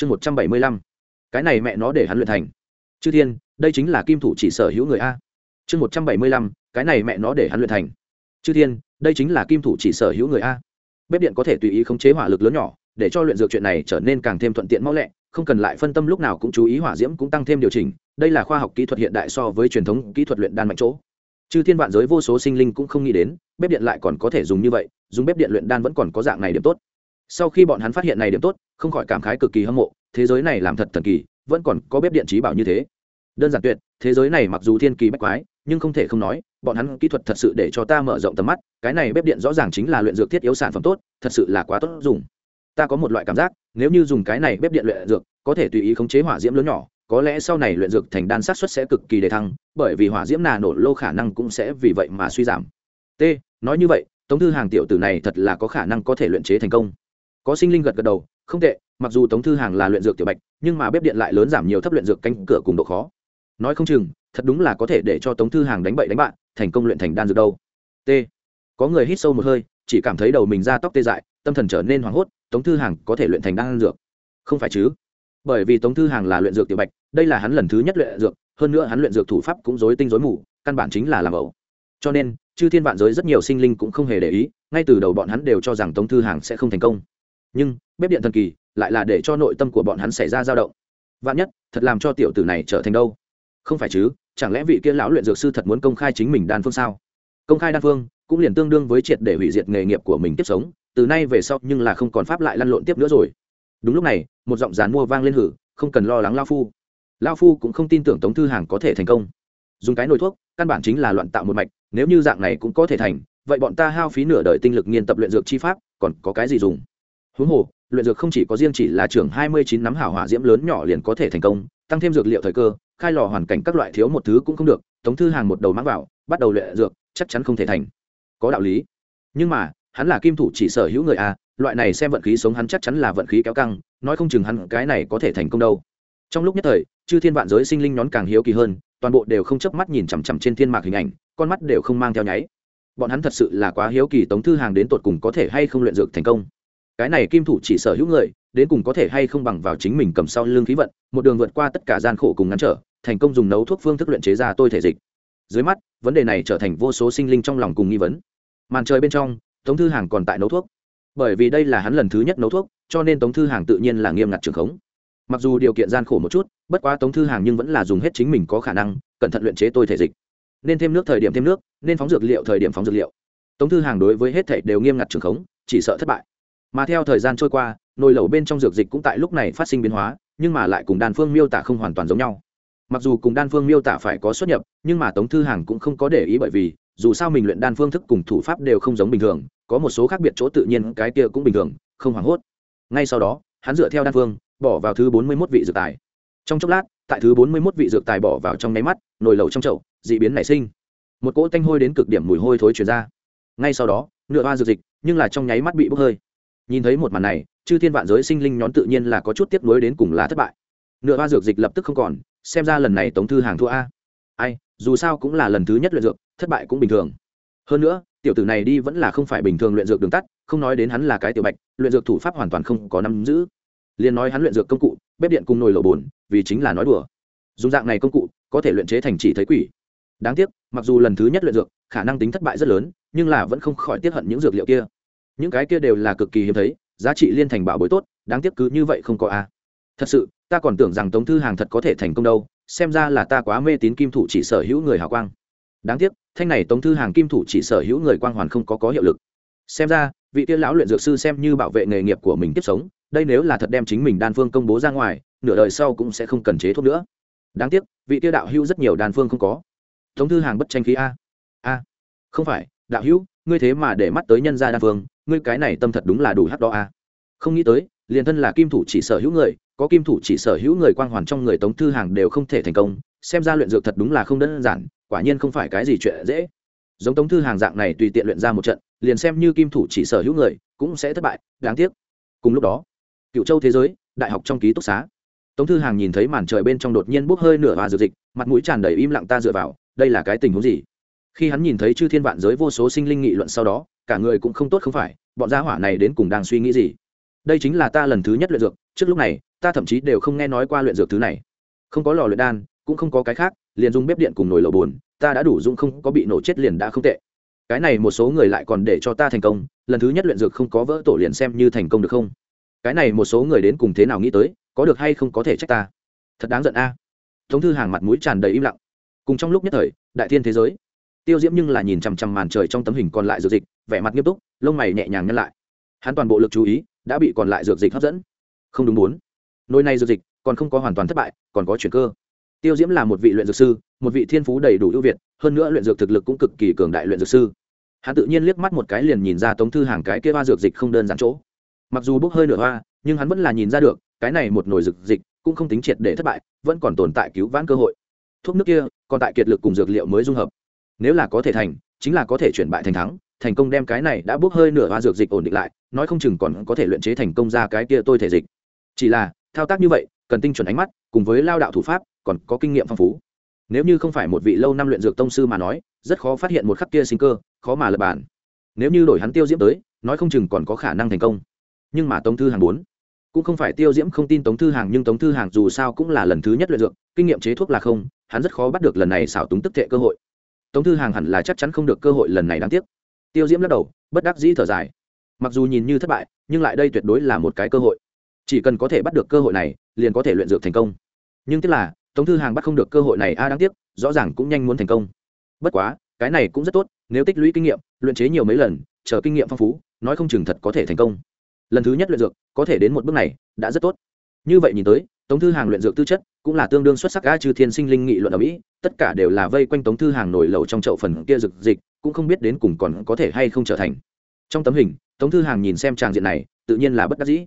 chương một trăm bảy mươi lăm. Cái này mẹ nó để hắn luyện thành. Chư thiên, đây chính là kim thủ chỉ sở hữu người a. Chương một trăm bảy mươi lăm, cái này mẹ nó để hắn luyện thành. Chư thiên, đây chính là kim thủ chỉ sở hữu người a. Bếp điện có thể tùy ý khống chế hỏa lực lớn nhỏ, để cho luyện dược chuyện này trở nên càng thêm thuận tiện mau lẹ, không cần lại phân tâm lúc nào cũng chú ý hỏa diễm cũng tăng thêm điều chỉnh, đây là khoa học kỹ thuật hiện đại so với truyền thống kỹ thuật luyện đan mạnh chỗ. Chư thiên vạn giới vô số sinh linh cũng không nghĩ đến, bếp điện lại còn có thể dùng như vậy, dùng bếp điện luyện đan vẫn còn có dạng này điểm tốt sau khi bọn hắn phát hiện này điểm tốt, không khỏi cảm khái cực kỳ hâm mộ, thế giới này làm thật thần kỳ, vẫn còn có bếp điện trí bảo như thế. Đơn giản tuyệt, thế giới này mặc dù thiên kỳ bách quái, nhưng không thể không nói, bọn hắn kỹ thuật thật sự để cho ta mở rộng tầm mắt, cái này bếp điện rõ ràng chính là luyện dược thiết yếu sản phẩm tốt, thật sự là quá tốt dùng. Ta có một loại cảm giác, nếu như dùng cái này bếp điện luyện dược, có thể tùy ý khống chế hỏa diễm lớn nhỏ, có lẽ sau này luyện dược thành đan sát xuất sẽ cực kỳ đề thăng, bởi vì hỏa diễm nà nổ lô khả năng cũng sẽ vì vậy mà suy giảm. T, nói như vậy, tống thư hàng tiểu tử này thật là có khả năng có thể luyện chế thành công có sinh linh gật gật đầu, không tệ, mặc dù tống thư hàng là luyện dược tiểu bạch, nhưng mà bếp điện lại lớn giảm nhiều thấp luyện dược cánh cửa cùng độ khó. Nói không chừng, thật đúng là có thể để cho tống thư hàng đánh bậy đánh bạn, thành công luyện thành đan dược đâu. T. Có người hít sâu một hơi, chỉ cảm thấy đầu mình ra tóc tê dại, tâm thần trở nên hoảng hốt, tống thư hàng có thể luyện thành đan dược? Không phải chứ. Bởi vì tống thư hàng là luyện dược tiểu bạch, đây là hắn lần thứ nhất luyện dược, hơn nữa hắn luyện dược thủ pháp cũng dối tinh dối mù, căn bản chính là làm ẩu. Cho nên, chư thiên vạn giới rất nhiều sinh linh cũng không hề để ý, ngay từ đầu bọn hắn đều cho rằng tống thư hàng sẽ không thành công nhưng bếp điện thần kỳ lại là để cho nội tâm của bọn hắn xảy ra dao động. Vạn nhất, thật làm cho tiểu tử này trở thành đâu? Không phải chứ, chẳng lẽ vị kia lão luyện dược sư thật muốn công khai chính mình đan phương sao? Công khai đan phương cũng liền tương đương với triệt để hủy diệt nghề nghiệp của mình tiếp sống, từ nay về sau nhưng là không còn pháp lại lăn lộn tiếp nữa rồi. Đúng lúc này, một giọng dàn mua vang lên hử, không cần lo lắng lao phu. Lao phu cũng không tin tưởng tống thư hàng có thể thành công. Dùng cái nồi thuốc, căn bản chính là loạn tạo một mạch, nếu như dạng này cũng có thể thành, vậy bọn ta hao phí nửa đời tinh lực nghiên tập luyện dược chi pháp, còn có cái gì dùng? Huống hồ, luyện dược không chỉ có riêng chỉ là trưởng hai mươi chín nắm hảo hỏa diễm lớn nhỏ liền có thể thành công, tăng thêm dược liệu thời cơ, khai lò hoàn cảnh các loại thiếu một thứ cũng không được, tống thư hàng một đầu mang vào, bắt đầu luyện dược, chắc chắn không thể thành. Có đạo lý. Nhưng mà, hắn là kim thủ chỉ sở hữu người a loại này xem vận khí sống hắn chắc chắn là vận khí kéo căng, nói không chừng hắn cái này có thể thành công đâu. Trong lúc nhất thời, chư thiên vạn giới sinh linh nhón càng hiếu kỳ hơn, toàn bộ đều không chớp mắt nhìn chằm chằm trên thiên mạc hình ảnh, con mắt đều không mang theo nháy. Bọn hắn thật sự là quá hiếu kỳ tống thư hàng đến tột cùng có thể hay không luyện dược thành công cái này kim thủ chỉ sở hữu người, đến cùng có thể hay không bằng vào chính mình cầm sau lưng khí vận, một đường vượt qua tất cả gian khổ cùng ngắn trở, thành công dùng nấu thuốc phương thức luyện chế ra tôi thể dịch. Dưới mắt, vấn đề này trở thành vô số sinh linh trong lòng cùng nghi vấn. Màn trời bên trong, tống thư hàng còn tại nấu thuốc. Bởi vì đây là hắn lần thứ nhất nấu thuốc, cho nên tống thư hàng tự nhiên là nghiêm ngặt trường khống. Mặc dù điều kiện gian khổ một chút, bất quá tống thư hàng nhưng vẫn là dùng hết chính mình có khả năng, cẩn thận luyện chế tôi thể dịch. Nên thêm nước thời điểm thêm nước, nên phóng dược liệu thời điểm phóng dược liệu. Tống thư hàng đối với hết thể đều nghiêm ngặt trường khống, chỉ sợ thất bại mà theo thời gian trôi qua, nồi lẩu bên trong dược dịch cũng tại lúc này phát sinh biến hóa, nhưng mà lại cùng đan phương miêu tả không hoàn toàn giống nhau. Mặc dù cùng đan phương miêu tả phải có xuất nhập, nhưng mà tống thư hàng cũng không có để ý bởi vì, dù sao mình luyện đan phương thức cùng thủ pháp đều không giống bình thường, có một số khác biệt chỗ tự nhiên cái kia cũng bình thường, không hoảng hốt. Ngay sau đó, hắn dựa theo đan phương, bỏ vào thứ bốn mươi mốt vị dược tài. Trong chốc lát, tại thứ bốn mươi mốt vị dược tài bỏ vào trong nháy mắt, nồi lẩu trong chậu d ị biến nảy sinh. Một cỗ tanh hôi đến cực điểm mùi hôi thối chuyển ra. Ngay sau đó, nửa hoa dược dịch, nhưng là trong nháy mắt bị bốc hơi nhìn thấy một màn này, chư thiên vạn giới sinh linh nhón tự nhiên là có chút tiếp nối đến cùng là thất bại. Nửa hoa dược dịch lập tức không còn, xem ra lần này tống thư hàng thua a. Ai, dù sao cũng là lần thứ nhất luyện dược, thất bại cũng bình thường. Hơn nữa, tiểu tử này đi vẫn là không phải bình thường luyện dược đường tắt, không nói đến hắn là cái tiểu bạch, luyện dược thủ pháp hoàn toàn không có nắm giữ. Liền nói hắn luyện dược công cụ, bếp điện cùng nồi lẩu bồn, vì chính là nói đùa. Dùng dạng này công cụ, có thể luyện chế thành chỉ thấy quỷ. Đáng tiếc, mặc dù lần thứ nhất luyện dược, khả năng tính thất bại rất lớn, nhưng là vẫn không khỏi tiết hận những dược liệu kia những cái kia đều là cực kỳ hiếm thấy, giá trị liên thành bảo bối tốt, đáng tiếc cứ như vậy không có a. Thật sự, ta còn tưởng rằng tống thư hàng thật có thể thành công đâu, xem ra là ta quá mê tín kim thủ chỉ sở hữu người hào quang. Đáng tiếc, thanh này tống thư hàng kim thủ chỉ sở hữu người quang hoàn không có có hiệu lực. Xem ra, vị tiên lão luyện dược sư xem như bảo vệ nghề nghiệp của mình tiếp sống, đây nếu là thật đem chính mình đan phương công bố ra ngoài, nửa đời sau cũng sẽ không cần chế thuốc nữa. Đáng tiếc, vị tiêu đạo hữu rất nhiều đan phương không có. Tống thư hàng bất tranh khí a. A. Không phải, đạo hữu ngươi thế mà để mắt tới nhân gia đan phương, ngươi cái này tâm thật đúng là đủ hắc đó a không nghĩ tới, liền thân là kim thủ chỉ sở hữu người, có kim thủ chỉ sở hữu người quang hoàn trong người tống thư hàng đều không thể thành công, xem ra luyện dược thật đúng là không đơn giản, quả nhiên không phải cái gì chuyện dễ. Giống tống thư hàng dạng này tùy tiện luyện ra một trận, liền xem như kim thủ chỉ sở hữu người, cũng sẽ thất bại, đáng tiếc. Cùng lúc đó cựu châu thế giới, đại học trong ký túc xá. Tống thư hàng nhìn thấy màn trời bên trong đột nhiên bốc hơi nửa hoa dược dịch, mặt mũi tràn đầy im lặng ta dựa vào, đây là cái tình huống gì? Khi hắn nhìn thấy chư thiên vạn giới vô số sinh linh nghị luận sau đó, cả người cũng không tốt không phải, bọn gia hỏa này đến cùng đang suy nghĩ gì? Đây chính là ta lần thứ nhất luyện dược, trước lúc này, ta thậm chí đều không nghe nói qua luyện dược thứ này. Không có lò luyện đan, cũng không có cái khác, liền dùng bếp điện cùng nồi lẩu bùn ta đã đủ dung không có bị nổ chết liền đã không tệ. Cái này một số người lại còn để cho ta thành công, lần thứ nhất luyện dược không có vỡ tổ liền xem như thành công được không? Cái này một số người đến cùng thế nào nghĩ tới, có được hay không có thể trách ta? Thật đáng giận a. Thống thư hàng mặt mũi tràn đầy im lặng. Cùng trong lúc nhất thời, đại thiên thế giới tiêu diễm nhưng là nhìn chằm chằm màn trời trong tấm hình còn lại dược dịch, vẻ mặt nghiêm túc, lông mày nhẹ nhàng nhăn lại. Hắn toàn bộ lực chú ý đã bị còn lại dược dịch hấp dẫn. Không đúng bốn. Nồi này dược dịch còn không có hoàn toàn thất bại, còn có chuyển cơ. Tiêu diễm là một vị luyện dược sư, một vị thiên phú đầy đủ ưu việt, hơn nữa luyện dược thực lực cũng cực kỳ cường đại luyện dược sư. Hắn tự nhiên liếc mắt một cái liền nhìn ra tống thư hàng cái kia hoa dược dịch không đơn giản chỗ. Mặc dù bốc hơi nửa hoa, nhưng hắn vẫn là nhìn ra được, cái này một nồi dược dịch cũng không tính triệt để thất bại, vẫn còn tồn tại cứu vãn cơ hội. Thuốc nước kia còn tại kiệt lực cùng dược liệu mới dung hợp nếu là có thể thành, chính là có thể chuyển bại thành thắng, thành công đem cái này đã bốc hơi nửa hoa dược dịch ổn định lại, nói không chừng còn có thể luyện chế thành công ra cái kia tôi thể dịch. Chỉ là, thao tác như vậy, cần tinh chuẩn ánh mắt, cùng với lao đạo thủ pháp, còn có kinh nghiệm phong phú. Nếu như không phải một vị lâu năm luyện dược tông sư mà nói, rất khó phát hiện một khắc kia sinh cơ, khó mà lập bản nếu như đổi hắn tiêu diễm tới, nói không chừng còn có khả năng thành công. Nhưng mà tống thư hàng bốn cũng không phải tiêu diễm không tin tống thư hàng, nhưng tống thư hàng dù sao cũng là lần thứ nhất luyện dược, kinh nghiệm chế thuốc là không, hắn rất khó bắt được lần này xảo túng tức thệ cơ hội tống thư hàng hẳn là chắc chắn không được cơ hội lần này đáng tiếc. Tiêu diễm lắc đầu, bất đắc dĩ thở dài. Mặc dù nhìn như thất bại, nhưng lại đây tuyệt đối là một cái cơ hội. Chỉ cần có thể bắt được cơ hội này, liền có thể luyện dược thành công. Nhưng tiếc là, tống thư hàng bắt không được cơ hội này, a, đáng tiếc, rõ ràng cũng nhanh muốn thành công. Bất quá, cái này cũng rất tốt, nếu tích lũy kinh nghiệm, luyện chế nhiều mấy lần, chờ kinh nghiệm phong phú, nói không chừng thật có thể thành công. Lần thứ nhất luyện dược, có thể đến một bước này, đã rất tốt. Như vậy nhìn tới, tống thư hàng luyện dược tư chất cũng là tương đương xuất sắc gã trừ thiên sinh linh nghị luận ở mỹ, tất cả đều là vây quanh tống thư hàng nổi lầu trong chậu phần kia rực dịch cũng không biết đến cùng còn có thể hay không trở thành. Trong tấm hình, tống thư hàng nhìn xem tràng diện này, tự nhiên là bất đắc dĩ.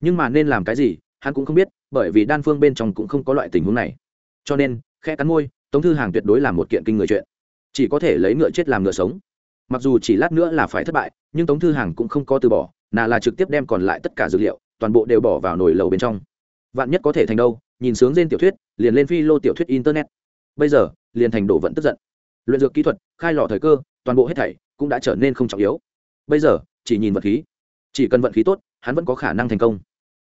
Nhưng mà nên làm cái gì, hắn cũng không biết, bởi vì đan phương bên trong cũng không có loại tình huống này. Cho nên khe cắn môi, tống thư hàng tuyệt đối là một kiện kinh người chuyện. Chỉ có thể lấy ngựa chết làm ngựa sống. Mặc dù chỉ lát nữa là phải thất bại, nhưng tống thư hàng cũng không có từ bỏ, nà là trực tiếp đem còn lại tất cả dược liệu, toàn bộ đều bỏ vào nồi lầu bên trong. Vạn nhất có thể thành đâu nhìn sướng trên tiểu thuyết, liền lên phi lô tiểu thuyết internet. Bây giờ, liền thành đổ vận tức giận. Luyện dược kỹ thuật, khai lò thời cơ, toàn bộ hết thảy cũng đã trở nên không trọng yếu. Bây giờ, chỉ nhìn vật khí. Chỉ cần vận khí tốt, hắn vẫn có khả năng thành công.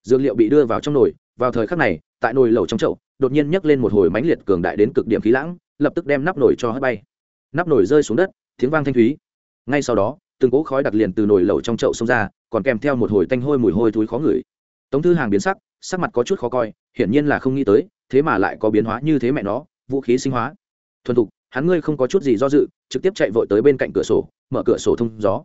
Dược liệu bị đưa vào trong nồi, vào thời khắc này, tại nồi lẩu trong chậu, đột nhiên nhấc lên một hồi mãnh liệt cường đại đến cực điểm khí lãng, lập tức đem nắp nồi cho hất bay. Nắp nồi rơi xuống đất, tiếng vang thanh thúy. Ngay sau đó, từng cỗ khói đặc liền từ nồi lẩu trong chậu xông ra, còn kèm theo một hồi tanh hôi mùi hôi thúi khó ngửi. Tống thư hàng biến sắc sắc mặt có chút khó coi, hiển nhiên là không nghĩ tới, thế mà lại có biến hóa như thế mẹ nó, vũ khí sinh hóa. Thuần thục, hắn ngươi không có chút gì do dự, trực tiếp chạy vội tới bên cạnh cửa sổ, mở cửa sổ thông gió.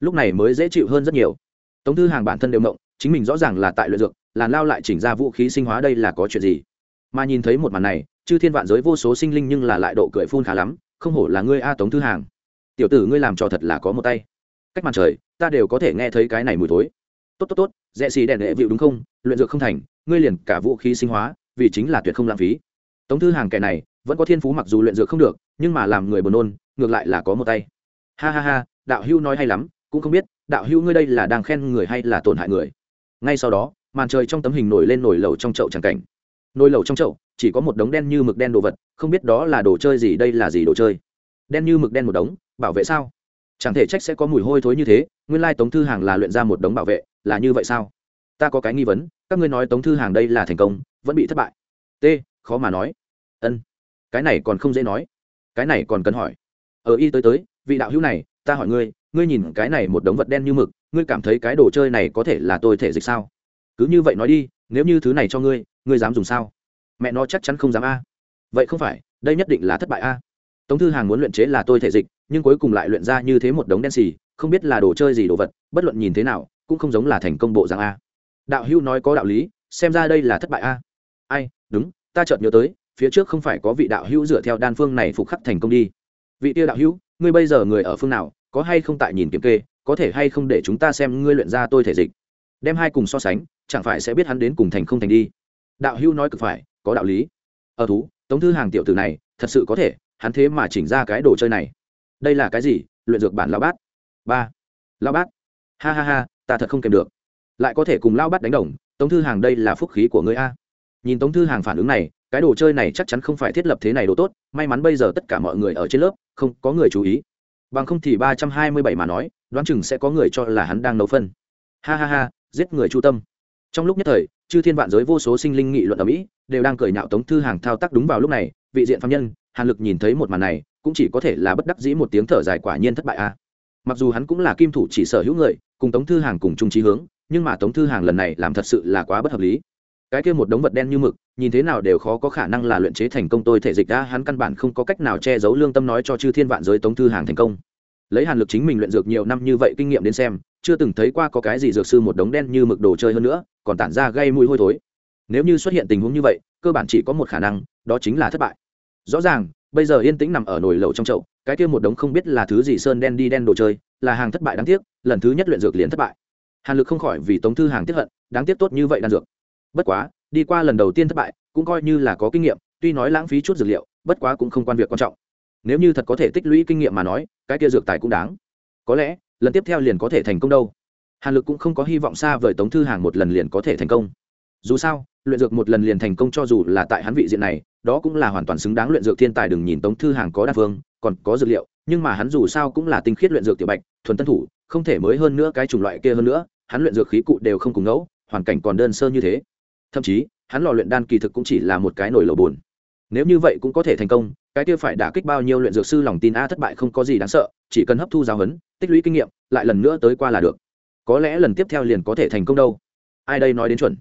Lúc này mới dễ chịu hơn rất nhiều. Tống thư hàng bản thân đều mộng chính mình rõ ràng là tại luyện dược, làn lao lại chỉnh ra vũ khí sinh hóa đây là có chuyện gì? Mà nhìn thấy một màn này, chư thiên vạn giới vô số sinh linh nhưng là lại độ cười phun khá lắm, không hổ là ngươi a tống thư hàng. Tiểu tử ngươi làm trò thật là có một tay. Cách mặt trời, ta đều có thể nghe thấy cái này mùi thối tốt tốt tốt, rẽ xì đèn đệ vịu đúng không? Luyện dược không thành, ngươi liền cả vũ khí sinh hóa, vì chính là tuyệt không lãng phí. Tống thư hàng kẻ này, vẫn có thiên phú mặc dù luyện dược không được, nhưng mà làm người buồn nôn, ngược lại là có một tay. Ha ha ha, đạo hưu nói hay lắm, cũng không biết, đạo hưu ngươi đây là đang khen người hay là tổn hại người? Ngay sau đó, màn trời trong tấm hình nổi lên nổi lầu trong chậu tràng cảnh. Nồi lầu trong chậu, chỉ có một đống đen như mực đen đồ vật, không biết đó là đồ chơi gì, đây là gì đồ chơi? Đen như mực đen một đống, bảo vệ sao? Chẳng thể trách sẽ có mùi hôi thối như thế nguyên lai tống thư hàng là luyện ra một đống bảo vệ, là như vậy sao? Ta có cái nghi vấn, các ngươi nói tống thư hàng đây là thành công, vẫn bị thất bại. T, khó mà nói. Ân. Cái này còn không dễ nói. Cái này còn cần hỏi. Ở y tới tới, vị đạo hữu này, ta hỏi ngươi ngươi nhìn cái này một đống vật đen như mực, ngươi cảm thấy cái đồ chơi này có thể là tôi thể dịch sao? Cứ như vậy nói đi, nếu như thứ này cho ngươi ngươi dám dùng sao? Mẹ nó chắc chắn không dám a. Vậy không phải, đây nhất định là thất bại a. Tống thư hàng muốn luyện chế là tôi thể dịch, nhưng cuối cùng lại luyện ra như thế một đống đen xì không biết là đồ chơi gì đồ vật, bất luận nhìn thế nào, cũng không giống là thành công bộ dạng a. Đạo hưu nói có đạo lý, xem ra đây là thất bại a. Ai, đúng, ta chợt nhớ tới, phía trước không phải có vị đạo hữu dựa theo đan phương này phục khắc thành công đi. Vị tiêu đạo hữu, ngươi bây giờ người ở phương nào, có hay không tại nhìn kiểm kê, có thể hay không để chúng ta xem ngươi luyện ra tôi thể dịch. Đem hai cùng so sánh, chẳng phải sẽ biết hắn đến cùng thành không thành đi. Đạo hữu nói cực phải, có đạo lý. Ở thú, tống thư hàng tiểu tử này, thật sự có thể, hắn thế mà chỉnh ra cái đồ chơi này. Đây là cái gì? Luyện dược bản lao bát ba lao bát ha ha ha ta thật không kèm được lại có thể cùng lao bát đánh đồng tống thư hàng đây là phúc khí của ngươi a nhìn tống thư hàng phản ứng này cái đồ chơi này chắc chắn không phải thiết lập thế này đồ tốt may mắn bây giờ tất cả mọi người ở trên lớp không có người chú ý bằng không thì ba trăm hai mươi bảy mà nói đoán chừng sẽ có người cho là hắn đang nấu phân ha ha ha giết người chu tâm trong lúc nhất thời chư thiên vạn giới vô số sinh linh nghị luận ở mỹ đều đang cười nhạo tống thư hàng thao tác đúng vào lúc này vị diện phạm nhân hàn lực nhìn thấy một màn này cũng chỉ có thể là bất đắc dĩ một tiếng thở dài quả nhiên thất bại a mặc dù hắn cũng là kim thủ chỉ sở hữu người, cùng tống thư hàng cùng chung trí hướng, nhưng mà tống thư hàng lần này làm thật sự là quá bất hợp lý. Cái kia một đống vật đen như mực, nhìn thế nào đều khó có khả năng là luyện chế thành công tôi thể dịch đã hắn căn bản không có cách nào che giấu lương tâm nói cho chư thiên vạn giới tống thư hàng thành công. Lấy hàn lực chính mình luyện dược nhiều năm như vậy kinh nghiệm đến xem, chưa từng thấy qua có cái gì dược sư một đống đen như mực đồ chơi hơn nữa, còn tản ra gây mùi hôi thối. Nếu như xuất hiện tình huống như vậy, cơ bản chỉ có một khả năng, đó chính là thất bại. Rõ ràng bây giờ yên tĩnh nằm ở nồi lẩu trong chậu, cái kia một đống không biết là thứ gì sơn đen đi đen đồ chơi, là hàng thất bại đáng tiếc, lần thứ nhất luyện dược liền thất bại. Hàn lực không khỏi vì tống thư hàng tiếp hận, đáng tiếc tốt như vậy đan dược. Bất quá, đi qua lần đầu tiên thất bại, cũng coi như là có kinh nghiệm, tuy nói lãng phí chút dược liệu, bất quá cũng không quan việc quan trọng. Nếu như thật có thể tích lũy kinh nghiệm mà nói, cái kia dược tài cũng đáng. Có lẽ, lần tiếp theo liền có thể thành công đâu. Hàn lực cũng không có hy vọng xa vời tống thư hàng một lần liền có thể thành công. Dù sao, luyện dược một lần liền thành công cho dù là tại hắn vị diện này đó cũng là hoàn toàn xứng đáng luyện dược thiên tài đừng nhìn tống thư hàng có đa phương, còn có dược liệu, nhưng mà hắn dù sao cũng là tinh khiết luyện dược tiểu bạch, thuần tân thủ, không thể mới hơn nữa cái chủng loại kia hơn nữa, hắn luyện dược khí cụ đều không cùng ngẫu, hoàn cảnh còn đơn sơ như thế. Thậm chí, hắn lò luyện đan kỳ thực cũng chỉ là một cái nồi lẩu bùn nếu như vậy cũng có thể thành công, cái kia phải đả kích bao nhiêu luyện dược sư lòng tin a thất bại không có gì đáng sợ, chỉ cần hấp thu giáo huấn, tích lũy kinh nghiệm, lại lần nữa tới qua là được. Có lẽ lần tiếp theo liền có thể thành công đâu. Ai đây nói đến chuẩn?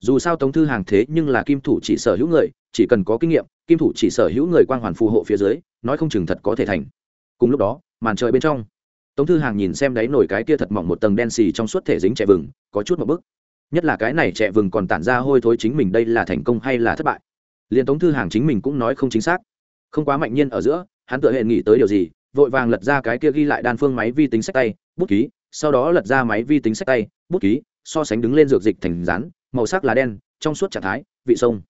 Dù sao tống thư hàng thế nhưng là kim thủ chỉ sở hữu người, chỉ cần có kinh nghiệm, kim thủ chỉ sở hữu người quang hoàn phù hộ phía dưới, nói không chừng thật có thể thành. Cùng lúc đó, màn trời bên trong, tống thư hàng nhìn xem đáy nổi cái kia thật mỏng một tầng đen xì trong suốt thể dính trẻ vừng, có chút một bức nhất là cái này trẻ vừng còn tản ra hôi thối chính mình đây là thành công hay là thất bại? Liền tống thư hàng chính mình cũng nói không chính xác. Không quá mạnh nhiên ở giữa, hắn tự hệ nghĩ tới điều gì, vội vàng lật ra cái kia ghi lại đan phương máy vi tính sách tay, bút ký, sau đó lật ra máy vi tính sách tay, bút ký, so sánh đứng lên dược dịch thành rán màu sắc là đen, trong suốt trạng thái, vị sông.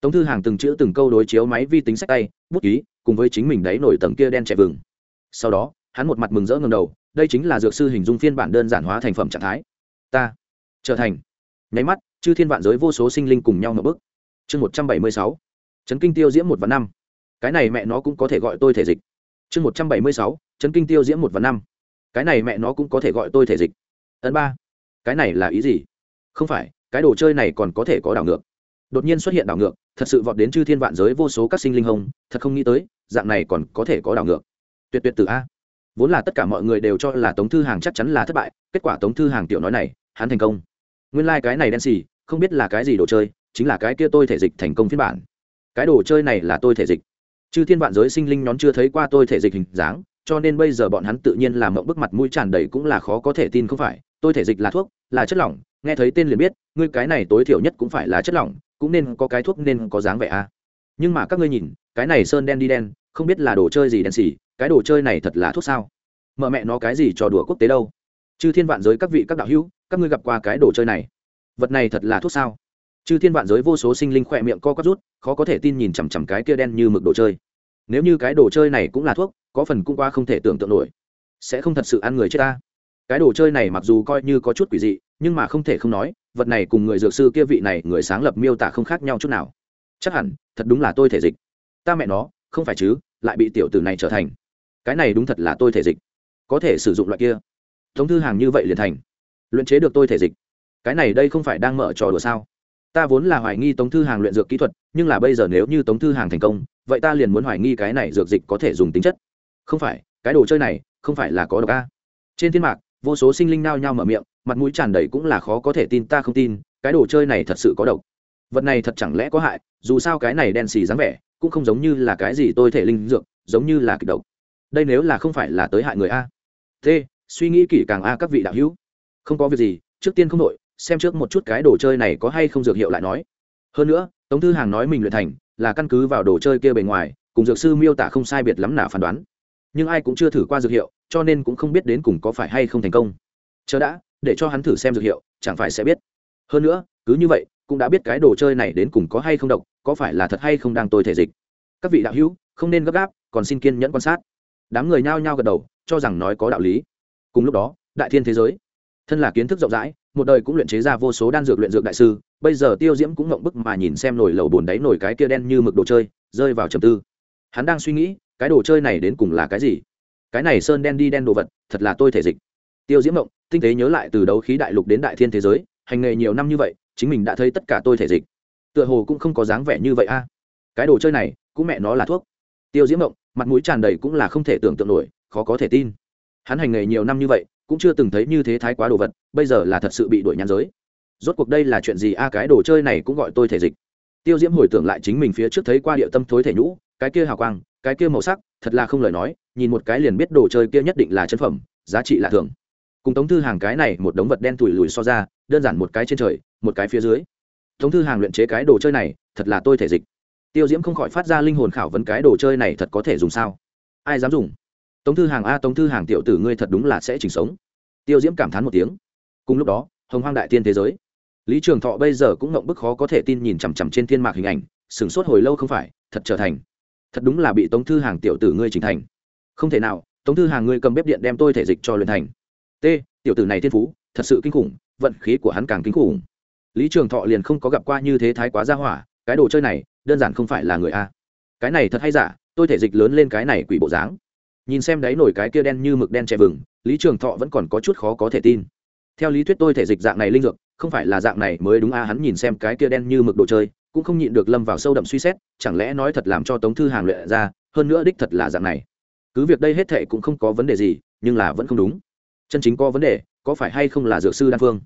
Tống thư hàng từng chữ từng câu đối chiếu máy vi tính sách tay, bút ký, cùng với chính mình đáy nổi tầng kia đen chạy vừng. Sau đó, hắn một mặt mừng rỡ ngầm đầu, đây chính là dược sư hình dung phiên bản đơn giản hóa thành phẩm trạng thái. Ta, trở thành. Nháy mắt, chư thiên vạn giới vô số sinh linh cùng nhau ngập bức. Chương một trăm bảy mươi sáu. Chấn kinh tiêu diễm một và năm. Cái này mẹ nó cũng có thể gọi tôi thể dịch. Chương một trăm bảy mươi sáu. Chấn kinh tiêu diễm một và năm. Cái này mẹ nó cũng có thể gọi tôi thể dịch. Ấn ba. Cái này là ý gì? Không phải cái đồ chơi này còn có thể có đảo ngược. Đột nhiên xuất hiện đảo ngược, thật sự vọt đến chư thiên vạn giới vô số các sinh linh hông, thật không nghĩ tới, dạng này còn có thể có đảo ngược. Tuyệt tuyệt từ a. Vốn là tất cả mọi người đều cho là tống thư hàng chắc chắn là thất bại, kết quả tống thư hàng tiểu nói này, hắn thành công. Nguyên lai、like、cái này đen xì, không biết là cái gì đồ chơi, chính là cái kia tôi thể dịch thành công phiên bản. Cái đồ chơi này là tôi thể dịch. Chư thiên vạn giới sinh linh nhón chưa thấy qua tôi thể dịch hình dáng, cho nên bây giờ bọn hắn tự nhiên làm mộng bức mặt mũi tràn đầy cũng là khó có thể tin không phải, tôi thể dịch là thuốc, là chất lỏng nghe thấy tên liền biết, ngươi cái này tối thiểu nhất cũng phải là chất lỏng, cũng nên có cái thuốc nên có dáng vẻ a nhưng mà các ngươi nhìn, cái này sơn đen đi đen, không biết là đồ chơi gì đen xỉ, cái đồ chơi này thật là thuốc sao? Mợ mẹ nó cái gì trò đùa quốc tế đâu? Chư thiên vạn giới các vị các đạo hữu, các ngươi gặp qua cái đồ chơi này? Vật này thật là thuốc sao? Chư thiên vạn giới vô số sinh linh khỏe miệng co quắp rút, khó có thể tin nhìn chằm chằm cái kia đen như mực đồ chơi. Nếu như cái đồ chơi này cũng là thuốc, có phần cũng qua không thể tưởng tượng nổi. Sẽ không thật sự ăn người chết ta. Cái đồ chơi này mặc dù coi như có chút quỷ dị nhưng mà không thể không nói, vật này cùng người dược sư kia vị này người sáng lập miêu tả không khác nhau chút nào. Chắc hẳn, thật đúng là tôi thể dịch. Ta mẹ nó, không phải chứ, lại bị tiểu tử này trở thành. Cái này đúng thật là tôi thể dịch. Có thể sử dụng loại kia. Tống thư hàng như vậy liền thành. Luyện chế được tôi thể dịch. Cái này đây không phải đang mở trò đùa sao? Ta vốn là hoài nghi tống thư hàng luyện dược kỹ thuật, nhưng là bây giờ nếu như tống thư hàng thành công, vậy ta liền muốn hoài nghi cái này dược dịch có thể dùng tính chất. Không phải, cái đồ chơi này không phải là có độc a. Trên thiên mạc vô số sinh linh nao nhao mở miệng, mặt mũi tràn đầy cũng là khó có thể tin, ta không tin, cái đồ chơi này thật sự có độc. Vật này thật chẳng lẽ có hại, dù sao cái này đen xì dáng vẻ, cũng không giống như là cái gì tôi thể linh dược, giống như là kịch độc. Đây nếu là không phải là tới hại người a. T suy nghĩ kỹ càng a các vị đạo hữu. Không có việc gì, trước tiên không đội xem trước một chút cái đồ chơi này có hay không dược hiệu lại nói. Hơn nữa, tống thư hàng nói mình luyện thành, là căn cứ vào đồ chơi kia bề ngoài, cùng dược sư miêu tả không sai biệt lắm nào phán đoán nhưng ai cũng chưa thử qua dược hiệu, cho nên cũng không biết đến cùng có phải hay không thành công. Chờ đã, để cho hắn thử xem dược hiệu, chẳng phải sẽ biết. Hơn nữa, cứ như vậy, cũng đã biết cái đồ chơi này đến cùng có hay không độc, có phải là thật hay không đang tôi thể dịch. Các vị đạo hữu, không nên gấp gáp, còn xin kiên nhẫn quan sát. Đám người nhao nhao gật đầu, cho rằng nói có đạo lý. Cùng lúc đó, đại thiên thế giới. Thân là kiến thức rộng rãi, một đời cũng luyện chế ra vô số đan dược luyện dược đại sư, bây giờ tiêu diễm cũng ngộng bức mà nhìn xem nổi lầu bồn đáy nổi cái kia đen như mực đồ chơi, rơi vào trầm tư. Hắn đang suy nghĩ cái đồ chơi này đến cùng là cái gì? Cái này sơn đen đi đen đồ vật, thật là tôi thể dịch. Tiêu diễm mộng tinh tế nhớ lại từ đấu khí đại lục đến đại thiên thế giới, hành nghề nhiều năm như vậy, chính mình đã thấy tất cả tôi thể dịch. Tựa hồ cũng không có dáng vẻ như vậy a. Cái đồ chơi này, cũng mẹ nó là thuốc. Tiêu diễm mộng mặt mũi tràn đầy cũng là không thể tưởng tượng nổi, khó có thể tin. Hắn hành nghề nhiều năm như vậy, cũng chưa từng thấy như thế thái quá đồ vật, bây giờ là thật sự bị đuổi nhãn giới. Rốt cuộc đây là chuyện gì a? Cái đồ chơi này cũng gọi tôi thể dịch. Tiêu diễm hồi tưởng lại chính mình phía trước thấy qua địa tâm thối thể nhũ, cái kia hào quang cái kia màu sắc, thật là không lời nói, nhìn một cái liền biết đồ chơi kia nhất định là chân phẩm, giá trị là thường. Cùng tống thư hàng cái này một đống vật đen tủi lùi so ra, đơn giản một cái trên trời, một cái phía dưới. Tống thư hàng luyện chế cái đồ chơi này, thật là tôi thể dịch. Tiêu diễm không khỏi phát ra linh hồn khảo vấn cái đồ chơi này thật có thể dùng sao? Ai dám dùng? Tống thư hàng a, tống thư hàng tiểu tử ngươi thật đúng là sẽ chỉnh sống. Tiêu diễm cảm thán một tiếng. Cùng lúc đó, hồng hoang đại tiên thế giới. Lý trường thọ bây giờ cũng ngộng bức khó có thể tin nhìn chằm chằm trên thiên mạc hình ảnh, sửng sốt hồi lâu không phải, thật trở thành thật đúng là bị tống thư hàng tiểu tử ngươi trình thành. Không thể nào, tống thư hàng ngươi cầm bếp điện đem tôi thể dịch cho luyện thành. T, tiểu tử này thiên phú, thật sự kinh khủng, vận khí của hắn càng kinh khủng. Lý trường thọ liền không có gặp qua như thế thái quá ra hỏa, cái đồ chơi này, đơn giản không phải là người a. Cái này thật hay giả, tôi thể dịch lớn lên cái này quỷ bộ dáng. Nhìn xem đáy nổi cái kia đen như mực đen che vừng, lý trường thọ vẫn còn có chút khó có thể tin. Theo lý thuyết tôi thể dịch dạng này linh dược, không phải là dạng này mới đúng a, hắn nhìn xem cái kia đen như mực đồ chơi cũng không nhịn được lâm vào sâu đậm suy xét, chẳng lẽ nói thật làm cho tống thư hàng luyện ra, hơn nữa đích thật là dạng này. Cứ việc đây hết thệ cũng không có vấn đề gì, nhưng là vẫn không đúng. Chân chính có vấn đề, có phải hay không là dược sư đan phương?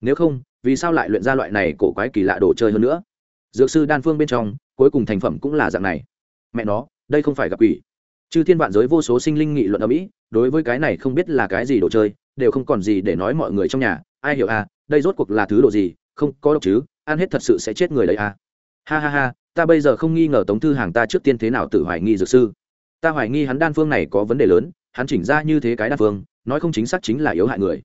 Nếu không, vì sao lại luyện ra loại này cổ quái kỳ lạ đồ chơi hơn nữa? Dược sư đan phương bên trong, cuối cùng thành phẩm cũng là dạng này. Mẹ nó, đây không phải gặp quỷ. Chư thiên vạn giới vô số sinh linh nghị luận ở mỹ đối với cái này không biết là cái gì đồ chơi, đều không còn gì để nói mọi người trong nhà. Ai hiểu à đây rốt cuộc là thứ đồ gì? Không có độc chứ, ăn hết thật sự sẽ chết người đấy à ha ha ha, ta bây giờ không nghi ngờ tống thư hàng ta trước tiên thế nào tự hoài nghi dược sư. Ta hoài nghi hắn đan phương này có vấn đề lớn, hắn chỉnh ra như thế cái đan phương, nói không chính xác chính là yếu hại người.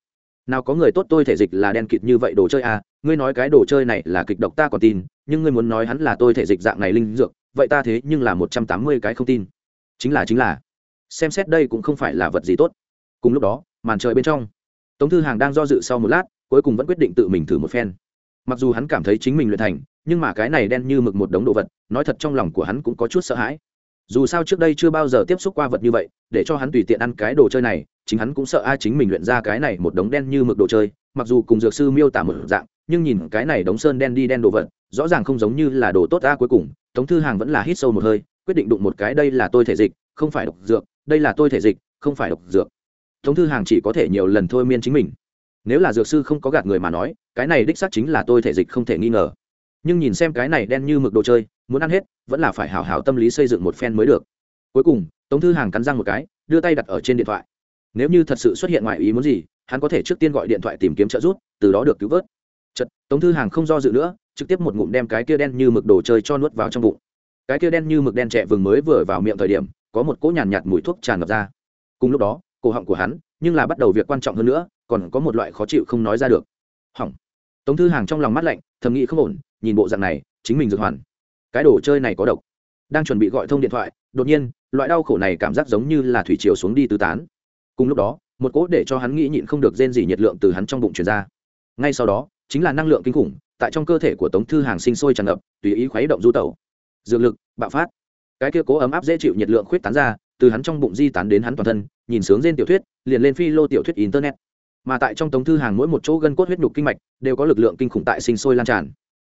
Nào có người tốt tôi thể dịch là đen kịt như vậy đồ chơi à ngươi nói cái đồ chơi này là kịch độc ta còn tin, nhưng ngươi muốn nói hắn là tôi thể dịch dạng này linh dược, vậy ta thế nhưng là một trăm tám mươi cái không tin. Chính là chính là. Xem xét đây cũng không phải là vật gì tốt. Cùng lúc đó, màn trời bên trong, tống thư hàng đang do dự sau một lát, cuối cùng vẫn quyết định tự mình thử một phen. Mặc dù hắn cảm thấy chính mình luyện thành nhưng mà cái này đen như mực một đống đồ vật, nói thật trong lòng của hắn cũng có chút sợ hãi. Dù sao trước đây chưa bao giờ tiếp xúc qua vật như vậy, để cho hắn tùy tiện ăn cái đồ chơi này, chính hắn cũng sợ ai chính mình luyện ra cái này một đống đen như mực đồ chơi, mặc dù cùng dược sư miêu tả một dạng, nhưng nhìn cái này đống sơn đen đi đen đồ vật, rõ ràng không giống như là đồ tốt a cuối cùng, tống thư hàng vẫn là hít sâu một hơi, quyết định đụng một cái đây là tôi thể dịch, không phải độc dược, đây là tôi thể dịch, không phải độc dược. Tống thư hàng chỉ có thể nhiều lần thôi miên chính mình. Nếu là dược sư không có gạt người mà nói, cái này đích xác chính là tôi thể dịch không thể nghi ngờ nhưng nhìn xem cái này đen như mực đồ chơi muốn ăn hết vẫn là phải hảo hảo tâm lý xây dựng một phen mới được. Cuối cùng tống thư hàng cắn răng một cái đưa tay đặt ở trên điện thoại. Nếu như thật sự xuất hiện ngoài ý muốn gì hắn có thể trước tiên gọi điện thoại tìm kiếm trợ giúp từ đó được cứu vớt. Chật tống thư hàng không do dự nữa trực tiếp một ngụm đem cái kia đen như mực đồ chơi cho nuốt vào trong bụng. Cái kia đen như mực đen trẻ vừng mới vừa vào miệng thời điểm có một cỗ nhàn nhạt, nhạt mùi thuốc tràn ngập ra. Cùng lúc đó cổ họng của hắn nhưng là bắt đầu việc quan trọng hơn nữa còn có một loại khó chịu không nói ra được. Hỏng tống thư hàng trong lòng mắt lạnh, thầm nghĩ không ổn, nhìn bộ dạng này, chính mình dược hoàn. Cái đồ chơi này có độc. Đang chuẩn bị gọi thông điện thoại, đột nhiên, loại đau khổ này cảm giác giống như là thủy chiều xuống đi tứ tán. Cùng lúc đó, một cỗ để cho hắn nghĩ nhịn không được rên gì nhiệt lượng từ hắn trong bụng truyền ra. Ngay sau đó, chính là năng lượng kinh khủng, tại trong cơ thể của tống thư hàng sinh sôi tràn ngập, tùy ý khuấy động du tẩu. Dược lực, bạo phát. Cái kia cố ấm áp dễ chịu nhiệt lượng khuyết tán ra, từ hắn trong bụng di tán đến hắn toàn thân, nhìn sướng trên tiểu thuyết, liền lên phi lô tiểu thuyết internet mà tại trong tống thư hàng mỗi một chỗ gân cốt huyết nhục kinh mạch đều có lực lượng kinh khủng tại sinh sôi lan tràn.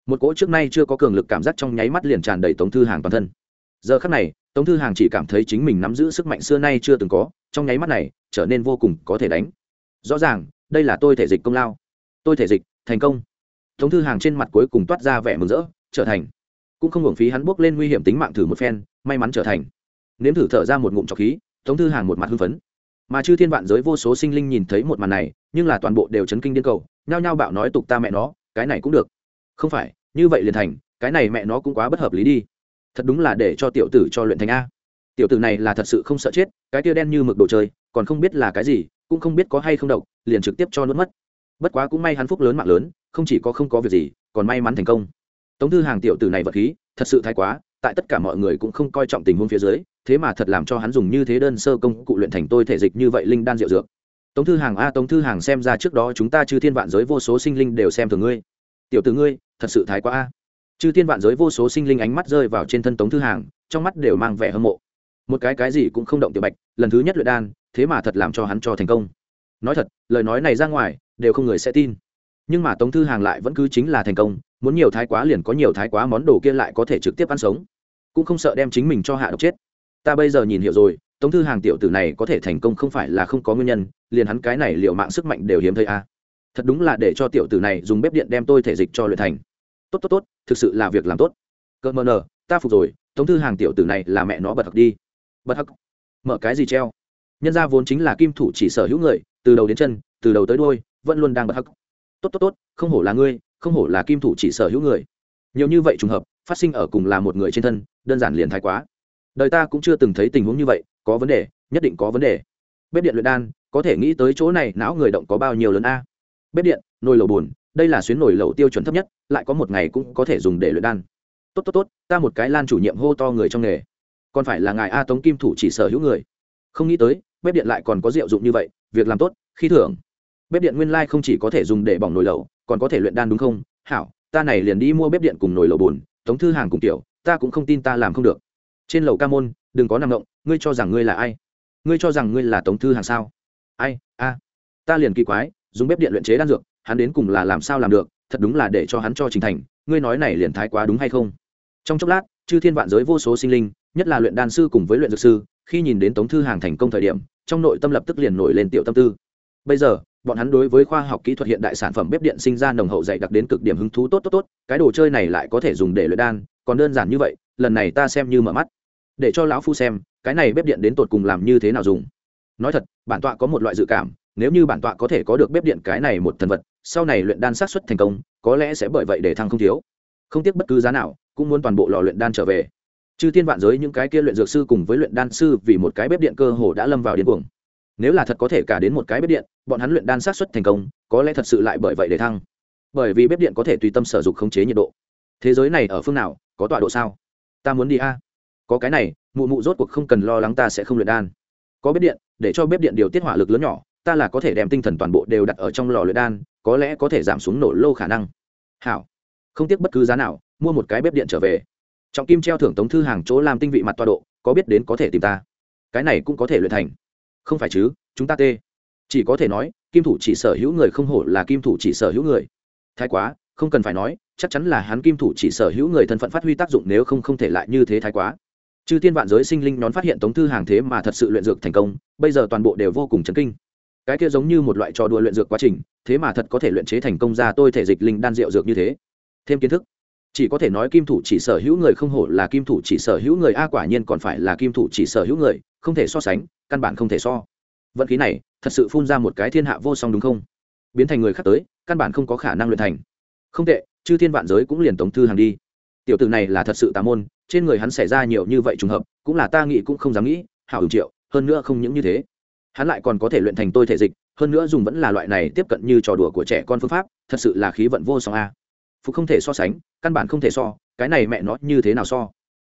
Một cỗ trước nay chưa có cường lực cảm giác trong nháy mắt liền tràn đầy tống thư hàng toàn thân. Giờ khắc này, tống thư hàng chỉ cảm thấy chính mình nắm giữ sức mạnh xưa nay chưa từng có, trong nháy mắt này, trở nên vô cùng có thể đánh. Rõ ràng, đây là tôi thể dịch công lao. Tôi thể dịch, thành công. Tống thư hàng trên mặt cuối cùng toát ra vẻ mừng rỡ, trở thành. Cũng không hưởng phí hắn bước lên nguy hiểm tính mạng thử một phen, may mắn trở thành. Nếm thử thở ra một ngụm trọc khí, tống thư hàng một mặt hưng phấn mà chư thiên vạn giới vô số sinh linh nhìn thấy một màn này, nhưng là toàn bộ đều chấn kinh điên cầu, nhao nhao bạo nói tục ta mẹ nó, cái này cũng được. Không phải, như vậy liền thành, cái này mẹ nó cũng quá bất hợp lý đi. Thật đúng là để cho tiểu tử cho luyện thành a. Tiểu tử này là thật sự không sợ chết, cái tia đen như mực đồ chơi, còn không biết là cái gì, cũng không biết có hay không độc, liền trực tiếp cho nuốt mất. Bất quá cũng may hắn phúc lớn mạng lớn, không chỉ có không có việc gì, còn may mắn thành công. Tống thư hàng tiểu tử này vật khí, thật sự thái quá, tại tất cả mọi người cũng không coi trọng tình huống phía dưới thế mà thật làm cho hắn dùng như thế đơn sơ công cụ luyện thành tôi thể dịch như vậy linh đan diệu dược. Tống thư hàng a, tống thư hàng xem ra trước đó chúng ta chư thiên vạn giới vô số sinh linh đều xem thường ngươi. Tiểu tử ngươi, thật sự thái quá a. Chư thiên vạn giới vô số sinh linh ánh mắt rơi vào trên thân tống thư hàng, trong mắt đều mang vẻ hâm mộ. Một cái cái gì cũng không động tiểu bạch, lần thứ nhất luyện đan, thế mà thật làm cho hắn cho thành công. Nói thật, lời nói này ra ngoài, đều không người sẽ tin. Nhưng mà tống thư hàng lại vẫn cứ chính là thành công, muốn nhiều thái quá liền có nhiều thái quá món đồ kia lại có thể trực tiếp ăn sống. Cũng không sợ đem chính mình cho hạ độc chết ta bây giờ nhìn hiểu rồi, tống thư hàng tiểu tử này có thể thành công không phải là không có nguyên nhân, liền hắn cái này liệu mạng sức mạnh đều hiếm thấy a thật đúng là để cho tiểu tử này dùng bếp điện đem tôi thể dịch cho luyện thành. Tốt tốt tốt, thực sự là việc làm tốt. Cơ mờ nờ, ta phục rồi, tống thư hàng tiểu tử này là mẹ nó bật hặc đi. Bật hặc mở cái gì treo? Nhân ra vốn chính là kim thủ chỉ sở hữu người, từ đầu đến chân, từ đầu tới đôi vẫn luôn đang bật hặc tốt tốt tốt, không hổ là ngươi, không hổ là kim thủ chỉ sở hữu người. Nhiều như vậy trùng hợp, phát sinh ở cùng là một người trên thân, đơn giản liền thái quá đời ta cũng chưa từng thấy tình huống như vậy, có vấn đề, nhất định có vấn đề. Bếp điện luyện đan, có thể nghĩ tới chỗ này não người động có bao nhiêu lớn a? Bếp điện, nồi lẩu bùn đây là xuyến nồi lẩu tiêu chuẩn thấp nhất, lại có một ngày cũng có thể dùng để luyện đan. Tốt tốt tốt, ta một cái lan chủ nhiệm hô to người trong nghề. Còn phải là ngài a tống kim thủ chỉ sở hữu người. Không nghĩ tới, bếp điện lại còn có diệu dụng như vậy, việc làm tốt, khi thưởng. Bếp điện nguyên lai không chỉ có thể dùng để bỏng nồi lẩu, còn có thể luyện đan đúng không? Hảo, ta này liền đi mua bếp điện cùng nồi lẩu bùn tống thư hàng cùng tiểu, ta cũng không tin ta làm không được trên lầu ca môn, đừng có nằm động, ngươi cho rằng ngươi là ai? Ngươi cho rằng ngươi là tống thư hàng sao? Ai, a, ta liền kỳ quái, dùng bếp điện luyện chế đan dược, hắn đến cùng là làm sao làm được, thật đúng là để cho hắn cho trình thành, ngươi nói này liền thái quá đúng hay không? Trong chốc lát, chư thiên vạn giới vô số sinh linh, nhất là luyện đan sư cùng với luyện dược sư, khi nhìn đến tống thư hàng thành công thời điểm, trong nội tâm lập tức liền nổi lên tiểu tâm tư. Bây giờ, bọn hắn đối với khoa học kỹ thuật hiện đại sản phẩm bếp điện sinh ra nồng hậu dạy đặc đến cực điểm hứng thú tốt tốt tốt, cái đồ chơi này lại có thể dùng để luyện đan, còn đơn giản như vậy lần này ta xem như mở mắt. Để cho lão phu xem, cái này bếp điện đến tột cùng làm như thế nào dùng. Nói thật, bản tọa có một loại dự cảm, nếu như bản tọa có thể có được bếp điện cái này một thần vật, sau này luyện đan sát xuất thành công, có lẽ sẽ bởi vậy để thăng không thiếu. Không tiếc bất cứ giá nào, cũng muốn toàn bộ lò luyện đan trở về. Chư thiên vạn giới những cái kia luyện dược sư cùng với luyện đan sư vì một cái bếp điện cơ hồ đã lâm vào điên cuồng. Nếu là thật có thể cả đến một cái bếp điện, bọn hắn luyện đan sát xuất thành công, có lẽ thật sự lại bởi vậy để thăng. Bởi vì bếp điện có thể tùy tâm sở dục khống chế nhiệt độ. Thế giới này ở phương nào, có tọa độ sao? Ta muốn đi a. Có cái này, mụ mụ rốt cuộc không cần lo lắng ta sẽ không luyện đan. Có bếp điện, để cho bếp điện điều tiết hỏa lực lớn nhỏ, ta là có thể đem tinh thần toàn bộ đều đặt ở trong lò luyện đan, có lẽ có thể giảm xuống nổ lô khả năng. Hảo. Không tiếc bất cứ giá nào, mua một cái bếp điện trở về. Trọng kim treo thưởng tống thư hàng chỗ làm tinh vị mặt toa độ, có biết đến có thể tìm ta. Cái này cũng có thể luyện thành. Không phải chứ, chúng ta tê. Chỉ có thể nói, kim thủ chỉ sở hữu người không hổ là kim thủ chỉ sở hữu người. Thái quá, không cần phải nói chắc chắn là hắn kim thủ chỉ sở hữu người thân phận phát huy tác dụng nếu không không thể lại như thế thái quá. Chư tiên vạn giới sinh linh nón phát hiện tống thư hàng thế mà thật sự luyện dược thành công, bây giờ toàn bộ đều vô cùng chấn kinh. Cái kia giống như một loại trò đùa luyện dược quá trình, thế mà thật có thể luyện chế thành công ra tôi thể dịch linh đan rượu dược như thế. Thêm kiến thức, chỉ có thể nói kim thủ chỉ sở hữu người không hổ là kim thủ chỉ sở hữu người, a quả nhiên còn phải là kim thủ chỉ sở hữu người, không thể so sánh, căn bản không thể so. Vận khí này, thật sự phun ra một cái thiên hạ vô song đúng không? Biến thành người khác tới, căn bản không có khả năng luyện thành. Không tệ chư thiên vạn giới cũng liền tống thư hàng đi. Tiểu tử này là thật sự tà môn, trên người hắn xảy ra nhiều như vậy trùng hợp, cũng là ta nghĩ cũng không dám nghĩ, hảo hữu triệu, hơn nữa không những như thế. Hắn lại còn có thể luyện thành tôi thể dịch, hơn nữa dùng vẫn là loại này tiếp cận như trò đùa của trẻ con phương pháp, thật sự là khí vận vô song a. Phục không thể so sánh, căn bản không thể so, cái này mẹ nó như thế nào so?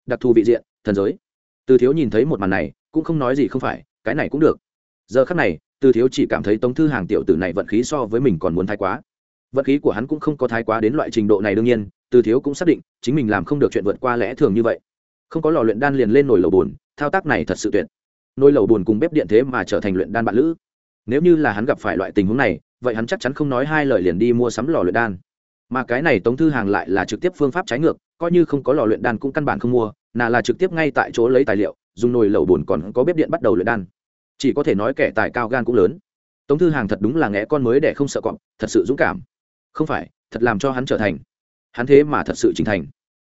Đặc thù vị diện, thần giới. Từ thiếu nhìn thấy một màn này, cũng không nói gì không phải, cái này cũng được. Giờ khắc này, từ thiếu chỉ cảm thấy tống thư hàng tiểu tử này vận khí so với mình còn muốn thái quá vận khí của hắn cũng không có thái quá đến loại trình độ này đương nhiên, từ thiếu cũng xác định, chính mình làm không được chuyện vượt qua lẽ thường như vậy. Không có lò luyện đan liền lên nồi lầu bùn, thao tác này thật sự tuyệt. Nồi lầu bùn cùng bếp điện thế mà trở thành luyện đan bạn lữ. Nếu như là hắn gặp phải loại tình huống này, vậy hắn chắc chắn không nói hai lời liền đi mua sắm lò luyện đan. Mà cái này tống thư hàng lại là trực tiếp phương pháp trái ngược, coi như không có lò luyện đan cũng căn bản không mua, nà là trực tiếp ngay tại chỗ lấy tài liệu, dùng nồi lẩu bùn còn có bếp điện bắt đầu luyện đan. Chỉ có thể nói kẻ tài cao gan cũng lớn. Tống thư hàng thật đúng là ngẽ con mới để không sợ cọp, thật sự dũng cảm không phải, thật làm cho hắn trở thành. Hắn thế mà thật sự trình thành.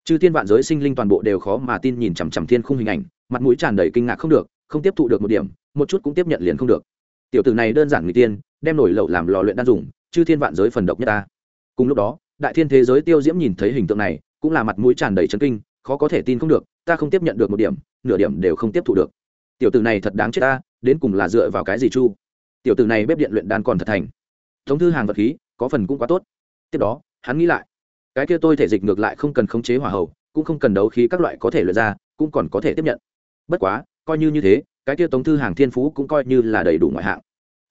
Chư thiên vạn giới sinh linh toàn bộ đều khó mà tin nhìn chằm chằm thiên khung hình ảnh, mặt mũi tràn đầy kinh ngạc không được, không tiếp thụ được một điểm, một chút cũng tiếp nhận liền không được. Tiểu tử này đơn giản người tiên, đem nổi lậu làm lò luyện đan dùng, chư thiên vạn giới phần độc nhất ta. Cùng lúc đó, đại thiên thế giới tiêu diễm nhìn thấy hình tượng này, cũng là mặt mũi tràn đầy chấn kinh, khó có thể tin không được, ta không tiếp nhận được một điểm, nửa điểm đều không tiếp thụ được. Tiểu tử này thật đáng chết ta, đến cùng là dựa vào cái gì chu? Tiểu tử này bếp điện luyện đan còn thật thành. Thống thư hàng vật khí có phần cũng quá tốt. Tiếp đó hắn nghĩ lại cái kia tôi thể dịch ngược lại không cần khống chế hỏa hầu, cũng không cần đấu khí các loại có thể luyện ra cũng còn có thể tiếp nhận. Bất quá coi như như thế cái kia tống thư hàng thiên phú cũng coi như là đầy đủ ngoại hạng.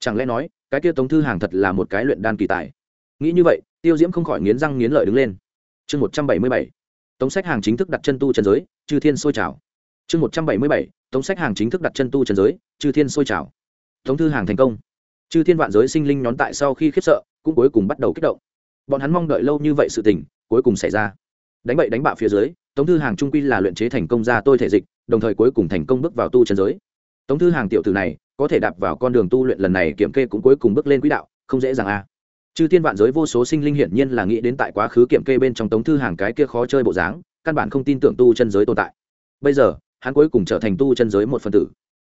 Chẳng lẽ nói cái kia tống thư hàng thật là một cái luyện đan kỳ tài? Nghĩ như vậy tiêu diễm không khỏi nghiến răng nghiến lợi đứng lên. Chương một trăm bảy mươi bảy tống sách hàng chính thức đặt chân tu trần giới chư thiên sôi trào. Chương một trăm bảy mươi bảy tống sách hàng chính thức đặt chân tu trần giới chư thiên sôi trào. Tống thư hàng thành công. Chư thiên vạn giới sinh linh nhón tại sau khi khiếp sợ cũng cuối cùng bắt đầu kích động. Bọn hắn mong đợi lâu như vậy sự tình, cuối cùng xảy ra. Đánh bậy đánh bại phía dưới, tống thư hàng trung quy là luyện chế thành công ra tôi thể dịch, đồng thời cuối cùng thành công bước vào tu chân giới. Tống thư hàng tiểu tử này, có thể đạp vào con đường tu luyện lần này kiểm kê cũng cuối cùng bước lên quỹ đạo, không dễ dàng a à. chư thiên vạn giới vô số sinh linh hiển nhiên là nghĩ đến tại quá khứ kiểm kê bên trong tống thư hàng cái kia khó chơi bộ dáng, căn bản không tin tưởng tu chân giới tồn tại. Bây giờ, hắn cuối cùng trở thành tu chân giới một phần tử.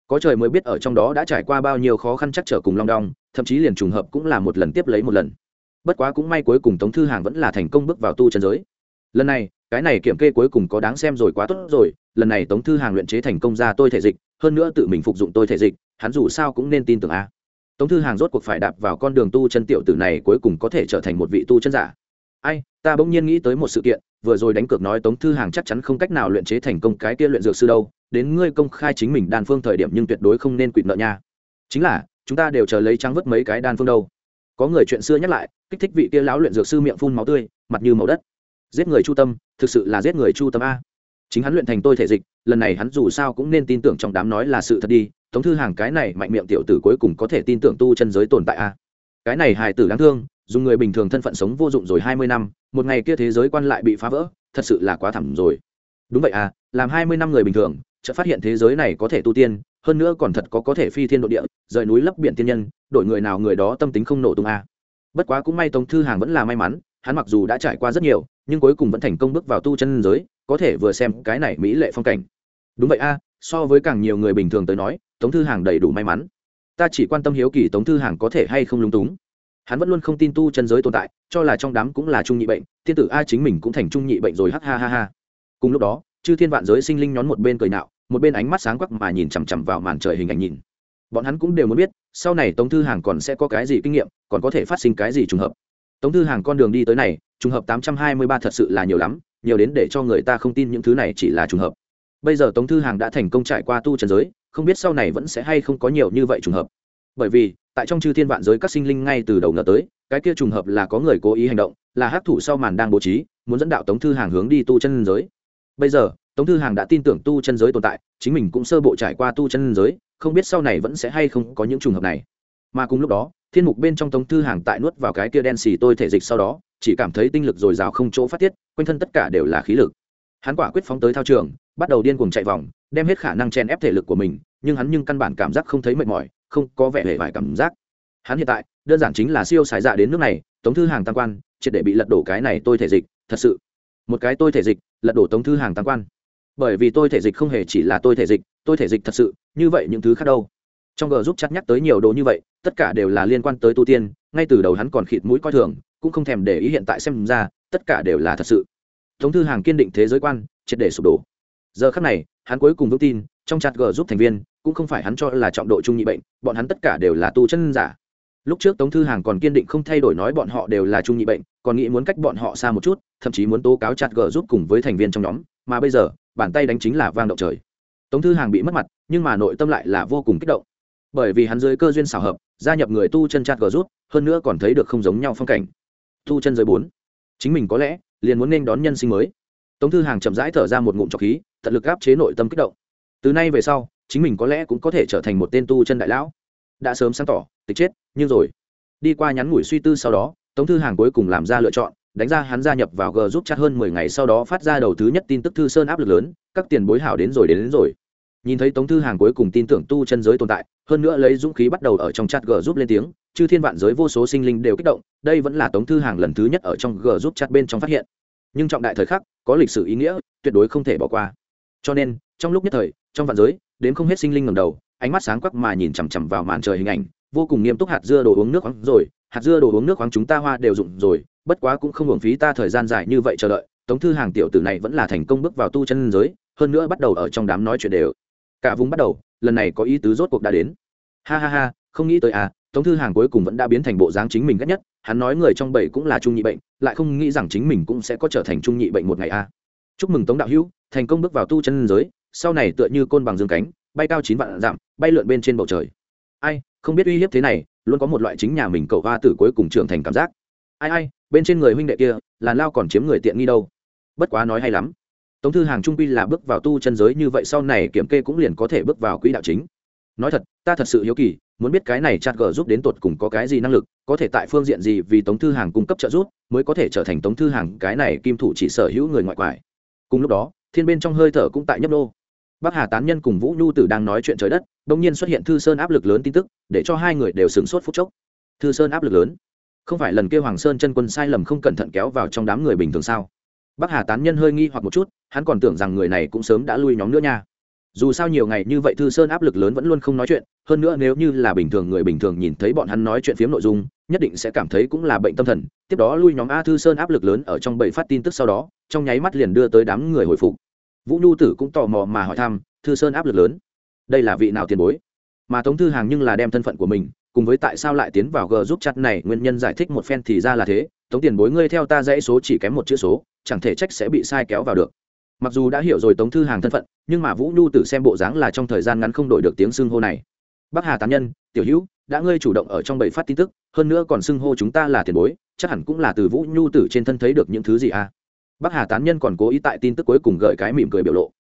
Có trời mới biết ở trong đó đã trải qua bao nhiêu khó khăn chắc trở cùng long đong thậm chí liền trùng hợp cũng là một lần tiếp lấy một lần. Bất quá cũng may cuối cùng tống thư hàng vẫn là thành công bước vào tu chân giới. Lần này, cái này kiểm kê cuối cùng có đáng xem rồi quá tốt rồi, lần này tống thư hàng luyện chế thành công ra tôi thể dịch, hơn nữa tự mình phục dụng tôi thể dịch, hắn dù sao cũng nên tin tưởng a. Tống thư hàng rốt cuộc phải đạp vào con đường tu chân tiểu tử này cuối cùng có thể trở thành một vị tu chân giả. Ai, ta bỗng nhiên nghĩ tới một sự kiện, vừa rồi đánh cược nói tống thư hàng chắc chắn không cách nào luyện chế thành công cái kia luyện dược sư đâu, đến ngươi công khai chính mình đan phương thời điểm nhưng tuyệt đối không nên quỵt nợ nha. Chính là chúng ta đều chờ lấy trắng vứt mấy cái đan phương đâu. Có người chuyện xưa nhắc lại, kích thích vị kia lão luyện dược sư miệng phun máu tươi, mặt như màu đất. Giết người chu tâm, thực sự là giết người chu tâm a. Chính hắn luyện thành tôi thể dịch, lần này hắn dù sao cũng nên tin tưởng trong đám nói là sự thật đi, tống thư hàng cái này mạnh miệng tiểu tử cuối cùng có thể tin tưởng tu chân giới tồn tại a. Cái này hài tử đáng thương, dùng người bình thường thân phận sống vô dụng rồi hai mươi năm, một ngày kia thế giới quan lại bị phá vỡ, thật sự là quá thẳm rồi. Đúng vậy à làm hai mươi năm người bình thường, chợt phát hiện thế giới này có thể tu tiên hơn nữa còn thật có có thể phi thiên độ địa, rời núi lấp biển thiên nhân, đổi người nào người đó tâm tính không nổ tung a. Bất quá cũng may tống thư hàng vẫn là may mắn, hắn mặc dù đã trải qua rất nhiều, nhưng cuối cùng vẫn thành công bước vào tu chân giới, có thể vừa xem cái này mỹ lệ phong cảnh. Đúng vậy a, so với càng nhiều người bình thường tới nói, tống thư hàng đầy đủ may mắn. Ta chỉ quan tâm hiếu kỳ tống thư hàng có thể hay không lung túng. Hắn vẫn luôn không tin tu chân giới tồn tại, cho là trong đám cũng là trung nhị bệnh thiên tử a chính mình cũng thành trung nhị bệnh rồi, ha ha ha ha. Cùng lúc đó, chư thiên vạn giới sinh linh nhón một bên cười nạo một bên ánh mắt sáng quắc mà nhìn chằm chằm vào màn trời hình ảnh nhìn. Bọn hắn cũng đều muốn biết, sau này tống thư hàng còn sẽ có cái gì kinh nghiệm, còn có thể phát sinh cái gì trùng hợp. Tống thư hàng con đường đi tới này, trùng hợp tám trăm hai mươi ba thật sự là nhiều lắm, nhiều đến để cho người ta không tin những thứ này chỉ là trùng hợp. Bây giờ tống thư hàng đã thành công trải qua tu trần giới, không biết sau này vẫn sẽ hay không có nhiều như vậy trùng hợp. Bởi vì, tại trong chư thiên vạn giới các sinh linh ngay từ đầu ngờ tới, cái kia trùng hợp là có người cố ý hành động, là hát thủ sau màn đang bố trí, muốn dẫn đạo tống thư hàng hướng đi tu chân giới. Bây giờ tống thư hàng đã tin tưởng tu chân giới tồn tại, chính mình cũng sơ bộ trải qua tu chân giới, không biết sau này vẫn sẽ hay không có những trùng hợp này. Mà cùng lúc đó, thiên mục bên trong tống thư hàng tại nuốt vào cái kia đen xì tôi thể dịch sau đó, chỉ cảm thấy tinh lực dồi dào không chỗ phát tiết, quanh thân tất cả đều là khí lực. Hắn quả quyết phóng tới thao trường, bắt đầu điên cuồng chạy vòng, đem hết khả năng chen ép thể lực của mình, nhưng hắn nhưng căn bản cảm giác không thấy mệt mỏi, không có vẻ hề vải cảm giác. Hắn hiện tại, đơn giản chính là siêu xài dạ đến nước này, tống thư hàng tam quan, triệt để bị lật đổ cái này tôi thể dịch, thật sự. Một cái tôi thể dịch, lật đổ tống thư hàng tam quan bởi vì tôi thể dịch không hề chỉ là tôi thể dịch, tôi thể dịch thật sự, như vậy những thứ khác đâu. Trong g giúp chắc nhắc tới nhiều đồ như vậy, tất cả đều là liên quan tới tu tiên, ngay từ đầu hắn còn khịt mũi coi thường, cũng không thèm để ý hiện tại xem ra, tất cả đều là thật sự. Tống thư hàng kiên định thế giới quan, triệt để sụp đổ. Giờ khắc này, hắn cuối cùng vững tin, trong chặt g giúp thành viên, cũng không phải hắn cho là trọng độ trung nhị bệnh, bọn hắn tất cả đều là tu chân giả. Lúc trước tống thư hàng còn kiên định không thay đổi nói bọn họ đều là trung nhị bệnh, còn nghĩ muốn cách bọn họ xa một chút, thậm chí muốn tố cáo chặt g giúp cùng với thành viên trong nhóm, mà bây giờ bàn tay đánh chính là vang động trời. Tống thư hàng bị mất mặt, nhưng mà nội tâm lại là vô cùng kích động. Bởi vì hắn dưới cơ duyên xảo hợp, gia nhập người tu chân chát gờ rút, hơn nữa còn thấy được không giống nhau phong cảnh. Tu chân giới bốn. Chính mình có lẽ, liền muốn nên đón nhân sinh mới. Tống thư hàng chậm rãi thở ra một ngụm trọc khí, tận lực áp chế nội tâm kích động. Từ nay về sau, chính mình có lẽ cũng có thể trở thành một tên tu chân đại lão. Đã sớm sáng tỏ, tịch chết, nhưng rồi. Đi qua nhắn ngủi suy tư sau đó, tống thư hàng cuối cùng làm ra lựa chọn đánh ra hắn gia nhập vào g giúp chat hơn mười ngày sau đó phát ra đầu thứ nhất tin tức thư sơn áp lực lớn các tiền bối hảo đến rồi đến, đến rồi. Nhìn thấy tống thư hàng cuối cùng tin tưởng tu chân giới tồn tại hơn nữa lấy dũng khí bắt đầu ở trong chat g giúp lên tiếng chư thiên vạn giới vô số sinh linh đều kích động đây vẫn là tống thư hàng lần thứ nhất ở trong g giúp chat bên trong phát hiện. Nhưng trọng đại thời khắc có lịch sử ý nghĩa tuyệt đối không thể bỏ qua. Cho nên trong lúc nhất thời trong vạn giới đến không hết sinh linh ngầm đầu ánh mắt sáng quắc mà nhìn chằm chằm vào màn trời hình ảnh vô cùng nghiêm túc hạt dưa đồ uống nước khoáng rồi hạt dưa đồ uống nước khoáng chúng ta hoa đều dụng rồi bất quá cũng không hưởng phí ta thời gian dài như vậy chờ đợi, tống thư hàng tiểu tử này vẫn là thành công bước vào tu chân giới, hơn nữa bắt đầu ở trong đám nói chuyện đều. Cả vùng bắt đầu, lần này có ý tứ rốt cuộc đã đến. Ha ha ha, không nghĩ tới à tống thư hàng cuối cùng vẫn đã biến thành bộ dáng chính mình ghét nhất, hắn nói người trong bảy cũng là trung nhị bệnh, lại không nghĩ rằng chính mình cũng sẽ có trở thành trung nhị bệnh một ngày a à. chúc mừng tống đạo hữu, thành công bước vào tu chân giới, sau này tựa như côn bằng dương cánh, bay cao chín vạn dặm, bay lượn bên trên bầu trời. Ai, không biết uy hiếp thế này, luôn có một loại chính nhà mình cậu hoa tử cuối cùng trưởng thành cảm giác ai ai, bên trên người huynh đệ kia làn lao còn chiếm người tiện nghi đâu. Bất quá nói hay lắm. Tống thư hàng trung pi là bước vào tu chân giới như vậy sau này kiểm kê cũng liền có thể bước vào quỹ đạo chính. Nói thật, ta thật sự hiếu kỳ, muốn biết cái này chặt gờ giúp đến tột cùng có cái gì năng lực, có thể tại phương diện gì vì tống thư hàng cung cấp trợ giúp, mới có thể trở thành tống thư hàng cái này kim thủ chỉ sở hữu người ngoại quải. Cùng lúc đó, thiên bên trong hơi thở cũng tại nhấp đô bắc hà tán nhân cùng vũ nhu tử đang nói chuyện trời đất đ ỗ n g nhiên xuất hiện thư sơn áp lực lớn tin tức, để cho hai người đều sửng sốt phút chốc. Thư sơn áp lực lớn không phải lần kêu hoàng sơn chân quân sai lầm không cẩn thận kéo vào trong đám người bình thường sao? Bắc hà tán nhân hơi nghi hoặc một chút, hắn còn tưởng rằng người này cũng sớm đã lui nhóm nữa nha. Dù sao nhiều ngày như vậy thư sơn áp lực lớn vẫn luôn không nói chuyện, hơn nữa nếu như là bình thường người bình thường nhìn thấy bọn hắn nói chuyện phiếm nội dung, nhất định sẽ cảm thấy cũng là bệnh tâm thần, tiếp đó lui nhóm a thư sơn áp lực lớn ở trong bảy phát tin tức sau đó, trong nháy mắt liền đưa tới đám người hồi phục. Vũ nhu tử cũng tò mò mà hỏi thăm, thư sơn áp lực lớn, đây là vị nào tiền bối? Mà tống thư hàng nhưng là đem thân phận của mình cùng với tại sao lại tiến vào g giúp chặt này, nguyên nhân giải thích một phen thì ra là thế, tống tiền bối ngươi theo ta dãy số chỉ kém một chữ số, chẳng thể trách sẽ bị sai kéo vào được. Mặc dù đã hiểu rồi tống thư hàng thân phận, nhưng mà vũ nhu tử xem bộ dáng là trong thời gian ngắn không đổi được tiếng xưng hô này. Bắc hà tán nhân, tiểu hữu, đã ngươi chủ động ở trong bảy phát tin tức, hơn nữa còn xưng hô chúng ta là tiền bối, chắc hẳn cũng là từ vũ nhu tử trên thân thấy được những thứ gì à? Bắc hà tán nhân còn cố ý tại tin tức cuối cùng gợi cái mỉm cười biểu lộ.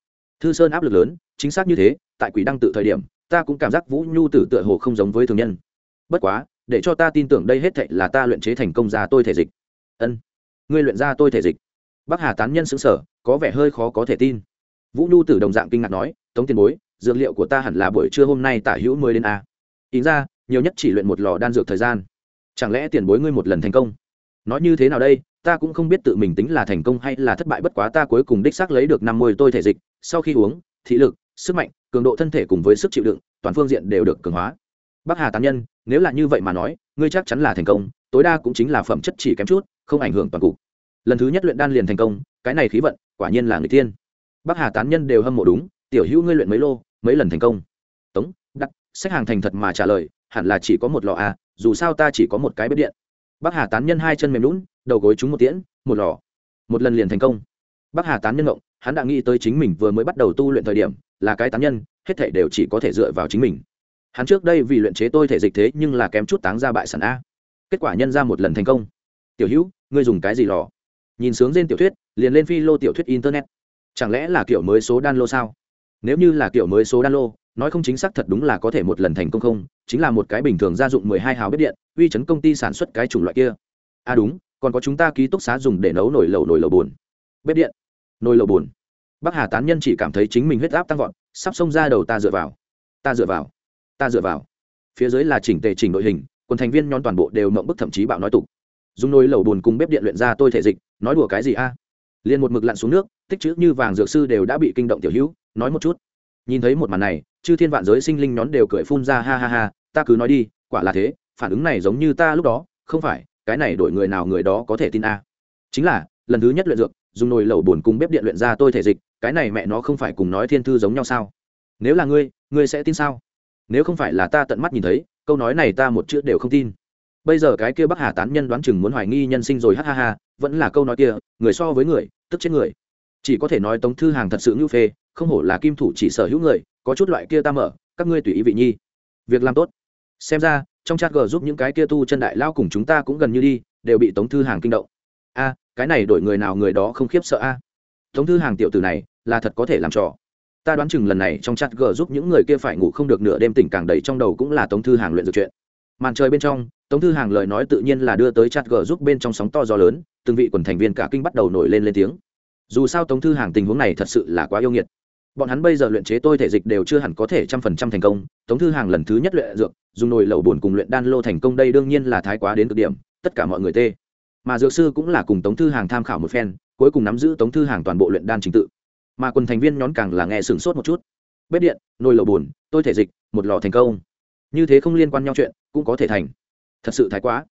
Thư sơn áp lực lớn, chính xác như thế, tại quỷ đăng tự thời điểm, ta cũng cảm giác vũ nhu tử tựa hồ không giống với thường nhân bất quá, để cho ta tin tưởng đây hết thệ là ta luyện chế thành công ra tôi thể dịch. Ân, ngươi luyện ra tôi thể dịch. Bắc hà tán nhân xứng sở có vẻ hơi khó có thể tin. Vũ nhu tử đồng dạng kinh ngạc nói, tống tiền bối, dược liệu của ta hẳn là buổi trưa hôm nay tả hữu mới đến a. Ý ra, nhiều nhất chỉ luyện một lò đan dược thời gian. Chẳng lẽ tiền bối ngươi một lần thành công? Nói như thế nào đây, ta cũng không biết tự mình tính là thành công hay là thất bại, bất quá ta cuối cùng đích xác lấy được năm mươi tôi thể dịch, sau khi uống, thị lực, sức mạnh, cường độ thân thể cùng với sức chịu đựng, toàn phương diện đều được cường hóa. Bắc hà tán nhân nếu là như vậy mà nói, ngươi chắc chắn là thành công, tối đa cũng chính là phẩm chất chỉ kém chút, không ảnh hưởng toàn cục. Lần thứ nhất luyện đan liền thành công, cái này khí vận, quả nhiên là người tiên bắc hà tán nhân đều hâm mộ đúng, tiểu hữu ngươi luyện mấy lô, mấy lần thành công? Tống, đắc, sách hàng thành thật mà trả lời, hẳn là chỉ có một lò à dù sao ta chỉ có một cái bếp điện. Bắc hà tán nhân hai chân mềm lún đầu gối trúng một tiễn, một lò, một lần liền thành công. Bắc hà tán nhân ngộng, hắn đã nghĩ tới chính mình vừa mới bắt đầu tu luyện thời điểm, là cái tán nhân, hết thể đều chỉ có thể dựa vào chính mình hắn trước đây vì luyện chế tôi thể dịch thế nhưng là kém chút táng ra bại sản a. Kết quả nhân ra một lần thành công. Tiểu hữu, ngươi dùng cái gì lò? Nhìn sướng trên tiểu thuyết, liền lên phi lô tiểu thuyết internet. Chẳng lẽ là kiểu mới số đan lô sao? Nếu như là kiểu mới số đan lô, nói không chính xác thật đúng là có thể một lần thành công không? Chính là một cái bình thường gia dụng mười hai hào bếp điện, uy chấn công ty sản xuất cái chủng loại kia. À đúng, còn có chúng ta ký túc xá dùng để nấu nồi lẩu nồi lẩu bùn bếp điện, nồi lẩu bùn bắc hà tán nhân chỉ cảm thấy chính mình huyết áp tăng vọt, sắp xông ra đầu ta dựa vào. Ta dựa vào ta dựa vào. Phía dưới là chỉnh tề chỉnh đội hình còn thành viên nhon toàn bộ đều mộng bức thậm chí bạo nói tục. Dùng nồi lẩu bùn cùng bếp điện luyện ra tôi thể dịch, nói đùa cái gì a? Liền một mực lặn xuống nước, tích chữ như vàng dược sư đều đã bị kinh động tiểu hữu, nói một chút. Nhìn thấy một màn này, chư thiên vạn giới sinh linh nhón đều cười phun ra ha ha ha, ta cứ nói đi, quả là thế, phản ứng này giống như ta lúc đó, không phải, cái này đổi người nào người đó có thể tin a? Chính là, lần thứ nhất luyện dược, dùng nồi lẩu bùn cùng bếp điện luyện ra tôi thể dịch, cái này mẹ nó không phải cùng nói thiên thư giống nhau sao? Nếu là ngươi ngươi sẽ tin sao? Nếu không phải là ta tận mắt nhìn thấy, câu nói này ta một chữ đều không tin. Bây giờ cái kia bắc hà tán nhân đoán chừng muốn hoài nghi nhân sinh rồi, ha ha ha, vẫn là câu nói kia, người so với người, tức chết người. Chỉ có thể nói tống thư hàng thật sự ngưu phê, không hổ là kim thủ chỉ sở hữu người, có chút loại kia ta mở, các ngươi tùy ý vị nhi. Việc làm tốt. Xem ra, trong chat g giúp những cái kia tu chân đại lao cùng chúng ta cũng gần như đi, đều bị tống thư hàng kinh động. A, cái này đổi người nào người đó không khiếp sợ a? Tống thư hàng tiểu tử này, là thật có thể làm trò ta đoán chừng lần này trong chat g giúp những người kia phải ngủ không được nửa đêm tỉnh càng đầy trong đầu cũng là tống thư hàng luyện dược chuyện. Màn trời bên trong, tống thư hàng lời nói tự nhiên là đưa tới chat g giúp bên trong sóng to gió lớn, từng vị quần thành viên cả kinh bắt đầu nổi lên lên tiếng. Dù sao tống thư hàng tình huống này thật sự là quá yêu nghiệt. Bọn hắn bây giờ luyện chế tôi thể dịch đều chưa hẳn có thể trăm phần trăm thành công, tống thư hàng lần thứ nhất luyện dược, dùng nồi lẩu bồn cùng luyện đan lô thành công đây đương nhiên là thái quá đến cực điểm, tất cả mọi người tê. Mà dược sư cũng là cùng tống thư hàng tham khảo một phen, cuối cùng nắm giữ tống thư hàng toàn bộ luyện đan trình tự mà quần thành viên nhón càng là nghe sửng sốt một chút. Bếp điện, nồi lẩu bùn, tôi thể dịch, một lò thành công. Như thế không liên quan nhau chuyện, cũng có thể thành. Thật sự thái quá.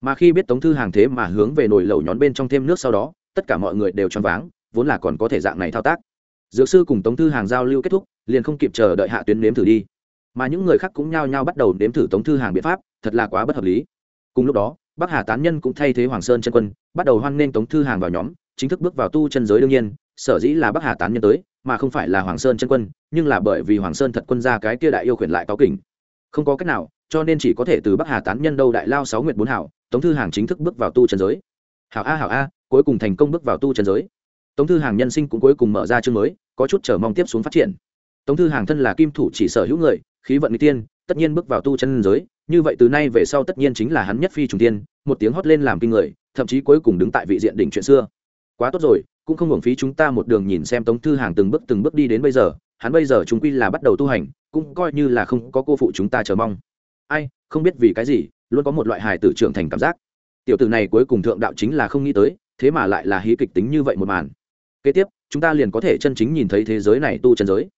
Mà khi biết tống thư hàng thế mà hướng về nồi lẩu nhón bên trong thêm nước sau đó, tất cả mọi người đều choáng váng, vốn là còn có thể dạng này thao tác. Dược sư cùng tống thư hàng giao lưu kết thúc, liền không kịp chờ đợi hạ tuyến nếm thử đi. Mà những người khác cũng nhao nhao bắt đầu nếm thử tống thư hàng biện pháp, thật là quá bất hợp lý. Cùng lúc đó, bắc hà tán nhân cũng thay thế hoàng sơn chân quân, bắt đầu hoan nghênh tống thư hàng vào nhóm, chính thức bước vào tu chân giới đương nhiên sở dĩ là bắc hà tán nhân tới, mà không phải là hoàng sơn chân quân, nhưng là bởi vì hoàng sơn thật quân ra cái kia đại yêu khuyển lại cáo kỉnh. Không có cách nào, cho nên chỉ có thể từ bắc hà tán nhân đâu đại lao sáu nguyệt bốn hảo, tống thư hàng chính thức bước vào tu chân giới. Hảo a hảo a, cuối cùng thành công bước vào tu chân giới. Tống thư hàng nhân sinh cũng cuối cùng mở ra chương mới, có chút chờ mong tiếp xuống phát triển. Tống thư hàng thân là kim thủ chỉ sở hữu người, khí vận n tiên, tất nhiên bước vào tu chân giới, như vậy từ nay về sau tất nhiên chính là hắn nhất phi trùng tiên, một tiếng hót lên làm kinh người, thậm chí cuối cùng đứng tại vị diện đỉnh chuyện xưa. Quá tốt rồi cũng không hưởng phí chúng ta một đường nhìn xem tống thư hàng từng bước từng bước đi đến bây giờ, hắn bây giờ chúng quy là bắt đầu tu hành, cũng coi như là không có cô phụ chúng ta chờ mong. Ai, không biết vì cái gì, luôn có một loại hài tử trưởng thành cảm giác. Tiểu tử này cuối cùng thượng đạo chính là không nghĩ tới, thế mà lại là hí kịch tính như vậy một màn. Kế tiếp, chúng ta liền có thể chân chính nhìn thấy thế giới này tu chân giới.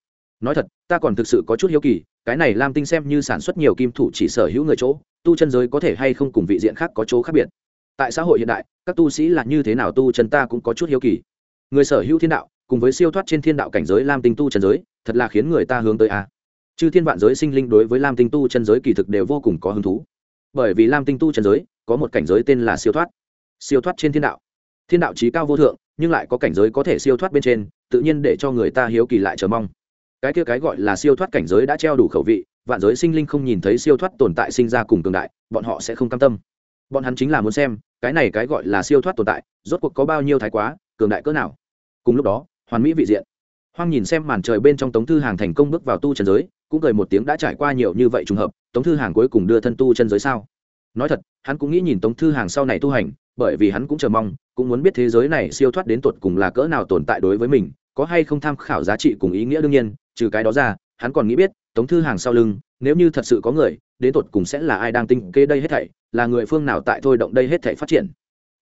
Nói thật, ta còn thực sự có chút hiếu kỳ, cái này lam tinh xem như sản xuất nhiều kim thủ chỉ sở hữu người chỗ, tu chân giới có thể hay không cùng vị diện khác có chỗ khác biệt. Tại xã hội hiện đại, các tu sĩ là như thế nào tu chân ta cũng có chút hiếu kỳ người sở hữu thiên đạo, cùng với siêu thoát trên thiên đạo cảnh giới lam tinh tu chân giới, thật là khiến người ta hướng tới a. Chư thiên vạn giới sinh linh đối với lam tinh tu chân giới kỳ thực đều vô cùng có hứng thú. Bởi vì lam tinh tu chân giới có một cảnh giới tên là siêu thoát. Siêu thoát trên thiên đạo. Thiên đạo trí cao vô thượng, nhưng lại có cảnh giới có thể siêu thoát bên trên, tự nhiên để cho người ta hiếu kỳ lại chờ mong. Cái kia cái gọi là siêu thoát cảnh giới đã treo đủ khẩu vị, vạn giới sinh linh không nhìn thấy siêu thoát tồn tại sinh ra cùng cường đại, bọn họ sẽ không cam tâm. Bọn hắn chính là muốn xem, cái này cái gọi là siêu thoát tồn tại, rốt cuộc có bao nhiêu thái quá cường đại cỡ nào. Cùng lúc đó, hoàn mỹ vị diện. Hoang nhìn xem màn trời bên trong tống thư hàng thành công bước vào tu trần giới, cũng cười một tiếng đã trải qua nhiều như vậy trùng hợp, tống thư hàng cuối cùng đưa thân tu chân giới sao? Nói thật, hắn cũng nghĩ nhìn tống thư hàng sau này tu hành, bởi vì hắn cũng chờ mong, cũng muốn biết thế giới này siêu thoát đến tột cùng là cỡ nào tồn tại đối với mình, có hay không tham khảo giá trị cùng ý nghĩa đương nhiên, trừ cái đó ra, hắn còn nghĩ biết, tống thư hàng sau lưng, nếu như thật sự có người, đến tột cùng sẽ là ai đang tinh kê đây hết thảy, là người phương nào tại thôi động đây hết thảy phát triển?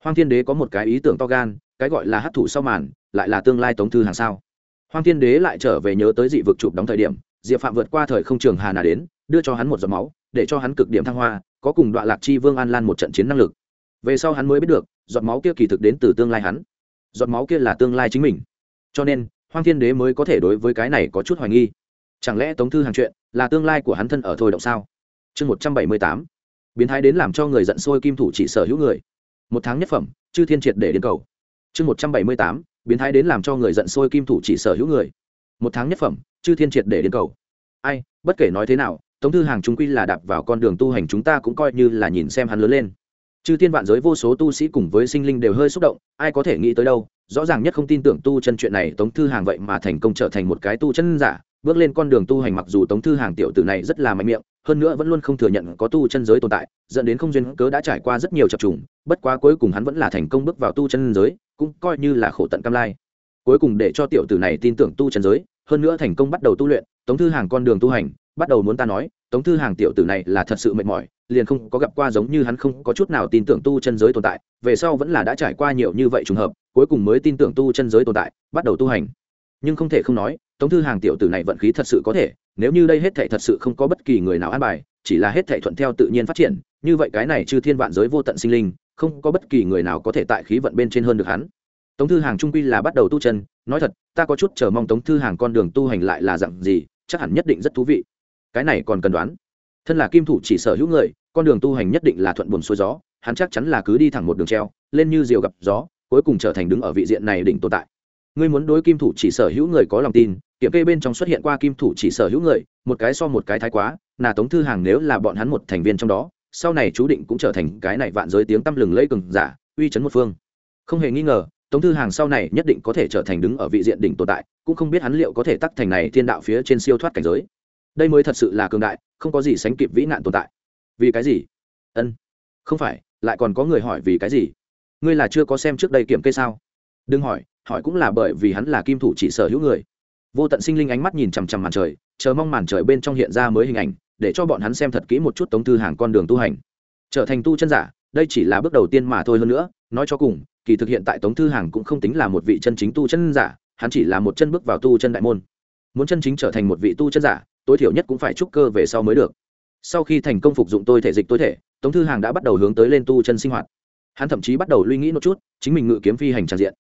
Hoang thiên đế có một cái ý tưởng to gan cái gọi là hát thủ sau màn, lại là tương lai tống thư hàng sao. Hoang thiên đế lại trở về nhớ tới dị vực chụp đóng thời điểm, diệp phạm vượt qua thời không trường hà nà đến, đưa cho hắn một giọt máu, để cho hắn cực điểm thăng hoa, có cùng đoạn lạc chi vương an lan một trận chiến năng lực. Về sau hắn mới biết được, giọt máu kia kỳ thực đến từ tương lai hắn. Giọt máu kia là tương lai chính mình. Cho nên, hoang thiên đế mới có thể đối với cái này có chút hoài nghi. Chẳng lẽ tống thư hàng chuyện là tương lai của hắn thân ở thôi động sao? Chương một trăm bảy mươi tám. Biến thái đến làm cho người giận sôi kim thủ chỉ sở hữu người. Một tháng nhất phẩm, chư thiên triệt để đến cầu chương một trăm bảy mươi tám, biến thái đến làm cho người giận sôi kim thủ chỉ sở hữu người. Một tháng nhất phẩm, chư thiên triệt để đến cầu. Ai, bất kể nói thế nào, tống thư hàng chúng quy là đạp vào con đường tu hành chúng ta cũng coi như là nhìn xem hắn lớn lên. Chư thiên vạn giới vô số tu sĩ cùng với sinh linh đều hơi xúc động, ai có thể nghĩ tới đâu, rõ ràng nhất không tin tưởng tu chân chuyện này tống thư hàng vậy mà thành công trở thành một cái tu chân giả, bước lên con đường tu hành mặc dù tống thư hàng tiểu tử này rất là mạnh miệng hơn nữa vẫn luôn không thừa nhận có tu chân giới tồn tại, dẫn đến không duyên cớ đã trải qua rất nhiều chập trùng, bất quá cuối cùng hắn vẫn là thành công bước vào tu chân giới, cũng coi như là khổ tận cam lai. Cuối cùng để cho tiểu tử này tin tưởng tu chân giới, hơn nữa thành công bắt đầu tu luyện, tống thư hàng con đường tu hành, bắt đầu muốn ta nói, tống thư hàng tiểu tử này là thật sự mệt mỏi, liền không có gặp qua giống như hắn không có chút nào tin tưởng tu chân giới tồn tại, về sau vẫn là đã trải qua nhiều như vậy trùng hợp, cuối cùng mới tin tưởng tu chân giới tồn tại, bắt đầu tu hành nhưng không thể không nói, tống thư hàng tiểu tử này vận khí thật sự có thể, nếu như đây hết thệ thật sự không có bất kỳ người nào an bài, chỉ là hết thệ thuận theo tự nhiên phát triển, như vậy cái này chư thiên vạn giới vô tận sinh linh, không có bất kỳ người nào có thể tại khí vận bên trên hơn được hắn. Tống thư hàng trung quy là bắt đầu tu chân, nói thật, ta có chút chờ mong tống thư hàng con đường tu hành lại là dặn gì, chắc hẳn nhất định rất thú vị. Cái này còn cần đoán. Thân là kim thủ chỉ sở hữu người, con đường tu hành nhất định là thuận buồn xuôi gió, hắn chắc chắn là cứ đi thẳng một đường treo, lên như diều gặp gió, cuối cùng trở thành đứng ở vị diện này đỉnh tồn tại ngươi muốn đối kim thủ chỉ sở hữu người có lòng tin, kiểm kê bên trong xuất hiện qua kim thủ chỉ sở hữu người, một cái so một cái thái quá, là tống thư hàng nếu là bọn hắn một thành viên trong đó, sau này chú định cũng trở thành cái này vạn giới tiếng tăm lừng lẫy cường giả, uy chấn một phương. Không hề nghi ngờ, tống thư hàng sau này nhất định có thể trở thành đứng ở vị diện đỉnh tồn tại, cũng không biết hắn liệu có thể tắc thành này thiên đạo phía trên siêu thoát cảnh giới. Đây mới thật sự là cường đại, không có gì sánh kịp vĩ nạn tồn tại. Vì cái gì? Ân, không phải, lại còn có người hỏi vì cái gì? Ngươi là chưa có xem trước đây kiểm kê sao? Đừng hỏi hỏi cũng là bởi vì hắn là kim thủ chỉ sở hữu người. Vô tận sinh linh ánh mắt nhìn chằm chằm màn trời, chờ mong màn trời bên trong hiện ra mới hình ảnh, để cho bọn hắn xem thật kỹ một chút tống thư hàng con đường tu hành. Trở thành tu chân giả, đây chỉ là bước đầu tiên mà thôi hơn nữa, nói cho cùng, kỳ thực hiện tại tống thư hàng cũng không tính là một vị chân chính tu chân giả, hắn chỉ là một chân bước vào tu chân đại môn. Muốn chân chính trở thành một vị tu chân giả, tối thiểu nhất cũng phải trúc cơ về sau mới được. Sau khi thành công phục dụng tôi thể dịch tối thể, tống thư hàng đã bắt đầu hướng tới lên tu chân sinh hoạt. Hắn thậm chí bắt đầu suy nghĩ một chút, chính mình ngự kiếm phi hành tràn diện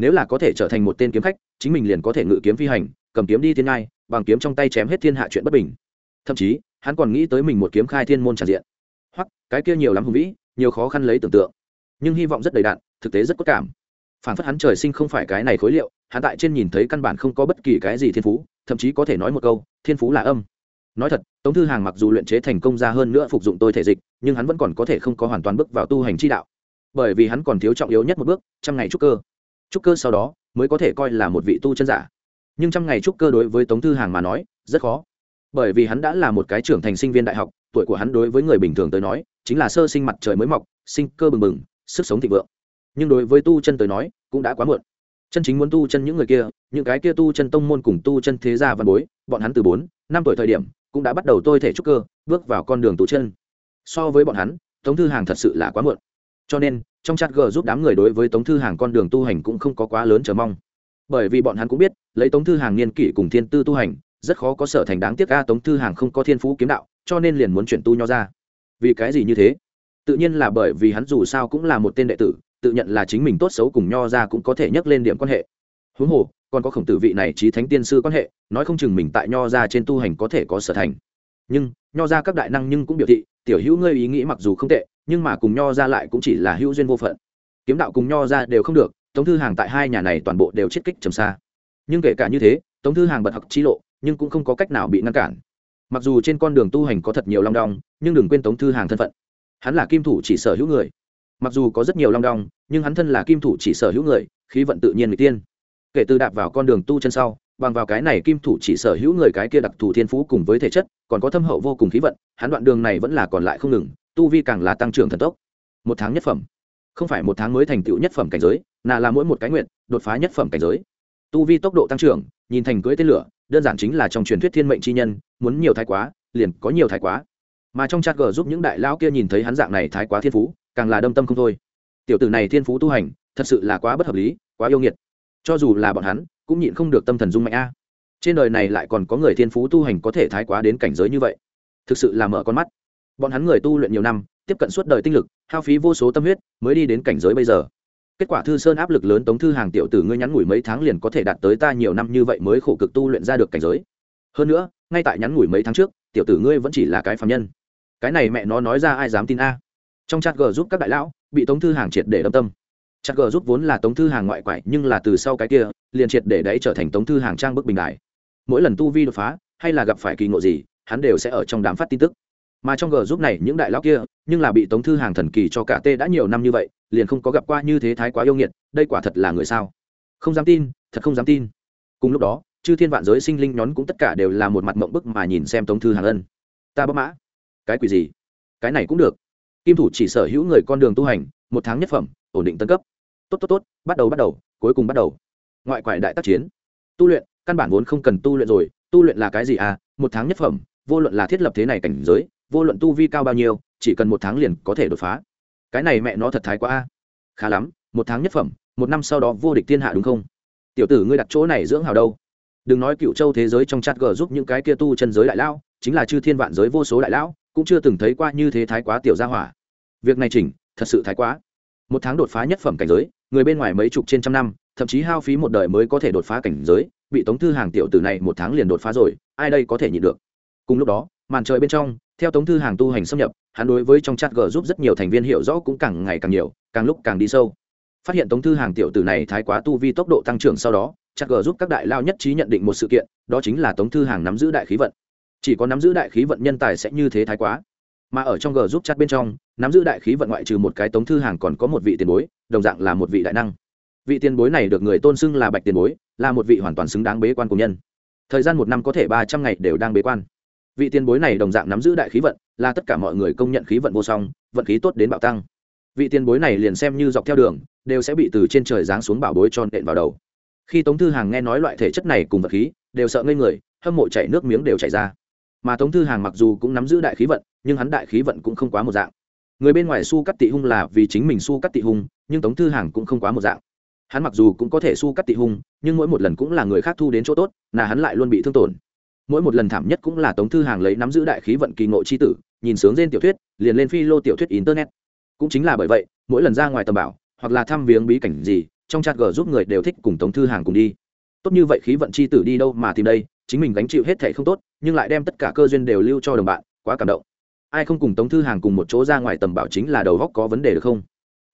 nếu là có thể trở thành một tên kiếm khách, chính mình liền có thể ngự kiếm phi hành, cầm kiếm đi thiên ngai, bằng kiếm trong tay chém hết thiên hạ chuyện bất bình. Thậm chí, hắn còn nghĩ tới mình một kiếm khai thiên môn tràn diện. Hoặc, cái kia nhiều lắm hùng vĩ, nhiều khó khăn lấy tưởng tượng. Nhưng hy vọng rất đầy đạn, thực tế rất cốt cảm. Phản phất hắn trời sinh không phải cái này khối liệu, hắn tại trên nhìn thấy căn bản không có bất kỳ cái gì thiên phú, thậm chí có thể nói một câu, thiên phú là âm. Nói thật, tống thư hàng mặc dù luyện chế thành công ra hơn nữa phục dụng tôi thể dịch, nhưng hắn vẫn còn có thể không có hoàn toàn bước vào tu hành chi đạo. Bởi vì hắn còn thiếu trọng yếu nhất một bước, trăm ngày trúc cơ trúc cơ sau đó mới có thể coi là một vị tu chân giả. Nhưng trăm ngày trúc cơ đối với tống thư hàng mà nói, rất khó. Bởi vì hắn đã là một cái trưởng thành sinh viên đại học, tuổi của hắn đối với người bình thường tới nói, chính là sơ sinh mặt trời mới mọc, sinh cơ bừng bừng, sức sống thịnh vượng. Nhưng đối với tu chân tới nói, cũng đã quá muộn. Chân chính muốn tu chân những người kia, những cái kia tu chân tông môn cùng tu chân thế gia văn bối, bọn hắn từ bốn, năm tuổi thời điểm, cũng đã bắt đầu tôi thể trúc cơ, bước vào con đường tu chân. So với bọn hắn, tống thư hàng thật sự là quá muộn cho nên, trong chat g giúp đám người đối với tống thư hàng con đường tu hành cũng không có quá lớn chờ mong. Bởi vì bọn hắn cũng biết, lấy tống thư hàng niên kỷ cùng thiên tư tu hành, rất khó có sở thành đáng tiếc a, tống thư hàng không có thiên phú kiếm đạo, cho nên liền muốn chuyển tu nho ra. Vì cái gì như thế? Tự nhiên là bởi vì hắn dù sao cũng là một tên đệ tử, tự nhận là chính mình tốt xấu cùng nho ra cũng có thể nhắc lên điểm quan hệ. Huống hồ, còn có khổng tử vị này trí thánh tiên sư quan hệ, nói không chừng mình tại nho ra trên tu hành có thể có sở thành. Nhưng, nho ra các đại năng nhưng cũng biểu thị, tiểu hữu ngươi ý nghĩ mặc dù không tệ nhưng mà cùng nho ra lại cũng chỉ là hữu duyên vô phận. Kiếm đạo cùng nho ra đều không được, tống thư hàng tại hai nhà này toàn bộ đều chiết kích trầm xa. Nhưng kể cả như thế, tống thư hàng bật học trí lộ, nhưng cũng không có cách nào bị ngăn cản. Mặc dù trên con đường tu hành có thật nhiều long đong, nhưng đừng quên tống thư hàng thân phận. Hắn là kim thủ chỉ sở hữu người. Mặc dù có rất nhiều long đong, nhưng hắn thân là kim thủ chỉ sở hữu người, khí vận tự nhiên người tiên. Kể từ đạp vào con đường tu chân sau, bằng vào cái này kim thủ chỉ sở hữu người cái kia đặc thù thiên phú cùng với thể chất, còn có thâm hậu vô cùng khí vận, hắn đoạn đường này vẫn là còn lại không ngừng tu vi càng là tăng trưởng thần tốc. Một tháng nhất phẩm. Không phải một tháng mới thành tựu nhất phẩm cảnh giới là là mỗi một cái nguyện đột phá nhất phẩm cảnh giới. Tu vi tốc độ tăng trưởng, nhìn thành cưỡi tên lửa, đơn giản chính là trong truyền thuyết thiên mệnh chi nhân, muốn nhiều thái quá, liền có nhiều thái quá. Mà trong chat g giúp những đại lão kia nhìn thấy hắn dạng này thái quá thiên phú, càng là đâm tâm không thôi. Tiểu tử này thiên phú tu hành, thật sự là quá bất hợp lý, quá yêu nghiệt. Cho dù là bọn hắn, cũng nhịn không được tâm thần dung mạnh a. Trên đời này lại còn có người thiên phú tu hành có thể thái quá đến cảnh giới như vậy. Thực sự là mở con mắt bọn hắn người tu luyện nhiều năm, tiếp cận suốt đời tinh lực, hao phí vô số tâm huyết, mới đi đến cảnh giới bây giờ. Kết quả thư sơn áp lực lớn tống thư hàng tiểu tử ngươi nhắn ngủi mấy tháng liền có thể đạt tới ta nhiều năm như vậy mới khổ cực tu luyện ra được cảnh giới. Hơn nữa, ngay tại nhắn ngủi mấy tháng trước, tiểu tử ngươi vẫn chỉ là cái phạm nhân. Cái này mẹ nó nói ra ai dám tin a? Trong chat g giúp các đại lão, bị tống thư hàng triệt để đâm tâm. Chat g giúp vốn là tống thư hàng ngoại quại nhưng là từ sau cái kia, liền triệt để đấy trở thành tống thư hàng trang bức bình đại. Mỗi lần tu vi đột phá, hay là gặp phải kỳ ngộ gì, hắn đều sẽ ở trong đám phát tin tức mà trong g giúp này những đại lão kia, nhưng là bị tống thư hàng thần kỳ cho cả tê đã nhiều năm như vậy, liền không có gặp qua như thế thái quá yêu nghiệt, đây quả thật là người sao? Không dám tin, thật không dám tin. Cùng lúc đó, chư thiên vạn giới sinh linh nhón cũng tất cả đều là một mặt mộng bức mà nhìn xem tống thư hàng ân. Ta bấm mã. Cái quỷ gì? Cái này cũng được. Kim thủ chỉ sở hữu người con đường tu hành, một tháng nhất phẩm, ổn định tân cấp. Tốt tốt tốt, bắt đầu bắt đầu, cuối cùng bắt đầu. Ngoại quại đại tác chiến. Tu luyện, căn bản vốn không cần tu luyện rồi, tu luyện là cái gì à? Một tháng nhất phẩm, vô luận là thiết lập thế này cảnh giới vô luận tu vi cao bao nhiêu, chỉ cần một tháng liền có thể đột phá. Cái này mẹ nó thật thái quá a. Khá lắm, một tháng nhất phẩm, một năm sau đó vô địch thiên hạ đúng không? Tiểu tử ngươi đặt chỗ này dưỡng hào đâu? Đừng nói cựu châu thế giới trong chat g giúp những cái kia tu chân giới đại lão, chính là chư thiên vạn giới vô số đại lão, cũng chưa từng thấy qua như thế thái quá tiểu gia hỏa. Việc này chỉnh, thật sự thái quá. Một tháng đột phá nhất phẩm cảnh giới, người bên ngoài mấy chục trên trăm năm, thậm chí hao phí một đời mới có thể đột phá cảnh giới, bị tống thư hàng tiểu tử này một tháng liền đột phá rồi, ai đây có thể nhịn được? Cùng lúc đó, màn trời bên trong theo tống thư hàng tu hành xâm nhập, hắn đối với trong chat g giúp rất nhiều thành viên hiểu rõ cũng càng ngày càng nhiều, càng lúc càng đi sâu. Phát hiện tống thư hàng tiểu tử này thái quá tu vi tốc độ tăng trưởng sau đó, chat g giúp các đại lao nhất trí nhận định một sự kiện, đó chính là tống thư hàng nắm giữ đại khí vận. Chỉ có nắm giữ đại khí vận nhân tài sẽ như thế thái quá. Mà ở trong g giúp chat bên trong, nắm giữ đại khí vận ngoại trừ một cái tống thư hàng còn có một vị tiền bối, đồng dạng là một vị đại năng. Vị tiền bối này được người tôn xưng là bạch tiền bối, là một vị hoàn toàn xứng đáng bế quan cùng nhân. Thời gian một năm có thể ba trăm ngày đều đang bế quan vị tiền bối này đồng dạng nắm giữ đại khí vận, là tất cả mọi người công nhận khí vận vô song, vận khí tốt đến bạo tăng. Vị tiền bối này liền xem như dọc theo đường, đều sẽ bị từ trên trời giáng xuống bảo bối tròn đệm vào đầu. Khi tống thư hàng nghe nói loại thể chất này cùng vật khí, đều sợ ngây người, hâm mộ chảy nước miếng đều chảy ra. Mà tống thư hàng mặc dù cũng nắm giữ đại khí vận, nhưng hắn đại khí vận cũng không quá một dạng. Người bên ngoài su cắt tị hung là vì chính mình su cắt tị hung, nhưng tống thư hàng cũng không quá một dạng. Hắn mặc dù cũng có thể su cắt tị hung, nhưng mỗi một lần cũng là người khác thu đến chỗ tốt, là hắn lại luôn bị thương tổn mỗi một lần thảm nhất cũng là tống thư hàng lấy nắm giữ đại khí vận kỳ ngộ c h i tử, nhìn sướng trên tiểu thuyết, liền lên phi lô tiểu thuyết internet. Cũng chính là bởi vậy, mỗi lần ra ngoài tầm bảo, hoặc là thăm viếng bí cảnh gì, trong chat g giúp người đều thích cùng tống thư hàng cùng đi. Tốt như vậy khí vận c h i tử đi đâu mà tìm đây, chính mình gánh chịu hết thẻ không tốt, nhưng lại đem tất cả cơ duyên đều lưu cho đồng bạn, quá cảm động. Ai không cùng tống thư hàng cùng một chỗ ra ngoài tầm bảo chính là đầu góc có vấn đề được không?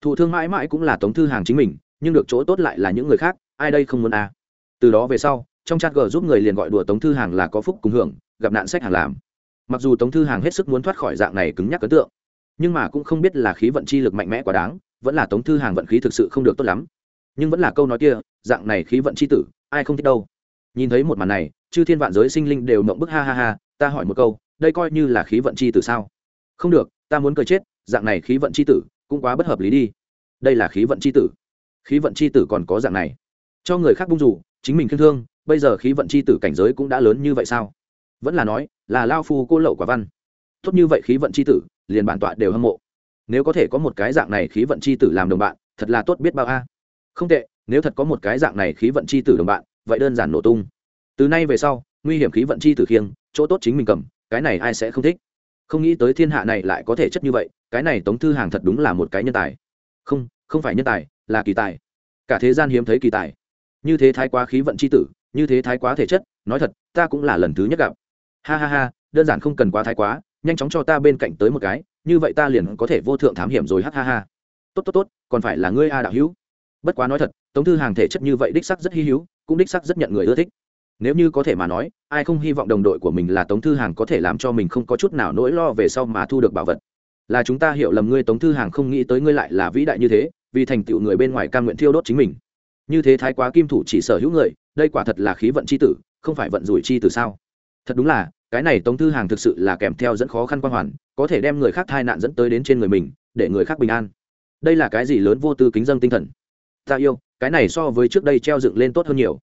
Thụ thương mãi mãi cũng là tống thư hàng chính mình, nhưng được chỗ tốt lại là những người khác, ai đây không muốn à. từ đó về sau trong chat g giúp người liền gọi đùa tống thư hàng là có phúc cùng hưởng, gặp nạn sách hàng làm. Mặc dù tống thư hàng hết sức muốn thoát khỏi dạng này cứng nhắc ấn tượng, nhưng mà cũng không biết là khí vận chi lực mạnh mẽ quá đáng, vẫn là tống thư hàng vận khí thực sự không được tốt lắm. Nhưng vẫn là câu nói kia, dạng này khí vận chi tử, ai không thích đâu. Nhìn thấy một màn này, chư thiên vạn giới sinh linh đều mộng bức ha ha ha, ta hỏi một câu, đây coi như là khí vận chi tử sao? Không được, ta muốn cười chết, dạng này khí vận chi tử, cũng quá bất hợp lý đi. Đây là khí vận chi tử. Khí vận chi tử còn có dạng này. Cho người khác bung rủ chính mình khiêm thương bây giờ khí vận chi tử cảnh giới cũng đã lớn như vậy sao? Vẫn là nói, là lao phu cô lậu quả văn. Tốt như vậy khí vận chi tử, liền bản tọa đều hâm mộ. Nếu có thể có một cái dạng này khí vận chi tử làm đồng bạn, thật là tốt biết bao a. Không tệ, nếu thật có một cái dạng này khí vận chi tử đồng bạn, vậy đơn giản nổ tung. Từ nay về sau, nguy hiểm khí vận chi tử khiêng, chỗ tốt chính mình cầm, cái này ai sẽ không thích? Không nghĩ tới thiên hạ này lại có thể chất như vậy, cái này tống thư hàng thật đúng là một cái nhân tài. Không không phải nhân tài, là kỳ tài. Cả thế gian hiếm thấy kỳ tài. Như thế thái quá khí vận c h i tử như thế thái quá thể chất, nói thật, ta cũng là lần thứ nhất gặp. Ha ha ha, đơn giản không cần quá thái quá, nhanh chóng cho ta bên cạnh tới một cái, như vậy ta liền có thể vô thượng thám hiểm rồi, ha ha ha. Tốt tốt tốt, còn phải là ngươi a đạo hữu. Bất quá nói thật, tống thư hàng thể chất như vậy đích sắc rất hy hữu, cũng đích sắc rất nhận người ưa thích. Nếu như có thể mà nói, ai không hy vọng đồng đội của mình là tống thư hàng có thể làm cho mình không có chút nào nỗi lo về sau mà thu được bảo vật. Là chúng ta hiểu lầm ngươi, tống thư hàng không nghĩ tới ngươi lại là vĩ đại như thế, vì thành tựu người bên ngoài ca nguyện thiêu đốt chính mình. Như thế thái quá kim thủ chỉ sở hữu người đây quả thật là khí vận c h i tử, không phải vận rủi chi tử sao? Thật đúng là, cái này tống thư hàng thực sự là kèm theo dẫn khó khăn quan hoàn, có thể đem người khác thai nạn dẫn tới đến trên người mình, để người khác bình an. Đây là cái gì lớn vô tư kính dân tinh thần? Ta yêu, cái này so với trước đây treo dựng lên tốt hơn nhiều.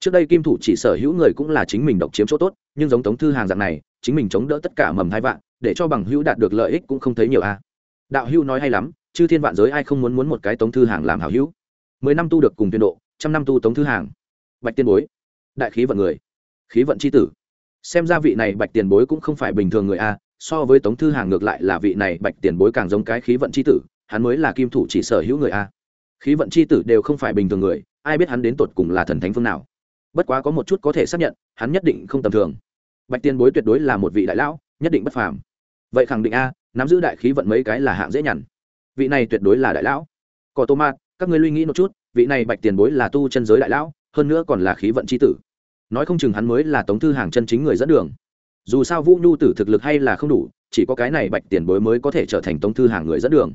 Trước đây kim thủ chỉ sở hữu người cũng là chính mình độc chiếm chỗ tốt, nhưng giống tống thư hàng dạng này, chính mình chống đỡ tất cả mầm hai vạn, để cho bằng hữu đạt được lợi ích cũng không thấy nhiều a. Đạo hữu nói hay lắm chứ thiên vạn giới ai không muốn muốn một cái tống thư hàng làm hảo hữu? Mười năm tu được cùng tuyên độ, trăm năm tu tống thư hàng bạch tiên bối. Đại khí vận người. Khí vận c h i tử. Xem ra vị này bạch tiền bối cũng không phải bình thường người a, so với tống thư hàng ngược lại là vị này bạch tiền bối càng giống cái khí vận c h i tử, hắn mới là kim thủ chỉ sở hữu người a. Khí vận c h i tử đều không phải bình thường người, ai biết hắn đến tột cùng là thần thánh phương nào. Bất quá có một chút có thể xác nhận, hắn nhất định không tầm thường. Bạch tiền bối tuyệt đối là một vị đại lão, nhất định bất phàm. Vậy khẳng định a, nắm giữ đại khí vận mấy cái là hạng dễ nhằn. Vị này tuyệt đối là đại lão. Có tô mát các ngươi suy nghĩ một chút, vị này bạch tiền bối là tu chân giới đại lão hơn nữa còn là khí vận c h i tử. Nói không chừng hắn mới là tống thư hàng chân chính người dẫn đường. Dù sao vũ nhu tử thực lực hay là không đủ, chỉ có cái này bạch tiền bối mới có thể trở thành tống thư hàng người dẫn đường.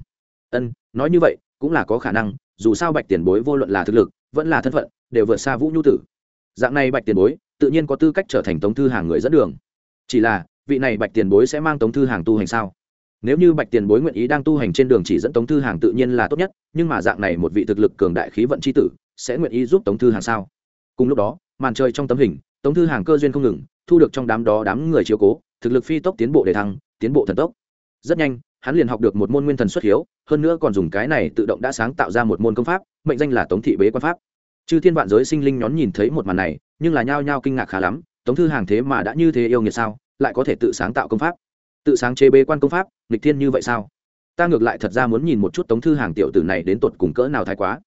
Ân, nói như vậy, cũng là có khả năng, dù sao bạch tiền bối vô luận là thực lực, vẫn là thân phận, đều vượt xa vũ nhu tử. Dạng này bạch tiền bối, tự nhiên có tư cách trở thành tống thư hàng người dẫn đường. Chỉ là, vị này bạch tiền bối sẽ mang tống thư hàng tu hành sao? Nếu như bạch tiền bối nguyện ý đang tu hành trên đường chỉ dẫn tống thư hàng tự nhiên là tốt nhất, nhưng mà dạng này một vị thực lực cường đại khí vận c h i tử, sẽ nguyện ý giúp tống thư hàng sao? Cùng lúc đó, màn trời trong tấm hình, tống thư hàng cơ duyên không ngừng, thu được trong đám đó đám người chiếu cố, thực lực phi tốc tiến bộ để thăng, tiến bộ thần tốc. Rất nhanh, hắn liền học được một môn nguyên thần xuất hiếu, hơn nữa còn dùng cái này tự động đã sáng tạo ra một môn công pháp, mệnh danh là tống thị bế quan pháp. Chư thiên vạn giới sinh linh nhón nhìn thấy một màn này, nhưng là nhao nhao kinh ngạc khá lắm, tống thư hàng thế mà đã như thế yêu nghiệt sao, lại có thể tự sáng tạo công pháp? Tự sáng chế bế quan công pháp, nghịch thiên như vậy sao? Ta ngược lại thật ra muốn nhìn một chút tống thư hàng tiểu tử này đến tột cùng cỡ nào thái quá.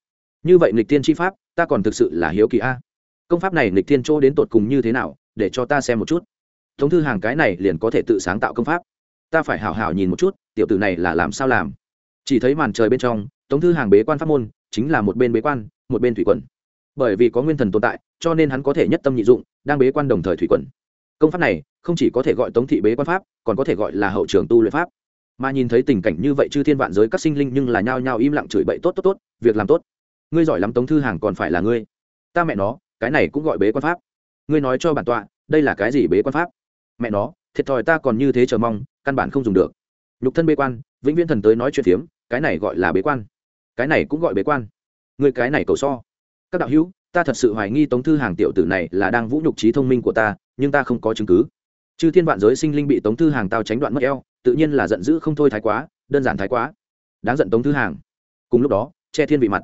Như vậy nghịch thiên chi pháp, ta còn thực sự là hiếu kỳ a công pháp này nghịch thiên chỗ đến tột cùng như thế nào, để cho ta xem một chút. Tống thư hàng cái này liền có thể tự sáng tạo công pháp. Ta phải hảo hảo nhìn một chút, tiểu tử này là làm sao làm. Chỉ thấy màn trời bên trong, tống thư hàng bế quan pháp môn, chính là một bên bế quan, một bên thủy quần. Bởi vì có nguyên thần tồn tại, cho nên hắn có thể nhất tâm nhị dụng, đang bế quan đồng thời thủy quần. Công pháp này, không chỉ có thể gọi tống thị bế quan pháp, còn có thể gọi là hậu trường tu luyện pháp. Mà nhìn thấy tình cảnh như vậy chư thiên vạn giới các sinh linh nhưng là nhao nhao im lặng chửi bậy, tốt tốt tốt, việc làm tốt. Ngươi giỏi lắm tống thư hàng còn phải là ngươi. Ta mẹ nó cái này cũng gọi bế quan pháp. Ngươi nói cho bản tọa, đây là cái gì bế quan pháp? Mẹ nó, thiệt thòi ta còn như thế chờ mong, căn bản không dùng được. Nhục thân bế quan, vĩnh viễn thần tới nói chuyện phiếm, cái này gọi là bế quan. Cái này cũng gọi bế quan. Ngươi cái này cầu so. Các đạo hữu, ta thật sự hoài nghi tống thư hàng tiểu tử này là đang vũ nhục trí thông minh của ta, nhưng ta không có chứng cứ. Chư thiên vạn giới sinh linh bị tống thư hàng tao tránh đoạn mất eo, tự nhiên là giận dữ không thôi thái quá, đơn giản thái quá. Đáng giận tống thư hàng. Cùng lúc đó, che thiên vị mặt.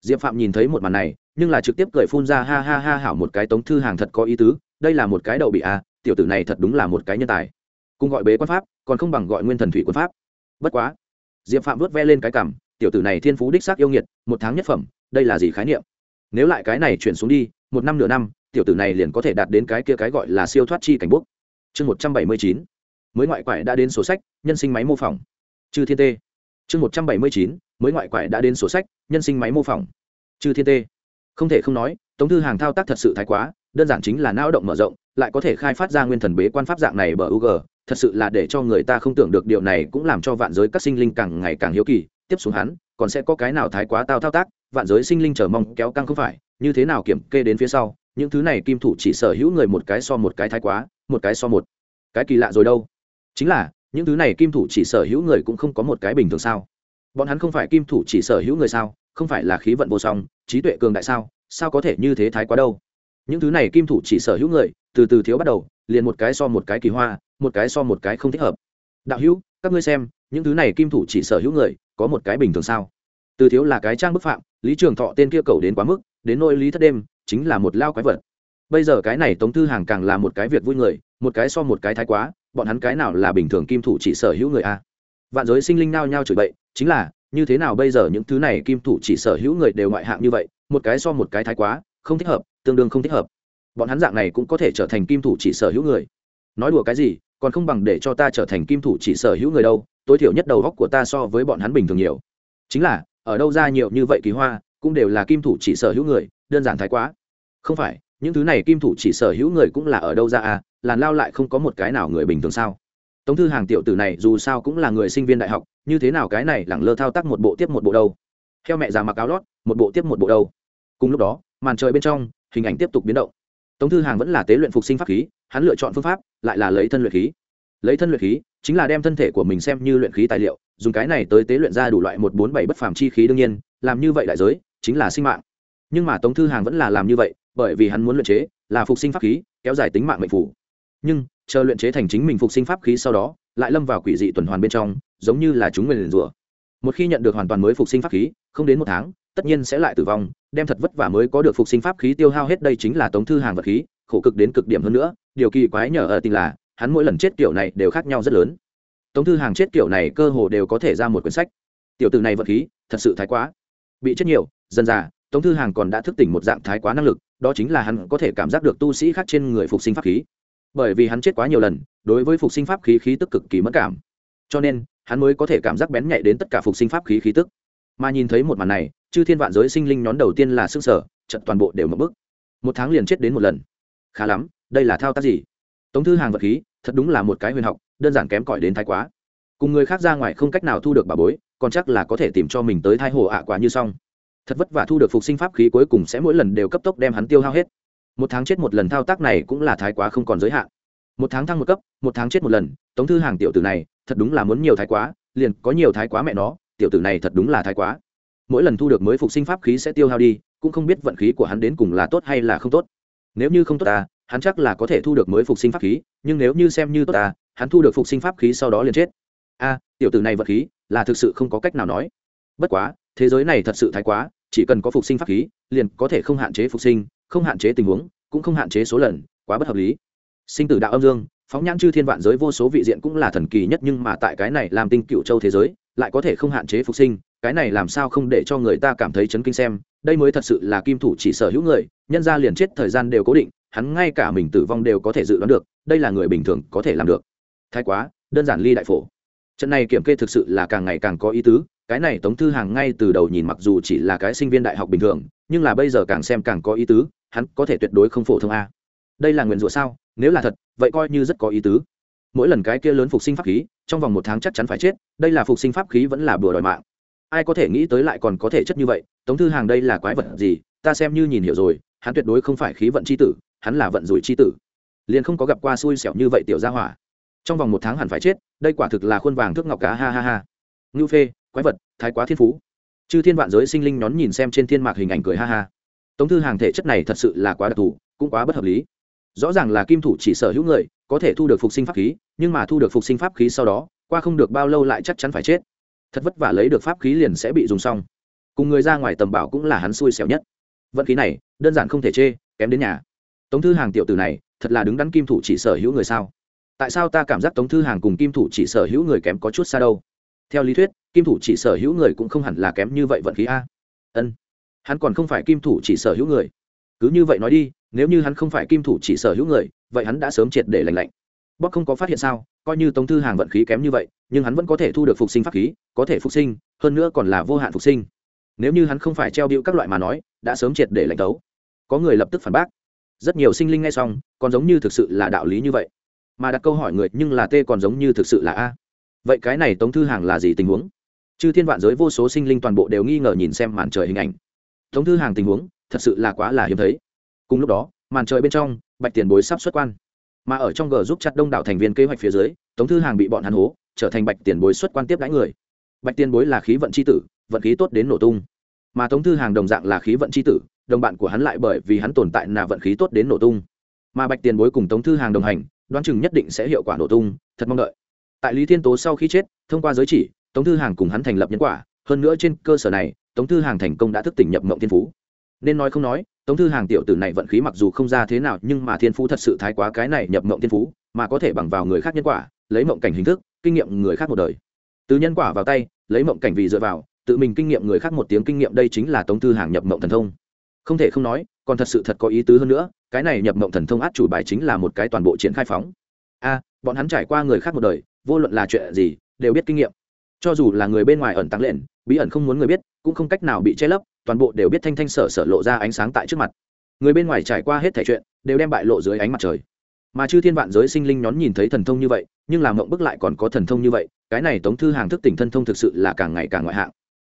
Diệp phạm nhìn thấy một màn này nhưng là trực tiếp cười phun ra ha ha ha hảo một cái tống thư hàng thật có ý tứ, đây là một cái đậu bị a tiểu tử này thật đúng là một cái nhân tài. Cùng gọi bế quân pháp, còn không bằng gọi nguyên thần thủy quân pháp. Bất quá, diệp phạm vớt ve lên cái cảm tiểu tử này thiên phú đích xác yêu nghiệt, một tháng nhất phẩm, đây là gì khái niệm? Nếu lại cái này chuyển xuống đi, một năm nửa năm, tiểu tử này liền có thể đạt đến cái kia cái gọi là siêu thoát chi cảnh bút chương một trăm bảy mươi chín, mới ngoại quải đã đến sổ sách, nhân sinh máy mô phỏng. Chư thiên tê. Chương một trăm bảy mươi chín, mới ngoại quải đã đến sổ sách, nhân sinh máy mô phỏng. Chư thiên tê không thể không nói, tống thư hàng thao tác thật sự thái quá, đơn giản chính là não động mở rộng, lại có thể khai phát ra nguyên thần bế quan pháp dạng này bờ u g thật sự là để cho người ta không tưởng được điều này cũng làm cho vạn giới các sinh linh càng ngày càng hiếu kỳ. Tiếp xuống hắn, còn sẽ có cái nào thái quá tao thao tác, vạn giới sinh linh chờ mong kéo căng không phải, như thế nào kiểm kê đến phía sau, những thứ này kim thủ chỉ sở hữu người một cái so một cái thái quá, một cái so một. Cái kỳ lạ rồi đâu? Chính là, những thứ này kim thủ chỉ sở hữu người cũng không có một cái bình thường sao? Bọn hắn không phải kim thủ chỉ sở hữu người sao? Không phải là khí vận vô song, trí tuệ cường đại sao? Sao có thể như thế thái quá đâu? Những thứ này kim thủ chỉ sở hữu người, từ từ thiếu bắt đầu, liền một cái so một cái kỳ hoa, một cái so một cái không thích hợp. Đạo hữu, các ngươi xem, những thứ này kim thủ chỉ sở hữu người, có một cái bình thường sao? Từ thiếu là cái trang bức phạm, lý trường thọ tên kia cầu đến quá mức, đến nỗi lý thất đêm, chính là một lao quái vật. Bây giờ cái này tống thư hàng càng là một cái việc vui người, một cái so một cái thái quá, bọn hắn cái nào là bình thường kim thủ chỉ sở hữu người a? Vạn giới sinh linh nao nhao chửi bậy, chính là như thế nào bây giờ những thứ này kim thủ chỉ sở hữu người đều ngoại hạng như vậy, một cái so một cái thái quá, không thích hợp, tương đương không thích hợp. Bọn hắn dạng này cũng có thể trở thành kim thủ chỉ sở hữu người. Nói đùa cái gì, còn không bằng để cho ta trở thành kim thủ chỉ sở hữu người đâu, tối thiểu nhất đầu góc của ta so với bọn hắn bình thường nhiều. Chính là, ở đâu ra nhiều như vậy kỳ hoa, cũng đều là kim thủ chỉ sở hữu người, đơn giản thái quá. Không phải, những thứ này kim thủ chỉ sở hữu người cũng là ở đâu ra à làn lao lại không có một cái nào người bình thường sao? Tống thư hàng tiểu tử này dù sao cũng là người sinh viên đại học, như thế nào cái này lẳng lơ thao tác một bộ tiếp một bộ đâu? Theo mẹ già mặc áo lót, một bộ tiếp một bộ đâu? Cùng lúc đó, màn trời bên trong, hình ảnh tiếp tục biến động. Tống thư hàng vẫn là tế luyện phục sinh pháp khí, hắn lựa chọn phương pháp, lại là lấy thân luyện khí. Lấy thân luyện khí chính là đem thân thể của mình xem như luyện khí tài liệu, dùng cái này tới tế luyện ra đủ loại một bốn bảy bất phàm chi khí đương nhiên, làm như vậy đại giới, chính là sinh mạng. Nhưng mà tống thư hàng vẫn là làm như vậy, bởi vì hắn muốn luyện chế là phục sinh pháp khí, kéo dài tính mạng mệnh phủ. Nhưng chờ luyện chế thành chính mình phục sinh pháp khí sau đó, lại lâm vào quỷ dị tuần hoàn bên trong, giống như là chúng mình rủa. Một khi nhận được hoàn toàn mới phục sinh pháp khí, không đến một tháng, tất nhiên sẽ lại tử vong, đem thật vất vả mới có được phục sinh pháp khí tiêu hao hết đây chính là tống thư hàng vật khí, khổ cực đến cực điểm hơn nữa, điều kỳ quái nhờ ở tình là, hắn mỗi lần chết kiểu này đều khác nhau rất lớn. Tống thư hàng chết kiểu này cơ hồ đều có thể ra một quyển sách. Tiểu từ này vật khí, thật sự thái quá. Bị chết nhiều, dần dà, tống thư hàng còn đã thức tỉnh một dạng thái quá năng lực, đó chính là hắn có thể cảm giác được tu sĩ khác trên người phục sinh pháp khí bởi vì hắn chết quá nhiều lần, đối với phục sinh pháp khí khí tức cực kỳ mất cảm. Cho nên, hắn mới có thể cảm giác bén nhạy đến tất cả phục sinh pháp khí khí tức. Mà nhìn thấy một màn này, chư thiên vạn giới sinh linh nhón đầu tiên là s ư ơ n g sở trận toàn bộ đều mất bức một tháng liền chết đến một lần. Khá lắm, đây là thao tác gì? Tống thư hàng vật khí, thật đúng là một cái huyền học, đơn giản kém cỏi đến thái quá. Cùng người khác ra ngoài không cách nào thu được bà bối, còn chắc là có thể tìm cho mình tới thai hồ ạ quả như xong. Thật vất vả thu được phục sinh pháp khí cuối cùng sẽ mỗi lần đều cấp tốc đem hắn tiêu hao hết một tháng chết một lần thao tác này cũng là thái quá không còn giới hạn. Một tháng thăng một cấp, một tháng chết một lần, tống thư hàng tiểu tử này, thật đúng là muốn nhiều thái quá, liền có nhiều thái quá mẹ nó, tiểu tử này thật đúng là thái quá. Mỗi lần thu được mới phục sinh pháp khí sẽ tiêu hao đi, cũng không biết vận khí của hắn đến cùng là tốt hay là không tốt. Nếu như không tốt ta hắn chắc là có thể thu được mới phục sinh pháp khí, nhưng nếu như xem như tốt ta hắn thu được phục sinh pháp khí sau đó liền chết. A tiểu tử này vật khí là thực sự không có cách nào nói. Bất quá, thế giới này thật sự thái quá, chỉ cần có phục sinh pháp khí, liền có thể không hạn chế phục sinh không hạn chế tình huống, cũng không hạn chế số lần, quá bất hợp lý. Sinh tử đạo âm dương, phóng nhãn chư thiên vạn giới vô số vị diện cũng là thần kỳ nhất nhưng mà tại cái này làm tinh cựu châu thế giới, lại có thể không hạn chế phục sinh, cái này làm sao không để cho người ta cảm thấy chấn kinh xem, đây mới thật sự là kim thủ chỉ sở hữu người, nhân ra liền chết thời gian đều cố định, hắn ngay cả mình tử vong đều có thể dự đoán được, đây là người bình thường có thể làm được. Thái quá, đơn giản ly đại phổ. Trận này kiểm kê thực sự là càng ngày càng có ý tứ, cái này tống thư hàng ngay từ đầu nhìn mặc dù chỉ là cái sinh viên đại học bình thường, nhưng là bây giờ càng xem càng có ý tứ hắn có thể tuyệt đối không phổ thông a. Đây là nguyện rủa sao? Nếu là thật, vậy coi như rất có ý tứ. Mỗi lần cái kia lớn phục sinh pháp khí, trong vòng một tháng chắc chắn phải chết, đây là phục sinh pháp khí vẫn là bừa đòi mạng. Ai có thể nghĩ tới lại còn có thể chất như vậy? Tống thư hàng đây là quái vật gì? Ta xem như nhìn hiểu rồi, hắn tuyệt đối không phải khí vận c h i tử, hắn là vận rủi c h i tử. Liền không có gặp qua xui xẻo như vậy tiểu gia hỏa. Trong vòng một tháng hẳn phải chết, đây quả thực là khuôn vàng thước ngọc cá, ha ha ha. Ngưu phê, quái vật, thái quá thiên phú. Chư thiên vạn giới sinh linh nhón nhìn xem trên thiên mạc hình ảnh cười ha ha tống thư hàng thể chất này thật sự là quá đặc thù, cũng quá bất hợp lý. Rõ ràng là kim thủ chỉ sở hữu người, có thể thu được phục sinh pháp khí, nhưng mà thu được phục sinh pháp khí sau đó, qua không được bao lâu lại chắc chắn phải chết. Thật vất vả lấy được pháp khí liền sẽ bị dùng xong. Cùng người ra ngoài tầm bảo cũng là hắn xui xẻo nhất. Vận khí này, đơn giản không thể chê, kém đến nhà. Tống thư hàng tiểu tử này, thật là đứng đắn kim thủ chỉ sở hữu người sao? Tại sao ta cảm giác tống thư hàng cùng kim thủ chỉ sở hữu người kém có chút xa đâu? Theo lý thuyết, kim thủ chỉ sở hữu người cũng không hẳn là kém như vậy vận khí a. Ân hắn còn không phải kim thủ chỉ sở hữu người. Cứ như vậy nói đi, nếu như hắn không phải kim thủ chỉ sở hữu người, vậy hắn đã sớm triệt để lành lạnh. Bóc không có phát hiện sao, coi như tống thư hàng vận khí kém như vậy, nhưng hắn vẫn có thể thu được phục sinh pháp khí, có thể phục sinh, hơn nữa còn là vô hạn phục sinh. Nếu như hắn không phải treo bịu các loại mà nói, đã sớm triệt để lạnh tấu có người lập tức phản bác. Rất nhiều sinh linh ngay xong, còn giống như thực sự là đạo lý như vậy. Mà đặt câu hỏi người, nhưng là t còn giống như thực sự là a. Vậy cái này tống thư hàng là gì tình huống? Chư thiên vạn giới vô số sinh linh toàn bộ đều nghi ngờ nhìn xem màn trời hình ảnh tống thư hàng tình huống thật sự là quá là hiếm thấy. Cùng lúc đó, màn trời bên trong, bạch tiền bối sắp xuất quan. Mà ở trong g giúp chặt đông đảo thành viên kế hoạch phía dưới, tống thư hàng bị bọn hắn hố, trở thành bạch tiền bối xuất quan tiếp đãi người. Bạch tiền bối là khí vận c h i tử, vận khí tốt đến nổ tung. Mà tống thư hàng đồng dạng là khí vận c h i tử, đồng bạn của hắn lại bởi vì hắn tồn tại là vận khí tốt đến nổ tung. Mà bạch tiền bối cùng tống thư hàng đồng hành, đoán chừng nhất định sẽ hiệu quả nổ tung, thật mong đợi. Tại lý thiên tố sau khi chết, thông qua giới chỉ, tống thư hàng cùng hắn thành lập nhân quả, hơn nữa trên cơ sở này tống thư hàng thành công đã thức tỉnh nhập mộng thiên phú. Nên nói không nói, tống thư hàng tiểu tử này vận khí mặc dù không ra thế nào, nhưng mà thiên phú thật sự thái quá cái này nhập mộng thiên phú, mà có thể bằng vào người khác nhân quả, lấy mộng cảnh hình thức, kinh nghiệm người khác một đời. Từ nhân quả vào tay, lấy mộng cảnh vì dựa vào, tự mình kinh nghiệm người khác một tiếng kinh nghiệm đây chính là tống thư hàng nhập mộng thần thông. Không thể không nói, còn thật sự thật có ý tứ hơn nữa, cái này nhập mộng thần thông át chủ bài chính là một cái toàn bộ triển khai phóng. A, bọn hắn trải qua người khác một đời, vô luận là chuyện gì, đều biết kinh nghiệm. Cho dù là người bên ngoài ẩn tăng lện bí ẩn không muốn người biết, cũng không cách nào bị che lấp, toàn bộ đều biết thanh thanh sở sở lộ ra ánh sáng tại trước mặt. Người bên ngoài trải qua hết thể chuyện, đều đem bại lộ dưới ánh mặt trời. Mà chư thiên vạn giới sinh linh nhón nhìn thấy thần thông như vậy, nhưng làm mộng bức lại còn có thần thông như vậy, cái này tống thư hàng thức tỉnh thân thông thực sự là càng ngày càng ngoại hạng.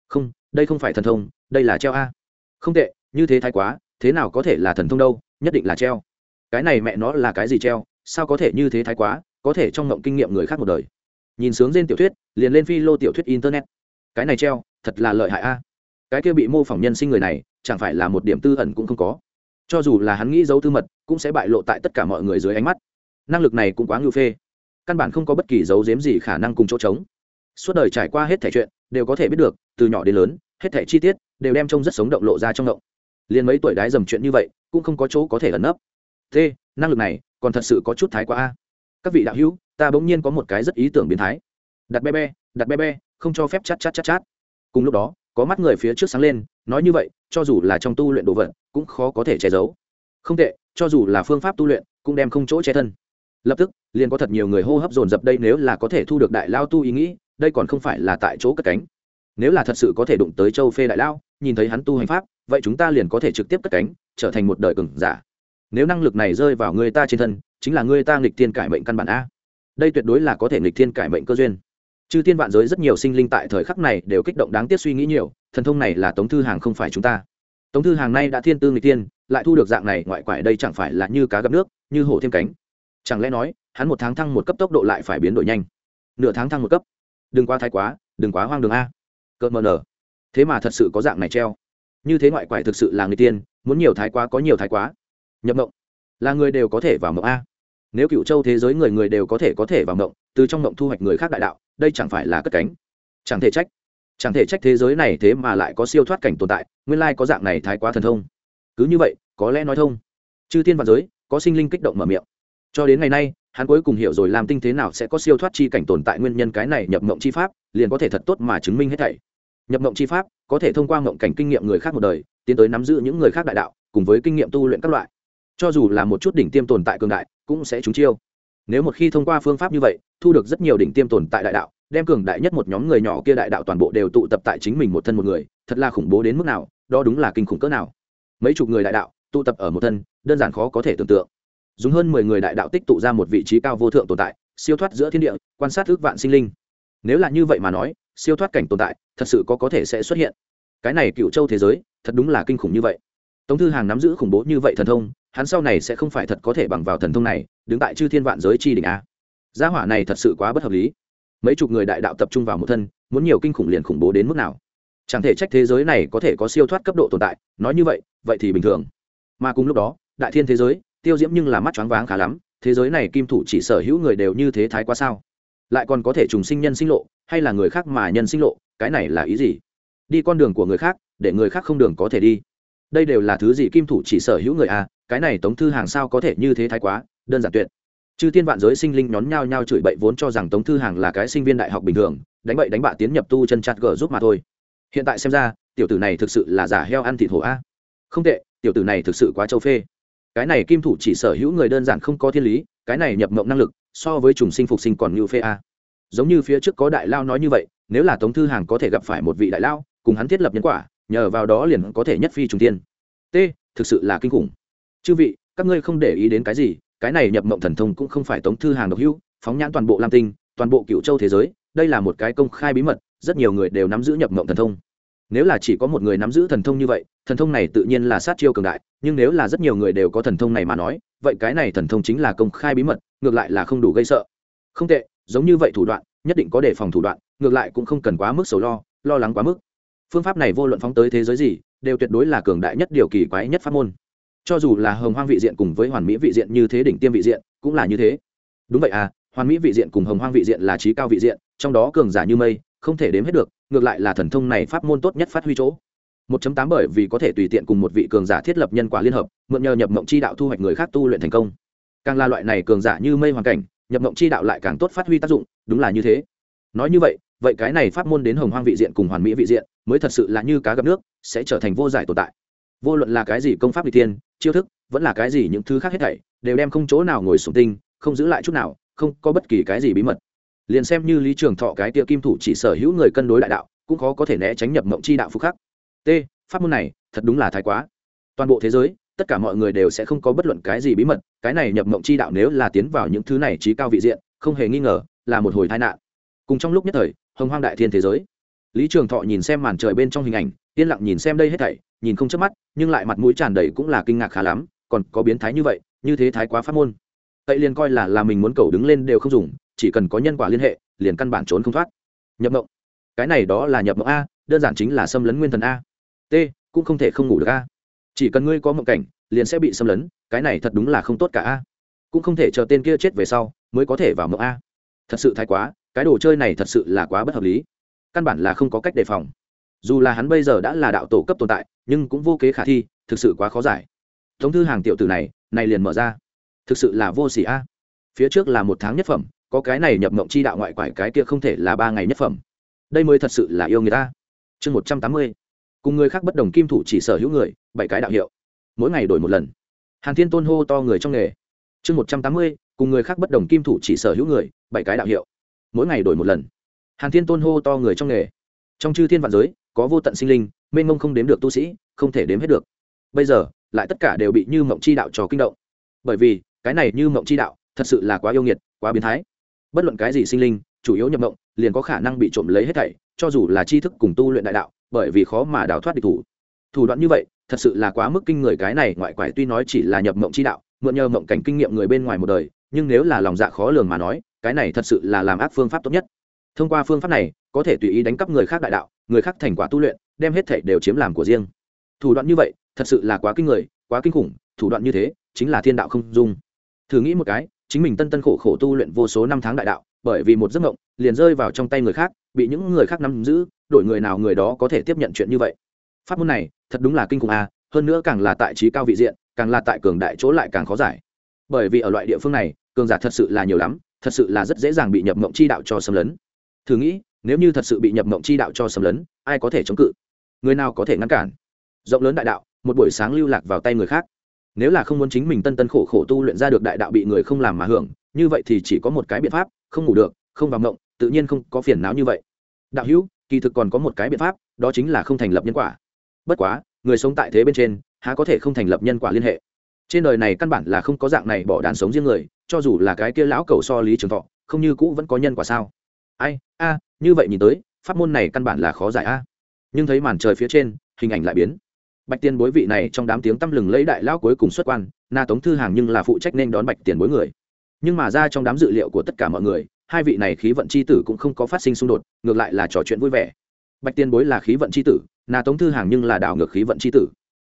Không, đây không phải thần thông, đây là treo a. Không tệ, như thế thái quá, thế nào có thể là thần thông đâu, nhất định là treo. Cái này mẹ nó là cái gì treo, sao có thể như thế thái quá, có thể trong mộng kinh nghiệm người khác một đời. Nhìn sướng trên tiểu thuyết, liền lên phi lô tiểu thuyết internet cái này treo, thật là lợi hại a. Cái kia bị mô phỏng nhân sinh người này, chẳng phải là một điểm tư ẩn cũng không có. Cho dù là hắn nghĩ giấu tư mật, cũng sẽ bại lộ tại tất cả mọi người dưới ánh mắt. Năng lực này cũng quá ngưu phê. Căn bản không có bất kỳ dấu giếm gì khả năng cùng chỗ trống. Suốt đời trải qua hết thẻ chuyện, đều có thể biết được, từ nhỏ đến lớn, hết thẻ chi tiết, đều đem trông rất sống động lộ ra trong động. Liền mấy tuổi đái dầm chuyện như vậy, cũng không có chỗ có thể ẩn nấp. T năng lực này, còn thật sự có chút thái quá a. Các vị đạo hữu, ta bỗng nhiên có một cái rất ý tưởng biến thái. Đặt be be đặt be be không cho phép chát chát chát chát. Cùng lúc đó, có mắt người phía trước sáng lên, nói như vậy, cho dù là trong tu luyện đồ vật, cũng khó có thể che giấu. Không tệ, cho dù là phương pháp tu luyện, cũng đem không chỗ che thân. Lập tức, liền có thật nhiều người hô hấp dồn dập đây nếu là có thể thu được đại lao tu ý nghĩ, đây còn không phải là tại chỗ cất cánh. Nếu là thật sự có thể đụng tới châu phê đại lao, nhìn thấy hắn tu hành pháp, vậy chúng ta liền có thể trực tiếp cất cánh, trở thành một đời cừng giả. Nếu năng lực này rơi vào người ta trên thân, chính là người ta nghịch thiên cải mệnh căn bản a. Đây tuyệt đối là có thể nghịch thiên cải mệnh cơ duyên chư thiên vạn giới rất nhiều sinh linh tại thời khắc này đều kích động đáng tiếc suy nghĩ nhiều, thần thông này là tống thư hàng không phải chúng ta. Tống thư hàng nay đã thiên tư người tiên lại thu được dạng này ngoại quải đây chẳng phải là như cá gặp nước, như hổ thêm cánh. Chẳng lẽ nói, hắn một tháng thăng một cấp tốc độ lại phải biến đổi nhanh? Nửa tháng thăng một cấp? Đừng quá thái quá, đừng quá hoang đường a. Cợt mờ nở. Thế mà thật sự có dạng này treo. Như thế ngoại quải thực sự là người tiên muốn nhiều thái quá có nhiều thái quá. Nhập mộng. Là người đều có thể vào mộng a nếu cựu châu thế giới người người đều có thể có thể vào mộng, từ trong mộng thu hoạch người khác đại đạo, đây chẳng phải là cất cánh? Chẳng thể trách. Chẳng thể trách thế giới này thế mà lại có siêu thoát cảnh tồn tại, nguyên lai có dạng này thái quá thần thông. Cứ như vậy, có lẽ nói thông. Chư thiên và giới, có sinh linh kích động mở miệng. Cho đến ngày nay, hắn cuối cùng hiểu rồi làm tinh thế nào sẽ có siêu thoát chi cảnh tồn tại nguyên nhân cái này nhập mộng chi pháp, liền có thể thật tốt mà chứng minh hết thảy. Nhập mộng chi pháp, có thể thông qua mộng cảnh kinh nghiệm người khác một đời, tiến tới nắm giữ những người khác đại đạo, cùng với kinh nghiệm tu luyện các loại cho dù là một chút đỉnh tiêm tồn tại cường đại, cũng sẽ trúng chiêu. Nếu một khi thông qua phương pháp như vậy, thu được rất nhiều đỉnh tiêm tồn tại đại đạo, đem cường đại nhất một nhóm người nhỏ kia đại đạo toàn bộ đều tụ tập tại chính mình một thân một người, thật là khủng bố đến mức nào, đó đúng là kinh khủng cỡ nào. Mấy chục người đại đạo, tụ tập ở một thân, đơn giản khó có thể tưởng tượng. Dùng hơn mười người đại đạo tích tụ ra một vị trí cao vô thượng tồn tại, siêu thoát giữa thiên địa, quan sát ước vạn sinh linh. Nếu là như vậy mà nói, siêu thoát cảnh tồn tại, thật sự có có thể sẽ xuất hiện. Cái này cựu châu thế giới, thật đúng là kinh khủng như vậy. Tống thư hàng nắm giữ khủng bố như vậy thần thông hắn sau này sẽ không phải thật có thể bằng vào thần thông này, đứng tại chư thiên vạn giới chi đỉnh a. Gia hỏa này thật sự quá bất hợp lý. Mấy chục người đại đạo tập trung vào một thân, muốn nhiều kinh khủng liền khủng bố đến mức nào? Chẳng thể trách thế giới này có thể có siêu thoát cấp độ tồn tại, nói như vậy vậy thì bình thường. Mà cùng lúc đó, đại thiên thế giới, tiêu diễm nhưng là mắt choáng váng khá lắm, thế giới này kim thủ chỉ sở hữu người đều như thế thái quá sao? Lại còn có thể trùng sinh nhân sinh lộ, hay là người khác mà nhân sinh lộ, cái này là ý gì? Đi con đường của người khác, để người khác không đường có thể đi. Đây đều là thứ gì kim thủ chỉ sở hữu người a cái này tống thư hàng sao có thể như thế thái quá, đơn giản tuyệt. Chư thiên vạn giới sinh linh nhón nhao nhao chửi bậy vốn cho rằng tống thư hàng là cái sinh viên đại học bình thường, đánh bậy đánh bạ tiến nhập tu chân chặt gờ giúp mà thôi. Hiện tại xem ra, tiểu tử này thực sự là giả heo ăn thịt hổ a. Không tệ, tiểu tử này thực sự quá châu phê. Cái này kim thủ chỉ sở hữu người đơn giản không có thiên lý, cái này nhập mộng năng lực, so với trùng sinh phục sinh còn như phê a. Giống như phía trước có đại lao nói như vậy, nếu là tống thư hàng có thể gặp phải một vị đại lao, cùng hắn thiết lập nhân quả, nhờ vào đó liền có thể nhất phi trùng tiên t, thực sự là kinh khủng chư vị, các ngươi không để ý đến cái gì, cái này nhập mộng thần thông cũng không phải tống thư hàng độc hữu, phóng nhãn toàn bộ lam tinh, toàn bộ cựu châu thế giới, đây là một cái công khai bí mật, rất nhiều người đều nắm giữ nhập mộng thần thông. Nếu là chỉ có một người nắm giữ thần thông như vậy, thần thông này tự nhiên là sát chiêu cường đại, nhưng nếu là rất nhiều người đều có thần thông này mà nói, vậy cái này thần thông chính là công khai bí mật, ngược lại là không đủ gây sợ. Không tệ, giống như vậy thủ đoạn, nhất định có đề phòng thủ đoạn, ngược lại cũng không cần quá mức sầu lo lo lắng quá mức. Phương pháp này vô luận phóng tới thế giới gì, đều tuyệt đối là cường đại nhất điều kỳ quái nhất pháp môn cho dù là hồng hoang vị diện cùng với hoàn mỹ vị diện như thế đỉnh tiêm vị diện, cũng là như thế. Đúng vậy à hoàn mỹ vị diện cùng hồng hoang vị diện là trí cao vị diện, trong đó cường giả như mây, không thể đếm hết được, ngược lại là thần thông này pháp môn tốt nhất phát huy chỗ. 1.8 bởi vì có thể tùy tiện cùng một vị cường giả thiết lập nhân quả liên hợp, mượn nhờ nhập mộng chi đạo thu hoạch người khác tu luyện thành công. Càng là loại này cường giả như mây hoàn cảnh, nhập mộng chi đạo lại càng tốt phát huy tác dụng, đúng là như thế. Nói như vậy vậy cái này pháp môn đến hồng hoang vị diện cùng hoàn mỹ vị diện, mới thật sự là như cá gặp nước, sẽ trở thành vô giải tồn tại. Vô luận là cái gì công pháp vị tiên chiêu thức, vẫn là cái gì những thứ khác hết thảy, đều đem không chỗ nào ngồi sùng tinh, không giữ lại chút nào, không có bất kỳ cái gì bí mật. Liền xem như lý trường thọ cái tia kim thủ chỉ sở hữu người cân đối đại đạo, cũng khó có thể né tránh nhập mộng chi đạo phúc khắc. T, pháp môn này, thật đúng là thái quá. Toàn bộ thế giới, tất cả mọi người đều sẽ không có bất luận cái gì bí mật, cái này nhập mộng chi đạo nếu là tiến vào những thứ này trí cao vị diện, không hề nghi ngờ là một hồi tai nạn. Cùng trong lúc nhất thời, hồng hoang đại thiên thế giới. Lý trường thọ nhìn xem màn trời bên trong hình ảnh, yên lặng nhìn xem đây hết thảy, nhìn không chớp mắt nhưng lại mặt mũi tràn đầy cũng là kinh ngạc khá lắm, còn có biến thái như vậy, như thế thái quá pháp môn. Tây liền coi là là mình muốn cầu đứng lên đều không dùng, chỉ cần có nhân quả liên hệ, liền căn bản trốn không thoát. Nhập mộng. Cái này đó là nhập mộng a, đơn giản chính là xâm lấn nguyên thần a. T, cũng không thể không ngủ được a. Chỉ cần ngươi có mộng cảnh, liền sẽ bị xâm lấn, cái này thật đúng là không tốt cả a. Cũng không thể chờ tên kia chết về sau, mới có thể vào mộng a. Thật sự thái quá, cái đồ chơi này thật sự là quá bất hợp lý. Căn bản là không có cách đề phòng dù là hắn bây giờ đã là đạo tổ cấp tồn tại, nhưng cũng vô kế khả thi, thực sự quá khó giải. Tống thư hàng tiểu tử này này liền mở ra. Thực sự là vô xỉ a. Phía trước là một tháng nhất phẩm, có cái này nhập mộng chi đạo ngoại quải cái kia không thể là ba ngày nhất phẩm. Đây mới thật sự là yêu người ta. Chương một trăm tám mươi. Cùng người khác bất đồng kim thủ chỉ sở hữu người, bảy cái đạo hiệu. Mỗi ngày đổi một lần. Hàn thiên tôn hô to người trong nghề. Chương một trăm tám mươi, cùng người khác bất đồng kim thủ chỉ sở hữu người, bảy cái đạo hiệu. Mỗi ngày đổi một lần. Hàn thiên tôn hô to người trong nghề. Trong chư thiên vạn giới có vô tận sinh linh, mênh mông không đếm được tu sĩ, không thể đếm hết được. Bây giờ, lại tất cả đều bị như mộng chi đạo trò kinh động. Bởi vì, cái này như mộng chi đạo thật sự là quá yêu nghiệt, quá biến thái. Bất luận cái gì sinh linh, chủ yếu nhập mộng, liền có khả năng bị trộm lấy hết thảy, cho dù là tri thức cùng tu luyện đại đạo, bởi vì khó mà đào thoát địch thủ. Thủ đoạn như vậy, thật sự là quá mức kinh người, cái này ngoại quải tuy nói chỉ là nhập mộng chi đạo, mượn nhờ mộng cảnh kinh nghiệm người bên ngoài một đời, nhưng nếu là lòng dạ khó lường mà nói, cái này thật sự là làm ác phương pháp tốt nhất thông qua phương pháp này, có thể tùy ý đánh cắp người khác đại đạo, người khác thành quả tu luyện, đem hết thảy đều chiếm làm của riêng. Thủ đoạn như vậy, thật sự là quá kinh người, quá kinh khủng, thủ đoạn như thế, chính là thiên đạo không dung. Thử nghĩ một cái, chính mình tân tân khổ khổ tu luyện vô số năm tháng đại đạo, bởi vì một giấc mộng, liền rơi vào trong tay người khác, bị những người khác nắm giữ, đổi người nào người đó có thể tiếp nhận chuyện như vậy. Pháp môn này, thật đúng là kinh khủng à? hơn nữa càng là tại trí cao vị diện, càng là tại cường đại chỗ lại càng khó giải. Bởi vì ở loại địa phương này, cường giả thật sự là nhiều lắm, thật sự là rất dễ dàng bị nhập mộng chi đạo cho xâm lấn thử nghĩ, nếu như thật sự bị nhập mộng chi đạo cho xâm lấn, ai có thể chống cự? Người nào có thể ngăn cản? Rộng lớn đại đạo, một buổi sáng lưu lạc vào tay người khác. Nếu là không muốn chính mình tân tân khổ khổ tu luyện ra được đại đạo bị người không làm mà hưởng, như vậy thì chỉ có một cái biện pháp, không ngủ được, không vào mộng, tự nhiên không có phiền não như vậy. Đạo hữu, kỳ thực còn có một cái biện pháp, đó chính là không thành lập nhân quả. Bất quá, người sống tại thế bên trên, há có thể không thành lập nhân quả liên hệ? Trên đời này căn bản là không có dạng này bỏ đàn sống riêng người, cho dù là cái kia lão cầu so lý trường thọ, không như cũ vẫn có nhân quả sao? Ai, a, như vậy nhìn tới, pháp môn này căn bản là khó giải a. Nhưng thấy màn trời phía trên, hình ảnh lại biến. Bạch tiền bối vị này trong đám tiếng tăm lừng lấy đại lão cuối cùng xuất quan, na tống thư hàng nhưng là phụ trách nên đón bạch tiền bối người. Nhưng mà ra trong đám dự liệu của tất cả mọi người, hai vị này khí vận c h i tử cũng không có phát sinh xung đột, ngược lại là trò chuyện vui vẻ. Bạch tiền bối là khí vận c h i tử, na tống thư hàng nhưng là đảo ngược khí vận c h i tử.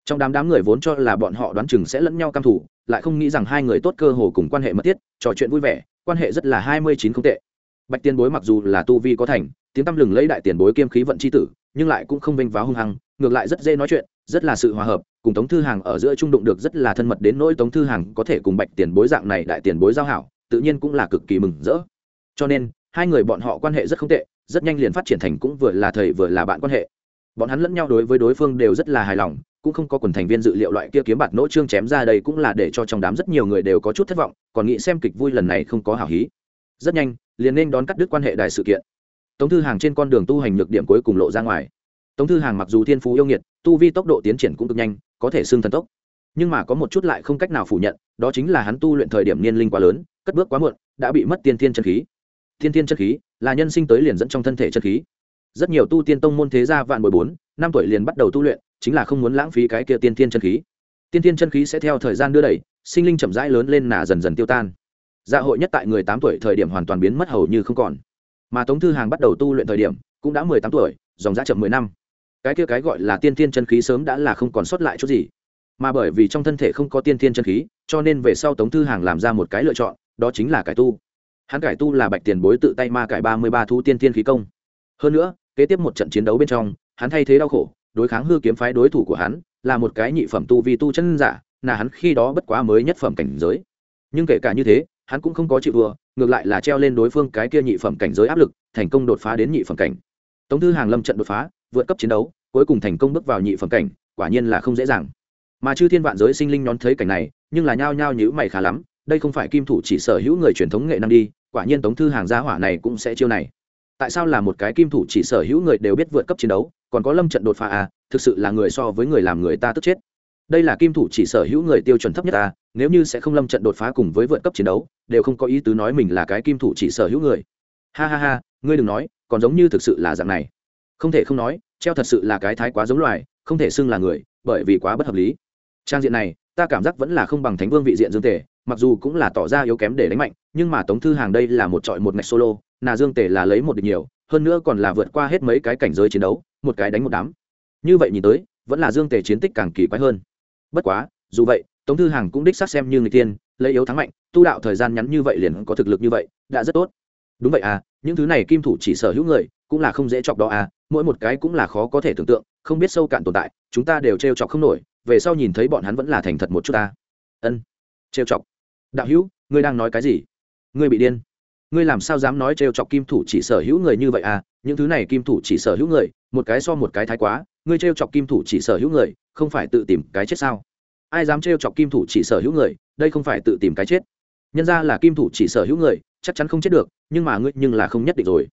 Trong đám đám người vốn cho là bọn họ đoán chừng sẽ lẫn nhau căm thủ lại không nghĩ rằng hai người tốt cơ hồ cùng quan hệ mật thiết, trò chuyện vui vẻ, quan hệ rất là hai mươi chín không tệ bạch tiền bối mặc dù là tu vi có thành, tiếng tăm lừng lấy đại tiền bối kiêm khí vận c h i tử, nhưng lại cũng không vênh váo hung hăng, ngược lại rất dễ nói chuyện, rất là sự hòa hợp, cùng tống thư hàng ở giữa trung đụng được rất là thân mật đến nỗi tống thư hàng có thể cùng bạch tiền bối dạng này đại tiền bối giao hảo, tự nhiên cũng là cực kỳ mừng rỡ. Cho nên, hai người bọn họ quan hệ rất không tệ, rất nhanh liền phát triển thành cũng vừa là thầy vừa là bạn quan hệ. Bọn hắn lẫn nhau đối với đối phương đều rất là hài lòng, cũng không có quần thành viên dự liệu loại kia kiếm bạt nỗ trương chém ra đây cũng là để cho trong đám rất nhiều người đều có chút thất vọng, còn nghĩ xem kịch vui lần này không có hảo hí rất nhanh, liền nên đón cắt đứt quan hệ đại sự kiện. Tống thư hàng trên con đường tu hành nhược điểm cuối cùng lộ ra ngoài. Tống thư hàng mặc dù thiên phú yêu nghiệt, tu vi tốc độ tiến triển cũng cực nhanh, có thể xưng thần tốc. Nhưng mà có một chút lại không cách nào phủ nhận, đó chính là hắn tu luyện thời điểm niên linh quá lớn, cất bước quá muộn, đã bị mất tiên thiên chân khí. Thiên thiên chân khí là nhân sinh tới liền dẫn trong thân thể chân khí. Rất nhiều tu tiên tông môn thế gia vạn bồi bốn, năm tuổi liền bắt đầu tu luyện, chính là không muốn lãng phí cái kia tiên thiên chân khí. Tiên thiên chân khí sẽ theo thời gian đưa đẩy, sinh linh chậm rãi lớn lên nà dần dần tiêu tan dạ hội nhất tại người tám tuổi thời điểm hoàn toàn biến mất hầu như không còn. Mà tống thư hàng bắt đầu tu luyện thời điểm, cũng đã mười tám tuổi, dòng ra chậm mười năm. Cái kia cái gọi là tiên tiên chân khí sớm đã là không còn sót lại chút gì. Mà bởi vì trong thân thể không có tiên tiên chân khí, cho nên về sau tống thư hàng làm ra một cái lựa chọn, đó chính là cải tu. Hắn cải tu là bạch tiền bối tự tay ma cải ba mươi ba thu tiên tiên khí công. Hơn nữa, kế tiếp một trận chiến đấu bên trong, hắn thay thế đau khổ, đối kháng hư kiếm phái đối thủ của hắn, là một cái nhị phẩm tu vi tu chân giả, là hắn khi đó bất quá mới nhất phẩm cảnh giới. Nhưng kể cả như thế hắn cũng không có chịu vừa, ngược lại là treo lên đối phương cái kia nhị phẩm cảnh giới áp lực thành công đột phá đến nhị phẩm cảnh. Tống thư hàng lâm trận đột phá vượt cấp chiến đấu cuối cùng thành công bước vào nhị phẩm cảnh quả nhiên là không dễ dàng. Mà chư thiên vạn giới sinh linh nhón thấy cảnh này nhưng là nhao nhao nhữ mày khá lắm đây không phải kim thủ chỉ sở hữu người truyền thống nghệ năng đi quả nhiên tống thư hàng gia hỏa này cũng sẽ chiêu này. Tại sao là một cái kim thủ chỉ sở hữu người đều biết vượt cấp chiến đấu còn có lâm trận đột phá à thực sự là người so với người làm người ta tức chết đây là kim thủ chỉ sở hữu người tiêu chuẩn thấp nhất à nếu như sẽ không lâm trận đột phá cùng với vượt cấp chiến đấu, đều không có ý tứ nói mình là cái kim thủ chỉ sở hữu người. Ha ha ha, ngươi đừng nói, còn giống như thực sự là dạng này. Không thể không nói, treo thật sự là cái thái quá giống loài, không thể xưng là người, bởi vì quá bất hợp lý. Trang diện này, ta cảm giác vẫn là không bằng thánh vương vị diện dương tề, mặc dù cũng là tỏ ra yếu kém để đánh mạnh, nhưng mà tống thư hàng đây là một trọi một ngạch solo, nà dương tề là lấy một địch nhiều, hơn nữa còn là vượt qua hết mấy cái cảnh giới chiến đấu, một cái đánh một đám. Như vậy nhìn tới, vẫn là dương tề chiến tích càng kỳ quái hơn bất quá, dù vậy, tống thư hàng cũng đích xác xem như người tiên, lấy yếu thắng mạnh, tu đạo thời gian ngắn như vậy liền có thực lực như vậy, đã rất tốt. Đúng vậy à những thứ này kim thủ chỉ sở hữu người, cũng là không dễ chọc đó à mỗi một cái cũng là khó có thể tưởng tượng, không biết sâu cạn tồn tại, chúng ta đều trêu chọc không nổi, về sau nhìn thấy bọn hắn vẫn là thành thật một chút ta. Ân, trêu chọc. Đạo hữu, ngươi đang nói cái gì? Ngươi bị điên. Ngươi làm sao dám nói trêu chọc kim thủ chỉ sở hữu người như vậy à những thứ này kim thủ chỉ sở hữu người, một cái so một cái thái quá ngươi trêu chọc kim thủ chỉ sở hữu người, không phải tự tìm cái chết sao? Ai dám trêu chọc kim thủ chỉ sở hữu người, đây không phải tự tìm cái chết. Nhân ra là kim thủ chỉ sở hữu người, chắc chắn không chết được, nhưng mà ngươi nhưng là không nhất định rồi.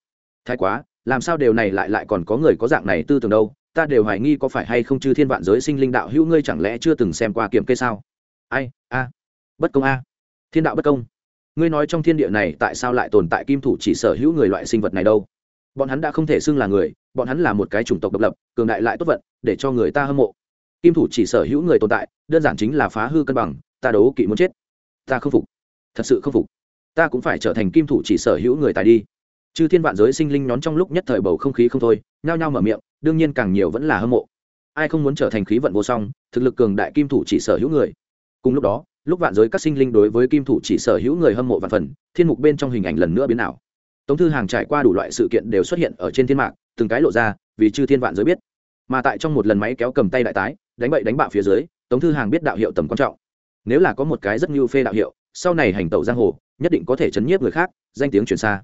Thái quá, làm sao điều này lại lại còn có người có dạng này tư tưởng đâu? Ta đều hoài nghi có phải hay không chư thiên vạn giới sinh linh đạo hữu ngươi chẳng lẽ chưa từng xem qua kiểm kê sao? Ai, a, bất công a. Thiên đạo bất công. Ngươi nói trong thiên địa này tại sao lại tồn tại kim thủ chỉ sở hữu người loại sinh vật này đâu? Bọn hắn đã không thể xưng là người bọn hắn là một cái chủng tộc độc lập, cường đại lại tốt vận, để cho người ta hâm mộ. Kim thủ chỉ sở hữu người tồn tại, đơn giản chính là phá hư cân bằng, ta đấu kỵ muốn chết. Ta không phục. Thật sự không phục. Ta cũng phải trở thành kim thủ chỉ sở hữu người tài đi. Chư thiên vạn giới sinh linh nhón trong lúc nhất thời bầu không khí không thôi, nhao nhao mở miệng, đương nhiên càng nhiều vẫn là hâm mộ. Ai không muốn trở thành khí vận vô song, thực lực cường đại kim thủ chỉ sở hữu người. Cùng lúc đó, lúc vạn giới các sinh linh đối với kim thủ chỉ sở hữu người hâm mộ vạn phần, thiên mục bên trong hình ảnh lần nữa biến ảo. Tống thư hàng trải qua đủ loại sự kiện đều xuất hiện ở trên thiên mạng từng cái lộ ra, vì chư thiên vạn giới biết. Mà tại trong một lần máy kéo cầm tay đại tái, đánh bậy đánh bạo phía dưới, tống thư hàng biết đạo hiệu tầm quan trọng. Nếu là có một cái rất như phê đạo hiệu, sau này hành tẩu giang hồ, nhất định có thể chấn nhiếp người khác, danh tiếng truyền xa.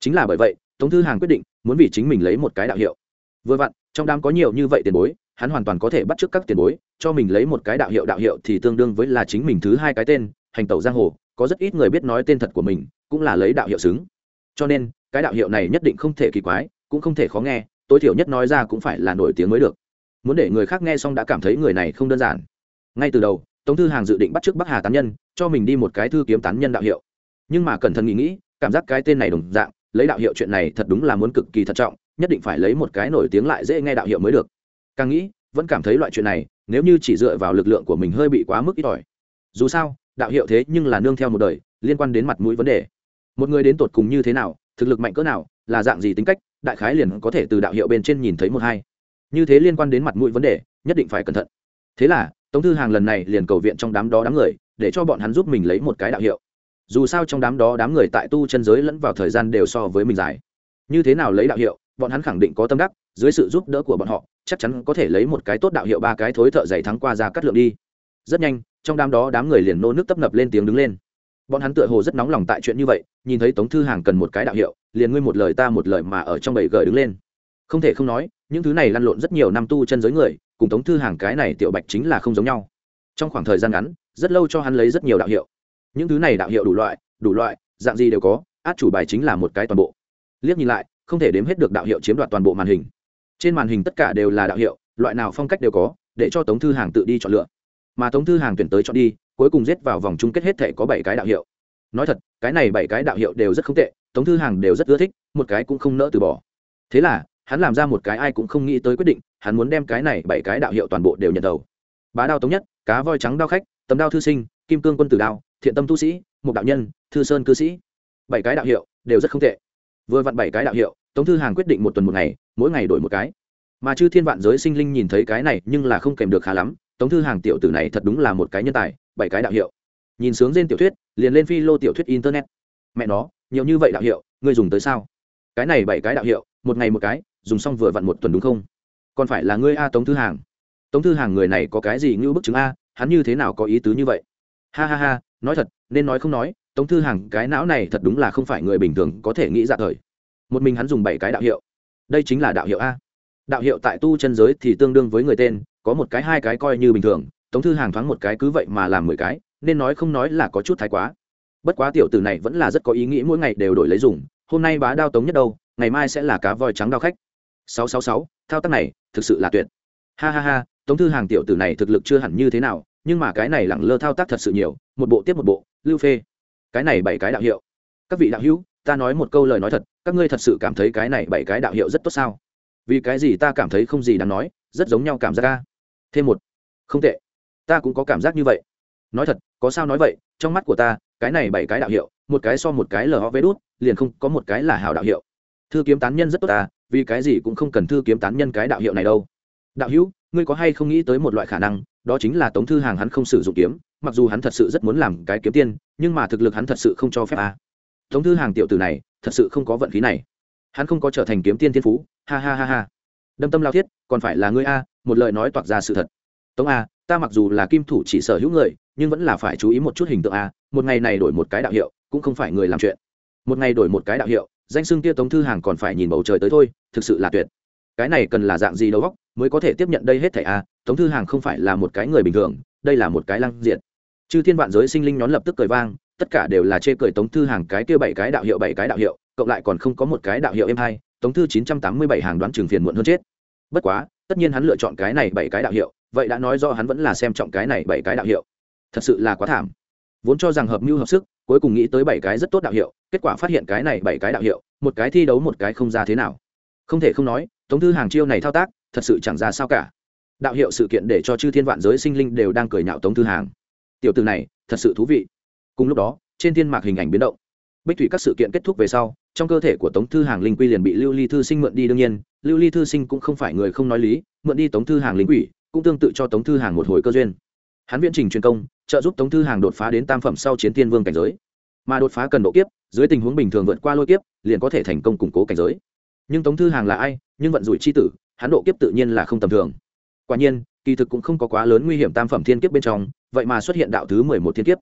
Chính là bởi vậy, tống thư hàng quyết định, muốn vì chính mình lấy một cái đạo hiệu. Vừa vặn, trong đám có nhiều như vậy tiền bối, hắn hoàn toàn có thể bắt t r ư ớ c các tiền bối, cho mình lấy một cái đạo hiệu đạo hiệu thì tương đương với là chính mình thứ hai cái tên, hành tẩu giang hồ, có rất ít người biết nói tên thật của mình, cũng là lấy đạo hiệu xứng. Cho nên, cái đạo hiệu này nhất định không thể kỳ quái cũng không thể khó nghe, tối thiểu nhất nói ra cũng phải là nổi tiếng mới được. Muốn để người khác nghe xong đã cảm thấy người này không đơn giản. Ngay từ đầu, tống thư hàng dự định bắt t r ư ớ c bắc hà tán nhân, cho mình đi một cái thư kiếm tán nhân đạo hiệu. Nhưng mà cẩn thận nghĩ nghĩ, cảm giác cái tên này đồng dạng, lấy đạo hiệu chuyện này thật đúng là muốn cực kỳ thận trọng, nhất định phải lấy một cái nổi tiếng lại dễ nghe đạo hiệu mới được. Càng nghĩ, vẫn cảm thấy loại chuyện này, nếu như chỉ dựa vào lực lượng của mình hơi bị quá mức ít ỏi. Dù sao, đạo hiệu thế nhưng là nương theo một đời, liên quan đến mặt mũi vấn đề. Một người đến tột cùng như thế nào thực lực mạnh cỡ nào, là dạng gì tính cách, đại khái liền có thể từ đạo hiệu bên trên nhìn thấy một hai. Như thế liên quan đến mặt mũi vấn đề, nhất định phải cẩn thận. Thế là, tống thư hàng lần này liền cầu viện trong đám đó đám người, để cho bọn hắn giúp mình lấy một cái đạo hiệu. Dù sao trong đám đó đám người tại tu chân giới lẫn vào thời gian đều so với mình dài. Như thế nào lấy đạo hiệu, bọn hắn khẳng định có tâm đắc, dưới sự giúp đỡ của bọn họ, chắc chắn có thể lấy một cái tốt đạo hiệu ba cái thối thợ giày thắng qua ra cắt lượng đi. Rất nhanh, trong đám đó đám người liền nô nước tấp nập lên tiếng đứng lên bọn hắn tựa hồ rất nóng lòng tại chuyện như vậy, nhìn thấy tống thư hàng cần một cái đạo hiệu, liền ngươi một lời ta một lời mà ở trong bầy gởi đứng lên. Không thể không nói, những thứ này lăn lộn rất nhiều năm tu chân giới người, cùng tống thư hàng cái này tiểu bạch chính là không giống nhau. Trong khoảng thời gian ngắn, rất lâu cho hắn lấy rất nhiều đạo hiệu. Những thứ này đạo hiệu đủ loại đủ loại, dạng gì đều có, át chủ bài chính là một cái toàn bộ. Liếc nhìn lại, không thể đếm hết được đạo hiệu chiếm đoạt toàn bộ màn hình. Trên màn hình tất cả đều là đạo hiệu, loại nào phong cách đều có, để cho tống thư hàng tự đi chọn lựa. Mà tống thư hàng tuyển tới chọn đi cuối cùng giết vào vòng chung kết hết thể có bảy cái đạo hiệu. Nói thật, cái này bảy cái đạo hiệu đều rất không tệ, tống thư hàng đều rất ưa thích, một cái cũng không nỡ từ bỏ. Thế là, hắn làm ra một cái ai cũng không nghĩ tới quyết định, hắn muốn đem cái này bảy cái đạo hiệu toàn bộ đều nhận đầu. Bá đao tống nhất, cá voi trắng đao khách tấm đao thư sinh, kim cương quân tử đao, thiện tâm tu sĩ một đạo nhân, thư sơn cư sĩ. Bảy cái đạo hiệu đều rất không tệ. Vừa vặn bảy cái đạo hiệu, tống thư hàng quyết định một tuần một ngày, mỗi ngày đổi một cái. Mà chư thiên vạn giới sinh linh nhìn thấy cái này nhưng là không kèm được khá lắm, tống thư hàng tiểu tử này thật đúng là một cái nhân tài bảy cái đạo hiệu. Nhìn sướng trên tiểu thuyết, liền lên phi lô tiểu thuyết internet. Mẹ nó, nhiều như vậy đạo hiệu, ngươi dùng tới sao? Cái này bảy cái đạo hiệu, một ngày một cái, dùng xong vừa vặn một tuần đúng không? Còn phải là ngươi a tống thư hàng. Tống thư hàng người này có cái gì như bức chứng a, hắn như thế nào có ý tứ như vậy? Ha ha ha, nói thật, nên nói không nói, tống thư hàng, cái não này thật đúng là không phải người bình thường có thể nghĩ ra thời. Một mình hắn dùng bảy cái đạo hiệu. Đây chính là đạo hiệu a. Đạo hiệu tại tu chân giới thì tương đương với người tên, có một cái hai cái coi như bình thường tống thư hàng thoáng một cái cứ vậy mà làm mười cái, nên nói không nói là có chút thái quá. Bất quá tiểu tử này vẫn là rất có ý nghĩ, mỗi ngày đều đổi lấy dùng, hôm nay bá đao tống nhất đâu, ngày mai sẽ là cá voi trắng đao khách. Sáu sáu sáu, thao tác này, thực sự là tuyệt. Ha ha ha, tống thư hàng tiểu tử này thực lực chưa hẳn như thế nào, nhưng mà cái này lẳng lơ thao tác thật sự nhiều, một bộ tiếp một bộ, lưu phê. Cái này bảy cái đạo hiệu. Các vị đạo hữu, ta nói một câu lời nói thật, các ngươi thật sự cảm thấy cái này bảy cái đạo hiệu rất tốt sao? Vì cái gì ta cảm thấy không gì đáng nói, rất giống nhau cảm giác ca thêm một. Không tệ ta cũng có cảm giác như vậy. Nói thật, có sao nói vậy, trong mắt của ta, cái này bảy cái đạo hiệu, một cái so một cái lờ ho vê đút, liền không có một cái là hảo đạo hiệu. Thư kiếm tán nhân rất tốt ta, vì cái gì cũng không cần thư kiếm tán nhân cái đạo hiệu này đâu. Đạo hữu, ngươi có hay không nghĩ tới một loại khả năng, đó chính là tống thư hàng hắn không sử dụng kiếm, mặc dù hắn thật sự rất muốn làm cái kiếm tiên, nhưng mà thực lực hắn thật sự không cho phép a. Tống thư hàng tiểu tử này, thật sự không có vận khí này. Hắn không có trở thành kiếm tiên thiên phú, ha ha ha ha. Đâm tâm lao thiết, còn phải là ngươi a, một lời nói toạc ra sự thật. Tống a ta mặc dù là kim thủ chỉ sở hữu người, nhưng vẫn là phải chú ý một chút hình tượng a, một ngày này đổi một cái đạo hiệu, cũng không phải người làm chuyện. Một ngày đổi một cái đạo hiệu, danh xưng kia tống thư hàng còn phải nhìn bầu trời tới thôi, thực sự là tuyệt. Cái này cần là dạng gì đầu góc mới có thể tiếp nhận đây hết thảy a? Tống thư hàng không phải là một cái người bình thường, đây là một cái lăng diện chư thiên vạn giới sinh linh nhón lập tức cười vang, tất cả đều là chê cười tống thư hàng cái kia bảy cái đạo hiệu, bảy cái đạo hiệu, cộng lại còn không có một cái đạo hiệu em hai, tống thư chín trăm tám mươi bảy hàng đoán trường phiền muộn hơn chết. Bất quá, tất nhiên hắn lựa chọn cái này bảy cái đạo hiệu vậy đã nói do hắn vẫn là xem trọng cái này bảy cái đạo hiệu. Thật sự là quá thảm. Vốn cho rằng hợp mưu hợp sức, cuối cùng nghĩ tới bảy cái rất tốt đạo hiệu, kết quả phát hiện cái này bảy cái đạo hiệu, một cái thi đấu một cái không ra thế nào. Không thể không nói, tống thư hàng chiêu này thao tác, thật sự chẳng ra sao cả. Đạo hiệu sự kiện để cho chư thiên vạn giới sinh linh đều đang cười nhạo tống thư hàng. Tiểu từ này, thật sự thú vị. Cùng lúc đó, trên thiên mạc hình ảnh biến động. Bích thủy các sự kiện kết thúc về sau, trong cơ thể của tống thư hàng linh quy liền bị lưu ly thư sinh mượn đi, đương nhiên, lưu ly thư sinh cũng không phải người không nói lý, mượn đi tống thư hàng linh quỷ cũng tương tự cho tống thư hàng một hồi cơ duyên. Hắn viễn trình truyền công, trợ giúp tống thư hàng đột phá đến tam phẩm sau chiến tiên vương cảnh giới. Mà đột phá cần độ kiếp, dưới tình huống bình thường vượt qua lôi kiếp, liền có thể thành công củng cố cảnh giới. Nhưng tống thư hàng là ai, nhưng vận rủi c h i tử, hắn độ kiếp tự nhiên là không tầm thường. Quả nhiên, kỳ thực cũng không có quá lớn nguy hiểm tam phẩm thiên kiếp bên trong, vậy mà xuất hiện đạo thứ mười một thiên kiếp.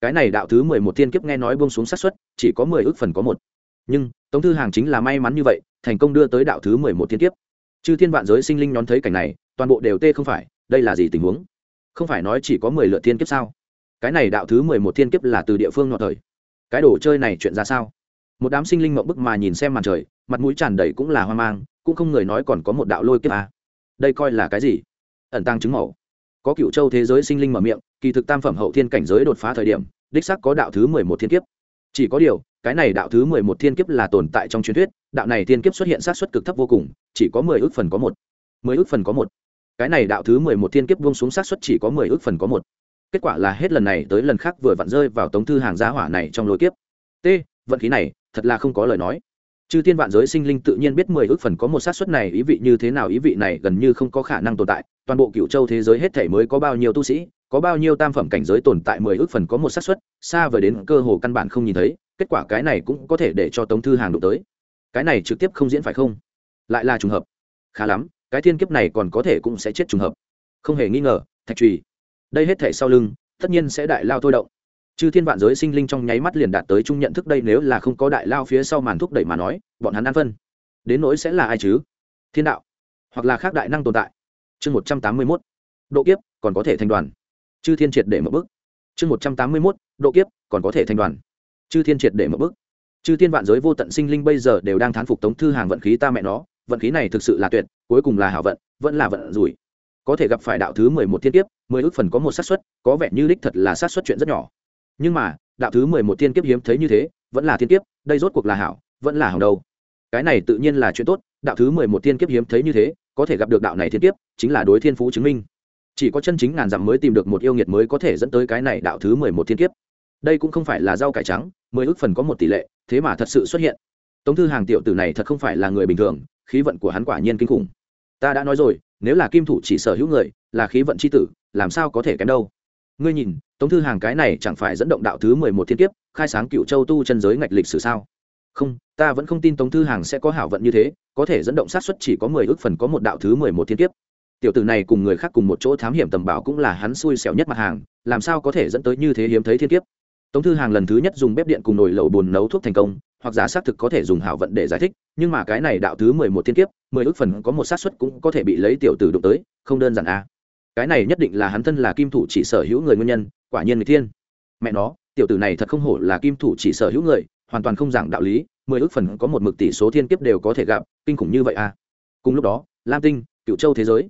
Cái này đạo thứ mười một thiên kiếp nghe nói bông xuống sát xuất chỉ có mười ước phần có một. Nhưng, tống thư hàng chính là may mắn như vậy, thành công đưa tới đạo thứ mười một thiên kiếp. Chư thiên vạn giới sinh linh nhón thấy cảnh này toàn bộ đều tê không phải, đây là gì tình huống? Không phải nói chỉ có mười lượt thiên kiếp sao? Cái này đạo thứ mười một thiên kiếp là từ địa phương nọ thời. Cái đồ chơi này chuyện ra sao? Một đám sinh linh mộng bức mà nhìn xem màn trời, mặt mũi tràn đầy cũng là hoang mang, cũng không người nói còn có một đạo lôi kiếp à. đây coi là cái gì? Ẩn tăng chứng mẫu. Có cựu châu thế giới sinh linh mở miệng, kỳ thực tam phẩm hậu thiên cảnh giới đột phá thời điểm, đích sắc có đạo thứ mười một thiên kiếp. Chỉ có điều, cái này đạo thứ mười một thiên kiếp là tồn tại trong truyền thuyết, đạo này thiên kiếp xuất hiện sát xuất cực thấp vô cùng, chỉ có mười ước phần có một. Mười ước phần có một cái này đạo thứ mười một thiên kiếp buông xuống sát xuất chỉ có mười ước phần có một. Kết quả là hết lần này tới lần khác vừa vặn rơi vào tống thư hàng giá hỏa này trong lối kiếp. T, vận khí này, thật là không có lời nói. Chư thiên vạn giới sinh linh tự nhiên biết mười ước phần có một sát suất này ý vị như thế nào, ý vị này gần như không có khả năng tồn tại. Toàn bộ cựu châu thế giới hết thể mới có bao nhiêu tu sĩ, có bao nhiêu tam phẩm cảnh giới tồn tại mười ước phần có một sát suất, xa vời đến cơ hồ căn bản không nhìn thấy. Kết quả cái này cũng có thể để cho tống thư hàng đụng tới. Cái này trực tiếp không diễn phải không? Lại là trùng hợp. Khá lắm cái thiên kiếp này còn có thể cũng sẽ chết trùng hợp. Không hề nghi ngờ, thạch trùy. Đây hết thể sau lưng, tất nhiên sẽ đại lao thôi động. Chư thiên vạn giới sinh linh trong nháy mắt liền đạt tới chung nhận thức đây nếu là không có đại lao phía sau màn thúc đẩy mà nói, bọn hắn ăn phân. Đến nỗi sẽ là ai chứ? Thiên đạo, hoặc là khác đại năng tồn tại. Chương một trăm tám mươi mốt, độ kiếp, còn có thể thành đoàn. Chư thiên triệt để mở bức chương một trăm tám mươi mốt, độ kiếp, còn có thể thành đoàn. Chư thiên triệt để mở bức chư thiên vạn giới vô tận sinh linh bây giờ đều đang thán phục tống thư hàng vận khí ta mẹ nó vận khí này thực sự là tuyệt, cuối cùng là hảo vận, vẫn là vận rủi. Có thể gặp phải đạo thứ mười một thiên kiếp, mười ước phần có một xác suất, có vẻ như đích thật là xác suất chuyện rất nhỏ. Nhưng mà, đạo thứ mười một thiên kiếp hiếm thấy như thế, vẫn là thiên kiếp, đây rốt cuộc là hảo, vẫn là hảo đâu. Cái này tự nhiên là chuyện tốt, đạo thứ mười một thiên kiếp hiếm thấy như thế, có thể gặp được đạo này thiên kiếp, chính là đối thiên phú chứng minh. Chỉ có chân chính ngàn dặm mới tìm được một yêu nghiệt mới có thể dẫn tới cái này đạo thứ mười một thiên kiếp. Đây cũng không phải là rau cải trắng, mười ước phần có một tỷ lệ, thế mà thật sự xuất hiện. Tống thư hàng tiểu tử này thật không phải là người bình thường khí vận của hắn quả nhiên kinh khủng. Ta đã nói rồi, nếu là kim thủ chỉ sở hữu người, là khí vận c h i tử, làm sao có thể kém đâu? Ngươi nhìn, tống thư hàng cái này chẳng phải dẫn động đạo thứ mười một thiên kiếp, khai sáng cựu châu tu chân giới ngạch lịch sử sao? Không, ta vẫn không tin tống thư hàng sẽ có hảo vận như thế, có thể dẫn động sát xuất chỉ có mười ước phần có một đạo thứ mười một thiên kiếp. Tiểu tử này cùng người khác cùng một chỗ thám hiểm tầm bảo cũng là hắn xui xẻo nhất mặt hàng, làm sao có thể dẫn tới như thế hiếm thấy thiên kiếp? Tống thư hàng lần thứ nhất dùng bếp điện cùng nồi lẩu bùn nấu thuốc thành công, hoặc giả xác thực có thể dùng hảo vận để giải thích nhưng mà cái này đạo thứ mười một thiên kiếp, mười ước phần có một xác suất cũng có thể bị lấy tiểu tử đụng tới, không đơn giản à. cái này nhất định là hắn thân là kim thủ chỉ sở hữu người nguyên nhân, quả nhiên người thiên. Mẹ nó, tiểu tử này thật không hổ là kim thủ chỉ sở hữu người, hoàn toàn không giảng đạo lý, mười ước phần có một mực tỷ số thiên kiếp đều có thể gặp, kinh khủng như vậy à. Cùng lúc đó, lam tinh cựu châu thế giới.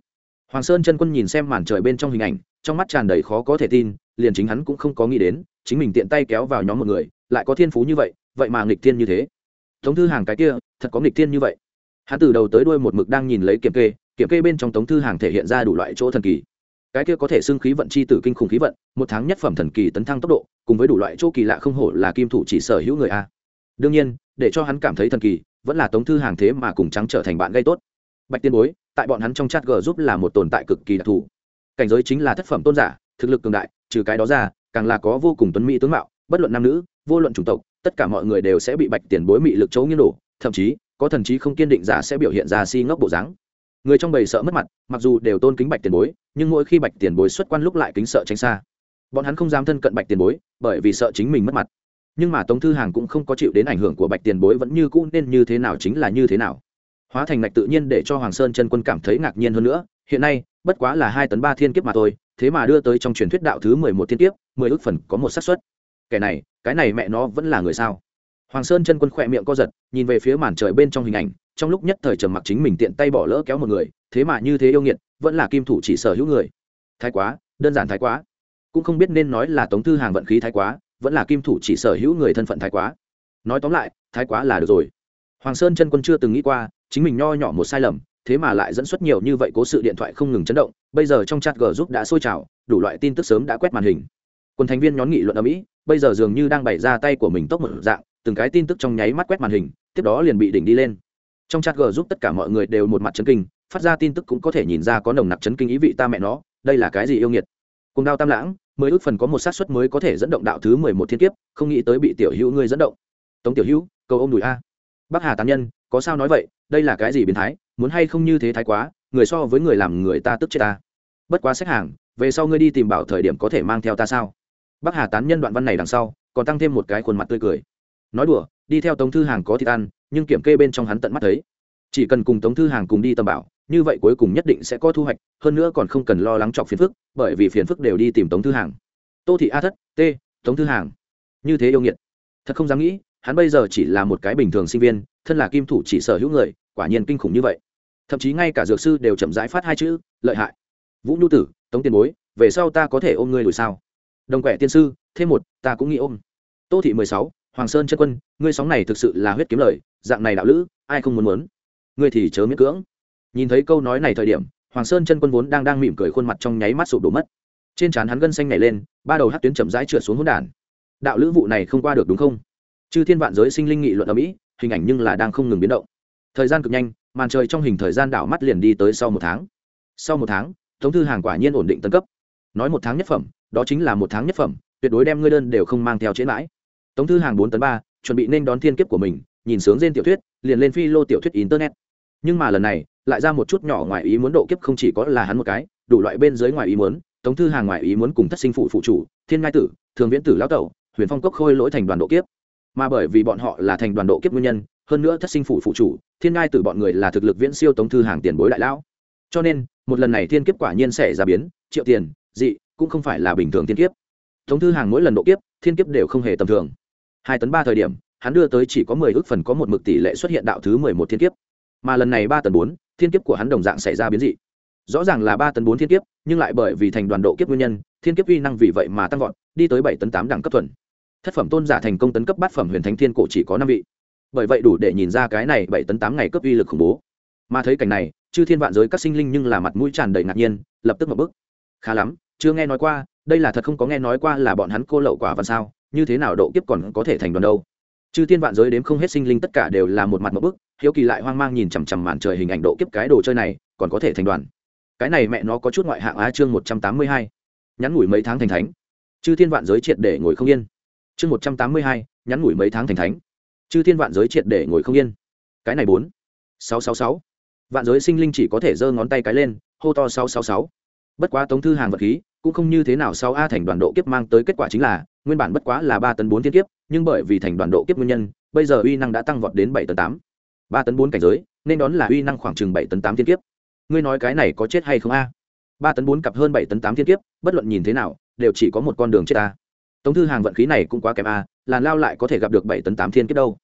Hoàng sơn chân quân nhìn xem màn trời bên trong hình ảnh, trong mắt tràn đầy khó có thể tin, liền chính hắn cũng không có nghĩ đến, chính mình tiện tay kéo vào nhóm một người, lại có thiên phú như vậy vậy mà nghịch thiên như thế tống thư hàng cái kia, thật có nghịch thiên như vậy. Hắn từ đầu tới đuôi một mực đang nhìn lấy kiểm kê kiểm kê bên trong tống thư hàng thể hiện ra đủ loại chỗ thần kỳ. Cái kia có thể xưng khí vận chi tử kinh khủng khí vận, một tháng nhất phẩm thần kỳ tấn thăng tốc độ, cùng với đủ loại chỗ kỳ lạ không hổ là kim thủ chỉ sở hữu người a. Đương nhiên, để cho hắn cảm thấy thần kỳ, vẫn là tống thư hàng thế mà cùng trắng trở thành bạn gây tốt. Bạch tiên bối, tại bọn hắn trong chat g giúp là một tồn tại cực kỳ đặc thù. Cảnh giới chính là thất phẩm tôn giả, thực lực cường đại, trừ cái đó ra, càng là có vô cùng tuấn mỹ tướng mạo, bất luận nam nữ, vô luận chủng tộc tất cả mọi người đều sẽ bị bạch tiền bối mị lực chấu nghiêng đổ, thậm chí, có thần trí không kiên định giả sẽ biểu hiện ra si ngốc bộ dáng. Người trong bầy sợ mất mặt, mặc dù đều tôn kính bạch tiền bối, nhưng mỗi khi bạch tiền bối xuất quan lúc lại kính sợ tránh xa. Bọn hắn không dám thân cận bạch tiền bối, bởi vì sợ chính mình mất mặt. Nhưng mà tống thư hàng cũng không có chịu đến ảnh hưởng của bạch tiền bối vẫn như cũ nên như thế nào chính là như thế nào. Hóa thành ngạch tự nhiên để cho hoàng sơn chân quân cảm thấy ngạc nhiên hơn nữa, hiện nay, bất quá là hai tấn ba thiên kiếp mà thôi, thế mà đưa tới trong truyền thuyết đạo thứ mười một thiên kiếp, mười ước phần có một xác suất. Kẻ này cái này mẹ nó vẫn là người sao? Hoàng sơn chân quân khỏe miệng co giật, nhìn về phía màn trời bên trong hình ảnh, trong lúc nhất thời trầm mặc chính mình tiện tay bỏ lỡ kéo một người, thế mà như thế yêu nghiệt, vẫn là kim thủ chỉ sở hữu người. Thái quá, đơn giản thái quá. Cũng không biết nên nói là tống thư hàng vận khí thái quá, vẫn là kim thủ chỉ sở hữu người thân phận thái quá. Nói tóm lại, thái quá là được rồi. Hoàng sơn chân quân chưa từng nghĩ qua, chính mình nho nhỏ một sai lầm, thế mà lại dẫn xuất nhiều như vậy cố sự điện thoại không ngừng chấn động, bây giờ trong chat g giúp đã sôi trào, đủ loại tin tức sớm đã quét màn hình quân thành viên nhón nghị luận ở mỹ, bây giờ dường như đang bày ra tay của mình tốc một dạng, từng cái tin tức trong nháy mắt quét màn hình, tiếp đó liền bị đỉnh đi lên. Trong chat g giúp tất cả mọi người đều một mặt chấn kinh, phát ra tin tức cũng có thể nhìn ra có nồng nặc chấn kinh ý vị ta mẹ nó, đây là cái gì yêu nghiệt. Cùng đao tam lãng mới ước phần có một sát suất mới có thể dẫn động đạo thứ mười một thiên kiếp, không nghĩ tới bị tiểu hữu ngươi dẫn động. Tống tiểu hữu, cầu ô m đùi a. Bắc hà tán nhân, có sao nói vậy, đây là cái gì biến thái, muốn hay không như thế thái quá, người so với người làm người ta tức chết ta. Bất quá xếp hàng, về sau ngươi đi tìm bảo thời điểm có thể mang theo ta sao? Bắc hà tán nhân đoạn văn này đằng sau, còn tăng thêm một cái khuôn mặt tươi cười. Nói đùa, đi theo tống thư hàng có thịt ăn, nhưng kiểm kê bên trong hắn tận mắt thấy. Chỉ cần cùng tống thư hàng cùng đi tầm bảo, như vậy cuối cùng nhất định sẽ có thu hoạch, hơn nữa còn không cần lo lắng chọc phiền phức, bởi vì phiền phức đều đi tìm tống thư hàng. Tô thị a thất, t, tống thư hàng. Như thế yêu nghiệt. Thật không dám nghĩ, hắn bây giờ chỉ là một cái bình thường sinh viên, thân là kim thủ chỉ sở hữu người, quả nhiên kinh khủng như vậy. Thậm chí ngay cả dược sư đều chậm rãi phát hai chữ, lợi hại. Vũ nhu tử, tống tiền bối, về sau ta có thể ôm ngươi lùi sao? Đồng quẻ tiên sư, thêm một, ta cũng nghĩ ôm. Tô thị mười sáu, hoàng sơn chân quân, ngươi sóng này thực sự là huyết kiếm lời, dạng này đạo lữ, ai không muốn muốn? Ngươi thì chớ miễn cưỡng. Nhìn thấy câu nói này thời điểm, hoàng sơn chân quân vốn đang đang mỉm cười khuôn mặt trong nháy mắt sụp đổ mất. Trên trán hắn gân xanh nhảy lên, ba đầu hát tuyến chậm rãi trượt xuống hỗn đản đạo lữ vụ này không qua được đúng không? Chư thiên vạn giới sinh linh nghị luận ở mỹ, hình ảnh nhưng là đang không ngừng biến động. Thời gian cực nhanh, màn trời trong hình thời gian đảo mắt liền đi tới sau một tháng. Sau một tháng, tống thư hàng quả nhiên ổn định tân cấp. Nói một tháng nhất phẩm đó chính là một tháng nhất phẩm, tuyệt đối đem ngươi đơn đều không mang theo chế mãi. Tống thư hàng bốn tấn ba, chuẩn bị nên đón thiên kiếp của mình, nhìn sướng trên tiểu thuyết, liền lên phi lô tiểu thuyết internet. Nhưng mà lần này, lại ra một chút nhỏ ngoài ý muốn độ kiếp không chỉ có là hắn một cái, đủ loại bên dưới ngoài ý muốn, tống thư hàng ngoài ý muốn cùng thất sinh phụ phụ chủ, thiên ngai tử, thường viễn tử lão tẩu, huyền phong cốc khôi lỗi thành đoàn độ kiếp. Mà bởi vì bọn họ là thành đoàn độ kiếp nguyên nhân, hơn nữa thất sinh phụ phụ chủ, thiên ngai tử bọn người là thực lực viễn siêu tống thư hàng tiền bối đại lão. Cho nên, một lần này thiên kiếp quả nhiên sẽ ra biến, triệu tiền, dị cũng không phải là bình thường thiên kiếp. Thống thư hàng mỗi lần độ kiếp, thiên kiếp đều không hề tầm thường. Hai tấn ba thời điểm, hắn đưa tới chỉ có mười ước phần có một mực tỷ lệ xuất hiện đạo thứ mười một thiên kiếp. Mà lần này ba tấn bốn, thiên kiếp của hắn đồng dạng xảy ra biến dị. Rõ ràng là ba tấn bốn thiên kiếp, nhưng lại bởi vì thành đoàn độ kiếp nguyên nhân, thiên kiếp uy năng vì vậy mà tăng vọt, đi tới bảy tấn tám đẳng cấp thuần. Thất phẩm tôn giả thành công tấn cấp bát phẩm huyền thánh thiên cổ chỉ có năm vị. Bởi vậy đủ để nhìn ra cái này bảy tấn tám ngày cấp uy lực khủng bố. Mà thấy cảnh này, chư thiên vạn giới các sinh linh nhưng là mặt mũi tràn đầy ngạc nhiên, lập tức một bức. Khá lắm chưa nghe nói qua, đây là thật không có nghe nói qua là bọn hắn cô lậu quả văn sao, như thế nào độ kiếp còn có thể thành đoàn đâu. Chư thiên vạn giới đếm không hết sinh linh tất cả đều là một mặt một bức, hiếu kỳ lại hoang mang nhìn chằm chằm màn trời hình ảnh độ kiếp cái đồ chơi này, còn có thể thành đoàn. Cái này mẹ nó có chút ngoại hạng á chương một trăm tám mươi hai. Nhắn ngủi mấy tháng thành thánh. Chư thiên vạn giới triệt để ngồi không yên. Chương một trăm tám mươi hai, nhắn ngủi mấy tháng thành thánh. Chư thiên vạn giới triệt để ngồi không yên. Cái này bốn. Sáu sáu sáu. Vạn giới sinh linh chỉ có thể giơ ngón tay cái lên, hô to sáu sáu sáu bất quá tống thư hàng vật khí, cũng không như thế nào sau a thành đoàn độ kiếp mang tới kết quả chính là, nguyên bản bất quá là ba tấn bốn thiên kiếp, nhưng bởi vì thành đoàn độ kiếp nguyên nhân, bây giờ uy năng đã tăng vọt đến bảy tấn tám. Ba tấn bốn cảnh giới, nên đón là uy năng khoảng chừng bảy tấn tám thiên kiếp. Ngươi nói cái này có chết hay không a? Ba tấn bốn cặp hơn bảy tấn tám thiên kiếp, bất luận nhìn thế nào, đều chỉ có một con đường chết a. Tống thư hàng vận khí này cũng quá kém a, làn lao lại có thể gặp được bảy tấn tám thiên kiếp đâu.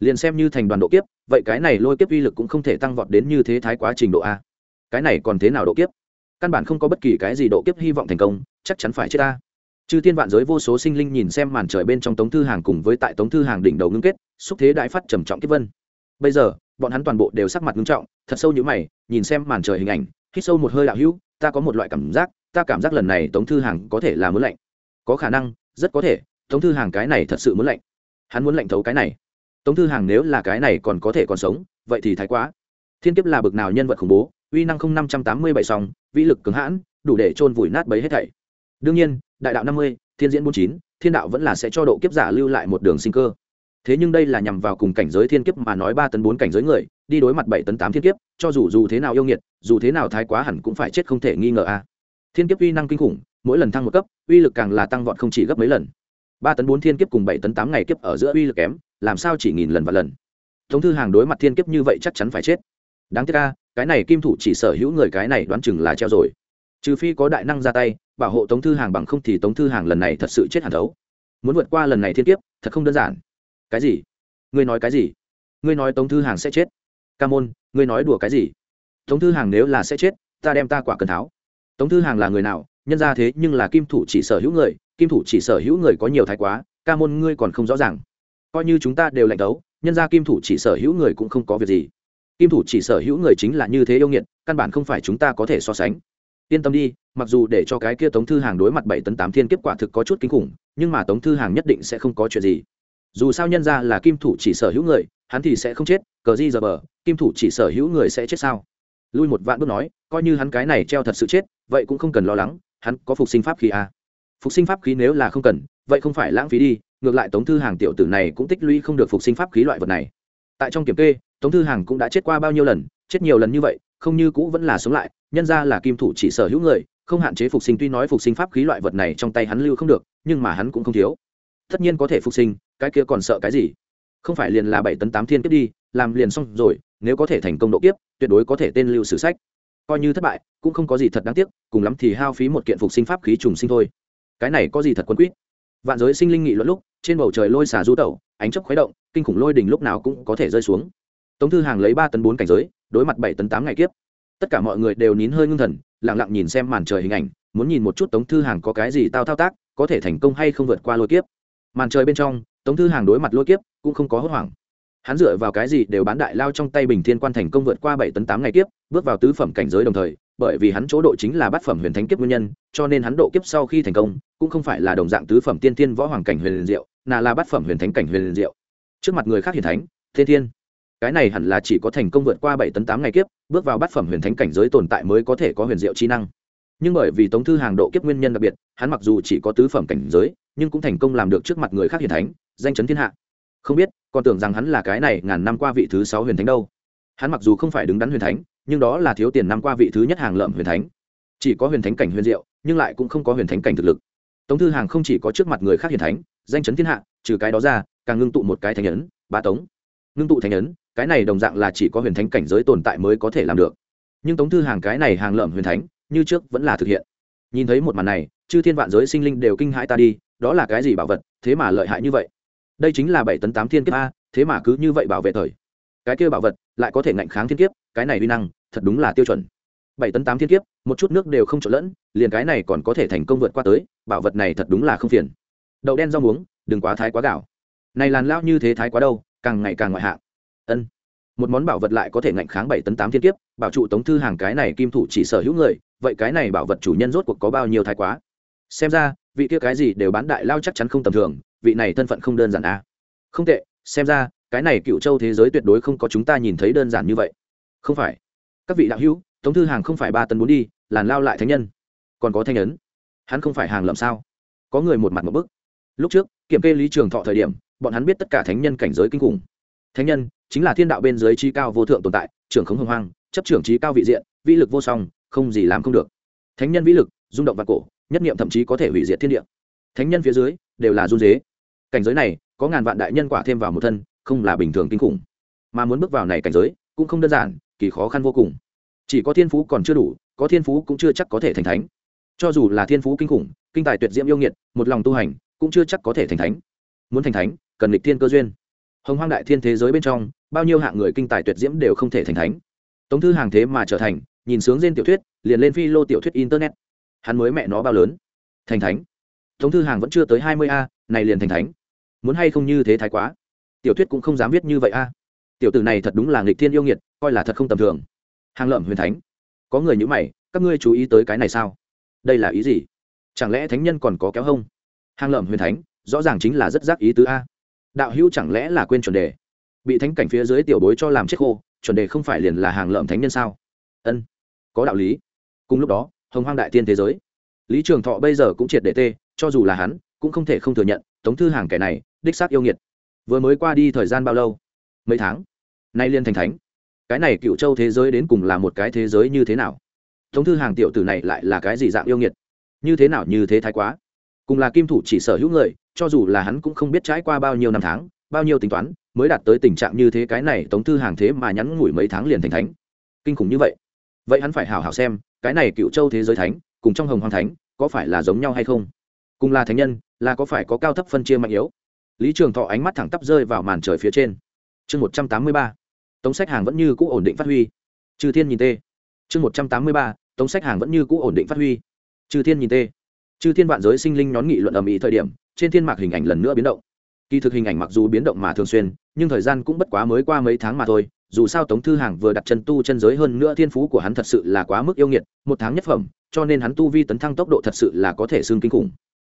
Liền xem như thành đoàn độ kiếp, vậy cái này lôi kiếp uy lực cũng không thể tăng vọt đến như thế thái quá trình độ a. Cái này còn thế nào độ kiếp? Căn bản không có bất kỳ cái gì độ kiếp hy vọng thành công, chắc chắn phải chết ta. Chư thiên vạn giới vô số sinh linh nhìn xem màn trời bên trong tống thư hàng cùng với tại tống thư hàng đỉnh đầu ngưng kết, xúc thế đại phát trầm trọng kiếp vân. Bây giờ, bọn hắn toàn bộ đều sắc mặt ngưng trọng, thật sâu như mày, nhìn xem màn trời hình ảnh, hít sâu một hơi đạo hữu, ta có một loại cảm giác, ta cảm giác lần này tống thư hàng có thể là muốn lạnh. Có khả năng, rất có thể, tống thư hàng cái này thật sự muốn lạnh. Hắn muốn lạnh thấu cái này. Tống thư hàng nếu là cái này còn có thể còn sống, vậy thì thái quá. Thiên kiếp là bực nào nhân vật khủng bố uy năng không năm trăm tám mươi bảy song, vĩ lực cứng hãn, đủ để chôn vùi nát bấy hết thảy. Đương nhiên, đại đạo năm mươi, thiên diễn bốn chín, thiên đạo vẫn là sẽ cho độ kiếp giả lưu lại một đường sinh cơ. Thế nhưng đây là nhằm vào cùng cảnh giới thiên kiếp mà nói ba tấn bốn cảnh giới người, đi đối mặt bảy tấn tám thiên kiếp, cho dù dù thế nào yêu nghiệt, dù thế nào thái quá hẳn cũng phải chết không thể nghi ngờ a. Thiên kiếp uy năng kinh khủng, mỗi lần thăng một cấp, uy lực càng là tăng vọt không chỉ gấp mấy lần. Ba tấn bốn thiên kiếp cùng bảy tấn tám ngày kiếp ở giữa uy lực kém, làm sao chỉ nghìn lần và lần. Thống thư hàng đối mặt thiên kiếp như vậy chắc chắn phải chết. Đáng tiếc ca cái này kim thủ chỉ sở hữu người cái này đoán chừng là treo rồi. Trừ phi có đại năng ra tay, bảo hộ tống thư hàng bằng không thì tống thư hàng lần này thật sự chết hẳn thấu. Muốn vượt qua lần này thiên kiếp, thật không đơn giản. Cái gì? Ngươi nói cái gì? Ngươi nói tống thư hàng sẽ chết. Ca môn, ngươi nói đùa cái gì? Tống thư hàng nếu là sẽ chết, ta đem ta quả cần tháo. Tống thư hàng là người nào? Nhân ra thế nhưng là kim thủ chỉ sở hữu người, kim thủ chỉ sở hữu người có nhiều thái quá, ca môn ngươi còn không rõ ràng. Coi như chúng ta đều lạnh đấu, nhân ra kim thủ chỉ sở hữu người cũng không có việc gì kim thủ chỉ sở hữu người chính là như thế yêu nghiệt, căn bản không phải chúng ta có thể so sánh. Yên tâm đi, mặc dù để cho cái kia tống thư hàng đối mặt bảy tấn tám thiên kết quả thực có chút kinh khủng, nhưng mà tống thư hàng nhất định sẽ không có chuyện gì. Dù sao nhân ra là kim thủ chỉ sở hữu người, hắn thì sẽ không chết, cờ di giờ bờ, kim thủ chỉ sở hữu người sẽ chết sao? Lui một vạn bước nói, coi như hắn cái này treo thật sự chết, vậy cũng không cần lo lắng, hắn có phục sinh pháp khí à. phục sinh pháp khí nếu là không cần, vậy không phải lãng phí đi, ngược lại tống thư hàng tiểu tử này cũng tích lũy không được phục sinh pháp khí loại vật này. Tại trong kiểm kê tống thư hàng cũng đã chết qua bao nhiêu lần, chết nhiều lần như vậy, không như cũ vẫn là sống lại, nhân ra là kim thủ chỉ sở hữu người, không hạn chế phục sinh tuy nói phục sinh pháp khí loại vật này trong tay hắn lưu không được, nhưng mà hắn cũng không thiếu. Tất nhiên có thể phục sinh, cái kia còn sợ cái gì? Không phải liền là bảy tấn tám thiên kiếp đi, làm liền xong rồi, nếu có thể thành công độ kiếp, tuyệt đối có thể tên lưu sử sách. Coi như thất bại, cũng không có gì thật đáng tiếc, cùng lắm thì hao phí một kiện phục sinh pháp khí trùng sinh thôi. Cái này có gì thật quân quýt? Vạn giới sinh linh nghị luận lúc, trên bầu trời lôi xả du tẩu, ánh chấp khuấy động, kinh khủng lôi đỉnh lúc nào cũng có thể rơi xuống tống thư hàng lấy ba tấn bốn cảnh giới, đối mặt bảy tấn tám ngày kiếp. Tất cả mọi người đều nín hơi ngưng thần, lặng lặng nhìn xem màn trời hình ảnh, muốn nhìn một chút tống thư hàng có cái gì tao thao tác, có thể thành công hay không vượt qua lôi kiếp. Màn trời bên trong, tống thư hàng đối mặt lôi kiếp cũng không có hốt hoảng. Hắn dựa vào cái gì đều bán đại lao trong tay bình thiên quan thành công vượt qua bảy tấn tám ngày kiếp, bước vào tứ phẩm cảnh giới đồng thời, bởi vì hắn chỗ độ chính là bát phẩm huyền thánh kiếp nguyên nhân, cho nên hắn độ kiếp sau khi thành công, cũng không phải là đồng dạng tứ phẩm tiên tiên võ hoàng cảnh huyền liền diệu là là bát phẩm huyền thánh cảnh huyền liền diệu. Trước mặt người khác hiền thánh, thiên thiên cái này hẳn là chỉ có thành công vượt qua bảy tấn tám ngày kiếp, bước vào bát phẩm huyền thánh cảnh giới tồn tại mới có thể có huyền diệu chi năng. Nhưng bởi vì tống thư hàng độ kiếp nguyên nhân đặc biệt, hắn mặc dù chỉ có tứ phẩm cảnh giới, nhưng cũng thành công làm được trước mặt người khác hiền thánh, danh chấn thiên hạ. Không biết, còn tưởng rằng hắn là cái này ngàn năm qua vị thứ sáu huyền thánh đâu. Hắn mặc dù không phải đứng đắn huyền thánh, nhưng đó là thiếu tiền năm qua vị thứ nhất hàng lợm huyền thánh. Chỉ có huyền thánh cảnh huyền diệu, nhưng lại cũng không có huyền thánh cảnh thực lực. Tống thư hàng không chỉ có trước mặt người khác hiền thánh, danh chấn thiên hạ, trừ cái đó ra, càng ngưng tụ một cái thánh ấn ba tống. Ngưng tụ thánh ấn cái này đồng dạng là chỉ có huyền thánh cảnh giới tồn tại mới có thể làm được. Nhưng tống thư hàng cái này hàng lợm huyền thánh, như trước vẫn là thực hiện. Nhìn thấy một màn này, chư thiên vạn giới sinh linh đều kinh hãi ta đi, đó là cái gì bảo vật, thế mà lợi hại như vậy? Đây chính là bảy tấn tám thiên kiếp a, thế mà cứ như vậy bảo vệ thời. Cái kia bảo vật lại có thể ngạnh kháng thiên kiếp, cái này uy năng, thật đúng là tiêu chuẩn. Bảy tấn tám thiên kiếp, một chút nước đều không trộn lẫn, liền cái này còn có thể thành công vượt qua tới, bảo vật này thật đúng là không phiền. Đậu đen rau muống, đừng quá thái quá gạo. Này làn lao như thế thái quá đâu, càng ngày càng ngoại hạng ân. Một món bảo vật lại có thể ngạnh kháng bảy tấn tám thiên kiếp, bảo trụ tống thư hàng cái này kim thủ chỉ sở hữu người, vậy cái này bảo vật chủ nhân rốt cuộc có bao nhiêu thái quá? Xem ra, vị kia cái gì đều bán đại lao chắc chắn không tầm thường, vị này thân phận không đơn giản a không tệ, xem ra, cái này cựu châu thế giới tuyệt đối không có chúng ta nhìn thấy đơn giản như vậy. Không phải. Các vị đạo hữu, tống thư hàng không phải ba tấn bốn đi, làn lao lại thánh nhân. Còn có thanh ấn. Hắn không phải hàng lầm sao? Có người một mặt một bức. Lúc trước, kiểm kê lý trường thọ thời điểm, bọn hắn biết tất cả thánh nhân cảnh giới kinh khủng. Thánh nhân chính là thiên đạo bên dưới trí cao vô thượng tồn tại, trưởng khống hồng hoang, chấp trưởng trí cao vị diện, vĩ lực vô song, không gì làm không được. Thánh nhân vĩ lực, rung động và cổ, nhất niệm thậm chí có thể hủy diệt thiên địa. Thánh nhân phía dưới, đều là run dế cảnh giới này, có ngàn vạn đại nhân quả thêm vào một thân, không là bình thường kinh khủng. Mà muốn bước vào này cảnh giới, cũng không đơn giản, kỳ khó khăn vô cùng. Chỉ có thiên phú còn chưa đủ, có thiên phú cũng chưa chắc có thể thành thánh. Cho dù là thiên phú kinh khủng, kinh tài tuyệt diễm yêu nghiệt, một lòng tu hành, cũng chưa chắc có thể thành thánh. Muốn thành thánh, cần lịch thiên cơ duyên. Hồng hoang đại thiên thế giới bên trong bao nhiêu hạng người kinh tài tuyệt diễm đều không thể thành thánh. Tống thư hàng thế mà trở thành, nhìn sướng trên tiểu thuyết, liền lên phi lô tiểu thuyết internet. Hắn mới mẹ nó bao lớn. Thành thánh. Tống thư hàng vẫn chưa tới hai mươi a, này liền thành thánh. Muốn hay không như thế thái quá? Tiểu thuyết cũng không dám viết như vậy a. Tiểu tử này thật đúng là nghịch thiên yêu nghiệt, coi là thật không tầm thường. Hàng lợm huyền thánh. Có người như mày, các ngươi chú ý tới cái này sao? Đây là ý gì? Chẳng lẽ thánh nhân còn có kéo hông? Hàng lợm huyền thánh, rõ ràng chính là rất giác ý tứ a. Đạo hữu chẳng lẽ là quên chuẩn đề? Bị thánh cảnh phía dưới tiểu bối cho làm chết khô, chuẩn đề không phải liền là hàng lợm thánh nhân sao? Ân, có đạo lý. Cùng lúc đó, hồng hoang đại tiên thế giới. Lý trường thọ bây giờ cũng triệt để tê, cho dù là hắn, cũng không thể không thừa nhận, tống thư hàng kẻ này, đích xác yêu nghiệt. Vừa mới qua đi thời gian bao lâu? Mấy tháng. Nay liên thành thánh. Cái này cựu châu thế giới đến cùng là một cái thế giới như thế nào? Tống thư hàng tiểu tử này lại là cái gì dạng yêu nghiệt? Như thế nào, như thế thái quá? Cùng là kim thủ chỉ sở hữu người, cho dù là hắn cũng không biết trải qua bao nhiêu năm tháng bao nhiêu tính toán mới đạt tới tình trạng như thế cái này tống thư hàng thế mà nhắn ngủi mấy tháng liền thành thánh? Kinh khủng như vậy. Vậy hắn phải hào hào xem, cái này cựu châu thế giới thánh, cùng trong hồng hoàng thánh, có phải là giống nhau hay không? Cùng là thánh nhân, là có phải có cao thấp phân chia mạnh yếu? Lý trường thọ ánh mắt thẳng tắp rơi vào màn trời phía trên. Chương một trăm tám mươi ba, tống sách hàng vẫn như cũ ổn định phát huy. Trừ thiên nhìn tê. Chương một trăm tám mươi ba, tống sách hàng vẫn như cũ ổn định phát huy. Trừ thiên nhìn tê. Trừ thiên vạn giới sinh linh nhón nghị luận ầm ĩ thời điểm, trên thiên mạc hình ảnh lần nữa biến động kỳ thực hình ảnh mặc dù biến động mà thường xuyên, nhưng thời gian cũng bất quá mới qua mấy tháng mà thôi, dù sao tống thư hàng vừa đặt chân tu chân giới hơn nữa thiên phú của hắn thật sự là quá mức yêu nghiệt, một tháng nhất phẩm, cho nên hắn tu vi tấn thăng tốc độ thật sự là có thể xương kinh khủng.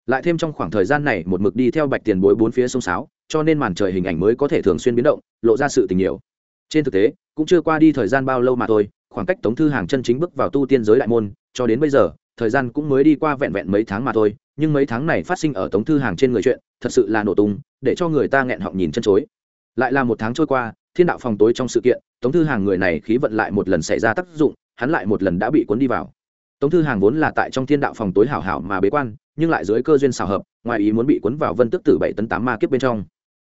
Lại thêm trong khoảng thời gian này, một mực đi theo bạch tiền bối bốn phía sông sáo, cho nên màn trời hình ảnh mới có thể thường xuyên biến động, lộ ra sự tình nhiều. Trên thực tế, cũng chưa qua đi thời gian bao lâu mà thôi, khoảng cách tống thư hàng chân chính bước vào tu tiên giới đại môn, cho đến bây giờ, thời gian cũng mới đi qua vẹn vẹn mấy tháng mà thôi nhưng mấy tháng này phát sinh ở tống thư hàng trên người chuyện, thật sự là nổ tung, để cho người ta nghẹn họng nhìn chân chối. Lại là một tháng trôi qua, thiên đạo phòng tối trong sự kiện, tống thư hàng người này khí vận lại một lần xảy ra tác dụng, hắn lại một lần đã bị cuốn đi vào. Tống thư hàng vốn là tại trong thiên đạo phòng tối hảo hảo mà bế quan, nhưng lại dưới cơ duyên xào hợp, ngoài ý muốn bị cuốn vào vân tức tử bảy tấn tám ma kiếp bên trong.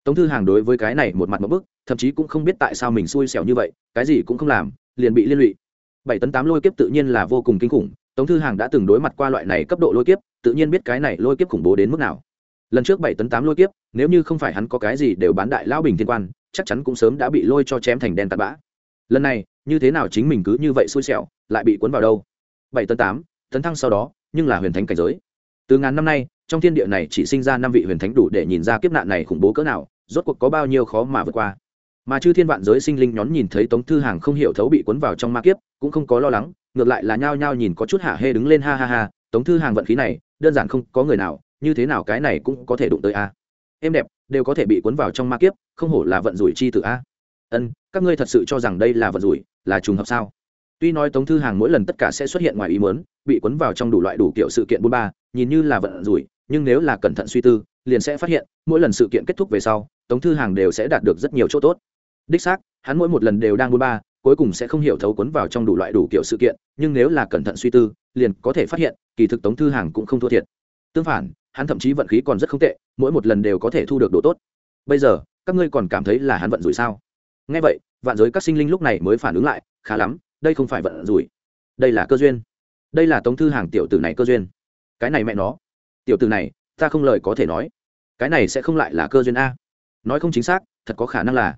Tống thư hàng đối với cái này một mặt một bức, thậm chí cũng không biết tại sao mình xui xẻo như vậy, cái gì cũng không làm, liền bị liên lụy. Bảy tấn tám lôi kiếp tự nhiên là vô cùng kinh khủng, tống thư hàng đã từng đối mặt qua loại này cấp độ lôi kiếp tự nhiên biết cái này lôi kiếp khủng bố đến mức nào. Lần trước bảy tấn tám lôi kiếp, nếu như không phải hắn có cái gì đều bán đại lão bình thiên quan, chắc chắn cũng sớm đã bị lôi cho chém thành đen tạt bã. Lần này, như thế nào chính mình cứ như vậy xui xẻo, lại bị cuốn vào đâu? Bảy tấn tám, tấn thăng sau đó, nhưng là huyền thánh cảnh giới. Từ ngàn năm nay, trong thiên địa này chỉ sinh ra năm vị huyền thánh đủ để nhìn ra kiếp nạn này khủng bố cỡ nào, rốt cuộc có bao nhiêu khó mà vượt qua. Mà chư thiên vạn giới sinh linh nhón nhìn thấy tống thư hàng không hiểu thấu bị cuốn vào trong ma kiếp, cũng không có lo lắng, ngược lại là nhao nhao nhìn có chút hạ hê đứng lên ha ha ha tống thư hàng vận khí này, đơn giản không có người nào, như thế nào cái này cũng có thể đụng tới a. Em đẹp, đều có thể bị cuốn vào trong ma kiếp, không hổ là vận rủi chi từ a. Ân, các ngươi thật sự cho rằng đây là vận rủi, là trùng hợp sao? Tuy nói tống thư hàng mỗi lần tất cả sẽ xuất hiện ngoài ý muốn, bị cuốn vào trong đủ loại đủ kiểu sự kiện bốn ba, nhìn như là vận rủi, nhưng nếu là cẩn thận suy tư, liền sẽ phát hiện, mỗi lần sự kiện kết thúc về sau, tống thư hàng đều sẽ đạt được rất nhiều chỗ tốt. Đích xác, hắn mỗi một lần đều đang bốn ba cuối cùng sẽ không hiểu thấu cuốn vào trong đủ loại đủ kiểu sự kiện, nhưng nếu là cẩn thận suy tư, liền có thể phát hiện, kỳ thực tống thư hàng cũng không thua thiệt. Tương phản, hắn thậm chí vận khí còn rất không tệ, mỗi một lần đều có thể thu được đồ tốt. Bây giờ, các ngươi còn cảm thấy là hắn vận rủi sao? Ngay vậy, vạn giới các sinh linh lúc này mới phản ứng lại, khá lắm, đây không phải vận rủi. Đây là cơ duyên. Đây là tống thư hàng tiểu tử này cơ duyên. Cái này mẹ nó. Tiểu tử này, ta không lời có thể nói. Cái này sẽ không lại là cơ duyên a. Nói không chính xác, thật có khả năng là.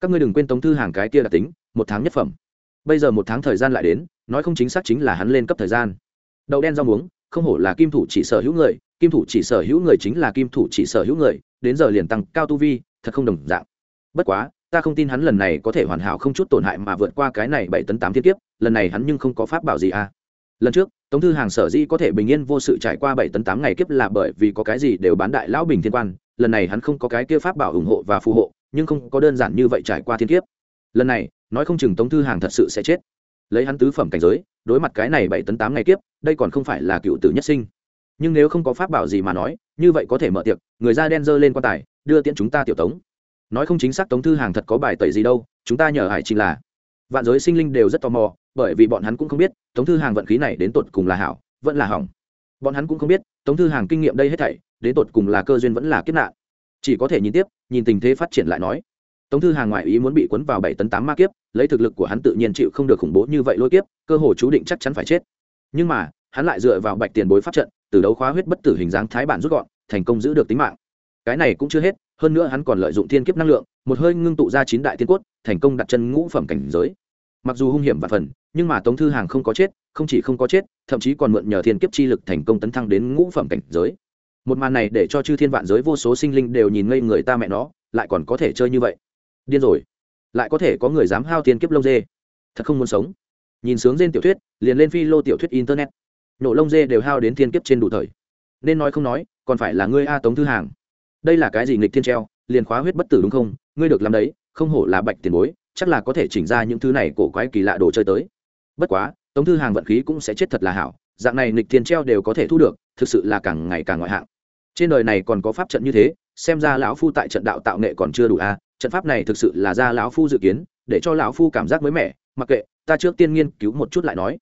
Các ngươi đừng quên tống thư hàng cái kia là tính một tháng nhất phẩm. Bây giờ một tháng thời gian lại đến, nói không chính xác chính là hắn lên cấp thời gian. Đậu đen rau muống, không hổ là kim thủ chỉ sở hữu người, kim thủ chỉ sở hữu người chính là kim thủ chỉ sở hữu người, đến giờ liền tăng cao tu vi, thật không đồng dạng. Bất quá, ta không tin hắn lần này có thể hoàn hảo không chút tổn hại mà vượt qua cái này bảy tấn tám thiên kiếp, lần này hắn nhưng không có pháp bảo gì à. Lần trước, tống thư hàng sở dĩ có thể bình yên vô sự trải qua bảy tấn tám ngày kiếp là bởi vì có cái gì đều bán đại lão bình thiên quan, lần này hắn không có cái kia pháp bảo ủng hộ và phù hộ, nhưng không có đơn giản như vậy trải qua thiên kiếp lần này, nói không chừng tống thư hàng thật sự sẽ chết. Lấy hắn tứ phẩm cảnh giới, đối mặt cái này bảy tấn tám ngày kiếp, đây còn không phải là cựu tử nhất sinh. Nhưng nếu không có pháp bảo gì mà nói, như vậy có thể mở tiệc, người da đen dơ lên quan tài, đưa tiễn chúng ta tiểu tống. Nói không chính xác tống thư hàng thật có bài tẩy gì đâu, chúng ta nhờ hải trình là. Vạn giới sinh linh đều rất tò mò, bởi vì bọn hắn cũng không biết, tống thư hàng vận khí này đến tột cùng là hảo, vẫn là hỏng. Bọn hắn cũng không biết, tống thư hàng kinh nghiệm đây hết thảy, đến tột cùng là cơ duyên vẫn là kiếp nạn. Chỉ có thể nhìn tiếp, nhìn tình thế phát triển lại nói tống thư hàng ngoại ý muốn bị cuốn vào bảy tấn tám ma kiếp, lấy thực lực của hắn tự nhiên chịu không được khủng bố như vậy lôi kiếp, cơ hồ chú định chắc chắn phải chết. Nhưng mà, hắn lại dựa vào bạch tiền bối pháp trận, từ đấu khóa huyết bất tử hình dáng thái bản rút gọn, thành công giữ được tính mạng. Cái này cũng chưa hết, hơn nữa hắn còn lợi dụng thiên kiếp năng lượng, một hơi ngưng tụ ra chín đại tiên cốt, thành công đặt chân ngũ phẩm cảnh giới. Mặc dù hung hiểm và phần, nhưng mà tống thư hàng không có chết, không chỉ không có chết, thậm chí còn mượn nhờ thiên kiếp chi lực thành công tấn thăng đến ngũ phẩm cảnh giới. Một màn này để cho chư thiên vạn giới vô số sinh linh đều nhìn ngây người ta mẹ nó, lại còn có thể chơi như vậy điên rồi. Lại có thể có người dám hao tiền kiếp lông dê. Thật không muốn sống. Nhìn sướng trên tiểu thuyết, liền lên phi lô tiểu thuyết internet. Nổ lông dê đều hao đến thiên kiếp trên đủ thời. Nên nói không nói, còn phải là ngươi a tống thư hàng. Đây là cái gì nghịch thiên treo, liền khóa huyết bất tử đúng không? Ngươi được làm đấy, không hổ là bạch tiền bối, chắc là có thể chỉnh ra những thứ này cổ quái kỳ lạ đồ chơi tới. Bất quá, tống thư hàng vận khí cũng sẽ chết thật là hảo, dạng này nghịch thiên treo đều có thể thu được, thực sự là càng ngày càng ngoại hạng. Trên đời này còn có pháp trận như thế, xem ra lão phu tại trận đạo tạo nghệ còn chưa đủ a trận pháp này thực sự là ra lão phu dự kiến, để cho lão phu cảm giác mới mẻ. Mặc kệ, ta trước tiên nghiên cứu một chút lại nói.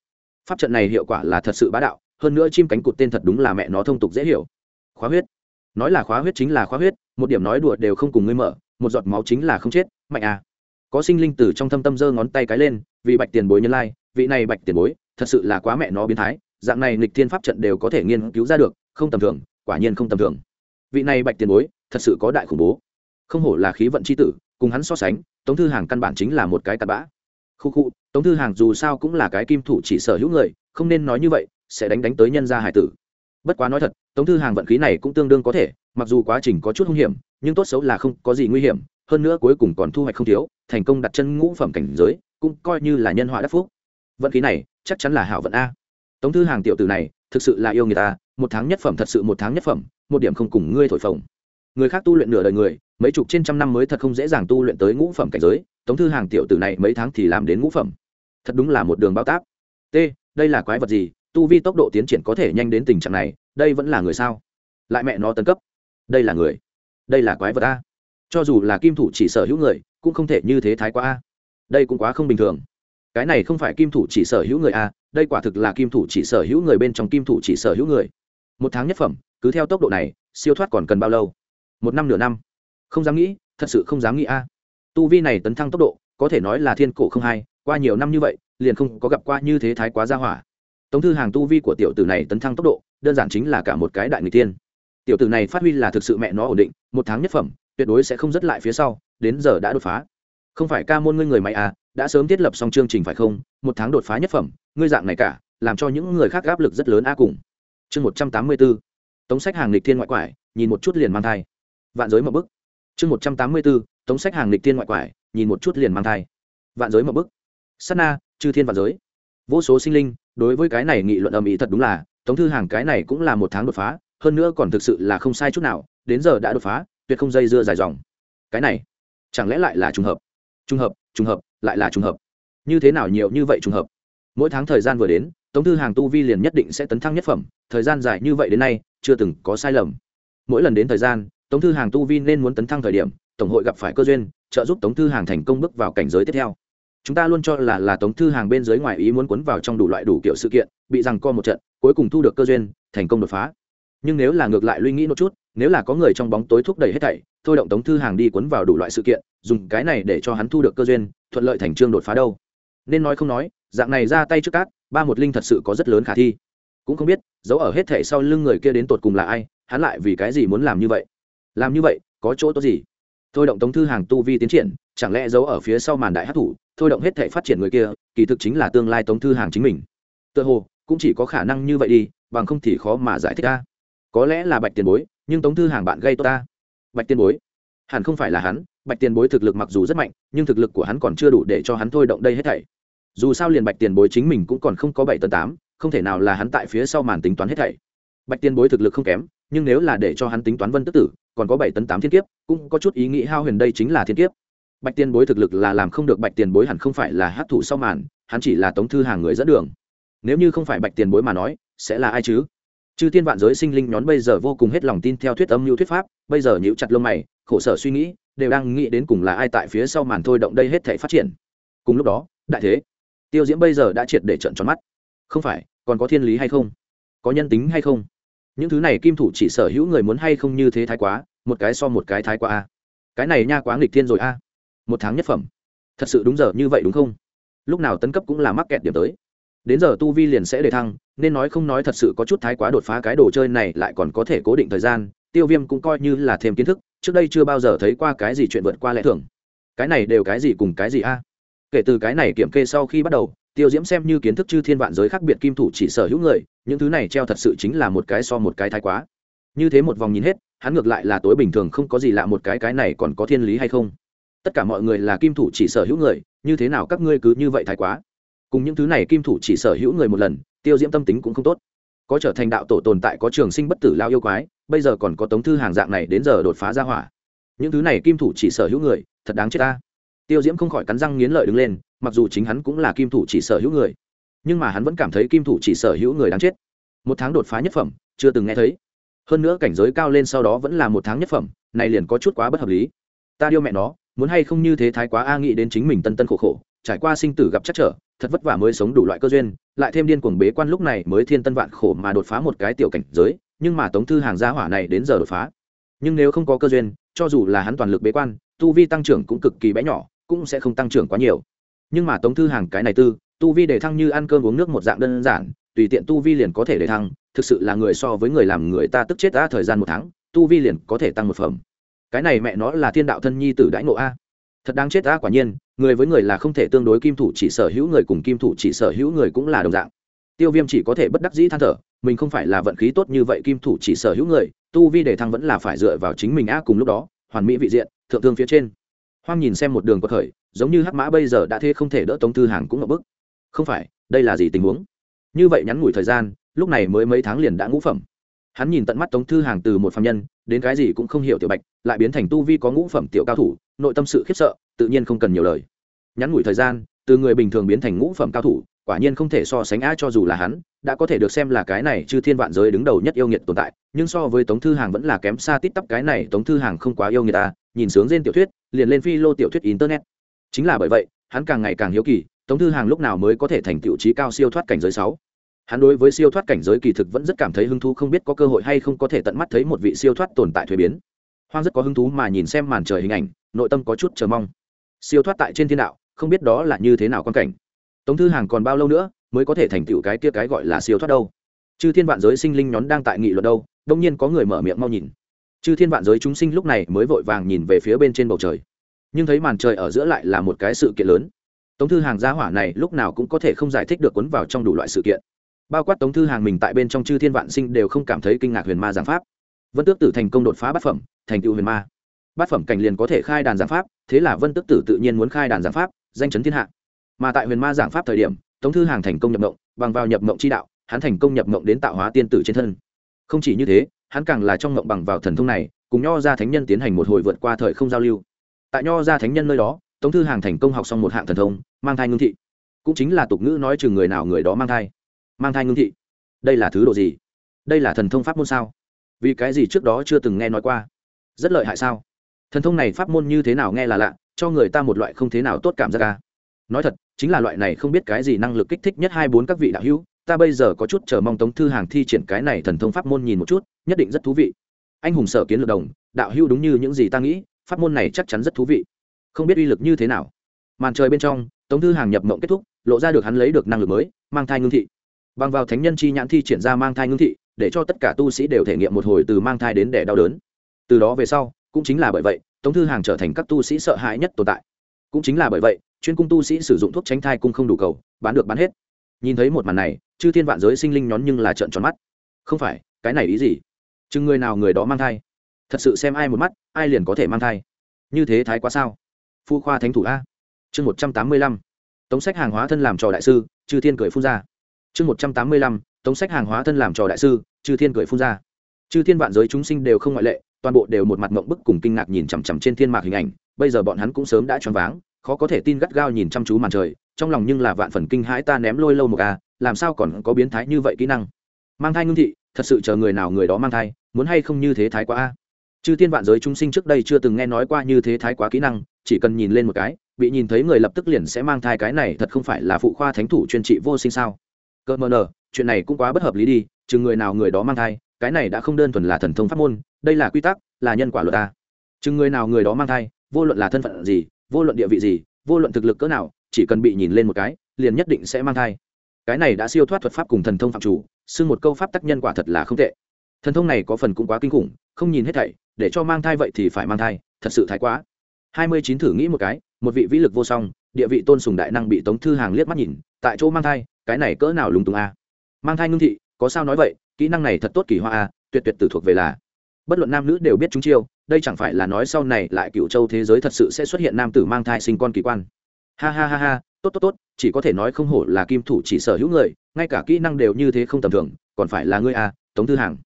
Pháp trận này hiệu quả là thật sự bá đạo, hơn nữa chim cánh cụt tên thật đúng là mẹ nó thông tục dễ hiểu. Khóa huyết. Nói là khóa huyết chính là khóa huyết, một điểm nói đùa đều không cùng ngươi mở, một giọt máu chính là không chết, mạnh à. Có sinh linh tử trong thâm tâm giơ ngón tay cái lên, vì bạch tiền bối nhân lai, vị này bạch tiền bối, thật sự là quá mẹ nó biến thái, dạng này nghịch thiên pháp trận đều có thể nghiên cứu ra được, không tầm thường, quả nhiên không tầm thường. Vị này bạch tiền bối, thật sự có đại khủng bố không hổ là khí vận c h i tử, cùng hắn so sánh, tống thư hàng căn bản chính là một cái tạt bã. Khu khu, tống thư hàng dù sao cũng là cái kim thủ chỉ sở hữu người, không nên nói như vậy, sẽ đánh đánh tới nhân gia hải tử. Bất quá nói thật, tống thư hàng vận khí này cũng tương đương có thể, mặc dù quá trình có chút hung hiểm, nhưng tốt xấu là không có gì nguy hiểm, hơn nữa cuối cùng còn thu hoạch không thiếu, thành công đặt chân ngũ phẩm cảnh giới, cũng coi như là nhân họa đắc phúc. Vận khí này, chắc chắn là hảo vận a. Tống thư hàng tiểu tử này, thực sự là yêu người ta, một tháng nhất phẩm thật sự một tháng nhất phẩm, một điểm không cùng ngươi thổi phồng. Người khác tu luyện nửa đời người mấy chục trên trăm năm mới thật không dễ dàng tu luyện tới ngũ phẩm cảnh giới, tống thư hàng tiểu tử này mấy tháng thì làm đến ngũ phẩm. Thật đúng là một đường bao táp t, đây là quái vật gì? Tu vi tốc độ tiến triển có thể nhanh đến tình trạng này, đây vẫn là người sao? Lại mẹ nó tấn cấp. Đây là người. Đây là quái vật a. Cho dù là kim thủ chỉ sở hữu người, cũng không thể như thế thái quá a. Đây cũng quá không bình thường. Cái này không phải kim thủ chỉ sở hữu người a, đây quả thực là kim thủ chỉ sở hữu người bên trong kim thủ chỉ sở hữu người. Một tháng nhất phẩm, cứ theo tốc độ này, siêu thoát còn cần bao lâu? Một năm nửa năm không dám nghĩ, thật sự không dám nghĩ a. Tu vi này tấn thăng tốc độ, có thể nói là thiên cổ không hai, qua nhiều năm như vậy, liền không có gặp qua như thế thái quá ra hỏa. Tống thư hàng tu vi của tiểu tử này tấn thăng tốc độ, đơn giản chính là cả một cái đại người tiên tiểu tử này phát huy là thực sự mẹ nó ổn định, một tháng nhất phẩm, tuyệt đối sẽ không dứt lại phía sau, đến giờ đã đột phá. Không phải ca môn ngươi người mày à đã sớm thiết lập xong chương trình phải không? Một tháng đột phá nhất phẩm, ngươi dạng này cả, làm cho những người khác áp lực rất lớn a cùng. Chương một trăm tám mươi b ố tống sách hàng lịch thiên ngoại quải, nhìn một chút liền mang thai. Vạn giới một bức chương một trăm tám mươi b ố tống sách hàng lịch tiên ngoại quải, nhìn một chút liền mang thai. Vạn giới một bức. Sana chư thiên vạn giới. Vô số sinh linh, đối với cái này nghị luận âm ý thật đúng là, tống thư hàng cái này cũng là một tháng đột phá, hơn nữa còn thực sự là không sai chút nào, đến giờ đã đột phá, tuyệt không dây dưa dài dòng. Cái này, chẳng lẽ lại là trùng hợp? Trùng hợp trùng hợp, lại là trùng hợp. Như thế nào nhiều như vậy trùng hợp? Mỗi tháng thời gian vừa đến, tống thư hàng tu vi liền nhất định sẽ tấn thăng nhất phẩm, thời gian dài như vậy đến nay, chưa từng có sai lầm. Mỗi lần đến thời gian tống thư hàng tu vi nên muốn tấn thăng thời điểm, tổng hội gặp phải cơ duyên, trợ giúp tống thư hàng thành công bước vào cảnh giới tiếp theo. Chúng ta luôn cho là là tống thư hàng bên dưới ngoài ý muốn cuốn vào trong đủ loại đủ kiểu sự kiện, bị rằng co một trận, cuối cùng thu được cơ duyên, thành công đột phá. Nhưng nếu là ngược lại suy nghĩ một chút, nếu là có người trong bóng tối thúc đẩy hết thảy, thôi động tống thư hàng đi cuốn vào đủ loại sự kiện, dùng cái này để cho hắn thu được cơ duyên, thuận lợi thành trương đột phá đâu. Nên nói không nói, dạng này ra tay trước cát, ba một linh thật sự có rất lớn khả thi. Cũng không biết giấu ở hết thảy sau lưng người kia đến tột cùng là ai, hắn lại vì cái gì muốn làm như vậy? Làm như vậy, có chỗ tốt gì? Thôi động tống thư hàng tu vi tiến triển, chẳng lẽ giấu ở phía sau màn đại hát thủ, thôi động hết thể phát triển người kia, kỳ thực chính là tương lai tống thư hàng chính mình. Tựa hồ, cũng chỉ có khả năng như vậy đi, bằng không thì khó mà giải thích ta. Có lẽ là bạch tiền bối, nhưng tống thư hàng bạn gây tốt ta. Bạch tiền bối? Hẳn không phải là hắn, bạch tiền bối thực lực mặc dù rất mạnh, nhưng thực lực của hắn còn chưa đủ để cho hắn thôi động đây hết thảy. Dù sao liền bạch tiền bối chính mình cũng còn không có bảy tấn tám, không thể nào là hắn tại phía sau màn tính toán hết thảy. Bạch tiền bối thực lực không kém, nhưng nếu là để cho hắn tính toán vân tức tử còn có bảy tấn tám thiên kiếp, cũng có chút ý nghĩ hao huyền đây chính là thiên kiếp. Bạch tiền bối thực lực là làm không được bạch tiền bối hẳn không phải là hát thủ sau màn, hắn chỉ là tống thư hàng người dẫn đường. Nếu như không phải bạch tiền bối mà nói, sẽ là ai chứ? Chư thiên vạn giới sinh linh nhón bây giờ vô cùng hết lòng tin theo thuyết âm mưu thuyết pháp, bây giờ nhíu chặt lông mày, khổ sở suy nghĩ, đều đang nghĩ đến cùng là ai tại phía sau màn thôi động đây hết thể phát triển. Cùng lúc đó, đại thế, tiêu diễm bây giờ đã triệt để trận tròn mắt. Không phải, còn có thiên lý hay không? Có nhân tính hay không? Những thứ này kim thủ chỉ sở hữu người muốn hay không như thế thái quá, một cái so một cái thái quá a. Cái này nha quá nghịch thiên rồi a. Một tháng nhất phẩm. Thật sự đúng giờ như vậy đúng không? Lúc nào tấn cấp cũng là mắc kẹt điểm tới. Đến giờ tu vi liền sẽ đề thăng, nên nói không nói thật sự có chút thái quá đột phá cái đồ chơi này lại còn có thể cố định thời gian, tiêu viêm cũng coi như là thêm kiến thức, trước đây chưa bao giờ thấy qua cái gì chuyện vượt qua lẽ thường. Cái này đều cái gì cùng cái gì a? Kể từ cái này kiểm kê sau khi bắt đầu tiêu diễm xem như kiến thức chư thiên vạn giới khác biệt kim thủ chỉ sở hữu người, những thứ này treo thật sự chính là một cái so một cái thái quá. Như thế một vòng nhìn hết, hắn ngược lại là tối bình thường không có gì lạ một cái cái này còn có thiên lý hay không. Tất cả mọi người là kim thủ chỉ sở hữu người, như thế nào các ngươi cứ như vậy thái quá? Cùng những thứ này kim thủ chỉ sở hữu người một lần, tiêu diễm tâm tính cũng không tốt. Có trở thành đạo tổ tồn tại, có trường sinh bất tử lao yêu quái, bây giờ còn có tống thư hàng dạng này đến giờ đột phá ra hỏa. Những thứ này kim thủ chỉ sở hữu người, thật đáng chết ta. Tiêu diễm không khỏi cắn răng nghiến lợi đứng lên mặc dù chính hắn cũng là kim thủ chỉ sở hữu người, nhưng mà hắn vẫn cảm thấy kim thủ chỉ sở hữu người đáng chết. Một tháng đột phá nhất phẩm, chưa từng nghe thấy. Hơn nữa cảnh giới cao lên sau đó vẫn là một tháng nhất phẩm, này liền có chút quá bất hợp lý. Ta điêu mẹ nó, muốn hay không như thế thái quá a nghĩ đến chính mình tân tân khổ khổ, trải qua sinh tử gặp chắc trở, thật vất vả mới sống đủ loại cơ duyên, lại thêm điên cuồng bế quan lúc này mới thiên tân vạn khổ mà đột phá một cái tiểu cảnh giới, nhưng mà tống thư hàng gia hỏa này đến giờ đột phá. Nhưng nếu không có cơ duyên, cho dù là hắn toàn lực bế quan, tu vi tăng trưởng cũng cực kỳ bé nhỏ, cũng sẽ không tăng trưởng quá nhiều nhưng mà tống thư hàng cái này tư, tu vi để thăng như ăn cơm uống nước một dạng đơn giản, tùy tiện tu vi liền có thể để thăng, thực sự là người so với người làm người ta tức chết đã thời gian một tháng, tu vi liền có thể tăng một phẩm. Cái này mẹ nó là thiên đạo thân nhi tử đãi ngộ a thật đáng chết ta quả nhiên, người với người là không thể tương đối kim thủ chỉ sở hữu người cùng kim thủ chỉ sở hữu người cũng là đồng dạng. Tiêu viêm chỉ có thể bất đắc dĩ than thở, mình không phải là vận khí tốt như vậy kim thủ chỉ sở hữu người, tu vi để thăng vẫn là phải dựa vào chính mình a cùng lúc đó, hoàn mỹ vị diện, thượng thương phía trên. Hoang nhìn xem một đường có khởi giống như hắc mã bây giờ đã thế không thể đỡ tống thư hàng cũng ngập bức. Không phải, đây là gì tình huống? Như vậy nhắn ngủi thời gian, lúc này mới mấy tháng liền đã ngũ phẩm. Hắn nhìn tận mắt tống thư hàng từ một phạm nhân, đến cái gì cũng không hiểu tiểu bạch, lại biến thành tu vi có ngũ phẩm tiểu cao thủ, nội tâm sự khiếp sợ, tự nhiên không cần nhiều lời. Nhắn ngủi thời gian, từ người bình thường biến thành ngũ phẩm cao thủ, quả nhiên không thể so sánh a cho dù là hắn, đã có thể được xem là cái này chư thiên vạn giới đứng đầu nhất yêu nghiệt tồn tại, nhưng so với tống thư hàng vẫn là kém xa tít tắp cái này tống thư hàng không quá yêu nghiệt ta, nhìn sướng trên tiểu thuyết, liền lên phi lô tiểu thuyết internet chính là bởi vậy, hắn càng ngày càng hiếu kỳ, tống thư hàng lúc nào mới có thể thành tiểu trí cao siêu thoát cảnh giới sáu. Hắn đối với siêu thoát cảnh giới kỳ thực vẫn rất cảm thấy hứng thú, không biết có cơ hội hay không có thể tận mắt thấy một vị siêu thoát tồn tại thuế biến. Hoang rất có hứng thú mà nhìn xem màn trời hình ảnh, nội tâm có chút chờ mong. Siêu thoát tại trên thiên đạo, không biết đó là như thế nào quan cảnh. Tống thư hàng còn bao lâu nữa mới có thể thành tựu cái kia cái gọi là siêu thoát đâu? Chư thiên vạn giới sinh linh nhón đang tại nghị luận đâu, đông nhiên có người mở miệng mau nhìn. Chư thiên vạn giới chúng sinh lúc này mới vội vàng nhìn về phía bên trên bầu trời nhưng thấy màn trời ở giữa lại là một cái sự kiện lớn. Tống thư hàng gia hỏa này lúc nào cũng có thể không giải thích được cuốn vào trong đủ loại sự kiện. Bao quát tống thư hàng mình tại bên trong chư thiên vạn sinh đều không cảm thấy kinh ngạc huyền ma giảng pháp. Vân tước tử thành công đột phá bát phẩm, thành tựu huyền ma. Bát phẩm cảnh liền có thể khai đàn giảng pháp, thế là vân tước tử tự nhiên muốn khai đàn giảng pháp, danh chấn thiên hạ. Mà tại huyền ma giảng pháp thời điểm, tống thư hàng thành công nhập mộng, bằng vào nhập mộng chi đạo, hắn thành công nhập mộng đến tạo hóa tiên tử trên thân. Không chỉ như thế, hắn càng là trong mộng bằng vào thần thông này, cùng nho ra thánh nhân tiến hành một hồi vượt qua thời không giao lưu tại nho gia thánh nhân nơi đó, tống thư hàng thành công học xong một hạng thần thông, mang thai ngưng thị. Cũng chính là tục ngữ nói chừng người nào người đó mang thai. Mang thai ngưng thị. Đây là thứ độ gì? Đây là thần thông pháp môn sao? Vì cái gì trước đó chưa từng nghe nói qua? Rất lợi hại sao? Thần thông này pháp môn như thế nào nghe là lạ, cho người ta một loại không thế nào tốt cảm giác ca nói thật, chính là loại này không biết cái gì năng lực kích thích nhất hai bốn các vị đạo hữu, ta bây giờ có chút chờ mong tống thư hàng thi triển cái này thần thông pháp môn nhìn một chút, nhất định rất thú vị. Anh hùng sở kiến lược đồng, đạo hữu đúng như những gì ta nghĩ pháp môn này chắc chắn rất thú vị. Không biết uy lực như thế nào. Màn trời bên trong, tống thư hàng nhập mộng kết thúc, lộ ra được hắn lấy được năng lực mới, mang thai ngưng thị. Bằng vào thánh nhân chi nhãn thi triển ra mang thai ngưng thị, để cho tất cả tu sĩ đều thể nghiệm một hồi từ mang thai đến đẻ đau đớn. Từ đó về sau, cũng chính là bởi vậy, tống thư hàng trở thành các tu sĩ sợ hãi nhất tồn tại. Cũng chính là bởi vậy, chuyên cung tu sĩ sử dụng thuốc tránh thai cung không đủ cầu, bán được bán hết. Nhìn thấy một màn này, chư thiên vạn giới sinh linh nhón nhưng là trợn tròn mắt. Không phải, cái này ý gì? Chừng người nào người đó mang thai? Thật sự xem ai một mắt, ai liền có thể mang thai. Như thế thái quá sao? Phu khoa thánh thủ a. Chương một trăm tám mươi lăm. Tống sách hàng hóa thân làm trò đại sư, chư thiên cười phun ra. Chương một trăm tám mươi lăm. Tống sách hàng hóa thân làm trò đại sư, chư thiên cười phun ra. Chư thiên vạn giới chúng sinh đều không ngoại lệ, toàn bộ đều một mặt mộng bức cùng kinh ngạc nhìn chằm chằm trên thiên mạc hình ảnh. Bây giờ bọn hắn cũng sớm đã choáng váng, khó có thể tin gắt gao nhìn chăm chú màn trời, trong lòng nhưng là vạn phần kinh hãi ta ném lôi lâu một a, làm sao còn có biến thái như vậy kỹ năng? Mang thai ngưng thị, thật sự chờ người nào người đó mang thai, muốn hay không như thế thái quá a? Chư thiên vạn giới chúng sinh trước đây chưa từng nghe nói qua như thế thái quá kỹ năng, chỉ cần nhìn lên một cái, bị nhìn thấy người lập tức liền sẽ mang thai cái này thật không phải là phụ khoa thánh thủ chuyên trị vô sinh sao? Cơ mờ nờ, chuyện này cũng quá bất hợp lý đi, chừng người nào người đó mang thai, cái này đã không đơn thuần là thần thông pháp môn, đây là quy tắc, là nhân quả luật ta. Chừng người nào người đó mang thai, vô luận là thân phận gì, vô luận địa vị gì, vô luận thực lực cỡ nào, chỉ cần bị nhìn lên một cái, liền nhất định sẽ mang thai. Cái này đã siêu thoát thuật pháp cùng thần thông phạm chủ, xưng một câu pháp tác nhân quả thật là không tệ thần thông này có phần cũng quá kinh khủng, không nhìn hết thảy, để cho mang thai vậy thì phải mang thai, thật sự thái quá. Hai mươi chín thử nghĩ một cái, một vị vĩ lực vô song, địa vị tôn sùng đại năng bị tống thư hàng liếc mắt nhìn, tại chỗ mang thai, cái này cỡ nào lúng túng a? Mang thai ngưng thị, có sao nói vậy, kỹ năng này thật tốt kỳ hoa a, tuyệt tuyệt tử thuộc về là. Bất luận nam nữ đều biết chúng chiêu, đây chẳng phải là nói sau này lại cựu châu thế giới thật sự sẽ xuất hiện nam tử mang thai sinh con kỳ quan. Ha ha ha ha, tốt tốt tốt, chỉ có thể nói không hổ là kim thủ chỉ sở hữu người, ngay cả kỹ năng đều như thế không tầm thường, còn phải là ngươi a, tống thư hàng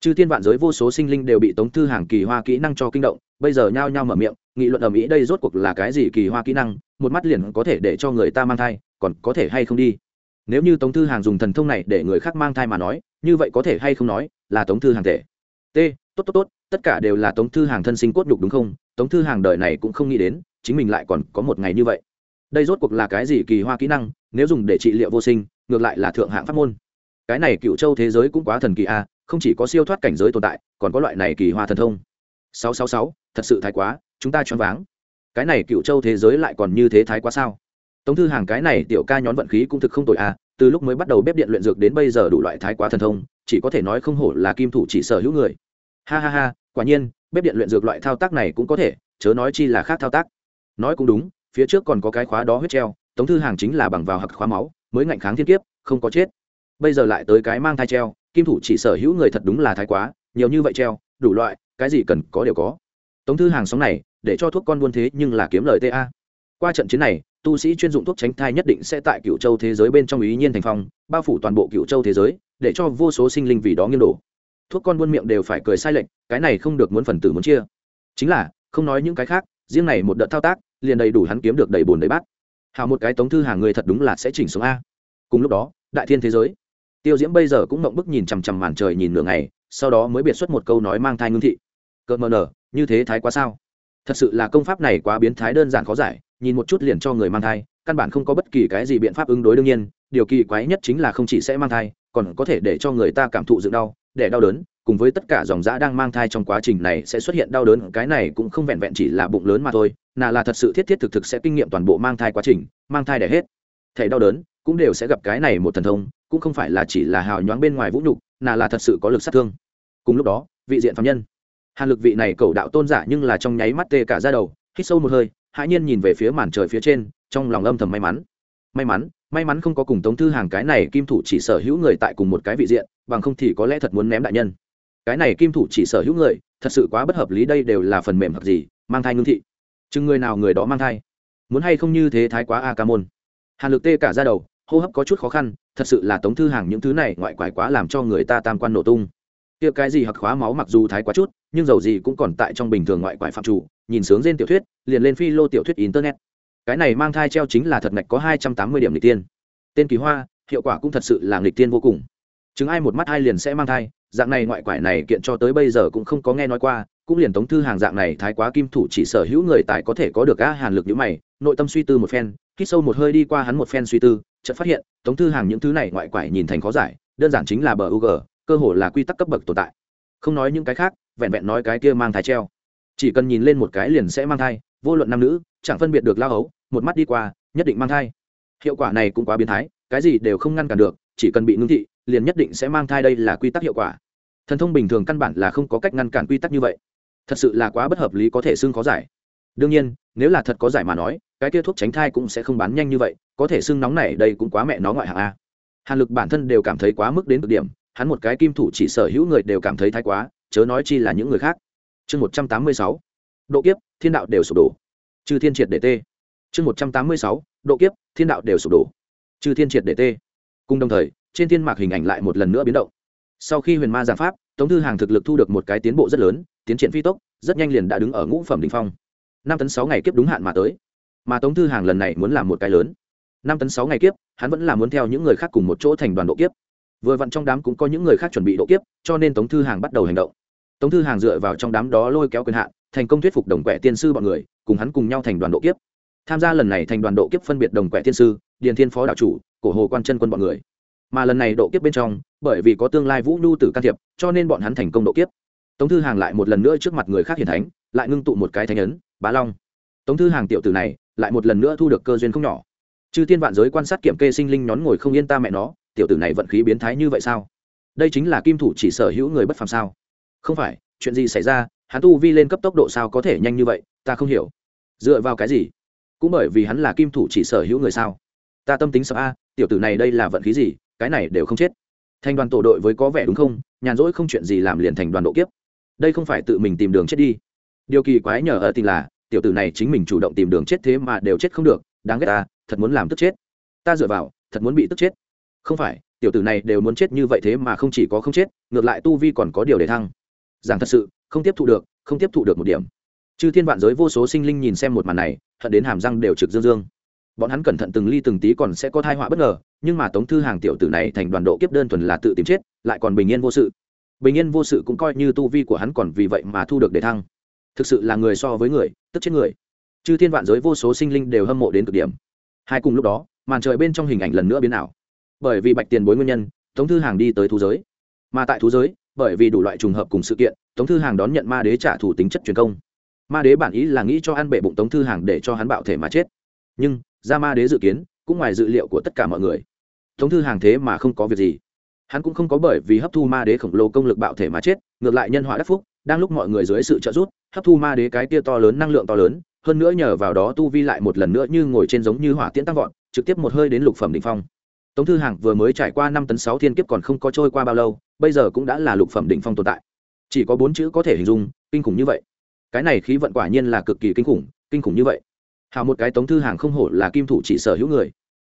chư tiên vạn giới vô số sinh linh đều bị tống thư hàng kỳ hoa kỹ năng cho kinh động, bây giờ nhao nhao mở miệng, nghị luận ở mỹ đây rốt cuộc là cái gì kỳ hoa kỹ năng, một mắt liền có thể để cho người ta mang thai, còn có thể hay không đi? Nếu như tống thư hàng dùng thần thông này để người khác mang thai mà nói, như vậy có thể hay không nói là tống thư hàng thể? T, tốt tốt tốt, tất cả đều là tống thư hàng thân sinh cốt đục đúng không? Tống thư hàng đời này cũng không nghĩ đến, chính mình lại còn có một ngày như vậy. Đây rốt cuộc là cái gì kỳ hoa kỹ năng, nếu dùng để trị liệu vô sinh, ngược lại là thượng hạng pháp môn. Cái này cựu châu thế giới cũng quá thần kỳ a không chỉ có siêu thoát cảnh giới tồn tại, còn có loại này kỳ hoa thần thông. Sáu sáu sáu, thật sự thái quá, chúng ta choáng váng. Cái này cựu châu thế giới lại còn như thế thái quá sao? Tống thư hàng, cái này tiểu ca nhón vận khí cũng thực không tội à? từ lúc mới bắt đầu bếp điện luyện dược đến bây giờ đủ loại thái quá thần thông, chỉ có thể nói không hổ là kim thủ chỉ sở hữu người. Ha ha ha, quả nhiên, bếp điện luyện dược loại thao tác này cũng có thể, chớ nói chi là khác thao tác. Nói cũng đúng, phía trước còn có cái khóa đó huyết treo, tống thư hàng chính là bằng vào hặc khóa máu, mới ngạnh kháng thiên kiếp, không có chết. Bây giờ lại tới cái mang thai treo kim thủ chỉ sở hữu người thật đúng là thái quá, nhiều như vậy treo, đủ loại, cái gì cần có đều có. Tống thư hàng sóng này, để cho thuốc con buôn thế nhưng là kiếm lời ta qua trận chiến này, tu sĩ chuyên dụng thuốc tránh thai nhất định sẽ tại cựu châu thế giới bên trong ý nhiên thành phong, bao phủ toàn bộ cựu châu thế giới, để cho vô số sinh linh vì đó nghiêng đổ. Thuốc con buôn miệng đều phải cười sai lệch, cái này không được muốn phần tử muốn chia. Chính là, không nói những cái khác, riêng này một đợt thao tác, liền đầy đủ hắn kiếm được đầy bồn đầy bát. Hào một cái tống thư hàng người thật đúng là sẽ chỉnh xuống a. Cùng lúc đó, đại thiên thế giới tiêu diễm bây giờ cũng mộng bức nhìn chằm chằm màn trời nhìn nửa ngày, sau đó mới biệt xuất một câu nói mang thai ngưng thị. Cợt mờ nở, như thế thái quá sao? Thật sự là công pháp này quá biến thái đơn giản khó giải, nhìn một chút liền cho người mang thai, căn bản không có bất kỳ cái gì biện pháp ứng đối đương nhiên, điều kỳ quái nhất chính là không chỉ sẽ mang thai, còn có thể để cho người ta cảm thụ dựng đau, để đau đớn, cùng với tất cả dòng dã đang mang thai trong quá trình này sẽ xuất hiện đau đớn, cái này cũng không vẹn vẹn chỉ là bụng lớn mà thôi, nà là thật sự thiết thiết thực thực sẽ kinh nghiệm toàn bộ mang thai quá trình, mang thai để hết. Thầy đau đớn cũng đều sẽ gặp cái này một thần thông, cũng không phải là chỉ là hào nhoáng bên ngoài vũ nhục nà là thật sự có lực sát thương. Cùng lúc đó, vị diện phạm nhân. Hàn lực vị này cầu đạo tôn giả nhưng là trong nháy mắt tê cả ra đầu, hít sâu một hơi, hãi nhiên nhìn về phía màn trời phía trên, trong lòng âm thầm may mắn. May mắn may mắn không có cùng tống thư hàng cái này kim thủ chỉ sở hữu người tại cùng một cái vị diện, bằng không thì có lẽ thật muốn ném đại nhân. Cái này kim thủ chỉ sở hữu người, thật sự quá bất hợp lý, đây đều là phần mềm hoặc gì, mang thai ngưng thị. Chừng người nào người đó mang thai? Muốn hay không như thế thái quá a ca môn? Hàn lực tê cả ra đầu hô hấp có chút khó khăn, thật sự là tống thư hàng những thứ này ngoại quải quá làm cho người ta tam quan nổ tung. Kia cái gì hoặc khóa máu mặc dù thái quá chút, nhưng dầu gì cũng còn tại trong bình thường ngoại quải phạm chủ, nhìn sướng trên tiểu thuyết, liền lên phi lô tiểu thuyết internet. Cái này mang thai treo chính là thật ngạch có hai trăm tám mươi điểm lịch tiên. Tên kỳ hoa, hiệu quả cũng thật sự là nghịch tiên vô cùng. Chứng ai một mắt hai liền sẽ mang thai, dạng này ngoại quải này kiện cho tới bây giờ cũng không có nghe nói qua, cũng liền tống thư hàng dạng này thái quá kim thủ chỉ sở hữu người tài có thể có được á hàn lực như mày, nội tâm suy tư một phen hít sâu một hơi đi qua hắn một phen suy tư, chợt phát hiện, tống thư hàng những thứ này ngoại quải nhìn thành khó giải, đơn giản chính là bờ u g, cơ hồ là quy tắc cấp bậc tồn tại. Không nói những cái khác, vẹn vẹn nói cái kia mang thai treo. Chỉ cần nhìn lên một cái liền sẽ mang thai, vô luận nam nữ, chẳng phân biệt được lao ấu một mắt đi qua, nhất định mang thai. Hiệu quả này cũng quá biến thái, cái gì đều không ngăn cản được, chỉ cần bị ngưng thị, liền nhất định sẽ mang thai đây là quy tắc hiệu quả. Thần thông bình thường căn bản là không có cách ngăn cản quy tắc như vậy. Thật sự là quá bất hợp lý có thể xưng khó giải đương nhiên, nếu là thật có giải mà nói, cái kia thuốc tránh thai cũng sẽ không bán nhanh như vậy, có thể xưng nóng này đây cũng quá mẹ nó ngoại hạng a. Hàn lực bản thân đều cảm thấy quá mức đến cực điểm, hắn một cái kim thủ chỉ sở hữu người đều cảm thấy thái quá, chớ nói chi là những người khác. Chương một trăm tám mươi sáu, độ kiếp, thiên đạo đều sụp đổ. Chư thiên triệt để tê. Chương một trăm tám mươi sáu, độ kiếp, thiên đạo đều sụp đổ. Chư thiên triệt để tê. Cùng đồng thời, trên thiên mạc hình ảnh lại một lần nữa biến động. Sau khi huyền ma giảng pháp, tống thư hàng thực lực thu được một cái tiến bộ rất lớn, tiến triển phi tốc, rất nhanh liền đã đứng ở ngũ phẩm đình phong năm tấn sáu ngày kiếp đúng hạn mà tới. Mà tống thư hàng lần này muốn làm một cái lớn. Năm tấn sáu ngày kiếp, hắn vẫn là muốn theo những người khác cùng một chỗ thành đoàn độ kiếp. Vừa vặn trong đám cũng có những người khác chuẩn bị độ kiếp, cho nên tống thư hàng bắt đầu hành động. Tống thư hàng dựa vào trong đám đó lôi kéo quyền hạn, thành công thuyết phục đồng quẻ tiên sư bọn người, cùng hắn cùng nhau thành đoàn độ kiếp. Tham gia lần này thành đoàn độ kiếp phân biệt đồng quẻ tiên sư, điền thiên phó đạo chủ, cổ hồ quan chân quân bọn người. Mà lần này độ kiếp bên trong, bởi vì có tương lai vũ nhu tử can thiệp, cho nên bọn hắn thành công độ kiếp. Tống thư hàng lại một lần nữa trước mặt người khác hiền thánh, lại ngưng tụ một cái thánh ấn bá long. Tống thư hàng tiểu tử này lại một lần nữa thu được cơ duyên không nhỏ. Chư thiên vạn giới quan sát kiểm kê sinh linh nhón ngồi không yên ta mẹ nó, tiểu tử này vận khí biến thái như vậy sao? Đây chính là kim thủ chỉ sở hữu người bất phàm sao? Không phải, chuyện gì xảy ra? Hắn tu vi lên cấp tốc độ sao có thể nhanh như vậy? Ta không hiểu. Dựa vào cái gì? Cũng bởi vì hắn là kim thủ chỉ sở hữu người sao? Ta tâm tính sợ a, tiểu tử này đây là vận khí gì? Cái này đều không chết. Thành đoàn tổ đội với có vẻ đúng không? Nhàn rỗi không chuyện gì làm liền thành đoàn độ kiếp. Đây không phải tự mình tìm đường chết đi điều kỳ quái nhờ ở tình là, tiểu tử này chính mình chủ động tìm đường chết thế mà đều chết không được, đáng ghét ta, thật muốn làm tức chết. Ta dựa vào, thật muốn bị tức chết. Không phải, tiểu tử này đều muốn chết như vậy thế mà không chỉ có không chết, ngược lại tu vi còn có điều để thăng. Giảng thật sự, không tiếp thụ được, không tiếp thụ được một điểm. Chư thiên vạn giới vô số sinh linh nhìn xem một màn này, hận đến hàm răng đều trực dương dương. Bọn hắn cẩn thận từng ly từng tí còn sẽ có thai họa bất ngờ, nhưng mà tống thư hàng tiểu tử này thành đoàn độ kiếp đơn thuần là tự tìm chết, lại còn bình yên vô sự. Bình yên vô sự cũng coi như tu vi của hắn còn vì vậy mà thu được đề thăng thực sự là người so với người, tức chết người. Chư thiên vạn giới vô số sinh linh đều hâm mộ đến cực điểm. Hai cùng lúc đó, màn trời bên trong hình ảnh lần nữa biến ảo. Bởi vì bạch tiền bối nguyên nhân, tống thư hàng đi tới thú giới. Mà tại thú giới, bởi vì đủ loại trùng hợp cùng sự kiện, tống thư hàng đón nhận ma đế trả thủ tính chất truyền công. Ma đế bản ý là nghĩ cho ăn bệ bụng tống thư hàng để cho hắn bạo thể mà chết. Nhưng, ra ma đế dự kiến, cũng ngoài dự liệu của tất cả mọi người. Tống thư hàng thế mà không có việc gì. Hắn cũng không có bởi vì hấp thu ma đế khổng lồ công lực bạo thể mà chết, ngược lại nhân họa đắc phúc, đang lúc mọi người dưới sự trợ giúp hấp thu ma đế cái tia to lớn năng lượng to lớn, hơn nữa nhờ vào đó tu vi lại một lần nữa như ngồi trên giống như hỏa tiễn tăng vọt, trực tiếp một hơi đến lục phẩm đ ỉ n h phong. Tống thư hàng vừa mới trải qua năm tấn sáu thiên kiếp còn không có trôi qua bao lâu, bây giờ cũng đã là lục phẩm đỉnh phong tồn tại. Chỉ có bốn chữ có thể hình dung, kinh khủng như vậy. Cái này khí vận quả nhiên là cực kỳ kinh khủng kinh khủng như vậy. Hào một cái tống thư hàng không hổ là kim thủ chỉ sở hữu người.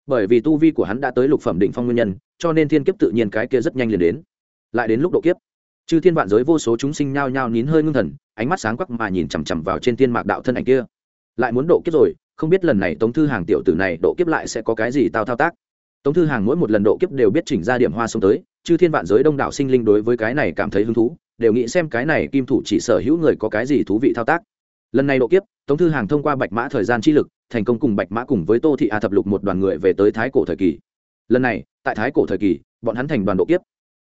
Bởi vì tu vi của hắn đã tới lục phẩm đỉnh phong nguyên nhân, cho nên thiên kiếp tự nhiên cái kia rất nhanh liền đến. Lại đến lúc độ kiếp chư thiên vạn giới vô số chúng sinh nhao nhao nín hơi ngưng thần, ánh mắt sáng quắc mà nhìn chằm chằm vào trên thiên mạc đạo thân ảnh kia. Lại muốn độ kiếp rồi, không biết lần này tống thư hàng tiểu tử này độ kiếp lại sẽ có cái gì tao thao tác. Tống thư hàng mỗi một lần độ kiếp đều biết chỉnh ra điểm hoa sông tới, chư thiên vạn giới đông đảo sinh linh đối với cái này cảm thấy hứng thú, đều nghĩ xem cái này kim thủ chỉ sở hữu người có cái gì thú vị thao tác. Lần này độ kiếp, tống thư hàng thông qua bạch mã thời gian chi lực, thành công cùng bạch mã cùng với tô thị a thập lục một đoàn người về tới thái cổ thời kỳ. Lần này, tại thái cổ thời kỳ, bọn hắn thành đoàn độ kiếp.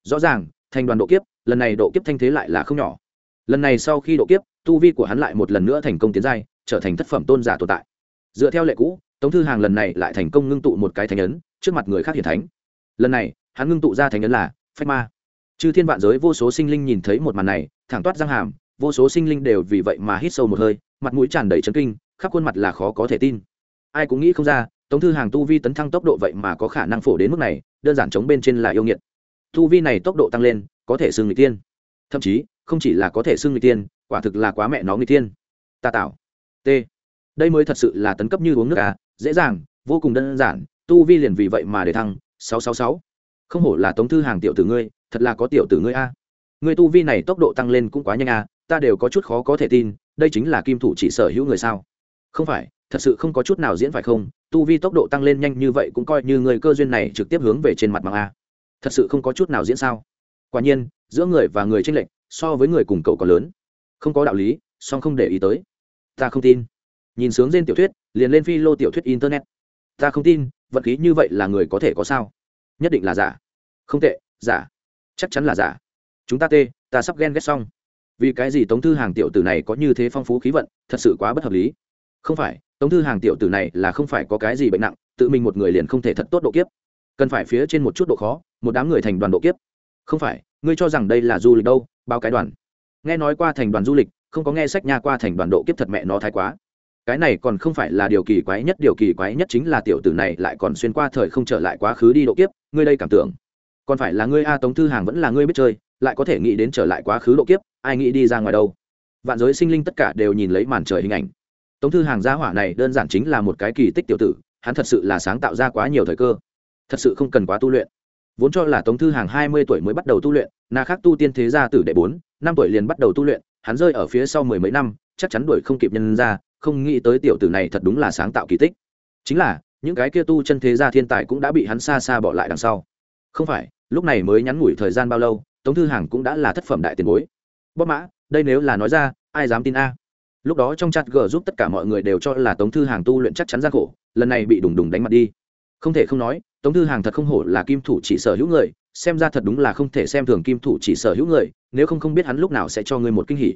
Rõ ràng, thành đoàn độ kiếp lần này độ kiếp thanh thế lại là không nhỏ. Lần này sau khi độ kiếp, tu vi của hắn lại một lần nữa thành công tiến giai, trở thành thất phẩm tôn giả tồn tại. Dựa theo lệ cũ, tống thư hàng lần này lại thành công ngưng tụ một cái thánh ấn, trước mặt người khác hiển thánh. Lần này, hắn ngưng tụ ra thánh ấn là phách ma. Chư thiên vạn giới vô số sinh linh nhìn thấy một màn này, thẳng toát răng hàm, vô số sinh linh đều vì vậy mà hít sâu một hơi, mặt mũi tràn đầy chấn kinh, khắp khuôn mặt là khó có thể tin. Ai cũng nghĩ không ra, tống thư hàng tu vi tấn thăng tốc độ vậy mà có khả năng phổ đến mức này, đơn giản chống bên trên là yêu nghiệt tu vi này tốc độ tăng lên, có thể xưng người tiên thậm chí, không chỉ là có thể xưng người tiên quả thực là quá mẹ nó người tiên ta tạo. T. Đây mới thật sự là tấn cấp như uống nước à dễ dàng, vô cùng đơn giản, tu vi liền vì vậy mà để thăng, sáu sáu sáu. Không hổ là tống thư hàng tiểu tử ngươi, thật là có tiểu tử ngươi a. Ngươi tu vi này tốc độ tăng lên cũng quá nhanh a ta đều có chút khó có thể tin, đây chính là kim thủ chỉ sở hữu người sao? Không phải, thật sự không có chút nào diễn phải không, tu vi tốc độ tăng lên nhanh như vậy cũng coi như người cơ duyên này trực tiếp hướng về trên mặt bằng a thật sự không có chút nào diễn sao? Quả nhiên, giữa người và người tranh lệch so với người cùng cậu còn lớn. Không có đạo lý, song không để ý tới. Ta không tin. Nhìn sướng trên tiểu thuyết, liền lên phi lô tiểu thuyết internet. Ta không tin, vật khí như vậy là người có thể có sao? Nhất định là giả. Không tệ, giả. Chắc chắn là giả. Chúng ta tê, ta sắp ghen ghét xong. Vì cái gì tống thư hàng tiểu tử này có như thế phong phú khí vận, thật sự quá bất hợp lý? Không phải, tống thư hàng tiểu tử này là không phải có cái gì bệnh nặng, tự mình một người liền không thể thật tốt độ kiếp. Cần phải phía trên một chút độ khó một đám người thành đoàn độ kiếp. Không phải, ngươi cho rằng đây là du lịch đâu, bao cái đoàn? Nghe nói qua thành đoàn du lịch, không có nghe sách nha qua thành đoàn độ kiếp thật mẹ nó thái quá. Cái này còn không phải là điều kỳ quái nhất, điều kỳ quái nhất chính là tiểu tử này lại còn xuyên qua thời không trở lại quá khứ đi độ kiếp, ngươi đây cảm tưởng. Còn phải là ngươi a tống thư hàng vẫn là ngươi biết chơi, lại có thể nghĩ đến trở lại quá khứ độ kiếp, ai nghĩ đi ra ngoài đâu. Vạn giới sinh linh tất cả đều nhìn lấy màn trời hình ảnh. Tống thư hàng gia hỏa này đơn giản chính là một cái kỳ tích tiểu tử, hắn thật sự là sáng tạo ra quá nhiều thời cơ. Thật sự không cần quá tu luyện vốn cho là tống thư hàng hai mươi tuổi mới bắt đầu tu luyện na khác tu tiên thế gia tử đệ bốn, năm tuổi liền bắt đầu tu luyện, hắn rơi ở phía sau mười mấy năm, chắc chắn đuổi không kịp nhân ra, không nghĩ tới tiểu tử này thật đúng là sáng tạo kỳ tích. Chính là, những cái kia tu chân thế gia thiên tài cũng đã bị hắn xa xa bỏ lại đằng sau. Không phải, lúc này mới nhắn ngủi thời gian bao lâu, tống thư hàng cũng đã là thất phẩm đại tiền bối. Bóp mã, đây nếu là nói ra, ai dám tin a? Lúc đó trong chat g giúp tất cả mọi người đều cho là tống thư hàng tu luyện chắc chắn gian khổ, lần này bị đùng đùng đánh mặt đi. Không thể không nói tống thư hàng thật không hổ là kim thủ chỉ sở hữu người, xem ra thật đúng là không thể xem thường kim thủ chỉ sở hữu người, nếu không không biết hắn lúc nào sẽ cho ngươi một kinh hỉ.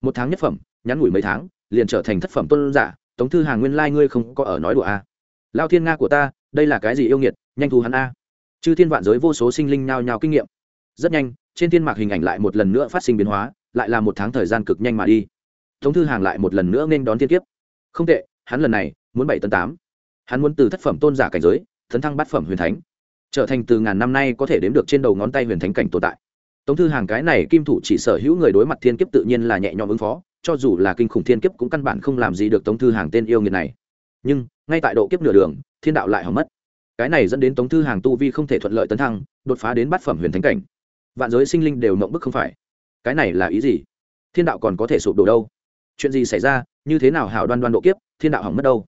Một tháng nhất phẩm, nhắn ngủi mấy tháng, liền trở thành thất phẩm tôn giả, tống thư hàng nguyên lai、like、ngươi không có ở nói đùa a lao thiên nga của ta, đây là cái gì yêu nghiệt, nhanh thu hắn a. Chư thiên vạn giới vô số sinh linh nhao nhao kinh nghiệm. Rất nhanh, trên thiên mạc hình ảnh lại một lần nữa phát sinh biến hóa, lại là một tháng thời gian cực nhanh mà đi. Tống thư hàng lại một lần nữa nên đón thiên kiếp. Không tệ, hắn lần này, muốn bảy tấn tám. Hắn muốn từ thất phẩm tôn giả cảnh giới thấn thăng bát phẩm huyền thánh. Trở thành từ ngàn năm nay có thể đếm được trên đầu ngón tay huyền thánh cảnh tồn tại. Tống thư hàng cái này kim thủ chỉ sở hữu người đối mặt thiên kiếp tự nhiên là nhẹ nhõm ứng phó, cho dù là kinh khủng thiên kiếp cũng căn bản không làm gì được tống thư hàng tên yêu nghiệt này. Nhưng, ngay tại độ kiếp nửa đường, thiên đạo lại hỏng mất. Cái này dẫn đến tống thư hàng tu vi không thể thuận lợi tấn thăng, đột phá đến bát phẩm huyền thánh cảnh. Vạn giới sinh linh đều mộng bức không phải. Cái này là ý gì? Thiên đạo còn có thể sụp đổ đâu? Chuyện gì xảy ra? Như thế nào hảo đoan đoan độ kiếp, thiên đạo hỏng mất đâu?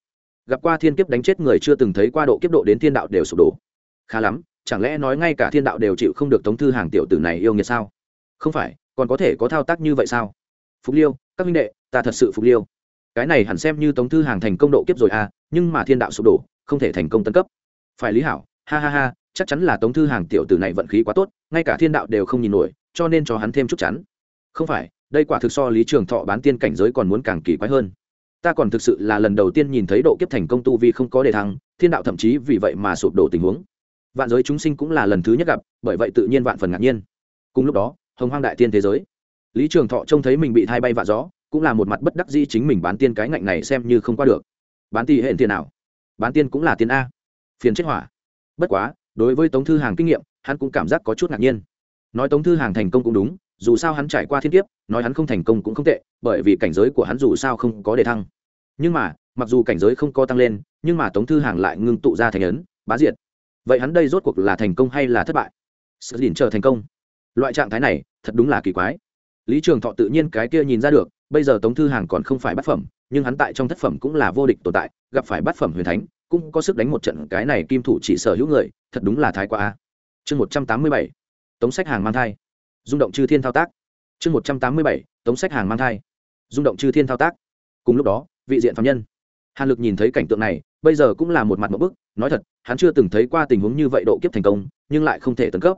Gặp qua thiên kiếp đánh chết người chưa từng thấy qua độ kiếp độ đến thiên đạo đều sụp đổ. Khá lắm, chẳng lẽ nói ngay cả thiên đạo đều chịu không được tống thư hàng tiểu tử này yêu nghiệt sao? Không phải, còn có thể có thao tác như vậy sao? Phục liêu, các minh đệ, ta thật sự phục liêu. Cái này hẳn xem như tống thư hàng thành công độ kiếp rồi à nhưng mà thiên đạo sụp đổ, không thể thành công tân cấp. Phải lý hảo, ha ha ha, chắc chắn là tống thư hàng tiểu tử này vận khí quá tốt, ngay cả thiên đạo đều không nhìn nổi, cho nên cho hắn thêm chút chắn. Không phải, đây quả thực so lý trường thọ bán tiên cảnh giới còn muốn càng kỳ quái hơn ta còn thực sự là lần đầu tiên nhìn thấy độ kiếp thành công tu vi không có đề thăng, thiên đạo thậm chí vì vậy mà sụp đổ tình huống. Vạn giới chúng sinh cũng là lần thứ nhất gặp, bởi vậy tự nhiên vạn phần ngạc nhiên. Cùng lúc đó, hồng hoang đại tiên thế giới. Lý trường thọ trông thấy mình bị thay bay vạ gió, cũng là một mặt bất đắc dĩ chính mình bán tiên cái ngạnh này xem như không qua được. Bán tỷ hệ tiền nào? Bán tiên cũng là tiên a. Phiền chết hỏa. Bất quá, đối với tống thư hàng kinh nghiệm, hắn cũng cảm giác có chút ngạc nhiên. Nói tống thư hàng thành công cũng đúng dù sao hắn trải qua thiên kiếp, nói hắn không thành công cũng không tệ, bởi vì cảnh giới của hắn dù sao không có đề thăng. Nhưng mà, mặc dù cảnh giới không có tăng lên, nhưng mà tống thư hàng lại ngưng tụ ra thành ấn, bá diệt. Vậy hắn đây rốt cuộc là thành công hay là thất bại? Sự đỉnh chờ thành công. Loại trạng thái này, thật đúng là kỳ quái. Lý trường thọ tự nhiên cái kia nhìn ra được, bây giờ tống thư hàng còn không phải bát phẩm, nhưng hắn tại trong thất phẩm cũng là vô địch tồn tại, gặp phải bát phẩm huyền thánh, cũng có sức đánh một trận cái này kim thủ chỉ sở hữu người, thật đúng là thái quá. Chương một trăm tám mươi bảy. Tống sách hàng mang thai rung động chư thiên thao tác. Chương một trăm tám mươi bảy, tống sách hàng mang thai. Rung động chư thiên thao tác. Cùng lúc đó, vị diện phạm nhân. Hàn lực nhìn thấy cảnh tượng này, bây giờ cũng là một mặt một bức, nói thật, hắn chưa từng thấy qua tình huống như vậy độ kiếp thành công, nhưng lại không thể tấn cấp.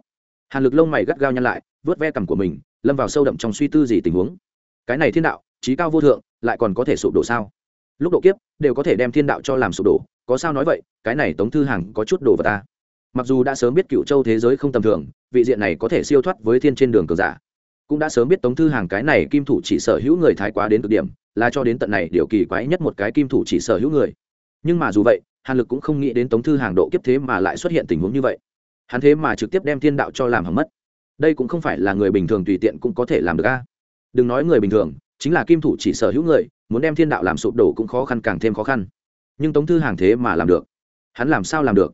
Hàn lực lông mày gắt gao nhăn lại vớt ve cằm của mình, lâm vào sâu đậm trong suy tư gì tình huống. Cái này thiên đạo trí cao vô thượng, lại còn có thể sụp đổ sao? Lúc độ kiếp, đều có thể đem thiên đạo cho làm sụp đổ, có sao nói vậy, cái này tống thư hằng có chút đồ vật ta mặc dù đã sớm biết cựu châu thế giới không tầm thường, vị diện này có thể siêu thoát với thiên trên đường cường giả. Cũng đã sớm biết tống thư hàng cái này kim thủ chỉ sở hữu người thái quá đến cực điểm, là cho đến tận này điều kỳ quái nhất một cái kim thủ chỉ sở hữu người. Nhưng mà dù vậy, hàn lực cũng không nghĩ đến tống thư hàng độ kiếp thế mà lại xuất hiện tình huống như vậy. Hắn thế mà trực tiếp đem thiên đạo cho làm hỏng mất. Đây cũng không phải là người bình thường tùy tiện cũng có thể làm được a. Đừng nói người bình thường, chính là kim thủ chỉ sở hữu người, muốn đem thiên đạo làm sụp đổ cũng khó khăn, càng thêm khó khăn. Nhưng tống thư hàng thế mà làm được. Hắn làm sao làm được?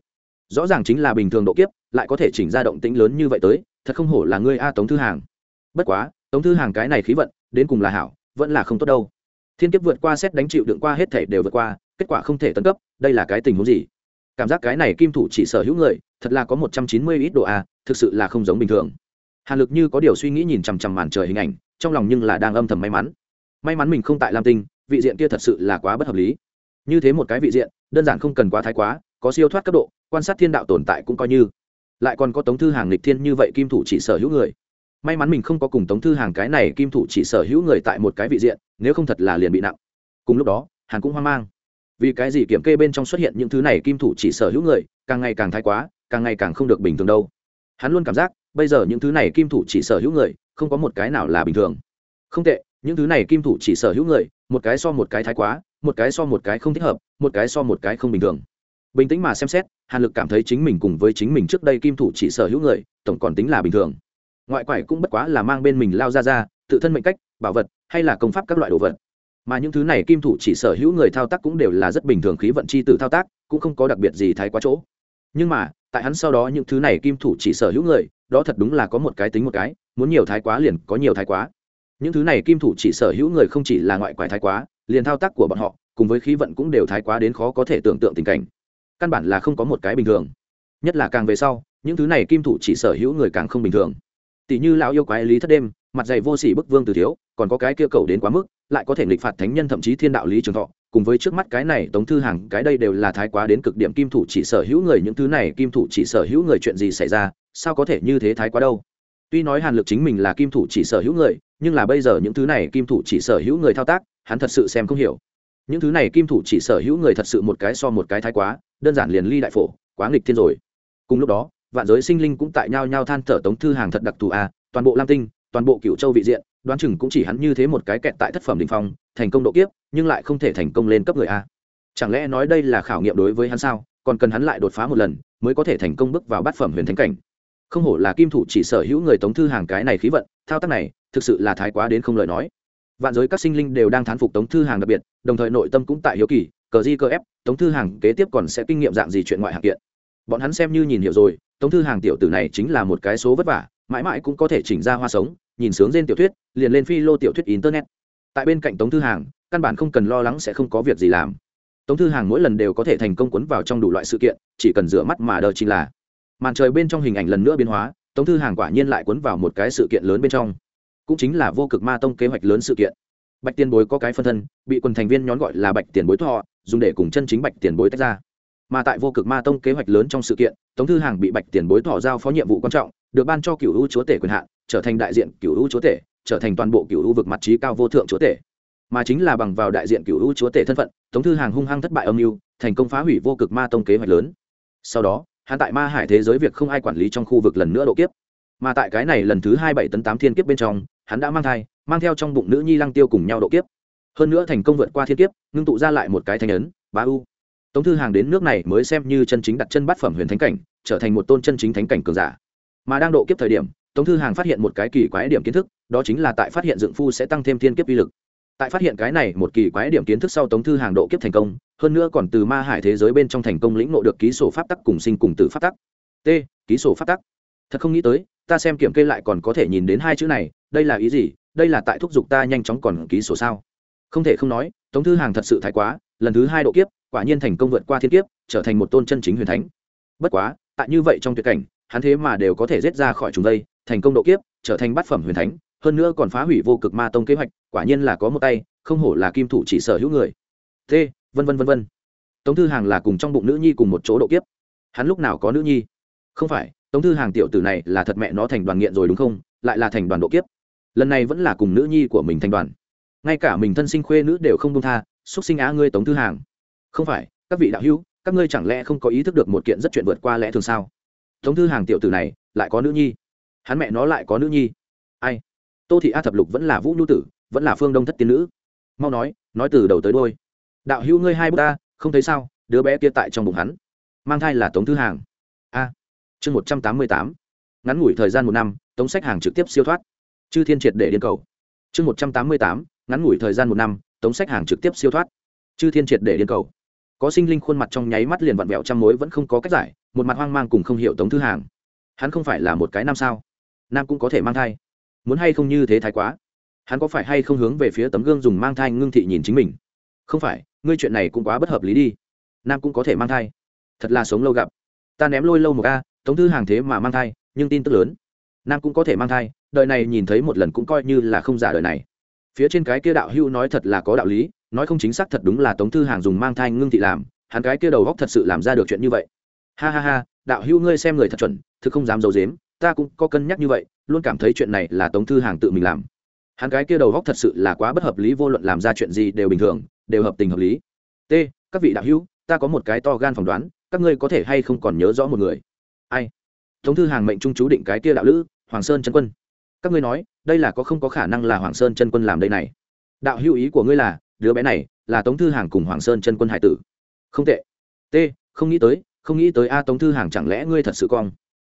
Rõ ràng chính là bình thường độ kiếp, lại có thể chỉnh ra động tĩnh lớn như vậy tới, thật không hổ là ngươi a tống thư hàng. Bất quá, tống thư hàng cái này khí vận, đến cùng là hảo, vẫn là không tốt đâu. Thiên kiếp vượt qua xét đánh chịu đựng qua hết thể đều vượt qua, kết quả không thể tấn cấp, đây là cái tình huống gì? Cảm giác cái này kim thủ chỉ sở hữu người, thật là có một trăm chín mươi ít độ a, thực sự là không giống bình thường. Hàn lực như có điều suy nghĩ nhìn chằm chằm màn trời hình ảnh, trong lòng nhưng là đang âm thầm may mắn. May mắn mình không tại lam tinh, vị diện kia thật sự là quá bất hợp lý. Như thế một cái vị diện, đơn giản không cần quá thái quá, có siêu thoát cấp độ quan sát thiên đạo tồn tại cũng coi như. Lại còn có tống thư hàng lịch thiên như vậy kim thủ chỉ sở hữu người. May mắn mình không có cùng tống thư hàng cái này kim thủ chỉ sở hữu người tại một cái vị diện, nếu không thật là liền bị nặng. Cùng lúc đó, hàn cũng hoang mang. Vì cái gì kiểm kê bên trong xuất hiện những thứ này kim thủ chỉ sở hữu người, càng ngày càng thái quá, càng ngày càng không được bình thường đâu. Hắn luôn cảm giác, bây giờ những thứ này kim thủ chỉ sở hữu người, không có một cái nào là bình thường. Không tệ, những thứ này kim thủ chỉ sở hữu người, một cái so một cái thái quá, một cái so một cái không thích hợp, một cái so một cái không bình thường bình tĩnh mà xem xét, hàn lực cảm thấy chính mình cùng với chính mình trước đây kim thủ chỉ sở hữu người, tổng còn tính là bình thường. Ngoại quải cũng bất quá là mang bên mình lao ra ra, tự thân mệnh cách, bảo vật, hay là công pháp các loại đồ vật. Mà những thứ này kim thủ chỉ sở hữu người thao tác cũng đều là rất bình thường khí vận c h i tử thao tác, cũng không có đặc biệt gì thái quá chỗ. Nhưng mà, tại hắn sau đó những thứ này kim thủ chỉ sở hữu người, đó thật đúng là có một cái tính một cái, muốn nhiều thái quá liền có nhiều thái quá. Những thứ này kim thủ chỉ sở hữu người không chỉ là ngoại quải thái quá, liền thao tác của bọn họ, cùng với khí vận cũng đều thái quá đến khó có thể tưởng tượng tình cảnh căn bản là không có một cái bình thường. Nhất là càng về sau, những thứ này kim thủ chỉ sở hữu người càng không bình thường. Tỷ như lão yêu quái lý thất đêm, mặt dày vô sỉ bức vương từ thiếu, còn có cái kia cầu đến quá mức, lại có thể nghịch phạt thánh nhân thậm chí thiên đạo lý trường thọ, cùng với trước mắt cái này tống thư hàng cái đây đều là thái quá đến cực điểm kim thủ chỉ sở hữu người, những thứ này kim thủ chỉ sở hữu người chuyện gì xảy ra, sao có thể như thế thái quá đâu? Tuy nói hàn lực chính mình là kim thủ chỉ sở hữu người, nhưng là bây giờ những thứ này kim thủ chỉ sở hữu người thao tác, hắn thật sự xem không hiểu. Những thứ này kim thủ chỉ sở hữu người thật sự một cái so một cái thái quá đơn giản liền ly đại phổ quá nghịch thiên rồi. Cùng lúc đó vạn giới sinh linh cũng tại nhau nhau than thở tống thư hàng thật đặc thù a à, toàn bộ lam tinh toàn bộ cựu châu vị diện đoán chừng cũng chỉ hắn như thế một cái kẹt tại thất phẩm đình phong thành công độ kiếp nhưng lại không thể thành công lên cấp người a. Chẳng lẽ nói đây là khảo nghiệm đối với hắn sao? Còn cần hắn lại đột phá một lần mới có thể thành công bước vào bát phẩm huyền thánh cảnh? Không hổ là kim thủ chỉ sở hữu người tống thư hàng cái này khí vận thao tác này thực sự là thái quá đến không lời nói. Vạn giới các sinh linh đều đang thán phục tống thư hàng đặc biệt đồng thời nội tâm cũng tại hiếu kỳ cờ di cơ ép, tống thư hàng kế tiếp còn sẽ kinh nghiệm dạng gì chuyện ngoại hạng kiện? Bọn hắn xem như nhìn hiểu rồi, tống thư hàng tiểu tử này chính là một cái số vất vả, mãi mãi cũng có thể chỉnh ra hoa sống, nhìn sướng trên tiểu thuyết, liền lên phi lô tiểu thuyết internet. Tại bên cạnh tống thư hàng, căn bản không cần lo lắng sẽ không có việc gì làm. Tống thư hàng mỗi lần đều có thể thành công cuốn vào trong đủ loại sự kiện, chỉ cần rửa mắt mà đờ chính là. Màn trời bên trong hình ảnh lần nữa biến hóa, tống thư hàng quả nhiên lại cuốn vào một cái sự kiện lớn bên trong. Cũng chính là vô cực ma tông kế hoạch lớn sự kiện bạch tiền bối có cái phân thân, bị quần thành viên nhón gọi là bạch tiền bối thọ, dùng để cùng chân chính bạch tiền bối tách ra. Mà tại vô cực ma tông kế hoạch lớn trong sự kiện, tống thư hàng bị bạch tiền bối thọ giao phó nhiệm vụ quan trọng, được ban cho cựu hữu chúa tể quyền hạn, trở thành đại diện cựu hữu chúa tể, trở thành toàn bộ cựu hữu vực mặt trí cao vô thượng chúa tể. Mà chính là bằng vào đại diện cựu hữu chúa tể thân phận, tống thư hàng hung hăng thất bại âm mưu, thành công phá hủy vô cực ma tông kế hoạch lớn. Sau đó, hắn tại ma hải thế giới việc không ai quản lý trong khu vực lần nữa độ kiếp. Mà tại cái này lần thứ hai bảy tấn tám thiên kiếp bên trong hắn đã mang thai, mang theo trong bụng nữ nhi lăng tiêu cùng nhau độ kiếp. Hơn nữa thành công vượt qua thiên kiếp, ngưng tụ ra lại một cái thanh ấn ba u. Tống thư hàng đến nước này mới xem như chân chính đặt chân bát phẩm huyền thánh cảnh, trở thành một tôn chân chính thánh cảnh cường giả. Mà đang độ kiếp thời điểm, tống thư hàng phát hiện một cái kỳ quái điểm kiến thức, đó chính là tại phát hiện dựng phu sẽ tăng thêm thiên kiếp uy lực. Tại phát hiện cái này một kỳ quái điểm kiến thức sau tống thư hàng độ kiếp thành công, hơn nữa còn từ ma hải thế giới bên trong thành công lĩnh ngộ được ký sổ pháp tắc cùng sinh cùng tử pháp tắc. T, ký sổ pháp tắc. Thật không nghĩ tới, ta xem kiểm kê lại còn có thể nhìn đến hai chữ này đây là ý gì? Đây là tại thúc giục ta nhanh chóng còn ký sổ sao? Không thể không nói, tống thư hàng thật sự thái quá, lần thứ hai độ kiếp, quả nhiên thành công vượt qua thiên kiếp, trở thành một tôn chân chính huyền thánh. Bất quá, tại như vậy trong tuyệt cảnh, hắn thế mà đều có thể rết ra khỏi chúng đây, thành công độ kiếp, trở thành bát phẩm huyền thánh, hơn nữa còn phá hủy vô cực ma tông kế hoạch, quả nhiên là có một tay, không hổ là kim thủ chỉ sở hữu người. T, vân vân vân vân. Tống thư hàng là cùng trong bụng nữ nhi cùng một chỗ độ kiếp. Hắn lúc nào có nữ nhi? Không phải, tống thư hàng tiểu tử này là thật mẹ nó thành đoàn nghiện rồi đúng không? Lại là thành đoàn độ kiếp lần này vẫn là cùng nữ nhi của mình thành đoàn. Ngay cả mình thân sinh khuê nữ đều không công tha, xúc sinh á ngươi tống thư hàng. Không phải, các vị đạo hữu, các ngươi chẳng lẽ không có ý thức được một kiện rất chuyện vượt qua lẽ thường sao? Tống thư hàng tiểu tử này, lại có nữ nhi. Hắn mẹ nó lại có nữ nhi. Ai? Tô thị a thập lục vẫn là vũ nhu tử, vẫn là phương đông thất tiên nữ. Mau nói nói từ đầu tới đôi đạo hữu ngươi hai bức ta, không thấy sao, đứa bé kia tại trong bụng hắn. Mang thai là tống thư hàng. A. Chương một trăm tám mươi tám. Ngắn ngủi thời gian một năm, tống sách hàng trực tiếp siêu thoát chư thiên triệt để điên cầu. Chương một trăm tám mươi tám, ngắn ngủi thời gian một năm, tống sách hàng trực tiếp siêu thoát. Chư thiên triệt để điên cầu. Có sinh linh khuôn mặt trong nháy mắt liền vặn vẹo trăm mối vẫn không có cách giải, một mặt hoang mang cùng không hiểu tống thư hàng. Hắn không phải là một cái nam sao? Nam cũng có thể mang thai. Muốn hay không như thế thái quá? Hắn có phải hay không hướng về phía tấm gương dùng mang thai ngưng thị nhìn chính mình? Không phải, ngươi chuyện này cũng quá bất hợp lý đi. Nam cũng có thể mang thai. Thật là sống lâu gặp. Ta ném lôi lâu một ca tống thư hàng thế mà mang thai, nhưng tin tức lớn nam cũng có thể mang thai, đời này nhìn thấy một lần cũng coi như là không giả đời này. Phía trên cái kia đạo hưu nói thật là có đạo lý, nói không chính xác thật đúng là tống thư hàng dùng mang thai ngưng thị làm, hắn cái kia đầu góc thật sự làm ra được chuyện như vậy. Ha ha ha, đạo hưu ngươi xem người thật chuẩn, thực không dám d i ấ u dếm ta cũng có cân nhắc như vậy, luôn cảm thấy chuyện này là tống thư hàng tự mình làm. Hắn cái kia đầu góc thật sự là quá bất hợp lý, vô luận làm ra chuyện gì đều bình thường, đều hợp tình hợp lý. T, các vị đạo hữu, ta có một cái to gan phỏng đoán, các ngươi có thể hay không còn nhớ rõ một người? Ai? Tống thư hàng mệnh trung chú định cái kia đạo lữ hoàng sơn chân quân. Các ngươi nói, đây là có không có khả năng là hoàng sơn chân quân làm đây này? Đạo hữu ý của ngươi là, đứa bé này là tống thư hàng cùng hoàng sơn chân quân hải tử. Không tệ. T, không nghĩ tới, không nghĩ tới a tống thư hàng chẳng lẽ ngươi thật sự cong?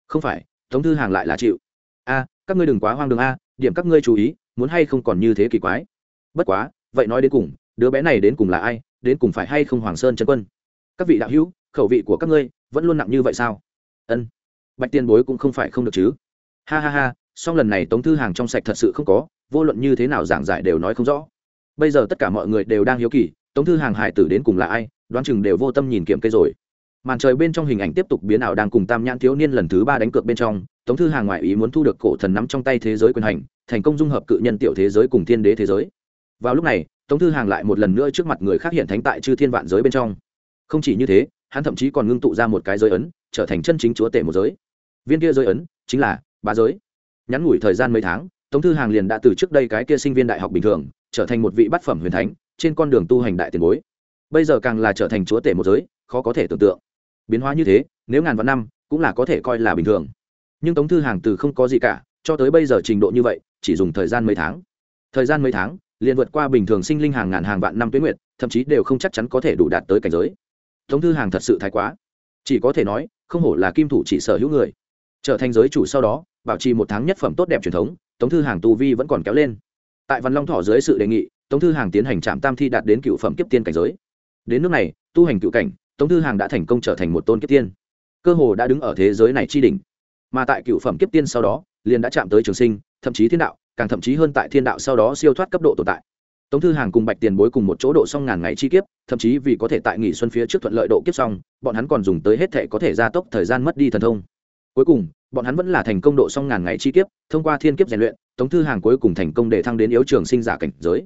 Không phải, tống thư hàng lại là chịu. A, các ngươi đừng quá hoang đường a, điểm các ngươi chú ý, muốn hay không còn như thế kỳ quái. Bất quá, vậy nói đến cùng, đứa bé này đến cùng là ai, đến cùng phải hay không hoàng sơn chân quân? Các vị đạo hữu, khẩu vị của các ngươi vẫn luôn nặng như vậy sao? Ân. Bạch tiền bối cũng không phải không được chứ ha ha ha, song lần này tống thư hàng trong sạch thật sự không có, vô luận như thế nào giảng giải đều nói không rõ. Bây giờ tất cả mọi người đều đang hiếu kỳ, tống thư hàng hải tử đến cùng là ai, đoán chừng đều vô tâm nhìn kiểm kê rồi. Màn trời bên trong hình ảnh tiếp tục biến ảo đang cùng tam nhãn thiếu niên lần thứ ba đánh cược bên trong, tống thư hàng ngoại ý muốn thu được cổ thần nắm trong tay thế giới quyền hành, thành công dung hợp cự nhân tiểu thế giới cùng thiên đế thế giới. Vào lúc này, tống thư hàng lại một lần nữa trước mặt người khác hiện thánh tại chư thiên vạn giới bên trong. Không chỉ như thế, hắn thậm chí còn ngưng tụ ra một cái giới ấn, trở thành chân chính chúa tể một giới. Viên kia giới ấn chính là bá giới. Nhắn ngủi thời gian mấy tháng, tống thư hàng liền đã từ trước đây cái kia sinh viên đại học bình thường, trở thành một vị bát phẩm huyền thánh, trên con đường tu hành đại tiền bối. Bây giờ càng là trở thành chúa tể một giới, khó có thể tưởng tượng. Biến hóa như thế, nếu ngàn vạn năm, cũng là có thể coi là bình thường. Nhưng tống thư hàng từ không có gì cả, cho tới bây giờ trình độ như vậy, chỉ dùng thời gian mấy tháng. Thời gian mấy tháng, liền vượt qua bình thường sinh linh hàng ngàn hàng vạn năm tuyến nguyệt, thậm chí đều không chắc chắn có thể đủ đạt tới cảnh giới. Tống thư hàng thật sự thái quá. Chỉ có thể nói, không hổ là kim thủ chỉ sở hữu người. Trở thành giới chủ sau đó bảo trì một tháng nhất phẩm tốt đẹp truyền thống, tống thư hàng tu vi vẫn còn kéo lên. Tại văn long thọ dưới sự đề nghị, tống thư hàng tiến hành trạm tam thi đạt đến cựu phẩm kiếp tiên cảnh giới. Đến nước này, tu hành cựu cảnh, tống thư hàng đã thành công trở thành một tôn kiếp tiên. Cơ hồ đã đứng ở thế giới này chi đỉnh. Mà tại cựu phẩm kiếp tiên sau đó, liền đã chạm tới trường sinh, thậm chí thiên đạo, càng thậm chí hơn tại thiên đạo sau đó siêu thoát cấp độ tồn tại. Tống thư hàng cùng bạch tiền bối cùng một chỗ độ xong ngàn ngày chi kiếp, thậm chí vì có thể tại nghỉ xuân phía trước thuận lợi độ kiếp xong, bọn hắn còn dùng tới hết thể có thể gia tốc thời gian mất đi thần thông cuối cùng, bọn hắn vẫn là thành công độ xong ngàn ngày chi kiếp, thông qua thiên kiếp rèn luyện, tống thư hàng cuối cùng thành công để thăng đến yếu trường sinh giả cảnh giới.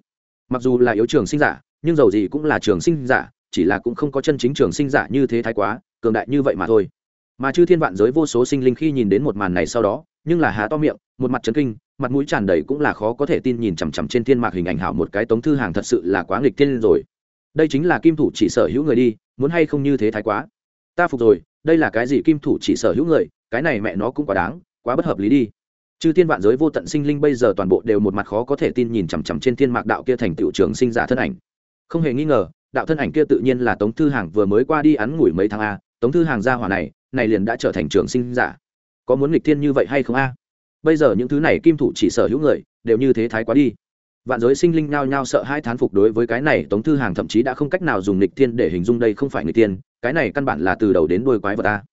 Mặc dù là yếu trường sinh giả, nhưng dầu gì cũng là trường sinh giả, chỉ là cũng không có chân chính trường sinh giả như thế thái quá, cường đại như vậy mà thôi. Mà chư thiên vạn giới vô số sinh linh khi nhìn đến một màn này sau đó, nhưng là há to miệng, một mặt trấn kinh, mặt mũi tràn đầy cũng là khó có thể tin nhìn chằm chằm trên thiên mạc hình ảnh hảo một cái tống thư hàng thật sự là quá nghịch thiên rồi. Đây chính là kim thủ chỉ sở hữu người đi, muốn hay không như thế thái quá. Ta phục rồi đây là cái gì kim thủ chỉ sở hữu người, cái này mẹ nó cũng quá đáng, quá bất hợp lý đi. Chư thiên vạn giới vô tận sinh linh bây giờ toàn bộ đều một mặt khó có thể tin nhìn chằm chằm trên thiên mạc đạo kia thành tựu trường sinh giả thân ảnh. Không hề nghi ngờ, đạo thân ảnh kia tự nhiên là tống thư hàng vừa mới qua đi án ngủi mấy tháng a, tống thư hàng gia hỏa này này liền đã trở thành trường sinh giả. Có muốn nghịch thiên như vậy hay không a? Bây giờ những thứ này kim thủ chỉ sở hữu người, đều như thế thái quá đi. Vạn giới sinh linh nao nhao sợ hai thán phục đối với cái này tống thư hàng thậm chí đã không cách nào dùng nghịch thiên để hình dung đây không phải nghịch thiên cái này căn bản là từ đầu đến đuôi quái vật ta.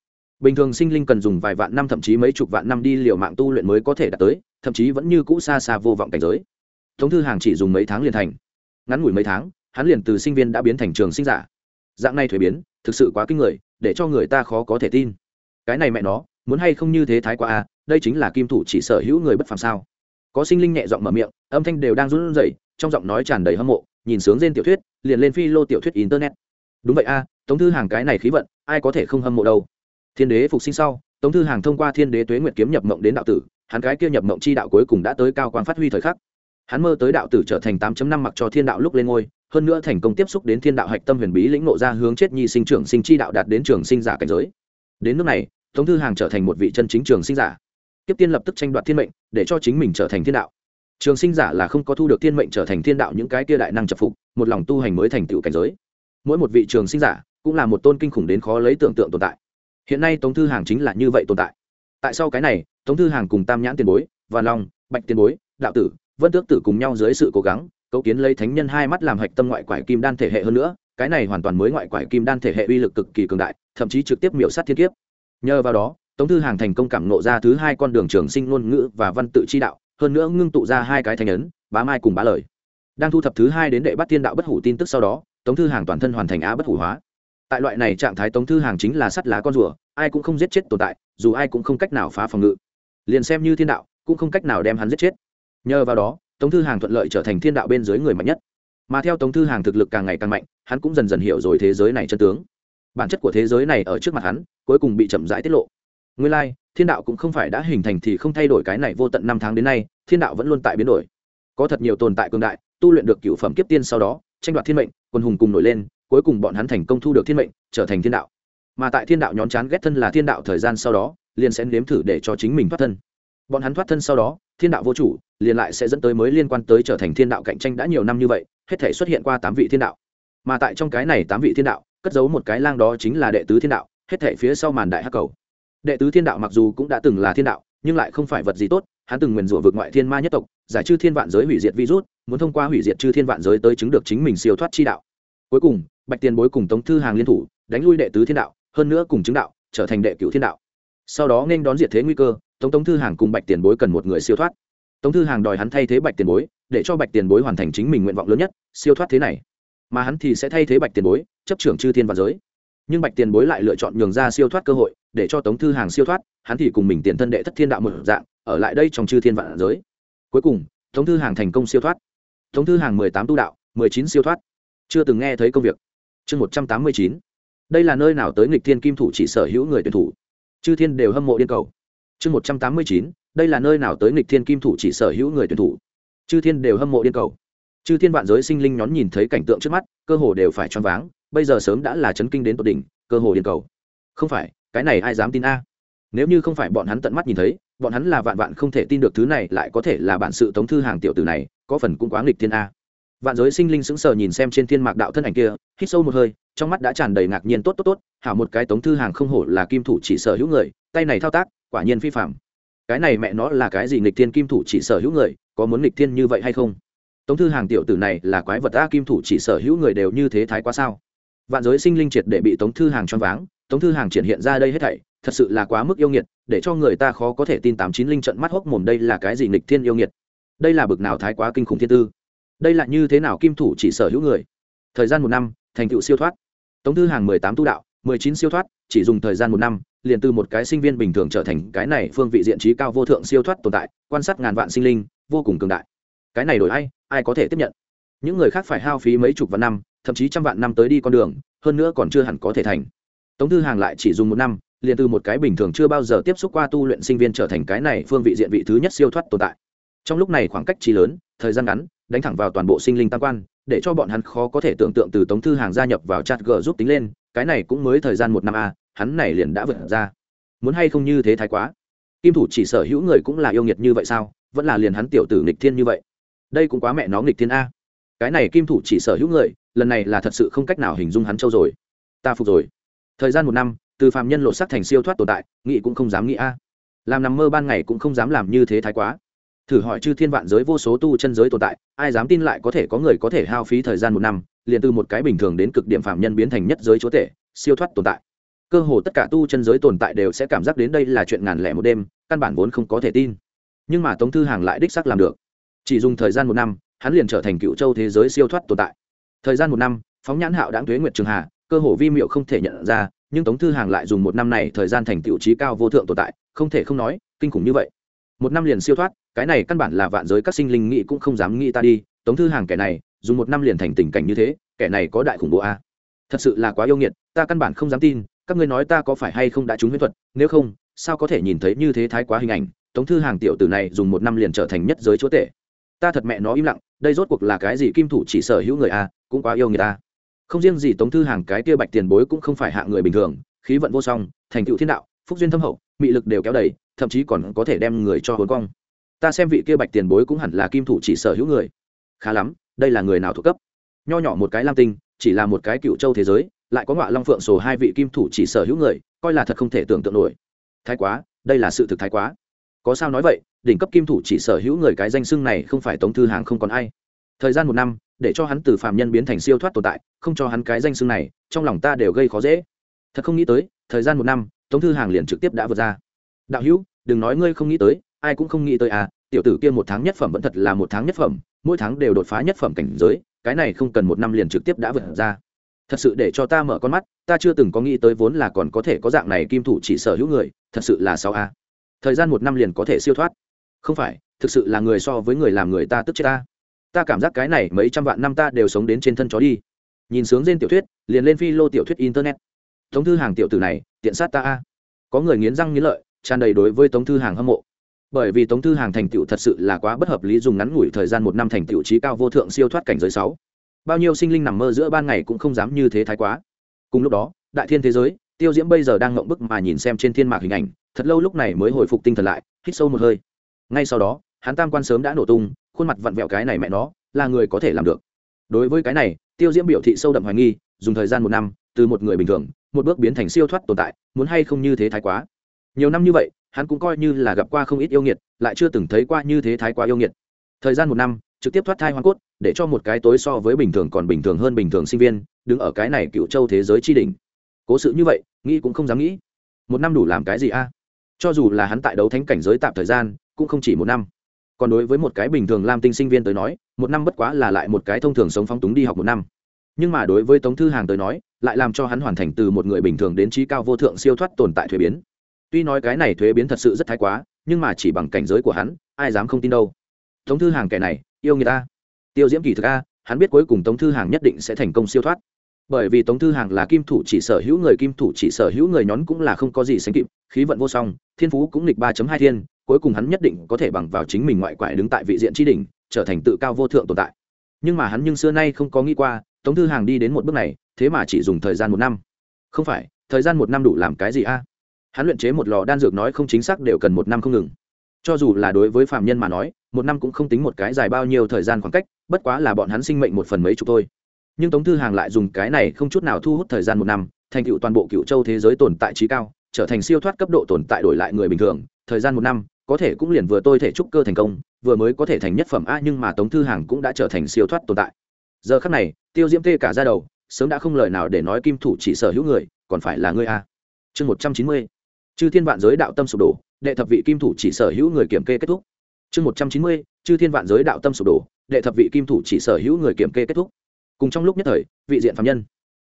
Bình thường sinh linh cần dùng vài vạn năm thậm chí mấy chục vạn năm đi liều mạng tu luyện mới có thể đạt tới thậm chí vẫn như cũ xa xa vô vọng cảnh giới. Thống thư hàng chỉ dùng mấy tháng liền thành. Ngắn ngủi mấy tháng hắn liền từ sinh viên đã biến thành trường sinh giả. Dạng này thuế biến thực sự quá kinh người để cho người ta khó có thể tin. Cái này mẹ nó muốn hay không như thế thái quá à đây chính là kim thủ chỉ sở hữu người bất phàm sao. Có sinh linh nhẹ giọng mở miệng âm thanh đều đang run rẩy trong giọng nói tràn đầy hâm mộ nhìn sướng trên tiểu thuyết liền lên phi lô tiểu thuyết internet. Đúng vậy a à, tống thư hàng cái này khí vận, ai có thể không hâm mộ đâu. Thiên đế phục sinh sau, tống thư hàng thông qua thiên đế tuế nguyệt kiếm nhập mộng đến đạo tử, hắn cái kia nhập mộng chi đạo cuối cùng đã tới cao quan phát huy thời khắc. Hắn mơ tới đạo tử trở thành tám năm mặc cho thiên đạo lúc lên ngôi, hơn nữa thành công tiếp xúc đến thiên đạo hạch tâm huyền bí lĩnh nộ ra hướng chết nhi sinh trưởng sinh chi đạo đạt đến trường sinh giả cảnh giới. Đến nước này, tống thư hàng trở thành một vị chân chính trường sinh giả. Tiếp tiên lập tức tranh đoạt thiên mệnh, để cho chính mình trở thành thiên đạo. Trường sinh giả là không có thu được thiên mệnh trở thành thiên đạo những cái kia đại năng chập phục, một lòng tu hành mới thành tựu cảnh giới. Mỗi một vị trường sinh giả cũng là một tôn kinh khủng đến khó lấy tưởng tượng tồn tại. Hiện nay tống thư hàng chính là như vậy tồn tại. Tại sao cái này, tống thư hàng cùng tam nhãn tiền bối và long, bạch tiền bối, đạo tử, vân tước tử cùng nhau dưới sự cố gắng, cấu kiến lấy thánh nhân hai mắt làm hạch tâm ngoại quải kim đan thể hệ hơn nữa, cái này hoàn toàn mới ngoại quải kim đan thể hệ uy lực cực kỳ cường đại, thậm chí trực tiếp miểu sát thiên kiếp. Nhờ vào đó, tống thư hàng thành công cảm nộ ra thứ hai con đường trường sinh ngôn ngữ và văn tự chi đạo, hơn nữa ngưng tụ ra hai cái thanh ấn, bá mai cùng bá lời. Đang thu thập thứ hai đến đệ bắt thiên đạo bất hủ tin tức sau đó, tống thư hàng toàn thân hoàn thành á bất hủ hóa tại loại này trạng thái tống thư hàng chính là sắt lá con rùa ai cũng không giết chết tồn tại dù ai cũng không cách nào phá phòng ngự. Liền xem như thiên đạo cũng không cách nào đem hắn giết chết. Nhờ vào đó tống thư hàng thuận lợi trở thành thiên đạo bên dưới người mạnh nhất. Mà theo tống thư hàng thực lực càng ngày càng mạnh hắn cũng dần dần hiểu rồi thế giới này chân tướng. Bản chất của thế giới này ở trước mặt hắn cuối cùng bị chậm rãi tiết lộ. Nguyên lai、like, thiên đạo cũng không phải đã hình thành thì không thay đổi cái này vô tận năm tháng đến nay thiên đạo vẫn luôn tại biến đổi. Có thật nhiều tồn tại cường đại tu luyện được cựu phẩm kiếp tiên sau đó tranh đoạt thiên mệnh quân hùng cùng nổi lên cuối cùng bọn hắn thành công thu được thiên mệnh, trở thành thiên đạo. Mà tại thiên đạo nhón chán ghét thân là thiên đạo thời gian sau đó, liền sẽ nếm thử để cho chính mình thoát thân. Bọn hắn thoát thân sau đó, thiên đạo vô chủ, liền lại sẽ dẫn tới mới liên quan tới trở thành thiên đạo cạnh tranh đã nhiều năm như vậy, hết thể xuất hiện qua tám vị thiên đạo. Mà tại trong cái này tám vị thiên đạo, cất giấu một cái lang đó chính là đệ tứ thiên đạo, hết thể phía sau màn đại hắc cầu. Đệ tứ thiên đạo mặc dù cũng đã từng là thiên đạo, nhưng lại không phải vật gì tốt, hắn từng nguyền rủa vực ngoại thiên ma nhất tộc, giải trừ thiên vạn giới hủy diệt virus, muốn thông qua hủy diệt chư thiên vạn giới tới chứng được chính mình siêu thoát chi đạo. Cuối cùng bạch tiền bối cùng tống thư hàng liên thủ, đánh lui đệ tứ thiên đạo, hơn nữa cùng chứng đạo, trở thành đệ cửu thiên đạo. Sau đó nên đón diệt thế nguy cơ, tống tống thư hàng cùng bạch tiền bối cần một người siêu thoát. Tống thư hàng đòi hắn thay thế bạch tiền bối, để cho bạch tiền bối hoàn thành chính mình nguyện vọng lớn nhất, siêu thoát thế này. Mà hắn thì sẽ thay thế bạch tiền bối, chấp trưởng chư thiên và giới. Nhưng bạch tiền bối lại lựa chọn nhường ra siêu thoát cơ hội, để cho tống thư hàng siêu thoát, hắn thì cùng mình tiền thân đệ thất thiên đạo một dạng, ở lại đây trong chư thiên vạn giới. Cuối cùng, tống thư hàng thành công siêu thoát. Tống thư hàng mười tám tu đạo, mười chín siêu thoát. Chưa từng nghe thấy công việc chương một trăm tám mươi chín. Đây là nơi nào tới nghịch thiên kim thủ chỉ sở hữu người tuyển thủ? Chư thiên đều hâm mộ điên cầu. Chương một trăm tám mươi chín, đây là nơi nào tới nghịch thiên kim thủ chỉ sở hữu người tuyển thủ? Chư thiên đều hâm mộ điên cầu. Chư thiên vạn giới sinh linh nhón nhìn thấy cảnh tượng trước mắt, cơ hồ đều phải choáng váng, bây giờ sớm đã là chấn kinh đến tột đỉnh, cơ hồ điên cầu. Không phải, cái này ai dám tin a? Nếu như không phải bọn hắn tận mắt nhìn thấy, bọn hắn là vạn vạn không thể tin được thứ này lại có thể là bản sự tống thư hàng tiểu tử này, có phần cũng quá nghịch thiên a vạn giới sinh linh sững sờ nhìn xem trên thiên mạc đạo thân ảnh kia, hít sâu một hơi, trong mắt đã tràn đầy ngạc nhiên tốt tốt tốt, hảo một cái tống thư hàng không hổ là kim thủ chỉ sở hữu người, tay này thao tác, quả nhiên phi phạm cái này mẹ nó là cái gì nghịch thiên kim thủ chỉ sở hữu người, có muốn nghịch thiên như vậy hay không? Tống thư hàng tiểu tử này là quái vật a kim thủ chỉ sở hữu người đều như thế thái quá sao? Vạn giới sinh linh triệt để bị tống thư hàng choáng váng, tống thư hàng triển hiện ra đây hết thảy, thật sự là quá mức yêu nghiệt, để cho người ta khó có thể tin tám chín linh trận mắt hốc mồm đây là cái gì nghịch thiên yêu nghiệt. Đây là bực nào thái quá kinh khủng thiên tư? Đây là như thế nào kim thủ chỉ sở hữu người? Thời gian một năm, thành tựu siêu thoát. Tống thư hàng mười tám tu đạo, mười chín siêu thoát, chỉ dùng thời gian một năm, liền từ một cái sinh viên bình thường trở thành cái này phương vị diện trí cao vô thượng siêu thoát tồn tại, quan sát ngàn vạn sinh linh, vô cùng cường đại. Cái này đổi ai ai có thể tiếp nhận? Những người khác phải hao phí mấy chục vạn năm, thậm chí trăm vạn năm tới đi con đường, hơn nữa còn chưa hẳn có thể thành. Tống thư hàng lại chỉ dùng một năm, liền từ một cái bình thường chưa bao giờ tiếp xúc qua tu luyện sinh viên trở thành cái này phương vị diện vị thứ nhất siêu thoát tồn tại. Trong lúc này khoảng cách trí lớn, thời gian ngắn đánh thẳng vào toàn bộ sinh linh tam quan, để cho bọn hắn khó có thể tưởng tượng từ tống thư hàng gia nhập vào chat g giúp tính lên, cái này cũng mới thời gian một năm a, hắn này liền đã vượt ra. Muốn hay không như thế thái quá? Kim thủ chỉ sở hữu người cũng là yêu nghiệt như vậy sao? Vẫn là liền hắn tiểu tử nghịch thiên như vậy? Đây cũng quá mẹ nó nghịch thiên a. Cái này kim thủ chỉ sở hữu người, lần này là thật sự không cách nào hình dung hắn châu rồi. Ta phục rồi. Thời gian một năm, từ phàm nhân lột sắc thành siêu thoát tồn tại nghị cũng không dám nghĩ a. Làm nằm mơ ban ngày cũng không dám làm như thế thái quá thử hỏi chư thiên vạn giới vô số tu chân giới tồn tại, ai dám tin lại có thể có người có thể hao phí thời gian một năm, liền từ một cái bình thường đến cực điểm phạm nhân biến thành nhất giới chúa tể, siêu thoát tồn tại. Cơ hồ tất cả tu chân giới tồn tại đều sẽ cảm giác đến đây là chuyện ngàn lẻ một đêm, căn bản vốn không có thể tin. Nhưng mà tống thư hàng lại đích xác làm được. Chỉ dùng thời gian một năm, hắn liền trở thành cựu châu thế giới siêu thoát tồn tại. Thời gian một năm, phóng nhãn hạo đáng thuế nguyệt trường hà, cơ hồ vi miệu không thể nhận ra, nhưng tống thư hàng lại dùng một năm này thời gian thành tiệu trí cao vô thượng tồn tại, không thể không nói, kinh khủng như vậy một năm liền siêu thoát, cái này căn bản là vạn giới các sinh linh nghĩ cũng không dám nghĩ ta đi, tống thư hàng kẻ này, dùng một năm liền thành tình cảnh như thế, kẻ này có đại khủng bố a à? thật sự là quá yêu nghiệt, ta căn bản không dám tin, các ngươi nói ta có phải hay không đã trúng huyết thuật, nếu không, sao có thể nhìn thấy như thế thái quá hình ảnh, tống thư hàng tiểu tử này dùng một năm liền trở thành nhất giới chúa tể ta thật mẹ nó im lặng, đây rốt cuộc là cái gì kim thủ chỉ sở hữu người a cũng quá yêu người ta không riêng gì tống thư hàng cái kia bạch tiền bối cũng không phải hạ người bình thường, khí vận vô song, thành tựu thiên đạo phúc duyên thâm hậu, mị lực đều kéo đầy, thậm chí còn có thể đem người cho hồn cong ta xem vị kia bạch tiền bối cũng hẳn là kim thủ chỉ sở hữu người. Khá lắm, đây là người nào thuộc cấp? Nho nhỏ một cái lam tinh, chỉ là một cái cựu châu thế giới, lại có ngọa long phượng sổ hai vị kim thủ chỉ sở hữu người, coi là thật không thể tưởng tượng nổi. Thái quá, đây là sự thực thái quá. Có sao nói vậy, đỉnh cấp kim thủ chỉ sở hữu người cái danh xưng này không phải tống thư hàng không còn ai. Thời gian một năm, để cho hắn từ phạm nhân biến thành siêu thoát tồn tại, không cho hắn cái danh xưng này, trong lòng ta đều gây khó dễ. Thật không nghĩ tới, thời gian một năm tống thư hàng liền trực tiếp đã vượt ra. Đạo hữu, đừng nói ngươi không nghĩ tới, ai cũng không nghĩ tới à tiểu tử kia một tháng nhất phẩm vẫn thật là một tháng nhất phẩm, mỗi tháng đều đột phá nhất phẩm cảnh giới, cái này không cần một năm liền trực tiếp đã vượt ra. Thật sự để cho ta mở con mắt, ta chưa từng có nghĩ tới vốn là còn có thể có dạng này kim thủ chỉ sở hữu người, thật sự là sao a à. thời gian một năm liền có thể siêu thoát. Không phải, thực sự là người so với người làm người ta tức chết ta. Ta cảm giác cái này mấy trăm vạn năm ta đều sống đến trên thân chó đi. Nhìn sướng trên tiểu thuyết, liền lên phi lô tiểu thuyết internet tống thư hàng tiểu tử này, tiện sát ta a. Có người nghiến răng nghiến lợi, tràn đầy đối với tống thư hàng hâm mộ. Bởi vì tống thư hàng thành tựu thật sự là quá bất hợp lý dùng ngắn ngủi thời gian một năm thành tựu trí cao vô thượng siêu thoát cảnh giới sáu. Bao nhiêu sinh linh nằm mơ giữa ban ngày cũng không dám như thế thái quá. Cùng lúc đó, đại thiên thế giới, tiêu diễm bây giờ đang ngộng bức mà nhìn xem trên thiên mạc hình ảnh, thật lâu lúc này mới hồi phục tinh thần lại, hít sâu một hơi. Ngay sau đó, hắn tam quan sớm đã nổ tung, khuôn mặt vặn vẹo cái này mẹ nó, là người có thể làm được. Đối với cái này, tiêu diễm biểu thị sâu đậm hoài nghi, dùng thời gian một năm từ một người bình thường, một bước biến thành siêu thoát tồn tại, muốn hay không như thế thái quá. Nhiều năm như vậy, hắn cũng coi như là gặp qua không ít yêu nghiệt, lại chưa từng thấy qua như thế thái quá yêu nghiệt. Thời gian một năm, trực tiếp thoát thai hoa cốt, để cho một cái tối so với bình thường còn bình thường hơn bình thường sinh viên, đứng ở cái này cựu châu thế giới tri đỉnh. Cố sự như vậy, nghĩ cũng không dám nghĩ. Một năm đủ làm cái gì a? Cho dù là hắn tại đấu thánh cảnh giới tạm thời gian, cũng không chỉ một năm. Còn đối với một cái bình thường lam tinh sinh viên tới nói, một năm bất quá là lại một cái thông thường sống phóng túng đi học một năm nhưng mà đối với tống thư hàng tới nói, lại làm cho hắn hoàn thành từ một người bình thường đến trí cao vô thượng siêu thoát tồn tại thuế biến. Tuy nói cái này thuế biến thật sự rất thái quá, nhưng mà chỉ bằng cảnh giới của hắn, ai dám không tin đâu. Tống thư hàng kẻ này, yêu người ta. Tiêu diễm kỳ thực a, hắn biết cuối cùng tống thư hàng nhất định sẽ thành công siêu thoát. Bởi vì tống thư hàng là kim thủ chỉ sở hữu người, kim thủ chỉ sở hữu người nhón cũng là không có gì sánh kịp, khí vận vô song, thiên phú cũng nghịch ba hai thiên, cuối cùng hắn nhất định có thể bằng vào chính mình ngoại quại đứng tại vị diện tri đỉnh, trở thành tự cao vô thượng tồn tại. Nhưng mà hắn nhưng xưa nay không có nghĩ qua tống thư hàng đi đến một bước này, thế mà chỉ dùng thời gian một năm. Không phải, thời gian một năm đủ làm cái gì a? Hắn luyện chế một lò đan dược nói không chính xác đều cần một năm không ngừng. Cho dù là đối với phạm nhân mà nói, một năm cũng không tính một cái dài bao nhiêu thời gian khoảng cách, bất quá là bọn hắn sinh mệnh một phần mấy chục thôi. Nhưng tống thư hàng lại dùng cái này không chút nào thu hút thời gian một năm, thành tựu toàn bộ cựu châu thế giới tồn tại trí cao, trở thành siêu thoát cấp độ tồn tại đổi lại người bình thường, thời gian một năm, có thể cũng liền vừa tôi thể trúc cơ thành công, vừa mới có thể thành nhất phẩm a nhưng mà tống thư hàng cũng đã trở thành siêu thoát tồn tại. Giờ khắc này tiêu diễm tê cả ra đầu, sớm đã không lời nào để nói kim thủ chỉ sở hữu người, còn phải là ngươi a. Chương một trăm chín mươi. Chư thiên vạn giới đạo tâm sụp đổ, đệ thập vị kim thủ chỉ sở hữu người kiểm kê kết thúc. Chương một trăm chín mươi. Chư thiên vạn giới đạo tâm sụp đổ, đệ thập vị kim thủ chỉ sở hữu người kiểm kê kết thúc. Cùng trong lúc nhất thời, vị diện phạm nhân.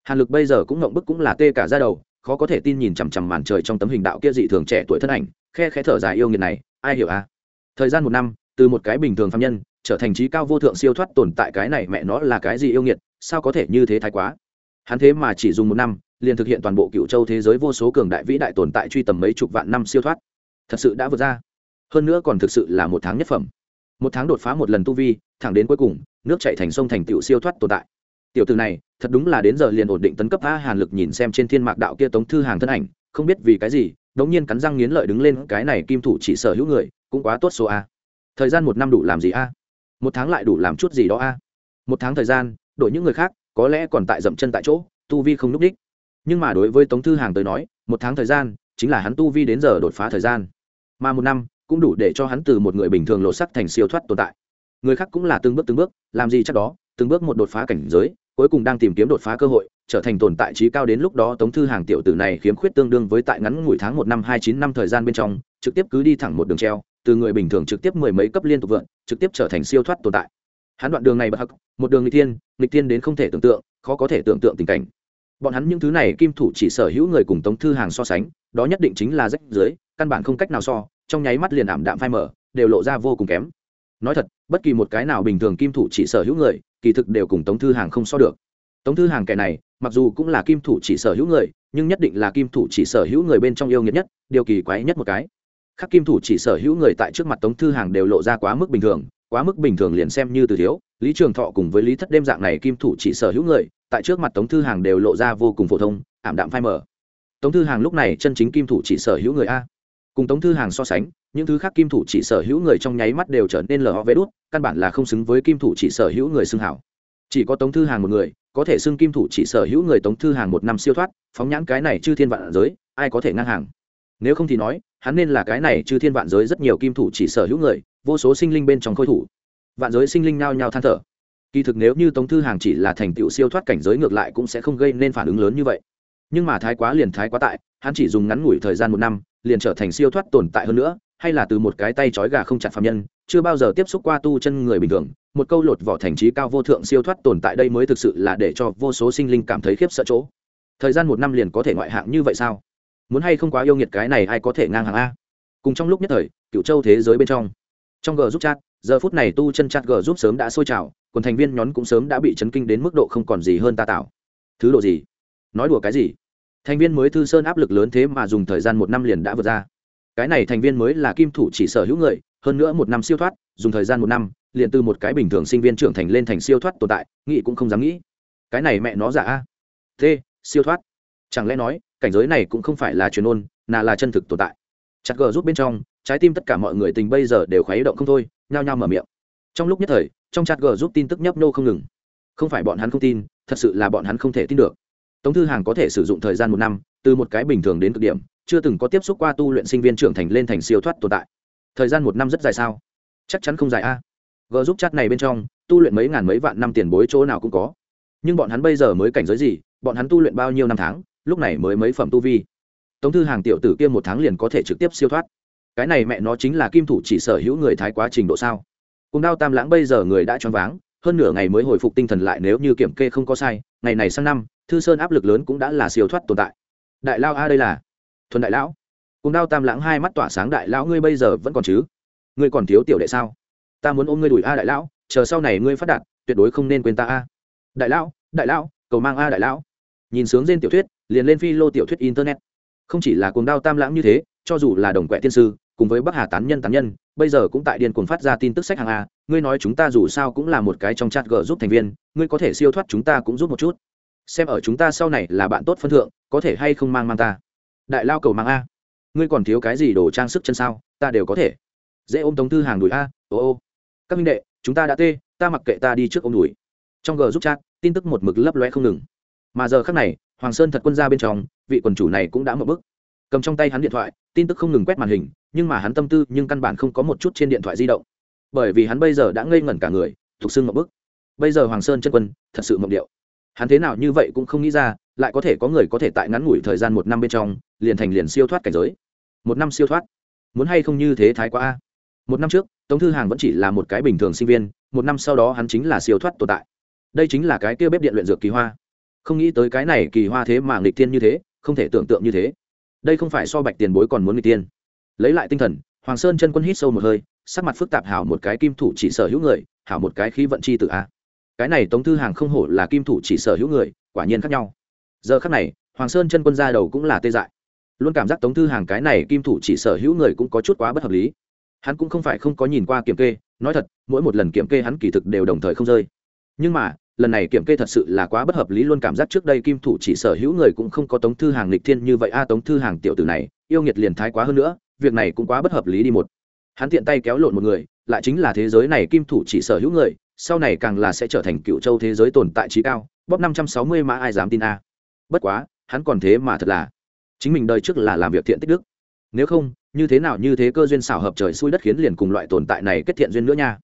Hàn lực bây giờ cũng ngộng bức cũng là tê cả ra đầu, khó có thể tin nhìn chằm chằm màn trời trong tấm hình đạo kia dị thường trẻ tuổi thân ảnh, khe khẽ thở dài yêu nghiệt này, ai hiểu à thời gian một năm, từ một cái bình thường phạm nhân, trở thành trí cao vô thượng siêu thoát tồn tại cái này mẹ nó là cái gì yêu nghiệt sao có thể như thế thái quá? Hắn thế mà chỉ dùng một năm, liền thực hiện toàn bộ cựu châu thế giới vô số cường đại vĩ đại tồn tại truy tầm mấy chục vạn năm siêu thoát. Thật sự đã vượt ra. Hơn nữa còn thực sự là một tháng nhất phẩm. Một tháng đột phá một lần tu vi, thẳng đến cuối cùng, nước chạy thành sông thành tựu siêu thoát tồn tại. Tiểu từ này, thật đúng là đến giờ liền ổn định tấn cấp a hàn lực nhìn xem trên thiên mạc đạo kia tống thư hàng thân ảnh, không biết vì cái gì, đống nhiên cắn răng nghiến lợi đứng lên, cái này kim thủ chỉ sở hữu người, cũng quá tốt số a. Thời gian một năm đủ làm gì a? Một tháng lại đủ làm chút gì đó a? Một tháng thời gian đổi những người khác, có lẽ còn tại dậm chân tại chỗ, tu vi không n ú c đích. Nhưng mà đối với tống thư hàng tới nói, một tháng thời gian, chính là hắn tu vi đến giờ đột phá thời gian. Mà một năm, cũng đủ để cho hắn từ một người bình thường lộ sắc thành siêu thoát tồn tại. Người khác cũng là từng bước từng bước, làm gì chắc đó, từng bước một đột phá cảnh giới, cuối cùng đang tìm kiếm đột phá cơ hội, trở thành tồn tại trí cao đến lúc đó tống thư hàng tiểu tử này khiếm khuyết tương đương với tại ngắn ngủi tháng một năm hai chín năm thời gian bên trong, trực tiếp cứ đi thẳng một đường treo, từ người bình thường trực tiếp mười mấy cấp liên tục vượn, trực tiếp trở thành siêu thoát tồn tại hắn đoạn đường này bật hắc, một đường nghịch thiên nghịch thiên đến không thể tưởng tượng, khó có thể tưởng tượng tình cảnh. Bọn hắn những thứ này kim thủ chỉ sở hữu người cùng tống thư hàng so sánh, đó nhất định chính là rách dưới, căn bản không cách nào so, trong nháy mắt liền ảm đạm phai mở đều lộ ra vô cùng kém. Nói thật, bất kỳ một cái nào bình thường kim thủ chỉ sở hữu người, kỳ thực đều cùng tống thư hàng không so được. Tống thư hàng kẻ này, mặc dù cũng là kim thủ chỉ sở hữu người, nhưng nhất định là kim thủ chỉ sở hữu người bên trong yêu nghiệt nhất, điều kỳ quái nhất một cái. Khác kim thủ chỉ sở hữu người tại trước mặt tống thư hàng đều lộ ra quá mức bình thường quá mức bình thường liền xem như từ thiếu. Lý trường thọ cùng với lý thất đêm dạng này kim thủ chỉ sở hữu người, tại trước mặt tống thư hàng đều lộ ra vô cùng phổ thông, ảm đạm phai mờ. Tống thư hàng lúc này chân chính kim thủ chỉ sở hữu người a. Cùng tống thư hàng so sánh, những thứ khác kim thủ chỉ sở hữu người trong nháy mắt đều trở nên lờ ho vé đút, căn bản là không xứng với kim thủ chỉ sở hữu người xưng hảo. Chỉ có tống thư hàng một người, có thể xưng kim thủ chỉ sở hữu người tống thư hàng một năm siêu thoát, phóng nhãn cái này chư thiên vạn giới, ai có thể ngang hàng? Nếu không thì nói, hắn nên là cái này chư thiên vạn giới rất nhiều kim thủ chỉ sở hữu người vô số sinh linh bên trong khôi thủ. Vạn giới sinh linh nao nhao than thở. Kỳ thực nếu như tống thư hàng chỉ là thành tựu siêu thoát cảnh giới ngược lại cũng sẽ không gây nên phản ứng lớn như vậy. Nhưng mà thái quá liền thái quá tại, hắn chỉ dùng ngắn ngủi thời gian một năm, liền trở thành siêu thoát tồn tại hơn nữa, hay là từ một cái tay trói gà không chặt phạm nhân, chưa bao giờ tiếp xúc qua tu chân người bình thường, một câu lột vỏ thành trí cao vô thượng siêu thoát tồn tại đây mới thực sự là để cho vô số sinh linh cảm thấy khiếp sợ chỗ. Thời gian một năm liền có thể ngoại hạng như vậy sao? Muốn hay không quá yêu nghiệt cái này ai có thể ngang hàng a? Cùng trong lúc nhất thời, cựu châu thế giới bên trong trong g giúp chat, giờ phút này tu chân chat g giúp sớm đã sôi trào, còn thành viên nhón cũng sớm đã bị chấn kinh đến mức độ không còn gì hơn ta tạo. Thứ độ gì? Nói đùa cái gì? Thành viên mới thư sơn áp lực lớn thế mà dùng thời gian một năm liền đã vượt ra. Cái này thành viên mới là kim thủ chỉ sở hữu người, hơn nữa một năm siêu thoát, dùng thời gian một năm, liền từ một cái bình thường sinh viên trưởng thành lên thành siêu thoát tồn tại, nghĩ cũng không dám nghĩ. Cái này mẹ nó giả a. T, siêu thoát. Chẳng lẽ nói, cảnh giới này cũng không phải là truyền ôn là là chân thực tồn tại. Chặt gờ rút bên trong trái tim tất cả mọi người tình bây giờ đều khuấy động không thôi, nhao nhao mở miệng. Trong lúc nhất thời, trong chat g giúp tin tức nhấp nô không ngừng. Không phải bọn hắn không tin, thật sự là bọn hắn không thể tin được. Tống thư hàng có thể sử dụng thời gian một năm, từ một cái bình thường đến cực điểm, chưa từng có tiếp xúc qua tu luyện sinh viên trưởng thành lên thành siêu thoát tồn tại. Thời gian một năm rất dài sao? Chắc chắn không dài a. G giúp chat này bên trong, tu luyện mấy ngàn mấy vạn năm tiền bối chỗ nào cũng có. Nhưng bọn hắn bây giờ mới cảnh giới gì, bọn hắn tu luyện bao nhiêu năm tháng, lúc này mới mấy phẩm tu vi? Tống thư hàng tiểu tử kia một tháng liền có thể trực tiếp siêu thoát cái này mẹ nó chính là kim thủ chỉ sở hữu người thái quá trình độ sao? Cùng đao tam lãng bây giờ người đã choáng váng, hơn nửa ngày mới hồi phục tinh thần lại nếu như kiểm kê không có sai, ngày này sang năm, thư sơn áp lực lớn cũng đã là siêu thoát tồn tại. Đại lao a đây là. Thuần đại lão. Cùng đao tam lãng hai mắt tỏa sáng đại lão ngươi bây giờ vẫn còn chứ? Ngươi còn thiếu tiểu đệ sao? Ta muốn ôm ngươi đuổi a đại lão, chờ sau này ngươi phát đạt, tuyệt đối không nên quên ta a. Đại lão đại lão, cầu mang a đại lão. Nhìn sướng trên tiểu thuyết, liền lên phi lô tiểu thuyết internet. Không chỉ là cuồng đao tam lãng như thế, cho dù là đồng quẹ tiên sư cùng với bắc hà tán nhân tán nhân, bây giờ cũng tại điền cuồng phát ra tin tức sách hàng a, ngươi nói chúng ta dù sao cũng là một cái trong chat g giúp thành viên, ngươi có thể siêu thoát chúng ta cũng giúp một chút. Xem ở chúng ta sau này là bạn tốt phân thượng, có thể hay không mang mang ta? Đại lao cầu mang a. Ngươi còn thiếu cái gì đồ trang sức chân sao? Ta đều có thể. Dễ ôm tống thư hàng đùi a, ô ô. Các minh đệ, chúng ta đã tê, ta mặc kệ ta đi trước ôm đùi trong g giúp chat, tin tức một mực lấp loe không ngừng. Mà giờ khác này, hoàng sơn thật quân ra bên trong, vị quần chủ này cũng đã mở bức. Cầm trong tay hắn điện thoại, tin tức không ngừng quét màn hình nhưng mà hắn tâm tư nhưng căn bản không có một chút trên điện thoại di động. Bởi vì hắn bây giờ đã ngây ngẩn cả người thuộc xưng mộng bức. Bây giờ hoàng sơn chân quân, thật sự mộng điệu. Hắn thế nào như vậy cũng không nghĩ ra, lại có thể có người có thể tại ngắn ngủi thời gian một năm bên trong, liền thành liền siêu thoát cảnh giới. Một năm siêu thoát? Muốn hay không như thế thái quá a? Một năm trước, tống thư hàng vẫn chỉ là một cái bình thường sinh viên, một năm sau đó hắn chính là siêu thoát tồn tại. Đây chính là cái kia bếp điện luyện dược kỳ hoa. Không nghĩ tới cái này kỳ hoa thế mà nghịch tiên như thế, không thể tưởng tượng như thế. Đây không phải so bạch tiền bối còn muốn nghịch tiên lấy lại tinh thần, hoàng sơn chân quân hít sâu một hơi, sắc mặt phức tạp hảo một cái kim thủ chỉ sở hữu người, hảo một cái khí vận chi tự a. Cái này tống thư hàng không hổ là kim thủ chỉ sở hữu người, quả nhiên khác nhau. Giờ khác này, hoàng sơn chân quân ra đầu cũng là tê dại. Luôn cảm giác tống thư hàng cái này kim thủ chỉ sở hữu người cũng có chút quá bất hợp lý. Hắn cũng không phải không có nhìn qua kiểm kê, nói thật, mỗi một lần kiểm kê hắn kỳ thực đều đồng thời không rơi. Nhưng mà, lần này kiểm kê thật sự là quá bất hợp lý luôn cảm giác trước đây kim thủ chỉ sở hữu người cũng không có tống thư hàng lịch thiên như vậy. A, tống thư hàng tiểu tử này, yêu nghiệt liền thái quá hơn nữa việc này cũng quá bất hợp lý đi một. Hắn tiện tay kéo lộn một người, lại chính là thế giới này kim thủ chỉ sở hữu người, sau này càng là sẽ trở thành cựu châu thế giới tồn tại trí cao, bóp năm trăm sáu mươi mã ai dám tin a. Bất quá, hắn còn thế mà thật là. Chính mình đời trước là làm việc thiện tích đức. Nếu không, như thế nào như thế cơ duyên xảo hợp trời xui đất khiến liền cùng loại tồn tại này kết thiện duyên nữa nha.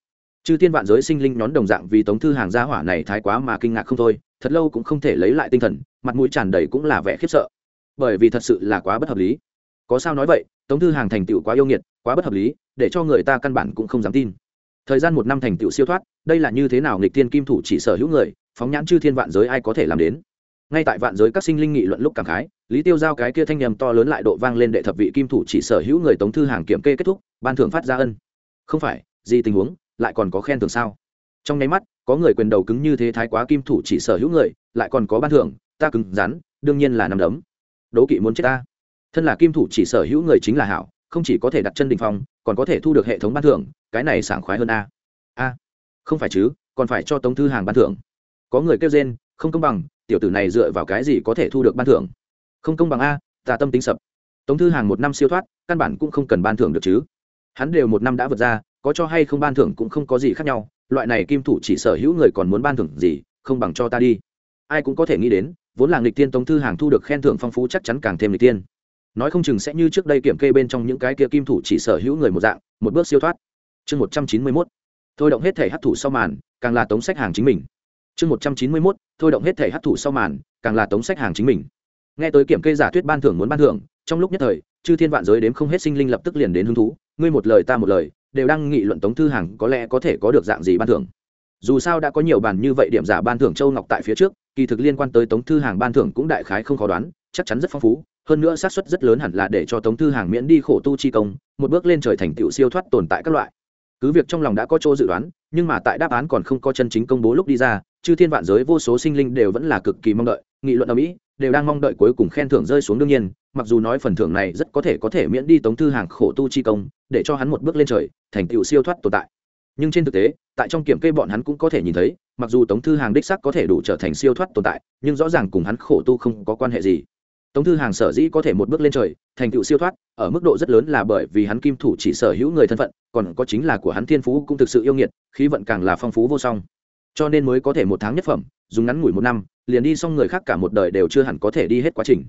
Chư tiên vạn giới sinh linh nhón đồng dạng vì tống thư hàng gia hỏa này thái quá mà kinh ngạc không thôi, thật lâu cũng không thể lấy lại tinh thần, mặt mũi tràn đầy cũng là vẻ khiếp sợ. Bởi vì thật sự là quá bất hợp lý. Có sao nói vậy tống thư hàng thành tựu quá yêu nghiệt, quá bất hợp lý, để cho người ta căn bản cũng không dám tin. Thời gian một năm thành tựu siêu thoát, đây là như thế nào nghịch thiên kim thủ chỉ sở hữu người, phóng nhãn chư thiên vạn giới ai có thể làm đến? Ngay tại vạn giới các sinh linh nghị luận lúc cảm khái, lý tiêu giao cái kia thanh nhầm to lớn lại độ vang lên đệ thập vị kim thủ chỉ sở hữu người tống thư hàng kiểm kê kết thúc, ban thưởng phát ra ân. Không phải, gì tình huống, lại còn có khen thưởng sao? Trong nháy mắt, có người quyền đầu cứng như thế thái quá kim thủ chỉ sở hữu người, lại còn có ban thưởng, ta cứng rắn, đương nhiên là nằm đấm. Đố kỵ muốn chết ta thân là kim thủ chỉ sở hữu người chính là hảo, không chỉ có thể đặt chân đình phong, còn có thể thu được hệ thống ban thưởng, cái này sảng khoái hơn a. A, không phải chứ, còn phải cho tống thư hàng ban thưởng. Có người kêu trên không công bằng, tiểu tử này dựa vào cái gì có thể thu được ban thưởng? Không công bằng a tà tâm tính sập. Tống thư hàng một năm siêu thoát, căn bản cũng không cần ban thưởng được chứ. Hắn đều một năm đã vượt ra, có cho hay không ban thưởng cũng không có gì khác nhau, loại này kim thủ chỉ sở hữu người còn muốn ban thưởng gì, không bằng cho ta đi. Ai cũng có thể nghĩ đến, vốn là nghịch tiên tống thư hàng thu được khen thưởng phong phú chắc chắn càng thêm nghịch tiên nói không chừng sẽ như trước đây kiểm kê bên trong những cái kia kim thủ chỉ sở hữu người một dạng, một bước siêu thoát. Chương một trăm chín mươi mốt. Thôi động hết thể hấp thụ sau màn, càng là tống sách hàng chính mình. Chương một trăm chín mươi mốt. Thôi động hết thể hấp thụ sau màn, càng là tống sách hàng chính mình. Nghe tới kiểm kê giả thuyết ban thưởng muốn ban thưởng, trong lúc nhất thời, chư thiên vạn giới đếm không hết sinh linh lập tức liền đến hứng thú, ngươi một lời ta một lời, đều đang nghị luận tống thư hàng có lẽ có thể có được dạng gì ban thưởng. Dù sao đã có nhiều bàn như vậy điểm giả ban thưởng châu ngọc tại phía trước, kỳ thực liên quan tới tống thư hàng ban thưởng cũng đại khái không khó đoán, chắc chắn rất phong phú hơn nữa xác suất rất lớn hẳn là để cho tống thư hàng miễn đi khổ tu chi công, một bước lên trời thành tựu siêu thoát tồn tại các loại. Cứ việc trong lòng đã có chỗ dự đoán, nhưng mà tại đáp án còn không có chân chính công bố lúc đi ra, chư thiên vạn giới vô số sinh linh đều vẫn là cực kỳ mong đợi, nghị luận ở mỹ, đều đang mong đợi cuối cùng khen thưởng rơi xuống đương nhiên, mặc dù nói phần thưởng này rất có thể có thể miễn đi tống thư hàng khổ tu chi công, để cho hắn một bước lên trời, thành tựu siêu thoát tồn tại. Nhưng trên thực tế, tại trong kiểm kê bọn hắn cũng có thể nhìn thấy, mặc dù tống thư hàng đích sắc có thể đủ trở thành siêu thoát tồn tại, nhưng rõ ràng cùng hắn khổ tu không có quan hệ gì tống thư hàng sở dĩ có thể một bước lên trời, thành tựu siêu thoát, ở mức độ rất lớn là bởi vì hắn kim thủ chỉ sở hữu người thân phận, còn có chính là của hắn thiên phú cũng thực sự yêu nghiệt, khí vận càng là phong phú vô song. Cho nên mới có thể một tháng nhất phẩm, dùng ngắn ngủi một năm, liền đi xong người khác cả một đời đều chưa hẳn có thể đi hết quá trình.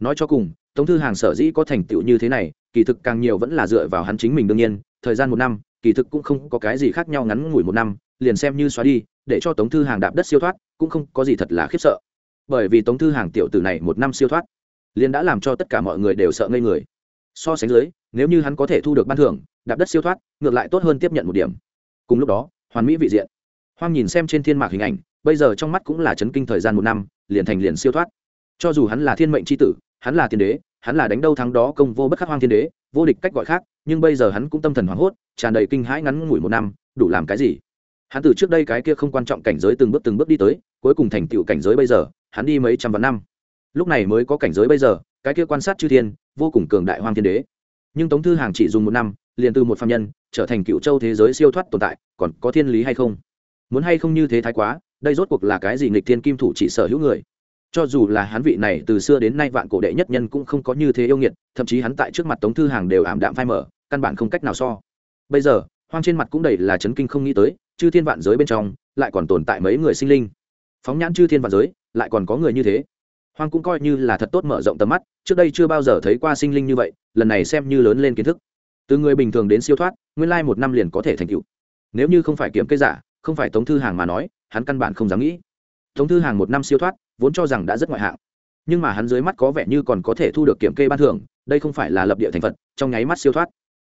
Nói cho cùng, tống thư hàng sở dĩ có thành tựu như thế này, kỳ thực càng nhiều vẫn là dựa vào hắn chính mình đương nhiên, thời gian một năm, kỳ thực cũng không có cái gì khác nhau ngắn ngủi một năm, liền xem như xóa đi, để cho tống thư hàng đạp đất siêu thoát, cũng không có gì thật là khiếp sợ. Bởi vì tống thư hàng tiểu tử này một năm siêu thoát liền đã làm cho tất cả mọi người đều sợ ngây người. So sánh dưới, nếu như hắn có thể thu được ban thưởng, đạp đất siêu thoát, ngược lại tốt hơn tiếp nhận một điểm. Cùng lúc đó, hoàn mỹ vị diện. Hoang nhìn xem trên thiên mạc hình ảnh, bây giờ trong mắt cũng là chấn kinh thời gian một năm, liền thành liền siêu thoát. Cho dù hắn là thiên mệnh c h i tử, hắn là tiên đế, hắn là đánh đâu thắng đó công vô bất khắc hoang thiên đế, vô địch cách gọi khác, nhưng bây giờ hắn cũng tâm thần hoảng hốt, tràn đầy kinh hãi ngắn ngủi một năm, đủ làm cái gì? Hắn từ trước đây cái kia không quan trọng cảnh giới từng bước từng bước đi tới, cuối cùng thành tựu cảnh giới bây giờ, hắn đi mấy trăm vạn năm lúc này mới có cảnh giới bây giờ, cái kia quan sát chư thiên, vô cùng cường đại Hoàng thiên đế. Nhưng tống thư hàng chỉ dùng một năm, liền từ một phạm nhân, trở thành cựu châu thế giới siêu thoát tồn tại, còn có thiên lý hay không? Muốn hay không như thế thái quá, đây rốt cuộc là cái gì nghịch thiên kim thủ chỉ sở hữu người? Cho dù là hắn vị này từ xưa đến nay vạn cổ đệ nhất nhân cũng không có như thế yêu nghiệt, thậm chí hắn tại trước mặt tống thư hàng đều ảm đạm phai mở căn bản không cách nào so. Bây giờ, hoang trên mặt cũng đầy là chấn kinh không nghĩ tới, chư thiên vạn giới bên trong, lại còn tồn tại mấy người sinh linh. Phóng nhãn chư thiên vạn giới, lại còn có người như thế hoang cũng coi như là thật tốt mở rộng tầm mắt, trước đây chưa bao giờ thấy qua sinh linh như vậy, lần này xem như lớn lên kiến thức. Từ người bình thường đến siêu thoát, nguyên lai một năm liền có thể thành tựu. Nếu như không phải kiếm cây giả, không phải tống thư hàng mà nói, hắn căn bản không dám nghĩ. Tống thư hàng một năm siêu thoát, vốn cho rằng đã rất ngoại hạng. Nhưng mà hắn dưới mắt có vẻ như còn có thể thu được kiểm kê ban thưởng, đây không phải là lập địa thành phật, trong nháy mắt siêu thoát.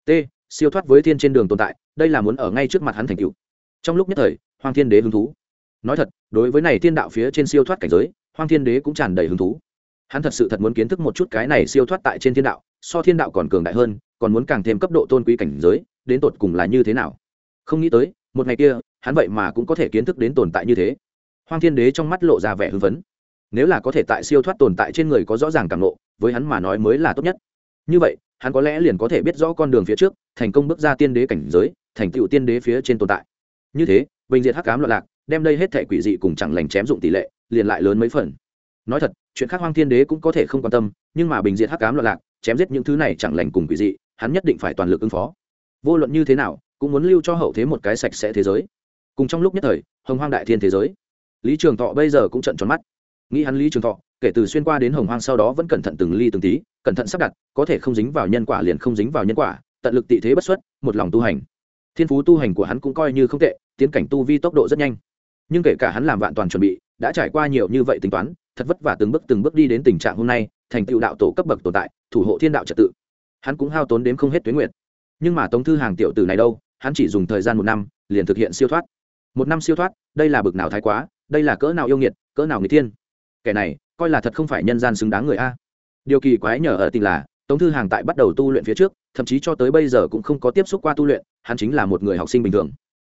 T, siêu thoát với thiên trên đường tồn tại, đây là muốn ở ngay trước mặt hắn thành cựu trong lúc nhất thời hoàng thiên đế hứng thú. Nói thật, đối với này thiên đạo phía trên siêu thoát cảnh giới Hoang thiên đế cũng tràn đầy hứng thú. Hắn thật sự thật muốn kiến thức một chút cái này siêu thoát tại trên thiên đạo, so thiên đạo còn cường đại hơn, còn muốn càng thêm cấp độ tôn quý cảnh giới, đến tột cùng là như thế nào? Không nghĩ tới, một ngày kia, hắn vậy mà cũng có thể kiến thức đến tồn tại như thế. Hoang thiên đế trong mắt lộ ra vẻ hưng phấn. Nếu là có thể tại siêu thoát tồn tại trên người có rõ ràng càng lộ với hắn mà nói mới là tốt nhất. Như vậy, hắn có lẽ liền có thể biết rõ con đường phía trước, thành công bước ra tiên đế cảnh giới, thành tựu tiên đế phía trên tồn tại. Như thế, bình diệt hắc cám loạn lạc đem đây hết thể quỷ dị cùng chẳng lành chém dụng tỷ lệ, liền lại lớn mấy phần. Nói thật, chuyện khác hoang thiên đế cũng có thể không quan tâm, nhưng mà bình diện hắc cám loạn lạc, chém giết những thứ này chẳng lành cùng quỷ dị, hắn nhất định phải toàn lực ứng phó. Vô luận như thế nào, cũng muốn lưu cho hậu thế một cái sạch sẽ thế giới. Cùng trong lúc nhất thời, hồng hoang đại thiên thế giới. Lý trường thọ bây giờ cũng trận tròn mắt. Nghĩ hắn lý trường thọ, kể từ xuyên qua đến hồng hoang sau đó vẫn cẩn thận từng ly từng tí, cẩn thận sắp đặt, có thể không dính vào nhân quả liền không dính vào nhân quả, tận lực tị thế bất xuất, một lòng tu hành. Thiên phú tu hành của hắn cũng coi như không tệ, tiến cảnh tu vi tốc độ rất nhanh nhưng kể cả hắn làm vạn toàn chuẩn bị, đã trải qua nhiều như vậy tính toán, thật vất vả từng bước từng bước đi đến tình trạng hôm nay, thành tựu đạo tổ cấp bậc tồn tại, thủ hộ thiên đạo trật tự. Hắn cũng hao tốn đến không hết tuyến nguyện nhưng mà tống thư hàng tiểu tử này đâu, hắn chỉ dùng thời gian một năm, liền thực hiện siêu thoát. Một năm siêu thoát, đây là bực nào thái quá, đây là cỡ nào yêu nghiệt, cỡ nào người thiên. Kẻ này, coi là thật không phải nhân gian xứng đáng người a. Điều kỳ quái nhờ ở tình là, tống thư hàng tại bắt đầu tu luyện phía trước, thậm chí cho tới bây giờ cũng không có tiếp xúc qua tu luyện, hắn chính là một người học sinh bình thường.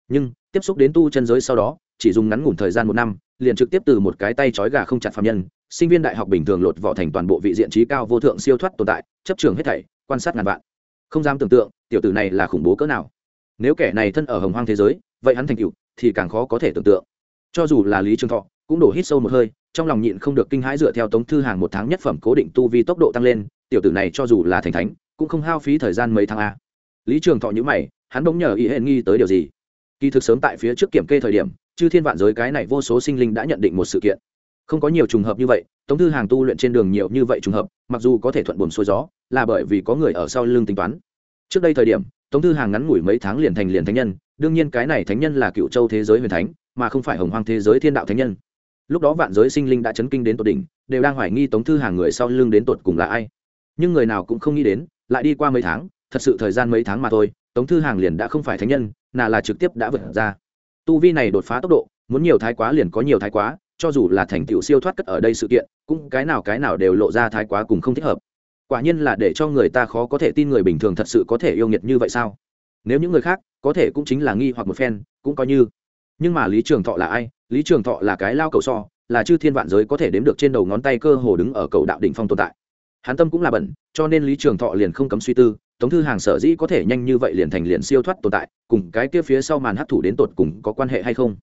Nhưng, tiếp xúc đến tu chân giới sau đó chỉ dùng ngắn ngủn thời gian một năm, liền trực tiếp từ một cái tay trói gà không chặt phạm nhân, sinh viên đại học bình thường lột vỏ thành toàn bộ vị diện trí cao vô thượng siêu thoát tồn tại, chấp trường hết thảy, quan sát ngàn vạn. Không dám tưởng tượng, tiểu tử này là khủng bố cỡ nào. Nếu kẻ này thân ở hồng hoang thế giới, vậy hắn thành cựu thì càng khó có thể tưởng tượng. Cho dù là lý trường thọ, cũng đổ hít sâu một hơi, trong lòng nhịn không được kinh hãi dựa theo tống thư hàng một tháng nhất phẩm cố định tu vi tốc độ tăng lên, tiểu tử này cho dù là thành thánh, cũng không hao phí thời gian mấy tháng a. Lý trường thọ nhữ mày, hắn bỗng nhờ ý hệ nghi tới điều gì? Kỳ thực sớm tại phía trước kiểm kê thời điểm chư thiên vạn giới cái này vô số sinh linh đã nhận định một sự kiện. Không có nhiều trùng hợp như vậy, tống thư hàng tu luyện trên đường nhiều như vậy trùng hợp, mặc dù có thể thuận buồm xuôi gió, là bởi vì có người ở sau lưng tính toán. Trước đây thời điểm, tống thư hàng ngắn ngủi mấy tháng liền thành liền thánh nhân, đương nhiên cái này thánh nhân là cựu châu thế giới huyền thánh, mà không phải hồng hoang thế giới thiên đạo thánh nhân. Lúc đó vạn giới sinh linh đã chấn kinh đến tột đỉnh, đều đang hoài nghi tống thư hàng người sau lưng đến tột cùng là ai. Nhưng người nào cũng không nghĩ đến, lại đi qua mấy tháng, thật sự thời gian mấy tháng mà thôi, tống thư hàng liền đã không phải thánh nhân nà là trực tiếp đã vượt ra tu vi này đột phá tốc độ, muốn nhiều thái quá liền có nhiều thái quá, cho dù là thành tựu siêu thoát cất ở đây sự kiện, cũng cái nào cái nào đều lộ ra thái quá cùng không thích hợp. Quả nhiên là để cho người ta khó có thể tin người bình thường thật sự có thể yêu nghiệt như vậy sao? Nếu những người khác, có thể cũng chính là nghi hoặc một phen, cũng coi như. Nhưng mà lý trường thọ là ai? Lý trường thọ là cái lao cầu so, là chư thiên vạn giới có thể đếm được trên đầu ngón tay cơ hồ đứng ở cầu đạo đỉnh phong tồn tại. Hán tâm cũng là bẩn, cho nên lý trường thọ liền không cấm suy tư tống thư hàng sở dĩ có thể nhanh như vậy liền thành liền siêu thoát tồn tại, cùng cái kia phía sau màn hấp thủ đến tột cùng có quan hệ hay không?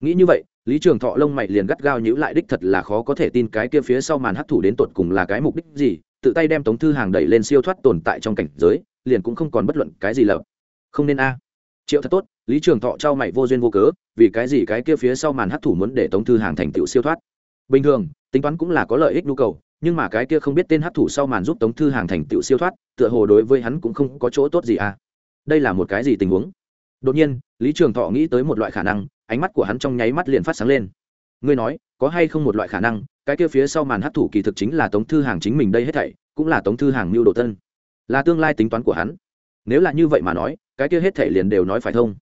Nghĩ như vậy, lý trường thọ lông mày liền gắt gao nhữ lại đích thật là khó có thể tin cái kia phía sau màn hấp thủ đến tột cùng là cái mục đích gì, tự tay đem tống thư hàng đẩy lên siêu thoát tồn tại trong cảnh giới, liền cũng không còn bất luận cái gì lợp không nên a. Triệu thật tốt, lý trường thọ trao mày vô duyên vô cớ, vì cái gì cái kia phía sau màn hấp thủ muốn để tống thư hàng thành tựu siêu thoát? Bình thường, tính toán cũng là có lợi ích nhu cầu nhưng mà cái kia không biết tên hấp thụ sau màn giúp tống thư hàng thành tựu siêu thoát, tựa hồ đối với hắn cũng không có chỗ tốt gì à. Đây là một cái gì tình huống? Đột nhiên, lý trường thọ nghĩ tới một loại khả năng, ánh mắt của hắn trong nháy mắt liền phát sáng lên. Ngươi nói, có hay không một loại khả năng, cái kia phía sau màn hấp thụ kỳ thực chính là tống thư hàng chính mình đây hết thảy, cũng là tống thư hàng mưu đồ tân là tương lai tính toán của hắn. Nếu là như vậy mà nói, cái kia hết thảy liền đều nói phải thông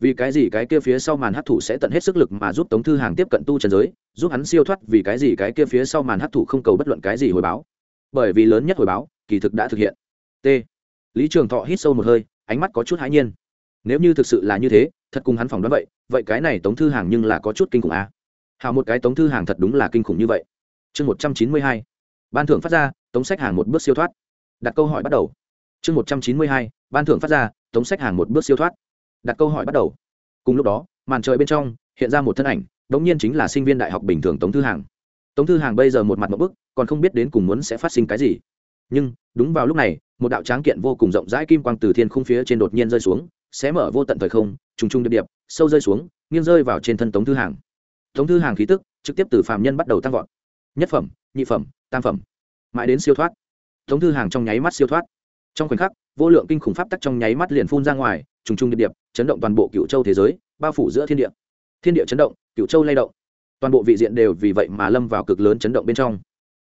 vì cái gì cái kia phía sau màn hấp thụ sẽ tận hết sức lực mà giúp tống thư hàng tiếp cận tu trần giới, giúp hắn siêu thoát vì cái gì cái kia phía sau màn hấp thụ không cầu bất luận cái gì hồi báo. Bởi vì lớn nhất hồi báo, kỳ thực đã thực hiện. T. Lý trường thọ hít sâu một hơi, ánh mắt có chút hãi nhiên. Nếu như thực sự là như thế, thật cùng hắn phỏng đoán vậy vậy cái này tống thư hàng nhưng là có chút kinh khủng à? hào một cái tống thư hàng thật đúng là kinh khủng như vậy. Chương một trăm chín mươi hai. Ban thưởng phát ra, tống sách hàng một bước siêu thoát. Đặt câu hỏi bắt đầu. Chương một trăm chín mươi hai. Ban thưởng phát ra, tống sách hàng một bước siêu thoát đặt câu hỏi bắt đầu. Cùng lúc đó, màn trời bên trong hiện ra một thân ảnh, đống nhiên chính là sinh viên đại học bình thường tống thư hàng. Tống thư hàng bây giờ một mặt một bức, còn không biết đến cùng muốn sẽ phát sinh cái gì. Nhưng, đúng vào lúc này, một đạo tráng kiện vô cùng rộng rãi kim quang từ thiên khung phía trên đột nhiên rơi xuống sẽ mở vô tận thời không, trùng trùng điệp điệp, sâu rơi xuống, nghiêng rơi vào trên thân tống thư hàng. Tống thư hàng khí tức trực tiếp từ phàm nhân bắt đầu tăng vọt. Nhất phẩm, nhị phẩm, tam phẩm. Mãi đến siêu thoát. Tống thư hàng trong nháy mắt siêu thoát trong khoảnh khắc, vô lượng kinh khủng pháp tắc trong nháy mắt liền phun ra ngoài, trùng trùng điệp điệp, chấn động toàn bộ cựu châu thế giới, bao phủ giữa thiên địa. Thiên địa chấn động cựu châu lay động. Toàn bộ vị diện đều vì vậy mà lâm vào cực lớn chấn động bên trong.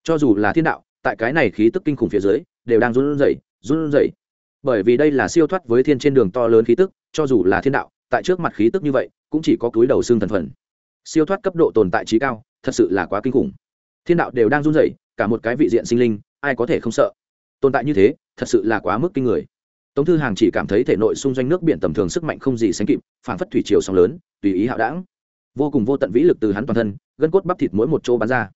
Cho dù là thiên đạo, tại cái này khí tức kinh khủng phía dưới, đều đang run rẩy run rẩy. Bởi vì đây là siêu thoát với thiên trên đường to lớn khí tức, cho dù là thiên đạo, tại trước mặt khí tức như vậy, cũng chỉ có túi đầu xương thần phần siêu thoát cấp độ tồn tại trí cao, thật sự là quá kinh khủng. Thiên đạo đều đang run rẩy, cả một cái vị diện sinh linh, ai có thể không sợ? Tồn tại như thế thật sự là quá mức kinh người. Tống thư hàng chỉ cảm thấy thể nội xung doanh nước biển tầm thường sức mạnh không gì sánh kịp, phảng phất thủy chiều sóng lớn, tùy ý hạo đảng. Vô cùng vô tận vĩ lực từ hắn toàn thân, gân cốt bắp thịt mỗi một chỗ bắn ra.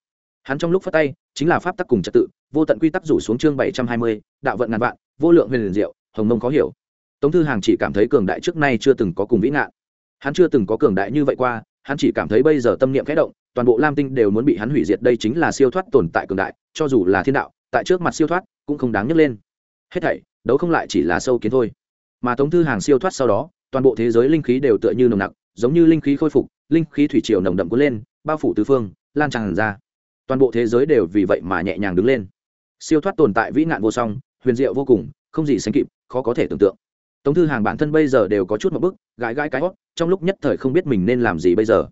Hắn trong lúc phát tay, chính là pháp tắc cùng trật tự, vô tận quy tắc rủ xuống chương bảy trăm hai mươi, đạo vận ngàn vạn, vô lượng huyền liền diệu, hồng mông khó hiểu. Tống thư hàng chỉ cảm thấy cường đại trước nay chưa từng có cùng vĩ ngạn. Hắn chưa từng có cường đại như vậy qua, hắn chỉ cảm thấy bây giờ tâm niệm khẽ động, toàn bộ lam tinh đều muốn bị hắn hủy diệt, đây chính là siêu thoát tồn tại cường đại, cho dù là thiên đạo, tại trước mặt siêu thoát cũng không đáng nhấc lên hết thảy, đấu không lại chỉ là sâu kiến thôi. Mà tống thư hàng siêu thoát sau đó, toàn bộ thế giới linh khí đều tựa như nồng nặc, giống như linh khí khôi phục, linh khí thủy triều nồng đậm cuốn lên, bao phủ tứ phương, lan tràn ra. Toàn bộ thế giới đều vì vậy mà nhẹ nhàng đứng lên. Siêu thoát tồn tại vĩ nạn vô song, huyền diệu vô cùng, không gì sánh kịp, khó có thể tưởng tượng. Tống thư hàng bản thân bây giờ đều có chút một bức, gãi gãi cái hót, trong lúc nhất thời không biết mình nên làm gì bây giờ.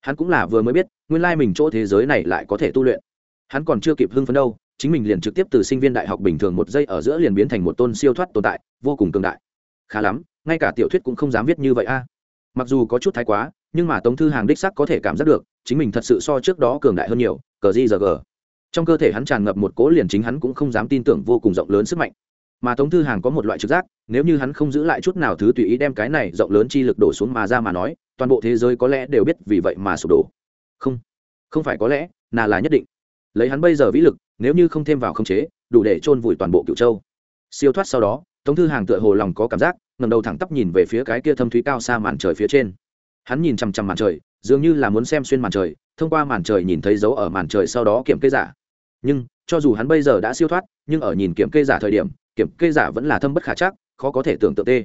Hắn cũng là vừa mới biết, nguyên lai mình chỗ thế giới này lại có thể tu luyện. Hắn còn chưa kịp hưng phấn đâu chính mình liền trực tiếp từ sinh viên đại học bình thường một giây ở giữa liền biến thành một tôn siêu thoát tồn tại, vô cùng cường đại. Khá lắm, ngay cả tiểu thuyết cũng không dám viết như vậy a. Mặc dù có chút thái quá, nhưng mà tống thư hàng đích sắc có thể cảm giác được, chính mình thật sự so trước đó cường đại hơn nhiều, cờ di giờ gờ. Trong cơ thể hắn tràn ngập một cố liền chính hắn cũng không dám tin tưởng vô cùng rộng lớn sức mạnh. Mà tống thư hàng có một loại trực giác, nếu như hắn không giữ lại chút nào thứ tùy ý đem cái này rộng lớn chi lực đổ xuống mà ra mà nói, toàn bộ thế giới có lẽ đều biết vì vậy mà sụp đổ. Không không phải có lẽ là là nhất định lấy hắn bây giờ vĩ lực, nếu như không thêm vào khống chế, đủ để chôn vùi toàn bộ cựu châu. Siêu thoát sau đó, tống thư hàng tựa hồ lòng có cảm giác ngầm đầu thẳng tắp nhìn về phía cái kia thâm thúy cao xa màn trời phía trên. Hắn nhìn chằm chằm màn trời, dường như là muốn xem xuyên màn trời, thông qua màn trời nhìn thấy dấu ở màn trời sau đó kiểm kê giả. Nhưng, cho dù hắn bây giờ đã siêu thoát, nhưng ở nhìn kiểm kê giả thời điểm, kiểm kê giả vẫn là thâm bất khả chắc, khó có thể tưởng tượng tê.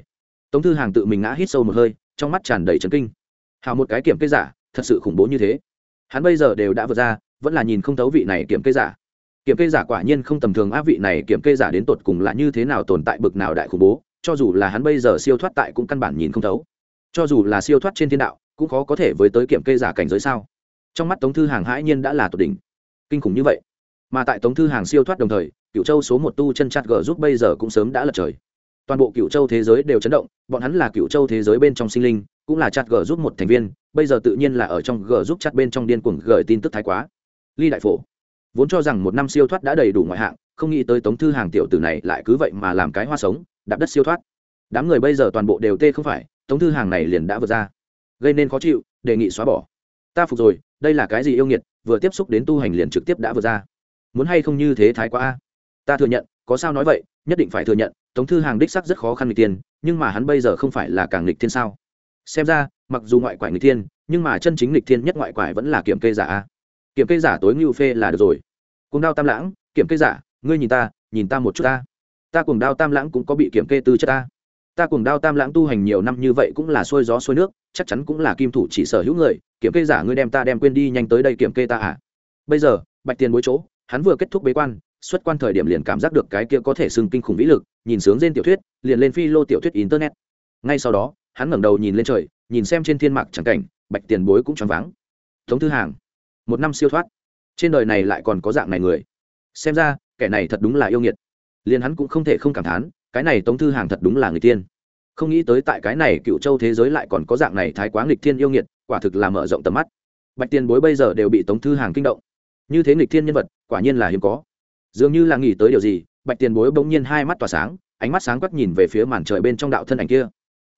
Tống thư hàng tự mình ngã hít sâu một hơi, trong mắt tràn đầy trấn kinh. Hào một cái kiểm kê giả, thật sự khủng bố như thế. Hắn bây giờ đều đã vượt ra vẫn là nhìn không thấu vị này kiểm kê giả. Kiểm kê giả quả nhiên không tầm thường á, vị này kiểm kê giả đến tột cùng là như thế nào tồn tại bực nào đại khủng bố, cho dù là hắn bây giờ siêu thoát tại cũng căn bản nhìn không thấu. Cho dù là siêu thoát trên thiên đạo, cũng khó có thể với tới kiểm kê giả cảnh giới sao? Trong mắt tống thư hàng hãi nhiên đã là tột đỉnh. Kinh khủng như vậy. Mà tại tống thư hàng siêu thoát đồng thời cựu châu số một tu chân chặt gờ giúp bây giờ cũng sớm đã lật trời. Toàn bộ cựu châu thế giới đều chấn động, bọn hắn là cựu châu thế giới bên trong sinh linh, cũng là chặt gờ giúp một thành viên, bây giờ tự nhiên là ở trong gờ giúp chặt bên trong điên cuồng gửi tin tức thái quá ly đại phổ. Vốn cho rằng một năm siêu thoát đã đầy đủ ngoại hạng, không nghĩ tới tống thư hàng tiểu tử này lại cứ vậy mà làm cái hoa sống, đạp đất siêu thoát. Đám người bây giờ toàn bộ đều tê không phải, tống thư hàng này liền đã vượt ra. Gây nên khó chịu, đề nghị xóa bỏ. Ta phục rồi, đây là cái gì yêu nghiệt, vừa tiếp xúc đến tu hành liền trực tiếp đã vượt ra. Muốn hay không như thế thái quá a? Ta thừa nhận, có sao nói vậy, nhất định phải thừa nhận, tống thư hàng đích sắc rất khó khăn nghịch tiên nhưng mà hắn bây giờ không phải là càng nghịch thiên sao? Xem ra, mặc dù ngoại quải nghịch thiên, nhưng mà chân chính nghịch thiên nhất ngoại quải vẫn là kiểm kê giả a kiểm kê giả tối ngưu phê là được rồi. Cùng đao tam lãng, kiểm kê giả, ngươi nhìn ta nhìn ta một chút ta. Ta cùng đao tam lãng cũng có bị kiểm kê tư chất ta. Ta cùng đao tam lãng tu hành nhiều năm như vậy cũng là xuôi gió xuôi nước, chắc chắn cũng là kim thủ chỉ sở hữu người. Kiểm kê giả ngươi đem ta đem quên đi nhanh tới đây kiểm kê ta à? Bây giờ, bạch tiền bối chỗ, hắn vừa kết thúc bế quan, xuất quan thời điểm liền cảm giác được cái kia có thể xưng kinh khủng vĩ lực, nhìn sướng trên tiểu thuyết, liền lên phi lô tiểu thuyết internet. Ngay sau đó, hắn ngẩng đầu nhìn lên trời, nhìn xem trên thiên mạc chẳng cảnh, bạch tiền bối cũng choáng váng. Tống thư hàng một năm siêu thoát. Trên đời này lại còn có dạng này người. Xem ra, kẻ này thật đúng là yêu nghiệt. Liền hắn cũng không thể không cảm thán, cái này tống thư hàng thật đúng là người tiên. Không nghĩ tới tại cái này cựu châu thế giới lại còn có dạng này thái quá nghịch thiên yêu nghiệt, quả thực là mở rộng tầm mắt. Bạch tiền bối bây giờ đều bị tống thư hàng kinh động. Như thế nghịch thiên nhân vật, quả nhiên là hiếm có. Dường như là nghĩ tới điều gì, bạch tiền bối bỗng nhiên hai mắt tỏa sáng, ánh mắt sáng quắc nhìn về phía màn trời bên trong đạo thân ảnh kia.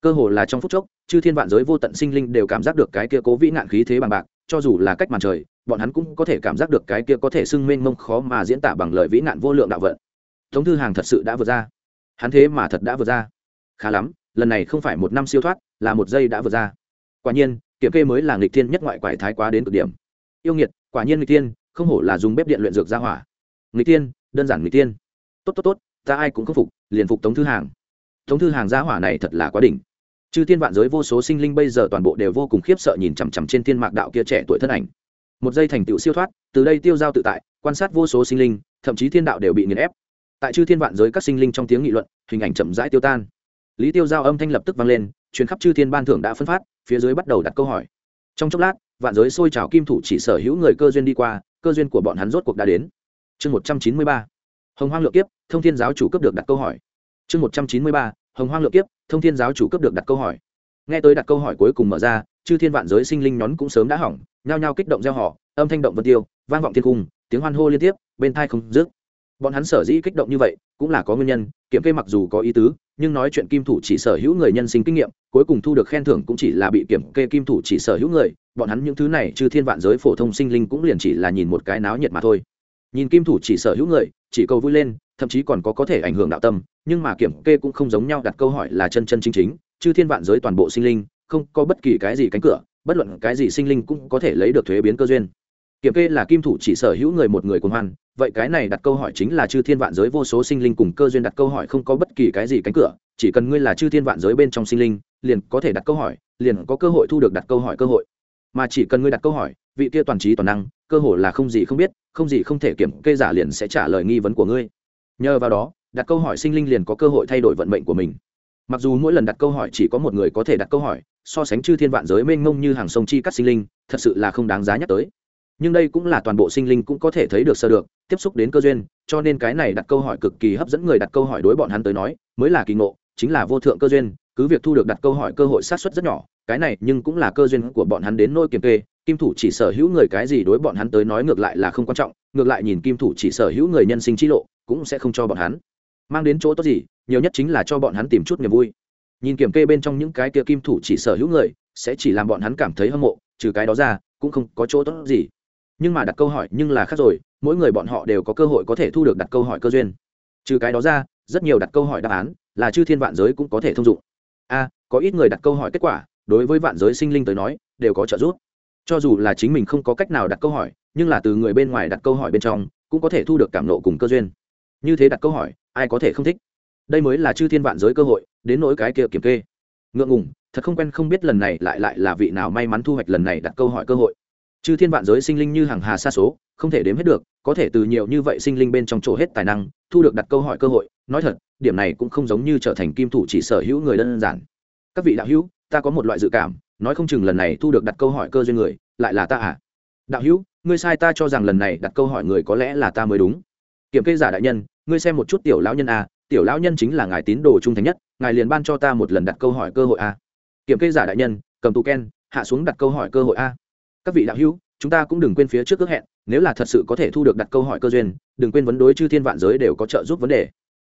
Cơ hồ là trong phút chốc, chư thiên vạn giới vô tận sinh linh đều cảm giác được cái kia cố vĩ nạn khí thế bằng bạc, cho dù là cách màn trời bọn hắn cũng có thể cảm giác được cái kia có thể xưng mênh mông khó mà diễn tả bằng lời vĩ nạn vô lượng đạo vận. Tống thư hàng thật sự đã vượt ra. Hắn thế mà thật đã vượt ra. Khá lắm, lần này không phải một năm siêu thoát, là một giây đã vượt ra. Quả nhiên, kiểm kê mới là nghịch thiên nhất ngoại quải thái quá đến cực điểm. Yêu nghiệt, quả nhiên nghịch thiên, không hổ là dùng bếp điện luyện dược ra hỏa. Nghịch thiên, đơn giản nghịch thiên. Tốt tốt tốt, ta ai cũng không phục, liền phục tống thư hàng. Tống thư hàng ra hỏa này thật là quá đỉnh. Chư thiên vạn giới vô số sinh linh bây giờ toàn bộ đều vô cùng khiếp sợ nhìn chằm chằm trên thiên mạc đạo kia trẻ tuổi thân ảnh một giây thành tựu siêu thoát, từ đây tiêu giao tự tại, quan sát vô số sinh linh, thậm chí thiên đạo đều bị nghiền ép. Tại chư thiên vạn giới các sinh linh trong tiếng nghị luận, hình ảnh chậm rãi tiêu tan. Lý tiêu giao âm thanh lập tức vang lên chuyến khắp chư thiên ban thưởng đã phân phát, phía dưới bắt đầu đặt câu hỏi. Trong chốc lát, vạn giới xôi trào kim thủ chỉ sở hữu người cơ duyên đi qua, cơ duyên của bọn hắn rốt cuộc đã đến. Chương một trăm chín mươi ba, hồng hoang lược kiếp, thông thiên giáo chủ cấp được đặt câu hỏi. Chương một trăm chín mươi ba, hồng hoang lược kiếp, thông thiên giáo chủ cấp được đặt câu hỏi. Nghe tới đặt câu hỏi cuối cùng mở ra, chư thiên vạn giới sinh linh nhón cũng sớm đã hỏng nhao nhao kích động gieo họ, âm thanh động vân tiêu, vang vọng thiên cung, tiếng hoan hô liên tiếp, bên thai không dứt. Bọn hắn sở dĩ kích động như vậy, cũng là có nguyên nhân, kiểm kê mặc dù có ý tứ, nhưng nói chuyện kim thủ chỉ sở hữu người nhân sinh kinh nghiệm, cuối cùng thu được khen thưởng cũng chỉ là bị kiểm kê kim thủ chỉ sở hữu người, bọn hắn những thứ này trừ thiên vạn giới phổ thông sinh linh cũng liền chỉ là nhìn một cái náo nhiệt mà thôi. Nhìn kim thủ chỉ sở hữu người, chỉ cầu vui lên, thậm chí còn có có thể ảnh hưởng đạo tâm, nhưng mà kiểm kê cũng không giống nhau đặt câu hỏi là chân chân chính chính, trừ thiên vạn giới toàn bộ sinh linh, không có bất kỳ cái gì cánh cửa bất luận cái gì sinh linh cũng có thể lấy được thuế biến cơ duyên. Kiểm kê là kim thủ chỉ sở hữu người một người cùng hoan vậy cái này đặt câu hỏi chính là chư thiên vạn giới vô số sinh linh cùng cơ duyên đặt câu hỏi không có bất kỳ cái gì cánh cửa, chỉ cần ngươi là chư thiên vạn giới bên trong sinh linh, liền có thể đặt câu hỏi, liền có cơ hội thu được đặt câu hỏi cơ hội. Mà chỉ cần ngươi đặt câu hỏi, vị kia toàn trí toàn năng, cơ hội là không gì không biết, không gì không thể kiểm kê giả liền sẽ trả lời nghi vấn của ngươi. Nhờ vào đó, đặt câu hỏi sinh linh liền có cơ hội thay đổi vận mệnh của mình mặc dù mỗi lần đặt câu hỏi chỉ có một người có thể đặt câu hỏi, so sánh chư thiên vạn giới mênh mông như hàng sông chi cắt sinh linh, thật sự là không đáng giá nhắc tới. Nhưng đây cũng là toàn bộ sinh linh cũng có thể thấy được sơ được, tiếp xúc đến cơ duyên, cho nên cái này đặt câu hỏi cực kỳ hấp dẫn người đặt câu hỏi đối bọn hắn tới nói, mới là kỳ ngộ, chính là vô thượng cơ duyên, cứ việc thu được đặt câu hỏi cơ hội sát xuất rất nhỏ, cái này nhưng cũng là cơ duyên của bọn hắn đến nôi kiểm kê, kim thủ chỉ sở hữu người cái gì đối bọn hắn tới nói ngược lại là không quan trọng, ngược lại nhìn kim thủ chỉ sở hữu người nhân sinh chi lộ, cũng sẽ không cho bọn hắn. Mang đến chỗ tốt gì nhiều nhất chính là cho bọn hắn tìm chút niềm vui. Nhìn kiểm kê bên trong những cái kia kim thủ chỉ sở hữu người, sẽ chỉ làm bọn hắn cảm thấy hâm mộ, trừ cái đó ra, cũng không có chỗ tốt gì. Nhưng mà đặt câu hỏi nhưng là khác rồi, mỗi người bọn họ đều có cơ hội có thể thu được đặt câu hỏi cơ duyên. Trừ cái đó ra, rất nhiều đặt câu hỏi đáp án, là chư thiên vạn giới cũng có thể thông dụng. A, có ít người đặt câu hỏi kết quả, đối với vạn giới sinh linh tới nói, đều có trợ giúp. Cho dù là chính mình không có cách nào đặt câu hỏi, nhưng là từ người bên ngoài đặt câu hỏi bên trong, cũng có thể thu được cảm nộ cùng cơ duyên. Như thế đặt câu hỏi, ai có thể không thích? Đây mới là chư thiên vạn giới cơ hội, đến nỗi cái kia kiểm kê. Ngượng ngùng, thật không quen không biết lần này lại lại là vị nào may mắn thu hoạch lần này đặt câu hỏi cơ hội. Chư thiên vạn giới sinh linh như hàng hà xa số, không thể đếm hết được, có thể từ nhiều như vậy sinh linh bên trong chỗ hết tài năng, thu được đặt câu hỏi cơ hội, nói thật, điểm này cũng không giống như trở thành kim thủ chỉ sở hữu người đơn giản. Các vị đạo hữu, ta có một loại dự cảm, nói không chừng lần này thu được đặt câu hỏi cơ duyên người, lại là ta à? Đạo hữu, ngươi sai ta cho rằng lần này đặt câu hỏi người có lẽ là ta mới đúng. Kiểm kê giả đại nhân, ngươi xem một chút tiểu lão nhân à tiểu lão nhân chính là ngài tín đồ trung thành nhất, ngài liền ban cho ta một lần đặt câu hỏi cơ hội a. Kiểm kê giả đại nhân, cầm tù ken, hạ xuống đặt câu hỏi cơ hội a. Các vị đạo hữu, chúng ta cũng đừng quên phía trước ước hẹn, nếu là thật sự có thể thu được đặt câu hỏi cơ duyên, đừng quên vấn đối chư thiên vạn giới đều có trợ giúp vấn đề.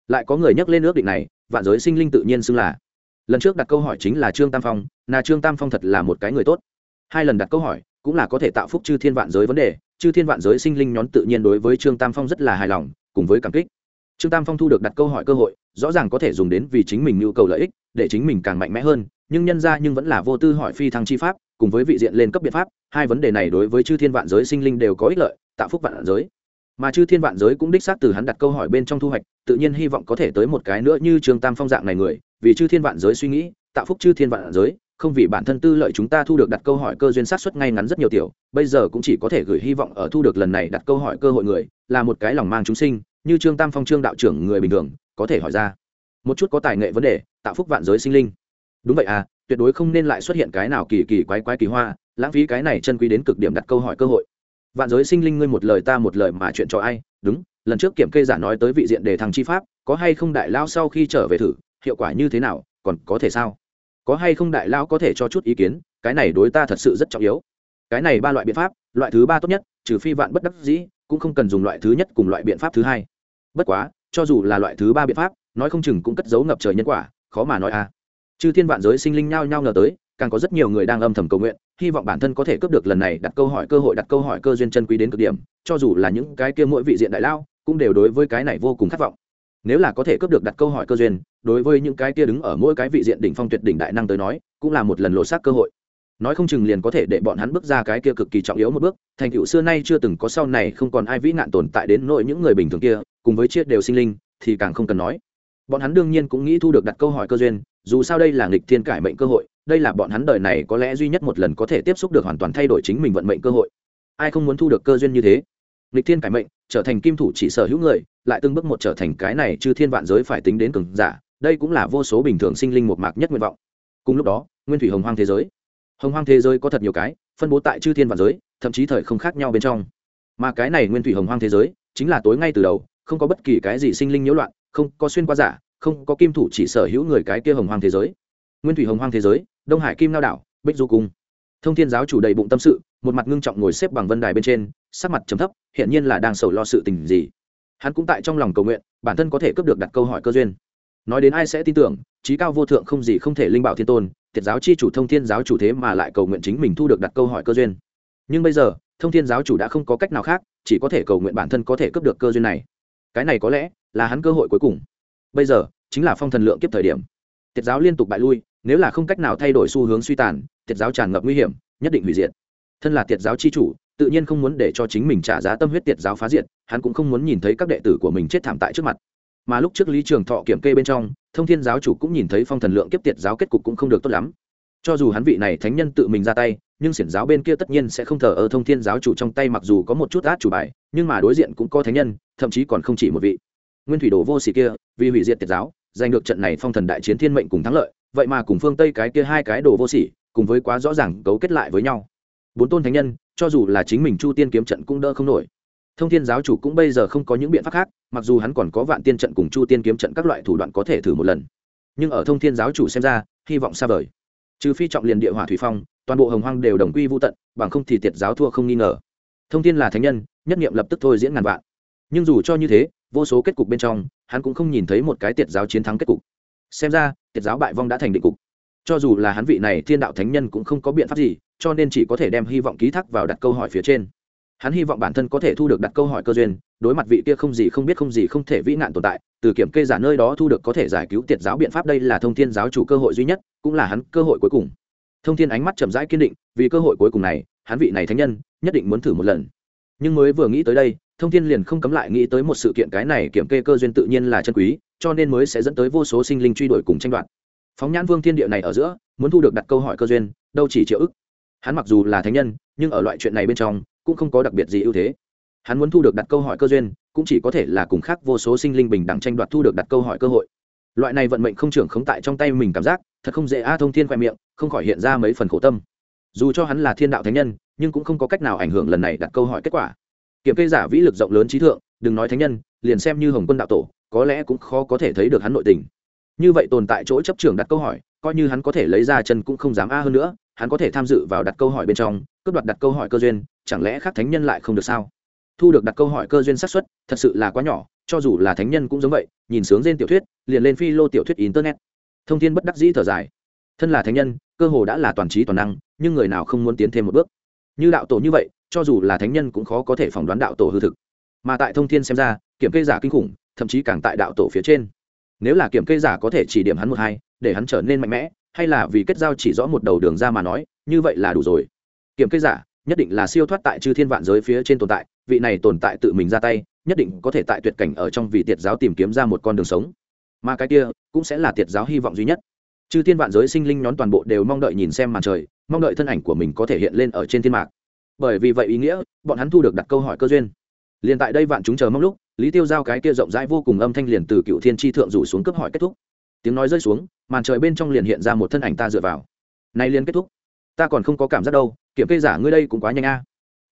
Lại có người nhắc lên ước định này, vạn giới sinh linh tự nhiên xưng là. Lần trước đặt câu hỏi chính là trương tam phong, là trương tam phong thật là một cái người tốt. Hai lần đặt câu hỏi, cũng là có thể tạo phúc chư thiên vạn giới vấn đề, chư thiên vạn giới sinh linh nhón tự nhiên đối với trương tam phong rất là hài lòng, cùng với cảm kích trương tam phong thu được đặt câu hỏi cơ hội, rõ ràng có thể dùng đến vì chính mình nhu cầu lợi ích, để chính mình càng mạnh mẽ hơn, nhưng nhân ra nhưng vẫn là vô tư hỏi phi thăng chi pháp, cùng với vị diện lên cấp biện pháp, hai vấn đề này đối với chư thiên vạn giới sinh linh đều có ích lợi, tạo phúc vạn giới. Mà chư thiên vạn giới cũng đích xác từ hắn đặt câu hỏi bên trong thu hoạch, tự nhiên hy vọng có thể tới một cái nữa như trương tam phong dạng này người, vì chư thiên vạn giới suy nghĩ, tạo phúc chư thiên vạn giới, không vì bản thân tư lợi chúng ta thu được đặt câu hỏi cơ duyên sát xuất ngay ngắn rất nhiều tiểu, bây giờ cũng chỉ có thể gửi hy vọng ở thu được lần này đặt câu hỏi cơ hội người, là một cái lòng mang chúng sinh như trương tam phong trương đạo trưởng người bình thường, có thể hỏi ra. Một chút có tài nghệ vấn đề, tạo phúc vạn giới sinh linh. Đúng vậy à tuyệt đối không nên lại xuất hiện cái nào kỳ kỳ quái quái kỳ hoa, lãng phí cái này chân quý đến cực điểm đặt câu hỏi cơ hội. Vạn giới sinh linh ngươi một lời ta một lời mà chuyện cho ai, đúng, lần trước kiểm kê giả nói tới vị diện đề thằng chi pháp, có hay không đại lao sau khi trở về thử, hiệu quả như thế nào, còn có thể sao? Có hay không đại lao có thể cho chút ý kiến, cái này đối ta thật sự rất trọng yếu. Cái này ba loại biện pháp, loại thứ ba tốt nhất, trừ phi vạn bất đắc dĩ, cũng không cần dùng loại thứ nhất cùng loại biện pháp thứ hai bất quá, cho dù là loại thứ ba biện pháp, nói không chừng cũng cất giấu ngập trời nhân quả, khó mà nói à. Chư thiên vạn giới sinh linh nhao nhao ngờ tới, càng có rất nhiều người đang âm thầm cầu nguyện, hy vọng bản thân có thể cướp được lần này đặt câu hỏi cơ hội đặt câu hỏi cơ duyên chân quý đến cực điểm, cho dù là những cái kia mỗi vị diện đại lao, cũng đều đối với cái này vô cùng khát vọng. Nếu là có thể cướp được đặt câu hỏi cơ duyên, đối với những cái kia đứng ở mỗi cái vị diện đỉnh phong tuyệt đỉnh đại năng tới nói, cũng là một lần lộ xác cơ hội. Nói không chừng liền có thể để bọn hắn bước ra cái kia cực kỳ trọng yếu một bước, thành tựu xưa nay chưa từng có sau này không còn ai vĩ nạn tồn tại đến nội những người bình thường kia cùng với chia đều sinh linh, thì càng không cần nói. Bọn hắn đương nhiên cũng nghĩ thu được đặt câu hỏi cơ duyên, dù sao đây là nghịch thiên cải mệnh cơ hội, đây là bọn hắn đời này có lẽ duy nhất một lần có thể tiếp xúc được hoàn toàn thay đổi chính mình vận mệnh cơ hội. Ai không muốn thu được cơ duyên như thế? Nghịch thiên cải mệnh, trở thành kim thủ chỉ sở hữu người, lại từng bước một trở thành cái này chứ thiên vạn giới phải tính đến cường giả, đây cũng là vô số bình thường sinh linh một mạc nhất nguyện vọng. Cùng lúc đó, nguyên thủy hồng hoang thế giới. Hồng hoang thế giới có thật nhiều cái, phân bố tại chư thiên vạn giới, thậm chí thời không khác nhau bên trong. Mà cái này nguyên thủy hồng hoang thế giới, chính là tối ngay từ đầu không có bất kỳ cái gì sinh linh nhiễu loạn, không có xuyên qua giả, không có kim thủ chỉ sở hữu người cái kia hồng hoang thế giới. Nguyên thủy hồng hoang thế giới, đông hải kim lao đảo, bích du cung. Thông thiên giáo chủ đầy bụng tâm sự, một mặt ngưng trọng ngồi xếp bằng vân đài bên trên, sắc mặt trầm thấp hiện nhiên là đang sầu lo sự tình gì. Hắn cũng tại trong lòng cầu nguyện, bản thân có thể cướp được đặt câu hỏi cơ duyên. Nói đến ai sẽ tin tưởng, trí cao vô thượng không gì không thể linh bảo thiên tôn, thiệt giáo chi chủ thông thiên giáo chủ thế mà lại cầu nguyện chính mình thu được đặt câu hỏi cơ duyên. Nhưng bây giờ, thông thiên giáo chủ đã không có cách nào khác, chỉ có thể cầu nguyện bản thân có thể cướp được cơ duyên này cái này có lẽ là hắn cơ hội cuối cùng. Bây giờ, chính là phong thần lượng kiếp thời điểm. Tiết giáo liên tục bại lui, nếu là không cách nào thay đổi xu hướng suy tàn, tiết giáo tràn ngập nguy hiểm, nhất định hủy diệt. Thân là tiết giáo chi chủ, tự nhiên không muốn để cho chính mình trả giá tâm huyết tiết giáo phá diệt, hắn cũng không muốn nhìn thấy các đệ tử của mình chết thảm tại trước mặt. Mà lúc trước lý trường thọ kiểm kê bên trong, thông thiên giáo chủ cũng nhìn thấy phong thần lượng kiếp tiệt giáo kết cục cũng không được tốt lắm. Cho dù hắn vị này thánh nhân tự mình ra tay nhưng xiển giáo bên kia tất nhiên sẽ không thờ ở thông thiên giáo chủ trong tay mặc dù có một chút át chủ bài, nhưng mà đối diện cũng có thánh nhân, thậm chí còn không chỉ một vị. Nguyên thủy đồ vô sĩ kia, vì hủy diệt tiệt giáo, giành được trận này phong thần đại chiến thiên mệnh cùng thắng lợi, vậy mà cùng phương tây cái kia hai cái đồ vô sĩ cùng với quá rõ ràng cấu kết lại với nhau. Bốn tôn thánh nhân, cho dù là chính mình chu tiên kiếm trận cũng đỡ không nổi. Thông thiên giáo chủ cũng bây giờ không có những biện pháp khác, mặc dù hắn còn có vạn tiên trận cùng chu tiên kiếm trận các loại thủ đoạn có thể thử một lần. Nhưng ở thông thiên giáo chủ xem ra, hy vọng xa vời trừ phi trọng liền địa hỏa thủy phong, toàn bộ hồng hoang đều đồng quy vô tận, bằng không thì tiệt giáo thua không nghi ngờ. Thông thiên là thánh nhân, nhất nghiệm lập tức thôi diễn ngàn vạn. Nhưng dù cho như thế, vô số kết cục bên trong, hắn cũng không nhìn thấy một cái tiệt giáo chiến thắng kết cục. Xem ra, tiệt giáo bại vong đã thành định cục. Cho dù là hắn vị này thiên đạo thánh nhân cũng không có biện pháp gì, cho nên chỉ có thể đem hy vọng ký thác vào đặt câu hỏi phía trên. Hắn hy vọng bản thân có thể thu được đặt câu hỏi cơ duyên, đối mặt vị kia không gì không biết không gì không thể vĩ nạn tồn tại từ kiểm kê giả nơi đó thu được có thể giải cứu tiệt giáo biện pháp đây là thông thiên giáo chủ cơ hội duy nhất, cũng là hắn cơ hội cuối cùng. Thông thiên ánh mắt chậm rãi kiên định, vì cơ hội cuối cùng này, hắn vị này thánh nhân, nhất định muốn thử một lần. Nhưng mới vừa nghĩ tới đây, thông thiên liền không cấm lại nghĩ tới một sự kiện cái này kiểm kê cơ duyên tự nhiên là chân quý, cho nên mới sẽ dẫn tới vô số sinh linh truy đuổi cùng tranh đoạt. Phóng nhãn vương thiên địa này ở giữa, muốn thu được đặt câu hỏi cơ duyên, đâu chỉ triệu ức. Hắn mặc dù là thánh nhân, nhưng ở loại chuyện này bên trong, cũng không có đặc biệt gì ưu thế. Hắn muốn thu được đặt câu hỏi cơ duyên cũng chỉ có thể là cùng khác vô số sinh linh bình đẳng tranh đoạt thu được đặt câu hỏi cơ hội. Loại này vận mệnh không trưởng khống tại trong tay mình cảm giác, thật không dễ a thông thiên khoe miệng, không khỏi hiện ra mấy phần khổ tâm. Dù cho hắn là thiên đạo thánh nhân, nhưng cũng không có cách nào ảnh hưởng lần này đặt câu hỏi kết quả. Kiểm kê giả vĩ lực rộng lớn trí thượng, đừng nói thánh nhân, liền xem như hồng quân đạo tổ, có lẽ cũng khó có thể thấy được hắn nội tình. Như vậy tồn tại chỗ chấp trường đặt câu hỏi, coi như hắn có thể lấy ra chân cũng không dám a hơn nữa, hắn có thể tham dự vào đặt câu hỏi bên trong, cướp đoạt đặt câu hỏi cơ duyên, chẳng lẽ khác thánh nhân lại không được sao? Thu được đặt câu hỏi cơ duyên xác suất, thật sự là quá nhỏ, cho dù là thánh nhân cũng giống vậy, nhìn sướng trên tiểu thuyết, liền lên phi lô tiểu thuyết internet. Thông tin bất đắc dĩ thở dài. Thân là thánh nhân, cơ hồ đã là toàn trí toàn năng, nhưng người nào không muốn tiến thêm một bước? Như đạo tổ như vậy, cho dù là thánh nhân cũng khó có thể phỏng đoán đạo tổ hư thực. Mà tại thông thiên xem ra, kiểm kê giả kinh khủng, thậm chí càng tại đạo tổ phía trên. Nếu là kiểm kê giả có thể chỉ điểm hắn một hai, để hắn trở nên mạnh mẽ, hay là vì kết giao chỉ rõ một đầu đường ra mà nói, như vậy là đủ rồi. Kiểm kê giả, nhất định là siêu thoát tại chư thiên vạn giới phía trên tồn tại vị này tồn tại tự mình ra tay, nhất định có thể tại tuyệt cảnh ở trong vị tiệt giáo tìm kiếm ra một con đường sống. Mà cái kia cũng sẽ là tiệt giáo hy vọng duy nhất. Chư thiên vạn giới sinh linh nhón toàn bộ đều mong đợi nhìn xem màn trời, mong đợi thân ảnh của mình có thể hiện lên ở trên thiên mạc. Bởi vì vậy ý nghĩa, bọn hắn thu được đặt câu hỏi cơ duyên. Liền tại đây vạn chúng chờ mong lúc, lý tiêu giao cái kia rộng rãi vô cùng âm thanh liền từ cựu thiên tri thượng rủ xuống cấp hỏi kết thúc. Tiếng nói rơi xuống, màn trời bên trong liền hiện ra một thân ảnh ta dựa vào. Nay liền kết thúc. Ta còn không có cảm giác đâu, kiểm kê giả ngươi đây cũng quá nhanh a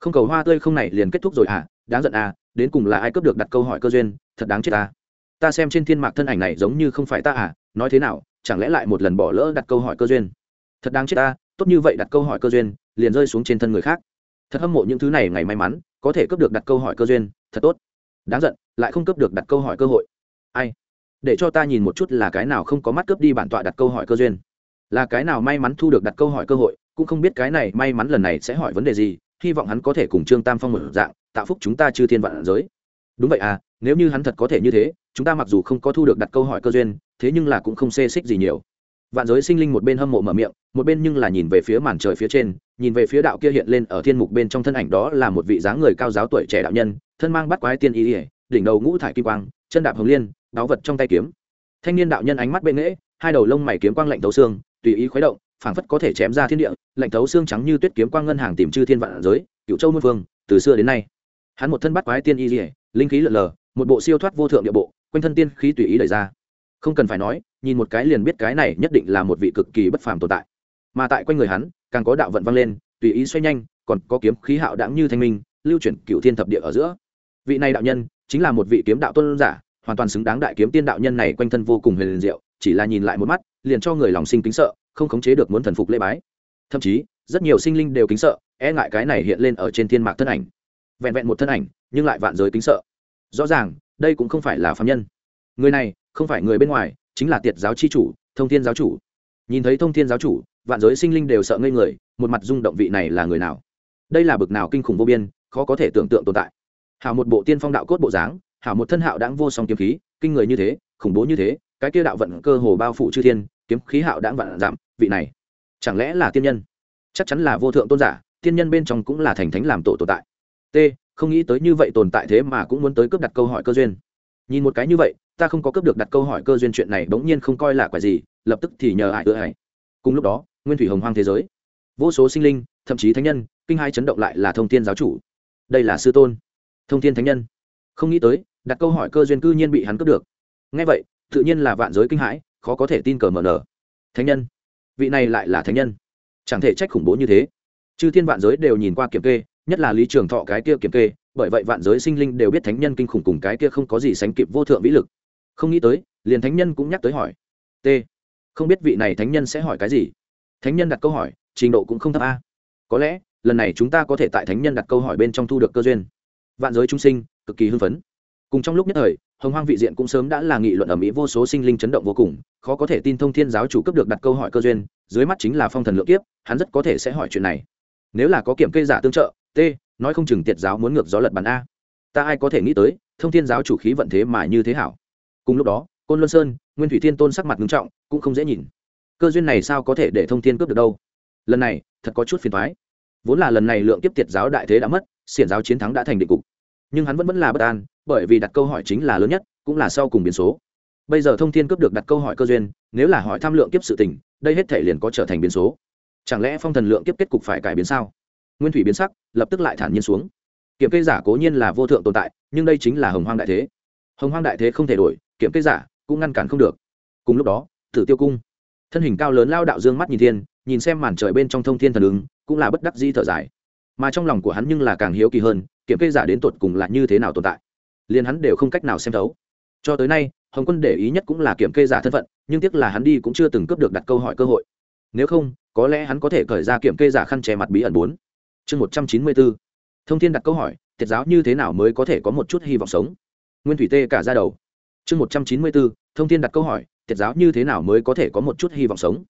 không cầu hoa tươi không này liền kết thúc rồi à đáng giận à đến cùng là ai cướp được đặt câu hỏi cơ duyên, thật đáng chết ta. Ta xem trên thiên mạc thân ảnh này giống như không phải ta à nói thế nào, chẳng lẽ lại một lần bỏ lỡ đặt câu hỏi cơ duyên? Thật đáng chết ta, tốt như vậy đặt câu hỏi cơ duyên, liền rơi xuống trên thân người khác. Thật hâm mộ những thứ này ngày may mắn, có thể cướp được đặt câu hỏi cơ duyên, thật tốt. Đáng giận, lại không cướp được đặt câu hỏi cơ hội. Ai? Để cho ta nhìn một chút là cái nào không có mắt cướp đi bản tọa đặt câu hỏi cơ duyên. Là cái nào may mắn thu được đặt câu hỏi cơ hội, cũng không biết cái này may mắn lần này sẽ hỏi vấn đề gì hy vọng hắn có thể cùng trương tam phong một dạng, tạo phúc chúng ta chư thiên vạn giới. Đúng vậy à nếu như hắn thật có thể như thế, chúng ta mặc dù không có thu được đặt câu hỏi cơ duyên, thế nhưng là cũng không xê xích gì nhiều. Vạn giới sinh linh một bên hâm mộ mở miệng, một bên nhưng là nhìn về phía màn trời phía trên, nhìn về phía đạo kia hiện lên ở thiên mục bên trong thân ảnh đó là một vị dáng người cao giáo tuổi trẻ đạo nhân, thân mang bắt quái tiên ý ỉa đỉnh đầu ngũ thải kim quang, chân đạp hồng liên, báu vật trong tay kiếm. Thanh niên đạo nhân ánh mắt bệ nghễ, hai đầu lông mày kiếm quang lạnh thấu xương, tùy ý khuấy động phảng phất có thể chém ra thiên địa, lạnh thấu xương trắng như tuyết kiếm quang ngân hàng tìm chư thiên vạn giới, cựu châu muôn vương từ xưa đến nay. Hắn một thân bắt quái tiên y ỉa linh khí lợn lờ, một bộ siêu thoát vô thượng địa bộ, quanh thân tiên khí tùy ý đẩy ra. Không cần phải nói, nhìn một cái liền biết cái này nhất định là một vị cực kỳ bất phàm tồn tại. Mà tại quanh người hắn, càng có đạo vận vang lên, tùy ý xoay nhanh, còn có kiếm khí hạo đãng như thanh minh, lưu chuyển cựu thiên thập địa ở giữa. Vị này đạo nhân, chính là một vị kiếm đạo tôn giả, hoàn toàn xứng đáng đại kiếm tiên đạo nhân này quanh thân vô cùng huyền diệu, chỉ là nhìn lại một mắt, liền cho người lòng sinh kính sợ không khống chế được muốn thần phục lễ bái. Thậm chí, rất nhiều sinh linh đều kính sợ e ngại cái này hiện lên ở trên thiên mạc thân ảnh. Vẹn vẹn một thân ảnh, nhưng lại vạn giới kính sợ. Rõ ràng, đây cũng không phải là phạm nhân. Người này, không phải người bên ngoài, chính là tiệt giáo chi chủ, thông thiên giáo chủ. Nhìn thấy thông thiên giáo chủ, vạn giới sinh linh đều sợ ngây người, một mặt rung động vị này là người nào? Đây là bực nào kinh khủng vô biên, khó có thể tưởng tượng tồn tại. Hảo một bộ tiên phong đạo cốt bộ dáng hảo một thân hạo đáng vô song kiếm khí, kinh người như thế, khủng bố như thế, cái kia đạo vận cơ hồ bao phủ chư thiên kiếm khí hạo đã vạn giảm, vị này, chẳng lẽ là tiên nhân? Chắc chắn là vô thượng tôn giả, tiên nhân bên trong cũng là thành thánh làm tổ tồn tại. T, không nghĩ tới như vậy tồn tại thế mà cũng muốn tới cướp đặt câu hỏi cơ duyên. Nhìn một cái như vậy, ta không có cướp được đặt câu hỏi cơ duyên chuyện này bỗng nhiên không coi là quả gì, lập tức thì nhờ hại ưa hại cùng lúc đó, nguyên thủy hồng hoang thế giới. Vô số sinh linh, thậm chí thánh nhân, kinh hai chấn động lại là thông tin giáo chủ. Đây là sư tôn, thông tin thánh nhân. Không nghĩ tới, đặt câu hỏi cơ duyên cư nhiên bị hắn cướp được. Ngay vậy, tự nhiên là vạn giới kinh hãi khó có thể tin cờ mờ nở thánh nhân. Vị này lại là thánh nhân. Chẳng thể trách khủng bố như thế. Chư thiên vạn giới đều nhìn qua kiểm kê, nhất là lý trường thọ cái kia kiểm kê, bởi vậy vạn giới sinh linh đều biết thánh nhân kinh khủng cùng cái kia không có gì sánh kịp vô thượng vĩ lực. Không nghĩ tới, liền thánh nhân cũng nhắc tới hỏi. T. Không biết vị này thánh nhân sẽ hỏi cái gì? Thánh nhân đặt câu hỏi, trình độ cũng không thấp a. Có lẽ, lần này chúng ta có thể tại thánh nhân đặt câu hỏi bên trong thu được cơ duyên. Vạn giới trung sinh, cực kỳ hưng phấn. Cùng trong lúc nhất thời hồng hoang vị diện cũng sớm đã là nghị luận ở mỹ vô số sinh linh chấn động vô cùng, khó có thể tin thông thiên giáo chủ cấp được đặt câu hỏi cơ duyên, dưới mắt chính là phong thần lượng kiếp, hắn rất có thể sẽ hỏi chuyện này. Nếu là có kiểm kê giả tương trợ, t, nói không chừng tiệt giáo muốn ngược gió lật bàn a. Ta ai có thể nghĩ tới, thông thiên giáo chủ khí vận thế mà như thế hảo. Cùng lúc đó, côn luân sơn, nguyên thủy thiên tôn sắc mặt nghiêm trọng, cũng không dễ nhìn. Cơ duyên này sao có thể để thông thiên cướp được đâu? Lần này, thật có chút phiền thoái vốn là lần này lượng kiếp tiệt giáo đại thế đã mất, xiển giáo chiến thắng đã thành định cục. Nhưng hắn vẫn vẫn là bất an bởi vì đặt câu hỏi chính là lớn nhất, cũng là sau cùng biến số. Bây giờ thông thiên cướp được đặt câu hỏi cơ duyên, nếu là hỏi tham lượng kiếp sự tình, đây hết thể liền có trở thành biến số. Chẳng lẽ phong thần lượng kiếp kết cục phải cải biến sao? Nguyên thủy biến sắc, lập tức lại thản nhiên xuống. Kiểm kê giả cố nhiên là vô thượng tồn tại, nhưng đây chính là hồng hoang đại thế. Hồng hoang đại thế không thể đổi, kiểm kê giả cũng ngăn cản không được. Cùng lúc đó, tử tiêu cung. Thân hình cao lớn lao đạo dương mắt nhìn thiên, nhìn xem màn trời bên trong thông thiên thần ứng, cũng là bất đắc di thở dài. Mà trong lòng của hắn nhưng là càng hiếu kỳ hơn, kiểm kê giả đến tột cùng là như thế nào tồn tại? Liền hắn đều không cách nào xem thấu. Cho tới nay, hồng quân để ý nhất cũng là kiểm kê giả thân phận, nhưng tiếc là hắn đi cũng chưa từng cướp được đặt câu hỏi cơ hội. Nếu không, có lẽ hắn có thể khởi ra kiểm kê giả khăn che mặt bí ẩn bốn. Chương một trăm chín mươi bốn. Thông thiên đặt câu hỏi, thiệt giáo như thế nào mới có thể có một chút hy vọng sống? Nguyên thủy tê cả ra đầu. Chương một trăm chín mươi bốn, thông thiên đặt câu hỏi, thiệt giáo như thế nào mới có thể có một chút hy vọng sống?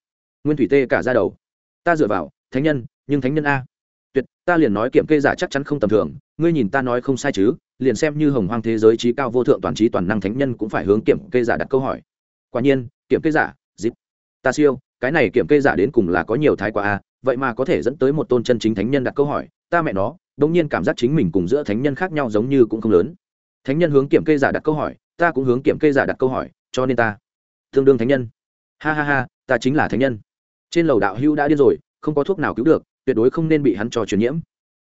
Nguyên thủy tê cả ra đầu. Ta dựa vào, thánh nhân, nhưng thánh nhân a tuyệt, ta liền nói kiểm kê giả chắc chắn không tầm thường, ngươi nhìn ta nói không sai chứ, liền xem như hồng hoang thế giới trí cao vô thượng toàn trí toàn năng thánh nhân cũng phải hướng kiểm kê giả đặt câu hỏi. Quả nhiên, kiểm kê giả, dịp. Ta siêu, cái này kiểm kê giả đến cùng là có nhiều thái quá a vậy mà có thể dẫn tới một tôn chân chính thánh nhân đặt câu hỏi, ta mẹ nó, đống nhiên cảm giác chính mình cùng giữa thánh nhân khác nhau giống như cũng không lớn. Thánh nhân hướng kiểm kê giả đặt câu hỏi, ta cũng hướng kiểm kê giả đặt câu hỏi, cho nên ta tương đương thánh nhân. Ha ha ha, ta chính là thánh nhân. Trên lầu đạo hữu đã điên rồi, không có thuốc nào cứu được tuyệt đối không nên bị hắn cho truyền nhiễm.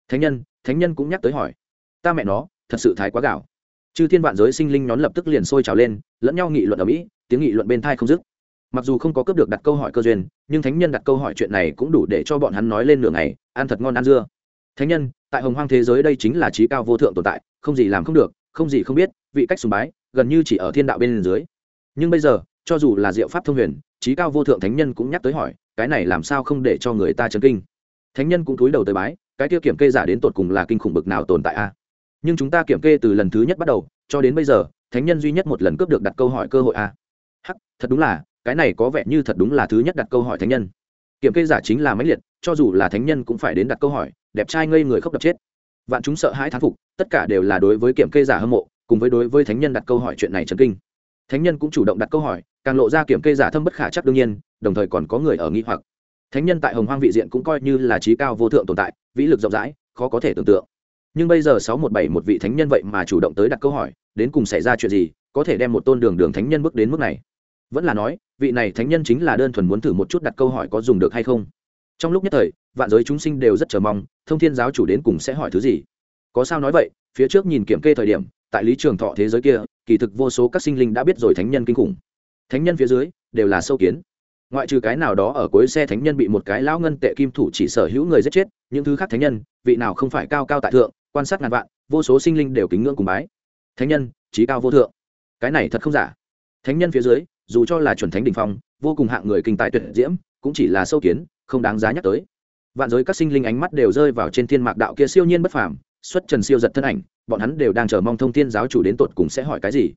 Thánh nhân thánh nhân cũng nhắc tới hỏi. Ta mẹ nó, thật sự thái quá gạo. Chư thiên vạn giới sinh linh nhón lập tức liền sôi trào lên, lẫn nhau nghị luận ở mỹ, tiếng nghị luận bên thai không dứt. Mặc dù không có cướp được đặt câu hỏi cơ duyên, nhưng thánh nhân đặt câu hỏi chuyện này cũng đủ để cho bọn hắn nói lên nửa ngày, ăn thật ngon ăn dưa. Thánh nhân, tại hồng hoang thế giới đây chính là trí cao vô thượng tồn tại, không gì làm không được, không gì không biết, vị cách sùng bái, gần như chỉ ở thiên đạo bên dưới. Nhưng bây giờ, cho dù là diệu pháp thông huyền, trí cao vô thượng thánh nhân cũng nhắc tới hỏi, cái này làm sao không để cho người ta chấn kinh? Thánh nhân cũng cúi đầu tới bái, cái kia kiểm kê giả đến tột cùng là kinh khủng bực nào tồn tại a? Nhưng chúng ta kiểm kê từ lần thứ nhất bắt đầu, cho đến bây giờ, thánh nhân duy nhất một lần cướp được đặt câu hỏi cơ hội a? Hắc, thật đúng là, cái này có vẻ như thật đúng là thứ nhất đặt câu hỏi thánh nhân. Kiểm kê giả chính là máy liệt, cho dù là thánh nhân cũng phải đến đặt câu hỏi, đẹp trai ngây người khóc đập chết. Vạn chúng sợ hãi thán phục, tất cả đều là đối với kiểm kê giả hâm mộ, cùng với đối với thánh nhân đặt câu hỏi chuyện này chấn kinh. Thánh nhân cũng chủ động đặt câu hỏi, càng lộ ra kiểm kê giả thâm bất khả chắc đương nhiên, đồng thời còn có người ở nghi hoặc thánh nhân tại hồng hoang vị diện cũng coi như là trí cao vô thượng tồn tại, vĩ lực rộng rãi, khó có thể tưởng tượng. Nhưng bây giờ sáu một bảy một vị thánh nhân vậy mà chủ động tới đặt câu hỏi, đến cùng xảy ra chuyện gì, có thể đem một tôn đường đường thánh nhân bước đến mức này? Vẫn là nói, vị này thánh nhân chính là đơn thuần muốn thử một chút đặt câu hỏi có dùng được hay không? Trong lúc nhất thời, vạn giới chúng sinh đều rất chờ mong, thông thiên giáo chủ đến cùng sẽ hỏi thứ gì? Có sao nói vậy, phía trước nhìn kiểm kê thời điểm, tại lý trường thọ thế giới kia, kỳ thực vô số các sinh linh đã biết rồi thánh nhân kinh khủng. Thánh nhân phía dưới, đều là sâu kiến ngoại trừ cái nào đó ở cuối xe thánh nhân bị một cái lão ngân tệ kim thủ chỉ sở hữu người giết chết, những thứ khác thánh nhân, vị nào không phải cao cao tại thượng, quan sát ngàn vạn, vô số sinh linh đều kính ngưỡng cùng bái. Thánh nhân trí cao vô thượng. Cái này thật không giả. Thánh nhân phía dưới, dù cho là chuẩn thánh đình phong, vô cùng hạng người kinh tài tuyệt diễm, cũng chỉ là sâu kiến, không đáng giá nhắc tới. Vạn giới các sinh linh ánh mắt đều rơi vào trên thiên mạc đạo kia siêu nhiên bất phàm, xuất trần siêu giật thân ảnh, bọn hắn đều đang chờ mong thông thiên giáo chủ đến tột cùng sẽ hỏi cái gì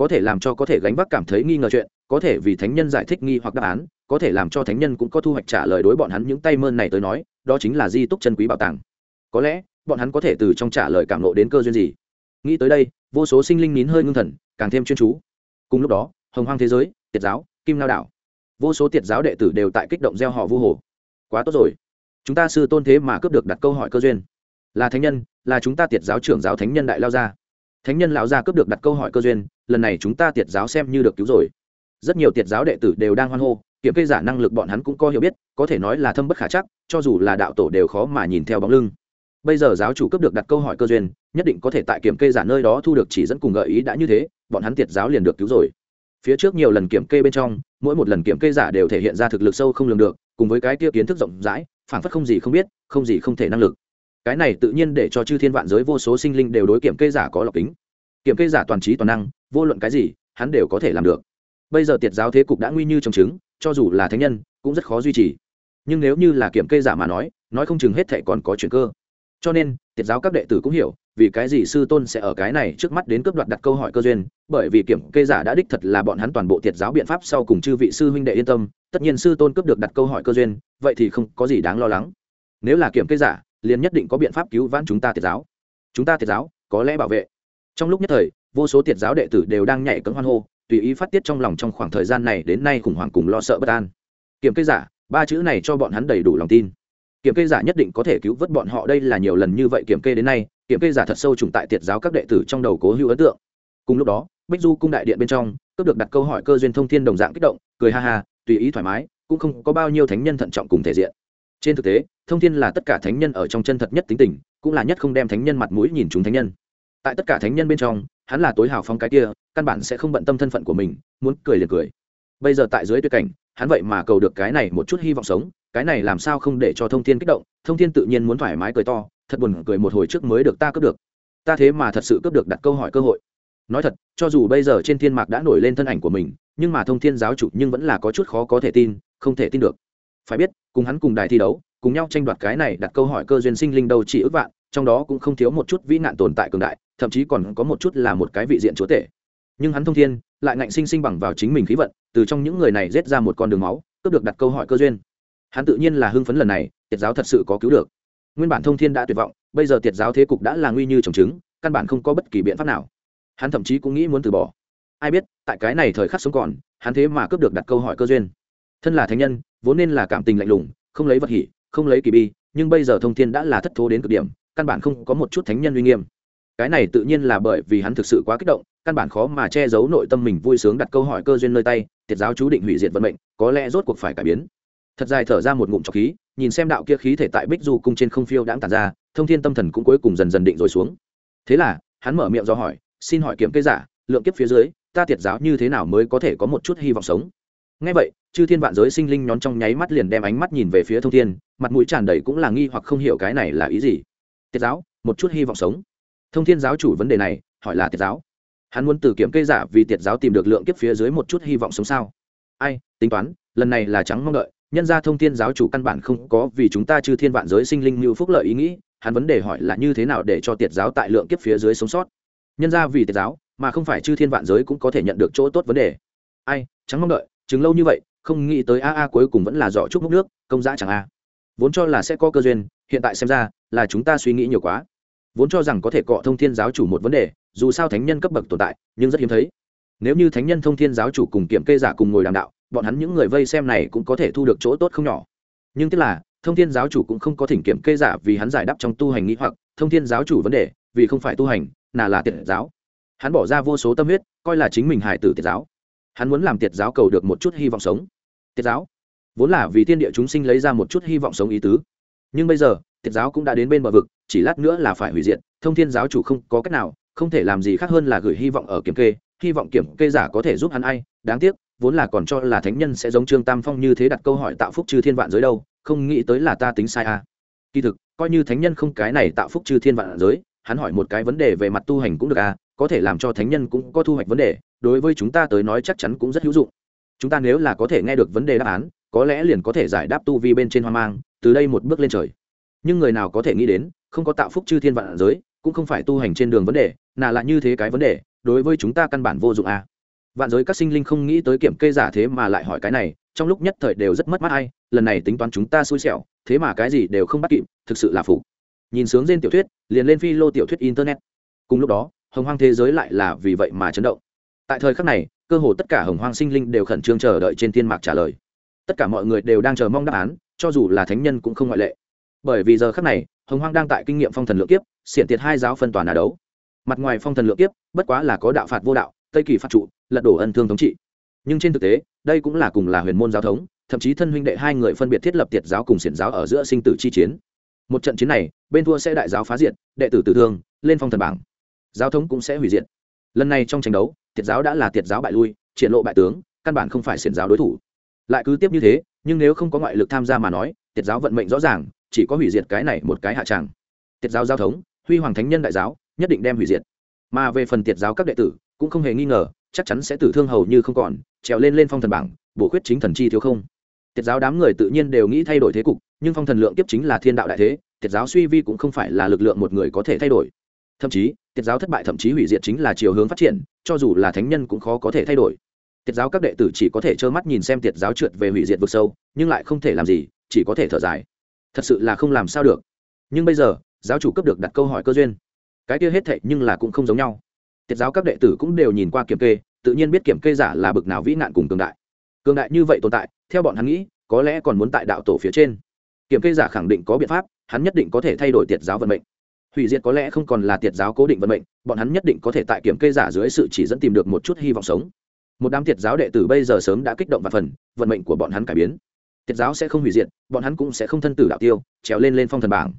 có thể làm cho có thể gánh vác cảm thấy nghi ngờ chuyện, có thể vì thánh nhân giải thích nghi hoặc đáp án, có thể làm cho thánh nhân cũng có thu hoạch trả lời đối bọn hắn những tay mơn này tới nói, đó chính là di túc chân quý bảo tàng. Có lẽ, bọn hắn có thể từ trong trả lời cảm lộ đến cơ duyên gì. Nghĩ tới đây, vô số sinh linh nín hơi ngưng thần, càng thêm chuyên chú. Cùng lúc đó, hồng hoang thế giới, tiệt giáo, kim lao đảo. Vô số tiệt giáo đệ tử đều tại kích động gieo họ vu hồ. Quá tốt rồi. Chúng ta sư tôn thế mà cướp được đặt câu hỏi cơ duyên. Là thánh nhân, là chúng ta tiệt giáo trưởng giáo thánh nhân đại lao gia thánh nhân lão gia cướp được đặt câu hỏi cơ duyên, lần này chúng ta tiệt giáo xem như được cứu rồi. Rất nhiều tiệt giáo đệ tử đều đang hoan hô, kiểm kê giả năng lực bọn hắn cũng có hiểu biết, có thể nói là thâm bất khả chắc, cho dù là đạo tổ đều khó mà nhìn theo bóng lưng. Bây giờ giáo chủ cấp được đặt câu hỏi cơ duyên, nhất định có thể tại kiểm kê giả nơi đó thu được chỉ dẫn cùng gợi ý đã như thế, bọn hắn tiệt giáo liền được cứu rồi. Phía trước nhiều lần kiểm kê bên trong, mỗi một lần kiểm kê giả đều thể hiện ra thực lực sâu không lường được, cùng với cái kia kiến thức rộng rãi phản phất không gì không biết, không gì không thể năng lực cái này tự nhiên để cho chư thiên vạn giới vô số sinh linh đều đối kiểm kê giả có lọc kính. Kiểm kê giả toàn trí toàn năng, vô luận cái gì, hắn đều có thể làm được. Bây giờ tiệt giáo thế cục đã nguy như trồng trứng, cho dù là thánh nhân, cũng rất khó duy trì. Nhưng nếu như là kiểm kê giả mà nói nói không chừng hết thệ còn có chuyện cơ. Cho nên, tiệt giáo các đệ tử cũng hiểu, vì cái gì sư tôn sẽ ở cái này trước mắt đến cướp đoạt đặt câu hỏi cơ duyên, bởi vì kiểm kê giả đã đích thật là bọn hắn toàn bộ tiệt giáo biện pháp sau cùng chư vị sư huynh đệ yên tâm, tất nhiên sư tôn cướp được đặt câu hỏi cơ duyên, vậy thì không có gì đáng lo lắng. Nếu là kiểm kê giả liền nhất định có biện pháp cứu vãn chúng ta tiệt giáo. Chúng ta tiệt giáo có lẽ bảo vệ. Trong lúc nhất thời, vô số tiệt giáo đệ tử đều đang nhảy cấm hoan hô, tùy ý phát tiết trong lòng trong khoảng thời gian này đến nay khủng hoảng cùng lo sợ bất an. Kiểm kê giả, ba chữ này cho bọn hắn đầy đủ lòng tin. Kiểm kê giả nhất định có thể cứu vớt bọn họ, đây là nhiều lần như vậy kiểm kê đến nay, kiểm kê giả thật sâu trùng tại tiệt giáo các đệ tử trong đầu cố hữu ấn tượng. Cùng lúc đó, bích du cung đại điện bên trong, cướp được đặt câu hỏi cơ duyên thông thiên đồng dạng kích động, cười ha ha, tùy ý thoải mái, cũng không có bao nhiêu thánh nhân thận trọng cùng thể diện trên thực tế, thông thiên là tất cả thánh nhân ở trong chân thật nhất tính tình, cũng là nhất không đem thánh nhân mặt mũi nhìn chúng thánh nhân. Tại tất cả thánh nhân bên trong, hắn là tối hào phong cái kia, căn bản sẽ không bận tâm thân phận của mình, muốn cười liền cười. Bây giờ tại dưới tuyệt cảnh, hắn vậy mà cầu được cái này một chút hy vọng sống, cái này làm sao không để cho thông thiên kích động, thông thiên tự nhiên muốn thoải mái cười to, thật buồn cười một hồi trước mới được ta cướp được. Ta thế mà thật sự cướp được đặt câu hỏi cơ hội. Nói thật, cho dù bây giờ trên thiên mạc đã nổi lên thân ảnh của mình, nhưng mà thông thiên giáo chủ nhưng vẫn là có chút khó có thể tin, không thể tin được phải biết, cùng hắn cùng đài thi đấu, cùng nhau tranh đoạt cái này đặt câu hỏi cơ duyên sinh linh đâu chỉ ước vạn, trong đó cũng không thiếu một chút vĩ nạn tồn tại cường đại, thậm chí còn có một chút là một cái vị diện chúa tể. Nhưng hắn thông thiên, lại ngạnh sinh sinh bằng vào chính mình khí vận, từ trong những người này rết ra một con đường máu, cướp được đặt câu hỏi cơ duyên. Hắn tự nhiên là hưng phấn lần này tiệt giáo thật sự có cứu được. Nguyên bản thông thiên đã tuyệt vọng, bây giờ tiệt giáo thế cục đã là nguy như trồng trứng, căn bản không có bất kỳ biện pháp nào. Hắn thậm chí cũng nghĩ muốn từ bỏ. Ai biết, tại cái này thời khắc sống còn, hắn thế mà cướp được đặt câu hỏi cơ duyên. Thân là thánh nhân vốn nên là cảm tình lạnh lùng, không lấy vật hỉ, không lấy kỳ bi, nhưng bây giờ thông thiên đã là thất thố đến cực điểm, căn bản không có một chút thánh nhân uy nghiêm. Cái này tự nhiên là bởi vì hắn thực sự quá kích động, căn bản khó mà che giấu nội tâm mình vui sướng đặt câu hỏi cơ duyên nơi tay, tiệt giáo chú định hủy diệt vận mệnh, có lẽ rốt cuộc phải cải biến. Thật dài thở ra một ngụm trọc khí, nhìn xem đạo kia khí thể tại bích du cung trên không phiêu đãng tàn ra, thông thiên tâm thần cũng cuối cùng dần dần định rồi xuống. Thế là, hắn mở miệng do hỏi, xin hỏi kiểm cây giả, lượng kiếp phía dưới, ta tiệt giáo như thế nào mới có thể có một chút hy vọng sống? Ngay vậy, chư thiên vạn giới sinh linh nhón trong nháy mắt liền đem ánh mắt nhìn về phía thông thiên, mặt mũi tràn đầy cũng là nghi hoặc không hiểu cái này là ý gì. Tiệt giáo, một chút hy vọng sống. Thông thiên giáo chủ vấn đề này, hỏi là tiệt giáo. Hắn muốn từ kiểm cây giả vì tiệt giáo tìm được lượng kiếp phía dưới một chút hy vọng sống sao? Ai, tính toán, lần này là trắng mong đợi, nhân ra thông thiên giáo chủ căn bản không có vì chúng ta chư thiên vạn giới sinh linh như phúc lợi ý nghĩ, hắn vấn đề hỏi là như thế nào để cho tiệt giáo tại lượng kiếp phía dưới sống sót? Nhân ra vì tiệt giáo, mà không phải chư thiên vạn giới cũng có thể nhận được chỗ tốt vấn đề. Ai, trắng mong đợi chừng lâu như vậy, không nghĩ tới a a cuối cùng vẫn là dọ chúc múc nước, công giá chẳng a. Vốn cho là sẽ có cơ duyên, hiện tại xem ra là chúng ta suy nghĩ nhiều quá. Vốn cho rằng có thể cọ thông thiên giáo chủ một vấn đề, dù sao thánh nhân cấp bậc tồn tại, nhưng rất hiếm thấy. Nếu như thánh nhân thông thiên giáo chủ cùng kiểm kê giả cùng ngồi đàm đạo, bọn hắn những người vây xem này cũng có thể thu được chỗ tốt không nhỏ. Nhưng tức là, thông thiên giáo chủ cũng không có thỉnh kiểm kê giả vì hắn giải đáp trong tu hành nghĩ hoặc, thông thiên giáo chủ vấn đề, vì không phải tu hành là là tiện giáo. Hắn bỏ ra vô số tâm huyết, coi là chính mình hải tử tiện giáo hắn muốn làm tiệt giáo cầu được một chút hy vọng sống. Tiệt giáo? Vốn là vì thiên địa chúng sinh lấy ra một chút hy vọng sống ý tứ. Nhưng bây giờ, tiệt giáo cũng đã đến bên bờ vực, chỉ lát nữa là phải hủy diệt. Thông thiên giáo chủ không có cách nào, không thể làm gì khác hơn là gửi hy vọng ở kiểm kê. Hy vọng kiểm kê giả có thể giúp hắn ai? Đáng tiếc, vốn là còn cho là thánh nhân sẽ giống trương tam phong như thế đặt câu hỏi tạo phúc chư thiên vạn giới đâu, không nghĩ tới là ta tính sai à. kỳ thực, coi như thánh nhân không cái này tạo phúc chư thiên vạn giới, hắn hỏi một cái vấn đề về mặt tu hành cũng được à có thể làm cho thánh nhân cũng có thu hoạch vấn đề, đối với chúng ta tới nói chắc chắn cũng rất hữu dụng. Chúng ta nếu là có thể nghe được vấn đề đáp án, có lẽ liền có thể giải đáp tu vi bên trên hoang mang, từ đây một bước lên trời. Nhưng người nào có thể nghĩ đến, không có tạo phúc chư thiên vạn giới, cũng không phải tu hành trên đường vấn đề nà là như thế cái vấn đề, đối với chúng ta căn bản vô dụng à. vạn giới các sinh linh không nghĩ tới kiểm kê giả thế mà lại hỏi cái này, trong lúc nhất thời đều rất mất mát ai, lần này tính toán chúng ta xui xẻo, thế mà cái gì đều không bắt kịp, thực sự là phục nhìn sướng trên tiểu thuyết, liền lên phi lô tiểu thuyết internet. Cùng lúc đó hồng hoang thế giới lại là vì vậy mà chấn động. Tại thời khắc này, cơ hồ tất cả hồng hoang sinh linh đều khẩn trương chờ đợi trên thiên mạc trả lời. Tất cả mọi người đều đang chờ mong đáp án, cho dù là thánh nhân cũng không ngoại lệ. Bởi vì giờ khắc này, hồng hoang đang tại kinh nghiệm phong thần lượng kiếp, xiển tiệt hai giáo phân toàn đà đấu. Mặt ngoài phong thần lượng kiếp, bất quá là có đạo phạt vô đạo, tây kỳ phạt trụ, lật đổ ân thương thống trị. Nhưng trên thực tế, đây cũng là cùng là huyền môn giáo thống, thậm chí thân huynh đệ hai người phân biệt thiết lập tiệt giáo cùng xiển giáo ở giữa sinh tử chi chiến. Một trận chiến này, bên thua sẽ đại giáo phá diệt, đệ tử tử thương, lên phong thần bảng giáo thống cũng sẽ hủy diệt. Lần này trong tranh đấu, tiệt giáo đã là tiệt giáo bại lui, triển lộ bại tướng, căn bản không phải xiển giáo đối thủ. Lại cứ tiếp như thế, nhưng nếu không có ngoại lực tham gia mà nói, tiệt giáo vận mệnh rõ ràng, chỉ có hủy diệt cái này một cái hạ tràng. Tiệt giáo giao thống, huy hoàng thánh nhân đại giáo, nhất định đem hủy diệt. Mà về phần tiệt giáo các đệ tử, cũng không hề nghi ngờ, chắc chắn sẽ tử thương hầu như không còn, trèo lên lên phong thần bảng, bổ khuyết chính thần chi thiếu không. Tiệt giáo đám người tự nhiên đều nghĩ thay đổi thế cục, nhưng phong thần lượng tiếp chính là thiên đạo đại thế, tiệt giáo suy vi cũng không phải là lực lượng một người có thể thay đổi thậm chí, tiết giáo thất bại thậm chí hủy diệt chính là chiều hướng phát triển, cho dù là thánh nhân cũng khó có thể thay đổi. Tiết giáo các đệ tử chỉ có thể trơ mắt nhìn xem tiết giáo trượt về hủy diệt vực sâu, nhưng lại không thể làm gì, chỉ có thể thở dài. Thật sự là không làm sao được. Nhưng bây giờ, giáo chủ cấp được đặt câu hỏi cơ duyên. Cái kia hết thệ nhưng là cũng không giống nhau. Tiết giáo các đệ tử cũng đều nhìn qua kiểm kê, tự nhiên biết kiểm kê giả là bực nào vĩ nạn cùng cường đại. Cường đại như vậy tồn tại, theo bọn hắn nghĩ, có lẽ còn muốn tại đạo tổ phía trên. Kiểm kê giả khẳng định có biện pháp, hắn nhất định có thể thay đổi tiệt giáo vận mệnh hủy diệt có lẽ không còn là tiệt giáo cố định vận mệnh, bọn hắn nhất định có thể tại kiểm kê giả dưới sự chỉ dẫn tìm được một chút hy vọng sống. Một đám tiệt giáo đệ tử bây giờ sớm đã kích động và phần, vận mệnh của bọn hắn cải biến. Tiệt giáo sẽ không hủy diệt, bọn hắn cũng sẽ không thân tử đạo tiêu, trèo lên lên phong thần bảng.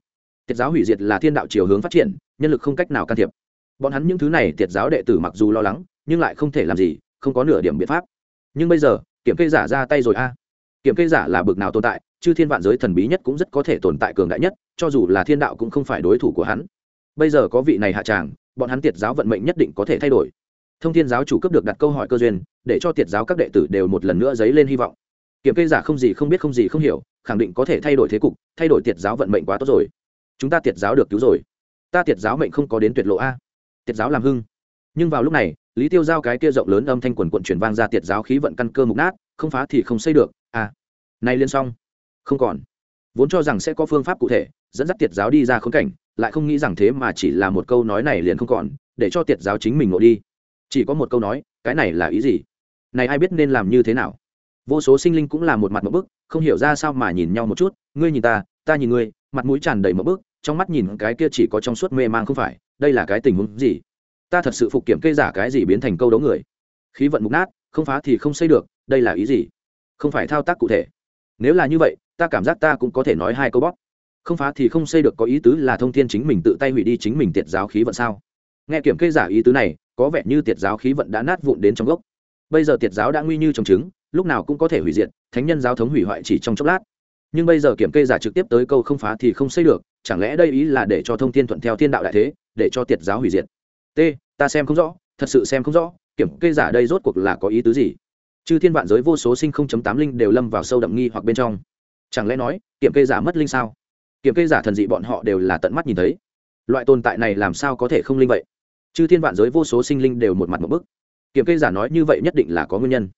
Tiệt giáo hủy diệt là thiên đạo chiều hướng phát triển, nhân lực không cách nào can thiệp. Bọn hắn những thứ này tiệt giáo đệ tử mặc dù lo lắng, nhưng lại không thể làm gì, không có nửa điểm biện pháp. Nhưng bây giờ, kiểm kê giả ra tay rồi a. Kiểm kê giả là bực nào tồn tại chư thiên vạn giới thần bí nhất cũng rất có thể tồn tại cường đại nhất, cho dù là thiên đạo cũng không phải đối thủ của hắn. Bây giờ có vị này hạ tràng, bọn hắn tiệt giáo vận mệnh nhất định có thể thay đổi. Thông thiên giáo chủ cấp được đặt câu hỏi cơ duyên, để cho tiệt giáo các đệ tử đều một lần nữa dấy lên hy vọng. Kiểm kê giả không gì không biết không gì không hiểu, khẳng định có thể thay đổi thế cục, thay đổi tiệt giáo vận mệnh quá tốt rồi. Chúng ta tiệt giáo được cứu rồi. Ta tiệt giáo mệnh không có đến tuyệt lộ a. Tiệt giáo làm hưng. Nhưng vào lúc này, lý tiêu giao cái kia rộng lớn âm thanh quần quận chuyển vang ra tiệt giáo khí vận căn cơ mục nát, không phá thì không xây được. À nay liên xong không còn. Vốn cho rằng sẽ có phương pháp cụ thể, dẫn dắt tiệt giáo đi ra khốn cảnh, lại không nghĩ rằng thế mà chỉ là một câu nói này liền không còn, để cho tiệt giáo chính mình ngộ đi. Chỉ có một câu nói, cái này là ý gì? Này ai biết nên làm như thế nào? Vô số sinh linh cũng là một mặt một bức, không hiểu ra sao mà nhìn nhau một chút, ngươi nhìn ta ta nhìn ngươi. Mặt mũi tràn đầy một bức, trong mắt nhìn cái kia chỉ có trong suốt mê mang không phải, đây là cái tình huống gì? Ta thật sự phục kiểm kê giả cái gì biến thành câu đấu người? Khí vận mục nát, không phá thì không xây được, đây là ý gì? Không phải thao tác cụ thể. Nếu là như vậy ta cảm giác ta cũng có thể nói hai câu bóp. Không phá thì không xây được, có ý tứ là thông thiên chính mình tự tay hủy đi chính mình tiệt giáo khí vận sao? Nghe kiểm kê giả ý tứ này, có vẻ như tiệt giáo khí vận đã nát vụn đến trong gốc. Bây giờ tiệt giáo đã nguy như trồng trứng, lúc nào cũng có thể hủy diệt, thánh nhân giáo thống hủy hoại chỉ trong chốc lát. Nhưng bây giờ kiểm kê giả trực tiếp tới câu không phá thì không xây được, chẳng lẽ đây ý là để cho thông thiên thuận theo thiên đạo đại thế, để cho tiệt giáo hủy diệt? T, ta xem không rõ, thật sự xem không rõ, kiểm kê giả đây rốt cuộc là có ý tứ gì? Chư thiên vạn giới vô số sinh không chấm tám linh đều lâm vào sâu đậm nghi hoặc bên trong chẳng lẽ nói, kiểm kê giả mất linh sao? Kiểm kê giả thần dị bọn họ đều là tận mắt nhìn thấy. Loại tồn tại này làm sao có thể không linh vậy? Chứ thiên vạn giới vô số sinh linh đều một mặt một bức. Kiểm kê giả nói như vậy nhất định là có nguyên nhân.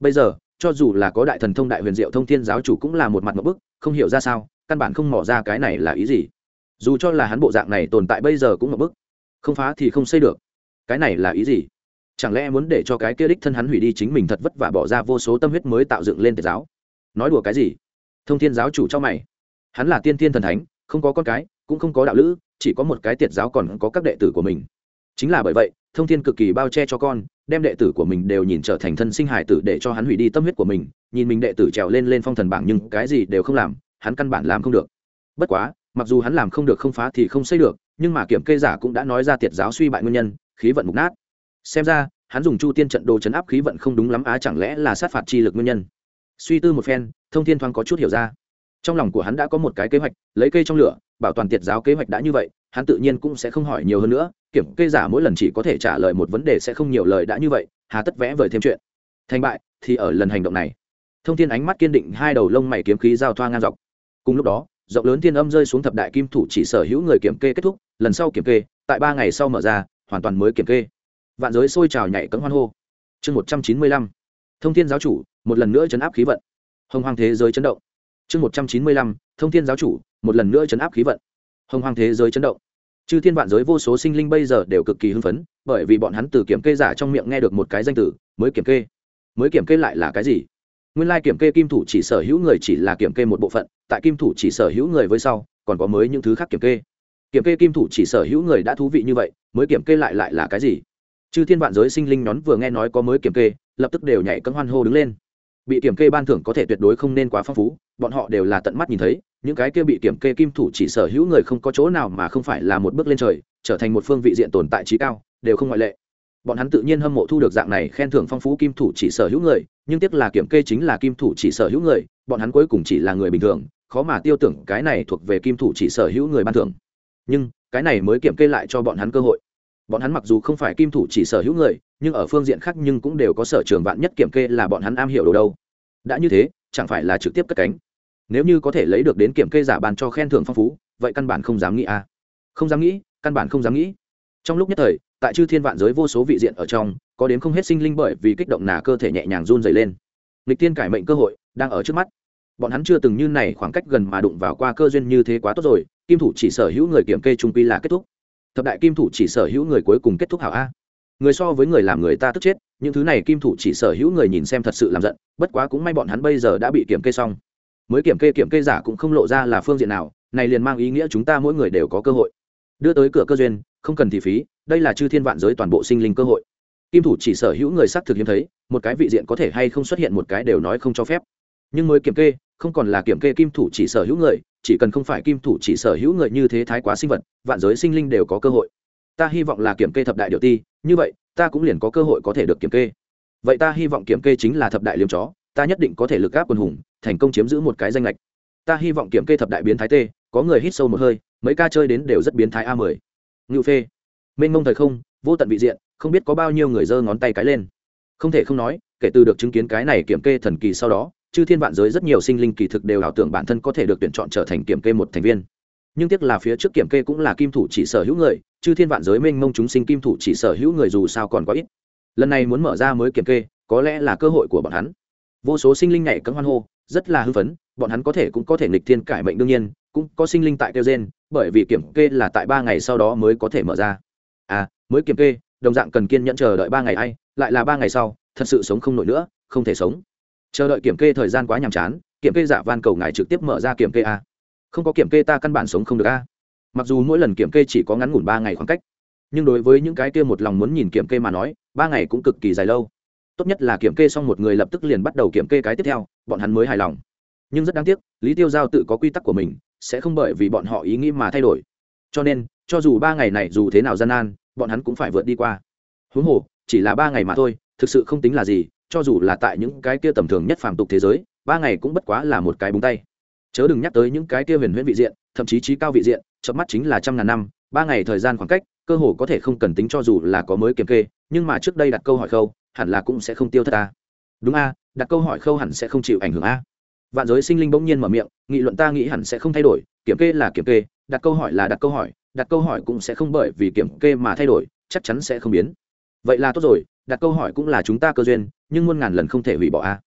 Bây giờ, cho dù là có đại thần thông đại huyền diệu thông thiên giáo chủ cũng là một mặt một bức, không hiểu ra sao, căn bản không mỏ ra cái này là ý gì. Dù cho là hắn bộ dạng này tồn tại bây giờ cũng một bức. Không phá thì không xây được. Cái này là ý gì? Chẳng lẽ muốn để cho cái kia đích thân hắn hủy đi chính mình thật vất vả bỏ ra vô số tâm huyết mới tạo dựng lên tiệt giáo? Nói đùa cái gì? Thông thiên giáo chủ cho mày. Hắn là tiên thiên thần thánh, không có con cái, cũng không có đạo lữ, chỉ có một cái tiệt giáo còn có các đệ tử của mình. Chính là bởi vậy, thông thiên cực kỳ bao che cho con, đem đệ tử của mình đều nhìn trở thành thân sinh hải tử để cho hắn hủy đi tâm huyết của mình, nhìn mình đệ tử trèo lên lên phong thần bảng nhưng cái gì đều không làm, hắn căn bản làm không được. Bất quá, mặc dù hắn làm không được không phá thì không xây được, nhưng mà kiểm kê giả cũng đã nói ra tiệt giáo suy bại nguyên nhân, khí vận mục nát. Xem ra, hắn dùng chu tiên trận đồ chấn áp khí vận không đúng lắm á, chẳng lẽ là sát phạt chi lực nguyên nhân? Suy tư một phen, thông thiên thoáng có chút hiểu ra. Trong lòng của hắn đã có một cái kế hoạch, lấy cây trong lửa, bảo toàn tiệt giáo kế hoạch đã như vậy, hắn tự nhiên cũng sẽ không hỏi nhiều hơn nữa, kiểm kê giả mỗi lần chỉ có thể trả lời một vấn đề sẽ không nhiều lời đã như vậy, hà tất vẽ vời thêm chuyện. Thành bại, thì ở lần hành động này. Thông thiên ánh mắt kiên định, hai đầu lông mày kiếm khí giao thoa ngang dọc. Cùng lúc đó, rộng lớn thiên âm rơi xuống thập đại kim thủ chỉ sở hữu người kiểm kê kết thúc, lần sau kiểm kê, tại ba ngày sau mở ra, hoàn toàn mới kiểm kê. Vạn giới sôi trào nhảy cấm hoan hô. Chương một trăm chín mươi lăm. Thông thiên giáo chủ một lần nữa chấn áp khí vận. Hồng hoàng thế giới chấn động. Chương một trăm chín mươi lăm, thông thiên giáo chủ, một lần nữa chấn áp khí vận. Hồng hoàng thế giới chấn động. Chư thiên vạn giới vô số sinh linh bây giờ đều cực kỳ hưng phấn, bởi vì bọn hắn từ kiểm kê giả trong miệng nghe được một cái danh từ, mới kiểm kê. Mới kiểm kê lại là cái gì? Nguyên lai kiểm kê kim thủ chỉ sở hữu người chỉ là kiểm kê một bộ phận, tại kim thủ chỉ sở hữu người với sau, còn có mới những thứ khác kiểm kê. Kiểm kê kim thủ chỉ sở hữu người đã thú vị như vậy, mới kiểm kê lại lại là cái gì? Chư thiên vạn giới sinh linh nhón vừa nghe nói có mới kiểm kê, lập tức đều nhảy cân hoan hô đứng lên bị kiểm kê ban thưởng có thể tuyệt đối không nên quá phong phú, bọn họ đều là tận mắt nhìn thấy, những cái kia bị kiểm kê kim thủ chỉ sở hữu người không có chỗ nào mà không phải là một bước lên trời, trở thành một phương vị diện tồn tại trí cao, đều không ngoại lệ. Bọn hắn tự nhiên hâm mộ thu được dạng này khen thưởng phong phú kim thủ chỉ sở hữu người, nhưng tiếc là kiểm kê chính là kim thủ chỉ sở hữu người, bọn hắn cuối cùng chỉ là người bình thường, khó mà tiêu tưởng cái này thuộc về kim thủ chỉ sở hữu người ban thưởng. Nhưng, cái này mới kiểm kê lại cho bọn hắn cơ hội bọn hắn mặc dù không phải kim thủ chỉ sở hữu người, nhưng ở phương diện khác nhưng cũng đều có sở trường vạn nhất kiểm kê là bọn hắn am hiểu đồ đâu. Đã như thế, chẳng phải là trực tiếp cất cánh. Nếu như có thể lấy được đến kiểm kê giả bàn cho khen thưởng phong phú, vậy căn bản không dám nghĩ à không dám nghĩ, căn bản không dám nghĩ. Trong lúc nhất thời, tại chư thiên vạn giới vô số vị diện ở trong, có đến không hết sinh linh bởi vì kích động nà cơ thể nhẹ nhàng run dày lên. Lịch tiên cải mệnh cơ hội đang ở trước mắt. Bọn hắn chưa từng như này khoảng cách gần mà đụng vào qua cơ duyên như thế quá tốt rồi, kim thủ chỉ sở hữu người kiểm kê trung quy là kết thúc thập đại kim thủ chỉ sở hữu người cuối cùng kết thúc hảo a. Người so với người làm người ta tức chết, những thứ này kim thủ chỉ sở hữu người nhìn xem thật sự làm giận, bất quá cũng may bọn hắn bây giờ đã bị kiểm kê xong. Mới kiểm kê kiểm kê giả cũng không lộ ra là phương diện nào, này liền mang ý nghĩa chúng ta mỗi người đều có cơ hội. Đưa tới cửa cơ duyên, không cần thì phí, đây là chư thiên vạn giới toàn bộ sinh linh cơ hội. Kim thủ chỉ sở hữu người xác thực hiếm thấy, một cái vị diện có thể hay không xuất hiện một cái đều nói không cho phép nhưng mới kiểm kê, không còn là kiểm kê kim thủ chỉ sở hữu người, chỉ cần không phải kim thủ chỉ sở hữu người như thế thái quá sinh vật, vạn giới sinh linh đều có cơ hội. Ta hy vọng là kiểm kê thập đại điều ti, như vậy, ta cũng liền có cơ hội có thể được kiểm kê. Vậy ta hy vọng kiểm kê chính là thập đại liêm chó, ta nhất định có thể lực gáp quần hùng, thành công chiếm giữ một cái danh lệch. Ta hy vọng kiểm kê thập đại biến thái t có người hít sâu một hơi, mấy ca chơi đến đều rất biến thái a mười. Ngự phê. Mênh mông thời không, vô tận vị diện, không biết có bao nhiêu người giơ ngón tay cái lên. Không thể không nói, kể từ được chứng kiến cái này kiểm kê thần kỳ sau đó chư thiên vạn giới rất nhiều sinh linh kỳ thực đều ảo tưởng bản thân có thể được tuyển chọn trở thành kiểm kê một thành viên. Nhưng tiếc là phía trước kiểm kê cũng là kim thủ chỉ sở hữu người, chư thiên vạn giới mênh mông chúng sinh kim thủ chỉ sở hữu người dù sao còn có ít. Lần này muốn mở ra mới kiểm kê, có lẽ là cơ hội của bọn hắn. Vô số sinh linh nhảy cấm hoan hô, rất là hưng phấn, bọn hắn có thể cũng có thể nghịch thiên cải mệnh đương nhiên, cũng có sinh linh tại kêu gen bởi vì kiểm kê là tại ba ngày sau đó mới có thể mở ra. À mới kiểm kê, đồng dạng cần kiên nhẫn chờ đợi ba ngày ai, lại là ba ngày sau, thật sự sống không nổi nữa, không thể sống chờ đợi kiểm kê thời gian quá nhàm chán kiểm kê giả van cầu ngài trực tiếp mở ra kiểm kê a không có kiểm kê ta căn bản sống không được a mặc dù mỗi lần kiểm kê chỉ có ngắn ngủn ba ngày khoảng cách nhưng đối với những cái kia một lòng muốn nhìn kiểm kê mà nói ba ngày cũng cực kỳ dài lâu tốt nhất là kiểm kê xong một người lập tức liền bắt đầu kiểm kê cái tiếp theo bọn hắn mới hài lòng nhưng rất đáng tiếc lý tiêu giao tự có quy tắc của mình sẽ không bởi vì bọn họ ý nghĩ mà thay đổi cho nên cho dù ba ngày này dù thế nào gian nan bọn hắn cũng phải vượt đi qua huống hồ chỉ là ba ngày mà thôi thực sự không tính là gì cho dù là tại những cái kia tầm thường nhất phàm tục thế giới, ba ngày cũng bất quá là một cái búng tay. Chớ đừng nhắc tới những cái kia huyền huyễn vị diện, thậm chí trí cao vị diện, chớp mắt chính là trăm ngàn năm, ba ngày thời gian khoảng cách, cơ hồ có thể không cần tính cho dù là có mới kiểm kê, nhưng mà trước đây đặt câu hỏi khâu, hẳn là cũng sẽ không tiêu thất ta. Đúng a, đặt câu hỏi khâu hẳn sẽ không chịu ảnh hưởng a. Vạn giới sinh linh bỗng nhiên mở miệng, nghị luận ta nghĩ hẳn sẽ không thay đổi, kiểm kê là kiểm kê, đặt câu hỏi là đặt câu hỏi, đặt câu hỏi cũng sẽ không bởi vì kiểm kê mà thay đổi, chắc chắn sẽ không biến. Vậy là tốt rồi, đặt câu hỏi cũng là chúng ta cơ duyên nhưng muôn ngàn lần không thể hủy bỏ a.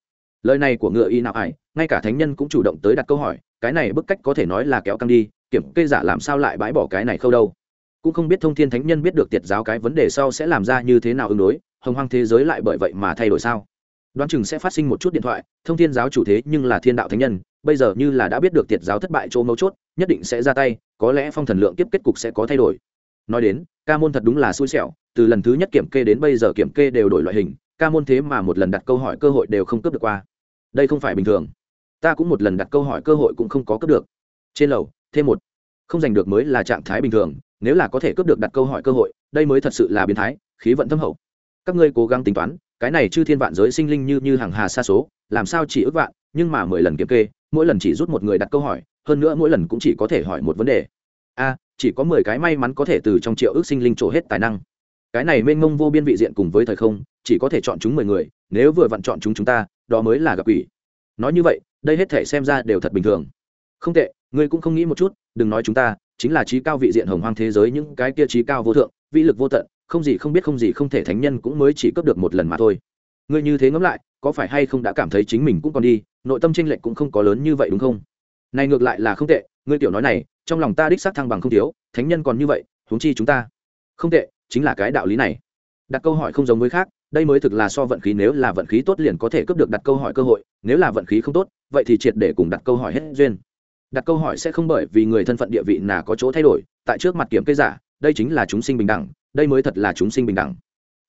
Lời này của ngựa y nào ải, ngay cả thánh nhân cũng chủ động tới đặt câu hỏi, cái này bức cách có thể nói là kéo căng đi, kiểm kê giả làm sao lại bãi bỏ cái này khâu đâu? Cũng không biết thông thiên thánh nhân biết được tiệt giáo cái vấn đề sau sẽ làm ra như thế nào ứng đối, hồng hoang thế giới lại bởi vậy mà thay đổi sao? Đoán chừng sẽ phát sinh một chút điện thoại, thông thiên giáo chủ thế nhưng là thiên đạo thánh nhân, bây giờ như là đã biết được tiệt giáo thất bại chỗ mấu chốt, nhất định sẽ ra tay, có lẽ phong thần lượng tiếp kết cục sẽ có thay đổi. Nói đến, ca môn thật đúng là xui xẻo, từ lần thứ nhất kiểm kê đến bây giờ kiểm kê đều đổi loại hình ca môn thế mà một lần đặt câu hỏi cơ hội đều không cướp được qua. Đây không phải bình thường. Ta cũng một lần đặt câu hỏi cơ hội cũng không có cướp được. Trên lầu, thêm một. Không giành được mới là trạng thái bình thường, nếu là có thể cướp được đặt câu hỏi cơ hội, đây mới thật sự là biến thái, khí vận thâm hậu. Các ngươi cố gắng tính toán, cái này chư thiên vạn giới sinh linh như như hàng hà xa số, làm sao chỉ ước vạn, nhưng mà mười lần kiểm kê, mỗi lần chỉ rút một người đặt câu hỏi, hơn nữa mỗi lần cũng chỉ có thể hỏi một vấn đề. A, chỉ có mười cái may mắn có thể từ trong triệu ước sinh linh trổ hết tài năng cái này mênh mông vô biên vị diện cùng với thời không, chỉ có thể chọn chúng mười người, nếu vừa vặn chọn chúng chúng ta, đó mới là gặp quỷ. Nói như vậy, đây hết thể xem ra đều thật bình thường. Không tệ, ngươi cũng không nghĩ một chút, đừng nói chúng ta, chính là trí cao vị diện hồng hoang thế giới những cái kia trí cao vô thượng vị lực vô tận, không gì không biết không gì không thể thánh nhân cũng mới chỉ cấp được một lần mà thôi. Ngươi như thế ngẫm lại, có phải hay không đã cảm thấy chính mình cũng còn đi, nội tâm tranh lệch cũng không có lớn như vậy đúng không? Này ngược lại là không tệ, ngươi tiểu nói này, trong lòng ta đích xác thăng bằng không thiếu, thánh nhân còn như vậy, huống chi chúng ta. Không tệ chính là cái đạo lý này. Đặt câu hỏi không giống với khác, đây mới thực là so vận khí nếu là vận khí tốt liền có thể cướp được đặt câu hỏi cơ hội, nếu là vận khí không tốt, vậy thì triệt để cùng đặt câu hỏi hết duyên. Đặt câu hỏi sẽ không bởi vì người thân phận địa vị nào có chỗ thay đổi, tại trước mặt kiểm kê giả, đây chính là chúng sinh bình đẳng, đây mới thật là chúng sinh bình đẳng.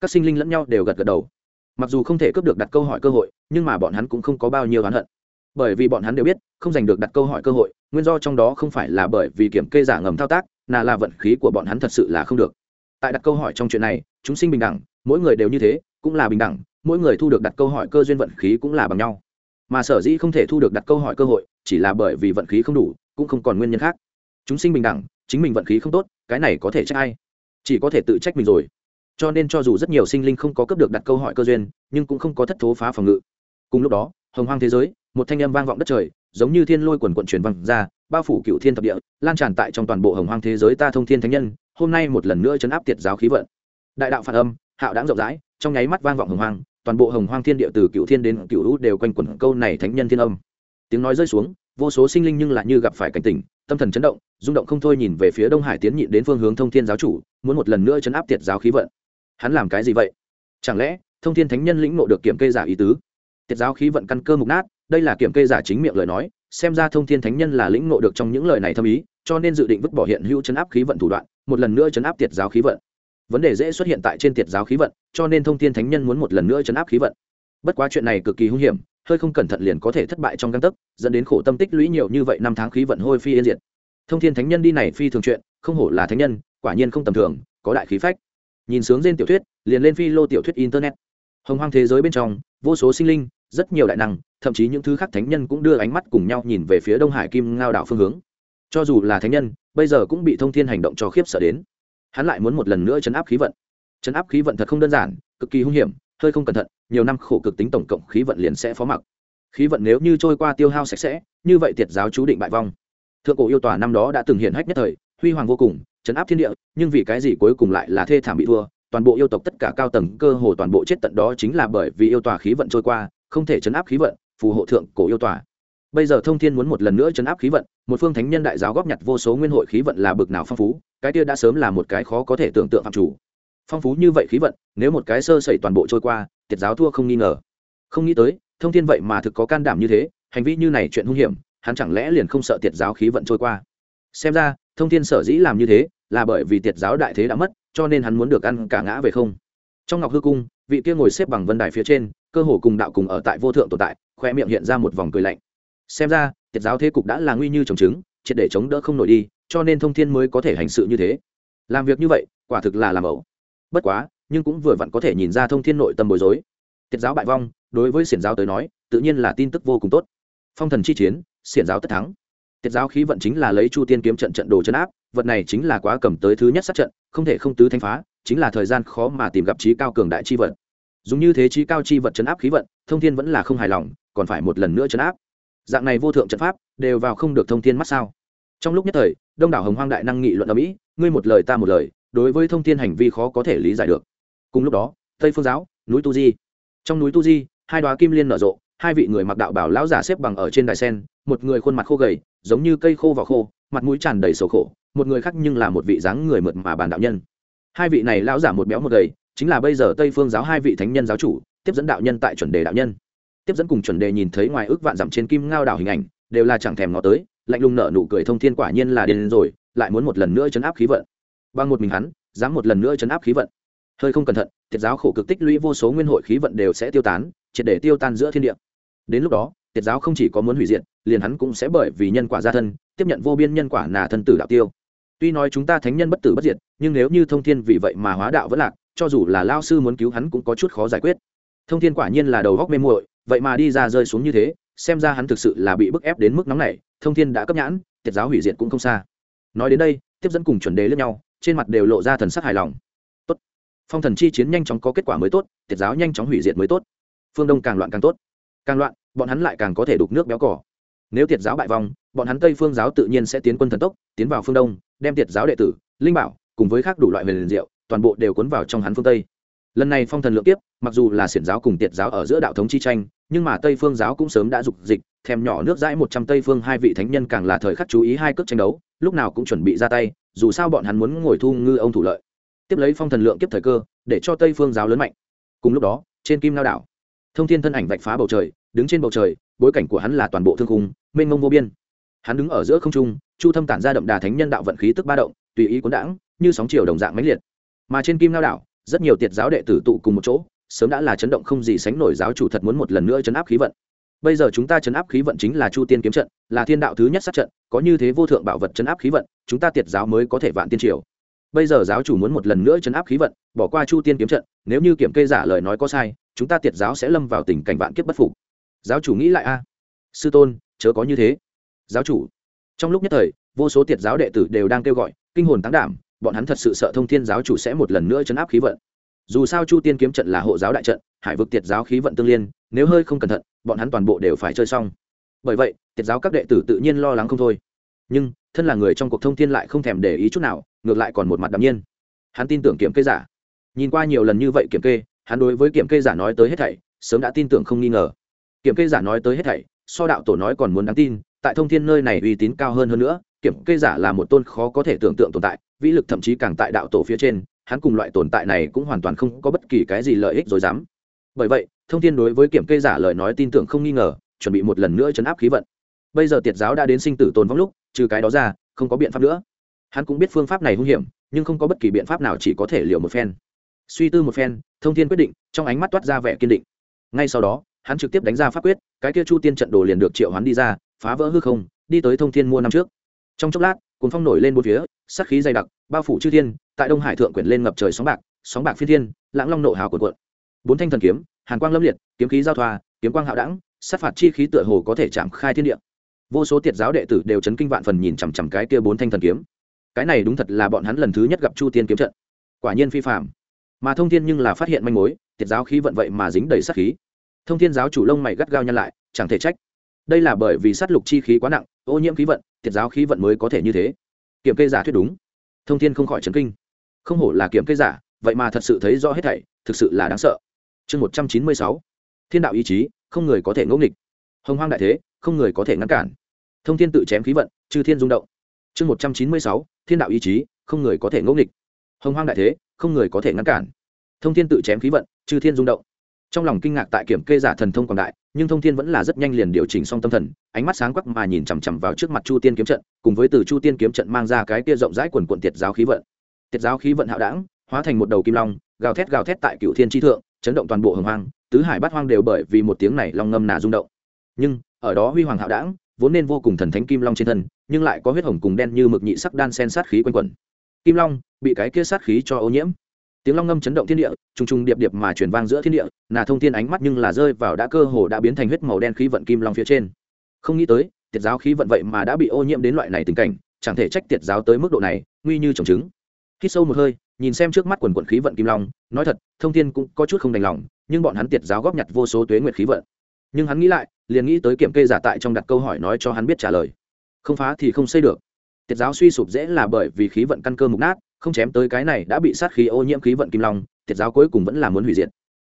Các sinh linh lẫn nhau đều gật gật đầu. Mặc dù không thể cướp được đặt câu hỏi cơ hội, nhưng mà bọn hắn cũng không có bao nhiêu oán hận. Bởi vì bọn hắn đều biết, không giành được đặt câu hỏi cơ hội, nguyên do trong đó không phải là bởi vì kiểm kê giả ngầm thao tác là là vận khí của bọn hắn thật sự là không được tại đặt câu hỏi trong chuyện này, chúng sinh bình đẳng, mỗi người đều như thế, cũng là bình đẳng, mỗi người thu được đặt câu hỏi cơ duyên vận khí cũng là bằng nhau. Mà sở dĩ không thể thu được đặt câu hỏi cơ hội, chỉ là bởi vì vận khí không đủ, cũng không còn nguyên nhân khác. Chúng sinh bình đẳng, chính mình vận khí không tốt, cái này có thể trách ai? Chỉ có thể tự trách mình rồi. Cho nên cho dù rất nhiều sinh linh không có cấp được đặt câu hỏi cơ duyên, nhưng cũng không có thất thố phá phòng ngự. Cùng lúc đó, hồng hoang thế giới, một thanh âm vang vọng đất trời, giống như thiên lôi quần quận truyền vang ra, bao phủ cựu thiên thập địa, lan tràn tại trong toàn bộ hồng hoang thế giới ta thông thiên thánh nhân hôm nay một lần nữa chấn áp tiệt giáo khí vận. Đại đạo phản âm, hạo đáng rộng rãi, trong nháy mắt vang vọng hồng hoang, toàn bộ hồng hoang thiên địa từ cựu thiên đến cựu lũ đều quanh quẩn câu này thánh nhân thiên âm. Tiếng nói rơi xuống, vô số sinh linh nhưng lại như gặp phải cảnh tỉnh, tâm thần chấn động, rung động không thôi nhìn về phía đông hải tiến nhịn đến phương hướng thông thiên giáo chủ, muốn một lần nữa chấn áp tiệt giáo khí vận. Hắn làm cái gì vậy? Chẳng lẽ, thông thiên thánh nhân lĩnh ngộ được kiểm kê giả ý tứ? Tiệt giáo khí vận căn cơ mục nát, đây là kiểm kê giả chính miệng lời nói xem ra thông thiên thánh nhân là lĩnh ngộ được trong những lời này thâm ý, cho nên dự định vứt bỏ hiện hữu chấn áp khí vận thủ đoạn, một lần nữa chấn áp tiệt giáo khí vận. Vấn đề dễ xuất hiện tại trên tiệt giáo khí vận, cho nên thông thiên thánh nhân muốn một lần nữa chấn áp khí vận. Bất quá chuyện này cực kỳ hung hiểm, hơi không cẩn thận liền có thể thất bại trong găng tấc, dẫn đến khổ tâm tích lũy nhiều như vậy năm tháng khí vận hôi phi yên diệt. Thông thiên thánh nhân đi này phi thường chuyện, không hổ là thánh nhân, quả nhiên không tầm thường, có đại khí phách. Nhìn sướng trên tiểu thuyết, liền lên phi lô tiểu thuyết internet. Hồng hoang thế giới bên trong, vô số sinh linh, rất nhiều đại năng thậm chí những thứ khác thánh nhân cũng đưa ánh mắt cùng nhau nhìn về phía đông hải kim ngao đảo phương hướng. Cho dù là thánh nhân, bây giờ cũng bị thông thiên hành động cho khiếp sợ đến. Hắn lại muốn một lần nữa chấn áp khí vận. Chấn áp khí vận thật không đơn giản, cực kỳ hung hiểm, hơi không cẩn thận, nhiều năm khổ cực tính tổng cộng khí vận liền sẽ phó mặc. Khí vận nếu như trôi qua tiêu hao sạch sẽ, như vậy tiệt giáo chú định bại vong. Thượng cổ yêu tòa năm đó đã từng hiện hách nhất thời, huy hoàng vô cùng, chấn áp thiên địa, nhưng vì cái gì cuối cùng lại là thê thảm bị thua? Toàn bộ yêu tộc tất cả cao tầng cơ hồ toàn bộ chết tận đó chính là bởi vì yêu tòa khí vận trôi qua, không thể chấn áp khí vận phù hộ thượng cổ yêu tòa. Bây giờ thông thiên muốn một lần nữa chấn áp khí vận, một phương thánh nhân đại giáo góp nhặt vô số nguyên hội khí vận là bực nào phong phú, cái kia đã sớm là một cái khó có thể tưởng tượng phạm chủ. Phong phú như vậy khí vận, nếu một cái sơ sẩy toàn bộ trôi qua, tiệt giáo thua không nghi ngờ. Không nghĩ tới, thông thiên vậy mà thực có can đảm như thế, hành vi như này chuyện hung hiểm, hắn chẳng lẽ liền không sợ tiệt giáo khí vận trôi qua? Xem ra, thông thiên sở dĩ làm như thế, là bởi vì tiệt giáo đại thế đã mất, cho nên hắn muốn được ăn cả ngã về không. Trong ngọc hư cung, vị kia ngồi xếp bằng vân đài phía trên, cơ hồ cùng đạo cùng ở tại vô thượng tồn tại khoe miệng hiện ra một vòng cười lạnh. Xem ra tiệt giáo thế cục đã là nguy như trồng trứng, triệt để chống đỡ không nổi đi, cho nên thông thiên mới có thể hành sự như thế. Làm việc như vậy, quả thực là làm ẩu. Bất quá, nhưng cũng vừa vặn có thể nhìn ra thông thiên nội tâm bối rối. Tiệt giáo bại vong, đối với xiển giáo tới nói, tự nhiên là tin tức vô cùng tốt. Phong thần chi chiến, xiển giáo tất thắng. Tiệt giáo khí vận chính là lấy chu tiên kiếm trận trận đồ chấn áp, vật này chính là quá cầm tới thứ nhất sát trận, không thể không tứ thanh phá, chính là thời gian khó mà tìm gặp trí cao cường đại chi vật dùng như thế trí cao chi vật chấn áp khí vận, thông thiên vẫn là không hài lòng còn phải một lần nữa chấn áp. Dạng này vô thượng trận pháp đều vào không được thông thiên mắt sao? Trong lúc nhất thời, đông đảo hồng hoang đại năng nghị luận ở mỹ ngươi một lời ta một lời, đối với thông thiên hành vi khó có thể lý giải được. Cùng lúc đó, tây phương giáo, núi tu di. Trong núi tu di, hai đoá kim liên nở rộ, hai vị người mặc đạo bảo lão giả xếp bằng ở trên đài sen, một người khuôn mặt khô gầy, giống như cây khô vào khô, mặt mũi tràn đầy sầu khổ, một người khác nhưng là một vị dáng người mượt mà bàn đạo nhân. Hai vị này lão giả một béo một gầy, chính là bây giờ tây phương giáo hai vị thánh nhân giáo chủ, tiếp dẫn đạo nhân tại chuẩn đề đạo nhân tiếp dẫn cùng chuẩn đề nhìn thấy ngoài ước vạn dặm trên kim ngao đảo hình ảnh, đều là chẳng thèm ngó tới, lạnh lùng nở nụ cười thông thiên quả nhiên là điên rồi, lại muốn một lần nữa chấn áp khí vận. Bằng một mình hắn, dám một lần nữa chấn áp khí vận. Hơi không cẩn thận, tiệt giáo khổ cực tích lũy vô số nguyên hội khí vận đều sẽ tiêu tán, triệt để tiêu tan giữa thiên địa. Đến lúc đó, tiệt giáo không chỉ có muốn hủy diệt, liền hắn cũng sẽ bởi vì nhân quả gia thân, tiếp nhận vô biên nhân quả nà thân tử đạo tiêu. Tuy nói chúng ta thánh nhân bất tử bất diệt, nhưng nếu như thông thiên vì vậy mà hóa đạo vẫn lạc, cho dù là lao sư muốn cứu hắn cũng có chút khó giải quyết. Thông thiên quả nhiên là đầu góc mê muội vậy mà đi ra rơi xuống như thế, xem ra hắn thực sự là bị bức ép đến mức nóng này thông thiên đã cấp nhãn, tiệt giáo hủy diệt cũng không xa. Nói đến đây, tiếp dẫn cùng chuẩn đề lẫn nhau, trên mặt đều lộ ra thần sắc hài lòng. Tốt. Phong thần chi chiến nhanh chóng có kết quả mới tốt, tiệt giáo nhanh chóng hủy diệt mới tốt. Phương đông càng loạn càng tốt. Càng loạn, bọn hắn lại càng có thể đục nước béo cỏ. Nếu tiệt giáo bại vong, bọn hắn tây phương giáo tự nhiên sẽ tiến quân thần tốc, tiến vào phương đông, đem tiệt giáo đệ tử, linh bảo, cùng với khác đủ loại huyền diệu, toàn bộ đều cuốn vào trong hắn phương tây. Lần này phong thần lượng kiếp, mặc dù là xiển giáo cùng tiệt giáo ở giữa đạo thống chi tranh nhưng mà tây phương giáo cũng sớm đã dục dịch, thèm nhỏ nước dãi một trăm tây phương hai vị thánh nhân càng là thời khắc chú ý hai cước tranh đấu, lúc nào cũng chuẩn bị ra tay, dù sao bọn hắn muốn ngồi thu ngư ông thủ lợi. Tiếp lấy phong thần lượng kiếp thời cơ, để cho tây phương giáo lớn mạnh. Cùng lúc đó, trên kim lao đảo, thông thiên thân ảnh vạch phá bầu trời, đứng trên bầu trời, bối cảnh của hắn là toàn bộ thương khung, mênh mông vô biên. Hắn đứng ở giữa không trung, chu thâm tản ra đậm đà thánh nhân đạo vận khí tức ba động, tùy ý cuốn đãng, như sóng chiều đồng dạng mãnh liệt. Mà trên kim lao đảo, rất nhiều tiệt giáo đệ tử tụ cùng một chỗ sớm đã là chấn động không gì sánh nổi giáo chủ thật muốn một lần nữa chấn áp khí vận. Bây giờ chúng ta chấn áp khí vận chính là chu tiên kiếm trận, là thiên đạo thứ nhất sát trận, có như thế vô thượng bảo vật chấn áp khí vận, chúng ta tiệt giáo mới có thể vạn tiên triều. Bây giờ giáo chủ muốn một lần nữa chấn áp khí vận, bỏ qua chu tiên kiếm trận, nếu như kiểm kê giả lời nói có sai, chúng ta tiệt giáo sẽ lâm vào tình cảnh vạn kiếp bất phục. Giáo chủ nghĩ lại a. Sư tôn, chớ có như thế. Giáo chủ. Trong lúc nhất thời, vô số tiệt giáo đệ tử đều đang kêu gọi, kinh hồn tán đảm, bọn hắn thật sự sợ thông thiên giáo chủ sẽ một lần nữa chấn áp khí vận dù sao chu tiên kiếm trận là hộ giáo đại trận, hải vực tiệt giáo khí vận tương liên, nếu hơi không cẩn thận, bọn hắn toàn bộ đều phải chơi xong. Bởi vậy, tiệt giáo các đệ tử tự nhiên lo lắng không thôi. Nhưng, thân là người trong cuộc thông thiên lại không thèm để ý chút nào, ngược lại còn một mặt đ nhiên. Hắn tin tưởng kiểm kê giả. Nhìn qua nhiều lần như vậy kiểm kê, hắn đối với kiểm kê giả nói tới hết thảy, sớm đã tin tưởng không nghi ngờ. Kiểm kê giả nói tới hết thảy, so đạo tổ nói còn muốn đáng tin, tại thông thiên nơi này uy tín cao hơn hơn nữa, kiểm kê giả là một tôn khó có thể tưởng tượng tồn tại, vĩ lực thậm chí càng tại đạo tổ phía trên hắn cùng loại tồn tại này cũng hoàn toàn không có bất kỳ cái gì lợi ích rồi dám. Bởi vậy, thông tin đối với kiểm kê giả lời nói tin tưởng không nghi ngờ, chuẩn bị một lần nữa chấn áp khí vận. Bây giờ tiệt giáo đã đến sinh tử tồn vong lúc, trừ cái đó ra, không có biện pháp nữa. Hắn cũng biết phương pháp này hung hiểm, nhưng không có bất kỳ biện pháp nào chỉ có thể liều một phen. Suy tư một phen, thông thiên quyết định, trong ánh mắt toát ra vẻ kiên định. Ngay sau đó, hắn trực tiếp đánh ra pháp quyết, cái kia chu tiên trận đồ liền được triệu hắn đi ra, phá vỡ hư không, đi tới thông thiên mua năm trước. Trong chốc lát cuốn phong nổi lên bốn phía sắc khí dày đặc, bao phủ chư thiên tại đông hải thượng quyển lên ngập trời sóng bạc sóng bạc phi thiên, lãng long nộ hào cuộn cuộn. Bốn thanh thần kiếm, hàn quang lâm liệt, kiếm khí giao thoa, kiếm quang hạo đẳng, sát phạt chi khí tựa hồ có thể chạm khai thiên địa. Vô số tiệt giáo đệ tử đều chấn kinh vạn phần nhìn chằm chằm cái kia bốn thanh thần kiếm. Cái này đúng thật là bọn hắn lần thứ nhất gặp chu tiên kiếm trận. Quả nhiên phi phạm mà thông thiên nhưng là phát hiện manh mối, tiệt giáo khí vận vậy mà dính đầy sát khí. Thông thiên giáo chủ lông mày gắt gao nhăn lại, chẳng thể trách. Đây là bởi vì sát lục chi khí quá nặng, ô nhiễm khí vận, tiệt giáo khí vận mới có thể như thế. Kiểm kê giả thuyết đúng. Thông thiên không khỏi chấn kinh không hổ là kiểm kê giả, vậy mà thật sự thấy rõ hết thảy, thực sự là đáng sợ. Chương một trăm chín mươi sáu, thiên đạo ý chí, không người có thể ngẫu nghịch. Hồng hoang đại thế, không người có thể ngăn cản. Thông thiên tự chém khí vận, chư thiên rung động. Chương một trăm chín mươi sáu, thiên đạo ý chí, không người có thể ngẫu nghịch. Hồng hoang đại thế, không người có thể ngăn cản. Thông thiên tự chém khí vận, chư thiên rung động. Trong lòng kinh ngạc tại kiểm kê giả thần thông quảng đại, nhưng thông thiên vẫn là rất nhanh liền điều chỉnh xong tâm thần, ánh mắt sáng quắc mà nhìn chằm chằm vào trước mặt chu tiên kiếm trận, cùng với từ chu tiên kiếm trận mang ra cái kia rộng rãi quần quận tiệt giáo khí vận tiệt giáo khí vận hạo đảng, hóa thành một đầu kim long, gào thét gào thét tại cựu thiên tri thượng, chấn động toàn bộ hồng hoang, tứ hải bát hoang đều bởi vì một tiếng này long ngâm nà rung động. Nhưng, ở đó huy hoàng hạo đảng, vốn nên vô cùng thần thánh kim long trên thân, nhưng lại có huyết hồng cùng đen như mực nhị sắc đan sen sát khí quanh quẩn. Kim long, bị cái kia sát khí cho ô nhiễm. Tiếng long ngâm chấn động thiên địa, trùng trùng điệp điệp mà truyền vang giữa thiên địa, nà thông thiên ánh mắt nhưng là rơi vào đã cơ hồ đã biến thành huyết màu đen khí vận kim long phía trên. Không nghĩ tới tiệt giáo khí vận vậy mà đã bị ô nhiễm đến loại này tình cảnh, chẳng thể trách tiệt giáo tới mức độ này, nguy như trồng trứng khi sâu một hơi, nhìn xem trước mắt quần quận khí vận kim long, nói thật, thông thiên cũng có chút không đành lòng, nhưng bọn hắn tiệt giáo góp nhặt vô số tuế nguyệt khí vận. Nhưng hắn nghĩ lại, liền nghĩ tới kiểm kê giả tại trong đặt câu hỏi nói cho hắn biết trả lời. Không phá thì không xây được. Tiệt giáo suy sụp dễ là bởi vì khí vận căn cơ mục nát, không chém tới cái này đã bị sát khí ô nhiễm khí vận kim long, tiệt giáo cuối cùng vẫn là muốn hủy diệt.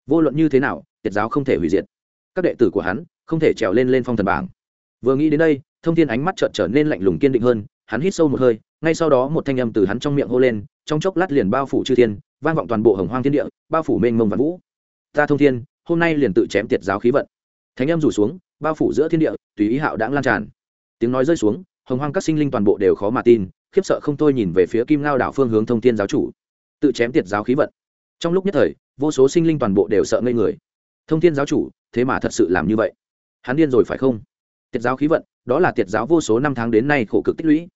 Vô luận như thế nào, tiệt giáo không thể hủy diệt. Các đệ tử của hắn, không thể trèo lên lên phong thần bảng. Vừa nghĩ đến đây, thông thiên ánh mắt trợn trở nên lạnh lùng kiên định hơn, hắn hít sâu một hơi ngay sau đó một thanh âm từ hắn trong miệng hô lên, trong chốc lát liền bao phủ chư thiên, vang vọng toàn bộ hồng hoang thiên địa, bao phủ mênh mông và vũ. Ta thông thiên, hôm nay liền tự chém tiệt giáo khí vận. Thánh âm rủ xuống, bao phủ giữa thiên địa, tùy ý hạo đãng lan tràn. Tiếng nói rơi xuống, hồng hoang các sinh linh toàn bộ đều khó mà tin, khiếp sợ không thôi nhìn về phía kim ngao đảo phương hướng thông thiên giáo chủ. Tự chém tiệt giáo khí vận. Trong lúc nhất thời, vô số sinh linh toàn bộ đều sợ ngây người. Thông thiên giáo chủ, thế mà thật sự làm như vậy. Hắn điên rồi phải không? Tiệt giáo khí vận, đó là tiệt giáo vô số năm tháng đến nay khổ cực tích lũy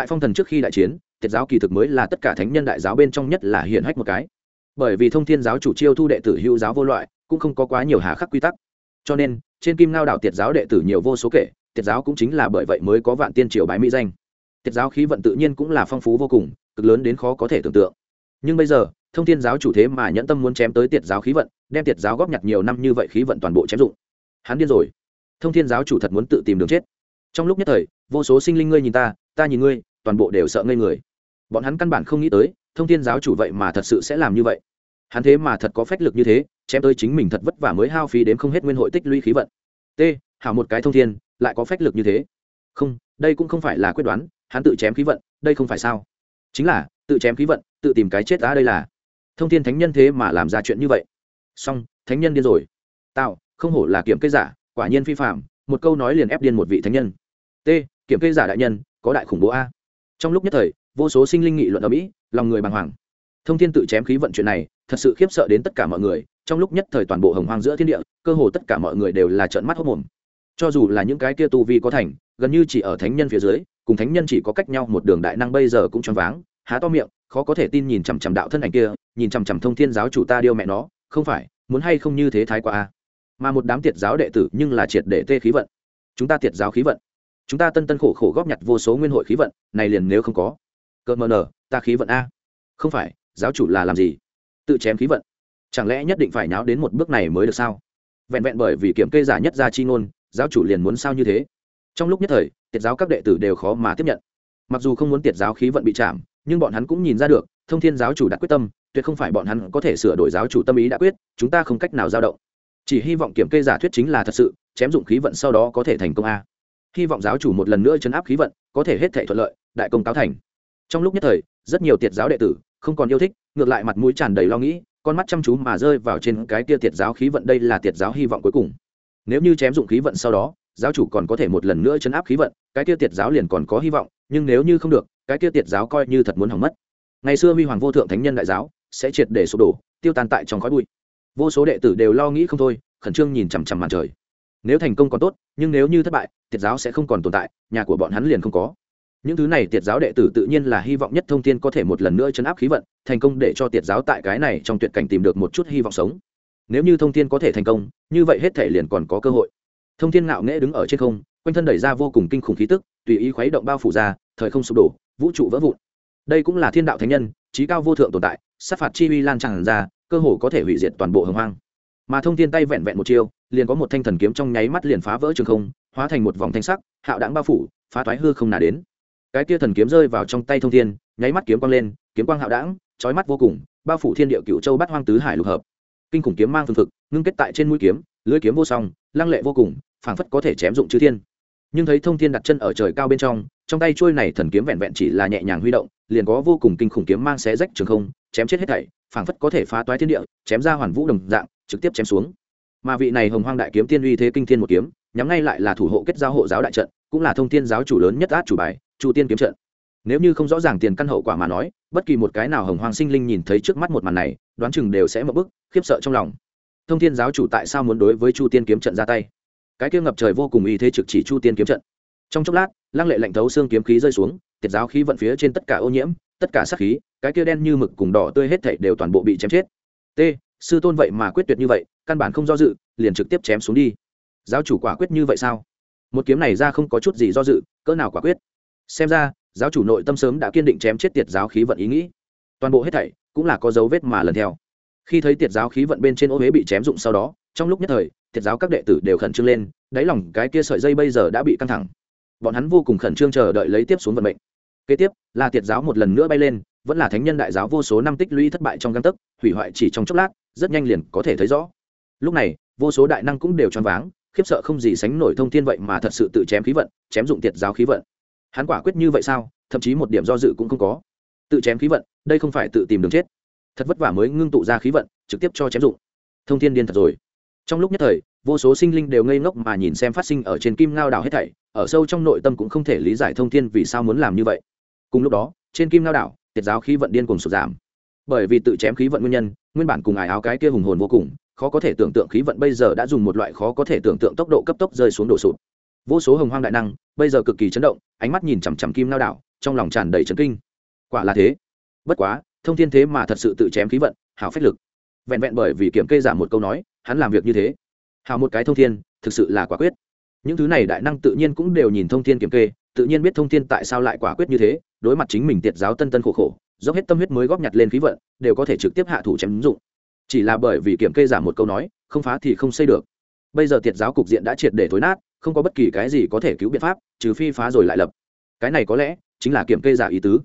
tại phong thần trước khi đại chiến, tiệt giáo kỳ thực mới là tất cả thánh nhân đại giáo bên trong nhất là hiển hách một cái. Bởi vì thông thiên giáo chủ chiêu thu đệ tử hữu giáo vô loại, cũng không có quá nhiều hà khắc quy tắc. Cho nên, trên kim ngao đảo tiệt giáo đệ tử nhiều vô số kể, tiệt giáo cũng chính là bởi vậy mới có vạn tiên triều bái mỹ danh. Tiệt giáo khí vận tự nhiên cũng là phong phú vô cùng, cực lớn đến khó có thể tưởng tượng. Nhưng bây giờ, thông thiên giáo chủ thế mà nhẫn tâm muốn chém tới tiệt giáo khí vận, đem tiệt giáo góp nhặt nhiều năm như vậy khí vận toàn bộ chém dụng. Hắn điên rồi. Thông thiên giáo chủ thật muốn tự tìm đường chết. Trong lúc nhất thời, vô số sinh linh ngươi nhìn ta ta nhìn ngươi toàn bộ đều sợ ngây người. Bọn hắn căn bản không nghĩ tới, thông thiên giáo chủ vậy mà thật sự sẽ làm như vậy. Hắn thế mà thật có phách lực như thế, chém tới chính mình thật vất vả mới hao phí đến không hết nguyên hội tích lũy khí vận. T, hảo một cái thông thiên, lại có phách lực như thế. Không, đây cũng không phải là quyết đoán, hắn tự chém khí vận, đây không phải sao? Chính là, tự chém khí vận, tự tìm cái chết á đây là. Thông thiên thánh nhân thế mà làm ra chuyện như vậy. Song thánh nhân điên rồi. Tạo không hổ là kiểm kê giả, quả nhiên phi phạm một câu nói liền ép điên một vị thánh nhân. T, kiểm kê giả đại nhân, có đại khủng bố a trong lúc nhất thời, vô số sinh linh nghị luận ở mỹ, lòng người bàng hoàng. Thông thiên tự chém khí vận chuyện này, thật sự khiếp sợ đến tất cả mọi người. Trong lúc nhất thời toàn bộ hồng hoang giữa thiên địa, cơ hồ tất cả mọi người đều là trợn mắt hốc mồm. Cho dù là những cái kia tu vi có thành, gần như chỉ ở thánh nhân phía dưới, cùng thánh nhân chỉ có cách nhau một đường đại năng bây giờ cũng choáng váng, há to miệng, khó có thể tin nhìn chằm chằm đạo thân ảnh kia, nhìn chằm chằm thông thiên giáo chủ ta điêu mẹ nó, không phải, muốn hay không như thế thái quá a. Mà một đám tiệt giáo đệ tử nhưng là triệt để tê khí vận. Chúng ta tiệt giáo khí vận chúng ta tân tân khổ khổ góp nhặt vô số nguyên hội khí vận, này liền nếu không có. Cợt mờ nở ta khí vận a. Không phải, giáo chủ là làm gì? Tự chém khí vận. Chẳng lẽ nhất định phải nháo đến một bước này mới được sao? Vẹn vẹn bởi vì kiểm kê giả nhất ra chi ngôn, giáo chủ liền muốn sao như thế? Trong lúc nhất thời, tiệt giáo các đệ tử đều khó mà tiếp nhận. Mặc dù không muốn tiệt giáo khí vận bị chạm, nhưng bọn hắn cũng nhìn ra được, thông thiên giáo chủ đã quyết tâm, tuyệt không phải bọn hắn có thể sửa đổi giáo chủ tâm ý đã quyết, chúng ta không cách nào dao động. Chỉ hy vọng kiểm kê giả thuyết chính là thật sự, chém dụng khí vận sau đó có thể thành công a hy vọng giáo chủ một lần nữa chấn áp khí vận, có thể hết thể thuận lợi, đại công cáo thành. Trong lúc nhất thời, rất nhiều tiệt giáo đệ tử, không còn yêu thích, ngược lại mặt mũi tràn đầy lo nghĩ, con mắt chăm chú mà rơi vào trên cái kia tiệt giáo khí vận đây là tiệt giáo hy vọng cuối cùng. Nếu như chém dụng khí vận sau đó, giáo chủ còn có thể một lần nữa chấn áp khí vận, cái kia tiệt giáo liền còn có hy vọng, nhưng nếu như không được, cái kia tiệt giáo coi như thật muốn hỏng mất. Ngày xưa huy hoàng vô thượng thánh nhân đại giáo sẽ triệt để sụp đổ, tiêu tan tại trong khói bụi. Vô số đệ tử đều lo nghĩ không thôi, khẩn trương nhìn chằm chằm màn trời nếu thành công còn tốt, nhưng nếu như thất bại, tiệt giáo sẽ không còn tồn tại, nhà của bọn hắn liền không có. Những thứ này tiệt giáo đệ tử tự nhiên là hy vọng nhất thông tin có thể một lần nữa chấn áp khí vận, thành công để cho tiệt giáo tại cái này trong tuyệt cảnh tìm được một chút hy vọng sống. Nếu như thông tin có thể thành công, như vậy hết thể liền còn có cơ hội. Thông thiên ngạo nghễ đứng ở trên không, quanh thân đẩy ra vô cùng kinh khủng khí tức, tùy ý khuấy động bao phủ ra, thời không sụp đổ, vũ trụ vỡ vụn. Đây cũng là thiên đạo thánh nhân, trí cao vô thượng tồn tại, sát phạt chi uy lan tràn ra, cơ hồ có thể hủy diệt toàn bộ hồng hoang. Mà thông thiên tay vẹn vẹn một chiêu liền có một thanh thần kiếm trong nháy mắt liền phá vỡ trường không, hóa thành một vòng thanh sắc, hạo đáng bao phủ, phá toái hư không nà đến. Cái kia thần kiếm rơi vào trong tay thông thiên, nháy mắt kiếm quang lên, kiếm quang hạo đáng trói mắt vô cùng, bao phủ thiên địa cựu châu bát hoang tứ hải lục hợp. Kinh khủng kiếm mang phương thực ngưng kết tại trên mũi kiếm, lưới kiếm vô song, lăng lệ vô cùng, phảng phất có thể chém dụng chư thiên. Nhưng thấy thông thiên đặt chân ở trời cao bên trong trong tay trôi này thần kiếm vẹn vẹn chỉ là nhẹ nhàng huy động, liền có vô cùng kinh khủng kiếm mang xé rách trường không, chém chết hết thảy, phảng phất có thể phá toái thiên địa, chém ra hoàn vũ đồng dạng, trực tiếp chém xuống mà vị này hồng hoang đại kiếm tiên uy thế kinh thiên một kiếm, nhắm ngay lại là thủ hộ kết giao hộ giáo đại trận, cũng là thông thiên giáo chủ lớn nhất át chủ bài, chu tiên kiếm trận. Nếu như không rõ ràng tiền căn hậu quả mà nói, bất kỳ một cái nào hồng hoang sinh linh nhìn thấy trước mắt một màn này, đoán chừng đều sẽ mất bức, khiếp sợ trong lòng. Thông thiên giáo chủ tại sao muốn đối với chu tiên kiếm trận ra tay? Cái kia ngập trời vô cùng ý thế trực chỉ chu tiên kiếm trận. Trong chốc lát, lăng lệ lạnh thấu xương kiếm khí rơi xuống, tiệt giáo khí vận phía trên tất cả ô nhiễm, tất cả sát khí, cái kia đen như mực cùng đỏ tươi hết thảy đều toàn bộ bị chém chết. T, sư tôn vậy mà quyết tuyệt như vậy căn bản không do dự, liền trực tiếp chém xuống đi. Giáo chủ quả quyết như vậy sao? Một kiếm này ra không có chút gì do dự, cỡ nào quả quyết? Xem ra, giáo chủ nội tâm sớm đã kiên định chém chết tiệt giáo khí vận ý nghĩ. Toàn bộ hết thảy cũng là có dấu vết mà lần theo. Khi thấy tiệt giáo khí vận bên trên ô huế bị chém dụng sau đó, trong lúc nhất thời, tiệt giáo các đệ tử đều khẩn trương lên, đáy lòng cái kia sợi dây bây giờ đã bị căng thẳng. Bọn hắn vô cùng khẩn trương chờ đợi lấy tiếp xuống vận mệnh. Kế tiếp, là tiệt giáo một lần nữa bay lên, vẫn là thánh nhân đại giáo vô số năm tích lũy thất bại trong găng tấc, hủy hoại chỉ trong chốc lát, rất nhanh liền có thể thấy rõ lúc này, vô số đại năng cũng đều choáng váng, khiếp sợ không gì sánh nổi thông thiên vậy mà thật sự tự chém khí vận, chém dụng tiệt giáo khí vận. Hắn quả quyết như vậy sao? Thậm chí một điểm do dự cũng không có. Tự chém khí vận, đây không phải tự tìm đường chết. Thật vất vả mới ngưng tụ ra khí vận, trực tiếp cho chém dụng. Thông thiên điên thật rồi. Trong lúc nhất thời, vô số sinh linh đều ngây ngốc mà nhìn xem phát sinh ở trên kim ngao đảo hết thảy, ở sâu trong nội tâm cũng không thể lý giải thông thiên vì sao muốn làm như vậy. Cùng lúc đó, trên kim ngao đảo, tiệt giáo khí vận điên cùng sụt giảm. Bởi vì tự chém khí vận nguyên nhân, nguyên bản cùng ải áo cái kia hùng hồn vô cùng khó có thể tưởng tượng khí vận bây giờ đã dùng một loại khó có thể tưởng tượng tốc độ cấp tốc rơi xuống đổ sụt vô số hồng hoang đại năng, bây giờ cực kỳ chấn động, ánh mắt nhìn chằm chằm kim lao đảo, trong lòng tràn đầy chấn kinh. Quả là thế. Bất quá, thông thiên thế mà thật sự tự chém khí vận, hảo phách lực. Vẹn vẹn bởi vì kiểm kê giảm một câu nói, hắn làm việc như thế. Hảo một cái thông thiên, thực sự là quả quyết. Những thứ này đại năng tự nhiên cũng đều nhìn thông thiên kiểm kê, tự nhiên biết thông thiên tại sao lại quả quyết như thế, đối mặt chính mình tiệt giáo tân tân khổ khổ, dốc hết tâm huyết mới góp nhặt lên khí vận, đều có thể trực tiếp hạ thủ chém ứng dụng chỉ là bởi vì kiểm kê giảm một câu nói, không phá thì không xây được. Bây giờ tiệt giáo cục diện đã triệt để thối nát, không có bất kỳ cái gì có thể cứu biện pháp, trừ phi phá rồi lại lập. Cái này có lẽ chính là kiểm kê giả ý tứ.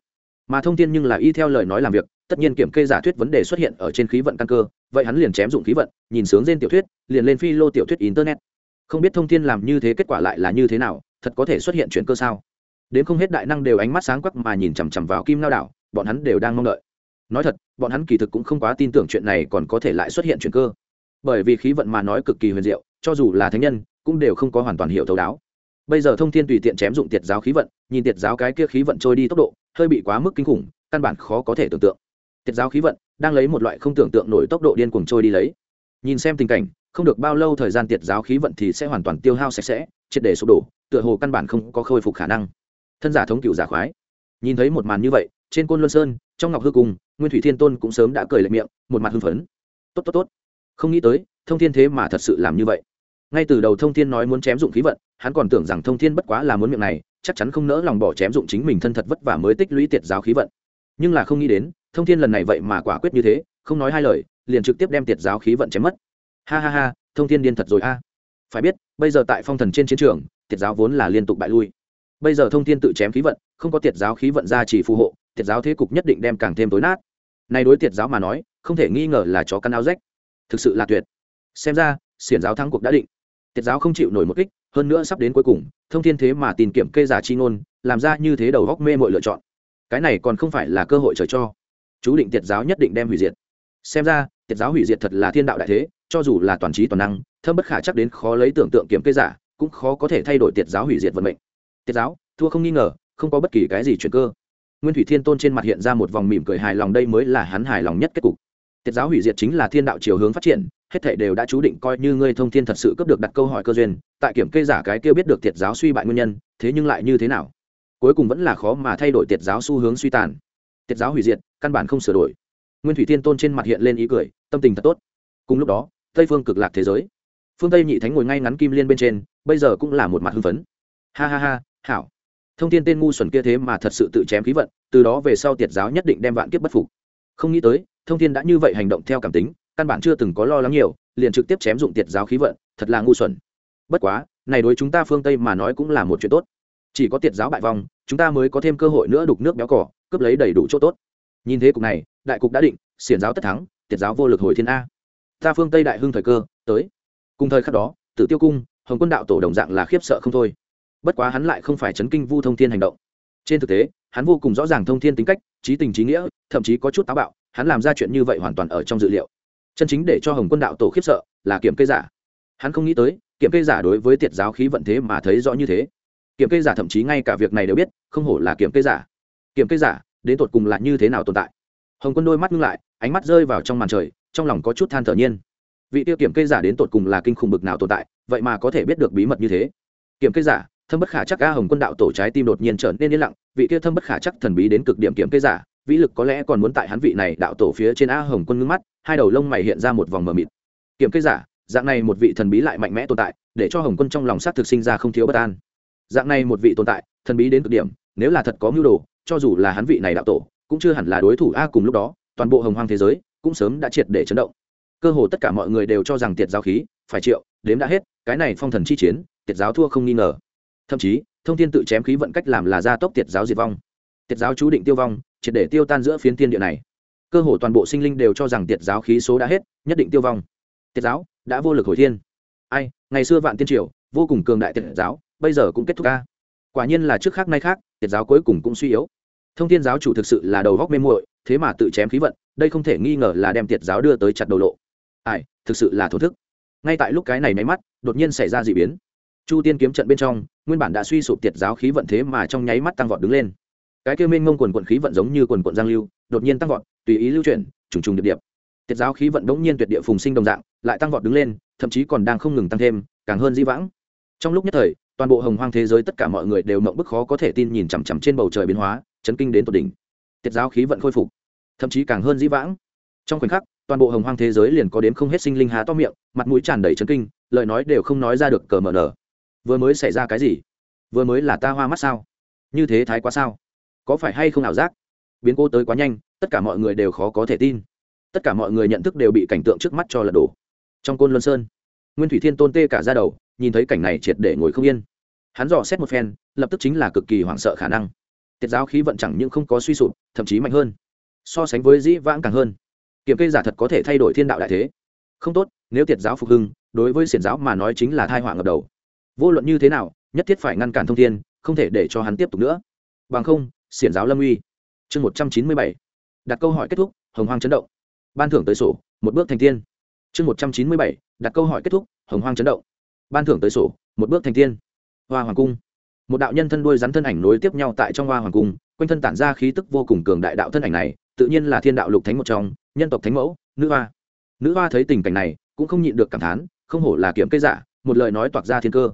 Mà thông tin nhưng là y theo lời nói làm việc, tất nhiên kiểm kê giả thuyết vấn đề xuất hiện ở trên khí vận căn cơ, vậy hắn liền chém dụng khí vận, nhìn sướng trên tiểu thuyết, liền lên phi lô tiểu thuyết internet. Không biết thông tin làm như thế kết quả lại là như thế nào, thật có thể xuất hiện chuyện cơ sao? Đến không hết đại năng đều ánh mắt sáng quắc mà nhìn chằm chằm vào kim lao đảo, bọn hắn đều đang mong đợi nói thật, bọn hắn kỳ thực cũng không quá tin tưởng chuyện này còn có thể lại xuất hiện chuyện cơ. Bởi vì khí vận mà nói cực kỳ huyền diệu, cho dù là thánh nhân, cũng đều không có hoàn toàn hiểu thấu đáo. Bây giờ thông thiên tùy tiện chém dụng tiệt giáo khí vận, nhìn tiệt giáo cái kia khí vận trôi đi tốc độ, hơi bị quá mức kinh khủng, căn bản khó có thể tưởng tượng. Tiệt giáo khí vận đang lấy một loại không tưởng tượng nổi tốc độ điên cuồng trôi đi lấy. Nhìn xem tình cảnh, không được bao lâu thời gian tiệt giáo khí vận thì sẽ hoàn toàn tiêu hao sạch sẽ, triệt để sụp đổ, tựa hồ căn bản không có khôi phục khả năng. Thân giả thống cựu giả khoái. Nhìn thấy một màn như vậy trên côn luân sơn, trong ngọc hư cung nguyên thủy thiên tôn cũng sớm đã cười lệ miệng, một mặt hưng phấn. Tốt tốt tốt. Không nghĩ tới, thông thiên thế mà thật sự làm như vậy. Ngay từ đầu thông thiên nói muốn chém dụng khí vận, hắn còn tưởng rằng thông thiên bất quá là muốn miệng này, chắc chắn không nỡ lòng bỏ chém dụng chính mình thân thật vất vả mới tích lũy tiệt giáo khí vận. Nhưng là không nghĩ đến, thông thiên lần này vậy mà quả quyết như thế, không nói hai lời, liền trực tiếp đem tiệt giáo khí vận chém mất. Ha ha ha, thông thiên điên thật rồi a. Phải biết, bây giờ tại phong thần trên chiến trường, tiệt giáo vốn là liên tục bại lui. Bây giờ thông thiên tự chém khí vận, không có tiệt giáo khí vận ra chỉ phù hộ tiệt giáo thế cục nhất định đem càng thêm tối nát. Nay đối tiệt giáo mà nói, không thể nghi ngờ là chó căn áo rách. Thực sự là tuyệt. Xem ra, xiển giáo thắng cuộc đã định. Tiệt giáo không chịu nổi một kích, hơn nữa sắp đến cuối cùng, thông thiên thế mà tìm kiểm kê giả chi ngôn, làm ra như thế đầu góc mê mọi lựa chọn. Cái này còn không phải là cơ hội trời cho. Chú định tiệt giáo nhất định đem hủy diệt. Xem ra, tiệt giáo hủy diệt thật là thiên đạo đại thế, cho dù là toàn trí toàn năng, thâm bất khả chắc đến khó lấy tưởng tượng kiểm kê giả, cũng khó có thể thay đổi tiệt giáo hủy diệt vận mệnh. Tiệt giáo, thua không nghi ngờ, không có bất kỳ cái gì chuyển cơ nguyên thủy thiên tôn trên mặt hiện ra một vòng mỉm cười hài lòng, đây mới là hắn hài lòng nhất kết cục. Tiết giáo hủy diệt chính là thiên đạo chiều hướng phát triển, hết thể đều đã chú định coi như ngươi thông thiên thật sự cấp được đặt câu hỏi cơ duyên, tại kiểm kê giả cái kia biết được Tiết giáo suy bại nguyên nhân, thế nhưng lại như thế nào? Cuối cùng vẫn là khó mà thay đổi Tiết giáo xu hướng suy tàn. Tiết giáo hủy diệt, căn bản không sửa đổi. Nguyên thủy thiên tôn trên mặt hiện lên ý cười, tâm tình thật tốt. Cùng lúc đó, tây phương cực lạc thế giới. Phương tây nhị thánh ngồi ngay ngắn kim liên bên trên, bây giờ cũng là một mặt hưng phấn. Ha ha ha, hảo thông tin tên ngu xuẩn kia thế mà thật sự tự chém khí vận, từ đó về sau tiệt giáo nhất định đem vạn kiếp bất phục. Không nghĩ tới, thông tin đã như vậy hành động theo cảm tính, căn bản chưa từng có lo lắng nhiều, liền trực tiếp chém dụng tiệt giáo khí vận, thật là ngu xuẩn. Bất quá, này đối chúng ta phương tây mà nói cũng là một chuyện tốt. Chỉ có tiệt giáo bại vong, chúng ta mới có thêm cơ hội nữa đục nước béo cỏ, cướp lấy đầy đủ chỗ tốt. Nhìn thế cục này, đại cục đã định, xiển giáo tất thắng, tiệt giáo vô lực hồi thiên a. Ta phương tây đại hưng thời cơ, tới. Cùng thời khắc đó, tử tiêu cung, hồng quân đạo tổ đồng dạng là khiếp sợ không thôi bất quá hắn lại không phải chấn kinh vu thông thiên hành động. Trên thực tế, hắn vô cùng rõ ràng thông thiên tính cách, trí tình trí nghĩa, thậm chí có chút táo bạo, hắn làm ra chuyện như vậy hoàn toàn ở trong dự liệu. Chân chính để cho hồng quân đạo tổ khiếp sợ là kiểm kê giả. Hắn không nghĩ tới, kiểm kê giả đối với tiệt giáo khí vận thế mà thấy rõ như thế. Kiểm kê giả thậm chí ngay cả việc này đều biết, không hổ là kiểm kê giả. Kiểm kê giả, đến tột cùng là như thế nào tồn tại? Hồng quân đôi mắt ngưng lại, ánh mắt rơi vào trong màn trời, trong lòng có chút than thở nhiên. Vị tiêu kiểm kê giả đến tột cùng là kinh khủng bực nào tồn tại, vậy mà có thể biết được bí mật như thế. Kiểm kê giả thâm bất khả chắc a hồng quân đạo tổ trái tim đột nhiên trở nên yên lặng, vị kia thâm bất khả chắc thần bí đến cực điểm kiểm kê giả, vĩ lực có lẽ còn muốn tại hắn vị này đạo tổ phía trên a hồng quân ngưng mắt, hai đầu lông mày hiện ra một vòng mờ mịt. Kiểm kê giả, dạng này một vị thần bí lại mạnh mẽ tồn tại, để cho hồng quân trong lòng sát thực sinh ra không thiếu bất an. Dạng này một vị tồn tại, thần bí đến cực điểm, nếu là thật có mưu đồ, cho dù là hắn vị này đạo tổ, cũng chưa hẳn là đối thủ a cùng lúc đó, toàn bộ hồng hoang thế giới cũng sớm đã triệt để chấn động. Cơ hồ tất cả mọi người đều cho rằng tiệt giáo khí phải triệu, đếm đã hết, cái này phong thần chi chiến, tiệt giáo thua không nghi ngờ thậm chí, thông tin tự chém khí vận cách làm là gia tốc tiệt giáo diệt vong. Tiệt giáo chú định tiêu vong, triệt để tiêu tan giữa phiến tiên địa này. Cơ hồ toàn bộ sinh linh đều cho rằng tiệt giáo khí số đã hết, nhất định tiêu vong. Tiệt giáo đã vô lực hồi thiên. Ai, ngày xưa vạn tiên triều, vô cùng cường đại tiệt giáo, bây giờ cũng kết thúc ca quả nhiên là trước khác nay khác, tiệt giáo cuối cùng cũng suy yếu. Thông thiên giáo chủ thực sự là đầu góc mê muội, thế mà tự chém khí vận, đây không thể nghi ngờ là đem tiệt giáo đưa tới chặt đầu lộ. Ai, thực sự là thổ thức. Ngay tại lúc cái này máy mắt, đột nhiên xảy ra d ị biến. Chu tiên kiếm trận bên trong nguyên bản đã suy sụp tiệt giáo khí vận thế mà trong nháy mắt tăng vọt đứng lên. Cái kia mênh mông quần quận khí vận giống như quần quận giang lưu, đột nhiên tăng vọt, tùy ý lưu chuyển, trùng trùng điệp điệp. Tiệt giáo khí vận đ ỗ n g nhiên tuyệt địa phùng sinh đồng dạng, lại tăng vọt đứng lên, thậm chí còn đang không ngừng tăng thêm, càng hơn di vãng. Trong lúc nhất thời, toàn bộ hồng hoang thế giới tất cả mọi người đều mộng bức khó có thể tin nhìn chằm chằm trên bầu trời biến hóa, chấn kinh đến tột đỉnh. Tiệt giáo khí vận khôi phục, thậm chí càng hơn di vãng. Trong khoảnh khắc, toàn bộ hồng hoang thế giới liền có đến không hết sinh linh há to miệng, mặt mũi tràn đầy chấn kinh, lời nói đều không nói ra được cờ mở nở vừa mới xảy ra cái gì? Vừa mới là ta hoa mắt sao? Như thế thái quá sao? Có phải hay không ảo giác? Biến cô tới quá nhanh, tất cả mọi người đều khó có thể tin. Tất cả mọi người nhận thức đều bị cảnh tượng trước mắt cho lật đổ. Trong côn luân sơn, nguyên thủy thiên tôn tê cả ra đầu, nhìn thấy cảnh này triệt để ngồi không yên. Hắn dò xét một phen, lập tức chính là cực kỳ hoảng sợ khả năng. Tiết giáo khí vận chẳng những không có suy sụp, thậm chí mạnh hơn. So sánh với dĩ vãng càng hơn. Kiểm kê giả thật có thể thay đổi thiên đạo đại thế. Không tốt, nếu tiết giáo phục hưng, đối với xiển giáo mà nói chính là thai họa ngập đầu vô luận như thế nào, nhất thiết phải ngăn cản thông thiên, không thể để cho hắn tiếp tục nữa. Bằng không, xiển giáo lâm uy. Chương một trăm chín mươi bảy. Đặt câu hỏi kết thúc, hồng hoang chấn động. Ban thưởng tới sổ, một bước thành tiên. Chương một trăm chín mươi bảy. Đặt câu hỏi kết thúc, hồng hoang chấn động. Ban thưởng tới sổ, một bước thành tiên. Hoa hoàng cung. Một đạo nhân thân đuôi rắn thân ảnh nối tiếp nhau tại trong hoa hoàng cung, quanh thân tản ra khí tức vô cùng cường đại đạo thân ảnh này, tự nhiên là thiên đạo lục thánh một trong, nhân tộc thánh mẫu, nữ hoa. Nữ hoa thấy tình cảnh này, cũng không nhịn được cảm thán, không hổ là kiểm cây giả, một lời nói toạc ra thiên cơ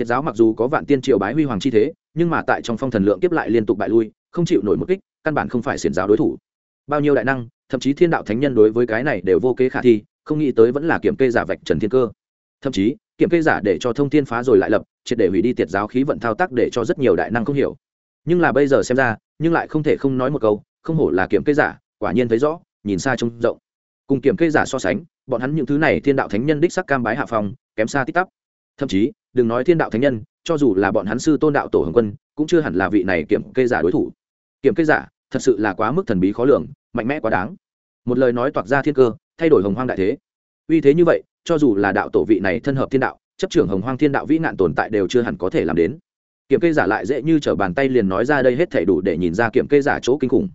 tiết giáo mặc dù có vạn tiên triều bái huy hoàng chi thế, nhưng mà tại trong phong thần lượng kiếp lại liên tục bại lui, không chịu nổi một kích, căn bản không phải xiển giáo đối thủ. Bao nhiêu đại năng, thậm chí thiên đạo thánh nhân đối với cái này đều vô kế khả thi, không nghĩ tới vẫn là kiểm kê giả vạch trần thiên cơ. Thậm chí, kiểm kê giả để cho thông thiên phá rồi lại lập, triệt để hủy đi tiệt giáo khí vận thao tác để cho rất nhiều đại năng không hiểu. Nhưng là bây giờ xem ra, nhưng lại không thể không nói một câu, không hổ là kiểm kê giả, quả nhiên thấy rõ, nhìn xa trông rộng. Cùng kiểm kê giả so sánh, bọn hắn những thứ này thiên đạo thánh nhân đích sắc cam bái hạ phòng kém xa tích tắp thậm chí, đừng nói thiên đạo thánh nhân, cho dù là bọn hắn sư tôn đạo tổ hồng quân, cũng chưa hẳn là vị này kiểm kê giả đối thủ. Kiểm kê giả, thật sự là quá mức thần bí khó lường, mạnh mẽ quá đáng. Một lời nói toạc ra thiên cơ, thay đổi hồng hoang đại thế. Uy thế như vậy, cho dù là đạo tổ vị này thân hợp thiên đạo, chấp trưởng hồng hoang thiên đạo vĩ nạn tồn tại đều chưa hẳn có thể làm đến. Kiểm kê giả lại dễ như t r ở bàn tay liền nói ra đây hết thể đủ để nhìn ra kiểm kê giả chỗ kinh khủng.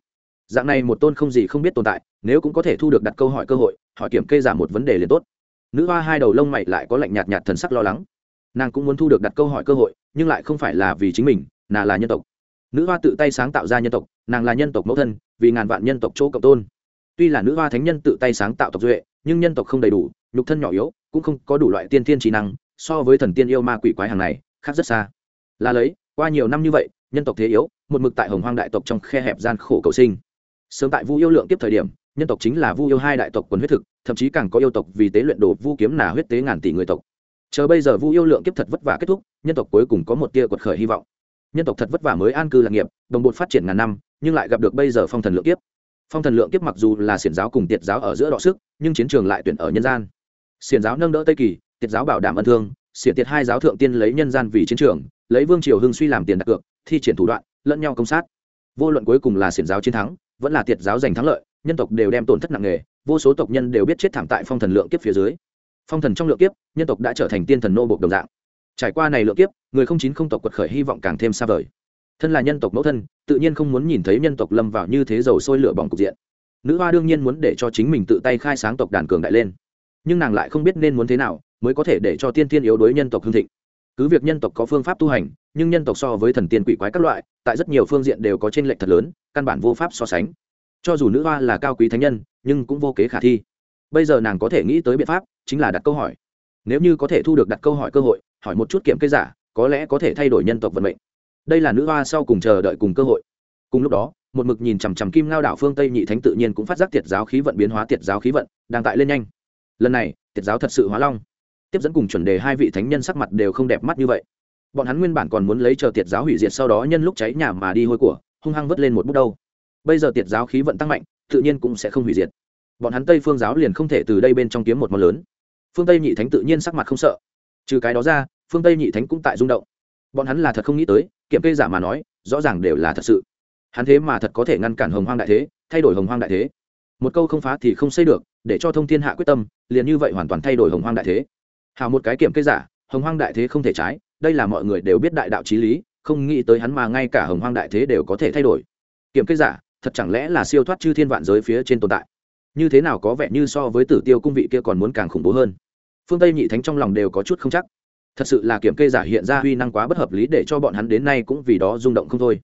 Dạng này một tôn không gì không biết tồn tại, nếu cũng có thể thu được đặt câu hỏi cơ hội, hỏi kiểm kê giả một vấn đề liền tốt. Nữ hoa hai đầu lông mày lại có lạnh nhạt nhạt thần sắc lo lắng nàng cũng muốn thu được đặt câu hỏi cơ hội, nhưng lại không phải là vì chính mình nàng là nhân tộc. Nữ hoa tự tay sáng tạo ra nhân tộc, nàng là nhân tộc mẫu thân, vì ngàn vạn nhân tộc chỗ cộng tôn. Tuy là nữ hoa thánh nhân tự tay sáng tạo tộc duệ, nhưng nhân tộc không đầy đủ, nhục thân nhỏ yếu, cũng không có đủ loại tiên thiên trí năng, so với thần tiên yêu ma quỷ quái hàng này, khác rất xa. Là lấy, qua nhiều năm như vậy, nhân tộc thế yếu, một mực tại hồng hoang đại tộc trong khe hẹp gian khổ cầu sinh. Sớm tại vu yêu lượng tiếp thời điểm, nhân tộc chính là vu yêu hai đại tộc quần huyết thực, thậm chí càng có yêu tộc vì tế luyện đồ vu kiếm nà huyết tế ngàn tỷ người tộc chờ bây giờ vu yêu lượng kiếp thật vất vả kết thúc, nhân tộc cuối cùng có một tia quật khởi hy vọng. Nhân tộc thật vất vả mới an cư lạc nghiệp, đồng bột phát triển ngàn năm, nhưng lại gặp được bây giờ phong thần lượng kiếp. Phong thần lượng kiếp mặc dù là xiển giáo cùng tiệt giáo ở giữa đọ sức, nhưng chiến trường lại tuyển ở nhân gian. Xiển giáo nâng đỡ tây kỳ, tiệt giáo bảo đảm ân thương, xiển tiệt hai giáo thượng tiên lấy nhân gian vì chiến trường, lấy vương triều hưng suy làm tiền đặt cược, thi triển thủ đoạn, lẫn nhau công sát. Vô luận cuối cùng là xiển giáo chiến thắng, vẫn là tiệt giáo giành thắng lợi, nhân tộc đều đem tổn thất nặng nề, vô số tộc nhân đều biết chết thảm tại phong thần lượng kiếp phía dưới phong thần trong lượng kiếp, nhân tộc đã trở thành tiên thần nô bộc đồng dạng. Trải qua này lượng kiếp, người không chín không tộc quật khởi hy vọng càng thêm xa vời. Thân là nhân tộc mẫu thân, tự nhiên không muốn nhìn thấy nhân tộc lâm vào như thế dầu sôi lửa bỏng cục diện. Nữ hoa đương nhiên muốn để cho chính mình tự tay khai sáng tộc đàn cường đại lên. Nhưng nàng lại không biết nên muốn thế nào, mới có thể để cho tiên tiên yếu đối nhân tộc hương thịnh. Cứ việc nhân tộc có phương pháp tu hành, nhưng nhân tộc so với thần tiên quỷ quái các loại, tại rất nhiều phương diện đều có tranh lệch thật lớn, căn bản vô pháp so sánh. Cho dù nữ hoa là cao quý thánh nhân, nhưng cũng vô kế khả thi bây giờ nàng có thể nghĩ tới biện pháp, chính là đặt câu hỏi. Nếu như có thể thu được đặt câu hỏi cơ hội, hỏi một chút kiểm kê giả, có lẽ có thể thay đổi nhân tộc vận mệnh. Đây là nữ hoa sau cùng chờ đợi cùng cơ hội. Cùng lúc đó, một mực nhìn chằm chằm kim ngao đảo phương tây nhị thánh tự nhiên cũng phát giác tiệt giáo khí vận biến hóa tiệt giáo khí vận, đang tại lên nhanh. Lần này, tiệt giáo thật sự hóa long. Tiếp dẫn cùng chuẩn đề hai vị thánh nhân sắc mặt đều không đẹp mắt như vậy. Bọn hắn nguyên bản còn muốn lấy chờ tiệt giáo hủy diệt sau đó nhân lúc cháy nhà mà đi hôi của, hung hăng vất lên một bút đâu. Bây giờ tiệt giáo khí vận tăng mạnh, tự nhiên cũng sẽ không hủy diệt bọn hắn tây phương giáo liền không thể từ đây bên trong kiếm một món lớn. Phương tây nhị thánh tự nhiên sắc mặt không sợ. Trừ cái đó ra, phương tây nhị thánh cũng tại rung động. Bọn hắn là thật không nghĩ tới, kiểm kê giả mà nói, rõ ràng đều là thật sự. Hắn thế mà thật có thể ngăn cản hồng hoang đại thế, thay đổi hồng hoang đại thế. Một câu không phá thì không xây được, để cho thông thiên hạ quyết tâm, liền như vậy hoàn toàn thay đổi hồng hoang đại thế. Hào một cái kiểm kê giả, hồng hoang đại thế không thể trái, đây là mọi người đều biết đại đạo Chí lý, không nghĩ tới hắn mà ngay cả hồng hoang đại thế đều có thể thay đổi. Kiểm kê giả, thật chẳng lẽ là siêu thoát chư thiên vạn giới phía trên tồn tại? Như thế nào có vẻ như so với tử tiêu cung vị kia còn muốn càng khủng bố hơn. Phương tây nhị thánh trong lòng đều có chút không chắc. Thật sự là kiểm kê giả hiện ra huy năng quá bất hợp lý để cho bọn hắn đến nay cũng vì đó rung động không thôi.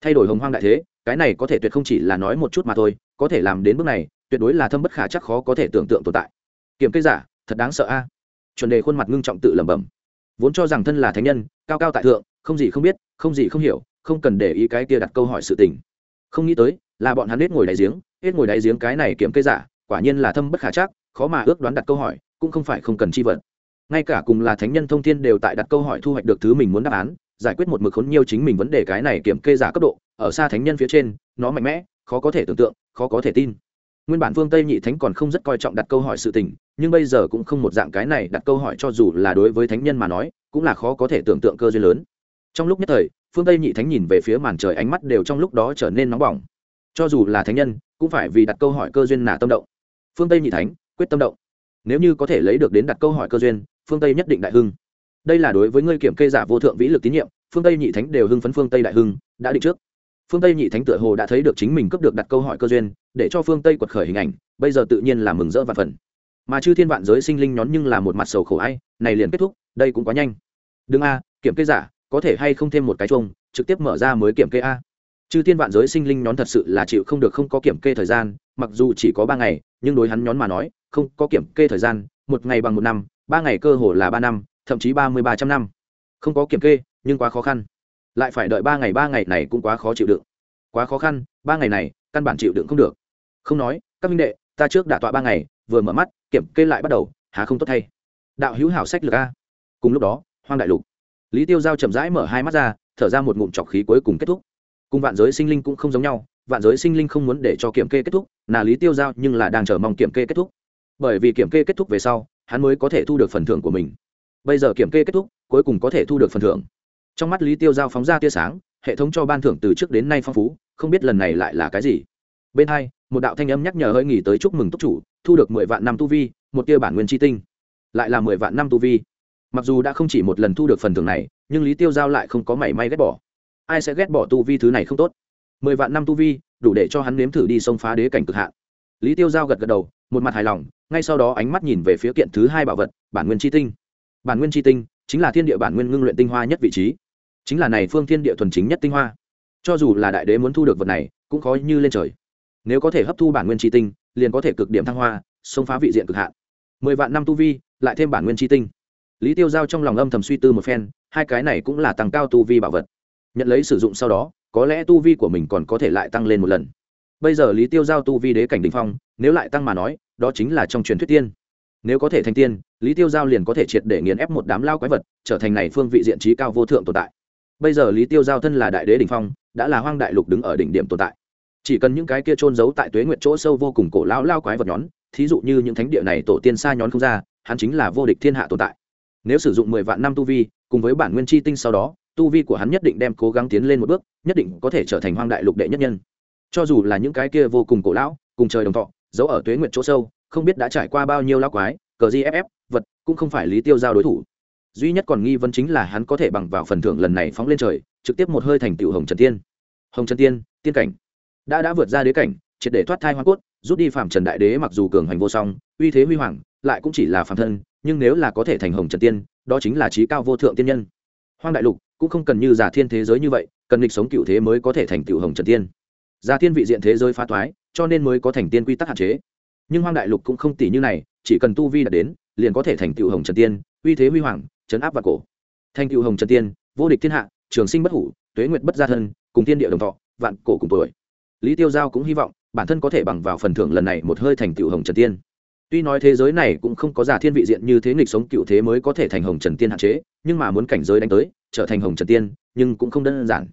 Thay đổi hồng hoang đại thế, cái này có thể tuyệt không chỉ là nói một chút mà thôi, có thể làm đến bước này, tuyệt đối là thâm bất khả chắc khó có thể tưởng tượng tồn tại. Kiểm kê giả, thật đáng sợ a. Chuẩn đề khuôn mặt ngưng trọng tự lẩm bẩm. Vốn cho rằng thân là thánh nhân, cao cao tại thượng, không gì không biết, không gì không hiểu, không cần để ý cái kia đặt câu hỏi sự tình. Không nghĩ tới, là bọn hắn hết ngồi đại giếng hết ngồi đáy giếng cái này kiểm kê giả, quả nhiên là thâm bất khả chắc, khó mà ước đoán đặt câu hỏi, cũng không phải không cần chi vật. Ngay cả cùng là thánh nhân thông thiên đều tại đặt câu hỏi thu hoạch được thứ mình muốn đáp án, giải quyết một mực khốn nhiều chính mình vấn đề cái này kiểm kê giả cấp độ, ở xa thánh nhân phía trên, nó mạnh mẽ, khó có thể tưởng tượng, khó có thể tin. Nguyên bản Vương tây nhị thánh còn không rất coi trọng đặt câu hỏi sự tình, nhưng bây giờ cũng không một dạng cái này đặt câu hỏi cho dù là đối với thánh nhân mà nói, cũng là khó có thể tưởng tượng cơ duyên lớn. Trong lúc nhất thời, phương tây nhị thánh nhìn về phía màn trời ánh mắt đều trong lúc đó trở nên nóng bỏng. Cho dù là thánh nhân cũng phải vì đặt câu hỏi cơ duyên nả tâm động. Phương tây nhị thánh, quyết tâm động. Nếu như có thể lấy được đến đặt câu hỏi cơ duyên, phương tây nhất định đại hưng. Đây là đối với ngươi kiểm kê giả vô thượng vĩ lực tín nhiệm, phương tây nhị thánh đều hưng phấn phương tây đại hưng, đã định trước. Phương tây nhị thánh tựa hồ đã thấy được chính mình cấp được đặt câu hỏi cơ duyên, để cho phương tây quật khởi hình ảnh, bây giờ tự nhiên là mừng rỡ và phần. Mà chư thiên vạn giới sinh linh nhón nhưng là một mặt sầu khổ ai, này liền kết thúc, đây cũng quá nhanh. Đừng a, kiểm kê giả, có thể hay không thêm một cái chung trực tiếp mở ra mới kiểm kê a chư thiên vạn giới sinh linh nhón thật sự là chịu không được không có kiểm kê thời gian, mặc dù chỉ có ba ngày, nhưng đối hắn nhón mà nói, không có kiểm kê thời gian, một ngày bằng một năm, ba ngày cơ hồ là ba năm, thậm chí ba mươi ba trăm năm. Không có kiểm kê, nhưng quá khó khăn. Lại phải đợi ba ngày ba ngày này cũng quá khó chịu đựng. Quá khó khăn, ba ngày này, căn bản chịu đựng không được. Không nói, các minh đệ, ta trước đã tọa ba ngày, vừa mở mắt, kiểm kê lại bắt đầu, há không tốt thay. Đạo hữu hảo sách lược a. Cùng lúc đó, hoang đại lục. Lý tiêu giao chậm rãi mở hai mắt ra, thở ra một ngụm trọc khí cuối cùng kết thúc cùng vạn giới sinh linh cũng không giống nhau, vạn giới sinh linh không muốn để cho kiểm kê kết thúc, là lý tiêu giao nhưng là đang chờ mong kiểm kê kết thúc. Bởi vì kiểm kê kết thúc về sau, hắn mới có thể thu được phần thưởng của mình. Bây giờ kiểm kê kết thúc, cuối cùng có thể thu được phần thưởng. Trong mắt lý tiêu giao phóng ra tia sáng, hệ thống cho ban thưởng từ trước đến nay phong phú, không biết lần này lại là cái gì. Bên hai, một đạo thanh âm nhắc nhở hơi nghỉ tới chúc mừng túc chủ, thu được mười vạn năm tu vi, một tia bản nguyên tri tinh. Lại là mười vạn năm tu vi. Mặc dù đã không chỉ một lần thu được phần thưởng này, nhưng lý tiêu giao lại không có mảy may ghét bỏ ai sẽ ghét bỏ tu vi thứ này không tốt? Mười vạn năm tu vi, đủ để cho hắn nếm thử đi xông phá đế cảnh cực hạn. Lý tiêu giao gật gật đầu, một mặt hài lòng, ngay sau đó ánh mắt nhìn về phía kiện thứ hai bảo vật, bản nguyên tri tinh. Bản nguyên tri tinh chính là thiên địa bản nguyên ngưng luyện tinh hoa nhất vị trí. Chính là này phương thiên địa thuần chính nhất tinh hoa. Cho dù là đại đế muốn thu được vật này, cũng khó như lên trời. Nếu có thể hấp thu bản nguyên tri tinh, liền có thể cực điểm thăng hoa, xông phá vị diện cực hạn. Mười vạn năm tu vi, lại thêm bản nguyên tri tinh. Lý tiêu giao trong lòng âm thầm suy tư một phen, hai cái này cũng là tăng cao tu vi bảo vật nhận lấy sử dụng sau đó, có lẽ tu vi của mình còn có thể lại tăng lên một lần. Bây giờ lý tiêu giao tu vi đế cảnh đình phong, nếu lại tăng mà nói, đó chính là trong truyền thuyết tiên. Nếu có thể thành tiên, lý tiêu giao liền có thể triệt để nghiền ép một đám lao quái vật, trở thành này phương vị diện trí cao vô thượng tồn tại. Bây giờ lý tiêu giao thân là đại đế đình phong, đã là hoang đại lục đứng ở đỉnh điểm tồn tại. Chỉ cần những cái kia trôn giấu tại tuế nguyện chỗ sâu vô cùng cổ lao lao quái vật nhón, thí dụ như những thánh địa này tổ tiên xa nhón không ra, hắn chính là vô địch thiên hạ tồn tại. Nếu sử dụng mười vạn năm tu vi, cùng với bản nguyên chi tinh sau đó tu vi của hắn nhất định đem cố gắng tiến lên một bước, nhất định có thể trở thành hoang đại lục đệ nhất nhân. Cho dù là những cái kia vô cùng cổ lão, cùng trời đồng thọ, giấu ở tuế nguyện chỗ sâu, không biết đã trải qua bao nhiêu lao quái, cờ gff vật, cũng không phải lý tiêu giao đối thủ. Duy nhất còn nghi vấn chính là hắn có thể bằng vào phần thưởng lần này phóng lên trời, trực tiếp một hơi thành tựu hồng trần tiên. Hồng trần tiên tiên cảnh. Đã đã vượt ra đế cảnh, triệt để thoát thai hoa cốt, rút đi phạm trần đại đế mặc dù cường hành vô song, uy thế huy hoàng, lại cũng chỉ là phạm thân, nhưng nếu là có thể thành hồng trần tiên, đó chính là trí cao vô thượng tiên nhân. Hoang đại lục cũng không cần như giả thiên thế giới như vậy, cần lịch sống cựu thế mới có thể thành tựu hồng trần tiên. Giả thiên vị diện thế giới phá thoái, cho nên mới có thành tiên quy tắc hạn chế. Nhưng hoang đại lục cũng không tỷ như này, chỉ cần tu vi đạt đến, liền có thể thành tựu hồng trần tiên, uy thế huy hoàng chấn áp và cổ. Thành tựu hồng trần tiên, vô địch thiên hạ, trường sinh bất hủ, tuế nguyệt bất gia thân, cùng thiên địa đồng thọ, vạn cổ cùng tuổi. Lý tiêu giao cũng hy vọng, bản thân có thể bằng vào phần thưởng lần này một hơi thành tựu hồng trần tiên. Tuy nói thế giới này cũng không có giả thiên vị diện như thế nghịch sống cựu thế mới có thể thành hồng trần tiên hạn chế, nhưng mà muốn cảnh giới đánh tới trở thành hồng trần tiên, nhưng cũng không đơn giản.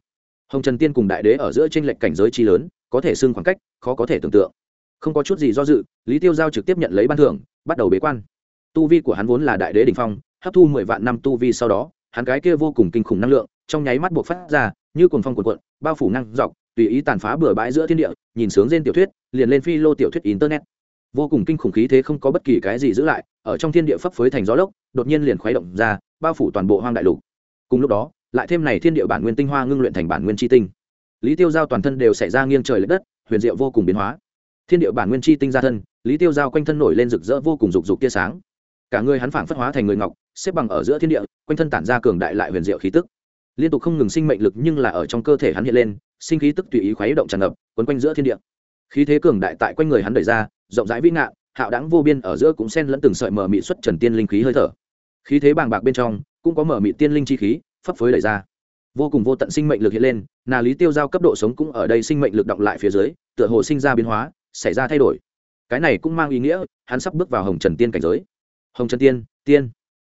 Hồng trần tiên cùng đại đế ở giữa tranh lệch cảnh giới chi lớn, có thể xưng khoảng cách, khó có thể tưởng tượng. Không có chút gì do dự, lý tiêu giao trực tiếp nhận lấy ban thưởng, bắt đầu bế quan. Tu vi của hắn vốn là đại đế đình phong, hấp thu mười vạn năm tu vi sau đó, hắn cái kia vô cùng kinh khủng năng lượng, trong nháy mắt buộc phát ra, như cồn phong cuộn cuộn, bao phủ năng dọc, tùy ý tàn phá bừa bãi giữa thiên địa, nhìn sướng trên tiểu thuyết, liền lên phi lô tiểu thuyết internet. Vô cùng kinh khủng khí thế không có bất kỳ cái gì giữ lại, ở trong thiên địa phấp phới thành gió lốc, đột nhiên liền khuấy động ra, bao phủ toàn bộ hoang đại lục cùng lúc đó, lại thêm này thiên địa bản nguyên tinh hoa ngưng luyện thành bản nguyên chi tinh. Lý tiêu giao toàn thân đều xảy ra nghiêng trời l ệ đất, huyền diệu vô cùng biến hóa. Thiên địa bản nguyên chi tinh ra thân, lý tiêu giao quanh thân nổi lên rực rỡ vô cùng rục rục tia sáng. Cả người hắn phảng phất hóa thành người ngọc, xếp bằng ở giữa thiên địa, quanh thân tản ra cường đại lại huyền diệu khí tức. Liên tục không ngừng sinh mệnh lực nhưng là ở trong cơ thể hắn hiện lên, sinh khí tức tùy ý khuấy động tràn ngập, quấn quanh giữa thiên địa. Khí thế cường đại tại quanh người hắn đẩy ra, rộng rãi vĩ ngạn hạo đáng vô biên ở giữa cũng xen lẫn từng sợi mờ mị xuất trần tiên linh khí hơi thở. Khí thế bàng bạc bên trong cũng có mở mị tiên linh chi khí, phấp phới đẩy ra. Vô cùng vô tận sinh mệnh lực hiện lên, nà lý tiêu giao cấp độ sống cũng ở đây sinh mệnh lực động lại phía dưới, tựa hồ sinh ra biến hóa, xảy ra thay đổi. Cái này cũng mang ý nghĩa, hắn sắp bước vào hồng trần tiên cảnh giới. Hồng trần tiên tiên.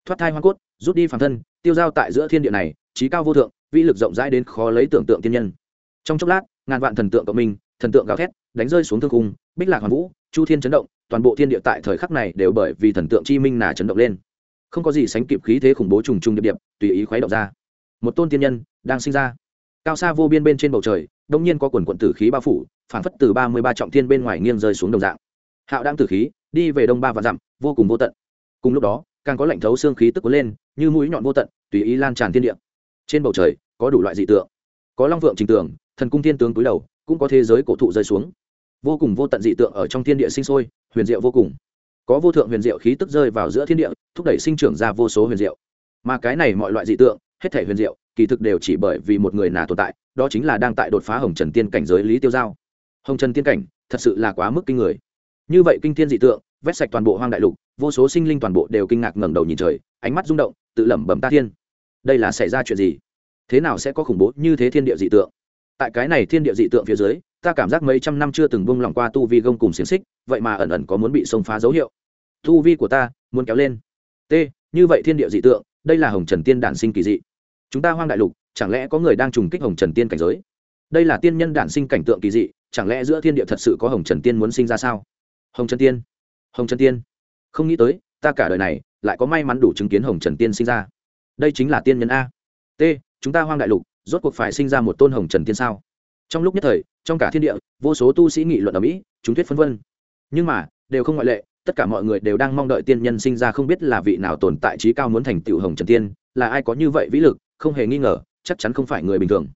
Thoát thai hoa cốt, rút đi phàm thân, tiêu giao tại giữa thiên địa này, trí cao vô thượng, vĩ lực rộng rãi đến khó lấy tưởng tượng tiên nhân. Trong chốc lát, ngàn vạn thần tượng cộng minh, thần tượng gào thét, đánh rơi xuống thương cung bích lạc hoàn vũ, chu thiên chấn động, toàn bộ thiên địa tại thời khắc này đều bởi vì thần tượng chi minh nà chấn động lên không có gì sánh kịp khí thế khủng bố trùng trùng điệp điệp, tùy ý khuấy động ra. Một tôn tiên nhân đang sinh ra. Cao xa vô biên bên trên bầu trời, đông nhiên có quần quận tử khí bao phủ phản phất từ ba mươi ba trọng thiên bên ngoài nghiêng rơi xuống đồng dạng. Hạo đang tử khí, đi về đông ba và dặm, vô cùng vô tận. Cùng lúc đó, càng có lạnh thấu xương khí tức cuốn lên, như mũi nhọn vô tận, tùy ý lan tràn thiên địa. Trên bầu trời, có đủ loại dị tượng. Có long vượng trình tưởng thần cung thiên tướng túi đầu, cũng có thế giới cổ thụ rơi xuống. Vô cùng vô tận dị tượng ở trong thiên địa sinh sôi, huyền diệu vô cùng có vô thượng huyền diệu khí tức rơi vào giữa thiên địa, thúc đẩy sinh trưởng ra vô số huyền diệu. Mà cái này mọi loại dị tượng, hết thể huyền diệu, kỳ thực đều chỉ bởi vì một người nà tồn tại, đó chính là đang tại đột phá hồng trần tiên cảnh giới lý tiêu giao. Hồng trần tiên cảnh, thật sự là quá mức kinh người. Như vậy kinh thiên dị tượng, vét sạch toàn bộ hoang đại lục, vô số sinh linh toàn bộ đều kinh ngạc ngẩng đầu nhìn trời, ánh mắt rung động, tự lẩm bẩm ta thiên. Đây là xảy ra chuyện gì? Thế nào sẽ có khủng bố như thế thiên địa dị tượng? Tại cái này thiên địa dị tượng phía dưới, ta cảm giác mấy trăm năm chưa từng bung lòng qua tu vi gông cùng xiềng xích, vậy mà ẩn ẩn có muốn bị xông phá dấu hiệu. Thu vi của ta muốn kéo lên. T, như vậy thiên địa dị tượng, đây là hồng trần tiên đản sinh kỳ dị. Chúng ta hoang đại lục, chẳng lẽ có người đang trùng kích hồng trần tiên cảnh giới? Đây là tiên nhân đản sinh cảnh tượng kỳ dị, chẳng lẽ giữa thiên địa thật sự có hồng trần tiên muốn sinh ra sao? Hồng trần tiên, hồng trần tiên. Không nghĩ tới, ta cả đời này lại có may mắn đủ chứng kiến hồng trần tiên sinh ra. Đây chính là tiên nhân a. T, chúng ta hoang đại lục, rốt cuộc phải sinh ra một tôn hồng trần tiên sao? Trong lúc nhất thời, trong cả thiên địa, vô số tu sĩ nghị luận ở mỹ, chúng thuyết phân vân. Nhưng mà, đều không ngoại lệ tất cả mọi người đều đang mong đợi tiên nhân sinh ra không biết là vị nào tồn tại trí cao muốn thành tựu hồng trần tiên, là ai có như vậy vĩ lực, không hề nghi ngờ, chắc chắn không phải người bình thường.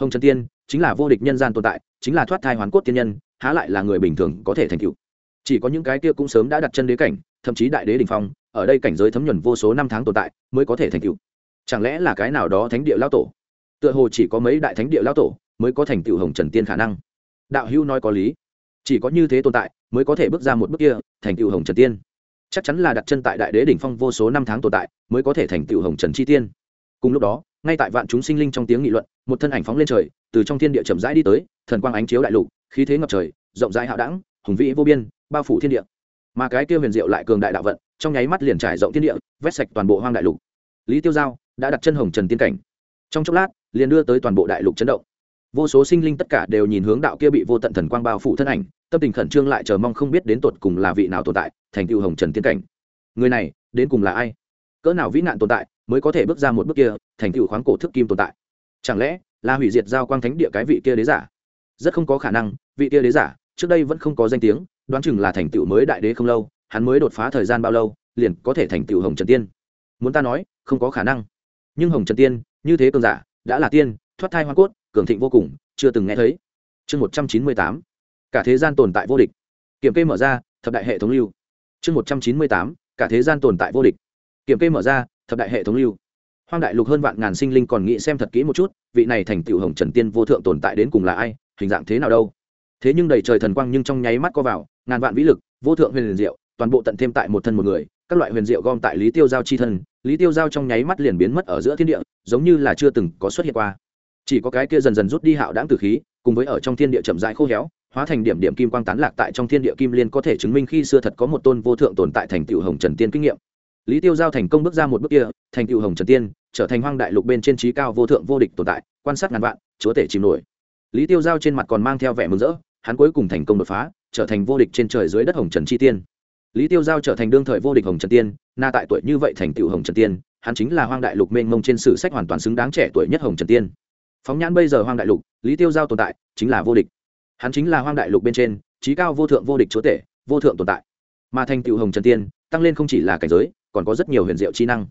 Hồng trần tiên chính là vô địch nhân gian tồn tại, chính là thoát thai hoàn cốt tiên nhân, há lại là người bình thường có thể thành tựu. Chỉ có những cái kia cũng sớm đã đặt chân đế cảnh, thậm chí đại đế đình phong, ở đây cảnh giới thấm nhuần vô số năm tháng tồn tại, mới có thể thành tựu. Chẳng lẽ là cái nào đó thánh địa lao tổ? Tựa hồ chỉ có mấy đại thánh địa lao tổ mới có thành tựu hồng trần tiên khả năng. Đạo hữu nói có lý. Chỉ có như thế tồn tại mới có thể bước ra một bước kia, thành tựu hồng trần tiên. Chắc chắn là đặt chân tại đại đế đỉnh phong vô số năm tháng tồn tại, mới có thể thành tựu hồng trần chi tiên. Cùng lúc đó, ngay tại vạn chúng sinh linh trong tiếng nghị luận, một thân ảnh phóng lên trời, từ trong thiên địa chậm rãi đi tới, thần quang ánh chiếu đại lục, khí thế ngập trời, rộng rãi hạo đẳng, hùng vĩ vô biên, bao phủ thiên địa. Mà cái kia huyền diệu lại cường đại đạo vận, trong nháy mắt liền trải rộng thiên địa, vét sạch toàn bộ hoang đại lục. Lý tiêu giao đã đặt chân hồng trần tiên cảnh. Trong chốc lát, liền đưa tới toàn bộ đại lục chấn động. Vô số sinh linh tất cả đều nhìn hướng đạo kia bị vô tận thần quang bao phủ thân ảnh tâm tình khẩn trương lại chờ mong không biết đến tột cùng là vị nào tồn tại, thành tựu hồng trần tiên cảnh. Người này, đến cùng là ai? Cỡ nào vĩ nạn tồn tại mới có thể bước ra một bước kia, thành tựu khoáng cổ thức kim tồn tại? Chẳng lẽ là hủy diệt giao quang thánh địa cái vị kia đế giả? Rất không có khả năng, vị kia đế giả, trước đây vẫn không có danh tiếng, đoán chừng là thành tựu mới đại đế không lâu, hắn mới đột phá thời gian bao lâu, liền có thể thành tựu hồng trần tiên. Muốn ta nói, không có khả năng. Nhưng hồng trần tiên, như thế cường giả, đã là tiên, thoát thai hoa cốt, cường thịnh vô cùng, chưa từng nghe thấy. Chương một trăm chín mươi tám cả thế gian tồn tại vô địch. Kiểm kê mở ra, thập đại hệ thống lưu. Chương một trăm chín mươi tám, cả thế gian tồn tại vô địch. Kiểm kê mở ra, thập đại hệ thống lưu. Hoang đại lục hơn vạn ngàn sinh linh còn nghĩ xem thật kỹ một chút, vị này thành tựu hồng trần tiên vô thượng tồn tại đến cùng là ai, hình dạng thế nào đâu. Thế nhưng đầy trời thần quang nhưng trong nháy mắt co vào, ngàn vạn vĩ lực, vô thượng huyền diệu, toàn bộ tận thêm tại một thân một người, các loại huyền diệu gom tại lý tiêu giao chi thân, lý tiêu giao trong nháy mắt liền biến mất ở giữa thiên địa, giống như là chưa từng có xuất hiện qua. Chỉ có cái kia dần dần rút đi hạo đáng từ khí, cùng với ở trong thiên địa chậm rãi khô héo hóa thành điểm điểm kim quang tán lạc tại trong thiên địa kim liên có thể chứng minh khi xưa thật có một tôn vô thượng tồn tại thành tựu hồng trần tiên kinh nghiệm. Lý tiêu giao thành công bước ra một bước kia, thành tựu hồng trần tiên, trở thành hoang đại lục bên trên trí cao vô thượng vô địch tồn tại, quan sát ngàn vạn, chúa tể chìm nổi. Lý tiêu giao trên mặt còn mang theo vẻ mừng rỡ, hắn cuối cùng thành công đột phá, trở thành vô địch trên trời dưới đất hồng trần chi tiên. Lý tiêu giao trở thành đương thời vô địch hồng trần tiên, na tại tuổi như vậy thành tựu hồng trần tiên, hắn chính là hoang đại lục mênh mông trên sử sách hoàn toàn xứng đáng trẻ tuổi nhất hồng trần tiên. Phóng nhãn bây giờ hoang đại lục, lý tiêu giao tồn tại, chính là vô địch hắn chính là hoang đại lục bên trên, trí cao vô thượng vô địch chúa tể, vô thượng tồn tại. Mà thành tựu hồng trần tiên, tăng lên không chỉ là cảnh giới, còn có rất nhiều huyền diệu chi năng.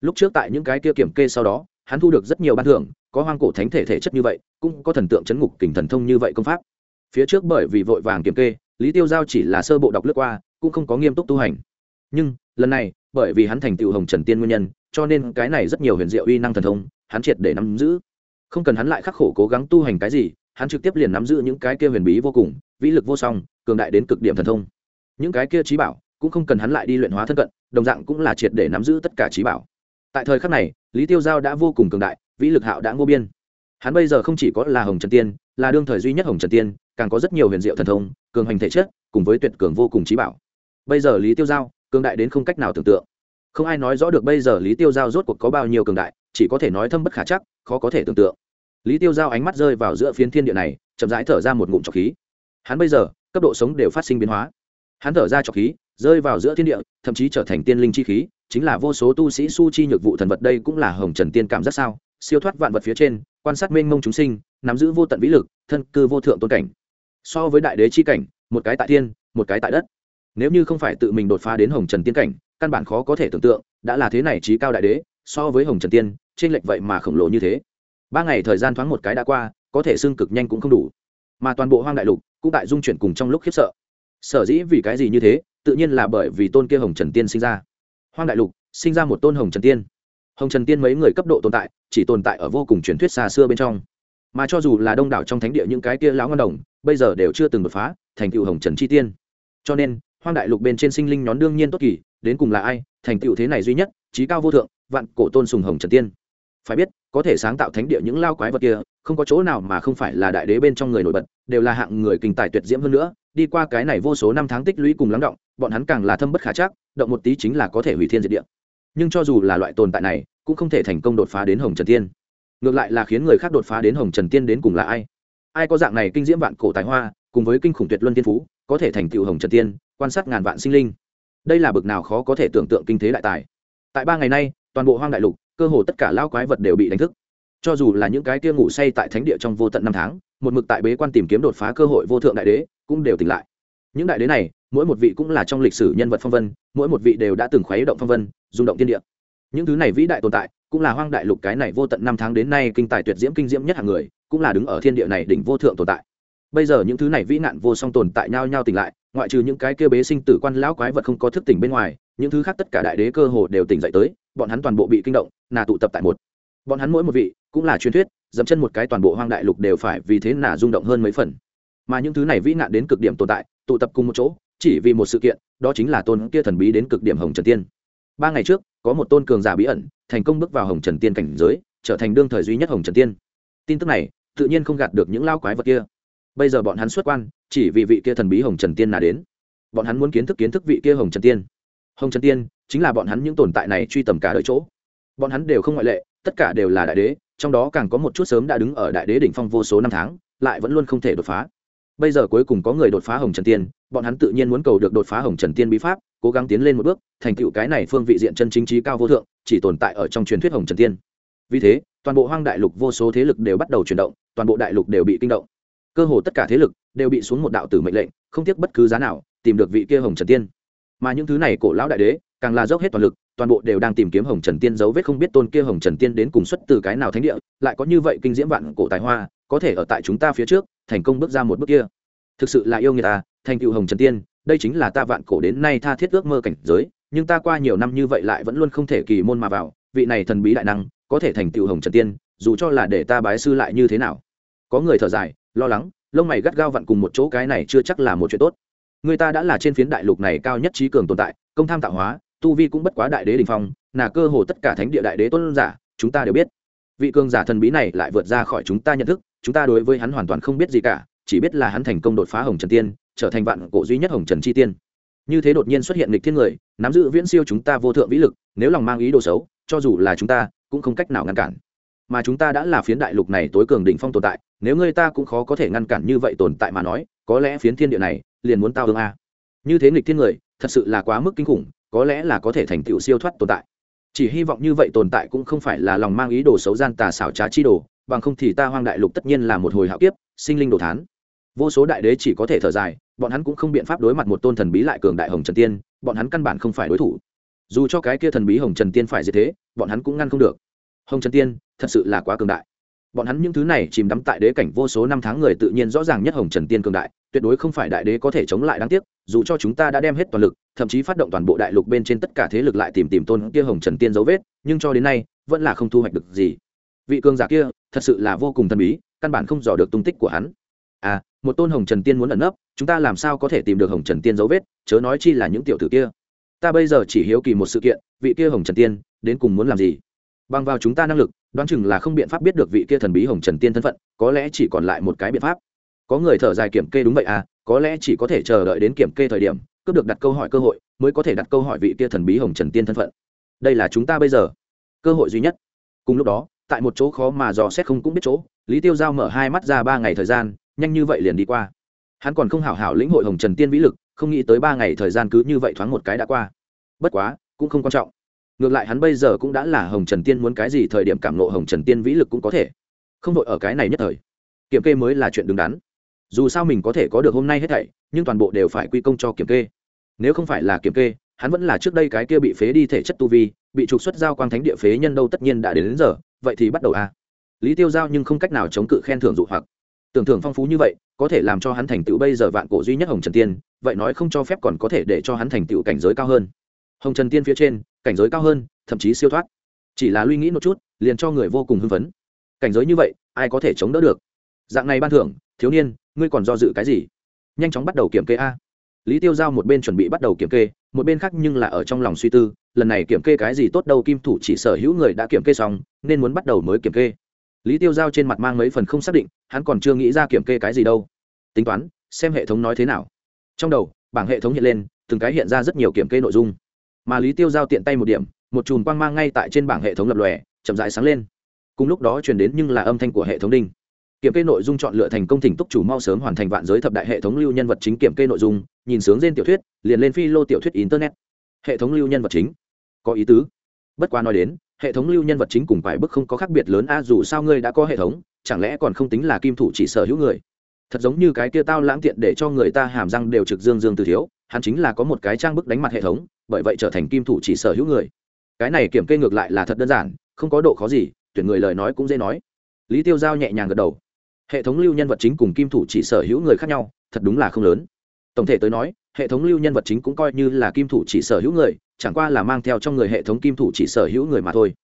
Lúc trước tại những cái kia kiểm kê sau đó, hắn thu được rất nhiều ban thưởng, có hoang cổ thánh thể thể chất như vậy, cũng có thần tượng chấn ngục kình thần thông như vậy công pháp. Phía trước bởi vì vội vàng kiểm kê, lý tiêu giao chỉ là sơ bộ đọc lướt qua, cũng không có nghiêm túc tu hành. Nhưng, lần này, bởi vì hắn thành tựu hồng trần tiên nguyên nhân, cho nên cái này rất nhiều huyền diệu uy năng thần thông, hắn triệt để nắm giữ. Không cần hắn lại khắc khổ cố gắng tu hành cái gì hắn trực tiếp liền nắm giữ những cái kia huyền bí vô cùng, vĩ lực vô song, cường đại đến cực điểm thần thông. Những cái kia trí bảo cũng không cần hắn lại đi luyện hóa thân cận, đồng dạng cũng là triệt để nắm giữ tất cả trí bảo. Tại thời khắc này, lý tiêu giao đã vô cùng cường đại, vĩ lực hạo đã ngô biên. Hắn bây giờ không chỉ có là hồng trần tiên, là đương thời duy nhất hồng trần tiên, càng có rất nhiều huyền diệu thần thông, cường hành thể chất, cùng với tuyệt cường vô cùng trí bảo. Bây giờ lý tiêu giao cường đại đến không cách nào tưởng tượng. Không ai nói rõ được bây giờ lý tiêu giao rốt cuộc có bao nhiêu cường đại, chỉ có thể nói thâm bất khả chắc, khó có thể tưởng tượng lý tiêu giao ánh mắt rơi vào giữa phiến thiên địa này, chậm rãi thở ra một ngụm trọc khí. Hắn bây giờ, cấp độ sống đều phát sinh biến hóa. Hắn thở ra trọc khí, rơi vào giữa thiên địa, thậm chí trở thành tiên linh chi khí, chính là vô số tu sĩ su chi nhược vụ thần vật đây cũng là hồng trần tiên cảm giác sao? Siêu thoát vạn vật phía trên, quan sát mênh mông chúng sinh, nắm giữ vô tận vĩ lực, thân cư vô thượng tôn cảnh. So với đại đế chi cảnh, một cái tại thiên, một cái tại đất. Nếu như không phải tự mình đột phá đến hồng trần tiên cảnh, căn bản khó có thể tưởng tượng, đã là thế này trí cao đại đế, so với hồng trần tiên trên lệch vậy mà khổng lồ như thế ba ngày thời gian thoáng một cái đã qua, có thể xương cực nhanh cũng không đủ. Mà toàn bộ hoang đại lục cũng tại dung chuyển cùng trong lúc khiếp sợ. Sở dĩ vì cái gì như thế, tự nhiên là bởi vì tôn kia hồng trần tiên sinh ra. Hoang đại lục sinh ra một tôn hồng trần tiên. Hồng trần tiên mấy người cấp độ tồn tại, chỉ tồn tại ở vô cùng truyền thuyết xa xưa bên trong. Mà cho dù là đông đảo trong thánh địa những cái kia lão ngân đồng, bây giờ đều chưa từng đột phá thành tựu hồng trần chi tiên. Cho nên, hoang đại lục bên trên sinh linh nhón đương nhiên tốt kỳ, đến cùng là ai, thành tựu thế này duy nhất trí cao vô thượng, vạn cổ tôn sùng hồng trần tiên phải biết, có thể sáng tạo thánh địa những lao quái vật kia, không có chỗ nào mà không phải là đại đế bên trong người nổi bật, đều là hạng người kinh tài tuyệt diễm hơn nữa. Đi qua cái này vô số năm tháng tích lũy cùng lắng động, bọn hắn càng là thâm bất khả chắc, động một tí chính là có thể hủy thiên diệt địa. Nhưng cho dù là loại tồn tại này, cũng không thể thành công đột phá đến hồng trần tiên. Ngược lại là khiến người khác đột phá đến hồng trần tiên đến cùng là ai? Ai có dạng này kinh diễm vạn cổ tài hoa, cùng với kinh khủng tuyệt luân tiên phú, có thể thành tựu hồng trần tiên, quan sát ngàn vạn sinh linh? Đây là bực nào khó có thể tưởng tượng kinh thế đại tài. Tại ba ngày nay, toàn bộ hoang đại lục cơ hồ tất cả lao quái vật đều bị đánh thức. Cho dù là những cái kia ngủ say tại thánh địa trong vô tận năm tháng, một mực tại bế quan tìm kiếm đột phá cơ hội vô thượng đại đế, cũng đều tỉnh lại. Những đại đế này, mỗi một vị cũng là trong lịch sử nhân vật phong vân, mỗi một vị đều đã từng khuấy động phong vân, rung động thiên địa. Những thứ này vĩ đại tồn tại, cũng là hoang đại lục cái này vô tận năm tháng đến nay kinh tài tuyệt diễm kinh diễm nhất hàng người, cũng là đứng ở thiên địa này đỉnh vô thượng tồn tại. Bây giờ những thứ này vĩ nạn vô song tồn tại nhau nhau tỉnh lại, ngoại trừ những cái kia bế sinh tử quan lão quái vật không có thức tỉnh bên ngoài, những thứ khác tất cả đại đế cơ hồ đều tỉnh dậy tới bọn hắn toàn bộ bị kinh động, nà tụ tập tại một. Bọn hắn mỗi một vị, cũng là truyền thuyết, dẫm chân một cái toàn bộ hoang đại lục đều phải vì thế nà rung động hơn mấy phần. Mà những thứ này vĩ nạn đến cực điểm tồn tại, tụ tập cùng một chỗ, chỉ vì một sự kiện, đó chính là tôn kia thần bí đến cực điểm hồng trần tiên. Ba ngày trước, có một tôn cường giả bí ẩn, thành công bước vào hồng trần tiên cảnh giới, trở thành đương thời duy nhất hồng trần tiên. Tin tức này, tự nhiên không gạt được những lao quái vật kia. Bây giờ bọn hắn xuất quan, chỉ vì vị kia thần bí hồng trần tiên là đến. Bọn hắn muốn kiến thức kiến thức vị kia hồng trần tiên. Hồng trần tiên chính là bọn hắn những tồn tại này truy tầm cả đời chỗ. Bọn hắn đều không ngoại lệ, tất cả đều là đại đế, trong đó càng có một chút sớm đã đứng ở đại đế đỉnh phong vô số năm tháng, lại vẫn luôn không thể đột phá. Bây giờ cuối cùng có người đột phá hồng trần tiên, bọn hắn tự nhiên muốn cầu được đột phá hồng trần tiên bí pháp, cố gắng tiến lên một bước, thành tựu cái này phương vị diện chân chính trí cao vô thượng, chỉ tồn tại ở trong truyền thuyết hồng trần tiên. Vì thế, toàn bộ hoang đại lục vô số thế lực đều bắt đầu chuyển động, toàn bộ đại lục đều bị kinh động. Cơ hồ tất cả thế lực đều bị xuống một đạo tử mệnh lệnh, không tiếc bất cứ giá nào, tìm được vị kia hồng trần tiên. Mà những thứ này cổ lão đại đế càng là dốc hết toàn lực, toàn bộ đều đang tìm kiếm hồng trần tiên dấu vết không biết tôn kia hồng trần tiên đến cùng xuất từ cái nào thánh địa, lại có như vậy kinh diễm vạn cổ tài hoa, có thể ở tại chúng ta phía trước, thành công bước ra một bước kia. Thực sự là yêu người ta, thành tựu hồng trần tiên, đây chính là ta vạn cổ đến nay tha thiết ước mơ cảnh giới, nhưng ta qua nhiều năm như vậy lại vẫn luôn không thể kỳ môn mà vào, vị này thần bí đại năng, có thể thành tựu hồng trần tiên, dù cho là để ta bái sư lại như thế nào. Có người thở dài, lo lắng, lông mày gắt gao vặn cùng một chỗ cái này chưa chắc là một chuyện tốt. Người ta đã là trên phiến đại lục này cao nhất trí cường tồn tại, công tham tạo hóa tu vi cũng bất quá đại đế đình phong là cơ hồ tất cả thánh địa đại đế tôn giả, chúng ta đều biết. Vị cường giả thần bí này lại vượt ra khỏi chúng ta nhận thức, chúng ta đối với hắn hoàn toàn không biết gì cả, chỉ biết là hắn thành công đột phá hồng trần tiên, trở thành vạn cổ duy nhất hồng trần chi tiên. Như thế đột nhiên xuất hiện lịch thiên người, nắm giữ viễn siêu chúng ta vô thượng vĩ lực, nếu lòng mang ý đồ xấu, cho dù là chúng ta, cũng không cách nào ngăn cản. Mà chúng ta đã là phiến đại lục này tối cường đỉnh phong tồn tại, nếu người ta cũng khó có thể ngăn cản như vậy tồn tại mà nói, có lẽ phiến thiên địa này liền muốn tao hương a. Như thế nghịch thiên người, thật sự là quá mức kinh khủng có lẽ là có thể thành tựu siêu thoát tồn tại. Chỉ hy vọng như vậy tồn tại cũng không phải là lòng mang ý đồ xấu gian tà xảo trá chi đồ, bằng không thì ta hoang đại lục tất nhiên là một hồi hạo kiếp, sinh linh đồ thán. Vô số đại đế chỉ có thể thở dài, bọn hắn cũng không biện pháp đối mặt một tôn thần bí lại cường đại hồng trần tiên, bọn hắn căn bản không phải đối thủ. Dù cho cái kia thần bí hồng trần tiên phải như thế, bọn hắn cũng ngăn không được. Hồng trần tiên, thật sự là quá cường đại. Bọn hắn những thứ này chìm đắm tại đế cảnh vô số năm tháng người tự nhiên rõ ràng nhất hồng trần tiên cường đại tuyệt đối không phải đại đế có thể chống lại đáng tiếc, dù cho chúng ta đã đem hết toàn lực, thậm chí phát động toàn bộ đại lục bên trên tất cả thế lực lại tìm tìm tôn kia hồng trần tiên dấu vết, nhưng cho đến nay, vẫn là không thu hoạch được gì. Vị cường giả kia, thật sự là vô cùng thần bí, căn bản không dò được tung tích của hắn. À một tôn hồng trần tiên muốn ẩn nấp, chúng ta làm sao có thể tìm được hồng trần tiên dấu vết, chớ nói chi là những tiểu tử kia. Ta bây giờ chỉ hiếu kỳ một sự kiện, vị kia hồng trần tiên, đến cùng muốn làm gì? Bằng vào chúng ta năng lực, đoán chừng là không biện pháp biết được vị kia thần bí hồng trần tiên thân phận, có lẽ chỉ còn lại một cái biện pháp có người thở dài kiểm kê đúng vậy à có lẽ chỉ có thể chờ đợi đến kiểm kê thời điểm, cướp được đặt câu hỏi cơ hội, mới có thể đặt câu hỏi vị kia thần bí hồng trần tiên thân phận. Đây là chúng ta bây giờ. Cơ hội duy nhất. Cùng lúc đó, tại một chỗ khó mà dò xét không cũng biết chỗ, lý tiêu giao mở hai mắt ra ba ngày thời gian, nhanh như vậy liền đi qua. Hắn còn không hảo hảo lĩnh hội hồng trần tiên vĩ lực, không nghĩ tới ba ngày thời gian cứ như vậy thoáng một cái đã qua. Bất quá, cũng không quan trọng. Ngược lại hắn bây giờ cũng đã là hồng trần tiên muốn cái gì thời điểm cảm nộ hồng trần tiên vĩ lực cũng có thể. Không đội ở cái này nhất thời. Kiểm kê mới là chuyện đứng đắn dù sao mình có thể có được hôm nay hết thảy nhưng toàn bộ đều phải quy công cho kiểm kê. Nếu không phải là kiểm kê hắn vẫn là trước đây cái kia bị phế đi thể chất tu vi bị trục xuất giao quang thánh địa phế nhân đâu tất nhiên đã đến, đến giờ vậy thì bắt đầu a. À. Lý tiêu giao nhưng không cách nào chống cự khen thưởng dụ hoặc. Tưởng thưởng phong phú như vậy có thể làm cho hắn thành tựu bây giờ vạn cổ duy nhất hồng trần tiên vậy nói không cho phép còn có thể để cho hắn thành tựu cảnh giới cao hơn. Hồng trần tiên phía trên cảnh giới cao hơn thậm chí siêu thoát. Chỉ là lui nghĩ một chút liền cho người vô cùng hưng phấn. Cảnh giới như vậy ai có thể chống đỡ được? Dạng này ban thưởng thiếu niên ngươi còn do dự cái gì? Nhanh chóng bắt đầu kiểm kê a. Lý tiêu giao một bên chuẩn bị bắt đầu kiểm kê, một bên khác nhưng là ở trong lòng suy tư, lần này kiểm kê cái gì tốt đâu kim thủ chỉ sở hữu người đã kiểm kê xong, nên muốn bắt đầu mới kiểm kê. Lý tiêu giao trên mặt mang mấy phần không xác định, hắn còn chưa nghĩ ra kiểm kê cái gì đâu. Tính toán, xem hệ thống nói thế nào. Trong đầu, bảng hệ thống hiện lên, từng cái hiện ra rất nhiều kiểm kê nội dung. Mà lý tiêu giao tiện tay một điểm, một chùm quang mang ngay tại trên bảng hệ thống lập lòe, chậm dại sáng lên. Cùng lúc đó truyền đến nhưng là âm thanh của hệ thống đinh kiểm kê nội dung chọn lựa thành công thỉnh túc chủ mau sớm hoàn thành vạn giới thập đại hệ thống lưu nhân vật chính kiểm kê nội dung, nhìn sướng trên tiểu thuyết, liền lên phi lô tiểu thuyết internet. Hệ thống lưu nhân vật chính. Có ý tứ. Bất quá nói đến, hệ thống lưu nhân vật chính cùng phải bức không có khác biệt lớn a, dù sao ngươi đã có hệ thống, chẳng lẽ còn không tính là kim thủ chỉ sở hữu người? Thật giống như cái kia tao lãng tiện để cho người ta hàm răng đều trực dương dương từ thiếu, hắn chính là có một cái trang bức đánh mặt hệ thống, bởi vậy trở thành kim thủ chỉ sở hữu người. Cái này kiểm kê ngược lại là thật đơn giản, không có độ khó gì, tuyển người lời nói cũng dễ nói. Lý tiêu giao nhẹ nhàng gật đầu hệ thống lưu nhân vật chính cùng kim thủ chỉ sở hữu người khác nhau, thật đúng là không lớn. Tổng thể tới nói, hệ thống lưu nhân vật chính cũng coi như là kim thủ chỉ sở hữu người, chẳng qua là mang theo trong người hệ thống kim thủ chỉ sở hữu người mà thôi.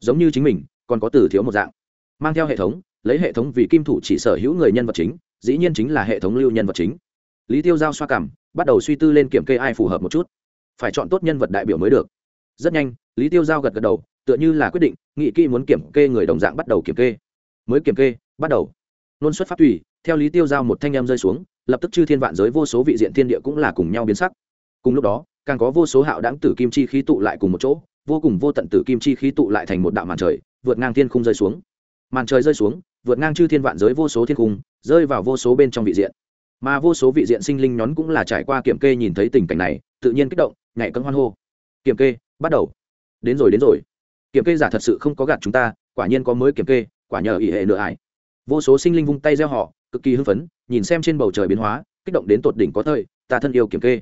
Giống như chính mình, còn có từ thiếu một dạng. Mang theo hệ thống, lấy hệ thống vì kim thủ chỉ sở hữu người nhân vật chính, dĩ nhiên chính là hệ thống lưu nhân vật chính. Lý tiêu giao xoa cảm, bắt đầu suy tư lên kiểm kê ai phù hợp một chút. Phải chọn tốt nhân vật đại biểu mới được. Rất nhanh, lý tiêu giao gật gật đầu, tựa như là quyết định nghị kỹ muốn kiểm kê người đồng dạng bắt đầu kiểm kê. Mới kiểm kê, bắt đầu nôn xuất phát tùy, theo lý tiêu giao một thanh em rơi xuống, lập tức chư thiên vạn giới vô số vị diện thiên địa cũng là cùng nhau biến sắc. Cùng lúc đó, càng có vô số hạo đáng tử kim chi khí tụ lại cùng một chỗ, vô cùng vô tận tử kim chi khí tụ lại thành một đạo màn trời, vượt ngang thiên khung rơi xuống. Màn trời rơi xuống, vượt ngang chư thiên vạn giới vô số thiên khung, rơi vào vô số bên trong vị diện. Mà vô số vị diện sinh linh nhón cũng là trải qua kiểm kê nhìn thấy tình cảnh này, tự nhiên kích động, nhảy cân hoan hô. Kiểm kê, bắt đầu. Đến rồi đến rồi. Kiểm kê giả thật sự không có gạt chúng ta, quả nhiên có mới kiểm kê, quả nhờ ỷ hệ nửa ải vô số sinh linh vung tay gieo họ, cực kỳ hưng phấn, nhìn xem trên bầu trời biến hóa, kích động đến tột đỉnh có thời, ta thân yêu kiểm kê.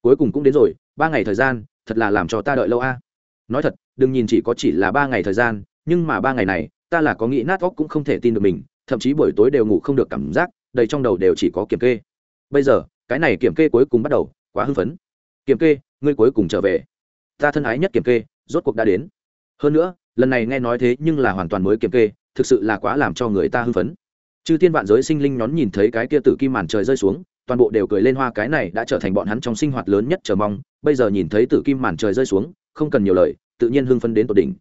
Cuối cùng cũng đến rồi, ba ngày thời gian, thật là làm cho ta đợi lâu a. Nói thật, đừng nhìn chỉ có chỉ là ba ngày thời gian, nhưng mà ba ngày này, ta là có nghĩ nát óc cũng không thể tin được mình, thậm chí buổi tối đều ngủ không được cảm giác, đầy trong đầu đều chỉ có kiểm kê. Bây giờ, cái này kiểm kê cuối cùng bắt đầu, quá hưng phấn. Kiểm kê, ngươi cuối cùng trở về. Ta thân ái nhất kiểm kê, rốt cuộc đã đến. Hơn nữa, lần này nghe nói thế nhưng là hoàn toàn mới kiểm kê thực sự là quá làm cho người ta hưng phấn. Chư thiên vạn giới sinh linh nhón nhìn thấy cái kia tử kim màn trời rơi xuống, toàn bộ đều cười lên hoa, cái này đã trở thành bọn hắn trong sinh hoạt lớn nhất chờ mong. Bây giờ nhìn thấy tử kim màn trời rơi xuống, không cần nhiều lời, tự nhiên hưng phấn đến tột đỉnh.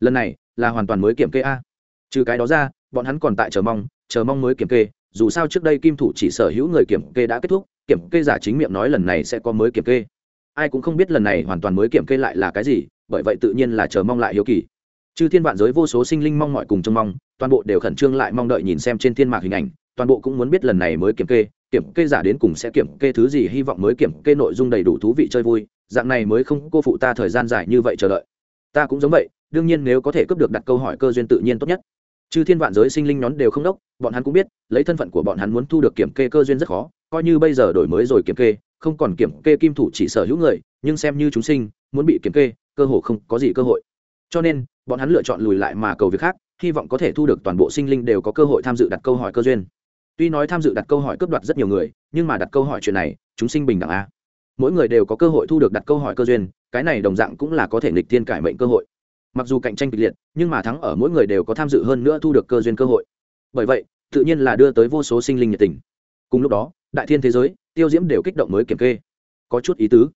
Lần này, là hoàn toàn mới kiểm kê a. Trừ cái đó ra, bọn hắn còn tại chờ mong chờ mong mới kiểm kê. Dù sao trước đây kim thủ chỉ sở hữu người kiểm kê đã kết thúc, kiểm kê giả chính miệng nói lần này sẽ có mới kiểm kê. Ai cũng không biết lần này hoàn toàn mới kiểm kê lại là cái gì, bởi vậy tự nhiên là chờ mong lại hiếu kỳ chư thiên vạn giới vô số sinh linh mong mọi cùng trông mong, toàn bộ đều khẩn trương lại mong đợi nhìn xem trên thiên mạc hình ảnh, toàn bộ cũng muốn biết lần này mới kiểm kê kiểm kê giả đến cùng sẽ kiểm kê thứ gì, hy vọng mới kiểm kê nội dung đầy đủ thú vị chơi vui, dạng này mới không cô phụ ta thời gian dài như vậy chờ đợi. Ta cũng giống vậy, đương nhiên nếu có thể cướp được đặt câu hỏi cơ duyên tự nhiên tốt nhất. Chư thiên vạn giới sinh linh nhón đều không đốc, bọn hắn cũng biết, lấy thân phận của bọn hắn muốn thu được kiểm kê cơ duyên rất khó, coi như bây giờ đổi mới rồi kiểm kê, không còn kiểm kê kim thủ chỉ sở hữu người, nhưng xem như chúng sinh, muốn bị kiểm kê, cơ hội không có gì cơ hội. Cho nên bọn hắn lựa chọn lùi lại mà cầu việc khác, hy vọng có thể thu được toàn bộ sinh linh đều có cơ hội tham dự đặt câu hỏi cơ duyên. Tuy nói tham dự đặt câu hỏi cướp đoạt rất nhiều người, nhưng mà đặt câu hỏi chuyện này, chúng sinh bình đẳng a. Mỗi người đều có cơ hội thu được đặt câu hỏi cơ duyên, cái này đồng dạng cũng là có thể nghịch thiên cải mệnh cơ hội. Mặc dù cạnh tranh kịch liệt, nhưng mà thắng ở mỗi người đều có tham dự hơn nữa thu được cơ duyên cơ hội. Bởi vậy, tự nhiên là đưa tới vô số sinh linh nhiệt tình. Cùng lúc đó, đại thiên thế giới, tiêu diễm đều kích động mới kiểm kê. Có chút ý tứ.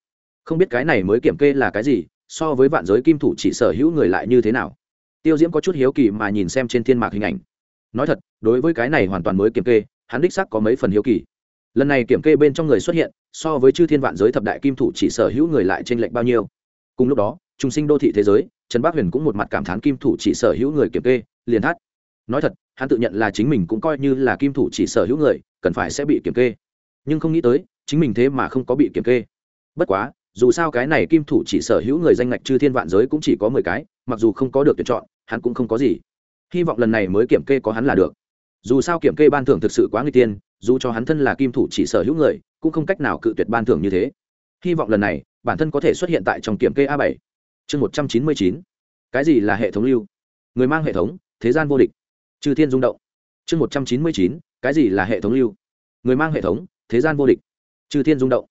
Không biết cái này mới kiểm kê là cái gì so với vạn giới kim thủ chỉ sở hữu người lại như thế nào? Tiêu diễm có chút hiếu kỳ mà nhìn xem trên thiên mạc hình ảnh. Nói thật, đối với cái này hoàn toàn mới kiểm kê, hắn đích sắc có mấy phần hiếu kỳ. Lần này kiểm kê bên trong người xuất hiện, so với chư thiên vạn giới thập đại kim thủ chỉ sở hữu người lại t r ê n lệch bao nhiêu? Cùng lúc đó, trung sinh đô thị thế giới, trần bác huyền cũng một mặt cảm thán kim thủ chỉ sở hữu người kiểm kê, liền thắt nói thật, hắn tự nhận là chính mình cũng coi như là kim thủ chỉ sở hữu người, cần phải sẽ bị kiểm kê. Nhưng không nghĩ tới, chính mình thế mà không có bị kiểm kê. Bất quá dù sao cái này kim thủ chỉ sở hữu người danh ngạch chư thiên vạn giới cũng chỉ có mười cái, mặc dù không có được tuyển chọn, hắn cũng không có gì. Hy vọng lần này mới kiểm kê có hắn là được. Dù sao kiểm kê ban thưởng thực sự quá người tiên, dù cho hắn thân là kim thủ chỉ sở hữu người, cũng không cách nào cự tuyệt ban thưởng như thế. Hy vọng lần này, bản thân có thể xuất hiện tại trong kiểm kê a bảy. Chương một trăm chín mươi chín. Cái gì là hệ thống lưu? Người mang hệ thống, thế gian vô địch. Trừ thiên rung động. Chương một trăm chín mươi chín. Cái gì là hệ thống lưu? Người mang hệ thống, thế gian vô địch. Trừ thiên rung động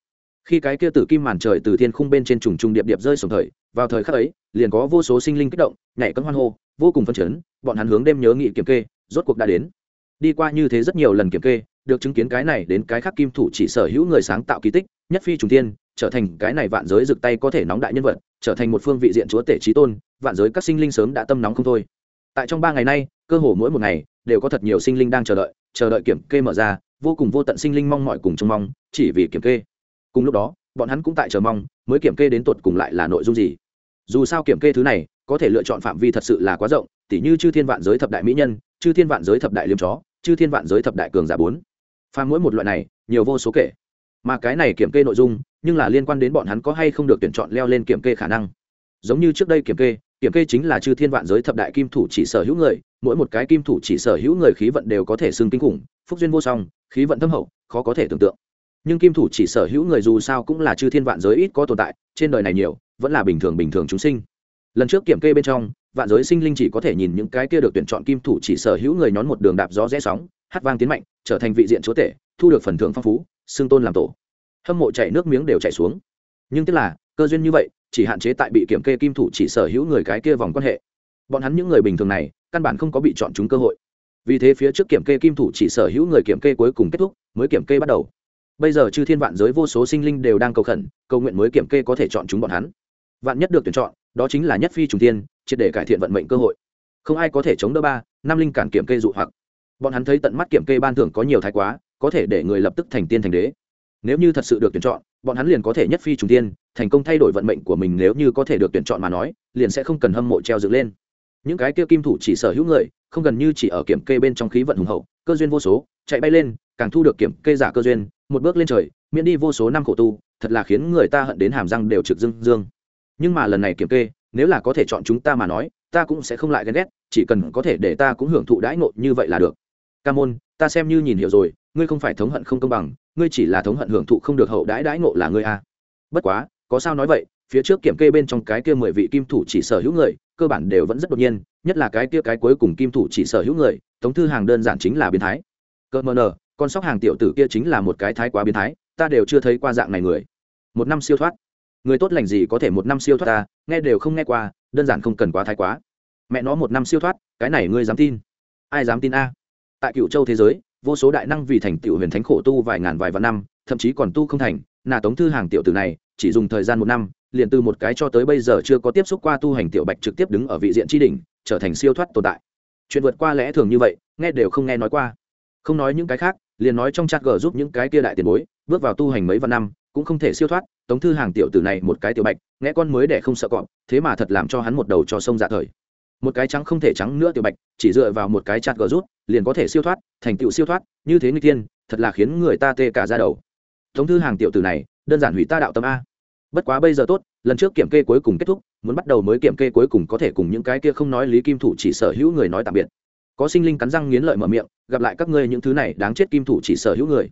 khi cái kia tử kim màn trời từ thiên khung bên trên trùng trùng điệp điệp rơi sổng thời, vào thời khắc ấy, liền có vô số sinh linh kích động, nhảy cân hoan hô, vô cùng phấn chấn, bọn hắn hướng đêm nhớ nghị kiểm kê, rốt cuộc đã đến. Đi qua như thế rất nhiều lần kiểm kê, được chứng kiến cái này đến cái khác kim thủ chỉ sở hữu người sáng tạo kỳ tích, nhất phi trùng tiên trở thành cái này vạn giới rực tay có thể nóng đại nhân vật, trở thành một phương vị diện chúa tể trí tôn, vạn giới các sinh linh sớm đã tâm nóng không thôi. Tại trong ba ngày nay, cơ hồ mỗi một ngày, đều có thật nhiều sinh linh đang chờ đợi chờ đợi kiểm kê mở ra, vô cùng vô tận sinh linh mong mọi cùng trông mong, chỉ vì kiểm kê cùng lúc đó, bọn hắn cũng tại chờ mong, mới kiểm kê đến tột cùng lại là nội dung gì. Dù sao kiểm kê thứ này, có thể lựa chọn phạm vi thật sự là quá rộng, tỉ như chư thiên vạn giới thập đại mỹ nhân, chư thiên vạn giới thập đại liêm chó, chư thiên vạn giới thập đại cường giả bốn. Pha mỗi một loại này, nhiều vô số kể. Mà cái này kiểm kê nội dung, nhưng là liên quan đến bọn hắn có hay không được tuyển chọn leo lên kiểm kê khả năng. Giống như trước đây kiểm kê kiểm kê chính là chư thiên vạn giới thập đại kim thủ chỉ sở hữu người, mỗi một cái kim thủ chỉ sở hữu người khí vận đều có thể xưng kinh khủng, phúc duyên vô song, khí vận thâm hậu, khó có thể tưởng tượng nhưng kim thủ chỉ sở hữu người dù sao cũng là chư thiên vạn giới ít có tồn tại, trên đời này nhiều, vẫn là bình thường bình thường chúng sinh. Lần trước kiểm kê bên trong, vạn giới sinh linh chỉ có thể nhìn những cái kia được tuyển chọn kim thủ chỉ sở hữu người nhón một đường đạp gió rẽ sóng, hát vang tiến mạnh, trở thành vị diện chúa tể, thu được phần thưởng phong phú xương tôn làm tổ. Hâm mộ chạy nước miếng đều chạy xuống. Nhưng tức là, cơ duyên như vậy, chỉ hạn chế tại bị kiểm kê kim thủ chỉ sở hữu người cái kia vòng quan hệ. Bọn hắn những người bình thường này, căn bản không có bị chọn chúng cơ hội. Vì thế phía trước kiểm kê kim thủ chỉ sở hữu người kiểm kê cuối cùng kết thúc, mới kiểm kê bắt đầu bây giờ chư thiên vạn giới vô số sinh linh đều đang cầu khẩn, cầu nguyện mới kiểm kê có thể chọn chúng bọn hắn. Vạn nhất được tuyển chọn, đó chính là nhất phi trùng tiên triệt để cải thiện vận mệnh cơ hội. Không ai có thể chống đỡ ba, năm linh cản kiểm kê dụ hoặc. Bọn hắn thấy tận mắt kiểm kê ban thưởng có nhiều thái quá, có thể để người lập tức thành tiên thành đế. Nếu như thật sự được tuyển chọn, bọn hắn liền có thể nhất phi trùng tiên thành công thay đổi vận mệnh của mình nếu như có thể được tuyển chọn mà nói, liền sẽ không cần hâm mộ treo dựng lên. Những cái kia kim thủ chỉ sở hữu người, không gần như chỉ ở kiểm kê bên trong khí vận hùng hậu cơ duyên vô số, chạy bay lên, càng thu được kiểm kê giả cơ duyên, một bước lên trời, miễn đi vô số năm khổ tu, thật là khiến người ta hận đến hàm răng đều trực dương dương. Nhưng mà lần này kiểm kê, nếu là có thể chọn chúng ta mà nói, ta cũng sẽ không lại ghen ghét, chỉ cần có thể để ta cũng hưởng thụ đãi ngộ như vậy là được. Ca môn, ta xem như nhìn hiểu rồi, ngươi không phải thống hận không công bằng, ngươi chỉ là thống hận hưởng thụ không được hậu đãi đãi ngộ là ngươi a. Bất quá, có sao nói vậy, phía trước kiểm kê bên trong cái kia mười vị kim thủ chỉ sở hữu người, cơ bản đều vẫn rất đột nhiên nhất là cái kia cái cuối cùng kim thủ chỉ sở hữu người, tống thư hàng đơn giản chính là biến thái. Cơ mờ nờ, con sóc hàng tiểu tử kia chính là một cái thái quá biến thái, ta đều chưa thấy qua dạng này người. Một năm siêu thoát. Người tốt lành gì có thể một năm siêu thoát ta, nghe đều không nghe qua, đơn giản không cần quá thái quá. Mẹ nó một năm siêu thoát, cái này ngươi dám tin? Ai dám tin a? Tại cựu châu thế giới, vô số đại năng vì thành tựu huyền thánh khổ tu vài ngàn vài vạn năm, thậm chí còn tu không thành, nà tống thư hàng tiểu tử này, chỉ dùng thời gian một năm, liền từ một cái cho tới bây giờ chưa có tiếp xúc qua tu hành tiểu bạch trực tiếp đứng ở vị diện tri đỉnh trở thành siêu thoát tồn tại. Chuyện vượt qua lẽ thường như vậy, nghe đều không nghe nói qua. Không nói những cái khác, liền nói trong chat g giúp những cái kia đại tiền bối, bước vào tu hành mấy vạn năm, cũng không thể siêu thoát, tống thư hàng tiểu tử này một cái tiểu bạch, nghe con mới để không sợ cọp, thế mà thật làm cho hắn một đầu cho sông dạ thời. Một cái trắng không thể trắng nữa tiểu bạch, chỉ dựa vào một cái chặt gỡ rút liền có thể siêu thoát, thành tựu siêu thoát, như thế người tiên thật là khiến người ta tê cả ra đầu. Tống thư hàng tiểu tử này, đơn giản hủy ta đạo tâm a. Bất quá bây giờ tốt, lần trước kiểm kê cuối cùng kết thúc muốn bắt đầu mới kiểm kê cuối cùng có thể cùng những cái kia không nói lý kim thủ chỉ sở hữu người nói tạm biệt. Có sinh linh cắn răng nghiến lợi mở miệng, gặp lại các ngươi những thứ này đáng chết kim thủ chỉ sở hữu người.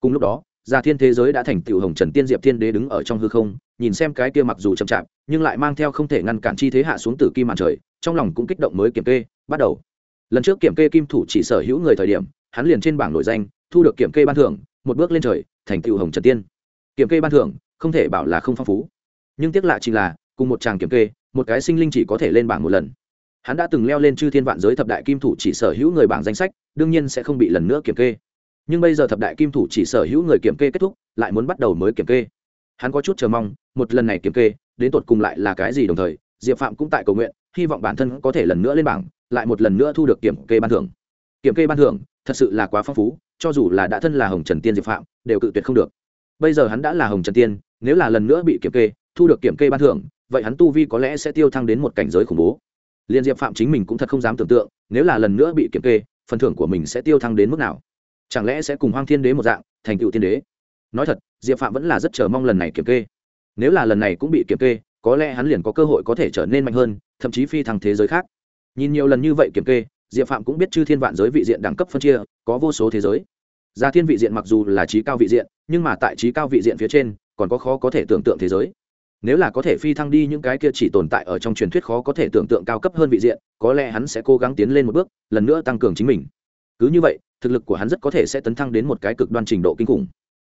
Cùng lúc đó, gia thiên thế giới đã thành tiểu hồng trần tiên diệp thiên đế đứng ở trong hư không, nhìn xem cái kia mặc dù chậm chạp, nhưng lại mang theo không thể ngăn cản chi thế hạ xuống từ kim màn trời, trong lòng cũng kích động mới kiểm kê, bắt đầu. Lần trước kiểm kê kim thủ chỉ sở hữu người thời điểm, hắn liền trên bảng nội danh, thu được kiểm kê ban thưởng, một bước lên trời, thành tiểu hồng trần tiên. Kiểm kê ban thưởng, không thể bảo là không phong phú. Nhưng tiếc lạ chỉ là cùng một chàng kiểm kê, một cái sinh linh chỉ có thể lên bảng một lần. Hắn đã từng leo lên chư thiên vạn giới thập đại kim thủ chỉ sở hữu người bảng danh sách, đương nhiên sẽ không bị lần nữa kiểm kê. Nhưng bây giờ thập đại kim thủ chỉ sở hữu người kiểm kê kết thúc, lại muốn bắt đầu mới kiểm kê. Hắn có chút chờ mong, một lần này kiểm kê, đến tột cùng lại là cái gì đồng thời, diệp phạm cũng tại cầu nguyện, hy vọng bản thân có thể lần nữa lên bảng, lại một lần nữa thu được kiểm kê ban thưởng. Kiểm kê ban thưởng, thật sự là quá phong phú, cho dù là đã thân là hồng trần tiên diệp phạm, đều cự tuyệt không được. Bây giờ hắn đã là hồng trần tiên, nếu là lần nữa bị kiểm kê, thu được kiểm kê ban thưởng vậy hắn tu vi có lẽ sẽ tiêu thăng đến một cảnh giới khủng bố. Liên diệp phạm chính mình cũng thật không dám tưởng tượng, nếu là lần nữa bị kiểm kê, phần thưởng của mình sẽ tiêu thăng đến mức nào? Chẳng lẽ sẽ cùng hoang thiên đế một dạng, thành tựu tiên đế? Nói thật, diệp phạm vẫn là rất chờ mong lần này kiểm kê. Nếu là lần này cũng bị kiểm kê, có lẽ hắn liền có cơ hội có thể trở nên mạnh hơn, thậm chí phi thăng thế giới khác. Nhìn nhiều lần như vậy kiểm kê, diệp phạm cũng biết chư thiên vạn giới vị diện đẳng cấp phân chia, có vô số thế giới. Gia thiên vị diện mặc dù là trí cao vị diện, nhưng mà tại trí cao vị diện phía trên, còn có khó có thể tưởng tượng thế giới nếu là có thể phi thăng đi những cái kia chỉ tồn tại ở trong truyền thuyết khó có thể tưởng tượng cao cấp hơn vị diện, có lẽ hắn sẽ cố gắng tiến lên một bước, lần nữa tăng cường chính mình. Cứ như vậy, thực lực của hắn rất có thể sẽ tấn thăng đến một cái cực đoan trình độ kinh khủng.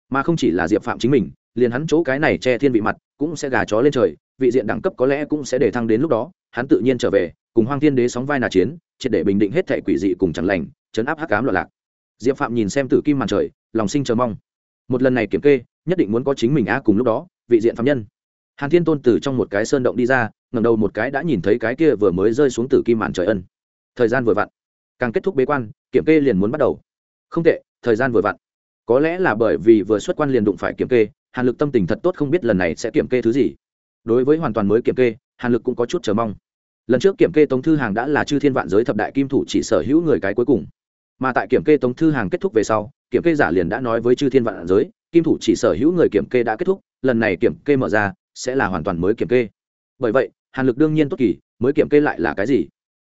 Mà không chỉ là diệp phạm chính mình, liền hắn chỗ cái này che thiên vị mặt cũng sẽ gà chó lên trời, vị diện đẳng cấp có lẽ cũng sẽ để thăng đến lúc đó, hắn tự nhiên trở về, cùng hoang thiên đế sóng vai nà chiến, triệt để bình định hết thệ quỷ dị cùng chẳng lành chấn áp hắc cám loạn lạc. Diệp phạm nhìn xem tử kim màn trời, lòng sinh chờ mong. Một lần này kiểm kê, nhất định muốn có chính mình a cùng lúc đó, vị diện phạm nhân hàn thiên tôn từ trong một cái sơn động đi ra ngầm đầu một cái đã nhìn thấy cái kia vừa mới rơi xuống từ kim màn trời ân. Thời gian vừa vặn. Càng kết thúc bế quan, kiểm kê liền muốn bắt đầu. Không tệ, thời gian vừa vặn. Có lẽ là bởi vì vừa xuất quan liền đụng phải kiểm kê, hàn lực tâm tình thật tốt không biết lần này sẽ kiểm kê thứ gì. Đối với hoàn toàn mới kiểm kê, hàn lực cũng có chút chờ mong. Lần trước kiểm kê tống thư hàng đã là chư thiên vạn giới thập đại kim thủ chỉ sở hữu người cái cuối cùng. Mà tại kiểm kê tống thư hàng kết thúc về sau, kiểm kê giả liền đã nói với chư thiên vạn giới, kim thủ chỉ sở hữu người kiểm kê đã kết thúc, lần này kiểm kê mở ra sẽ là hoàn toàn mới kiểm kê. Bởi vậy, hàn lực đương nhiên tốt kỳ, mới kiểm kê lại là cái gì?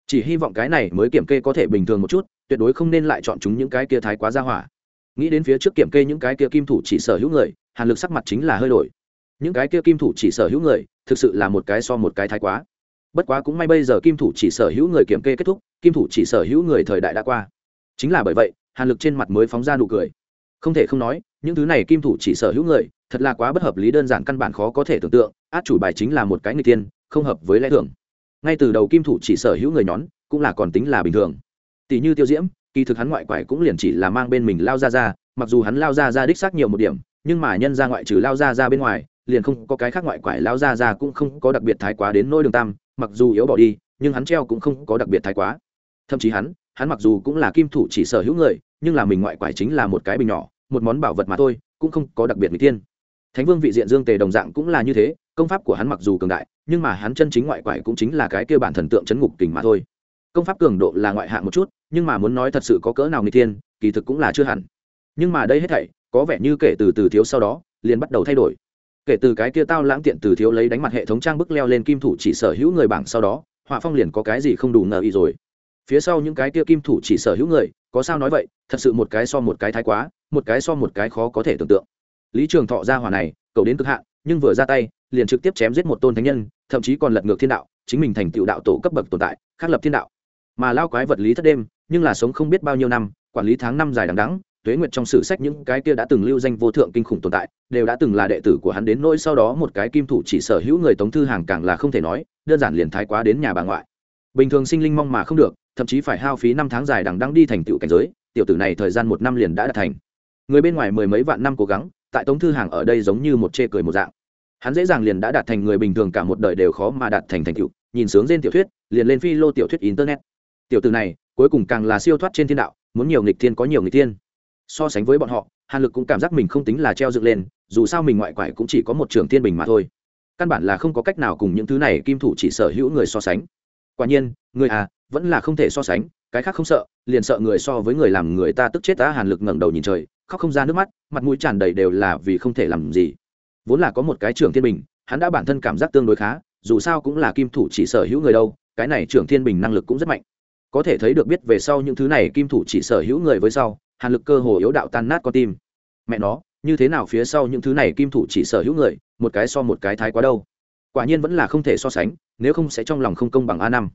Chỉ hy vọng cái này mới kiểm kê có thể bình thường một chút, tuyệt đối không nên lại chọn chúng những cái kia thái quá ra hỏa. Nghĩ đến phía trước kiểm kê những cái kia kim thủ chỉ sở hữu người, hàn lực sắc mặt chính là hơi đổi. Những cái kia kim thủ chỉ sở hữu người, thực sự là một cái so một cái thái quá. Bất quá cũng may bây giờ kim thủ chỉ sở hữu người kiểm kê kết thúc, kim thủ chỉ sở hữu người thời đại đã qua. Chính là bởi vậy, hàn lực trên mặt mới phóng ra nụ cười. Không thể không nói những thứ này kim thủ chỉ sở hữu người, thật là quá bất hợp lý đơn giản căn bản khó có thể tưởng tượng, át chủ bài chính là một cái người tiên, không hợp với lẽ thường. Ngay từ đầu kim thủ chỉ sở hữu người nhón, cũng là còn tính là bình thường. Tỷ như tiêu diễm, kỳ thực hắn ngoại quải cũng liền chỉ là mang bên mình lao ra ra mặc dù hắn lao ra ra đích xác nhiều một điểm, nhưng mà nhân ra ngoại trừ lao ra ra bên ngoài, liền không có cái khác ngoại quải lao ra ra cũng không có đặc biệt thái quá đến nỗi đường tam, mặc dù yếu bỏ đi, nhưng hắn treo cũng không có đặc biệt thái quá. Thậm chí hắn hắn mặc dù cũng là kim thủ chỉ sở hữu người, nhưng là mình ngoại quải chính là một cái bình nhỏ một món bảo vật mà thôi, cũng không có đặc biệt mỹ tiên thánh vương vị diện dương tề đồng dạng cũng là như thế, công pháp của hắn mặc dù cường đại, nhưng mà hắn chân chính ngoại quải cũng chính là cái kia bản thần tượng chấn ngục kình mà thôi. Công pháp cường độ là ngoại hạng một chút, nhưng mà muốn nói thật sự có cỡ nào mỹ tiên kỳ thực cũng là chưa hẳn. Nhưng mà đây hết thảy, có vẻ như kể từ từ thiếu sau đó, liền bắt đầu thay đổi. Kể từ cái kia tao lãng tiện từ thiếu lấy đánh mặt hệ thống trang bức leo lên kim thủ chỉ sở hữu người bảng sau đó, họa phong liền có cái gì không đủ ngờ ý rồi. Phía sau những cái kia kim thủ chỉ sở hữu người, có sao nói vậy, thật sự một cái so một cái thái quá một cái so một cái khó có thể tưởng tượng. Lý trường thọ ra hỏa này, cầu đến cực hạn, nhưng vừa ra tay, liền trực tiếp chém giết một tôn thánh nhân, thậm chí còn lật ngược thiên đạo, chính mình thành tựu đạo tổ cấp bậc tồn tại khắc lập thiên đạo. Mà lao quái vật lý thất đêm, nhưng là sống không biết bao nhiêu năm, quản lý tháng năm dài đằng đắng tuế nguyệt trong sử sách những cái kia đã từng lưu danh vô thượng kinh khủng tồn tại, đều đã từng là đệ tử của hắn đến nỗi sau đó một cái kim thủ chỉ sở hữu người tống thư hàng càng là không thể nói, đơn giản liền thái quá đến nhà bà ngoại. Bình thường sinh linh mong mà không được, thậm chí phải hao phí năm tháng dài đằng đắng đi thành tựu cảnh giới, tiểu tử này thời gian một năm liền đã đạt thành người bên ngoài mười mấy vạn năm cố gắng, tại tống thư hàng ở đây giống như một chê cười một dạng. Hắn dễ dàng liền đã đạt thành người bình thường cả một đời đều khó mà đạt thành thành tựu. Nhìn sướng trên tiểu thuyết, liền lên phi lô tiểu thuyết internet. Tiểu từ này, cuối cùng càng là siêu thoát trên thiên đạo, muốn nhiều nghịch thiên có nhiều nghịch thiên. So sánh với bọn họ, hàn lực cũng cảm giác mình không tính là treo dựng lên, dù sao mình ngoại quải cũng chỉ có một trường thiên bình mà thôi. Căn bản là không có cách nào cùng những thứ này kim thủ chỉ sở hữu người so sánh. Quả nhiên, người à vẫn là không thể so sánh, cái khác không sợ, liền sợ người so với người làm người ta tức chết ta hàn lực ngẩng đầu nhìn trời khóc không ra nước mắt, mặt mũi tràn đầy đều là vì không thể làm gì. Vốn là có một cái trưởng thiên bình, hắn đã bản thân cảm giác tương đối khá, dù sao cũng là kim thủ chỉ sở hữu người đâu, cái này trưởng thiên bình năng lực cũng rất mạnh. Có thể thấy được biết về sau những thứ này kim thủ chỉ sở hữu người với sau, hàn lực cơ hồ yếu đạo tan nát con tim. Mẹ nó, như thế nào phía sau những thứ này kim thủ chỉ sở hữu người, một cái so một cái thái quá đâu. Quả nhiên vẫn là không thể so sánh, nếu không sẽ trong lòng không công bằng a năm.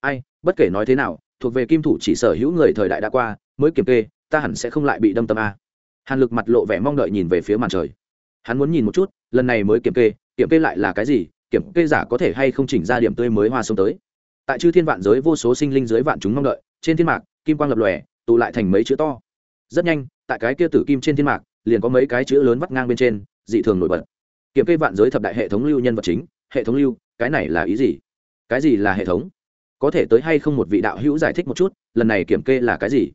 Ai, bất kể nói thế nào, thuộc về kim thủ chỉ sở hữu người thời đại đã qua, mới kiểm kê, ta hẳn sẽ không lại bị đâm tâm a hàn lực mặt lộ vẻ mong đợi nhìn về phía màn trời. Hắn muốn nhìn một chút, lần này mới kiểm kê kiểm kê lại là cái gì, kiểm kê giả có thể hay không chỉnh ra điểm tươi mới hoa sông tới. Tại chư thiên vạn giới vô số sinh linh giới vạn chúng mong đợi, trên thiên mạc, kim quang lập lòe, tụ lại thành mấy chữ to. Rất nhanh, tại cái kia tử kim trên thiên mạc, liền có mấy cái chữ lớn vắt ngang bên trên, dị thường nổi bật. Kiểm kê vạn giới thập đại hệ thống lưu nhân vật chính, hệ thống lưu, cái này là ý gì? Cái gì là hệ thống? Có thể tới hay không một vị đạo hữu giải thích một chút, lần này kiểm kê là cái gì?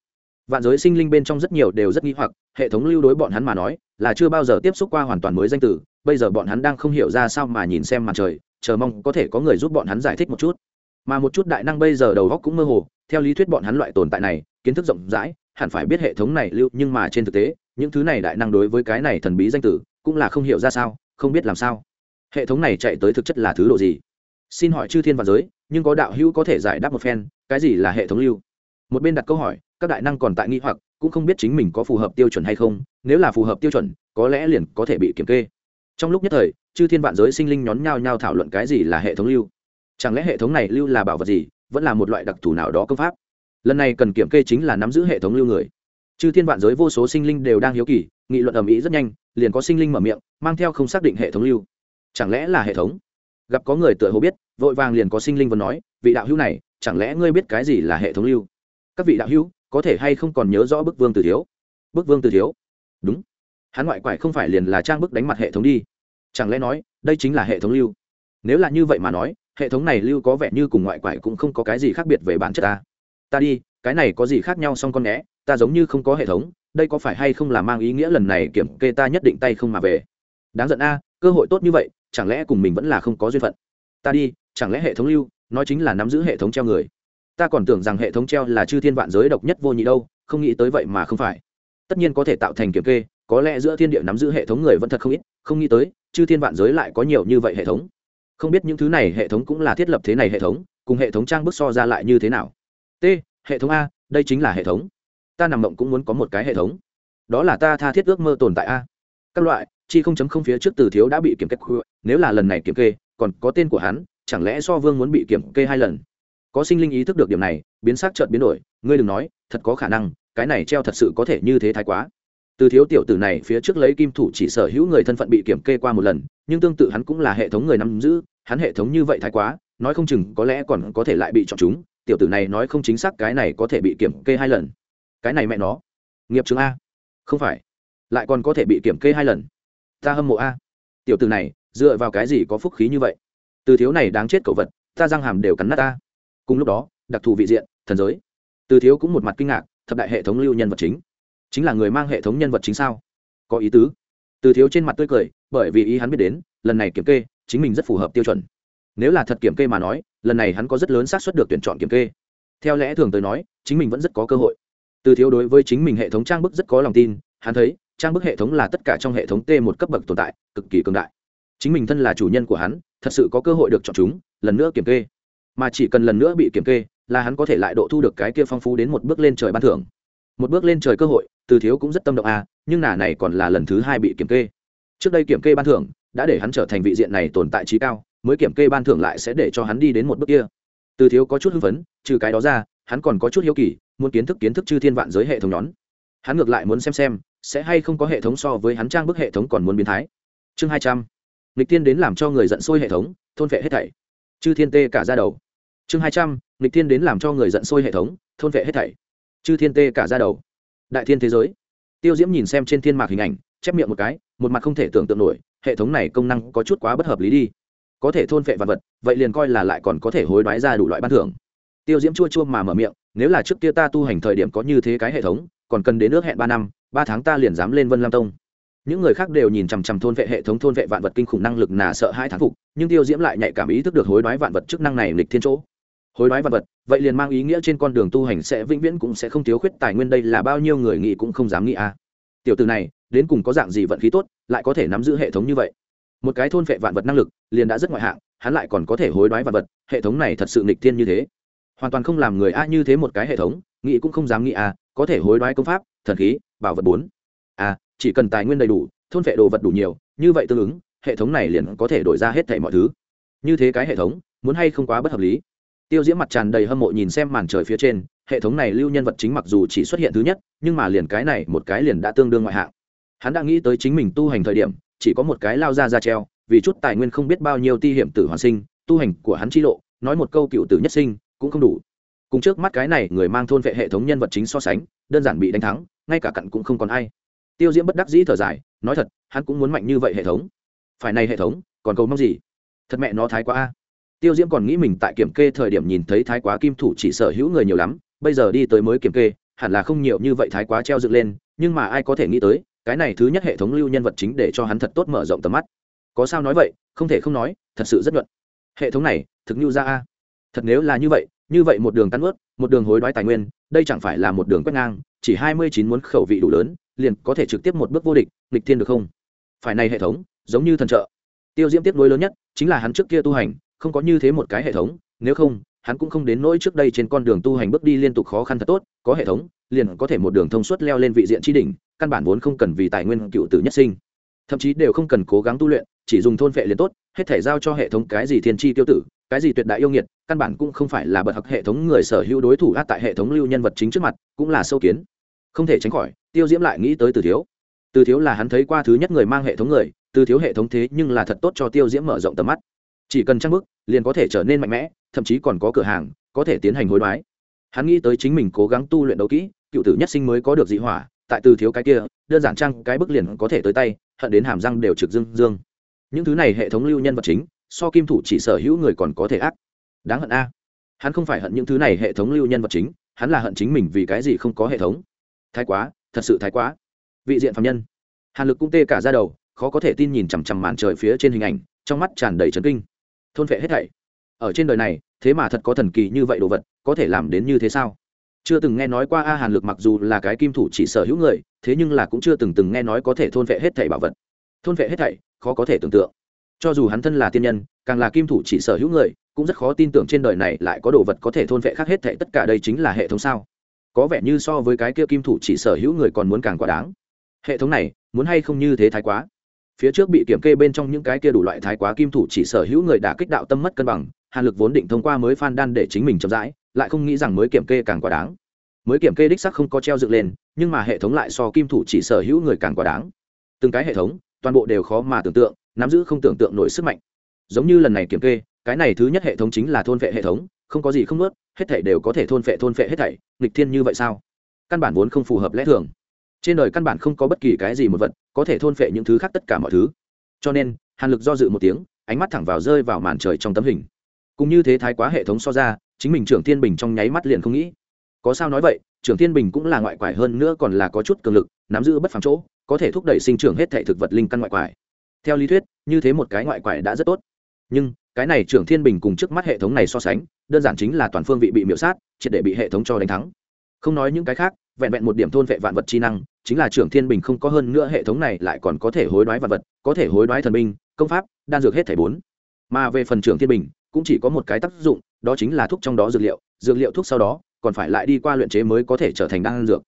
Vạn giới sinh linh bên trong rất nhiều đều rất nghi hoặc, hệ thống lưu đối bọn hắn mà nói, là chưa bao giờ tiếp xúc qua hoàn toàn mới danh từ bây giờ bọn hắn đang không hiểu ra sao mà nhìn xem màn trời, chờ mong có thể có người giúp bọn hắn giải thích một chút. Mà một chút đại năng bây giờ đầu góc cũng mơ hồ, theo lý thuyết bọn hắn loại tồn tại này, kiến thức rộng rãi, hẳn phải biết hệ thống này lưu, nhưng mà trên thực tế, những thứ này đại năng đối với cái này thần bí danh tử, cũng là không hiểu ra sao, không biết làm sao. Hệ thống này chạy tới thực chất là thứ độ gì? Xin hỏi chư thiên và giới, nhưng có đạo hữu có thể giải đáp một phen, cái gì là hệ thống lưu? Một bên đặt câu hỏi các đại năng còn tại nghi hoặc, cũng không biết chính mình có phù hợp tiêu chuẩn hay không, nếu là phù hợp tiêu chuẩn, có lẽ liền có thể bị kiểm kê. Trong lúc nhất thời, chư thiên vạn giới sinh linh nhón nhao nhao thảo luận cái gì là hệ thống lưu. Chẳng lẽ hệ thống này lưu là bảo vật gì, vẫn là một loại đặc thù nào đó công pháp? Lần này cần kiểm kê chính là nắm giữ hệ thống lưu người. Chư thiên vạn giới vô số sinh linh đều đang hiếu kỳ, nghị luận ầm ĩ rất nhanh, liền có sinh linh mở miệng, mang theo không xác định hệ thống lưu. Chẳng lẽ là hệ thống? Gặp có người tựa hồ biết, vội vàng liền có sinh linh vẫn nói, vị đạo hữu này, chẳng lẽ ngươi biết cái gì là hệ thống lưu? Các vị đạo hữu có thể hay không còn nhớ rõ bức vương từ thiếu? Bức vương từ thiếu? Đúng. Hắn ngoại quải không phải liền là trang bức đánh mặt hệ thống đi. Chẳng lẽ nói, đây chính là hệ thống lưu? Nếu là như vậy mà nói, hệ thống này lưu có vẻ như cùng ngoại quải cũng không có cái gì khác biệt về bản chất ta. Ta đi, cái này có gì khác nhau song con né, ta giống như không có hệ thống, đây có phải hay không là mang ý nghĩa lần này kiểm kê ta nhất định tay không mà về? Đáng giận a, cơ hội tốt như vậy, chẳng lẽ cùng mình vẫn là không có duyên phận? Ta đi, chẳng lẽ hệ thống lưu, nói chính là nắm giữ hệ thống treo người? Ta còn tưởng rằng hệ thống treo là chư thiên vạn giới độc nhất vô nhị đâu, không nghĩ tới vậy mà không phải. Tất nhiên có thể tạo thành kiểm kê, có lẽ giữa thiên địa nắm giữ hệ thống người vẫn thật không ít, không nghĩ tới, chư thiên vạn giới lại có nhiều như vậy hệ thống. Không biết những thứ này hệ thống cũng là thiết lập thế này hệ thống, cùng hệ thống trang bức so ra lại như thế nào. T, hệ thống a, đây chính là hệ thống. Ta nằm mộng cũng muốn có một cái hệ thống. Đó là ta tha thiết ước mơ tồn tại a. Các loại, chi không chấm không phía trước từ thiếu đã bị kiểm kê. Nếu là lần này kiểm kê, còn có tên của hắn, chẳng lẽ so vương muốn bị kiểm kê hai lần? Có sinh linh ý thức được điểm này, biến sắc chợt biến đổi, ngươi đừng nói, thật có khả năng, cái này treo thật sự có thể như thế thái quá. Từ thiếu tiểu tử này phía trước lấy kim thủ chỉ sở hữu người thân phận bị kiểm kê qua một lần, nhưng tương tự hắn cũng là hệ thống người nắm giữ, hắn hệ thống như vậy thái quá, nói không chừng có lẽ còn có thể lại bị chọn chúng, tiểu tử này nói không chính xác cái này có thể bị kiểm kê hai lần. Cái này mẹ nó. Nghiệp chứng a. Không phải. Lại còn có thể bị kiểm kê hai lần. Ta hâm mộ a. Tiểu tử này, dựa vào cái gì có phúc khí như vậy? Từ thiếu này đáng chết cậu vật, ta răng hàm đều cắn nát ta cùng lúc đó, đặc thù vị diện, thần giới. Từ thiếu cũng một mặt kinh ngạc, thập đại hệ thống lưu nhân vật chính. Chính là người mang hệ thống nhân vật chính sao? Có ý tứ. Từ thiếu trên mặt tươi cười, bởi vì ý hắn biết đến, lần này kiểm kê, chính mình rất phù hợp tiêu chuẩn. Nếu là thật kiểm kê mà nói, lần này hắn có rất lớn xác suất được tuyển chọn kiểm kê. Theo lẽ thường tới nói, chính mình vẫn rất có cơ hội. Từ thiếu đối với chính mình hệ thống trang bức rất có lòng tin, hắn thấy, trang bức hệ thống là tất cả trong hệ thống t một cấp bậc tồn tại, cực kỳ cường đại. Chính mình thân là chủ nhân của hắn, thật sự có cơ hội được chọn chúng, lần nữa kiểm kê mà chỉ cần lần nữa bị kiểm kê, là hắn có thể lại độ thu được cái kia phong phú đến một bước lên trời ban thưởng. Một bước lên trời cơ hội, từ thiếu cũng rất tâm động à nhưng nà này còn là lần thứ hai bị kiểm kê. Trước đây kiểm kê ban thưởng, đã để hắn trở thành vị diện này tồn tại trí cao, mới kiểm kê ban thưởng lại sẽ để cho hắn đi đến một bước kia. Từ thiếu có chút hưng phấn, trừ cái đó ra, hắn còn có chút hiếu kỳ, muốn kiến thức kiến thức chư thiên vạn giới hệ thống nhón hắn ngược lại muốn xem xem, sẽ hay không có hệ thống so với hắn trang bức hệ thống còn muốn biến thái. Chương hai trăm. Lịch tiên đến làm cho người giận sôi hệ thống, thôn vệ hết thảy. Chư thiên tê cả ra đầu chương hai trăm lịch thiên đến làm cho người giận sôi hệ thống, thôn vệ hết thảy. Chư thiên tê cả ra đầu. Đại thiên thế giới. Tiêu diễm nhìn xem trên thiên mạc hình ảnh, chép miệng một cái, một mặt không thể tưởng tượng nổi, hệ thống này công năng có chút quá bất hợp lý đi. Có thể thôn vệ vật vật, vậy liền coi là lại còn có thể hối đoái ra đủ loại ban thưởng. Tiêu diễm chua chua mà mở miệng, nếu là trước kia ta tu hành thời điểm có như thế cái hệ thống, còn cần đến nước hẹn ba năm, ba tháng ta liền dám lên vân lam tông. Những người khác đều nhìn chằm chằm thôn vệ hệ thống, thôn vệ vạn vật kinh khủng năng lực nà sợ hai thán phục, nhưng tiêu diễm lại nhạy cảm ý thức được hối đoái vạn vật chức năng này lịch thiên chỗ hối đoái vật vật, vậy liền mang ý nghĩa trên con đường tu hành sẽ vĩnh viễn cũng sẽ không thiếu khuyết tài nguyên đây là bao nhiêu người nghĩ cũng không dám nghĩ a à. tiểu từ này, đến cùng có dạng gì vận khí tốt, lại có thể nắm giữ hệ thống như vậy? Một cái thôn vệ vạn vật năng lực, liền đã rất ngoại hạng, hắn lại còn có thể hối đoái vạn vật, hệ thống này thật sự nghịch thiên như thế. Hoàn toàn không làm người a như thế một cái hệ thống, nghĩ cũng không dám nghĩ a có thể hối đoái công pháp, thần khí, bảo vật bốn. A chỉ cần tài nguyên đầy đủ, thôn vệ đồ vật đủ nhiều, như vậy tương ứng, hệ thống này liền có thể đổi ra hết thảy mọi thứ. Như thế cái hệ thống, muốn hay không quá bất hợp lý tiêu diễm mặt tràn đầy hâm mộ nhìn xem màn trời phía trên, hệ thống này lưu nhân vật chính mặc dù chỉ xuất hiện thứ nhất, nhưng mà liền cái này một cái liền đã tương đương ngoại hạng. Hắn đã nghĩ tới chính mình tu hành thời điểm, chỉ có một cái lao ra ra treo, vì chút tài nguyên không biết bao nhiêu ti hiểm tử hoàn sinh, tu hành của hắn chi lộ, nói một câu cựu tử nhất sinh, cũng không đủ. Cùng trước mắt cái này người mang thôn vệ hệ thống nhân vật chính so sánh, đơn giản bị đánh thắng, ngay cả cặn cũng không còn ai. Tiêu diễm bất đắc dĩ thở dài, nói thật, hắn cũng muốn mạnh như vậy hệ thống. Phải này hệ thống, còn cầu mong gì? Thật mẹ nó thái quá a tiêu diễm còn nghĩ mình tại kiểm kê thời điểm nhìn thấy thái quá kim thủ chỉ sở hữu người nhiều lắm, bây giờ đi tới mới kiểm kê, hẳn là không nhiều như vậy thái quá treo dựng lên, nhưng mà ai có thể nghĩ tới, cái này thứ nhất hệ thống lưu nhân vật chính để cho hắn thật tốt mở rộng tầm mắt. Có sao nói vậy, không thể không nói, thật sự rất nhuận. Hệ thống này, thực như ra a. Thật nếu là như vậy như vậy một đường cắn ướt, một đường hối đoái tài nguyên, đây chẳng phải là một đường quét ngang, chỉ hai mươi chín muốn khẩu vị đủ lớn, liền có thể trực tiếp một bước vô địch, nghịch thiên được không? Phải này hệ thống, giống như thần trợ. Tiêu diễm tiếp nối lớn nhất, chính là hắn trước kia tu hành không có như thế một cái hệ thống, nếu không, hắn cũng không đến nỗi trước đây trên con đường tu hành bước đi liên tục khó khăn thật tốt, có hệ thống, liền có thể một đường thông suốt leo lên vị diện tri đỉnh, căn bản vốn không cần vì tài nguyên cựu tử nhất sinh. Thậm chí đều không cần cố gắng tu luyện, chỉ dùng thôn vệ liền tốt, hết thể giao cho hệ thống cái gì thiên tri tiêu tử, cái gì tuyệt đại yêu nghiệt, căn bản cũng không phải là bậc học hệ thống người sở hữu đối thủ át tại hệ thống lưu nhân vật chính trước mặt, cũng là sâu kiến. Không thể tránh khỏi, tiêu diễm lại nghĩ tới từ thiếu. Từ thiếu là hắn thấy qua thứ nhất người mang hệ thống người, từ thiếu hệ thống thế nhưng là thật tốt cho tiêu diễm mở rộng tầm mắt chỉ cần trang bức, liền có thể trở nên mạnh mẽ, thậm chí còn có cửa hàng, có thể tiến hành hối đoái. Hắn nghĩ tới chính mình cố gắng tu luyện đấu kỹ, cựu tử nhất sinh mới có được dị hỏa, tại từ thiếu cái kia, đơn giản trang cái bức liền có thể tới tay, hận đến hàm răng đều trực dương dương. Những thứ này hệ thống lưu nhân vật chính, so kim thủ chỉ sở hữu người còn có thể ác. Đáng hận a. Hắn không phải hận những thứ này hệ thống lưu nhân vật chính, hắn là hận chính mình vì cái gì không có hệ thống. Thái quá, thật sự thái quá. Vị diện phạm nhân. Hàn lực cũng tê cả ra đầu, khó có thể tin nhìn chằm chằm màn trời phía trên hình ảnh, trong mắt tràn đầy trấn kinh thôn vệ hết thảy. Ở trên đời này, thế mà thật có thần kỳ như vậy đồ vật, có thể làm đến như thế sao? Chưa từng nghe nói qua a hàn lực mặc dù là cái kim thủ chỉ sở hữu người, thế nhưng là cũng chưa từng từng nghe nói có thể thôn vệ hết thảy bảo vật. Thôn vệ hết thảy, khó có thể tưởng tượng. Cho dù hắn thân là tiên nhân, càng là kim thủ chỉ sở hữu người, cũng rất khó tin tưởng trên đời này lại có đồ vật có thể thôn vệ khác hết thảy tất cả đây chính là hệ thống sao? Có vẻ như so với cái kia kim thủ chỉ sở hữu người còn muốn càng quá đáng. Hệ thống này, muốn hay không như thế thái quá? Phía trước bị kiểm kê bên trong những cái kia đủ loại thái quá kim thủ chỉ sở hữu người đã kích đạo tâm mất cân bằng, hàn lực vốn định thông qua mới phan đan để chính mình chậm rãi, lại không nghĩ rằng mới kiểm kê càng quá đáng. Mới kiểm kê đích sắc không có treo dựng lên, nhưng mà hệ thống lại so kim thủ chỉ sở hữu người càng quá đáng. Từng cái hệ thống, toàn bộ đều khó mà tưởng tượng, nắm giữ không tưởng tượng nổi sức mạnh. Giống như lần này kiểm kê, cái này thứ nhất hệ thống chính là thôn vệ hệ thống, không có gì không nuốt, hết thảy đều có thể thôn vệ thôn vệ hết thảy, nghịch thiên như vậy sao? Căn bản vốn không phù hợp lẽ thường trên đời căn bản không có bất kỳ cái gì một vật có thể thôn phệ những thứ khác tất cả mọi thứ. Cho nên, hàn lực do dự một tiếng, ánh mắt thẳng vào rơi vào màn trời trong tấm hình. Cũng như thế thái quá hệ thống so ra, chính mình trưởng thiên bình trong nháy mắt liền không nghĩ. Có sao nói vậy, trưởng thiên bình cũng là ngoại quải hơn nữa còn là có chút cường lực, nắm giữ bất phẳng chỗ, có thể thúc đẩy sinh trưởng hết thể thực vật linh căn ngoại quải. Theo lý thuyết, như thế một cái ngoại quải đã rất tốt. Nhưng, cái này trưởng thiên bình cùng trước mắt hệ thống này so sánh, đơn giản chính là toàn phương vị bị miễu sát, triệt để bị hệ thống cho đánh thắng. Không nói những cái khác vẹn vẹn một điểm thôn vệ vạn vật chi năng, chính là trưởng thiên bình không có hơn nữa hệ thống này lại còn có thể hối đoái vạn vật, có thể hối đoái thần binh, công pháp, đan dược hết thể bốn. Mà về phần trưởng thiên bình, cũng chỉ có một cái tác dụng, đó chính là thuốc trong đó dược liệu dược liệu thuốc sau đó, còn phải lại đi qua luyện chế mới có thể trở thành đan dược.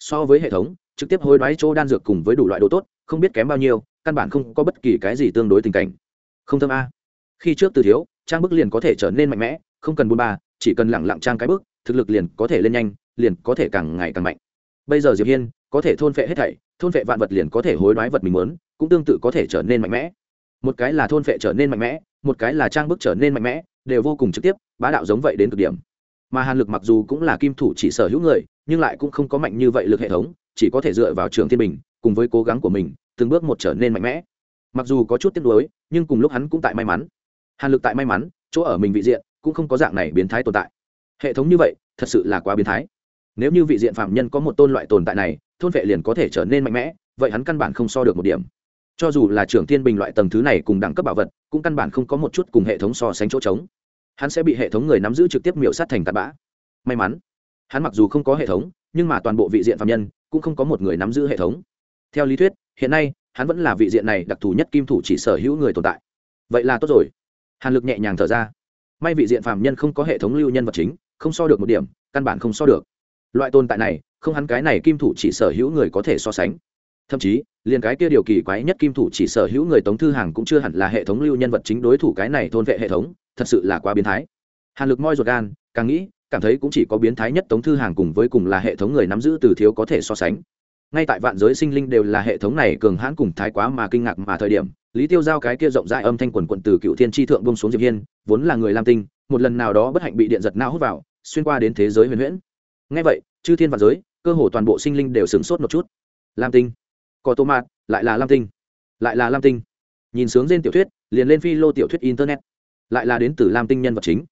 So với hệ thống, trực tiếp hối đoái chỗ đan dược cùng với đủ loại đồ tốt, không biết kém bao nhiêu, căn bản không có bất kỳ cái gì tương đối tình cảnh. Không thâm a. Khi trước từ thiếu, trang bức liền có thể trở nên mạnh mẽ, không cần buôn ba, chỉ cần lẳng lặng trang cái bức, thực lực liền có thể lên nhanh liền có thể càng ngày càng mạnh. Bây giờ diệp hiên có thể thôn phệ hết thảy, thôn phệ vạn vật liền có thể hối đoái vật mình muốn, cũng tương tự có thể trở nên mạnh mẽ. Một cái là thôn phệ trở nên mạnh mẽ, một cái là trang bức trở nên mạnh mẽ, đều vô cùng trực tiếp, bá đạo giống vậy đến cực điểm. Mà hàn lực mặc dù cũng là kim thủ chỉ sở hữu người, nhưng lại cũng không có mạnh như vậy lực hệ thống, chỉ có thể dựa vào trường thiên bình, cùng với cố gắng của mình, từng bước một trở nên mạnh mẽ. Mặc dù có chút tiếc nuối, nhưng cùng lúc hắn cũng tại may mắn. Hàn lực tại may mắn, chỗ ở mình vị diện cũng không có dạng này biến thái tồn tại. Hệ thống như vậy, thật sự là quá biến thái nếu như vị diện phạm nhân có một tôn loại tồn tại này, thôn vệ liền có thể trở nên mạnh mẽ, vậy hắn căn bản không so được một điểm. Cho dù là trưởng thiên bình loại tầng thứ này cùng đẳng cấp bảo vật, cũng căn bản không có một chút cùng hệ thống so sánh chỗ trống. Hắn sẽ bị hệ thống người nắm giữ trực tiếp miểu sát thành tạt bã. May mắn, hắn mặc dù không có hệ thống, nhưng mà toàn bộ vị diện phạm nhân cũng không có một người nắm giữ hệ thống. Theo lý thuyết, hiện nay, hắn vẫn là vị diện này đặc thù nhất kim thủ chỉ sở hữu người tồn tại. Vậy là tốt rồi. Hàn lực nhẹ nhàng thở ra. May vị diện phạm nhân không có hệ thống lưu nhân vật chính, không so được một điểm, căn bản không so được loại tồn tại này, không hắn cái này kim thủ chỉ sở hữu người có thể so sánh. Thậm chí, liền cái kia điều kỳ quái nhất kim thủ chỉ sở hữu người tống thư hàng cũng chưa hẳn là hệ thống lưu nhân vật chính đối thủ cái này thôn vệ hệ thống, thật sự là quá biến thái. Hàn lực moi ruột gan, càng nghĩ, cảm thấy cũng chỉ có biến thái nhất tống thư hàng cùng với cùng là hệ thống người nắm giữ từ thiếu có thể so sánh. Ngay tại vạn giới sinh linh đều là hệ thống này cường hãn cùng thái quá mà kinh ngạc mà thời điểm, lý tiêu giao cái kia rộng rãi âm thanh quần quận từ cựu thiên tri thượng bông xuống diệp hiên, vốn là người lam tinh, một lần nào đó bất hạnh bị điện giật não hút vào, xuyên qua đến thế giới huyền huyễn ngay vậy, chư thiên vạn giới, cơ hồ toàn bộ sinh linh đều sửng sốt một chút. Lam tinh. Có tô mạt, lại là lam tinh. Lại là lam tinh. Nhìn sướng trên tiểu thuyết, liền lên phi lô tiểu thuyết internet. Lại là đến từ lam tinh nhân vật chính.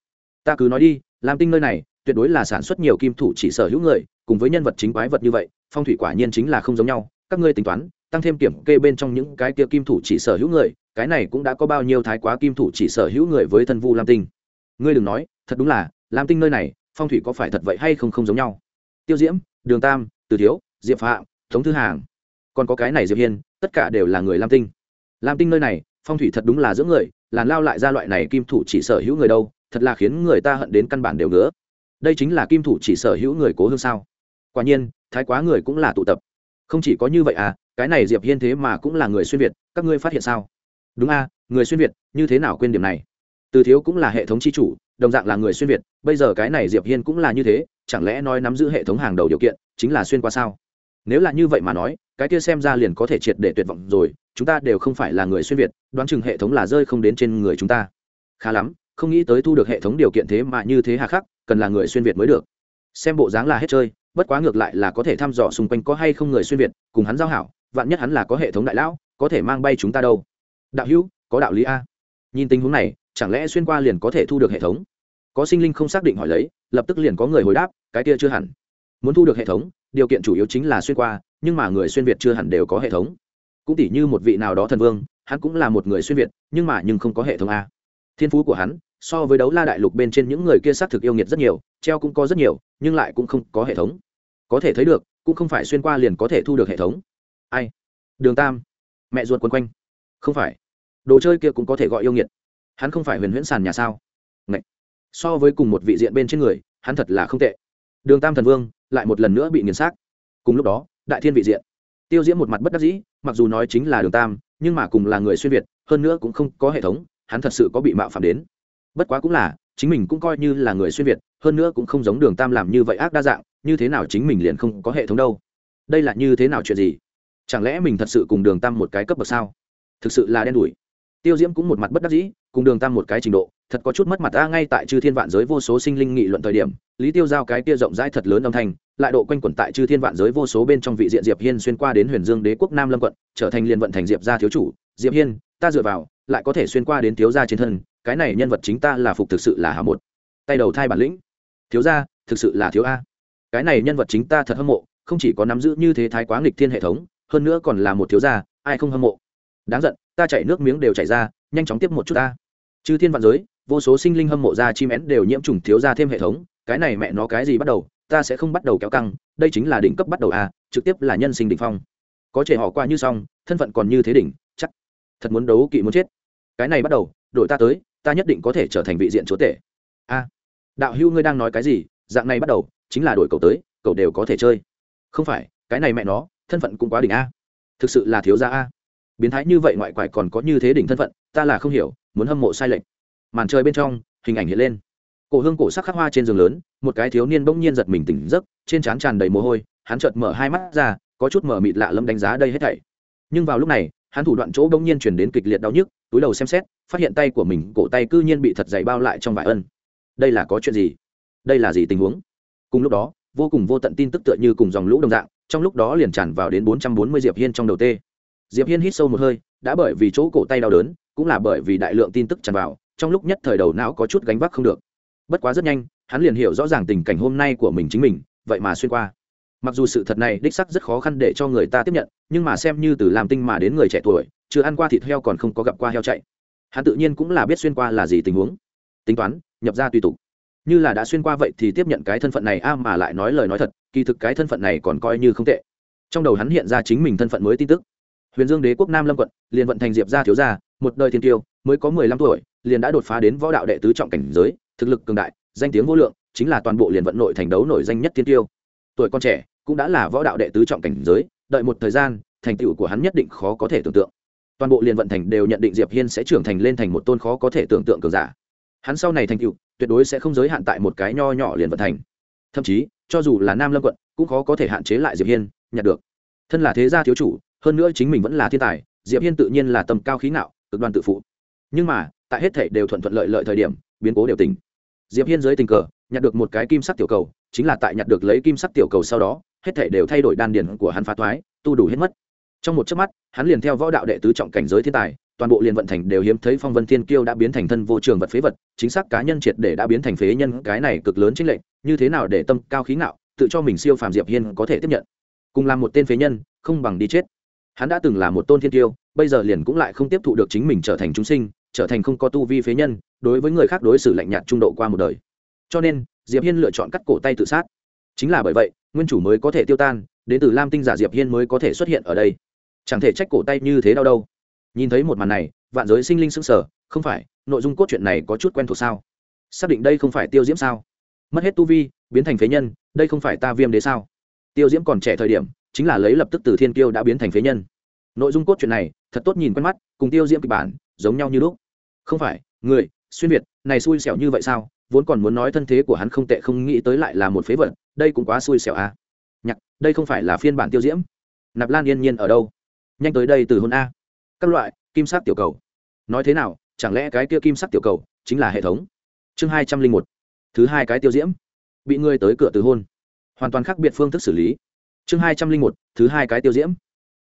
Ta cứ nói đi, lam tinh nơi này, tuyệt đối là sản xuất nhiều kim thủ chỉ sở hữu người, cùng với nhân vật chính quái vật như vậy, phong thủy quả nhiên chính là không giống nhau. Các ngươi tính toán, tăng thêm kiểm kê bên trong những cái kia kim thủ chỉ sở hữu người, cái này cũng đã có bao nhiêu thái quá kim thủ chỉ sở hữu người với thân vu lam tinh. Ngươi đừng nói, thật đúng là, lam tinh nơi này phong thủy có phải thật vậy hay không không giống nhau? Tiêu diễm, đường tam, từ thiếu, diệp phạm thống thư hàng. Còn có cái này diệp hiên, tất cả đều là người lam tinh. Lam tinh nơi này, phong thủy thật đúng là giữa người, làn lao lại ra loại này kim thủ chỉ sở hữu người đâu, thật là khiến người ta hận đến căn bản đều ngứa. Đây chính là kim thủ chỉ sở hữu người cố hương sao? Quả nhiên, thái quá người cũng là tụ tập. Không chỉ có như vậy à cái này diệp hiên thế mà cũng là người xuyên việt, các ngươi phát hiện sao? Đúng a người xuyên việt, như thế nào quên điểm này? Từ thiếu cũng là hệ thống c h i chủ đồng dạng là người xuyên việt, bây giờ cái này diệp hiên cũng là như thế, chẳng lẽ nói nắm giữ hệ thống hàng đầu điều kiện chính là xuyên qua sao? Nếu là như vậy mà nói, cái kia xem ra liền có thể triệt để tuyệt vọng rồi, chúng ta đều không phải là người xuyên việt, đoán chừng hệ thống là rơi không đến trên người chúng ta. Khá lắm, không nghĩ tới thu được hệ thống điều kiện thế mà như thế hà khắc, cần là người xuyên việt mới được. Xem bộ dáng là hết chơi, bất quá ngược lại là có thể thăm dò xung quanh có hay không người xuyên việt, cùng hắn giao hảo, vạn nhất hắn là có hệ thống đại lão, có thể mang bay chúng ta đâu. Đạo hữu, có đạo lý a. Nhìn tình huống này chẳng lẽ xuyên qua liền có thể thu được hệ thống? Có sinh linh không xác định hỏi lấy, lập tức liền có người hồi đáp, cái kia chưa hẳn. Muốn thu được hệ thống, điều kiện chủ yếu chính là xuyên qua, nhưng mà người xuyên việt chưa hẳn đều có hệ thống. Cũng tỷ như một vị nào đó thần vương, hắn cũng là một người xuyên việt, nhưng mà nhưng không có hệ thống a. Thiên phú của hắn, so với đấu la đại lục bên trên những người kia xác thực yêu nghiệt rất nhiều, treo cũng có rất nhiều, nhưng lại cũng không có hệ thống. Có thể thấy được, cũng không phải xuyên qua liền có thể thu được hệ thống. Ai? Đường tam. Mẹ ruột quấn quanh. Không phải. Đồ chơi kia cũng có thể gọi yêu nghiệt hắn không phải huyền huyễn sàn nhà sao? Ngậy. so với cùng một vị diện bên trên người, hắn thật là không tệ. Đường tam thần vương lại một lần nữa bị nghiền xác. Cùng lúc đó, đại thiên vị diện. Tiêu diễm một mặt bất đắc dĩ, mặc dù nói chính là đường tam, nhưng mà cùng là người xuyên việt, hơn nữa cũng không có hệ thống, hắn thật sự có bị mạo phạm đến. Bất quá cũng là, chính mình cũng coi như là người xuyên việt, hơn nữa cũng không giống đường tam làm như vậy ác đa dạng, như thế nào chính mình liền không có hệ thống đâu. Đây là như thế nào chuyện gì? Chẳng lẽ mình thật sự cùng đường tam một cái cấp bậc sao? Thực sự là đen đủi tiêu diễm cũng một mặt bất đắc dĩ, cùng đường tam một cái trình độ, thật có chút mất mặt ta ngay tại chư thiên vạn giới vô số sinh linh nghị luận thời điểm, lý tiêu giao cái kia rộng rãi thật lớn âm thanh, lại độ quanh quẩn tại chư thiên vạn giới vô số bên trong vị diện diệp hiên xuyên qua đến huyền dương đế quốc nam lâm quận, trở thành liên vận thành diệp gia thiếu chủ. Diệp hiên, ta dựa vào, lại có thể xuyên qua đến thiếu gia trên thân, cái này nhân vật chính ta là phục thực sự là hà một. Tay đầu thai bản lĩnh. Thiếu gia, thực sự là thiếu a. Cái này nhân vật chính ta thật hâm mộ, không chỉ có nắm giữ như thế thái quá nghịch thiên hệ thống, hơn nữa còn là một thiếu gia, ai không hâm mộ? Đáng giận, ta chảy nước miếng đều chảy ra, nhanh chóng tiếp một chút ta. Chư thiên vạn giới, vô số sinh linh hâm mộ ra chim én đều nhiễm trùng thiếu ra thêm hệ thống, cái này mẹ nó cái gì bắt đầu, ta sẽ không bắt đầu kéo căng, đây chính là đỉnh cấp bắt đầu a trực tiếp là nhân sinh đỉnh phong. Có trẻ họ qua như xong, thân phận còn như thế đỉnh, chắc thật muốn đấu kỵ muốn chết. Cái này bắt đầu đội ta tới, ta nhất định có thể trở thành vị diện chúa tể. A, đạo hữu ngươi đang nói cái gì, dạng này bắt đầu, chính là đổi cậu tới, cậu đều có thể chơi. Không phải, cái này mẹ nó, thân phận cũng quá đỉnh a. Thực sự là thiếu gia a biến thái như vậy ngoại quải còn có như thế đỉnh thân phận, ta là không hiểu, muốn hâm mộ sai lệch. Màn trời bên trong, hình ảnh hiện lên. Cổ hương cổ sắc khắc hoa trên giường lớn, một cái thiếu niên bỗng nhiên giật mình tỉnh giấc, trên trán tràn đầy mồ hôi, hắn chợt mở hai mắt ra, có chút mở mịt lạ lâm đánh giá đây hết thảy. Nhưng vào lúc này, hắn thủ đoạn chỗ bỗng nhiên chuyển đến kịch liệt đau nhức, túi đầu xem xét, phát hiện tay của mình, cổ tay cư nhiên bị thật dày bao lại trong vải ân. Đây là có chuyện gì? Đây là gì tình huống? Cùng lúc đó, vô cùng vô tận tin tức tựa như cùng dòng lũ đồng dạng, trong lúc đó liền tràn vào đến bốn trăm bốn mươi diệp hiên trong đầu tê diệp hiên hít sâu một hơi, đã bởi vì chỗ cổ tay đau đớn, cũng là bởi vì đại lượng tin tức tràn vào, trong lúc nhất thời đầu não có chút gánh vác không được. Bất quá rất nhanh, hắn liền hiểu rõ ràng tình cảnh hôm nay của mình chính mình, vậy mà xuyên qua. Mặc dù sự thật này đích sắc rất khó khăn để cho người ta tiếp nhận, nhưng mà xem như từ làm tinh mà đến người trẻ tuổi, chưa ăn qua thịt heo còn không có gặp qua heo chạy. Hắn tự nhiên cũng là biết xuyên qua là gì tình huống. Tính toán, nhập ra tùy tục. Như là đã xuyên qua vậy thì tiếp nhận cái thân phận này a mà lại nói lời nói thật, kỳ thực cái thân phận này còn coi như không tệ. Trong đầu hắn hiện ra chính mình thân phận mới tin tức huyền dương đế quốc nam lâm quận, liền vận thành diệp gia thiếu gia, một đời thiên tiêu mới có mười lăm tuổi, liền đã đột phá đến võ đạo đệ tứ trọng cảnh giới, thực lực cường đại, danh tiếng vô lượng, chính là toàn bộ liền vận nội thành đấu nổi danh nhất thiên tiêu tuổi con trẻ, cũng đã là võ đạo đệ tứ trọng cảnh giới, đợi một thời gian, thành tựu của hắn nhất định khó có thể tưởng tượng. Toàn bộ liền vận thành đều nhận định diệp hiên sẽ trưởng thành lên thành một tôn khó có thể tưởng tượng cường giả. Hắn sau này thành tựu, tuyệt đối sẽ không giới hạn tại một cái nho nhỏ liền vận thành. Thậm chí, cho dù là nam lâm quận, cũng khó có thể hạn chế lại diệp hiên, nhặt được. Thân là thế gia thiếu chủ hơn nữa chính mình vẫn là thiên tài, diệp hiên tự nhiên là tầm cao khí ngạo, cực đoan tự phụ. Nhưng mà, tại hết thảy đều thuận thuận lợi lợi thời điểm, biến cố đều tỉnh. Diệp hiên dưới tình cờ, nhặt được một cái kim sắc tiểu cầu, chính là tại nhặt được lấy kim sắc tiểu cầu sau đó, hết thảy đều thay đổi đan điền của hắn phá toái tu đủ hết mất. Trong một chớp mắt, hắn liền theo võ đạo đệ tứ trọng cảnh giới thiên tài, toàn bộ liền vận thành đều hiếm thấy phong vân thiên kiêu đã biến thành thân vô trường vật phế vật, chính xác cá nhân triệt để đã biến thành phế nhân, cái này cực lớn chính lệnh như thế nào để tâm cao khí ngạo, tự cho mình siêu phàm diệp hiên có thể tiếp nhận. Cùng làm một tên phế nhân, không bằng đi chết hắn đã từng là một tôn thiên tiêu bây giờ liền cũng lại không tiếp thụ được chính mình trở thành chúng sinh, trở thành không có tu vi phế nhân, đối với người khác đối xử lạnh nhạt trung độ qua một đời. Cho nên, diệp hiên lựa chọn cắt cổ tay tự sát. Chính là bởi vậy, nguyên chủ mới có thể tiêu tan, đến từ lam tinh giả diệp hiên mới có thể xuất hiện ở đây. Chẳng thể trách cổ tay như thế đâu đâu. Nhìn thấy một màn này, vạn giới sinh linh sững sờ, không phải, nội dung cốt truyện này có chút quen thuộc sao? Xác định đây không phải tiêu diễm sao? Mất hết tu vi, biến thành phế nhân, đây không phải ta viêm đế sao? Tiêu diễm còn trẻ thời điểm chính là lấy lập tức từ thiên kiêu đã biến thành phế nhân. Nội dung cốt truyện này, thật tốt nhìn quen mắt, cùng tiêu diễm kịch bản, giống nhau như lúc. Không phải, người, xuyên việt, này xui xẻo như vậy sao? Vốn còn muốn nói thân thế của hắn không tệ, không nghĩ tới lại là một phế vật, đây cũng quá xui xẻo à? Nhạc, đây không phải là phiên bản tiêu diễm. Nạp lan yên nhiên ở đâu? Nhanh tới đây từ hôn a. Các loại, kim sắc tiểu cầu. Nói thế nào, chẳng lẽ cái kia kim sắc tiểu cầu chính là hệ thống? Chương hai trăm linh một. Thứ hai cái tiêu diễm. Bị người tới cửa từ hôn. Hoàn toàn khác biệt phương thức xử lý chương hai trăm linh một, thứ hai cái tiêu diễm.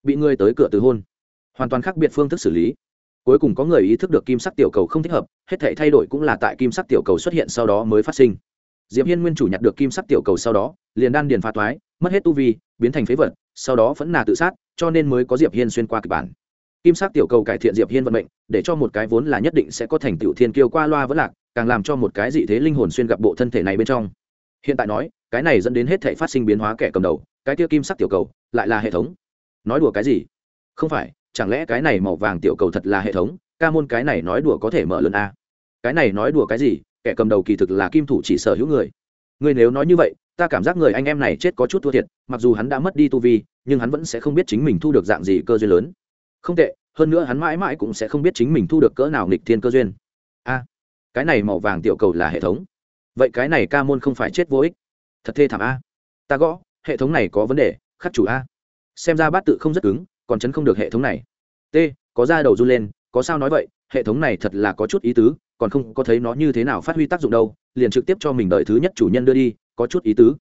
Bị người tới cửa từ hôn. Hoàn toàn khác biệt phương thức xử lý. Cuối cùng có người ý thức được kim sắc tiểu cầu không thích hợp, hết thể thay đổi cũng là tại kim sắc tiểu cầu xuất hiện sau đó mới phát sinh. Diệp hiên nguyên chủ nhặt được kim sắc tiểu cầu sau đó, liền đan điền phá toái, mất hết tu vi, biến thành phế vật, sau đó vẫn là tự sát, cho nên mới có diệp hiên xuyên qua kịch bản. Kim sắc tiểu cầu cải thiện diệp hiên vận mệnh, để cho một cái vốn là nhất định sẽ có thành tiểu thiên kiêu qua loa vẫn lạc, càng làm cho một cái dị thế linh hồn xuyên gặp bộ thân thể này bên trong. Hiện tại nói, cái này dẫn đến hết thể phát sinh biến hóa kẻ cầm đầu cái kia kim sắc tiểu cầu lại là hệ thống. Nói đùa cái gì? Không phải, chẳng lẽ cái này màu vàng tiểu cầu thật là hệ thống? Ca môn cái này nói đùa có thể mở lớn a. Cái này nói đùa cái gì? Kẻ cầm đầu kỳ thực là kim thủ chỉ sở hữu người. Người nếu nói như vậy, ta cảm giác người anh em này chết có chút thua thiệt, mặc dù hắn đã mất đi tu vi, nhưng hắn vẫn sẽ không biết chính mình thu được dạng gì cơ duyên lớn. Không tệ, hơn nữa hắn mãi mãi cũng sẽ không biết chính mình thu được cỡ nào nghịch thiên cơ duyên. A, cái này màu vàng tiểu cầu là hệ thống. Vậy cái này ca môn không phải chết vô ích. Thật thê thảm a. Ta gõ hệ thống này có vấn đề, khắc chủ a. Xem ra bát tự không rất cứng, còn chấn không được hệ thống này. T, có ra đầu run lên, có sao nói vậy, hệ thống này thật là có chút ý tứ, còn không có thấy nó như thế nào phát huy tác dụng đâu, liền trực tiếp cho mình đợi thứ nhất chủ nhân đưa đi, có chút ý tứ.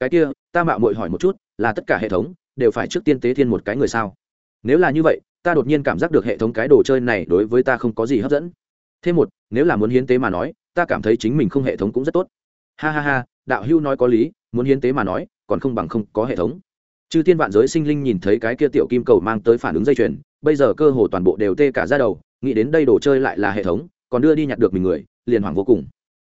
Cái kia, ta mạo muội hỏi một chút, là tất cả hệ thống, đều phải trước tiên tế thiên một cái người sao? Nếu là như vậy, ta đột nhiên cảm giác được hệ thống cái đồ chơi này đối với ta không có gì hấp dẫn. Thêm một, nếu là muốn hiến tế mà nói, ta cảm thấy chính mình không hệ thống cũng rất tốt. Ha ha ha đạo hưu nói có lý, muốn hiến tế mà nói, còn không bằng không có hệ thống. Chư thiên vạn giới sinh linh nhìn thấy cái kia tiểu kim cầu mang tới phản ứng dây chuyền, bây giờ cơ hồ toàn bộ đều tê cả ra đầu, nghĩ đến đây đồ chơi lại là hệ thống, còn đưa đi nhặt được mình người, liền hoảng vô cùng.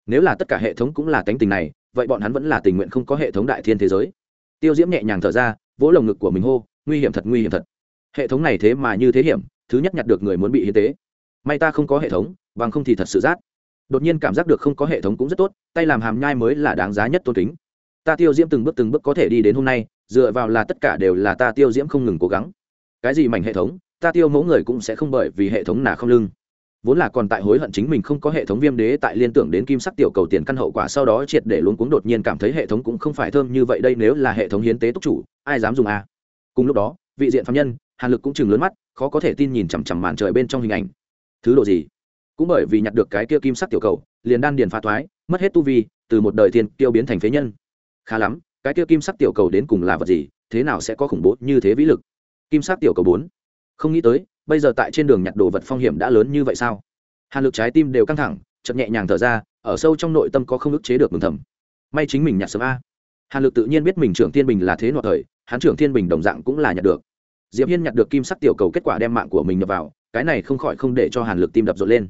Nếu là tất cả hệ thống cũng là tánh tình này, vậy bọn hắn vẫn là tình nguyện không có hệ thống đại thiên thế giới. Tiêu diễm nhẹ nhàng thở ra, vỗ lồng ngực của mình hô, nguy hiểm thật, nguy hiểm thật. Hệ thống này thế mà như thế hiểm, thứ nhất nhặt được người muốn bị hiến tế. May ta không có hệ thống, bằng không thì thật sự rát đột nhiên cảm giác được không có hệ thống cũng rất tốt, tay làm hàm nhai mới là đáng giá nhất tôn kính. Ta tiêu diễm từng bước từng bước có thể đi đến hôm nay, dựa vào là tất cả đều là ta tiêu diễm không ngừng cố gắng. Cái gì mảnh hệ thống, ta tiêu mẫu người cũng sẽ không bởi vì hệ thống nào không lưng. Vốn là còn tại hối hận chính mình không có hệ thống viêm đế tại liên tưởng đến kim sắc tiểu cầu tiền căn hậu quả sau đó triệt để luôn cuống đột nhiên cảm thấy hệ thống cũng không phải thơm như vậy đây nếu là hệ thống hiến tế túc chủ, ai dám dùng à. cùng lúc đó, vị diện phạm nhân, hàn lực cũng chừng lớn mắt, khó có thể tin nhìn chằm chằm màn trời bên trong hình ảnh. Thứ độ gì? Cũng bởi vì nhặt được cái kia kim sắc tiểu cầu, liền đan điền phá thoái, mất hết tu vi, từ một đời thiên tiêu biến thành phế nhân. Khá lắm, cái kia kim sắc tiểu cầu đến cùng là vật gì, thế nào sẽ có khủng bố như thế vĩ lực? Kim sắc tiểu cầu bốn. Không nghĩ tới, bây giờ tại trên đường nhặt đồ vật phong hiểm đã lớn như vậy sao? Hàn lực trái tim đều căng thẳng chậm nhẹ nhàng thở ra, ở sâu trong nội tâm có không ức chế được mừng thầm. May chính mình nhặt sớm a. Hàn lực tự nhiên biết mình trưởng thiên bình là thế nọ thời, hắn trưởng thiên bình đồng dạng cũng là nhặt được. Diệp hiên nhặt được kim sắc tiểu cầu kết quả đem mạng của mình nhập vào, cái này không khỏi không để cho hàn lực tim đập rộn lên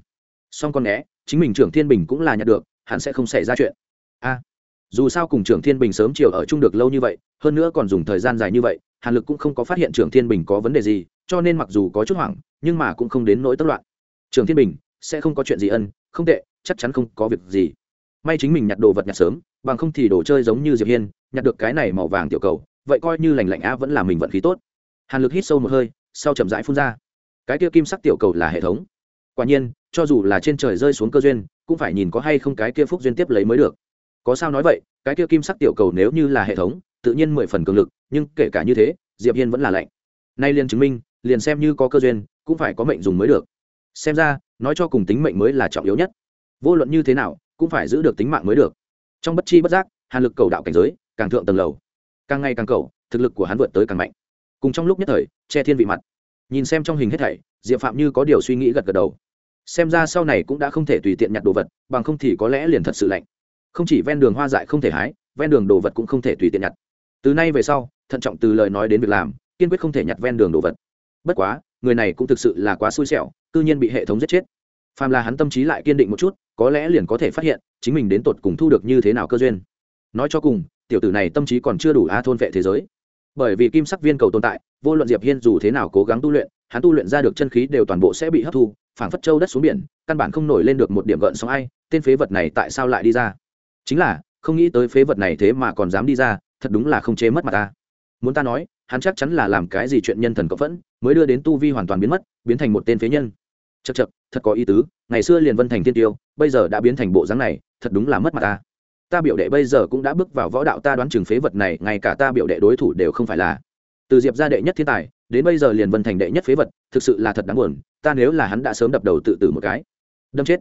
song con né, chính mình trưởng thiên bình cũng là nhặt được hắn sẽ không xảy ra chuyện. A, dù sao cùng trưởng thiên bình sớm chiều ở chung được lâu như vậy, hơn nữa còn dùng thời gian dài như vậy, hàn lực cũng không có phát hiện trưởng thiên bình có vấn đề gì, cho nên mặc dù có chút hoảng, nhưng mà cũng không đến nỗi tất loạn. Trưởng thiên bình, sẽ không có chuyện gì ân, không tệ, chắc chắn không có việc gì. May chính mình nhặt đồ vật nhặt sớm, bằng không thì đồ chơi giống như diệp hiên, nhặt được cái này màu vàng tiểu cầu, vậy coi như lành lạnh a vẫn là mình vận khí tốt. Hàn lực hít sâu một hơi, sau chậm rãi phun ra. Cái kia kim sắc tiểu cầu là hệ thống quả nhiên, cho dù là trên trời rơi xuống cơ duyên, cũng phải nhìn có hay không cái kia phúc duyên tiếp lấy mới được. Có sao nói vậy, cái kia kim sắc tiểu cầu nếu như là hệ thống, tự nhiên mười phần cường lực, nhưng kể cả như thế, diệp hiên vẫn là lạnh. Nay liền chứng minh, liền xem như có cơ duyên, cũng phải có mệnh dùng mới được. Xem ra, nói cho cùng tính mệnh mới là trọng yếu nhất. Vô luận như thế nào, cũng phải giữ được tính mạng mới được. Trong bất chi bất giác, hàn lực cầu đạo cảnh giới, càng thượng tầng lầu. Càng ngày càng cầu, thực lực của hắn vượt tới càng mạnh. Cùng trong lúc nhất thời, che thiên vị mặt. Nhìn xem trong hình hết thảy, diệp phạm như có điều suy nghĩ gật gật đầu xem ra sau này cũng đã không thể tùy tiện nhặt đồ vật, bằng không thì có lẽ liền thật sự lạnh. Không chỉ ven đường hoa dại không thể hái, ven đường đồ vật cũng không thể tùy tiện nhặt. Từ nay về sau, thận trọng từ lời nói đến việc làm, kiên quyết không thể nhặt ven đường đồ vật. Bất quá, người này cũng thực sự là quá xui xẻo tự nhiên bị hệ thống giết chết. Phàm là hắn tâm trí lại kiên định một chút, có lẽ liền có thể phát hiện, chính mình đến tột cùng thu được như thế nào cơ duyên. Nói cho cùng, tiểu tử này tâm trí còn chưa đủ a thôn vệ thế giới. Bởi vì kim sắc viên cầu tồn tại, vô luận diệp hiên dù thế nào cố gắng tu luyện, hắn tu luyện ra được chân khí đều toàn bộ sẽ bị hấp thu phảng phất châu đất xuống biển, căn bản không nổi lên được một điểm gợn sóng ai, tên phế vật này tại sao lại đi ra? Chính là, không nghĩ tới phế vật này thế mà còn dám đi ra, thật đúng là không chế mất mặt ta. Muốn ta nói, hắn chắc chắn là làm cái gì chuyện nhân thần cộng phẫn, mới đưa đến tu vi hoàn toàn biến mất, biến thành một tên phế nhân. Chật chật thật có ý tứ, ngày xưa liền vân thành thiên tiêu, bây giờ đã biến thành bộ dáng này, thật đúng là mất mặt ta. Ta biểu đệ bây giờ cũng đã bước vào võ đạo, ta đoán chừng phế vật này, ngay cả ta biểu đệ đối thủ đều không phải là. Từ diệp ra đệ nhất thiên tài đến bây giờ liền vân thành đệ nhất phế vật, thực sự là thật đáng buồn, ta nếu là hắn đã sớm đập đầu tự tử một cái. Đâm chết.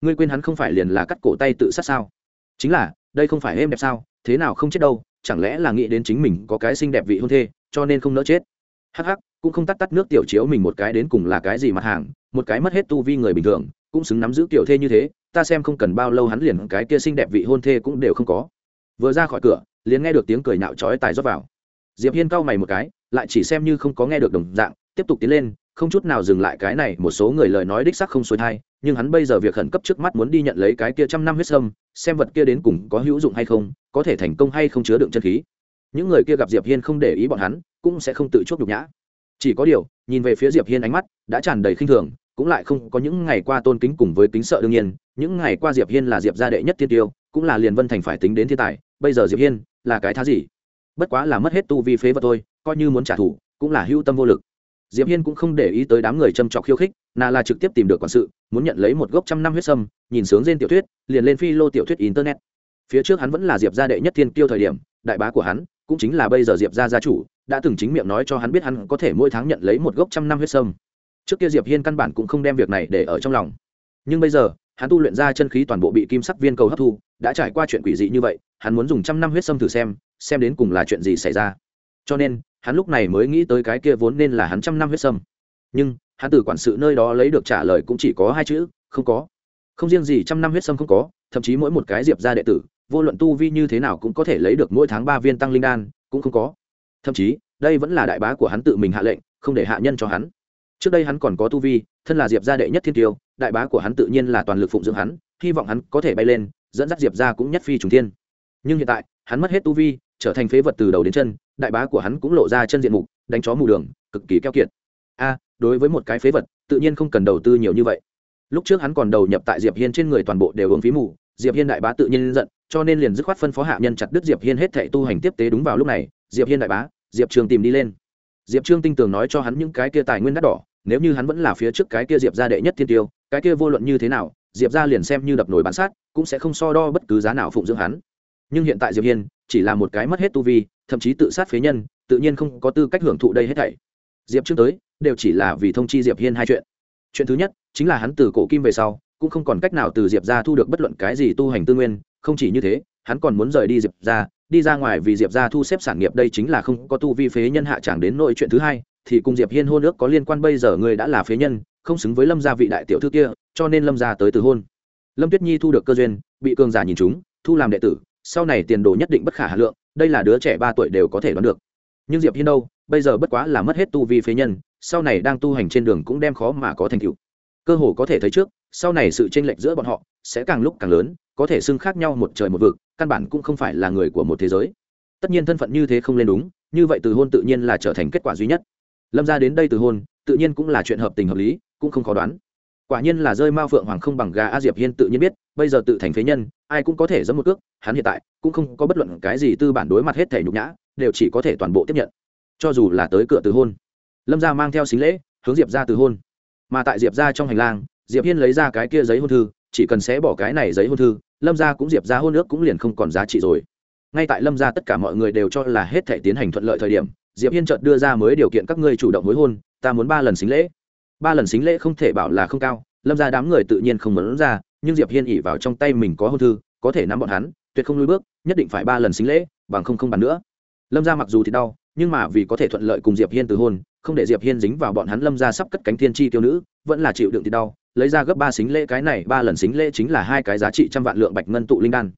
Ngươi quên hắn không phải liền là cắt cổ tay tự sát sao? Chính là, đây không phải êm đẹp sao, thế nào không chết đâu, chẳng lẽ là nghĩ đến chính mình có cái xinh đẹp vị hôn thê, cho nên không nỡ chết? Hắc hắc, cũng không tắt tắt nước tiểu chiếu mình một cái đến cùng là cái gì mặt hàng, một cái mất hết tu vi người bình thường, cũng xứng nắm giữ tiểu thê như thế, ta xem không cần bao lâu hắn liền cái kia xinh đẹp vị hôn thê cũng đều không có. Vừa ra khỏi cửa, liền nghe được tiếng cười nạo chói tài rót vào diệp hiên cau mày một cái, lại chỉ xem như không có nghe được đồng dạng, tiếp tục tiến lên, không chút nào dừng lại cái này một số người lời nói đích xác không xuôi thai, nhưng hắn bây giờ việc khẩn cấp trước mắt muốn đi nhận lấy cái kia trăm năm huyết sâm, xem vật kia đến cùng có hữu dụng hay không, có thể thành công hay không chứa đựng chân khí. Những người kia gặp diệp hiên không để ý bọn hắn, cũng sẽ không tự chuốc nhục nhã. Chỉ có điều, nhìn về phía diệp hiên ánh mắt, đã tràn đầy khinh thường, cũng lại không có những ngày qua tôn kính cùng với kính sợ đương nhiên, những ngày qua diệp hiên là diệp gia đệ nhất thiên tiêu, cũng là liền vân thành phải tính đến thiên tài, bây giờ diệp hiên là cái thá gì? Bất quá là mất hết tu vi phế vật thôi, coi như muốn trả thù, cũng là hưu tâm vô lực. Diệp hiên cũng không để ý tới đám người châm trọc khiêu khích, nà là trực tiếp tìm được quản sự, muốn nhận lấy một gốc trăm năm huyết sâm, nhìn sướng trên tiểu thuyết, liền lên phi lô tiểu thuyết internet. Phía trước hắn vẫn là diệp gia đệ nhất thiên tiêu thời điểm, đại bá của hắn, cũng chính là bây giờ diệp gia gia chủ, đã từng chính miệng nói cho hắn biết hắn có thể mỗi tháng nhận lấy một gốc trăm năm huyết sâm. Trước kia diệp hiên căn bản cũng không đem việc này để ở trong lòng. Nhưng bây giờ hắn tu luyện ra chân khí toàn bộ bị kim sắc viên cầu hấp thu, đã trải qua chuyện quỷ dị như vậy, hắn muốn dùng trăm năm huyết sâm thử xem xem đến cùng là chuyện gì xảy ra. Cho nên, hắn lúc này mới nghĩ tới cái kia vốn nên là hắn trăm năm huyết sâm nhưng, hắn từ quản sự nơi đó lấy được trả lời cũng chỉ có hai chữ, không có. Không riêng gì trăm năm huyết sâm không có, thậm chí mỗi một cái diệp ra đệ tử, vô luận tu vi như thế nào cũng có thể lấy được mỗi tháng ba viên tăng linh đan, cũng không có. Thậm chí, đây vẫn là đại bá của hắn tự mình hạ lệnh, không để hạ nhân cho hắn. Trước đây hắn còn có tu vi, thân là diệp gia đệ nhất thiên tiêu đại bá của hắn tự nhiên là toàn lực phụng dưỡng hắn, hy vọng hắn có thể bay lên, dẫn dắt diệp gia cũng nhất phi trùng thiên. Nhưng hiện tại, hắn mất hết tu vi, trở thành phế vật từ đầu đến chân, đại bá của hắn cũng lộ ra chân diện mục, đánh chó mù đường, cực kỳ keo kiệt. A, đối với một cái phế vật, tự nhiên không cần đầu tư nhiều như vậy. Lúc trước hắn còn đầu nhập tại diệp hiên trên người toàn bộ đều hướng phí mù, diệp hiên đại bá tự nhiên giận, cho nên liền dứt khoát phân phó hạ nhân chặt đứt diệp hiên hết thệ tu hành tiếp tế đúng vào lúc này, diệp hiên đại bá, diệp trường tìm đi lên. Diệp trương tinh tường nói cho hắn những cái kia tài nguyên đắt đỏ, nếu như hắn vẫn là phía trước cái kia diệp gia đệ nhất thiên tiêu cái kia vô luận như thế nào, diệp ra liền xem như đập nổi bán sát, cũng sẽ không so đo bất cứ giá nào phụng dưỡng hắn. Nhưng hiện tại diệp hiên, chỉ là một cái mất hết tu vi, thậm chí tự sát phế nhân, tự nhiên không có tư cách hưởng thụ đây hết thảy. Diệp trước tới, đều chỉ là vì thông chi diệp hiên hai chuyện. Chuyện thứ nhất, chính là hắn từ cổ kim về sau, cũng không còn cách nào từ diệp ra thu được bất luận cái gì tu hành tư nguyên, không chỉ như thế, hắn còn muốn rời đi diệp ra đi ra ngoài vì diệp ra thu xếp sản nghiệp, đây chính là không có tu vi phế nhân hạ tràng đến nội chuyện thứ hai, thì cùng diệp hiên hôn ước có liên quan bây giờ người đã là phế nhân không xứng với lâm gia vị đại tiểu thư kia, cho nên lâm gia tới từ hôn. Lâm tuyết nhi thu được cơ duyên, bị cường giả nhìn chúng, thu làm đệ tử, sau này tiền đồ nhất định bất khả hà lượng, đây là đứa trẻ ba tuổi đều có thể đoán được. Nhưng diệp hiên đâu, bây giờ bất quá là mất hết tu vi phế nhân, sau này đang tu hành trên đường cũng đem khó mà có thành tựu. Cơ hồ có thể thấy trước, sau này sự chênh lệch giữa bọn họ sẽ càng lúc càng lớn, có thể xưng khác nhau một trời một vực, căn bản cũng không phải là người của một thế giới. Tất nhiên thân phận như thế không lên đúng, như vậy từ hôn tự nhiên là trở thành kết quả duy nhất. Lâm ra đến đây từ hôn, tự nhiên cũng là chuyện hợp tình hợp lý cũng không khó đoán. Quả nhiên là rơi mao phượng hoàng không bằng gà a diệp hiên tự nhiên biết, bây giờ tự thành phế nhân, ai cũng có thể giẫm một cước, hắn hiện tại cũng không có bất luận cái gì tư bản đối mặt hết thể nhục nhã, đều chỉ có thể toàn bộ tiếp nhận. Cho dù là tới cửa từ hôn, lâm gia mang theo xính lễ, hướng diệp ra từ hôn. Mà tại diệp ra trong hành lang, diệp hiên lấy ra cái kia giấy hôn thư, chỉ cần xé bỏ cái này giấy hôn thư, lâm gia cũng diệp ra hôn ước cũng liền không còn giá trị rồi. Ngay tại lâm gia tất cả mọi người đều cho là hết thể tiến hành thuận lợi thời điểm, diệp hiên chợt đưa ra mới điều kiện các ngươi chủ động hối hôn, ta muốn ba lần xính lễ ba lần xính lễ không thể bảo là không cao, lâm gia đám người tự nhiên không muốn ra, nhưng diệp hiên ỉ vào trong tay mình có hôn thư, có thể nắm bọn hắn, tuyệt không lùi bước, nhất định phải ba lần xính lễ, bằng không không bàn nữa. Lâm gia mặc dù thì đau, nhưng mà vì có thể thuận lợi cùng diệp hiên từ hôn, không để diệp hiên dính vào bọn hắn, lâm gia sắp cất cánh thiên chi tiêu nữ, vẫn là chịu đựng thì đau, lấy ra gấp ba xính lễ cái này, ba lần xính lễ chính là hai cái giá trị trăm vạn lượng bạch ngân tụ linh đan.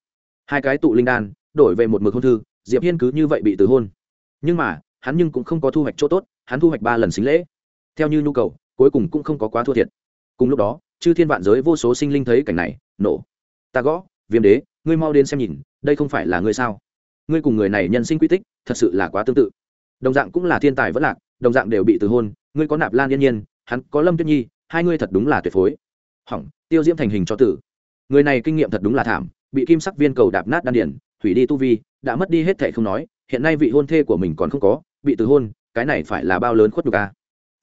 Hai cái tụ linh đan, đổi về một mực hôn thư, diệp hiên cứ như vậy bị từ hôn. Nhưng mà, hắn nhưng cũng không có thu hoạch chỗ tốt, hắn thu hoạch ba lần xính lễ. Theo như nhu cầu cuối cùng cũng không có quá thua thiệt. Cùng lúc đó, chư thiên vạn giới vô số sinh linh thấy cảnh này, nổ. Ta gõ, viêm đế, ngươi mau đến xem nhìn, đây không phải là ngươi sao? Ngươi cùng người này nhân sinh quy tích, thật sự là quá tương tự. Đồng dạng cũng là thiên tài vẫn lạc, đồng dạng đều bị từ hôn, ngươi có nạp lan yên nhiên, hắn có lâm tuyết nhi, hai ngươi thật đúng là tuyệt phối. Hỏng, tiêu diễm thành hình cho tử. Người này kinh nghiệm thật đúng là thảm, bị kim sắc viên cầu đạp nát đan điển hủy đi tu vi, đã mất đi hết thệ không nói, hiện nay vị hôn thê của mình còn không có, bị từ hôn, cái này phải là bao lớn khuất nhục a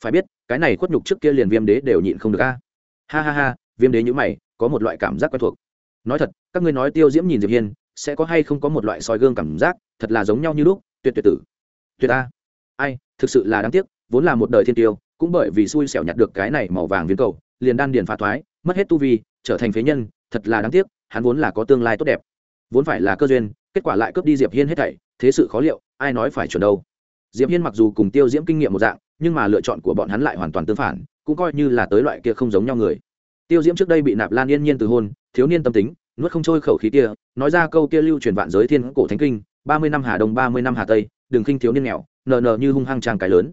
phải biết, cái này khuất nhục trước kia liền viêm đế đều nhịn không được a. Ha ha ha, viêm đế nhữ mày, có một loại cảm giác quen thuộc. Nói thật, các ngươi nói tiêu diễm nhìn diệp hiên, sẽ có hay không có một loại soi gương cảm giác, thật là giống nhau như lúc, tuyệt tuyệt tử. Tuyệt a. Ai, thực sự là đáng tiếc, vốn là một đời thiên tiêu, cũng bởi vì xui xẻo nhặt được cái này màu vàng viên cầu, liền đan điền phá thoái, mất hết tu vi, trở thành phế nhân, thật là đáng tiếc, hắn vốn là có tương lai tốt đẹp. Vốn phải là cơ duyên, kết quả lại cướp đi diệp hiên hết thảy, thế sự khó liệu, ai nói phải chuẩn đâu diệp hiên mặc dù cùng tiêu diễm kinh nghiệm một dạng, nhưng mà lựa chọn của bọn hắn lại hoàn toàn tương phản, cũng coi như là tới loại kia không giống nhau người. Tiêu diễm trước đây bị nạp lan yên nhiên từ hôn, thiếu niên tâm tính, nuốt không trôi khẩu khí kia, nói ra câu kia lưu truyền vạn giới thiên cổ thánh kinh, ba mươi năm hà đông, ba mươi năm hà tây, đừng khinh thiếu niên nghèo, nờ nờ như hung hăng trang cái lớn.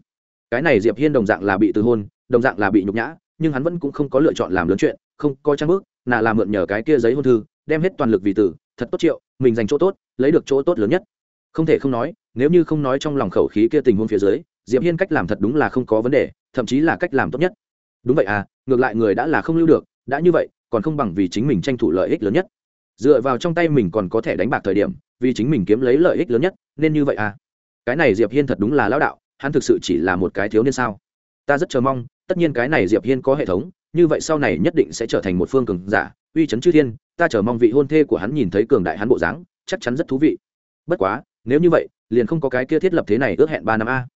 Cái này diệp hiên đồng dạng là bị từ hôn, đồng dạng là bị nhục nhã, nhưng hắn vẫn cũng không có lựa chọn làm lớn chuyện, không coi trang bước, nà là mượn nhờ cái kia giấy hôn thư, đem hết toàn lực vì tử, thật tốt triệu, mình dành chỗ tốt, lấy được chỗ tốt lớn nhất không thể không nói, nếu như không nói trong lòng khẩu khí kia tình huống phía dưới, diệp hiên cách làm thật đúng là không có vấn đề, thậm chí là cách làm tốt nhất. Đúng vậy à ngược lại người đã là không lưu được, đã như vậy, còn không bằng vì chính mình tranh thủ lợi ích lớn nhất. Dựa vào trong tay mình còn có thể đánh bạc thời điểm, vì chính mình kiếm lấy lợi ích lớn nhất, nên như vậy à. Cái này diệp hiên thật đúng là lão đạo, hắn thực sự chỉ là một cái thiếu niên sao. Ta rất chờ mong, tất nhiên cái này diệp hiên có hệ thống, như vậy sau này nhất định sẽ trở thành một phương cường giả, uy chấn chư thiên, ta chờ mong vị hôn thê của hắn nhìn thấy cường đại hắn bộ dáng, chắc chắn rất thú vị. Bất quá nếu như vậy, liền không có cái kia thiết lập thế này ước hẹn ba năm a.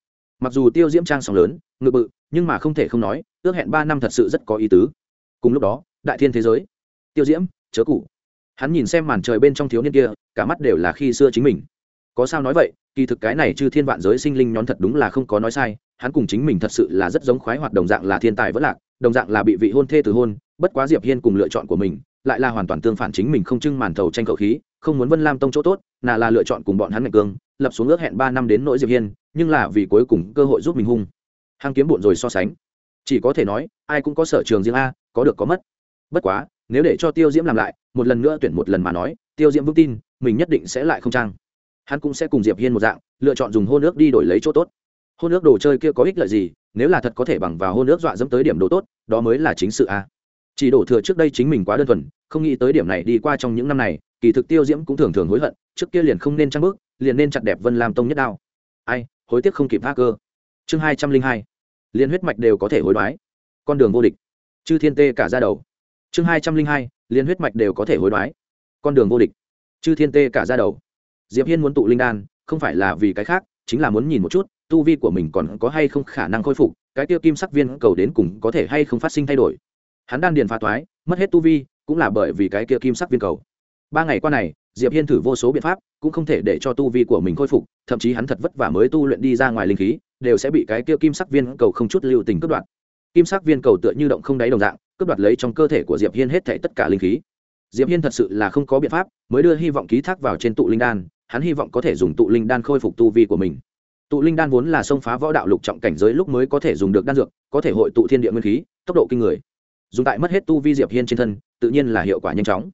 Mặc dù tiêu diễm trang sóng lớn, ngự bự, nhưng mà không thể không nói, ước hẹn ba năm thật sự rất có ý tứ. Cùng lúc đó, đại thiên thế giới. Tiêu diễm, chớ cụ hắn nhìn xem màn trời bên trong thiếu niên kia, cả mắt đều là khi xưa chính mình. Có sao nói vậy, kỳ thực cái này chư thiên vạn giới sinh linh nhón thật đúng là không có nói sai, hắn cùng chính mình thật sự là rất giống khoái hoạt, đồng dạng là thiên tài vẫn lạc, đồng dạng là bị vị hôn thê từ hôn, bất quá diệp hiên cùng lựa chọn của mình lại là hoàn toàn tương phản chính mình không trưng màn thầu tranh cậu khí, không muốn vân lam tông chỗ tốt là là lựa chọn cùng bọn hắn ngạch cương lập xuống ước hẹn ba năm đến nỗi diệp hiên, nhưng là vì cuối cùng cơ hội giúp mình hung. Hăng kiếm bộn rồi so sánh. Chỉ có thể nói, ai cũng có sở trường riêng a, có được có mất. Bất quá, nếu để cho tiêu diễm làm lại, một lần nữa tuyển một lần mà nói, tiêu diễm vững tin, mình nhất định sẽ lại không trang. Hắn cũng sẽ cùng diệp hiên một dạng, lựa chọn dùng hôn ước đi đổi lấy chỗ tốt. Hôn ước đồ chơi kia có ích lợi gì, nếu là thật có thể bằng vào hôn ước dọa dẫm tới điểm đồ tốt, đó mới là chính sự a chỉ đổ thừa trước đây chính mình quá đơn thuần, không nghĩ tới điểm này đi qua trong những năm này, kỳ thực tiêu diễm cũng thường thường hối hận, trước kia liền không nên trăng bước liền nên chặt đẹp vân làm tông nhất đao. Ai, hối tiếc không kịp tha cơ. Chương hai trăm linh hai, liền huyết mạch đều có thể hối đoái. Con đường vô địch. Chư thiên tê cả ra đầu. Chương hai trăm linh hai, liền huyết mạch đều có thể hối đoái. Con đường vô địch. Chư thiên tê cả ra đầu. Diệp hiên muốn tụ linh đan, không phải là vì cái khác, chính là muốn nhìn một chút, tu vi của mình còn có hay không khả năng khôi phục, cái tiêu kim sắc viên cầu đến cùng có thể hay không phát sinh thay đổi hắn đan điền phá toái, mất hết tu vi, cũng là bởi vì cái kia kim sắc viên cầu. Ba ngày qua này, diệp hiên thử vô số biện pháp, cũng không thể để cho tu vi của mình khôi phục, thậm chí hắn thật vất vả mới tu luyện đi ra ngoài linh khí, đều sẽ bị cái kia kim sắc viên cầu không chút lưu tình cướp đoạt. Kim sắc viên cầu tựa như động không đáy đồng dạng, cướp đoạt lấy trong cơ thể của diệp hiên hết thảy tất cả linh khí. Diệp hiên thật sự là không có biện pháp, mới đưa hy vọng ký thác vào trên tụ linh đan, hắn hy vọng có thể dùng tụ linh đan khôi phục tu vi của mình. Tụ linh đan vốn là xông phá võ đạo lục trọng cảnh giới lúc mới có thể dùng được đan dược, có thể hội tụ thiên địa nguyên khí, tốc độ kinh người dùng tại mất hết tu vi diệp hiên trên thân, tự nhiên là hiệu quả nhanh chóng.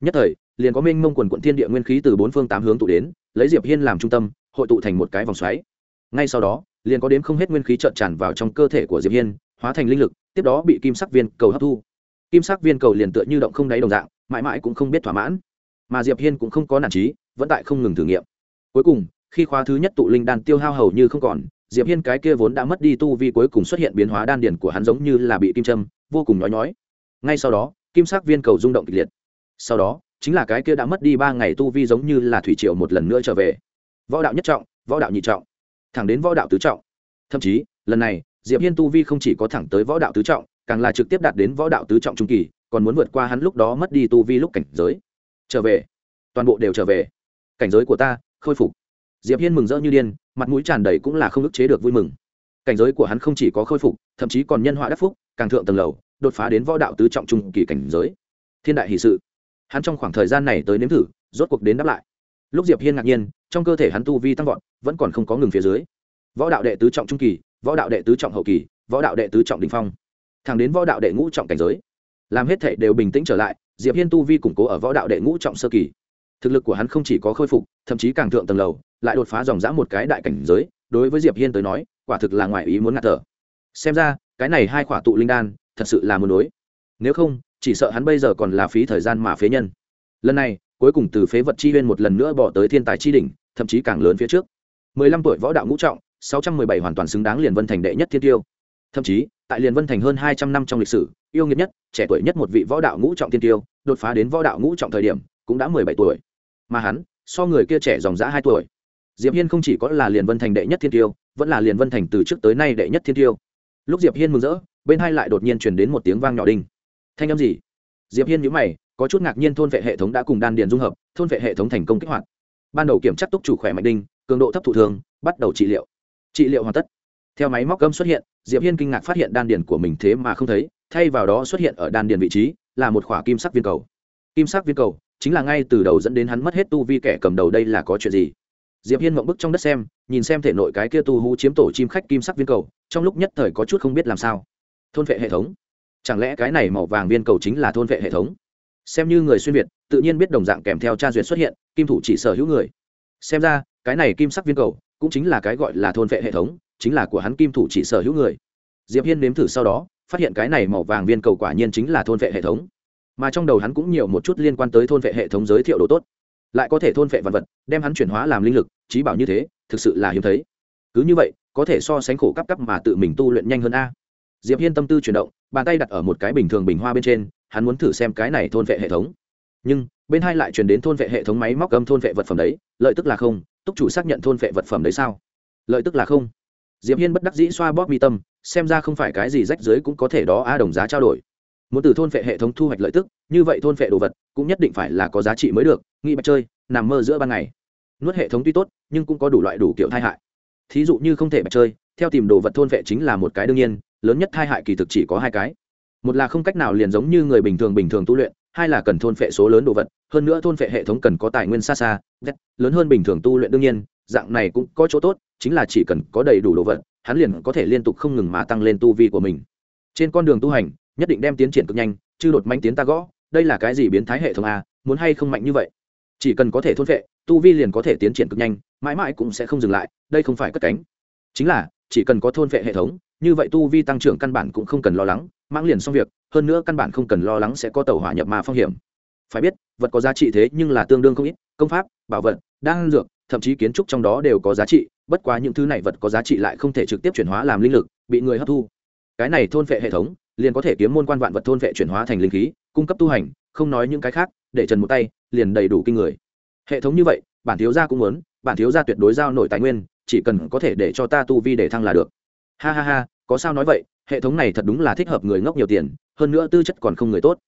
Nhất thời, liền có minh mông quần quận thiên địa nguyên khí từ bốn phương tám hướng tụ đến, lấy diệp hiên làm trung tâm, hội tụ thành một cái vòng xoáy. Ngay sau đó, liền có đến không hết nguyên khí trợn tràn vào trong cơ thể của diệp hiên, hóa thành linh lực, tiếp đó bị kim sắc viên cầu hấp thu. Kim sắc viên cầu liền tựa như động không đáy đồng dạng, mãi mãi cũng không biết thỏa mãn. Mà diệp hiên cũng không có nản trí, vẫn tại không ngừng thử nghiệm. Cuối cùng, khi khóa thứ nhất tụ linh đan tiêu hao hầu như không còn, diệp hiên cái kia vốn đã mất đi tu vi cuối cùng xuất hiện biến hóa đan điển của hắn giống như là bị kim châm vô cùng nhói nhói. Ngay sau đó, kim sắc viên cầu rung động kịch liệt. Sau đó, chính là cái kia đã mất đi ba ngày tu vi giống như là thủy triều một lần nữa trở về. Võ đạo nhất trọng, võ đạo nhị trọng, thẳng đến võ đạo tứ trọng. Thậm chí, lần này, diệp hiên tu vi không chỉ có thẳng tới võ đạo tứ trọng, càng là trực tiếp đạt đến võ đạo tứ trọng trung kỳ, còn muốn vượt qua hắn lúc đó mất đi tu vi lúc cảnh giới. Trở về. Toàn bộ đều trở về. Cảnh giới của ta, khôi phục. Diệp hiên mừng rỡ như điên, mặt mũi tràn đầy cũng là không ức chế được vui mừng. Cảnh giới của hắn không chỉ có khôi phục, thậm chí còn nhân họa đắc phúc càng thượng tầng lầu, đột phá đến võ đạo tứ trọng trung kỳ cảnh giới. Thiên đại hì sự. Hắn trong khoảng thời gian này tới nếm thử, rốt cuộc đến đáp lại. Lúc diệp hiên ngạc nhiên, trong cơ thể hắn tu vi tăng vọt, vẫn còn không có ngừng phía dưới. Võ đạo đệ tứ trọng trung kỳ, võ đạo đệ tứ trọng hậu kỳ, võ đạo đệ tứ trọng đình phong. Thẳng đến võ đạo đệ ngũ trọng cảnh giới, làm hết thể đều bình tĩnh trở lại, diệp hiên tu vi củng cố ở võ đạo đệ ngũ trọng sơ kỳ. Thực lực của hắn không chỉ có khôi phục, thậm chí càng thượng tầng lầu, lại đột phá dòng dã một cái đại cảnh giới, đối với diệp hiên tới nói, quả thực là ngoài ý muốn ngạt thở. Xem ra cái này hai khỏa tụ linh đan, thật sự là muốn đối. Nếu không, chỉ sợ hắn bây giờ còn là phí thời gian mà phế nhân. Lần này, cuối cùng từ phế vật chi huyên một lần nữa bỏ tới thiên tài chi đỉnh, thậm chí càng lớn phía trước. Mười lăm tuổi võ đạo ngũ trọng, sáu trăm mười bảy hoàn toàn xứng đáng liền vân thành đệ nhất thiên tiêu. Thậm chí, tại liền vân thành hơn hai trăm năm trong lịch sử, yêu nghiệt nhất, trẻ tuổi nhất một vị võ đạo ngũ trọng thiên tiêu, đột phá đến võ đạo ngũ trọng thời điểm, cũng đã mười bảy tuổi. Mà hắn, so người kia trẻ dòng dã hai tuổi. Diệp hiên không chỉ có là liền vân thành đệ nhất thiên tiêu, vẫn là liền vân thành từ trước tới nay đệ nhất thiên tiêu lúc diệp hiên mừng rỡ, bên hai lại đột nhiên truyền đến một tiếng vang nhỏ đinh. Thanh âm gì? Diệp hiên nhíu mày, có chút ngạc nhiên thôn vệ hệ thống đã cùng đan điền dung hợp, thôn vệ hệ thống thành công kích hoạt. Ban đầu kiểm tra túc chủ khỏe mạnh đinh, cường độ thấp thụ thường, bắt đầu trị liệu. Trị liệu hoàn tất. Theo máy móc gâm xuất hiện, diệp hiên kinh ngạc phát hiện đan điền của mình thế mà không thấy, thay vào đó xuất hiện ở đan điền vị trí, là một khỏa kim sắc viên cầu. Kim sắc viên cầu, chính là ngay từ đầu dẫn đến hắn mất hết tu vi kẻ cầm đầu đây là có chuyện gì? Diệp hiên mộng bức trong đất xem, nhìn xem thể nội cái kia tu hú chiếm tổ chim khách kim sắc viên cầu, trong lúc nhất thời có chút không biết làm sao. Thôn vệ hệ thống. Chẳng lẽ cái này màu vàng viên cầu chính là thôn vệ hệ thống? Xem như người xuyên việt, tự nhiên biết đồng dạng kèm theo tra duyệt xuất hiện, kim thủ chỉ sở hữu người. Xem ra, cái này kim sắc viên cầu cũng chính là cái gọi là thôn vệ hệ thống, chính là của hắn kim thủ chỉ sở hữu người. Diệp hiên nếm thử sau đó, phát hiện cái này màu vàng viên cầu quả nhiên chính là thôn vệ hệ thống. Mà trong đầu hắn cũng nhiều một chút liên quan tới thôn vệ hệ thống giới thiệu đồ tốt lại có thể thôn phệ vật vật, đem hắn chuyển hóa làm linh lực, trí bảo như thế, thực sự là hiếm thấy. Cứ như vậy, có thể so sánh khổ cấp cấp mà tự mình tu luyện nhanh hơn a. Diệp hiên tâm tư chuyển động, bàn tay đặt ở một cái bình thường bình hoa bên trên, hắn muốn thử xem cái này thôn vệ hệ thống. Nhưng, bên hai lại truyền đến thôn vệ hệ thống máy móc âm thôn vệ vật phẩm đấy, lợi tức là không, túc chủ xác nhận thôn vệ vật phẩm đấy sao? Lợi tức là không. Diệp hiên bất đắc dĩ xoa bóp mi tâm, xem ra không phải cái gì rách dưới cũng có thể đó a, đồng giá trao đổi. Muốn từ thôn vệ hệ thống thu hoạch lợi tức, như vậy thôn vệ đồ vật cũng nhất định phải là có giá trị mới được, nghĩ bạch chơi, nằm mơ giữa ban ngày. Nuốt hệ thống tuy tốt, nhưng cũng có đủ loại đủ kiểu tai hại. Thí dụ như không thể bạch chơi, theo tìm đồ vật thôn vệ chính là một cái đương nhiên, lớn nhất tai hại kỳ thực chỉ có hai cái. Một là không cách nào liền giống như người bình thường bình thường tu luyện, hai là cần thôn phệ số lớn đồ vật, hơn nữa thôn phệ hệ thống cần có tài nguyên xa xa lớn hơn bình thường tu luyện đương nhiên, dạng này cũng có chỗ tốt, chính là chỉ cần có đầy đủ đồ vật, hắn liền có thể liên tục không ngừng mà tăng lên tu vi của mình. Trên con đường tu hành, nhất định đem tiến triển cực nhanh, chứ đột manh tiến ta gõ đây là cái gì biến thái hệ thống a muốn hay không mạnh như vậy? Chỉ cần có thể thôn vệ, tu vi liền có thể tiến triển cực nhanh mãi mãi cũng sẽ không dừng lại đây không phải cất cánh. Chính là chỉ cần có thôn vệ hệ thống như vậy tu vi tăng trưởng căn bản cũng không cần lo lắng mang liền xong việc hơn nữa căn bản không cần lo lắng sẽ có tàu hỏa nhập mà phong hiểm. Phải biết vật có giá trị thế nhưng là tương đương không ít công pháp bảo vật đan dược thậm chí kiến trúc trong đó đều có giá trị bất quá những thứ này vật có giá trị lại không thể trực tiếp chuyển hóa làm linh lực bị người hấp thu. Cái này thôn vệ hệ thống liền có thể kiếm môn quan vạn vật thôn vệ chuyển hóa thành linh khí, cung cấp tu hành, không nói những cái khác, để trần một tay liền đầy đủ kinh người. Hệ thống như vậy, bản thiếu gia cũng muốn, bản thiếu gia tuyệt đối giao nổi tài nguyên, chỉ cần có thể để cho ta tu vi để thăng là được. Ha ha ha, có sao nói vậy, hệ thống này thật đúng là thích hợp người ngốc nhiều tiền, hơn nữa tư chất còn không người tốt.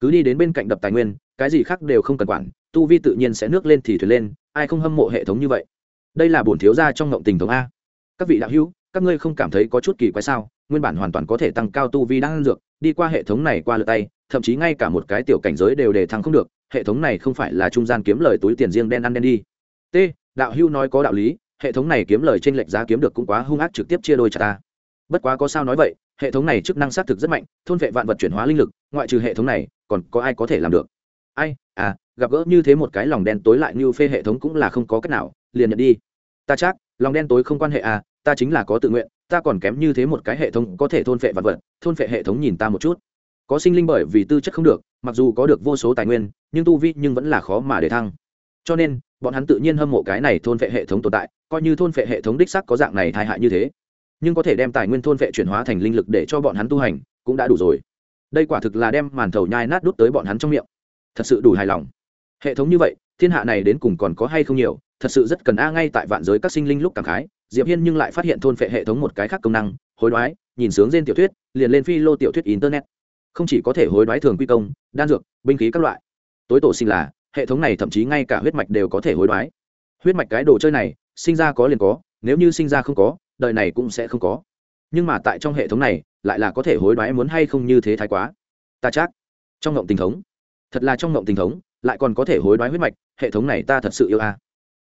Cứ đi đến bên cạnh đập tài nguyên, cái gì khác đều không cần quản, tu vi tự nhiên sẽ nước lên thì thuyền lên, ai không hâm mộ hệ thống như vậy? Đây là bổn thiếu gia trong ngộng tình thống a. Các vị đạo hữu các ngươi không cảm thấy có chút kỳ quái sao? Nguyên bản hoàn toàn có thể tăng cao tu vi đang dược, đi qua hệ thống này qua lượt tay, thậm chí ngay cả một cái tiểu cảnh giới đều đề thăng không được, hệ thống này không phải là trung gian kiếm lời túi tiền riêng đen ăn đen đi. T, đạo hưu nói có đạo lý, hệ thống này kiếm lời trên lệch giá kiếm được cũng quá hung ác trực tiếp chia đôi cho ta. Bất quá có sao nói vậy, hệ thống này chức năng xác thực rất mạnh, thôn vệ vạn vật chuyển hóa linh lực, ngoại trừ hệ thống này, còn có ai có thể làm được? Ai à gặp gỡ như thế một cái lòng đen tối lại như phê hệ thống cũng là không có cách nào, liền nhận đi. Ta chắc, lòng đen tối không quan hệ à ta chính là có tự nguyện, ta còn kém như thế một cái hệ thống có thể thôn phệ vật vật, thôn phệ hệ thống nhìn ta một chút. Có sinh linh bởi vì tư chất không được, mặc dù có được vô số tài nguyên, nhưng tu vi nhưng vẫn là khó mà để thăng. Cho nên, bọn hắn tự nhiên hâm mộ cái này thôn phệ hệ thống tồn tại, coi như thôn phệ hệ thống đích sắc có dạng này tai hại như thế. Nhưng có thể đem tài nguyên thôn phệ chuyển hóa thành linh lực để cho bọn hắn tu hành, cũng đã đủ rồi. Đây quả thực là đem màn thầu nhai nát đút tới bọn hắn trong miệng. Thật sự đủ hài lòng. Hệ thống như vậy, thiên hạ này đến cùng còn có hay không nhiều, thật sự rất cần a ngay tại vạn giới các sinh linh lúc cảm khái diệp hiên nhưng lại phát hiện thôn phệ hệ thống một cái khác công năng, hối đoái, nhìn sướng trên tiểu thuyết, liền lên phi lô tiểu thuyết internet. Không chỉ có thể hối đoái thường quy công, đan dược, binh khí các loại. Tối tổ sinh là, hệ thống này thậm chí ngay cả huyết mạch đều có thể hối đoái. Huyết mạch cái đồ chơi này, sinh ra có liền có, nếu như sinh ra không có, đời này cũng sẽ không có. Nhưng mà tại trong hệ thống này, lại là có thể hối đoái muốn hay không như thế thái quá. Ta chắc, trong ngộng tình thống, thật là trong ngộng tình thống, lại còn có thể hối đoái huyết mạch, hệ thống này ta thật sự yêu a.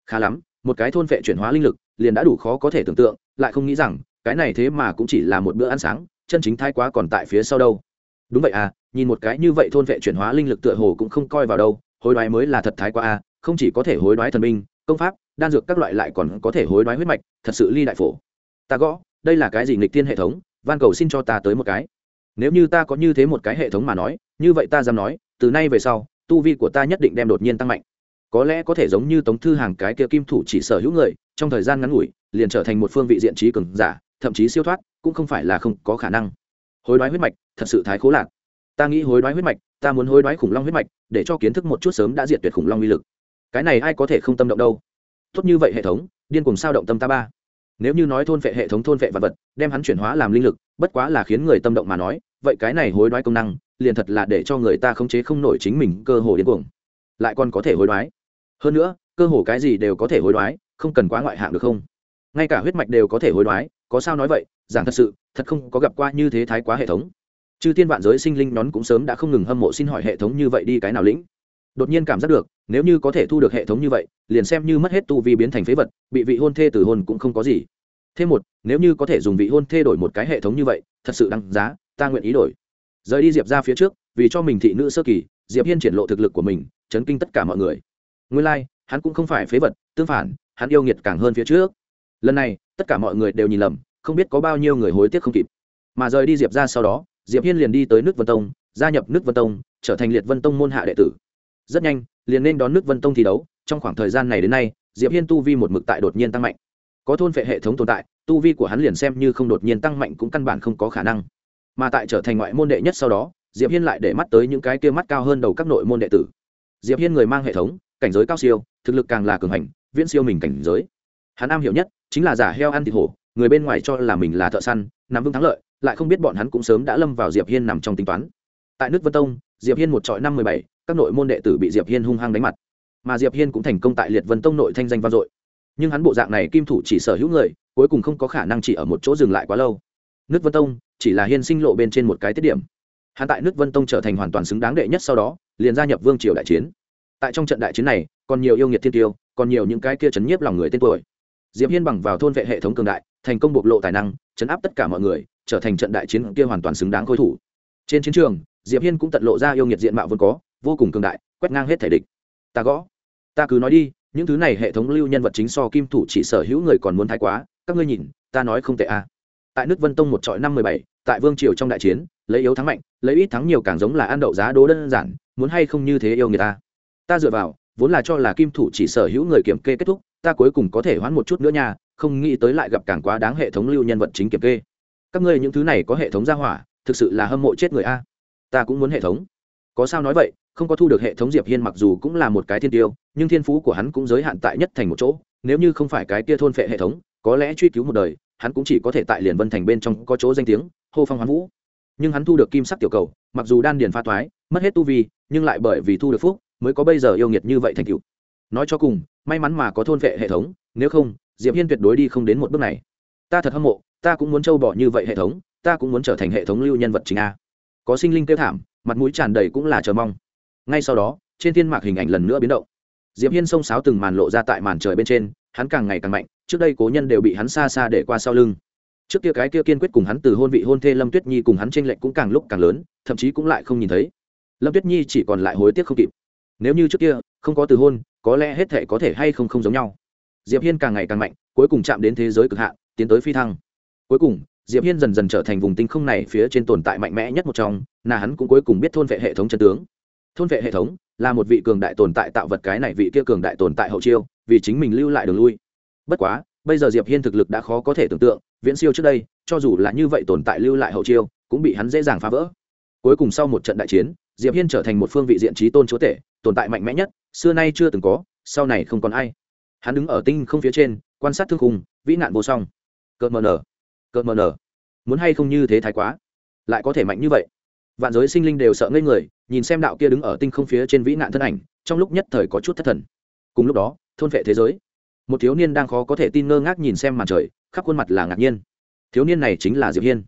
Khá lắm, một cái thôn vệ chuyển hóa linh lực liền đã đủ khó có thể tưởng tượng lại không nghĩ rằng cái này thế mà cũng chỉ là một bữa ăn sáng chân chính thái quá còn tại phía sau đâu. Đúng vậy à nhìn một cái như vậy thôn vệ chuyển hóa linh lực tựa hồ cũng không coi vào đâu hối đoái mới là thật thái quá à không chỉ có thể hối đoái thần minh, công pháp đan dược các loại lại còn có thể hối đoái huyết mạch thật sự ly đại phổ. Ta gõ đây là cái gì nghịch tiên hệ thống van cầu xin cho ta tới một cái. Nếu như ta có như thế một cái hệ thống mà nói như vậy ta dám nói từ nay về sau tu vi của ta nhất định đem đột nhiên tăng mạnh có lẽ có thể giống như tống thư hàng cái kia kim thủ chỉ sở hữu người, trong thời gian ngắn ngủi, liền trở thành một phương vị diện trí cường giả, thậm chí siêu thoát, cũng không phải là không có khả năng. Hối đoái huyết mạch, thật sự thái khố lạc. Ta nghĩ hối đoái huyết mạch, ta muốn hối đoái khủng long huyết mạch, để cho kiến thức một chút sớm đã diệt tuyệt khủng long uy lực. Cái này ai có thể không tâm động đâu? Tốt như vậy hệ thống, điên cùng sao động tâm ta ba. Nếu như nói thôn vệ hệ thống thôn vệ vật vật, đem hắn chuyển hóa làm linh lực, bất quá là khiến người tâm động mà nói, vậy cái này hối đoái công năng, liền thật là để cho người ta khống chế không nổi chính mình cơ hồ điên cuồng. Lại còn có thể hối đoái hơn nữa, cơ hồ cái gì đều có thể hối đoái, không cần quá ngoại hạng được không? Ngay cả huyết mạch đều có thể hối đoái, có sao nói vậy, giảng thật sự, thật không có gặp qua như thế thái quá hệ thống. Chư tiên vạn giới sinh linh nón cũng sớm đã không ngừng hâm mộ xin hỏi hệ thống như vậy đi cái nào lĩnh? Đột nhiên cảm giác được, nếu như có thể thu được hệ thống như vậy, liền xem như mất hết tu vi biến thành phế vật, bị vị hôn thê từ hôn cũng không có gì. Thêm một, nếu như có thể dùng vị hôn thê đổi một cái hệ thống như vậy, thật sự đăng giá, ta nguyện ý đổi. Rời đi diệp ra phía trước, vì cho mình thị nữ sơ kỳ, diệp hiên triển lộ thực lực của mình, chấn kinh tất cả mọi người nguyên lai、like, hắn cũng không phải phế vật tương phản hắn yêu nghiệt càng hơn phía trước. Lần này tất cả mọi người đều nhìn lầm không biết có bao nhiêu người hối tiếc không kịp. Mà rời đi diệp ra sau đó diệp hiên liền đi tới nước vân tông gia nhập nước vân tông trở thành liệt vân tông môn hạ đệ tử. Rất nhanh liền nên đón nước vân tông thi đấu trong khoảng thời gian này đến nay diệp hiên tu vi một mực tại đột nhiên tăng mạnh. Có thôn vệ hệ thống tồn tại tu vi của hắn liền xem như không đột nhiên tăng mạnh cũng căn bản không có khả năng. Mà tại trở thành ngoại môn đệ nhất sau đó diệp hiên lại để mắt tới những cái kia mắt cao hơn đầu các nội môn đệ tử. Diệp hiên người mang hệ thống cảnh giới cao siêu, thực lực càng là cường hành, viễn siêu mình cảnh giới. Hắn am hiểu nhất chính là giả heo ăn thịt hổ, người bên ngoài cho là mình là thợ săn, nắm vững thắng lợi, lại không biết bọn hắn cũng sớm đã lâm vào diệp hiên nằm trong tính toán. Tại nước vân tông, diệp hiên một trọi năm mười bảy, các nội môn đệ tử bị diệp hiên hung hăng đánh mặt. Mà diệp hiên cũng thành công tại liệt vân tông nội thanh danh vang dội. Nhưng hắn bộ dạng này kim thủ chỉ sở hữu người, cuối cùng không có khả năng chỉ ở một chỗ dừng lại quá lâu. Nước vân tông chỉ là hiên sinh lộ bên trên một cái tiết điểm. Hắn tại nước vân tông trở thành hoàn toàn xứng đáng đệ nhất sau đó, liền gia nhập vương triều đại chiến tại trong trận đại chiến này, còn nhiều yêu nghiệt thiên tiêu, còn nhiều những cái kia chấn nhiếp lòng người tên tuổi. Diệp hiên bằng vào thôn vệ hệ thống cường đại, thành công bộc lộ tài năng, chấn áp tất cả mọi người, trở thành trận đại chiến kia hoàn toàn xứng đáng khôi thủ. Trên chiến trường, diệp hiên cũng tận lộ ra yêu nghiệt diện mạo vốn có, vô cùng cường đại, quét ngang hết thể địch. Ta gõ. Ta cứ nói đi, những thứ này hệ thống lưu nhân vật chính so kim thủ chỉ sở hữu người còn muốn thái quá, các ngươi nhìn, ta nói không tệ a à. tại nước vân tông một trọi năm mười bảy, tại vương triều trong đại chiến, lấy yếu thắng mạnh, lấy ít thắng nhiều càng giống là ăn đậu giá đố đơn giản, muốn hay không như thế yêu người ta ta dựa vào, vốn là cho là kim thủ chỉ sở hữu người kiểm kê kết thúc, ta cuối cùng có thể hoãn một chút nữa nha, không nghĩ tới lại gặp càng quá đáng hệ thống lưu nhân vật chính kiểm kê. Các ngươi những thứ này có hệ thống gia hỏa, thực sự là hâm mộ chết người a. Ta cũng muốn hệ thống. Có sao nói vậy, không có thu được hệ thống diệp hiên mặc dù cũng là một cái thiên tiêu, nhưng thiên phú của hắn cũng giới hạn tại nhất thành một chỗ. Nếu như không phải cái kia thôn phệ hệ thống, có lẽ truy cứu một đời, hắn cũng chỉ có thể tại liền vân thành bên trong có chỗ danh tiếng, hô phong hoán vũ. Nhưng hắn thu được kim sắc tiểu cầu, mặc dù đan điền pha thoái, mất hết tu vi, nhưng lại bởi vì thu được phúc mới có bây giờ yêu nghiệt như vậy thành cựu nói cho cùng, may mắn mà có thôn vệ hệ thống, nếu không, diệp hiên tuyệt đối đi không đến một bước này. Ta thật hâm mộ, ta cũng muốn trâu bỏ như vậy hệ thống, ta cũng muốn trở thành hệ thống lưu nhân vật chính a. Có sinh linh kêu thảm, mặt mũi tràn đầy cũng là chờ mong. Ngay sau đó, trên thiên mạc hình ảnh lần nữa biến động. Diệp hiên xông sáo từng màn lộ ra tại màn trời bên trên, hắn càng ngày càng mạnh, trước đây cố nhân đều bị hắn xa xa để qua sau lưng. Trước kia cái kia kiên quyết cùng hắn từ hôn vị hôn thê lâm tuyết nhi cùng hắn tranh lệch cũng càng lúc càng lớn, thậm chí cũng lại không nhìn thấy. Lâm tuyết nhi chỉ còn lại hối tiếc không kịp nếu như trước kia không có từ hôn, có lẽ hết thể có thể hay không không giống nhau. Diệp hiên càng ngày càng mạnh, cuối cùng chạm đến thế giới cực hạn, tiến tới phi thăng. Cuối cùng, diệp hiên dần dần trở thành vùng tinh không này phía trên tồn tại mạnh mẽ nhất một trong, là hắn cũng cuối cùng biết thôn vệ hệ thống chân tướng. Thôn vệ hệ thống là một vị cường đại tồn tại tạo vật cái này vị kia cường đại tồn tại hậu chiêu, vì chính mình lưu lại đường lui. Bất quá, bây giờ diệp hiên thực lực đã khó có thể tưởng tượng, viễn siêu trước đây, cho dù là như vậy tồn tại lưu lại hậu chiêu, cũng bị hắn dễ dàng phá vỡ. Cuối cùng sau một trận đại chiến diệp hiên trở thành một phương vị diện trí tôn chúa tể, tồn tại mạnh mẽ nhất, xưa nay chưa từng có, sau này không còn ai. Hắn đứng ở tinh không phía trên, quan sát thương khung, vĩ nạn vô song. Cợt mờ nở, cợt mờ nở. Muốn hay không như thế thái quá? Lại có thể mạnh như vậy? Vạn giới sinh linh đều sợ ngây người, nhìn xem đạo kia đứng ở tinh không phía trên vĩ nạn thân ảnh, trong lúc nhất thời có chút thất thần. Cùng lúc đó, thôn vệ thế giới. Một thiếu niên đang khó có thể tin ngơ ngác nhìn xem màn trời, khắp khuôn mặt là ngạc nhiên. Thiếu niên này chính là diệp hiên.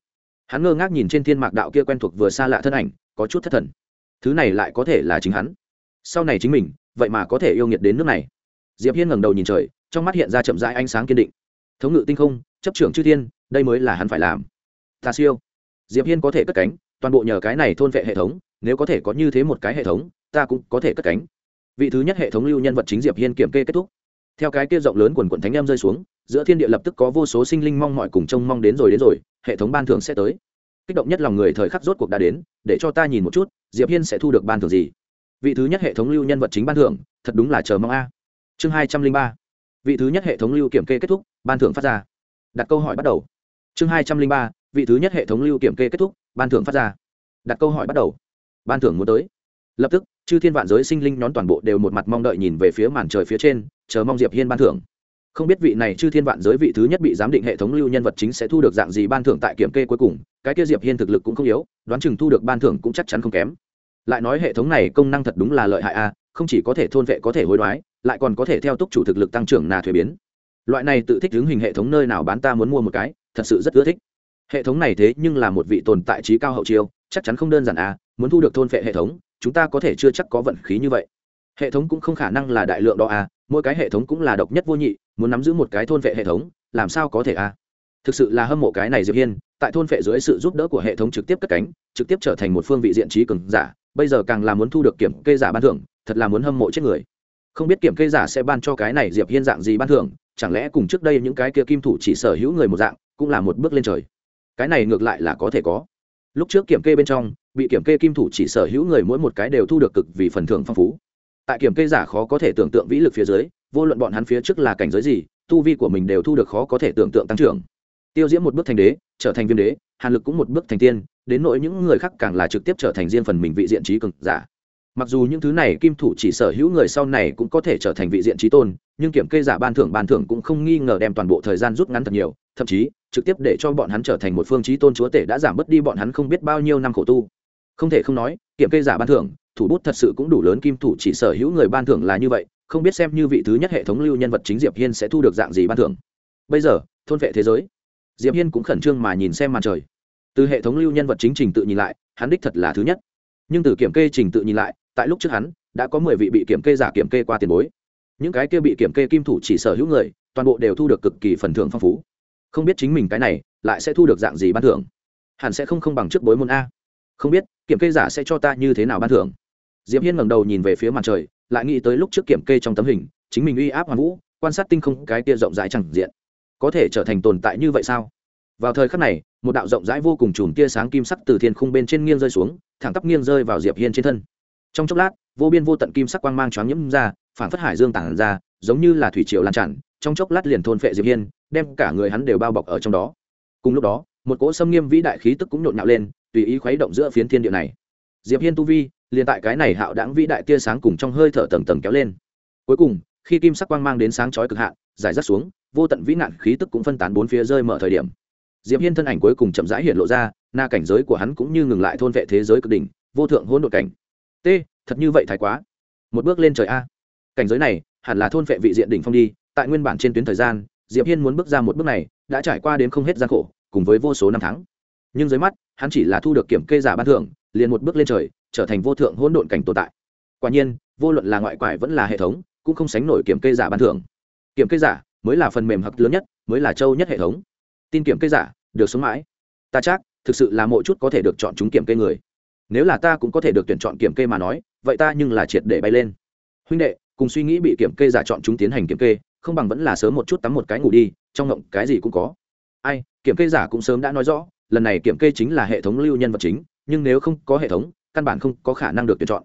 Hắn ngơ ngác nhìn trên thiên mạc đạo kia quen thuộc vừa xa lạ thân ảnh, có chút thất thần thứ này lại có thể là chính hắn. Sau này chính mình, vậy mà có thể yêu nghiệt đến nước này. Diệp hiên ngẩng đầu nhìn trời, trong mắt hiện ra chậm rãi ánh sáng kiên định. Thống ngự tinh không, chấp trưởng chư thiên, đây mới là hắn phải làm. Ta siêu. Diệp hiên có thể cất cánh, toàn bộ nhờ cái này thôn vệ hệ thống, nếu có thể có như thế một cái hệ thống, ta cũng có thể cất cánh. Vị thứ nhất hệ thống lưu nhân vật chính diệp hiên kiểm kê kết thúc. Theo cái kia rộng lớn quần quần thánh em rơi xuống, giữa thiên địa lập tức có vô số sinh linh mong mọi cùng trông mong đến rồi đến rồi, hệ thống ban thưởng sẽ tới. Kích động nhất lòng người thời khắc rốt cuộc đã đến, để cho ta nhìn một chút diệp hiên sẽ thu được ban thưởng gì? Vị thứ nhất hệ thống lưu nhân vật chính ban thưởng, thật đúng là chờ mong a. Chương hai trăm linh ba. Vị thứ nhất hệ thống lưu kiểm kê kết thúc, ban thưởng phát ra. Đặt câu hỏi bắt đầu. Chương hai trăm linh ba, vị thứ nhất hệ thống lưu kiểm kê kết thúc, ban thưởng phát ra. Đặt câu hỏi bắt đầu. Ban thưởng muốn tới. Lập tức, chư thiên vạn giới sinh linh nhón toàn bộ đều một mặt mong đợi nhìn về phía màn trời phía trên, chờ mong diệp hiên ban thưởng không biết vị này chư thiên vạn giới vị thứ nhất bị giám định hệ thống lưu nhân vật chính sẽ thu được dạng gì ban thưởng tại kiểm kê cuối cùng, cái kia diệp hiên thực lực cũng không yếu, đoán chừng thu được ban thưởng cũng chắc chắn không kém. Lại nói hệ thống này công năng thật đúng là lợi hại a à, không chỉ có thể thôn vệ có thể hối đoái, lại còn có thể theo túc chủ thực lực tăng trưởng nà thuế biến. Loại này tự thích hướng hình hệ thống nơi nào bán ta muốn mua một cái, thật sự rất ưa thích. Hệ thống này thế nhưng là một vị tồn tại trí cao hậu chiêu, chắc chắn không đơn giản à muốn thu được thôn vệ hệ thống, chúng ta có thể chưa chắc có vận khí như vậy. Hệ thống cũng không khả năng là đại lượng đó à mỗi cái hệ thống cũng là độc nhất vô nhị muốn nắm giữ một cái thôn vệ hệ thống, làm sao có thể à thực sự là hâm mộ cái này diệp hiên, tại thôn vệ dưới sự giúp đỡ của hệ thống trực tiếp cất cánh, trực tiếp trở thành một phương vị diện trí cường giả, bây giờ càng là muốn thu được kiểm kê giả ban thưởng, thật là muốn hâm mộ chết người. Không biết kiểm kê giả sẽ ban cho cái này diệp hiên dạng gì ban thưởng, chẳng lẽ cùng trước đây những cái kia kim thủ chỉ sở hữu người một dạng, cũng là một bước lên trời? Cái này ngược lại là có thể có. Lúc trước kiểm kê bên trong, bị kiểm kê kim thủ chỉ sở hữu người mỗi một cái đều thu được cực vì phần thưởng phong phú. Tại kiểm kê giả khó có thể tưởng tượng vĩ lực phía dưới vô luận bọn hắn phía trước là cảnh giới gì, tu vi của mình đều thu được khó có thể tưởng tượng tăng trưởng. Tiêu diễm một bước thành đế, trở thành viêm đế, hàn lực cũng một bước thành tiên, đến nỗi những người khác càng là trực tiếp trở thành riêng phần mình vị diện trí cực giả. Mặc dù những thứ này kim thủ chỉ sở hữu người sau này cũng có thể trở thành vị diện trí tôn, nhưng kiểm kê giả ban thưởng ban thưởng cũng không nghi ngờ đem toàn bộ thời gian rút ngắn thật nhiều, thậm chí, trực tiếp để cho bọn hắn trở thành một phương trí tôn chúa tể đã giảm bớt đi bọn hắn không biết bao nhiêu năm khổ tu. Không thể không nói, kiểm kê giả ban thưởng, thủ bút thật sự cũng đủ lớn, kim thủ chỉ sở hữu người ban thưởng là như vậy không biết xem như vị thứ nhất hệ thống lưu nhân vật chính diệp hiên sẽ thu được dạng gì ban thưởng. Bây giờ, thôn vệ thế giới. Diệp hiên cũng khẩn trương mà nhìn xem màn trời. Từ hệ thống lưu nhân vật chính trình tự nhìn lại, hắn đích thật là thứ nhất. Nhưng từ kiểm kê trình tự nhìn lại, tại lúc trước hắn đã có mười vị bị kiểm kê giả kiểm kê qua tiền bối. Những cái kia bị kiểm kê kim thủ chỉ sở hữu người, toàn bộ đều thu được cực kỳ phần thưởng phong phú. Không biết chính mình cái này lại sẽ thu được dạng gì ban thưởng. Hẳn sẽ không không bằng trước bối môn a. Không biết, kiểm kê giả sẽ cho ta như thế nào ban thưởng diệp hiên ngẩng đầu nhìn về phía màn trời, lại nghĩ tới lúc trước kiểm kê trong tấm hình, chính mình uy áp hoàn vũ, quan sát tinh không cái tia rộng rãi chẳng diện. Có thể trở thành tồn tại như vậy sao? Vào thời khắc này, một đạo rộng rãi vô cùng chùm tia sáng kim sắc từ thiên khung bên trên nghiêng rơi xuống, thẳng tắp nghiêng rơi vào diệp hiên trên thân. Trong chốc lát, vô biên vô tận kim sắc quang mang choáng nhiễm ra phản phất hải dương tản ra, giống như là thủy triều lan tràn, trong chốc lát liền thôn phệ diệp hiên, đem cả người hắn đều bao bọc ở trong đó. Cùng lúc đó, một cỗ xâm nghiêm vĩ đại khí tức cũng nhộn nhạo lên, tùy ý khuấy động giữa phiến thiên địa này diệp hiên tu vi, liền tại cái này hạo đáng vĩ đại tia sáng cùng trong hơi thở tầng tầng kéo lên. Cuối cùng, khi kim sắc quang mang đến sáng chói cực hạn, giải rác xuống, vô tận vĩ nạn khí tức cũng phân tán bốn phía rơi mở thời điểm. Diệp hiên thân ảnh cuối cùng chậm rãi hiện lộ ra, na cảnh giới của hắn cũng như ngừng lại thôn vệ thế giới cực đỉnh, vô thượng hỗn độn cảnh. T, thật như vậy thái quá. Một bước lên trời a. Cảnh giới này, hẳn là thôn vệ vị diện đỉnh phong đi, tại nguyên bản trên tuyến thời gian, diệp hiên muốn bước ra một bước này, đã trải qua đến không hết gian khổ, cùng với vô số năm tháng. Nhưng dưới mắt, hắn chỉ là thu được kiểm kê giả ban thưởng liền một bước lên trời, trở thành vô thượng hỗn độn cảnh tồn tại. Quả nhiên, vô luận là ngoại quải vẫn là hệ thống, cũng không sánh nổi kiểm kê giả ban thưởng. Kiểm kê giả mới là phần mềm hặc lớn nhất, mới là châu nhất hệ thống. Tin kiểm kê giả, được sống mãi. Ta chắc, thực sự là mỗi chút có thể được chọn chúng kiểm kê người. Nếu là ta cũng có thể được tuyển chọn kiểm kê mà nói, vậy ta nhưng là triệt để bay lên. Huynh đệ, cùng suy nghĩ bị kiểm kê giả chọn chúng tiến hành kiểm kê, không bằng vẫn là sớm một chút tắm một cái ngủ đi, trong ngộng cái gì cũng có. Ai, kiểm kê giả cũng sớm đã nói rõ, lần này kiểm kê chính là hệ thống lưu nhân vật chính nhưng nếu không có hệ thống, căn bản không có khả năng được tuyển chọn.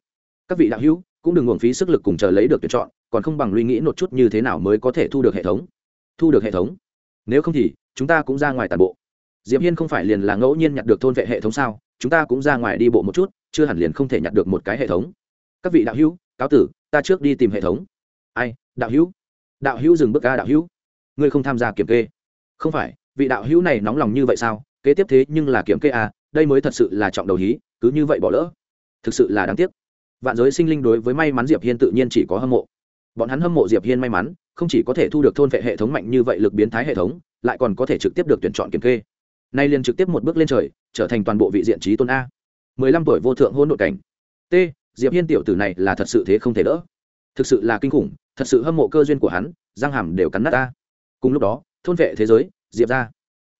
Các vị đạo hữu, cũng đừng uổng phí sức lực cùng chờ lấy được tuyển chọn, còn không bằng suy nghĩ một chút như thế nào mới có thể thu được hệ thống. Thu được hệ thống? Nếu không thì, chúng ta cũng ra ngoài toàn bộ. Diệp hiên không phải liền là ngẫu nhiên nhặt được thôn vệ hệ thống sao? Chúng ta cũng ra ngoài đi bộ một chút, chưa hẳn liền không thể nhặt được một cái hệ thống. Các vị đạo hữu, cáo tử, ta trước đi tìm hệ thống. Ai, đạo hữu? Đạo hữu dừng bước ca đạo hữu. Ngươi không tham gia kiểm kê. Không phải, vị đạo hữu này nóng lòng như vậy sao? Kế tiếp thế nhưng là kiểm kê à? Đây mới thật sự là trọng đầu hí, cứ như vậy bỏ lỡ. Thực sự là đáng tiếc. Vạn giới sinh linh đối với may mắn diệp hiên tự nhiên chỉ có hâm mộ. Bọn hắn hâm mộ diệp hiên may mắn, không chỉ có thể thu được thôn vệ hệ thống mạnh như vậy lực biến thái hệ thống, lại còn có thể trực tiếp được tuyển chọn kiểm kê. Nay liền trực tiếp một bước lên trời, trở thành toàn bộ vị diện trí tôn a. Mười lăm tuổi vô thượng hôn nội cảnh. T, diệp hiên tiểu tử này là thật sự thế không thể đỡ. Thực sự là kinh khủng, thật sự hâm mộ cơ duyên của hắn, răng hàm đều cắn nát ta cùng lúc đó, thôn vệ thế giới, diệp ra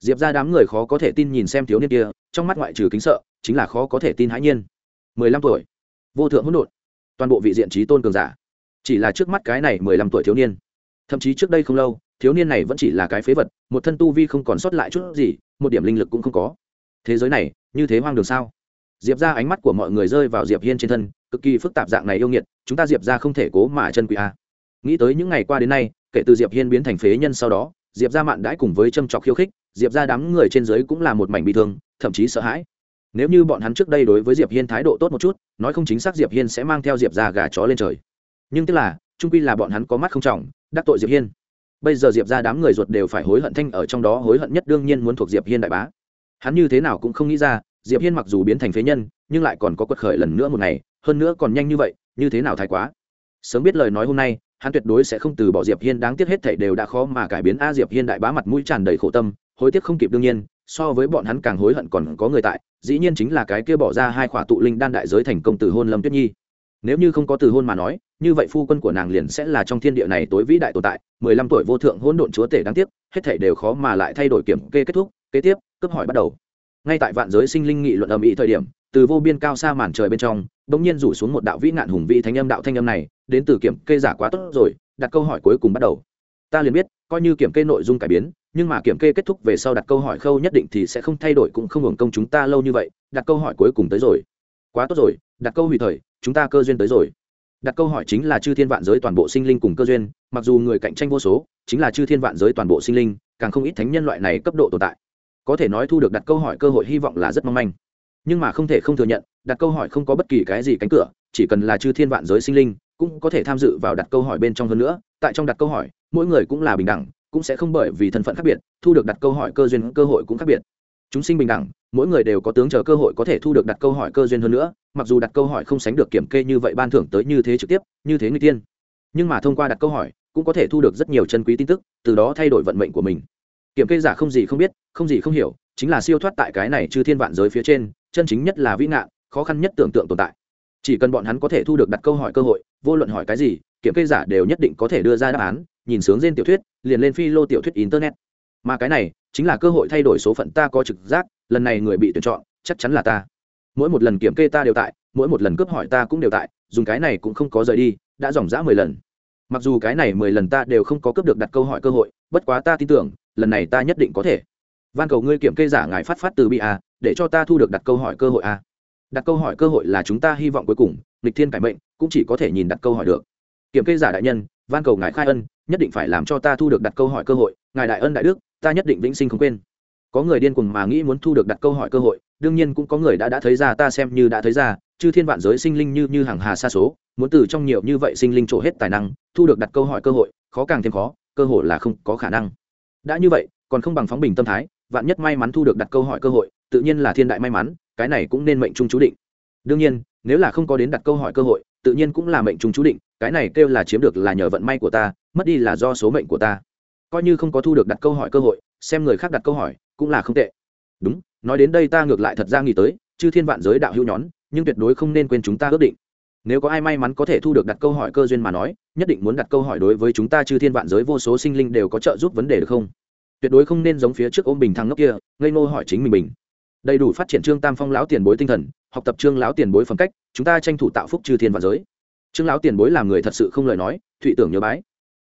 diệp ra đám người khó có thể tin nhìn xem thiếu niên kia trong mắt ngoại trừ kính sợ, chính là khó có thể tin hãi nhiên. Mười lăm tuổi. Vô thượng hỗn độn. Toàn bộ vị diện trí tôn cường giả. Chỉ là trước mắt cái này mười lăm tuổi thiếu niên. Thậm chí trước đây không lâu, thiếu niên này vẫn chỉ là cái phế vật, một thân tu vi không còn sót lại chút gì, một điểm linh lực cũng không có. Thế giới này, như thế hoang đường sao? Diệp ra ánh mắt của mọi người rơi vào diệp hiên trên thân, cực kỳ phức tạp dạng này yêu nghiệt, chúng ta diệp ra không thể cố mà chân quỷ a à. nghĩ tới những ngày qua đến nay, kể từ diệp hiên biến thành phế nhân sau đó, diệp ra mạn đãi cùng với châm trọc khiêu khích, diệp ra đám người trên dưới cũng là một mảnh bị thương thậm chí sợ hãi. Nếu như bọn hắn trước đây đối với diệp hiên thái độ tốt một chút, nói không chính xác diệp hiên sẽ mang theo diệp ra gà chó lên trời. Nhưng tức là trung quy là bọn hắn có mắt không trọng, đắc tội diệp hiên. Bây giờ diệp ra đám người ruột đều phải hối hận thanh ở trong đó, hối hận nhất đương nhiên muốn thuộc diệp hiên đại bá. Hắn như thế nào cũng không nghĩ ra, diệp hiên mặc dù biến thành phế nhân, nhưng lại còn có quật khởi lần nữa một ngày, hơn nữa còn nhanh như vậy, như thế nào thái quá. Sớm biết lời nói hôm nay, hắn tuyệt đối sẽ không từ bỏ diệp hiên, đáng tiếc hết thảy đều đã khó mà cải biến. A diệp hiên đại bá mặt mũi tràn đầy khổ tâm hối tiếc không kịp đương nhiên, so với bọn hắn càng hối hận còn có người tại, dĩ nhiên chính là cái kia bỏ ra hai khỏa tụ linh đan đại giới thành công từ hôn lâm tuyết nhi. Nếu như không có từ hôn mà nói, như vậy phu quân của nàng liền sẽ là trong thiên địa này tối vĩ đại tồn tại, mười lăm tuổi vô thượng hỗn độn chúa tể đáng tiếc, hết thảy đều khó mà lại thay đổi kiểm kê kết thúc, kế tiếp cấp hỏi bắt đầu. Ngay tại vạn giới sinh linh nghị luận âm ý thời điểm, từ vô biên cao xa màn trời bên trong, bỗng nhiên rủ xuống một đạo vĩ nạn hùng vĩ thánh âm đạo thanh âm này, đến từ kiểm kê giả quá tốt rồi, đặt câu hỏi cuối cùng bắt đầu. Ta liền biết, coi như kiểm kê nội dung cải biến nhưng mà kiểm kê kết thúc về sau đặt câu hỏi khâu nhất định thì sẽ không thay đổi cũng không hưởng công chúng ta lâu như vậy, đặt câu hỏi cuối cùng tới rồi. Quá tốt rồi, đặt câu hủy thời, chúng ta cơ duyên tới rồi. Đặt câu hỏi chính là chư thiên vạn giới toàn bộ sinh linh cùng cơ duyên, mặc dù người cạnh tranh vô số, chính là chư thiên vạn giới toàn bộ sinh linh, càng không ít thánh nhân loại này cấp độ tồn tại. Có thể nói thu được đặt câu hỏi cơ hội hy vọng là rất mong manh. Nhưng mà không thể không thừa nhận, đặt câu hỏi không có bất kỳ cái gì cánh cửa, chỉ cần là chư thiên vạn giới sinh linh, cũng có thể tham dự vào đặt câu hỏi bên trong hơn nữa. Tại trong đặt câu hỏi, mỗi người cũng là bình đẳng cũng sẽ không bởi vì thân phận khác biệt, thu được đặt câu hỏi cơ duyên, cơ hội cũng khác biệt. Chúng sinh bình đẳng, mỗi người đều có tướng chờ cơ hội có thể thu được đặt câu hỏi cơ duyên hơn nữa, mặc dù đặt câu hỏi không sánh được kiểm kê như vậy ban thưởng tới như thế trực tiếp, như thế người tiên. Nhưng mà thông qua đặt câu hỏi, cũng có thể thu được rất nhiều chân quý tin tức, từ đó thay đổi vận mệnh của mình. Kiểm kê giả không gì không biết, không gì không hiểu, chính là siêu thoát tại cái này chư thiên vạn giới phía trên, chân chính nhất là vĩ ngạn, khó khăn nhất tưởng tượng tồn tại. Chỉ cần bọn hắn có thể thu được đặt câu hỏi cơ hội, vô luận hỏi cái gì, kiểm kê giả đều nhất định có thể đưa ra đáp án, nhìn sướng trên tiểu thuyết liền lên phi lô tiểu thuyết internet. Mà cái này chính là cơ hội thay đổi số phận ta có trực giác, lần này người bị tuyển chọn, chắc chắn là ta. Mỗi một lần kiểm kê ta đều tại, mỗi một lần cướp hỏi ta cũng đều tại, dùng cái này cũng không có rời đi, đã dòng dã mười lần. Mặc dù cái này mười lần ta đều không có cướp được đặt câu hỏi cơ hội, bất quá ta tin tưởng, lần này ta nhất định có thể. Van cầu ngươi kiểm kê giả ngài phát phát từ bi a để cho ta thu được đặt câu hỏi cơ hội a đặt câu hỏi cơ hội là chúng ta hy vọng cuối cùng lịch thiên cải mệnh, cũng chỉ có thể nhìn đặt câu hỏi được. Kiểm kê giả đại nhân, van cầu ngài khai ân nhất định phải làm cho ta thu được đặt câu hỏi cơ hội, ngài đại ân đại đức, ta nhất định vĩnh sinh không quên. Có người điên cuồng mà nghĩ muốn thu được đặt câu hỏi cơ hội, đương nhiên cũng có người đã đã thấy ra, ta xem như đã thấy ra, chư thiên vạn giới sinh linh như như hàng hà xa số, muốn từ trong nhiều như vậy sinh linh trổ hết tài năng, thu được đặt câu hỏi cơ hội, khó càng thêm khó, cơ hội là không có khả năng. Đã như vậy, còn không bằng phóng bình tâm thái, vạn nhất may mắn thu được đặt câu hỏi cơ hội, tự nhiên là thiên đại may mắn, cái này cũng nên mệnh trung chú định. Đương nhiên nếu là không có đến đặt câu hỏi cơ hội, tự nhiên cũng là mệnh trung chú định, cái này kêu là chiếm được là nhờ vận may của ta, mất đi là do số mệnh của ta. Coi như không có thu được đặt câu hỏi cơ hội, xem người khác đặt câu hỏi, cũng là không tệ. Đúng, nói đến đây ta ngược lại thật ra nghĩ tới, chư thiên vạn giới đạo hữu nhón, nhưng tuyệt đối không nên quên chúng ta ước định. Nếu có ai may mắn có thể thu được đặt câu hỏi cơ duyên mà nói, nhất định muốn đặt câu hỏi đối với chúng ta chư thiên vạn giới vô số sinh linh đều có trợ giúp vấn đề được không? Tuyệt đối không nên giống phía trước ôm bình thăng ngốc kia, ngây ngô hỏi chính mình mình đầy đủ phát triển trương tam phong lão tiền bối tinh thần, học tập trương lão tiền bối phẩm cách, chúng ta tranh thủ tạo phúc chư thiên vạn giới. Trương lão tiền bối làm người thật sự không lời nói, thụy tưởng nhớ bái.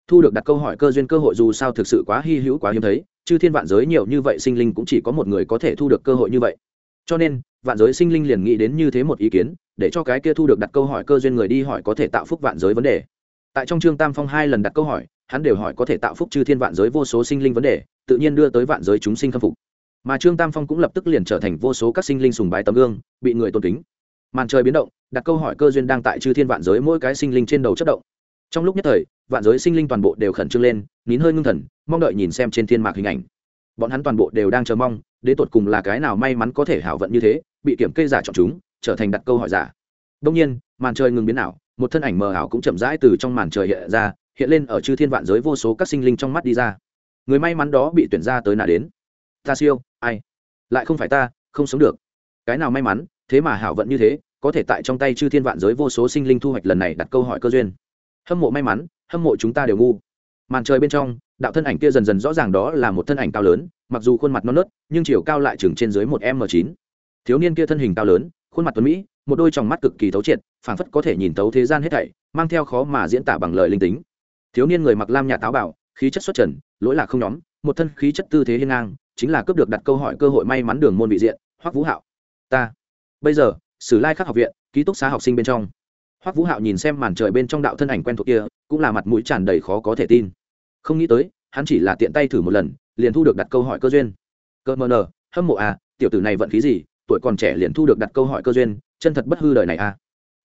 Thu được đặt câu hỏi cơ duyên cơ hội dù sao thực sự quá hy hữu quá hiếm thấy, chư thiên vạn giới nhiều như vậy sinh linh cũng chỉ có một người có thể thu được cơ hội như vậy. Cho nên, vạn giới sinh linh liền nghĩ đến như thế một ý kiến, để cho cái kia thu được đặt câu hỏi cơ duyên người đi hỏi có thể tạo phúc vạn giới vấn đề. Tại trong trương tam phong hai lần đặt câu hỏi, hắn đều hỏi có thể tạo phúc chư thiên vạn giới vô số sinh linh vấn đề, tự nhiên đưa tới vạn giới chúng sinh khâm phục mà trương tam phong cũng lập tức liền trở thành vô số các sinh linh sùng bái tấm gương, bị người tôn kính. Màn trời biến động, đặt câu hỏi cơ duyên đang tại chư thiên vạn giới mỗi cái sinh linh trên đầu chất động. Trong lúc nhất thời, vạn giới sinh linh toàn bộ đều khẩn trương lên, nín hơi ngưng thần, mong đợi nhìn xem trên thiên mạc hình ảnh. Bọn hắn toàn bộ đều đang chờ mong đến tột cùng là cái nào may mắn có thể hảo vận như thế, bị kiểm kê giả chọn chúng, trở thành đặt câu hỏi giả. Đông nhiên, màn trời ngừng biến ảo, một thân ảnh mờ ảo cũng chậm rãi từ trong màn trời hiện ra, hiện lên ở chư thiên vạn giới vô số các sinh linh trong mắt đi ra. Người may mắn đó bị tuyển ra tới nà đến ta siêu, ai? Lại không phải ta, không sống được. Cái nào may mắn, thế mà hảo vận như thế, có thể tại trong tay chư thiên vạn giới vô số sinh linh thu hoạch lần này đặt câu hỏi cơ duyên. Hâm mộ may mắn, hâm mộ chúng ta đều ngu. Màn trời bên trong, đạo thân ảnh kia dần dần rõ ràng đó là một thân ảnh cao lớn, mặc dù khuôn mặt non nớt, nhưng chiều cao lại chừng trên dưới một m chín. Thiếu niên kia thân hình cao lớn, khuôn mặt tuấn mỹ, một đôi tròng mắt cực kỳ thấu triệt, phảng phất có thể nhìn tấu thế gian hết thảy, mang theo khó mà diễn tả bằng lời linh tính. Thiếu niên người mặc lam nhà táo bảo khí chất xuất trần, lỗi lạc không nhóm, một thân khí chất tư thế hiên ngang chính là cướp được đặt câu hỏi cơ hội may mắn đường môn vị diện, hoắc vũ hạo. Ta. Bây giờ, sử lai khắc học viện, ký túc xá học sinh bên trong. Hoắc vũ hạo nhìn xem màn trời bên trong đạo thân ảnh quen thuộc kia, cũng là mặt mũi tràn đầy khó có thể tin. Không nghĩ tới, hắn chỉ là tiện tay thử một lần, liền thu được đặt câu hỏi cơ duyên. Cơ mờ nờ, hâm mộ à tiểu tử này vận khí gì, tuổi còn trẻ liền thu được đặt câu hỏi cơ duyên, chân thật bất hư đời này à.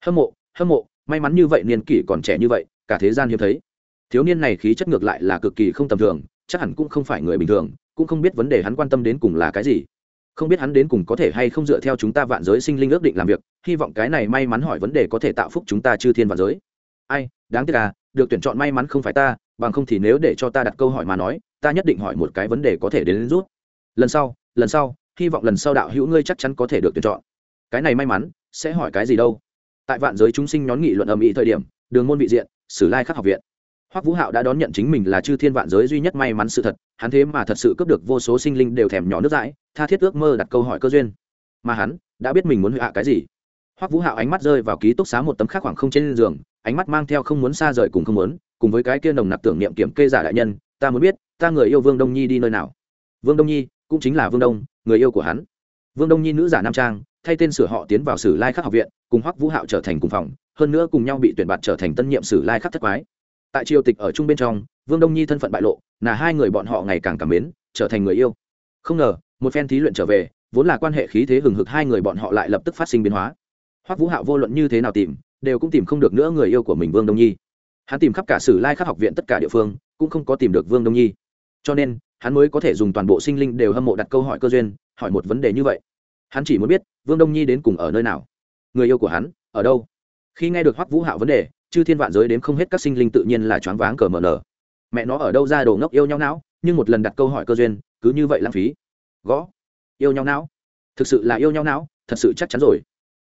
Hâm mộ hâm mộ, may mắn như vậy, niên kỷ còn trẻ như vậy, cả thế gian hiếm thấy. Thiếu niên này khí chất ngược lại là cực kỳ không tầm thường, chắc hẳn cũng không phải người bình thường cũng không biết vấn đề hắn quan tâm đến cùng là cái gì. Không biết hắn đến cùng có thể hay không dựa theo chúng ta vạn giới sinh linh ước định làm việc hy vọng cái này may mắn hỏi vấn đề có thể tạo phúc chúng ta chư thiên vạn giới. Ai đáng tiếc à được tuyển chọn may mắn không phải ta bằng không thì nếu để cho ta đặt câu hỏi mà nói ta nhất định hỏi một cái vấn đề có thể đến, đến rút. Lần sau lần sau hy vọng lần sau đạo hữu ngươi chắc chắn có thể được tuyển chọn. Cái này may mắn sẽ hỏi cái gì đâu. Tại vạn giới chúng sinh nhón nghị luận âm ý thời điểm đường môn vị diện sử lai khắc học viện hoắc vũ hạo đã đón nhận chính mình là chư thiên vạn giới duy nhất may mắn sự thật, hắn thế mà thật sự cướp được vô số sinh linh đều thèm nhỏ nước dãi, tha thiết ước mơ đặt câu hỏi cơ duyên. Mà hắn đã biết mình muốn hạ cái gì. Hoắc vũ hạo ánh mắt rơi vào ký túc xá một tấm khác khoảng không trên giường, ánh mắt mang theo không muốn xa rời cùng không muốn, cùng với cái kia nồng nặc tưởng niệm kiểm kê giả đại nhân, ta muốn biết, ta người yêu vương đông nhi đi nơi nào? Vương đông nhi cũng chính là vương đông, người yêu của hắn. Vương đông nhi nữ giả nam trang, thay tên sửa họ tiến vào sử lai khắc học viện, cùng hoắc vũ hạo trở thành cùng phòng, hơn nữa cùng nhau bị tuyển bạt trở thành tân nhiệm sử lai khắc thất quái tại triều tịch ở chung bên trong, vương đông nhi thân phận bại lộ, là hai người bọn họ ngày càng cảm mến, trở thành người yêu. Không ngờ, một phen thí luyện trở về, vốn là quan hệ khí thế hừng hực hai người bọn họ lại lập tức phát sinh biến hóa. Hoắc vũ hạo vô luận như thế nào tìm, đều cũng tìm không được nữa người yêu của mình vương đông nhi. Hắn tìm khắp cả sử lai khắc học viện tất cả địa phương, cũng không có tìm được vương đông nhi. Cho nên, hắn mới có thể dùng toàn bộ sinh linh đều hâm mộ đặt câu hỏi cơ duyên, hỏi một vấn đề như vậy. Hắn chỉ muốn biết, vương đông nhi đến cùng ở nơi nào? Người yêu của hắn, ở đâu? Khi nghe được hoắc vũ hạo vấn đề chư thiên vạn giới đến không hết các sinh linh tự nhiên là choáng váng cờ mờ nở. Mẹ nó ở đâu ra đồ ngốc yêu nhau não, nhưng một lần đặt câu hỏi cơ duyên, cứ như vậy lãng phí. Gõ. Yêu nhau não. Thực sự là yêu nhau não, thật sự chắc chắn rồi.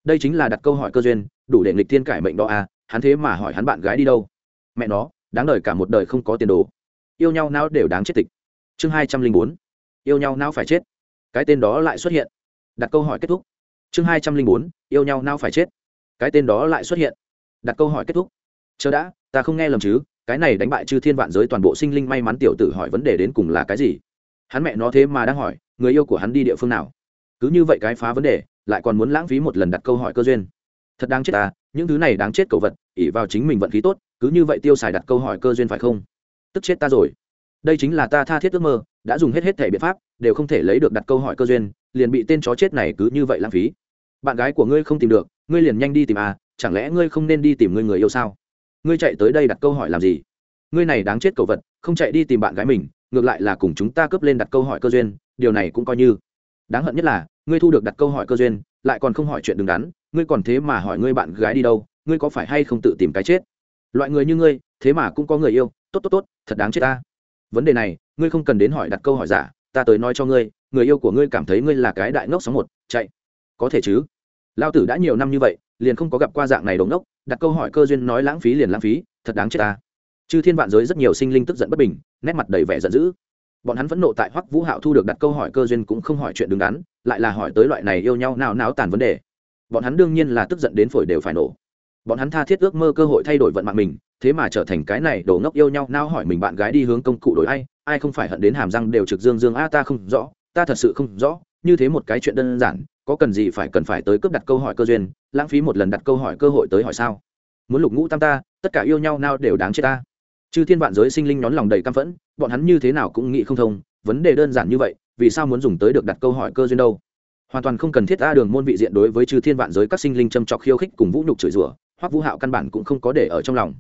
Đây chính là đặt câu hỏi cơ duyên, đủ để nghịch thiên cải mệnh đó à hắn thế mà hỏi hắn bạn gái đi đâu? Mẹ nó, đáng đời cả một đời không có tiền đồ. Yêu nhau não đều đáng chết tịch. Chương hai trăm linh bốn. Yêu nhau não phải chết. Cái tên đó lại xuất hiện. Đặt câu hỏi kết thúc. Chương hai trăm linh bốn. Yêu nhau não phải chết. Cái tên đó lại xuất hiện đặt câu hỏi kết thúc. Chờ đã, ta không nghe lầm chứ, cái này đánh bại chư thiên vạn giới toàn bộ sinh linh may mắn tiểu tử hỏi vấn đề đến cùng là cái gì? Hắn mẹ nó thế mà đang hỏi, người yêu của hắn đi địa phương nào? Cứ như vậy cái phá vấn đề, lại còn muốn lãng phí một lần đặt câu hỏi cơ duyên. Thật đáng chết ta, những thứ này đáng chết cầu vật ỉ vào chính mình vận khí tốt, cứ như vậy tiêu xài đặt câu hỏi cơ duyên phải không? Tức chết ta rồi. Đây chính là ta tha thiết ước mơ, đã dùng hết hết thể biện pháp, đều không thể lấy được đặt câu hỏi cơ duyên, liền bị tên chó chết này cứ như vậy lãng phí. Bạn gái của ngươi không tìm được, ngươi liền nhanh đi tìm à chẳng lẽ ngươi không nên đi tìm ngươi người yêu sao? Ngươi chạy tới đây đặt câu hỏi làm gì? Ngươi này đáng chết cầu vật, không chạy đi tìm bạn gái mình, ngược lại là cùng chúng ta cướp lên đặt câu hỏi cơ duyên, điều này cũng coi như. Đáng hận nhất là, ngươi thu được đặt câu hỏi cơ duyên, lại còn không hỏi chuyện đứng đắn, ngươi còn thế mà hỏi ngươi bạn gái đi đâu, ngươi có phải hay không tự tìm cái chết? Loại người như ngươi, thế mà cũng có người yêu, tốt tốt tốt, thật đáng chết ta. Vấn đề này, ngươi không cần đến hỏi đặt câu hỏi giả, ta tới nói cho ngươi, người yêu của ngươi cảm thấy ngươi là cái đại ngốc sóng một, chạy. Có thể chứ? Lao tử đã nhiều năm như vậy, liền không có gặp qua dạng này đống ngốc, đặt câu hỏi cơ duyên nói lãng phí liền lãng phí, thật đáng chết ta. Chư thiên vạn giới rất nhiều sinh linh tức giận bất bình, nét mặt đầy vẻ giận dữ. Bọn hắn phẫn nộ tại hoắc vũ hạo thu được đặt câu hỏi cơ duyên cũng không hỏi chuyện đứng đắn, lại là hỏi tới loại này yêu nhau nào náo tàn vấn đề. Bọn hắn đương nhiên là tức giận đến phổi đều phải nổ. Bọn hắn tha thiết ước mơ cơ hội thay đổi vận mạng mình, thế mà trở thành cái này đổ ngốc yêu nhau nao hỏi mình bạn gái đi hướng công cụ đổi ai ai không phải hận đến hàm răng đều trực dương dương, a ta không rõ, ta thật sự không rõ, như thế một cái chuyện đơn giản có cần gì phải cần phải tới cướp đặt câu hỏi cơ duyên, lãng phí một lần đặt câu hỏi cơ hội tới hỏi sao? Muốn lục ngũ tam ta, tất cả yêu nhau nào đều đáng chết ta. Chư thiên vạn giới sinh linh nhón lòng đầy căm phẫn, bọn hắn như thế nào cũng nghĩ không thông, vấn đề đơn giản như vậy, vì sao muốn dùng tới được đặt câu hỏi cơ duyên đâu? Hoàn toàn không cần thiết a đường môn vị diện đối với chư thiên vạn giới các sinh linh châm trọc khiêu khích cùng vũ nhục chửi rủa hoặc vũ hạo căn bản cũng không có để ở trong lòng.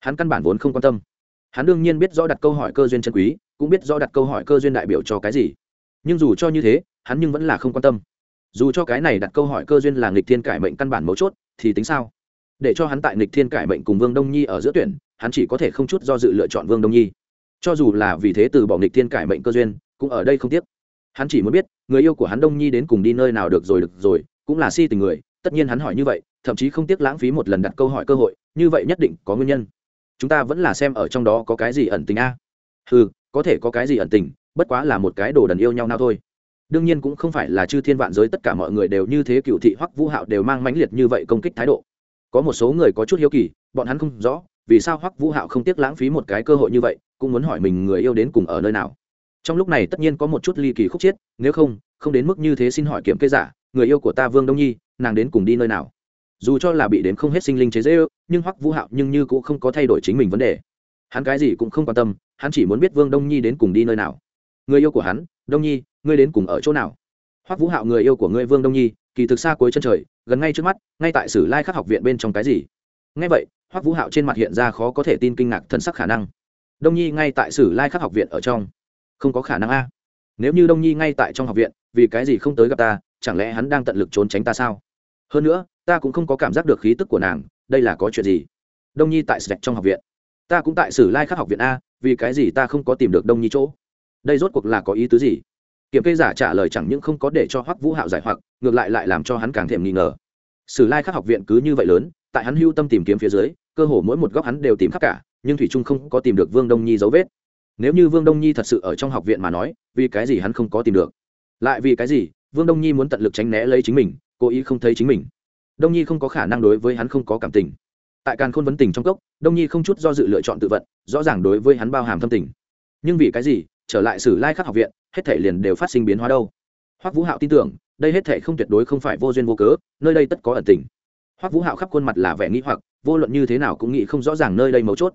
Hắn căn bản vốn không quan tâm. Hắn đương nhiên biết rõ đặt câu hỏi cơ duyên chân quý, cũng biết rõ đặt câu hỏi cơ duyên đại biểu cho cái gì. Nhưng dù cho như thế, hắn nhưng vẫn là không quan tâm dù cho cái này đặt câu hỏi cơ duyên là nghịch thiên cải mệnh căn bản mấu chốt, thì tính sao? Để cho hắn tại nghịch thiên cải mệnh cùng vương đông nhi ở giữa tuyển, hắn chỉ có thể không chút do dự lựa chọn vương đông nhi. Cho dù là vì thế từ bỏ nghịch thiên cải mệnh cơ duyên, cũng ở đây không tiếc. Hắn chỉ muốn biết, người yêu của hắn đông nhi đến cùng đi nơi nào được rồi được rồi, cũng là si tình người, tất nhiên hắn hỏi như vậy, thậm chí không tiếc lãng phí một lần đặt câu hỏi cơ hội, như vậy nhất định có nguyên nhân. Chúng ta vẫn là xem ở trong đó có cái gì ẩn tình a. À? ừ có thể có cái gì ẩn tình, bất quá là một cái đồ đần yêu nhau nào thôi đương nhiên cũng không phải là chư thiên vạn giới tất cả mọi người đều như thế cựu thị hoắc vũ hạo đều mang mãnh liệt như vậy công kích thái độ. Có một số người có chút hiếu kỳ, bọn hắn không rõ, vì sao hoắc vũ hạo không tiếc lãng phí một cái cơ hội như vậy, cũng muốn hỏi mình người yêu đến cùng ở nơi nào. Trong lúc này tất nhiên có một chút ly kỳ khúc chiết, nếu không không đến mức như thế xin hỏi kiểm kê giả, người yêu của ta vương đông nhi, nàng đến cùng đi nơi nào? Dù cho là bị đến không hết sinh linh chế dễ ư nhưng hoắc vũ hạo nhưng như cũng không có thay đổi chính mình vấn đề. Hắn cái gì cũng không quan tâm, hắn chỉ muốn biết vương đông nhi đến cùng đi nơi nào người yêu của hắn, đông nhi, ngươi đến cùng ở chỗ nào? Hoắc vũ hạo người yêu của ngươi vương đông nhi, kỳ thực xa cuối chân trời, gần ngay trước mắt, ngay tại sử lai khắc học viện bên trong cái gì? Ngay vậy, hoắc vũ hạo trên mặt hiện ra khó có thể tin kinh ngạc thần sắc khả năng. Đông nhi ngay tại sử lai khắc học viện ở trong. Không có khả năng a. Nếu như đông nhi ngay tại trong học viện, vì cái gì không tới gặp ta, chẳng lẽ hắn đang tận lực trốn tránh ta sao? Hơn nữa, ta cũng không có cảm giác được khí tức của nàng, đây là có chuyện gì? Đông nhi tại sạch trong học viện. Ta cũng tại sử lai khắc học viện a, vì cái gì ta không có tìm được đông nhi chỗ? Đây rốt cuộc là có ý tứ gì? Kiểm kê giả trả lời chẳng những không có để cho hoắc vũ hạo giải hoặc, ngược lại lại làm cho hắn càng thèm nghi ngờ. Sử lai khắc học viện cứ như vậy lớn, tại hắn hưu tâm tìm kiếm phía dưới, cơ hồ mỗi một góc hắn đều tìm khắp cả, nhưng thủy trung không có tìm được vương đông nhi dấu vết. Nếu như vương đông nhi thật sự ở trong học viện mà nói, vì cái gì hắn không có tìm được? Lại vì cái gì, vương đông nhi muốn tận lực tránh né lấy chính mình, cố ý không thấy chính mình? Đông nhi không có khả năng đối với hắn không có cảm tình. Tại càn khôn vấn tình trong cốc, đông nhi không chút do dự lựa chọn tự vận, rõ ràng đối với hắn bao hàm thâm tình. Nhưng vì cái gì trở lại sử lai khắc học viện, hết thể liền đều phát sinh biến hóa đâu. Hoắc vũ hạo tin tưởng, đây hết thể không tuyệt đối không phải vô duyên vô cớ, nơi đây tất có ẩn tình. Hoắc vũ hạo khắp khuôn mặt là vẻ nghĩ hoặc, vô luận như thế nào cũng nghĩ không rõ ràng nơi đây mấu chốt.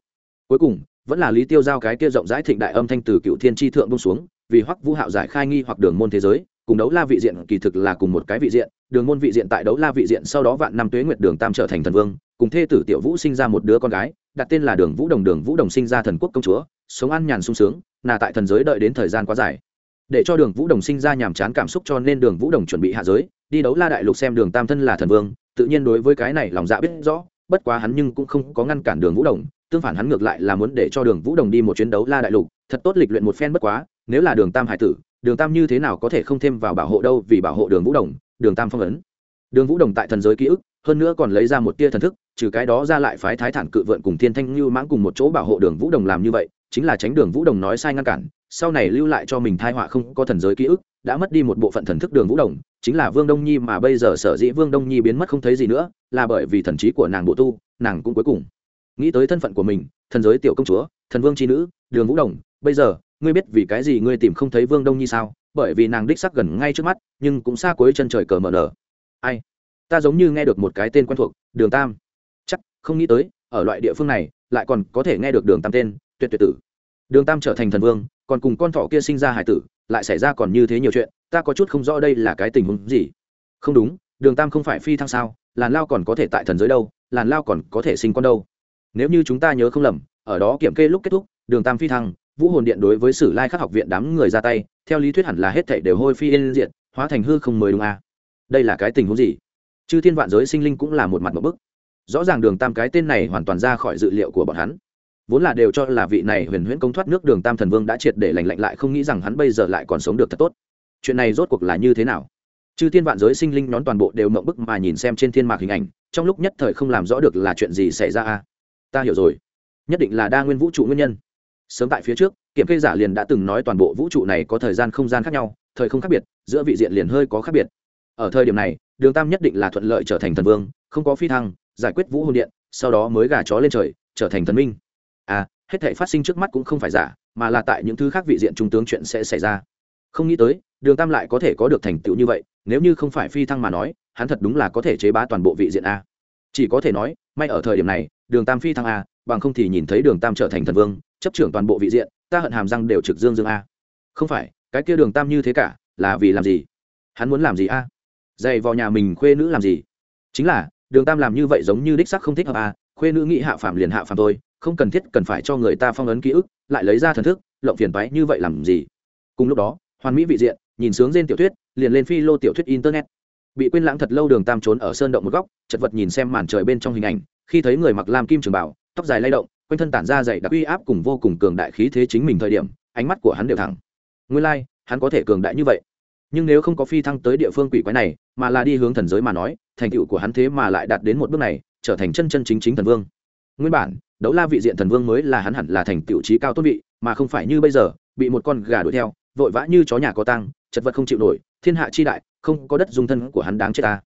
Cuối cùng, vẫn là lý tiêu giao cái kia rộng rãi thịnh đại âm thanh từ cựu thiên tri thượng bông xuống, vì hoắc vũ hạo giải khai nghi hoặc đường môn thế giới, cùng đấu la vị diện kỳ thực là cùng một cái vị diện, đường môn vị diện tại đấu la vị diện sau đó vạn năm tuế nguyệt đường tam trở thành thần vương, cùng thê tử tiểu vũ sinh ra một đứa con gái, đặt tên là đường vũ đồng, đường vũ đồng sinh ra thần quốc công chúa sống ăn nhàn sung sướng là tại thần giới đợi đến thời gian quá dài. Để cho đường vũ đồng sinh ra nhàm chán cảm xúc cho nên đường vũ đồng chuẩn bị hạ giới, đi đấu la đại lục xem đường tam thân là thần vương, tự nhiên đối với cái này lòng dạ biết rõ, bất quá hắn nhưng cũng không có ngăn cản đường vũ đồng, tương phản hắn ngược lại là muốn để cho đường vũ đồng đi một chuyến đấu la đại lục, thật tốt lịch luyện một phen bất quá, nếu là đường tam hải tử, đường tam như thế nào có thể không thêm vào bảo hộ đâu vì bảo hộ đường vũ đồng, đường tam phong ấn. Đường vũ đồng tại thần giới ký ức, hơn nữa còn lấy ra một tia thần thức, trừ cái đó ra lại phái thái thản cự vượn cùng thiên thanh lưu mãng cùng một chỗ bảo hộ đường vũ đồng làm như vậy chính là tránh đường vũ đồng nói sai ngăn cản, sau này lưu lại cho mình thai họa không có thần giới ký ức, đã mất đi một bộ phận thần thức đường vũ đồng, chính là vương đông nhi mà bây giờ sở dĩ vương đông nhi biến mất không thấy gì nữa, là bởi vì thần trí của nàng bộ tu, nàng cũng cuối cùng. Nghĩ tới thân phận của mình, thần giới tiểu công chúa, thần vương c h i nữ, đường vũ đồng, bây giờ, ngươi biết vì cái gì ngươi tìm không thấy vương đông nhi sao? Bởi vì nàng đích sắc gần ngay trước mắt, nhưng cũng xa cuối chân trời cờ mờ nở. Ai? Ta giống như nghe được một cái tên quen thuộc, đường tam. Chắc, không nghĩ tới, ở loại địa phương này, lại còn có thể nghe được đường tam tên tuyệt tuyệt tử. Đường tam trở thành thần vương, còn cùng con thỏ kia sinh ra hải tử, lại xảy ra còn như thế nhiều chuyện, ta có chút không rõ đây là cái tình huống gì. Không đúng, đường tam không phải phi thăng sao, làn lao còn có thể tại thần giới đâu, làn lao còn có thể sinh con đâu. Nếu như chúng ta nhớ không lầm, ở đó kiểm kê lúc kết thúc, đường tam phi thăng, vũ hồn điện đối với sử lai khắc học viện đám người ra tay, theo lý thuyết hẳn là hết thảy đều hôi phi yên diện hóa thành hư không mới đúng à. đây là cái tình huống gì? Chư thiên vạn giới sinh linh cũng là một mặt một bức. Rõ ràng đường tam cái tên này hoàn toàn ra khỏi dự liệu của bọn hắn vốn là đều cho là vị này huyền huyễn công thoát nước đường tam thần vương đã triệt để lành lạnh lại không nghĩ rằng hắn bây giờ lại còn sống được thật tốt. Chuyện này rốt cuộc là như thế nào? Chư thiên vạn giới sinh linh nhón toàn bộ đều mộng bức mà nhìn xem trên thiên mạc hình ảnh, trong lúc nhất thời không làm rõ được là chuyện gì xảy ra a. Ta hiểu rồi. Nhất định là đa nguyên vũ trụ nguyên nhân. Sớm tại phía trước, kiểm kê giả liền đã từng nói toàn bộ vũ trụ này có thời gian không gian khác nhau, thời không khác biệt, giữa vị diện liền hơi có khác biệt. Ở thời điểm này, đường tam nhất định là thuận lợi trở thành thần vương, không có phi thăng, giải quyết vũ hồn điện, sau đó mới gà chó lên trời, trở thành thần minh à hết thể phát sinh trước mắt cũng không phải giả, mà là tại những thứ khác vị diện trung tướng chuyện sẽ xảy ra. Không nghĩ tới, đường tam lại có thể có được thành tựu như vậy, nếu như không phải phi thăng mà nói, hắn thật đúng là có thể chế bá toàn bộ vị diện a. Chỉ có thể nói, may ở thời điểm này, đường tam phi thăng a, bằng không thì nhìn thấy đường tam trở thành thần vương, chấp trưởng toàn bộ vị diện, ta hận hàm răng đều trực dương dương a. Không phải, cái kia đường tam như thế cả, là vì làm gì? Hắn muốn làm gì a? Dạy vào nhà mình khuê nữ làm gì? Chính là, đường tam làm như vậy giống như đích sắc không thích hợp a, khuê nữ nghĩ hạ phàm liền hạ phàm thôi không cần thiết cần phải cho người ta phong ấn ký ức lại lấy ra thần thức lộng phiền toái như vậy làm gì? Cùng lúc đó hoàn mỹ vị diện nhìn sướng trên tiểu thuyết liền lên phi lô tiểu thuyết internet. Bị quên lãng thật lâu đường tam trốn ở sơn động một góc chật vật nhìn xem màn trời bên trong hình ảnh khi thấy người mặc lam kim trường bảo tóc dài lay động quanh thân tản ra dày đặc uy áp cùng vô cùng cường đại khí thế chính mình thời điểm ánh mắt của hắn đều thẳng. Nguyên lai、like, hắn có thể cường đại như vậy. Nhưng nếu không có phi thăng tới địa phương quỷ quái này mà là đi hướng thần giới mà nói thành tựu của hắn thế mà lại đạt đến một bước này trở thành chân chân chính chính thần vương. Nguyên bản đấu la vị diện thần vương mới là hắn hẳn là thành tựu trí cao tốt vị, mà không phải như bây giờ, bị một con gà đuổi theo, vội vã như chó nhà có tăng chật vật không chịu nổi, thiên hạ chi đại, không có đất dung thân của hắn đáng chết ta.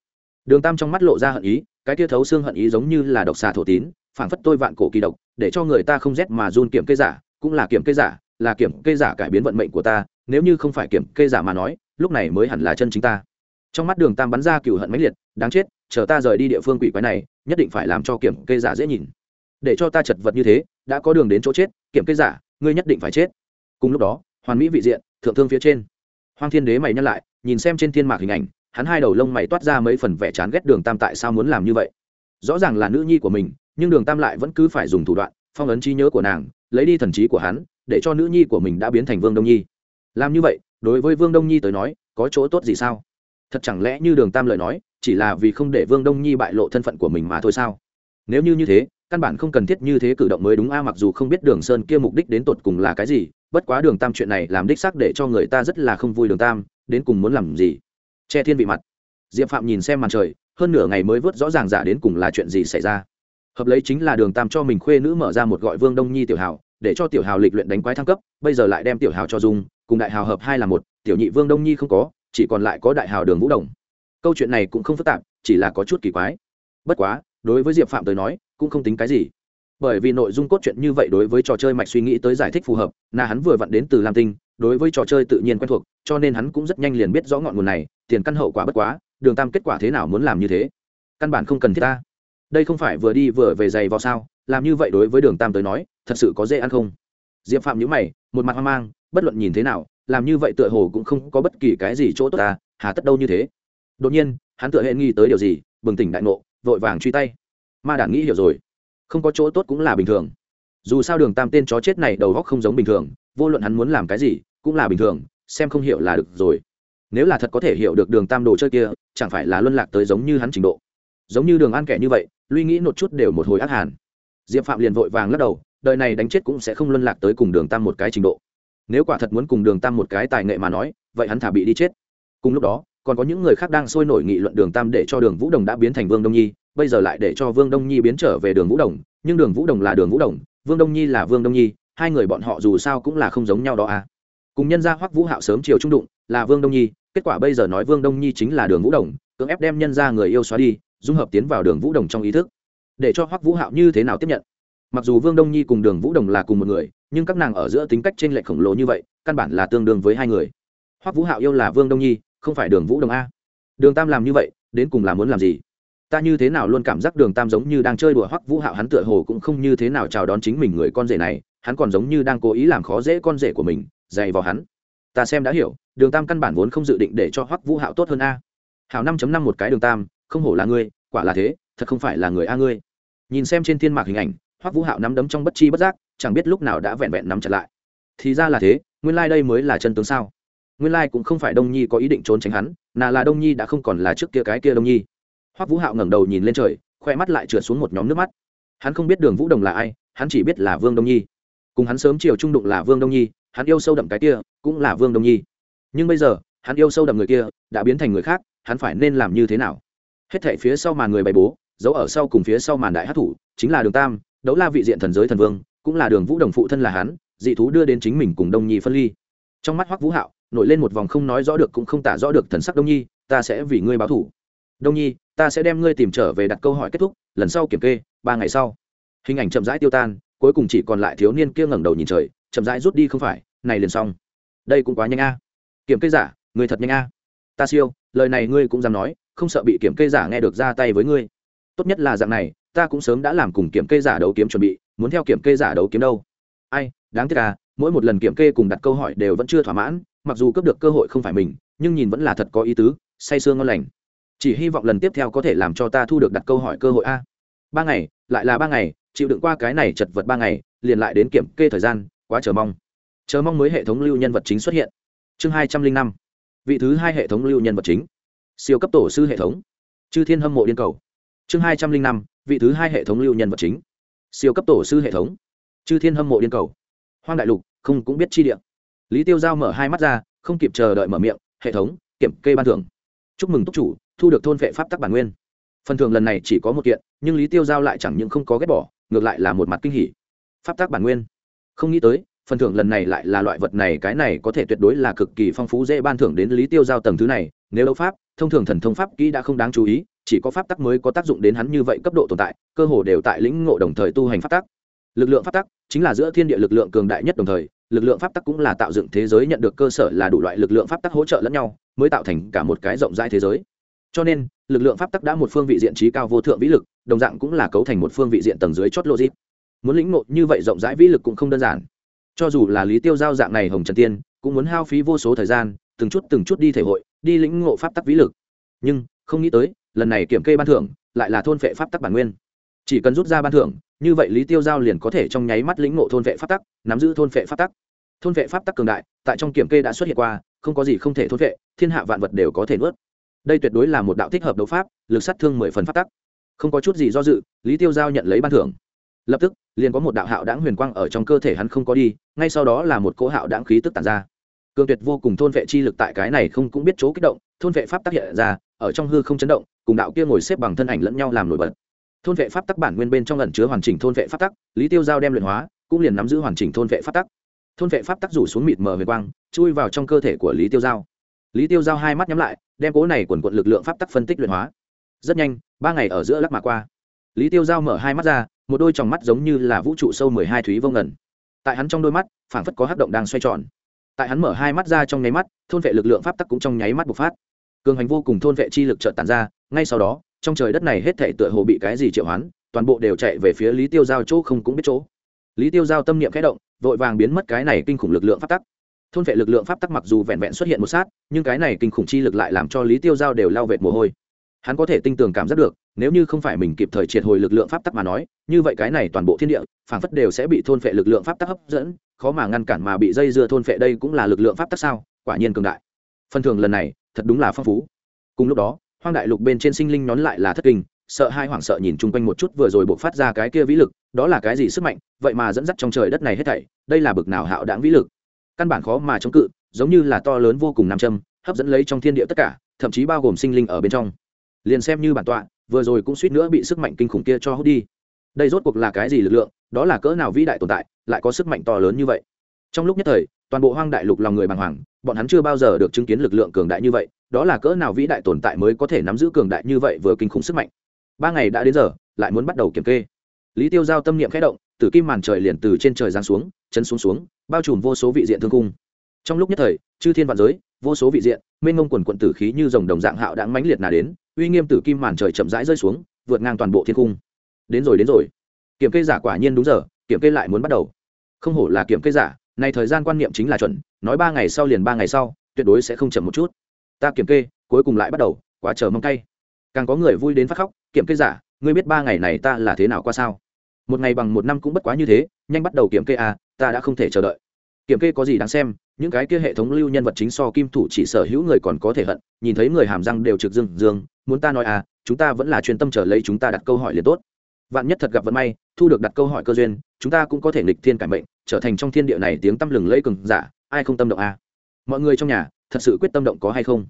Đường tam trong mắt lộ ra hận ý, cái tia thấu xương hận ý giống như là độc xà thổ tín, phảng phất tôi vạn cổ kỳ độc, để cho người ta không rét mà run kiểm kê giả, cũng là kiểm kê giả, là kiểm kê giả cải biến vận mệnh của ta, nếu như không phải kiểm kê giả mà nói, lúc này mới hẳn là chân chính ta. Trong mắt đường tam bắn ra cựu hận mãnh liệt, đáng chết, chờ ta rời đi địa phương quỷ quái này, nhất định phải làm cho kiểm kê giả dễ nhìn để cho ta chật vật như thế, đã có đường đến chỗ chết, kiểm kê giả, ngươi nhất định phải chết. Cùng lúc đó, hoàn mỹ vị diện, thượng thương phía trên. Hoàng thiên đế mày nhắc lại, nhìn xem trên thiên mạc hình ảnh, hắn hai đầu lông mày toát ra mấy phần vẻ chán ghét đường tam tại sao muốn làm như vậy. Rõ ràng là nữ nhi của mình, nhưng đường tam lại vẫn cứ phải dùng thủ đoạn, phong ấn trí nhớ của nàng, lấy đi thần trí của hắn, để cho nữ nhi của mình đã biến thành vương đông nhi. Làm như vậy, đối với vương đông nhi tới nói, có chỗ tốt gì sao? Thật chẳng lẽ như đường tam lời nói, chỉ là vì không để vương đông nhi bại lộ thân phận của mình mà thôi sao? Nếu như như thế căn bản không cần thiết như thế cử động mới đúng a, mặc dù không biết đường sơn kia mục đích đến tột cùng là cái gì, bất quá đường tam chuyện này làm đích xác để cho người ta rất là không vui đường tam, đến cùng muốn làm gì? Che thiên vị mặt. Diệp phạm nhìn xem màn trời, hơn nửa ngày mới vớt rõ ràng giả đến cùng là chuyện gì xảy ra. Hợp lấy chính là đường tam cho mình khuê nữ mở ra một gọi vương đông nhi tiểu hào, để cho tiểu hào lịch luyện đánh quái thăng cấp, bây giờ lại đem tiểu hào cho dung cùng đại hào hợp hai là một, tiểu nhị vương đông nhi không có, chỉ còn lại có đại hào đường vũ đồng. Câu chuyện này cũng không phức tạp, chỉ là có chút kỳ quái. Bất quá, đối với diệp phạm tới nói cũng không tính cái gì. Bởi vì nội dung cốt truyện như vậy đối với trò chơi mạch suy nghĩ tới giải thích phù hợp là hắn vừa vặn đến từ lam tinh, đối với trò chơi tự nhiên quen thuộc, cho nên hắn cũng rất nhanh liền biết rõ ngọn nguồn này, tiền căn hậu quả bất quá, đường tam kết quả thế nào muốn làm như thế. Căn bản không cần thiết ta. Đây không phải vừa đi vừa về giày vào sao, làm như vậy đối với đường tam tới nói, thật sự có dễ ăn không? Diệp phạm nhữ mày, một mặt hoang mang, bất luận nhìn thế nào, làm như vậy tựa hồ cũng không có bất kỳ cái gì chỗ tốt ta, hà tất đâu như thế. Đột nhiên, hắn tựa hệ nghi tới điều gì, bừng tỉnh đại ngộ, vội vàng truy tay ma đản nghĩ hiểu rồi. Không có chỗ tốt cũng là bình thường. Dù sao đường tam tên chó chết này đầu góc không giống bình thường, vô luận hắn muốn làm cái gì, cũng là bình thường, xem không hiểu là được rồi. Nếu là thật có thể hiểu được đường tam đồ chơi kia, chẳng phải là luân lạc tới giống như hắn trình độ. Giống như đường an kẻ như vậy luy nghĩ một chút đều một hồi ác hàn. Diệp phạm liền vội vàng lắc đầu, đời này đánh chết cũng sẽ không luân lạc tới cùng đường tam một cái trình độ. Nếu quả thật muốn cùng đường tam một cái tài nghệ mà nói, vậy hắn thả bị đi chết. Cùng lúc đó, còn có những người khác đang sôi nổi nghị luận đường tam để cho đường vũ đồng đã biến thành vương đông nhi bây giờ lại để cho vương đông nhi biến trở về đường vũ đồng, nhưng đường vũ đồng là đường vũ đồng, vương đông nhi là vương đông nhi, hai người bọn họ dù sao cũng là không giống nhau đó à. Cùng nhân gia hoắc vũ hạo sớm chiều trung đụng, là vương đông nhi, kết quả bây giờ nói vương đông nhi chính là đường vũ đồng, cưỡng ép đem nhân gia người yêu xóa đi, dung hợp tiến vào đường vũ đồng trong ý thức. Để cho hoắc vũ hạo như thế nào tiếp nhận? Mặc dù vương đông nhi cùng đường vũ đồng là cùng một người, nhưng các nàng ở giữa tính cách t r ê n lệch khổng lồ như vậy, căn bản là tương đương với hai người. Hoắc vũ hạo yêu là vương đông nhi, không phải đường vũ đồng a. Đường tam làm như vậy, đến cùng là muốn làm gì? Ta như thế nào luôn cảm giác đường tam giống như đang chơi đùa hoắc vũ hạo hắn tựa hồ cũng không như thế nào chào đón chính mình người con rể này, hắn còn giống như đang cố ý làm khó dễ con rể của mình dày vào hắn. Ta xem đã hiểu, đường tam căn bản vốn không dự định để cho hoắc vũ hạo tốt hơn a. Hảo năm năm một cái đường tam, không hổ là ngươi, quả là thế, thật không phải là người a ngươi. Nhìn xem trên thiên mạc hình ảnh, hoắc vũ hạo nắm đấm trong bất chi bất giác, chẳng biết lúc nào đã vẹn vẹn nắm chặt lại. Thì ra là thế, nguyên lai、like、đây mới là chân tướng sao? Nguyên lai、like、cũng không phải đông nhi có ý định trốn tránh hắn, nà là đông nhi đã không còn là trước kia cái kia đông nhi hoắc vũ hạo ngẩng đầu nhìn lên trời, khoe mắt lại trượt xuống một nhóm nước mắt. Hắn không biết đường vũ đồng là ai, hắn chỉ biết là vương đông nhi. Cùng hắn sớm chiều trung đụng là vương đông nhi, hắn yêu sâu đậm cái kia cũng là vương đông nhi. Nhưng bây giờ, hắn yêu sâu đậm người kia đã biến thành người khác, hắn phải nên làm như thế nào? Hết thể phía sau màn người bày bố, giấu ở sau cùng phía sau màn đại hát thủ, chính là đường tam, đấu la vị diện thần giới thần vương, cũng là đường vũ đồng phụ thân là hắn, dị thú đưa đến chính mình cùng đông nhi phân ly. Trong mắt hoắc vũ hạo, nổi lên một vòng không nói rõ được cũng không tả rõ được thần sắc đông nhi, ta sẽ vì ngươi báo thủ. Đông nhi ta sẽ đem ngươi tìm trở về đặt câu hỏi kết thúc, lần sau kiểm kê, ba ngày sau. Hình ảnh chậm rãi tiêu tan, cuối cùng chỉ còn lại thiếu niên kia ngẩng đầu nhìn trời, chậm rãi rút đi không phải, này liền xong. Đây cũng quá nhanh a. Kiểm kê giả người thật nhanh a. Ta siêu, lời này ngươi cũng dám nói, không sợ bị kiểm kê giả nghe được ra tay với ngươi. Tốt nhất là dạng này, ta cũng sớm đã làm cùng kiểm kê giả đấu kiếm chuẩn bị, muốn theo kiểm kê giả đấu kiếm đâu. Ai, đáng tiếc à mỗi một lần kiểm kê cùng đặt câu hỏi đều vẫn chưa thỏa mãn, mặc dù cướp được cơ hội không phải mình, nhưng nhìn vẫn là thật có ý tứ, say sương ngon lành chỉ hy vọng lần tiếp theo có thể làm cho ta thu được đặt câu hỏi cơ hội a. Ba ngày, lại là ba ngày, chịu đựng qua cái này chật vật ba ngày, liền lại đến kiểm kê thời gian, quá chờ mong. Chờ mong mới hệ thống lưu nhân vật chính xuất hiện. Chương hai trăm linh năm. Vị thứ hai hệ thống lưu nhân vật chính. Siêu cấp tổ sư hệ thống. Chư thiên hâm mộ điên cầu. Chương hai trăm linh năm, vị thứ hai hệ thống lưu nhân vật chính. Siêu cấp tổ sư hệ thống. Chư thiên hâm mộ điên cầu. Hoang đại lục, không cũng biết chi địa. Lý tiêu giao mở hai mắt ra, không kịp chờ đợi mở miệng, hệ thống, kiểm kê ban thưởng chúc mừng túc chủ, thu được thôn vệ pháp tắc bản nguyên. Phần thưởng lần này chỉ có một kiện, nhưng lý tiêu giao lại chẳng những không có ghét bỏ, ngược lại là một mặt kinh hỉ. Pháp tắc bản nguyên. Không nghĩ tới, phần thưởng lần này lại là loại vật này, cái này có thể tuyệt đối là cực kỳ phong phú, dễ ban thưởng đến lý tiêu giao tầng thứ này, nếu đấu pháp, thông thường thần thông pháp kỹ đã không đáng chú ý, chỉ có pháp tắc mới có tác dụng đến hắn như vậy cấp độ tồn tại, cơ hồ đều tại lĩnh ngộ đồng thời tu hành pháp tắc. Lực lượng pháp tắc chính là giữa thiên địa lực lượng cường đại nhất đồng thời, lực lượng pháp tắc cũng là tạo dựng thế giới nhận được cơ sở là đủ loại lực lượng pháp tắc hỗ trợ lẫn nhau mới tạo thành cả một cái rộng rãi thế giới. Cho nên, lực lượng pháp tắc đã một phương vị diện trí cao vô thượng vĩ lực, đồng dạng cũng là cấu thành một phương vị diện tầng dưới chót logic. Muốn lĩnh ngộ như vậy rộng rãi vĩ lực cũng không đơn giản. Cho dù là lý tiêu giao dạng này hồng trần tiên, cũng muốn hao phí vô số thời gian, từng chút từng chút đi thể hội, đi lĩnh ngộ pháp tắc vĩ lực. Nhưng, không nghĩ tới, lần này kiểm kê ban thưởng, lại là thôn phệ pháp tắc bản nguyên. Chỉ cần rút ra ban thưởng, như vậy lý tiêu giao liền có thể trong nháy mắt lĩnh ngộ thôn vệ pháp tắc, nắm giữ thôn vệ pháp tắc thôn vệ pháp tắc cường đại, tại trong kiểm kê đã xuất hiện qua, không có gì không thể thôn vệ, thiên hạ vạn vật đều có thể nuốt. Đây tuyệt đối là một đạo thích hợp đấu pháp, lực sát thương mười phần pháp tắc. Không có chút gì do dự, lý tiêu giao nhận lấy ban thưởng. Lập tức, liền có một đạo hạo đáng huyền quang ở trong cơ thể hắn không có đi, ngay sau đó là một cỗ hạo đáng khí tức tàn ra. Cường tuyệt vô cùng thôn vệ chi lực tại cái này không cũng biết chỗ kích động, thôn vệ pháp tắc hiện ra, ở trong hư không chấn động, cùng đạo kia ngồi xếp bằng thân ảnh lẫn nhau làm nổi bật. Thôn vệ pháp tắc bản nguyên bên trong ẩn chứa hoàn chỉnh thôn vệ pháp tắc, lý tiêu giao đem luyện hóa, cũng liền nắm giữ hoàn chỉnh thôn vệ pháp tắc thôn vệ pháp tắc rủ xuống mịt mờ huyền quang, chui vào trong cơ thể của lý tiêu giao. Lý tiêu giao hai mắt nhắm lại, đem cố này quần quận lực lượng pháp tắc phân tích luyện hóa. Rất nhanh, ba ngày ở giữa lắc mà qua. Lý tiêu giao mở hai mắt ra, một đôi tròng mắt giống như là vũ trụ sâu mười hai thúy vô ngẩn tại hắn trong đôi mắt, phảng phất có hát động đang xoay tròn. Tại hắn mở hai mắt ra trong nháy mắt, thôn vệ lực lượng pháp tắc cũng trong nháy mắt bộc phát. Cường hành vô cùng thôn vệ chi lực trợn tàn ra, ngay sau đó, trong trời đất này hết thảy tựa hồ bị cái gì triệu hoán, toàn bộ đều chạy về phía lý tiêu giao chỗ không cũng biết chỗ. Lý tiêu giao tâm niệm khẽ động vội vàng biến mất cái này kinh khủng lực lượng pháp tắc. Thôn vệ lực lượng pháp tắc mặc dù vẹn vẹn xuất hiện một sát, nhưng cái này kinh khủng chi lực lại làm cho lý tiêu giao đều lao vệt mồ hôi. Hắn có thể tinh tường cảm giác được, nếu như không phải mình kịp thời triệt hồi lực lượng pháp tắc mà nói, như vậy cái này toàn bộ thiên địa phản phất đều sẽ bị thôn vệ lực lượng pháp tắc hấp dẫn, khó mà ngăn cản mà bị dây dưa thôn vệ đây cũng là lực lượng pháp tắc sao? Quả nhiên cường đại. Phần thường lần này, thật đúng là phong phú. Cùng lúc đó, hoang đại lục bên trên sinh linh nhón lại là thất kinh sợ hai hoảng sợ nhìn chung quanh một chút vừa rồi buộc phát ra cái kia vĩ lực, đó là cái gì sức mạnh, vậy mà dẫn dắt trong trời đất này hết thảy, đây là bực nào hạo đáng vĩ lực. Căn bản khó mà chống cự, giống như là to lớn vô cùng nam châm, hấp dẫn lấy trong thiên địa tất cả, thậm chí bao gồm sinh linh ở bên trong. Liền xem như bản tọa, vừa rồi cũng suýt nữa bị sức mạnh kinh khủng kia cho hút đi. Đây rốt cuộc là cái gì lực lượng, đó là cỡ nào vĩ đại tồn tại, lại có sức mạnh to lớn như vậy. Trong lúc nhất thời, toàn bộ hoang đại lục lòng người bàng hoàng, bọn hắn chưa bao giờ được chứng kiến lực lượng cường đại như vậy, đó là cỡ nào vĩ đại tồn tại mới có thể nắm giữ cường đại như vậy vừa kinh khủng sức mạnh ba ngày đã đến giờ, lại muốn bắt đầu kiểm kê. Lý tiêu giao tâm niệm khẽ động tử kim màn trời liền từ trên trời giáng xuống chân xuống xuống, bao trùm vô số vị diện thương cung trong lúc nhất thời, chư thiên vạn giới, vô số vị diện, mênh ngông quần quận tử khí như dòng đồng dạng hạo đã mãnh liệt nà đến, uy nghiêm tử kim màn trời chậm rãi rơi xuống, vượt ngang toàn bộ thiên cung đến rồi đến rồi. Kiểm kê giả quả nhiên đúng giờ, kiểm kê lại muốn bắt đầu. Không hổ là kiểm kê giả này thời gian quan niệm chính là chuẩn, nói ba ngày sau liền ba ngày sau, tuyệt đối sẽ không chậm một chút. Ta kiểm kê, cuối cùng lại bắt đầu, quá chờ mong cay càng có người vui đến phát khóc, kiểm kê giả, ngươi biết ba ngày này ta là thế nào qua sao? Một ngày bằng một năm cũng bất quá như thế, nhanh bắt đầu kiểm kê à ta đã không thể chờ đợi. Kiểm kê có gì đáng xem, những cái kia hệ thống lưu nhân vật chính so kim thủ chỉ sở hữu người còn có thể hận, nhìn thấy người hàm răng đều trực dương dương, muốn ta nói à chúng ta vẫn là chuyên tâm chờ lấy chúng ta đặt câu hỏi liền tốt. Vạn nhất thật gặp vận may, thu được đặt câu hỏi cơ duyên, chúng ta cũng có thể nghịch thiên cải mệnh, trở thành trong thiên địa này tiếng tăm lừng lẫy cường giả, ai không tâm động à? Mọi người trong nhà, thật sự quyết tâm động có hay không?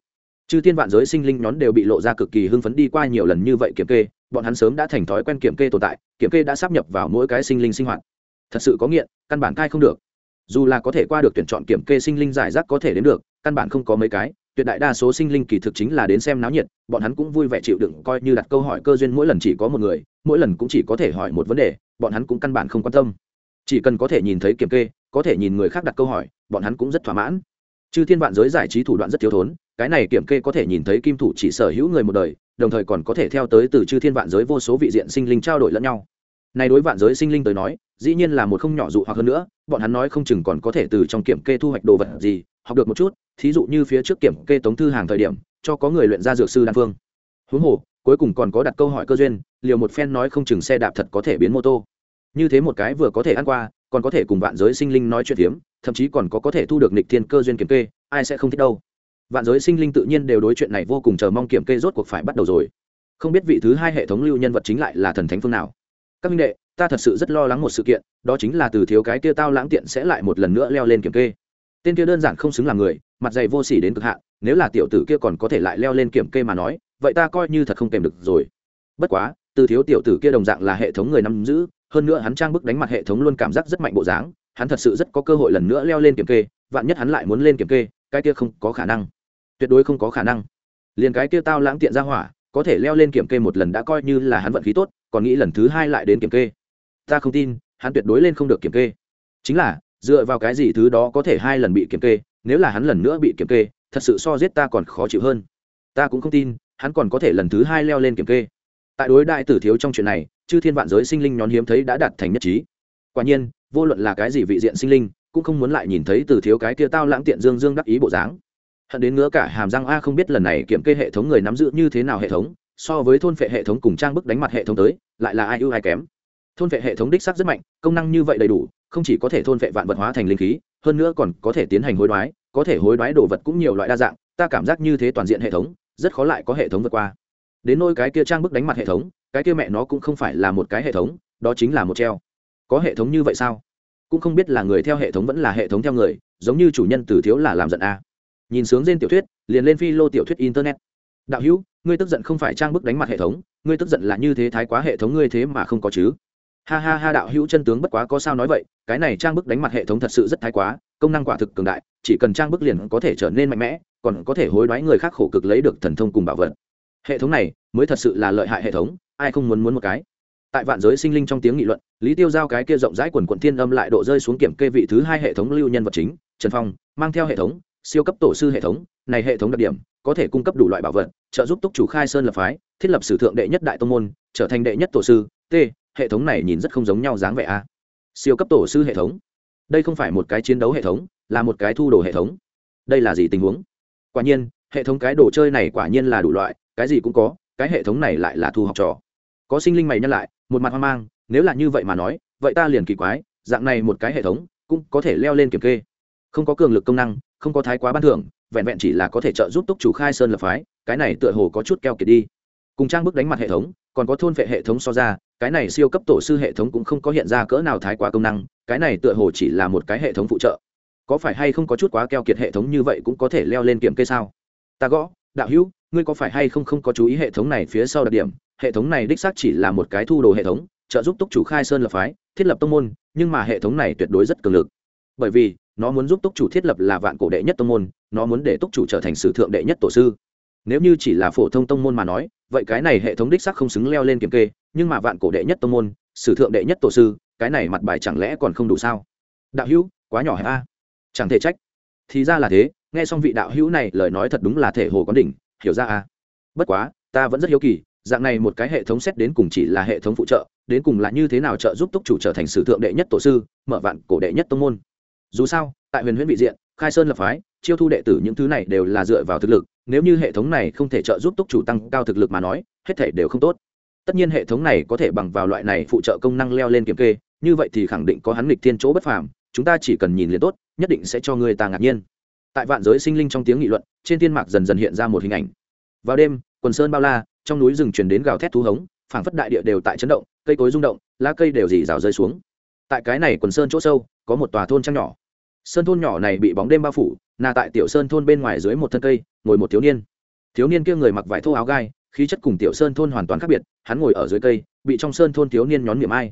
Chư thiên vạn giới sinh linh nhón đều bị lộ ra cực kỳ hưng phấn đi qua nhiều lần như vậy kiểm kê, bọn hắn sớm đã thành thói quen kiểm kê tồn tại, kiểm kê đã sắp nhập vào mỗi cái sinh linh sinh hoạt. Thật sự có nghiện, căn bản cai không được. Dù là có thể qua được tuyển chọn kiểm kê sinh linh giải rác có thể đến được, căn bản không có mấy cái, tuyệt đại đa số sinh linh kỳ thực chính là đến xem náo nhiệt, bọn hắn cũng vui vẻ chịu đựng, coi như đặt câu hỏi cơ duyên mỗi lần chỉ có một người, mỗi lần cũng chỉ có thể hỏi một vấn đề, bọn hắn cũng căn bản không quan tâm. Chỉ cần có thể nhìn thấy kiểm kê, có thể nhìn người khác đặt câu hỏi, bọn hắn cũng rất thỏa mãn. Chư thiên vạn giới giải trí thủ đoạn rất thiếu thốn cái này kiểm kê có thể nhìn thấy kim thủ chỉ sở hữu người một đời đồng thời còn có thể theo tới từ chư thiên vạn giới vô số vị diện sinh linh trao đổi lẫn nhau. Này đối vạn giới sinh linh tới nói dĩ nhiên là một không nhỏ dụ hoặc hơn nữa bọn hắn nói không chừng còn có thể từ trong kiểm kê thu hoạch đồ vật gì học được một chút thí dụ như phía trước kiểm kê tống thư hàng thời điểm cho có người luyện ra dược sư đan phương. Huống hồ cuối cùng còn có đặt câu hỏi cơ duyên liều một phen nói không chừng xe đạp thật có thể biến mô tô. Như thế một cái vừa có thể ăn qua còn có thể cùng vạn giới sinh linh nói chuyện hiếm, thậm chí còn có có thể thu được nịch thiên cơ duyên kiểm kê ai sẽ không thích đâu vạn giới sinh linh tự nhiên đều đối chuyện này vô cùng chờ mong kiểm kê rốt cuộc phải bắt đầu rồi. Không biết vị thứ hai hệ thống lưu nhân vật chính lại là thần thánh phương nào. Các minh đệ, ta thật sự rất lo lắng một sự kiện, đó chính là từ thiếu cái kia tao lãng tiện sẽ lại một lần nữa leo lên kiểm kê. Tên kia đơn giản không xứng làm người, mặt dày vô sỉ đến cực hạn, nếu là tiểu tử kia còn có thể lại leo lên kiểm kê mà nói, vậy ta coi như thật không kèm được rồi. Bất quá, từ thiếu tiểu tử kia đồng dạng là hệ thống người nắm giữ, hơn nữa hắn trang bức đánh mặt hệ thống luôn cảm giác rất mạnh bộ dáng, hắn thật sự rất có cơ hội lần nữa leo lên kiểm kê, vạn nhất hắn lại muốn lên kiểm kê, cái kia không có khả năng tuyệt đối không có khả năng. Liền cái kia tao lãng tiện ra hỏa, có thể leo lên kiểm kê một lần đã coi như là hắn vận khí tốt, còn nghĩ lần thứ hai lại đến kiểm kê. Ta không tin, hắn tuyệt đối lên không được kiểm kê. Chính là, dựa vào cái gì thứ đó có thể hai lần bị kiểm kê, nếu là hắn lần nữa bị kiểm kê, thật sự so giết ta còn khó chịu hơn. Ta cũng không tin, hắn còn có thể lần thứ hai leo lên kiểm kê. Tại đối đại tử thiếu trong chuyện này, chư thiên vạn giới sinh linh nhón hiếm thấy đã đạt thành nhất trí. Quả nhiên, vô luận là cái gì vị diện sinh linh, cũng không muốn lại nhìn thấy từ thiếu cái kia tao lãng tiện dương dương đắc ý bộ dáng hận đến ngứa cả hàm răng a không biết lần này kiểm kê hệ thống người nắm giữ như thế nào hệ thống, so với thôn phệ hệ thống cùng trang bức đánh mặt hệ thống tới, lại là ai ưu ai kém. Thôn phệ hệ thống đích sắc rất mạnh, công năng như vậy đầy đủ, không chỉ có thể thôn phệ vạn vật hóa thành linh khí, hơn nữa còn có thể tiến hành hối đoái, có thể hối đoái đồ vật cũng nhiều loại đa dạng, ta cảm giác như thế toàn diện hệ thống, rất khó lại có hệ thống vượt qua. Đến nôi cái kia trang bức đánh mặt hệ thống, cái kia mẹ nó cũng không phải là một cái hệ thống, đó chính là một treo. Có hệ thống như vậy sao? Cũng không biết là người theo hệ thống vẫn là hệ thống theo người, giống như chủ nhân từ thiếu là làm giận a nhìn sướng trên tiểu thuyết, liền lên phi lô tiểu thuyết internet. Đạo hữu, ngươi tức giận không phải trang bức đánh mặt hệ thống, ngươi tức giận là như thế thái quá hệ thống ngươi thế mà không có chứ? Ha ha ha, đạo hữu chân tướng bất quá có sao nói vậy, cái này trang bức đánh mặt hệ thống thật sự rất thái quá, công năng quả thực cường đại, chỉ cần trang bức liền có thể trở nên mạnh mẽ, còn có thể hối đoái người khác khổ cực lấy được thần thông cùng bảo vật. Hệ thống này mới thật sự là lợi hại hệ thống, ai không muốn muốn một cái? Tại vạn giới sinh linh trong tiếng nghị luận, lý tiêu giao cái kia rộng rãi quần quận thiên âm lại độ rơi xuống kiểm kê vị thứ hai hệ thống lưu nhân vật chính, trần phong, mang theo hệ thống siêu cấp tổ sư hệ thống, này hệ thống đặc điểm, có thể cung cấp đủ loại bảo vật, trợ giúp túc chủ khai sơn lập phái, thiết lập sử thượng đệ nhất đại tông môn, trở thành đệ nhất tổ sư. T, hệ thống này nhìn rất không giống nhau dáng vẻ a. Siêu cấp tổ sư hệ thống. Đây không phải một cái chiến đấu hệ thống, là một cái thu đồ hệ thống. Đây là gì tình huống? Quả nhiên, hệ thống cái đồ chơi này quả nhiên là đủ loại, cái gì cũng có, cái hệ thống này lại là thu học trò. Có sinh linh mày nhân lại, một mặt hoang mang, nếu là như vậy mà nói, vậy ta liền kỳ quái, dạng này một cái hệ thống, cũng có thể leo lên kiểm kê. Không có cường lực công năng không có thái quá ban thưởng, vẹn vẹn chỉ là có thể trợ giúp túc chủ khai sơn lập phái, cái này tựa hồ có chút keo kiệt đi. Cùng trang bức đánh mặt hệ thống, còn có thôn vệ hệ thống so ra, cái này siêu cấp tổ sư hệ thống cũng không có hiện ra cỡ nào thái quá công năng, cái này tựa hồ chỉ là một cái hệ thống phụ trợ. Có phải hay không có chút quá keo kiệt hệ thống như vậy cũng có thể leo lên kiểm kê sao? Ta gõ, đạo hữu, ngươi có phải hay không không có chú ý hệ thống này phía sau đặc điểm? Hệ thống này đích xác chỉ là một cái thu đồ hệ thống, trợ giúp túc chủ khai sơn lập phái, thiết lập tông môn, nhưng mà hệ thống này tuyệt đối rất cường lực. Bởi vì nó muốn giúp túc chủ thiết lập là vạn cổ đệ nhất tông môn, nó muốn để túc chủ trở thành sử thượng đệ nhất tổ sư. Nếu như chỉ là phổ thông tông môn mà nói, vậy cái này hệ thống đích sắc không xứng leo lên kiểm kê, nhưng mà vạn cổ đệ nhất tông môn, sử thượng đệ nhất tổ sư, cái này mặt bài chẳng lẽ còn không đủ sao? Đạo hữu, quá nhỏ hay a chẳng thể trách. Thì ra là thế, nghe xong vị đạo hữu này, lời nói thật đúng là thể hồ có đỉnh, hiểu ra a bất quá, ta vẫn rất hiếu kỳ, dạng này một cái hệ thống xét đến cùng chỉ là hệ thống phụ trợ, đến cùng là như thế nào trợ giúp túc chủ trở thành sử thượng đệ nhất tổ sư, mở vạn cổ đệ nhất tông môn? Dù sao, tại huyền huyễn vị diện, khai sơn lập phái, chiêu thu đệ tử những thứ này đều là dựa vào thực lực, nếu như hệ thống này không thể trợ giúp túc chủ tăng cao thực lực mà nói, hết thể đều không tốt. Tất nhiên hệ thống này có thể bằng vào loại này phụ trợ công năng leo lên kiểm kê, như vậy thì khẳng định có hắn nghịch thiên chỗ bất phàm, chúng ta chỉ cần nhìn liền tốt, nhất định sẽ cho người ta ngạc nhiên. Tại vạn giới sinh linh trong tiếng nghị luận, trên thiên mạc dần dần hiện ra một hình ảnh. Vào đêm, quần sơn bao la, trong núi rừng chuyển đến gào thét thú hống, phảng phất đại địa đều tại chấn động, cây cối rung động, lá cây đều dì rào rơi xuống. Tại cái này quần sơn chỗ sâu, có một tòa thôn trăng nhỏ sơn thôn nhỏ này bị bóng đêm bao phủ, nà tại tiểu sơn thôn bên ngoài dưới một thân cây, ngồi một thiếu niên. Thiếu niên kia người mặc vải thô áo gai, khí chất cùng tiểu sơn thôn hoàn toàn khác biệt, hắn ngồi ở dưới cây, bị trong sơn thôn thiếu niên nhón miệng ai.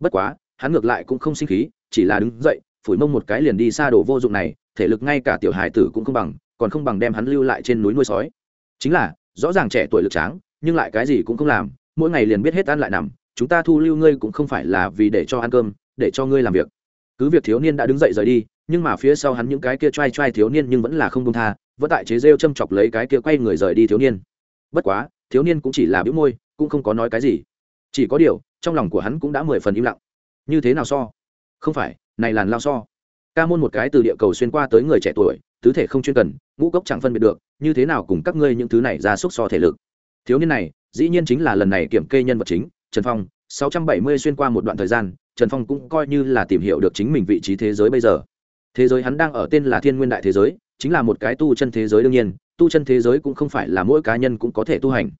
Bất quá, hắn ngược lại cũng không sinh khí, chỉ là đứng dậy, phủi mông một cái liền đi xa đồ vô dụng này, thể lực ngay cả tiểu Hải tử cũng không bằng, còn không bằng đem hắn lưu lại trên núi nuôi sói. Chính là, rõ ràng trẻ tuổi lực tráng, nhưng lại cái gì cũng không làm, mỗi ngày liền biết hết ăn lại nằm, chúng ta thu lưu ngươi cũng không phải là vì để cho ăn cơm, để cho ngươi làm việc. Cứ việc thiếu niên đã đứng dậy rời đi nhưng mà phía sau hắn những cái kia trai trai thiếu niên nhưng vẫn là không công tha, vẫn tại chế rêu châm chọc lấy cái kia quay người rời đi thiếu niên. Bất quá, thiếu niên cũng chỉ là bĩu môi, cũng không có nói cái gì. Chỉ có điều, trong lòng của hắn cũng đã mười phần im lặng. Như thế nào so? Không phải, này làn lao so. Ca môn một cái từ địa cầu xuyên qua tới người trẻ tuổi, tứ thể không chuyên cần, ngũ cốc chẳng phân biệt được, như thế nào cùng các ngươi những thứ này ra xúc so thể lực? Thiếu niên này, dĩ nhiên chính là lần này kiểm kê nhân vật chính, trần phong 670 xuyên qua một đoạn thời gian, trần phong cũng coi như là tìm hiểu được chính mình vị trí thế giới bây giờ thế giới hắn đang ở tên là thiên nguyên đại thế giới, chính là một cái tu chân thế giới đương nhiên, tu chân thế giới cũng không phải là mỗi cá nhân cũng có thể tu hành.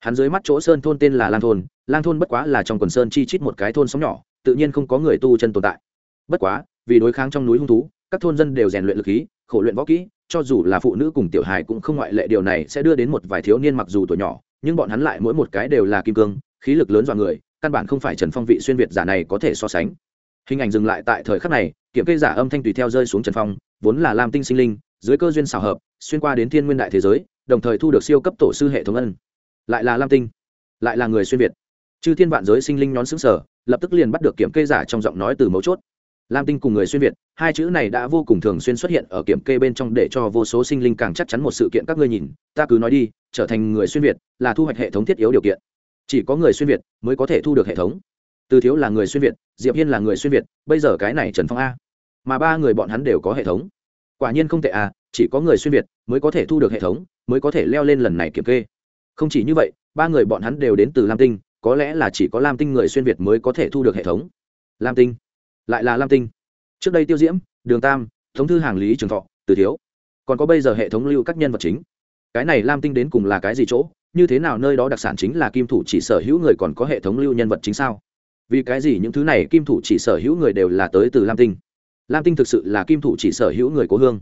Hắn dưới mắt chỗ sơn thôn tên là lang thôn lang thôn bất quá là trong quần sơn chi chít một cái thôn sóng nhỏ, tự nhiên không có người tu chân tồn tại. Bất quá, vì đối kháng trong núi hung thú, các thôn dân đều rèn luyện lực khí, khổ luyện võ kỹ, cho dù là phụ nữ cùng tiểu hài cũng không ngoại lệ điều này sẽ đưa đến một vài thiếu niên mặc dù tuổi nhỏ, nhưng bọn hắn lại mỗi một cái đều là kim cương, khí lực lớn dọa người, căn bản không phải trần phong vị xuyên việt giả này có thể so sánh hình ảnh dừng lại tại thời khắc này, kiểm kê giả âm thanh tùy theo rơi xuống trần phong, vốn là lam tinh sinh linh, dưới cơ duyên xào hợp, xuyên qua đến thiên nguyên đại thế giới, đồng thời thu được siêu cấp tổ sư hệ thống ân. Lại là lam tinh, lại là người xuyên việt. Chư thiên vạn giới sinh linh nhón xứng sở lập tức liền bắt được kiểm kê giả trong giọng nói từ mấu chốt. Lam tinh cùng người xuyên việt, hai chữ này đã vô cùng thường xuyên xuất hiện ở kiểm kê bên trong để cho vô số sinh linh càng chắc chắn một sự kiện các ngươi nhìn, ta cứ nói đi, trở thành người xuyên việt là thu hoạch hệ thống thiết yếu điều kiện. Chỉ có người xuyên việt mới có thể thu được hệ thống từ thiếu là người xuyên việt, diệp hiên là người xuyên việt, bây giờ cái này trần phong a. Mà ba người bọn hắn đều có hệ thống. Quả nhiên không tệ à chỉ có người xuyên việt mới có thể thu được hệ thống, mới có thể leo lên lần này kiểm kê. Không chỉ như vậy, ba người bọn hắn đều đến từ lam tinh, có lẽ là chỉ có lam tinh người xuyên việt mới có thể thu được hệ thống. Lam tinh? Lại là lam tinh. Trước đây tiêu diễm, đường tam, thống thư hàng lý, trường thọ, từ thiếu. Còn có bây giờ hệ thống lưu các nhân vật chính. Cái này lam tinh đến cùng là cái gì chỗ? Như thế nào nơi đó đặc sản chính là kim thủ chỉ sở hữu người còn có hệ thống lưu nhân vật chính sao? Vì cái gì những thứ này kim thủ chỉ sở hữu người đều là tới từ lam tinh? Lam tinh thực sự là kim thủ chỉ sở hữu người cố hương.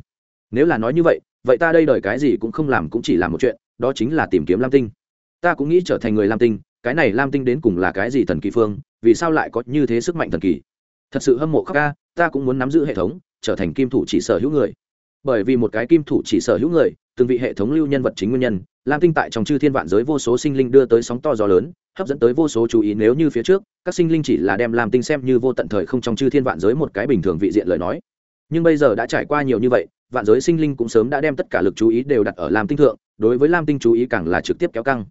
Nếu là nói như vậy vậy ta đây đời cái gì cũng không làm cũng chỉ làm một chuyện, đó chính là tìm kiếm lam tinh. Ta cũng nghĩ trở thành người lam tinh, cái này lam tinh đến cùng là cái gì thần kỳ phương, vì sao lại có như thế sức mạnh thần kỳ? Thật sự hâm mộ khắc ca, ta cũng muốn nắm giữ hệ thống, trở thành kim thủ chỉ sở hữu người bởi vì một cái kim thủ chỉ sở hữu người, từng vị hệ thống lưu nhân vật chính nguyên nhân, lam tinh tại trong chư thiên vạn giới vô số sinh linh đưa tới sóng to gió lớn, hấp dẫn tới vô số chú ý. Nếu như phía trước, các sinh linh chỉ là đem lam tinh xem như vô tận thời không trong chư thiên vạn giới một cái bình thường vị diện lời nói. Nhưng bây giờ đã trải qua nhiều như vậy, vạn giới sinh linh cũng sớm đã đem tất cả lực chú ý đều đặt ở lam tinh thượng, đối với lam tinh chú ý càng là trực tiếp kéo căng.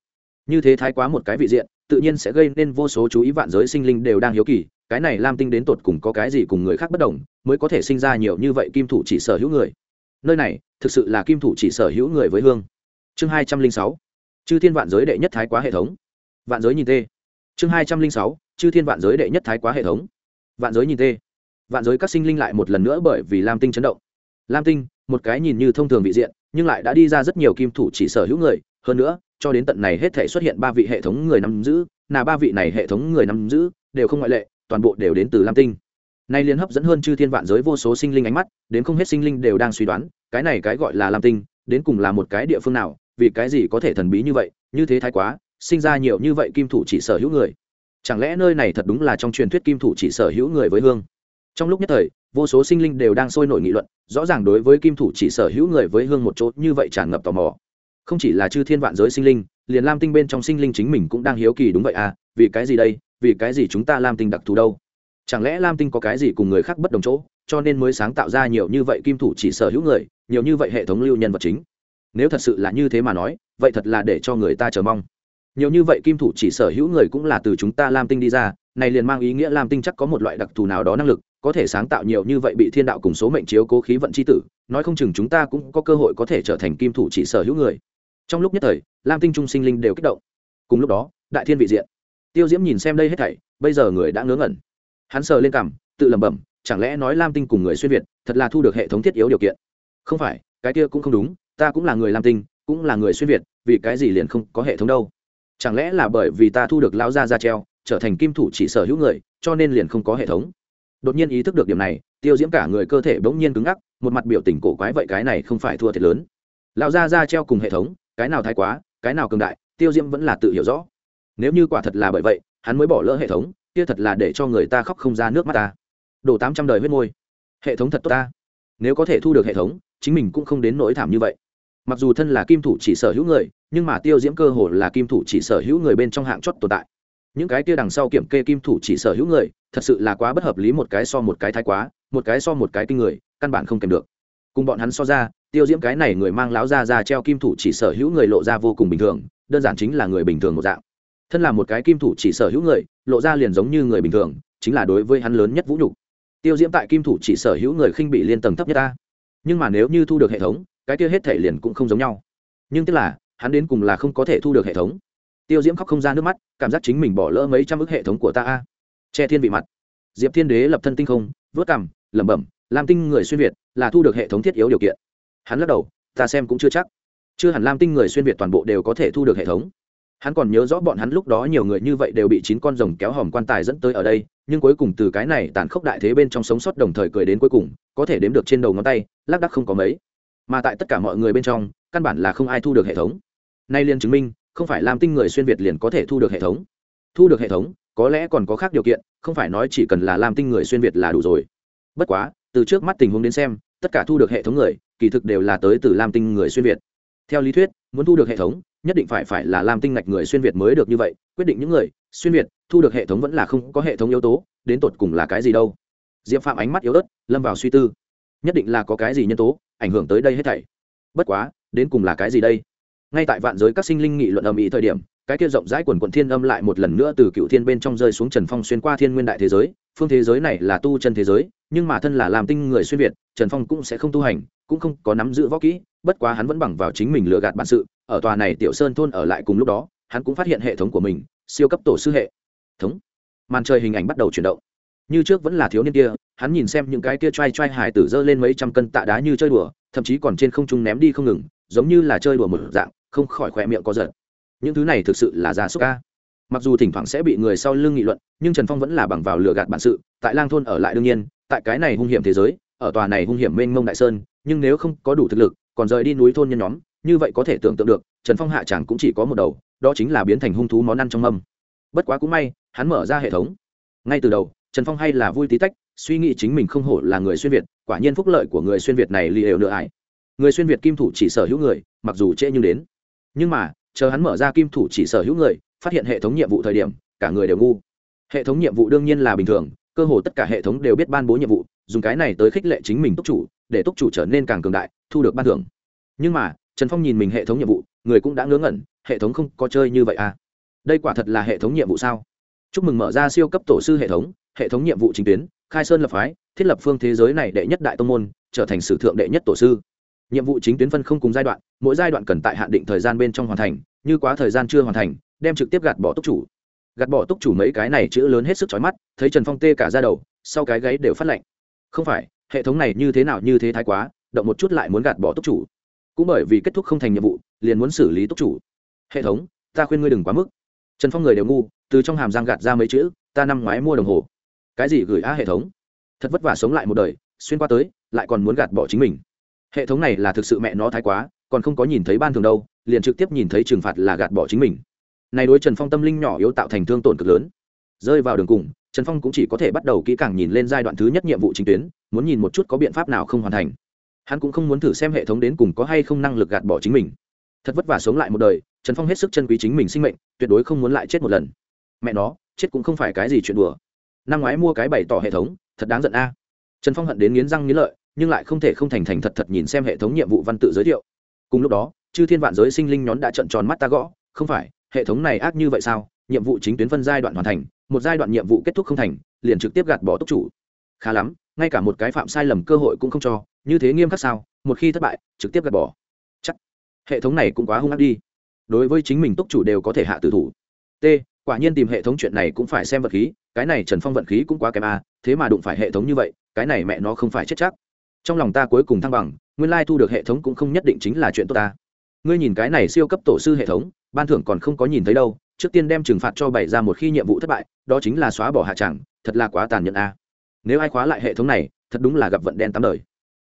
Như thế thái quá một cái vị diện, tự nhiên sẽ gây nên vô số chú ý vạn giới sinh linh đều đang hiếu kỳ, cái này lam tinh đến tột cùng có cái gì cùng người khác bất đồng, mới có thể sinh ra nhiều như vậy kim thủ chỉ sở hữu người nơi này thực sự là kim thủ chỉ sở hữu người với hương. Chương hai trăm linh sáu, chư thiên vạn giới đệ nhất thái quá hệ thống. Vạn giới nhìn tê. Chương hai trăm linh sáu, chư thiên vạn giới đệ nhất thái quá hệ thống. Vạn giới nhìn tê. Vạn giới các sinh linh lại một lần nữa bởi vì lam tinh chấn động. Lam tinh, một cái nhìn như thông thường vị diện, nhưng lại đã đi ra rất nhiều kim thủ chỉ sở hữu người. Hơn nữa, cho đến tận này hết thể xuất hiện ba vị hệ thống người nắm giữ là ba vị này hệ thống người nắm giữ, đều không ngoại lệ, toàn bộ đều đến từ lam tinh nay liên hấp dẫn hơn chư thiên vạn giới vô số sinh linh ánh mắt, đến không hết sinh linh đều đang suy đoán, cái này cái gọi là lam tinh, đến cùng là một cái địa phương nào, vì cái gì có thể thần bí như vậy, như thế thái quá, sinh ra nhiều như vậy kim thủ chỉ sở hữu người. Chẳng lẽ nơi này thật đúng là trong truyền thuyết kim thủ chỉ sở hữu người với hương? Trong lúc nhất thời, vô số sinh linh đều đang sôi nổi nghị luận, rõ ràng đối với kim thủ chỉ sở hữu người với hương một chỗ như vậy tràn ngập tò mò. Không chỉ là chư thiên vạn giới sinh linh, liền lam tinh bên trong sinh linh chính mình cũng đang hiếu kỳ đúng vậy à vì cái gì đây, vì cái gì chúng ta lam tinh đặc thù đâu? Chẳng lẽ lam tinh có cái gì cùng người khác bất đồng chỗ, cho nên mới sáng tạo ra nhiều như vậy kim thủ chỉ sở hữu người, nhiều như vậy hệ thống lưu nhân vật chính? Nếu thật sự là như thế mà nói, vậy thật là để cho người ta chờ mong. Nhiều như vậy kim thủ chỉ sở hữu người cũng là từ chúng ta lam tinh đi ra, này liền mang ý nghĩa lam tinh chắc có một loại đặc thù nào đó năng lực, có thể sáng tạo nhiều như vậy bị thiên đạo cùng số mệnh chiếu cố khí vận c h i tử, nói không chừng chúng ta cũng có cơ hội có thể trở thành kim thủ chỉ sở hữu người. Trong lúc nhất thời, lam tinh trung sinh linh đều kích động. Cùng lúc đó, đại thiên vị diện. Tiêu diễm nhìn xem đây hết thảy, bây giờ người đã ngớ ngẩn hắn sờ lên cằm, tự lẩm bẩm, chẳng lẽ nói lam tinh cùng người xuyên việt thật là thu được hệ thống thiết yếu điều kiện? Không phải, cái kia cũng không đúng, ta cũng là người lam tinh, cũng là người xuyên việt, vì cái gì liền không có hệ thống đâu? Chẳng lẽ là bởi vì ta thu được lao ra ra treo, trở thành kim thủ chỉ sở hữu người, cho nên liền không có hệ thống? Đột nhiên ý thức được điểm này, tiêu diễm cả người cơ thể bỗng nhiên cứng ngắc, một mặt biểu tình cổ quái, vậy cái này không phải thua thiệt lớn. Lão gia ra treo cùng hệ thống, cái nào thái quá, cái nào cường đại, tiêu diễm vẫn là tự hiểu rõ. Nếu như quả thật là bởi vậy, hắn mới bỏ lỡ hệ thống kia thật là để cho người ta khóc không ra nước mắt ta. Đổ tám trăm đời huyết môi. Hệ thống thật tốt ta. Nếu có thể thu được hệ thống, chính mình cũng không đến nỗi thảm như vậy. Mặc dù thân là kim thủ chỉ sở hữu người, nhưng mà tiêu diễm cơ hồ là kim thủ chỉ sở hữu người bên trong hạng chót tồn tại. Những cái kia đằng sau kiểm kê kim thủ chỉ sở hữu người, thật sự là quá bất hợp lý một cái so một cái thái quá, một cái so một cái kinh người, căn bản không kèm được. Cùng bọn hắn so ra, tiêu diễm cái này người mang láo ra ra treo kim thủ chỉ sở hữu người lộ ra vô cùng bình thường, đơn giản chính là người bình thường một dạng thân là một cái kim thủ chỉ sở hữu người, lộ ra liền giống như người bình thường, chính là đối với hắn lớn nhất vũ nhục. Tiêu diễm tại kim thủ chỉ sở hữu người khinh bị liên tầng thấp nhất ta. Nhưng mà nếu như thu được hệ thống, cái kia hết thể liền cũng không giống nhau. Nhưng tức là, hắn đến cùng là không có thể thu được hệ thống. Tiêu diễm khóc không ra nước mắt, cảm giác chính mình bỏ lỡ mấy trăm ước hệ thống của ta a. Che thiên vị mặt. Diệp thiên đế lập thân tinh không, vớt cằm, lẩm bẩm, lam tinh người xuyên việt là thu được hệ thống thiết yếu điều kiện. Hắn lắc đầu, ta xem cũng chưa chắc. Chưa hẳn lam tinh người xuyên việt toàn bộ đều có thể thu được hệ thống hắn còn nhớ rõ bọn hắn lúc đó nhiều người như vậy đều bị chín con rồng kéo hòm quan tài dẫn tới ở đây, nhưng cuối cùng từ cái này tàn khốc đại thế bên trong sống sót đồng thời cười đến cuối cùng, có thể đếm được trên đầu ngón tay, lác đắc không có mấy. Mà tại tất cả mọi người bên trong, căn bản là không ai thu được hệ thống. Nay liền chứng minh, không phải lam tinh người xuyên việt liền có thể thu được hệ thống. Thu được hệ thống, có lẽ còn có khác điều kiện, không phải nói chỉ cần là lam tinh người xuyên việt là đủ rồi. Bất quá, từ trước mắt tình huống đến xem, tất cả thu được hệ thống người, kỳ thực đều là tới từ lam tinh người xuyên việt. Theo lý thuyết, muốn thu được hệ thống nhất định phải phải là làm tinh ngạch người xuyên việt mới được như vậy, quyết định những người xuyên việt thu được hệ thống vẫn là không có hệ thống yếu tố, đến tột cùng là cái gì đâu. Diệp phạm ánh mắt yếu ớt, lâm vào suy tư. Nhất định là có cái gì nhân tố ảnh hưởng tới đây hết thảy. Bất quá, đến cùng là cái gì đây? Ngay tại vạn giới các sinh linh nghị luận âm ý thời điểm, cái kia rộng rãi quần quận thiên âm lại một lần nữa từ cựu thiên bên trong rơi xuống trần phong xuyên qua thiên nguyên đại thế giới. Phương thế giới này là tu chân thế giới, nhưng mà thân là làm tinh người xuyên việt, trần phong cũng sẽ không tu hành cũng không có nắm giữ võ kỹ, bất quá hắn vẫn bằng vào chính mình lừa gạt bản sự, ở tòa này tiểu sơn thôn ở lại cùng lúc đó, hắn cũng phát hiện hệ thống của mình, siêu cấp tổ sư hệ. Thống. Màn trời hình ảnh bắt đầu chuyển động. Như trước vẫn là thiếu niên kia, hắn nhìn xem những cái kia t r a i t r a i hải tử dơ lên mấy trăm cân tạ đá như chơi đùa, thậm chí còn trên không trung ném đi không ngừng, giống như là chơi đùa một dạng, không khỏi khỏe miệng có giật. Những thứ này thực sự là gia súc ca. Mặc dù thỉnh thoảng sẽ bị người sau lưng nghị luận, nhưng trần phong vẫn là bằng vào lừa gạt bản sự, tại lang thôn ở lại đương nhiên, tại cái này hung hiểm thế giới, ở tòa này hung hiểm mênh mông đại sơn nhưng nếu không có đủ thực lực, còn rời đi núi thôn nhân nhóm, như vậy có thể tưởng tượng được, trần phong hạ chẳng cũng chỉ có một đầu, đó chính là biến thành hung thú món ăn trong mâm. Bất quá cũng may, hắn mở ra hệ thống. Ngay từ đầu, trần phong hay là vui tí tách, suy nghĩ chính mình không hổ là người xuyên việt, quả nhiên phúc lợi của người xuyên việt này li đều nữa ải. Người xuyên việt kim thủ chỉ sở hữu người, mặc dù trễ nhưng đến. Nhưng mà, chờ hắn mở ra kim thủ chỉ sở hữu người, phát hiện hệ thống nhiệm vụ thời điểm, cả người đều ngu. Hệ thống nhiệm vụ đương nhiên là bình thường, cơ hồ tất cả hệ thống đều biết ban bố nhiệm vụ, dùng cái này tới khích lệ chính mình túc chủ để túc chủ trở nên càng cường đại, thu được ban thưởng. Nhưng mà, trần phong nhìn mình hệ thống nhiệm vụ, người cũng đã ngớ ngẩn, hệ thống không có chơi như vậy à? Đây quả thật là hệ thống nhiệm vụ sao? Chúc mừng mở ra siêu cấp tổ sư hệ thống hệ thống nhiệm vụ chính tuyến, khai sơn lập phái, thiết lập phương thế giới này đệ nhất đại tông môn, trở thành sử thượng đệ nhất tổ sư. Nhiệm vụ chính tuyến phân không cùng giai đoạn, mỗi giai đoạn cần tại hạn định thời gian bên trong hoàn thành, như quá thời gian chưa hoàn thành, đem trực tiếp gạt bỏ túc chủ. Gạt bỏ túc chủ mấy cái này chữ lớn hết sức chói mắt, thấy trần phong tê cả ra đầu, sau cái gáy đều phát lạnh. Không phải hệ thống này như thế nào như thế thái quá, động một chút lại muốn gạt bỏ túc chủ. Cũng bởi vì kết thúc không thành nhiệm vụ, liền muốn xử lý túc chủ. Hệ thống, ta khuyên ngươi đừng quá mức. Trần phong người đều ngu, từ trong hàm giang gạt ra mấy chữ, ta năm ngoái mua đồng hồ. Cái gì gửi á hệ thống? Thật vất vả sống lại một đời, xuyên qua tới, lại còn muốn gạt bỏ chính mình. Hệ thống này là thực sự mẹ nó thái quá, còn không có nhìn thấy ban thường đâu, liền trực tiếp nhìn thấy trừng phạt là gạt bỏ chính mình. Này đối trần phong tâm linh nhỏ yếu tạo thành thương tổn cực lớn. Rơi vào đường cùng trần phong cũng chỉ có thể bắt đầu kỹ càng nhìn lên giai đoạn thứ nhất nhiệm vụ chính tuyến, muốn nhìn một chút có biện pháp nào không hoàn thành. Hắn cũng không muốn thử xem hệ thống đến cùng có hay không năng lực gạt bỏ chính mình. Thật vất vả sống lại một đời, trần phong hết sức chân quý chính mình sinh mệnh, tuyệt đối không muốn lại chết một lần. Mẹ nó, chết cũng không phải cái gì chuyện đùa. Năm ngoái mua cái bày tỏ hệ thống, thật đáng giận a. Trần phong hận đến nghiến răng nghiến lợi, nhưng lại không thể không thành thành thật thật nhìn xem hệ thống nhiệm vụ văn tự giới thiệu. Cùng lúc đó, chư thiên vạn giới sinh linh nhón đã trận tròn mắt ta gõ, không phải, hệ thống này ác như vậy sao? Nhiệm vụ chính tuyến phân giai đoạn hoàn thành một giai đoạn nhiệm vụ kết thúc không thành, liền trực tiếp gạt bỏ túc chủ. Khá lắm, ngay cả một cái phạm sai lầm cơ hội cũng không cho, như thế nghiêm khắc sao? Một khi thất bại, trực tiếp gạt bỏ. Chắc, hệ thống này cũng quá hung ác đi. Đối với chính mình túc chủ đều có thể hạ tử thủ. T, quả nhiên tìm hệ thống chuyện này cũng phải xem vật khí, cái này trần phong vận khí cũng quá kém a, thế mà đụng phải hệ thống như vậy, cái này mẹ nó không phải chết chắc. Trong lòng ta cuối cùng thăng bằng, nguyên lai thu được hệ thống cũng không nhất định chính là chuyện tốt ta. Ngươi nhìn cái này siêu cấp tổ sư hệ thống, ban thưởng còn không có nhìn thấy đâu trước tiên đem trừng phạt cho bày ra một khi nhiệm vụ thất bại, đó chính là xóa bỏ hạ tràng thật là quá tàn nhẫn a. Nếu ai khóa lại hệ thống này, thật đúng là gặp vận đen tám đời.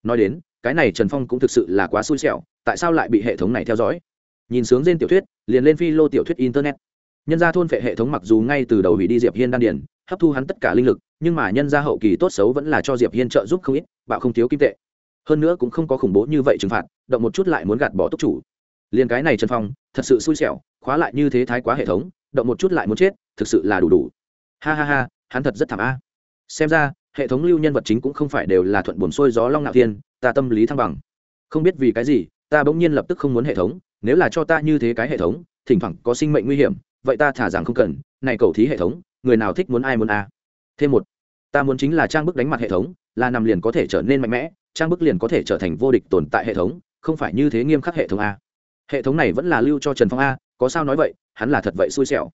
Nói đến, cái này trần phong cũng thực sự là quá xui xẻo, tại sao lại bị hệ thống này theo dõi? Nhìn sướng trên tiểu thuyết, liền lên phi lô tiểu thuyết internet. Nhân gia thôn phệ hệ thống mặc dù ngay từ đầu hủy đi diệp hiên đan điền, hấp thu hắn tất cả linh lực, nhưng mà nhân gia hậu kỳ tốt xấu vẫn là cho diệp hiên trợ giúp không ít, bạo không thiếu kim tệ. Hơn nữa cũng không có khủng bố như vậy trừng phạt, động một chút lại muốn gạt bỏ túc chủ. Liền cái này trần phong, thật sự xui xẻo khóa lại như thế thái quá hệ thống, động một chút lại muốn chết, thực sự là đủ đủ. Ha ha ha, hắn thật rất thảm a. Xem ra, hệ thống lưu nhân vật chính cũng không phải đều là thuận buồn xuôi gió long ngạo thiên, ta tâm lý thăng bằng. Không biết vì cái gì, ta bỗng nhiên lập tức không muốn hệ thống, nếu là cho ta như thế cái hệ thống, thỉnh thoảng có sinh mệnh nguy hiểm, vậy ta thả rằng không cần, này cầu thí hệ thống, người nào thích muốn ai muốn a. Thêm một, ta muốn chính là trang bức đánh mặt hệ thống, là nằm liền có thể trở nên mạnh mẽ, trang bức liền có thể trở thành vô địch tồn tại hệ thống, không phải như thế nghiêm khắc hệ thống a. Hệ thống này vẫn là lưu cho trần phong a có sao nói vậy, hắn là thật vậy xui xẻo.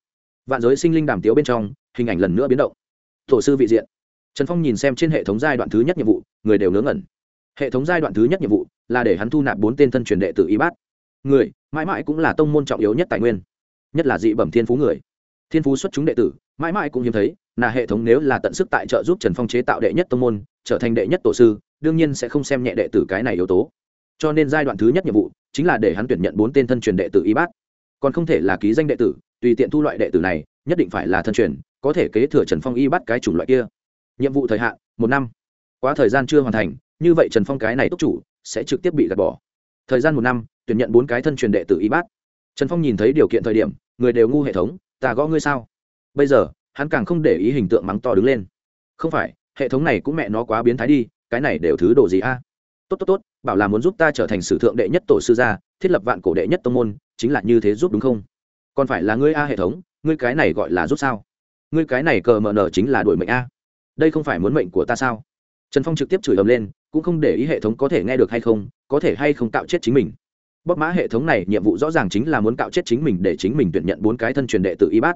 Vạn giới sinh linh đàm tiếu bên trong, hình ảnh lần nữa biến động. Tổ sư vị diện. Trần phong nhìn xem trên hệ thống giai đoạn thứ nhất nhiệm vụ, người đều ngớ ngẩn. Hệ thống giai đoạn thứ nhất nhiệm vụ là để hắn thu nạp bốn tên thân truyền đệ tử y bát. Người, mãi mãi cũng là tông môn trọng yếu nhất tài nguyên, nhất là dị bẩm thiên phú người. Thiên phú xuất chúng đệ tử, mãi mãi cũng hiếm thấy, là hệ thống nếu là tận sức tại trợ giúp trần phong chế tạo đệ nhất tông môn, trở thành đệ nhất tổ sư, đương nhiên sẽ không xem nhẹ đệ tử cái này yếu tố. Cho nên giai đoạn thứ nhất nhiệm vụ chính là để hắn tuyển nhận bốn tên thân truyền đệ tử y bát còn không thể là ký danh đệ tử, tùy tiện thu loại đệ tử này, nhất định phải là thân truyền, có thể kế thừa trần phong y bắt cái chủng loại kia. Nhiệm vụ thời hạn, một năm. Quá thời gian chưa hoàn thành, như vậy trần phong cái này túc chủ sẽ trực tiếp bị gạt bỏ. Thời gian một năm, tuyển nhận bốn cái thân truyền đệ tử y bát trần phong nhìn thấy điều kiện thời điểm, người đều ngu hệ thống, ta gõ ngươi sao? Bây giờ, hắn càng không để ý hình tượng mắng to đứng lên. Không phải, hệ thống này cũng mẹ nó quá biến thái đi, cái này đều thứ đồ gì a? Tốt tốt tốt, bảo là muốn giúp ta trở thành sử thượng đệ nhất tổ sư gia, thiết lập vạn cổ đệ nhất tông môn, chính là như thế giúp đúng không? Còn phải là ngươi a hệ thống, ngươi cái này gọi là giúp sao? Ngươi cái này cờ mờ nở chính là đuổi mệnh a. Đây không phải muốn mệnh của ta sao? Trần phong trực tiếp chửi ầm lên, cũng không để ý hệ thống có thể nghe được hay không, có thể hay không tạo chết chính mình. Bóc mã hệ thống này, nhiệm vụ rõ ràng chính là muốn cạo chết chính mình để chính mình tuyển nhận bốn cái thân truyền đệ tử y bát.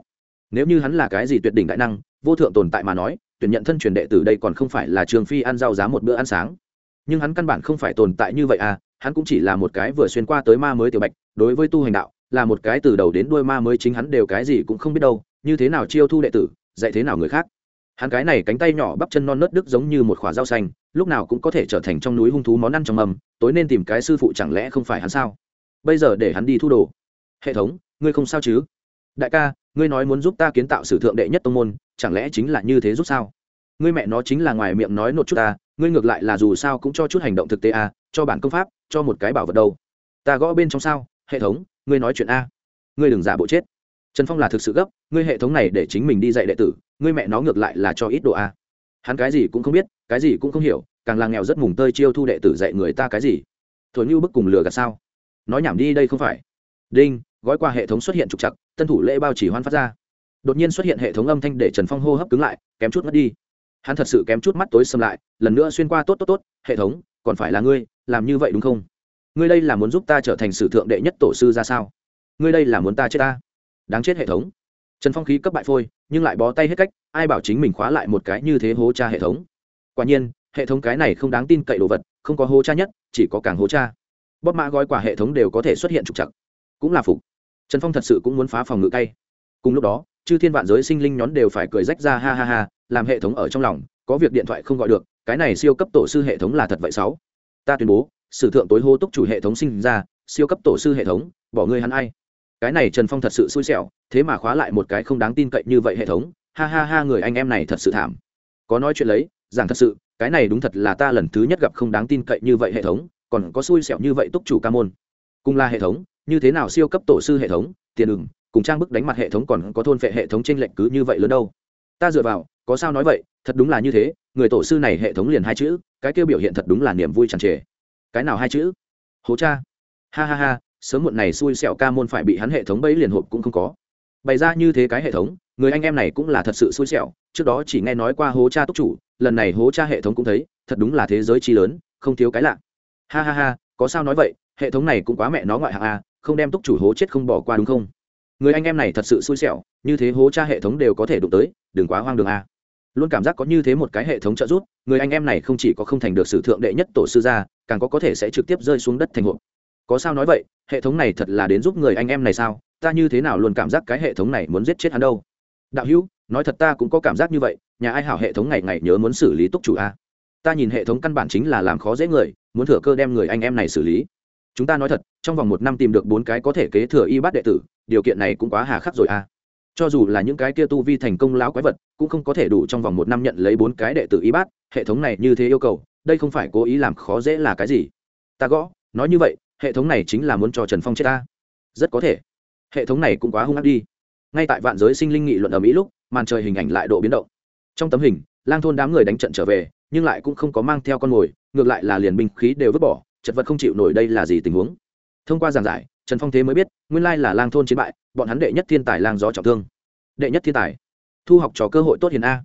Nếu như hắn là cái gì tuyệt đỉnh đại năng, vô thượng tồn tại mà nói, tuyển nhận thân truyền đệ tử đây còn không phải là trường phi ăn rau giá một bữa ăn sáng nhưng hắn căn bản không phải tồn tại như vậy à hắn cũng chỉ là một cái vừa xuyên qua tới ma mới tiểu bạch, đối với tu hành đạo, là một cái từ đầu đến đuôi ma mới chính hắn đều cái gì cũng không biết đâu, như thế nào chiêu thu đệ tử, dạy thế nào người khác. Hắn cái này cánh tay nhỏ bắp chân non nớt đức giống như một khỏa rau xanh, lúc nào cũng có thể trở thành trong núi hung thú món ăn trong mầm, tối nên tìm cái sư phụ chẳng lẽ không phải hắn sao? Bây giờ để hắn đi thu đồ. Hệ thống, ngươi không sao chứ? Đại ca, ngươi nói muốn giúp ta kiến tạo sử thượng đệ nhất tông môn, chẳng lẽ chính là như thế giúp sao? Ngươi mẹ nó chính là ngoài miệng nói nột chút ta, ngươi ngược lại là dù sao cũng cho chút hành động thực tế a cho bản công pháp, cho một cái bảo vật đâu. Ta gõ bên trong sao, hệ thống, ngươi nói chuyện a. Ngươi đừng giả bộ chết. Trần phong là thực sự gấp, ngươi hệ thống này để chính mình đi dạy đệ tử, ngươi mẹ nó ngược lại là cho ít độ a. Hắn cái gì cũng không biết, cái gì cũng không hiểu, càng là nghèo rất mùng tơi chiêu thu đệ tử dạy người ta cái gì. Thổi như bức cùng lừa gạt sao. Nói nhảm đi đây không phải. Đinh, gói qua hệ thống xuất hiện trục chặt tân thủ lễ bao chỉ hoan phát ra. Đột nhiên xuất hiện hệ thống âm thanh để trần phong hô hấp cứng lại, kém chút mất đi hắn thật sự kém chút mắt tối xâm lại, lần nữa xuyên qua tốt tốt tốt, hệ thống, còn phải là ngươi, làm như vậy đúng không? Ngươi đây là muốn giúp ta trở thành sử thượng đệ nhất tổ sư ra sao? Ngươi đây là muốn ta chết ta? Đáng chết hệ thống. Trần phong khí cấp bại phôi, nhưng lại bó tay hết cách, ai bảo chính mình khóa lại một cái như thế hố cha hệ thống? Quả nhiên, hệ thống cái này không đáng tin cậy đồ vật, không có hố cha nhất, chỉ có càng hố cha. Bóp mã gói quả hệ thống đều có thể xuất hiện trục chặt cũng là phục. Trần phong thật sự cũng muốn phá phòng ngự cay. Cùng lúc đó, chư thiên vạn giới sinh linh nhón đều phải cười rách ra, ha ha ha làm hệ thống ở trong lòng, có việc điện thoại không gọi được, cái này siêu cấp tổ sư hệ thống là thật vậy sáu. Ta tuyên bố, sử thượng tối hô túc chủ hệ thống sinh ra, siêu cấp tổ sư hệ thống, bỏ ngươi hắn ai. Cái này trần phong thật sự xui xẻo, thế mà khóa lại một cái không đáng tin cậy như vậy hệ thống, ha ha ha người anh em này thật sự thảm. Có nói chuyện lấy rằng thật sự, cái này đúng thật là ta lần thứ nhất gặp không đáng tin cậy như vậy hệ thống, còn có xui xẻo như vậy túc chủ ca môn. Cùng là hệ thống, như thế nào siêu cấp tổ sư hệ thống, tiền ừng cùng trang bức đánh mặt hệ thống còn có thôn phệ hệ thống t r ê n lệch cứ như vậy lớn đâu. Ta dựa vào có sao nói vậy, thật đúng là như thế, người tổ sư này hệ thống liền hai chữ, cái kêu biểu hiện thật đúng là niềm vui tràn trề. Cái nào hai chữ? Hố cha. Ha ha ha, sớm muộn này xui xẹo ca môn phải bị hắn hệ thống bấy liền hộp cũng không có. Bày ra như thế cái hệ thống, người anh em này cũng là thật sự xui xẹo trước đó chỉ nghe nói qua hố cha túc chủ, lần này hố cha hệ thống cũng thấy, thật đúng là thế giới chi lớn, không thiếu cái lạ. Ha ha ha, có sao nói vậy, hệ thống này cũng quá mẹ nó ngoại hạng a, không đem túc chủ hố chết không bỏ qua đúng không? Người anh em này thật sự xui xẻo, như thế hố cha hệ thống đều có thể đụng tới, đừng quá hoang đường a luôn cảm giác có như thế một cái hệ thống trợ giúp, người anh em này không chỉ có không thành được sử thượng đệ nhất tổ sư gia, càng có có thể sẽ trực tiếp rơi xuống đất thành hộp. Có sao nói vậy, hệ thống này thật là đến giúp người anh em này sao? Ta như thế nào luôn cảm giác cái hệ thống này muốn giết chết hắn đâu? Đạo hữu, nói thật ta cũng có cảm giác như vậy, nhà ai hảo hệ thống ngày ngày nhớ muốn xử lý túc chủ a? Ta nhìn hệ thống căn bản chính là làm khó dễ người, muốn thừa cơ đem người anh em này xử lý. Chúng ta nói thật, trong vòng một năm tìm được bốn cái có thể kế thừa y bát đệ tử, điều kiện này cũng quá hà khắc rồi à cho dù là những cái kia tu vi thành công lão quái vật, cũng không có thể đủ trong vòng một năm nhận lấy bốn cái đệ tử y bát, hệ thống này như thế yêu cầu, đây không phải cố ý làm khó dễ là cái gì? Ta gõ, nói như vậy, hệ thống này chính là muốn cho trần phong chết ta. Rất có thể. Hệ thống này cũng quá hung ác đi. Ngay tại vạn giới sinh linh nghị luận ở mỹ lúc, màn trời hình ảnh lại độ biến động. Trong tấm hình, lang thôn đám người đánh trận trở về, nhưng lại cũng không có mang theo con mồi, ngược lại là liền binh khí đều vứt bỏ, chật vật không chịu nổi đây là gì tình huống? Thông qua giảng giải, trần phong thế mới biết, nguyên lai là lang thôn chiến bại bọn hắn đệ nhất thiên tài lang gió trọng thương. Đệ nhất thiên tài. Thu học trò cơ hội tốt hiền a.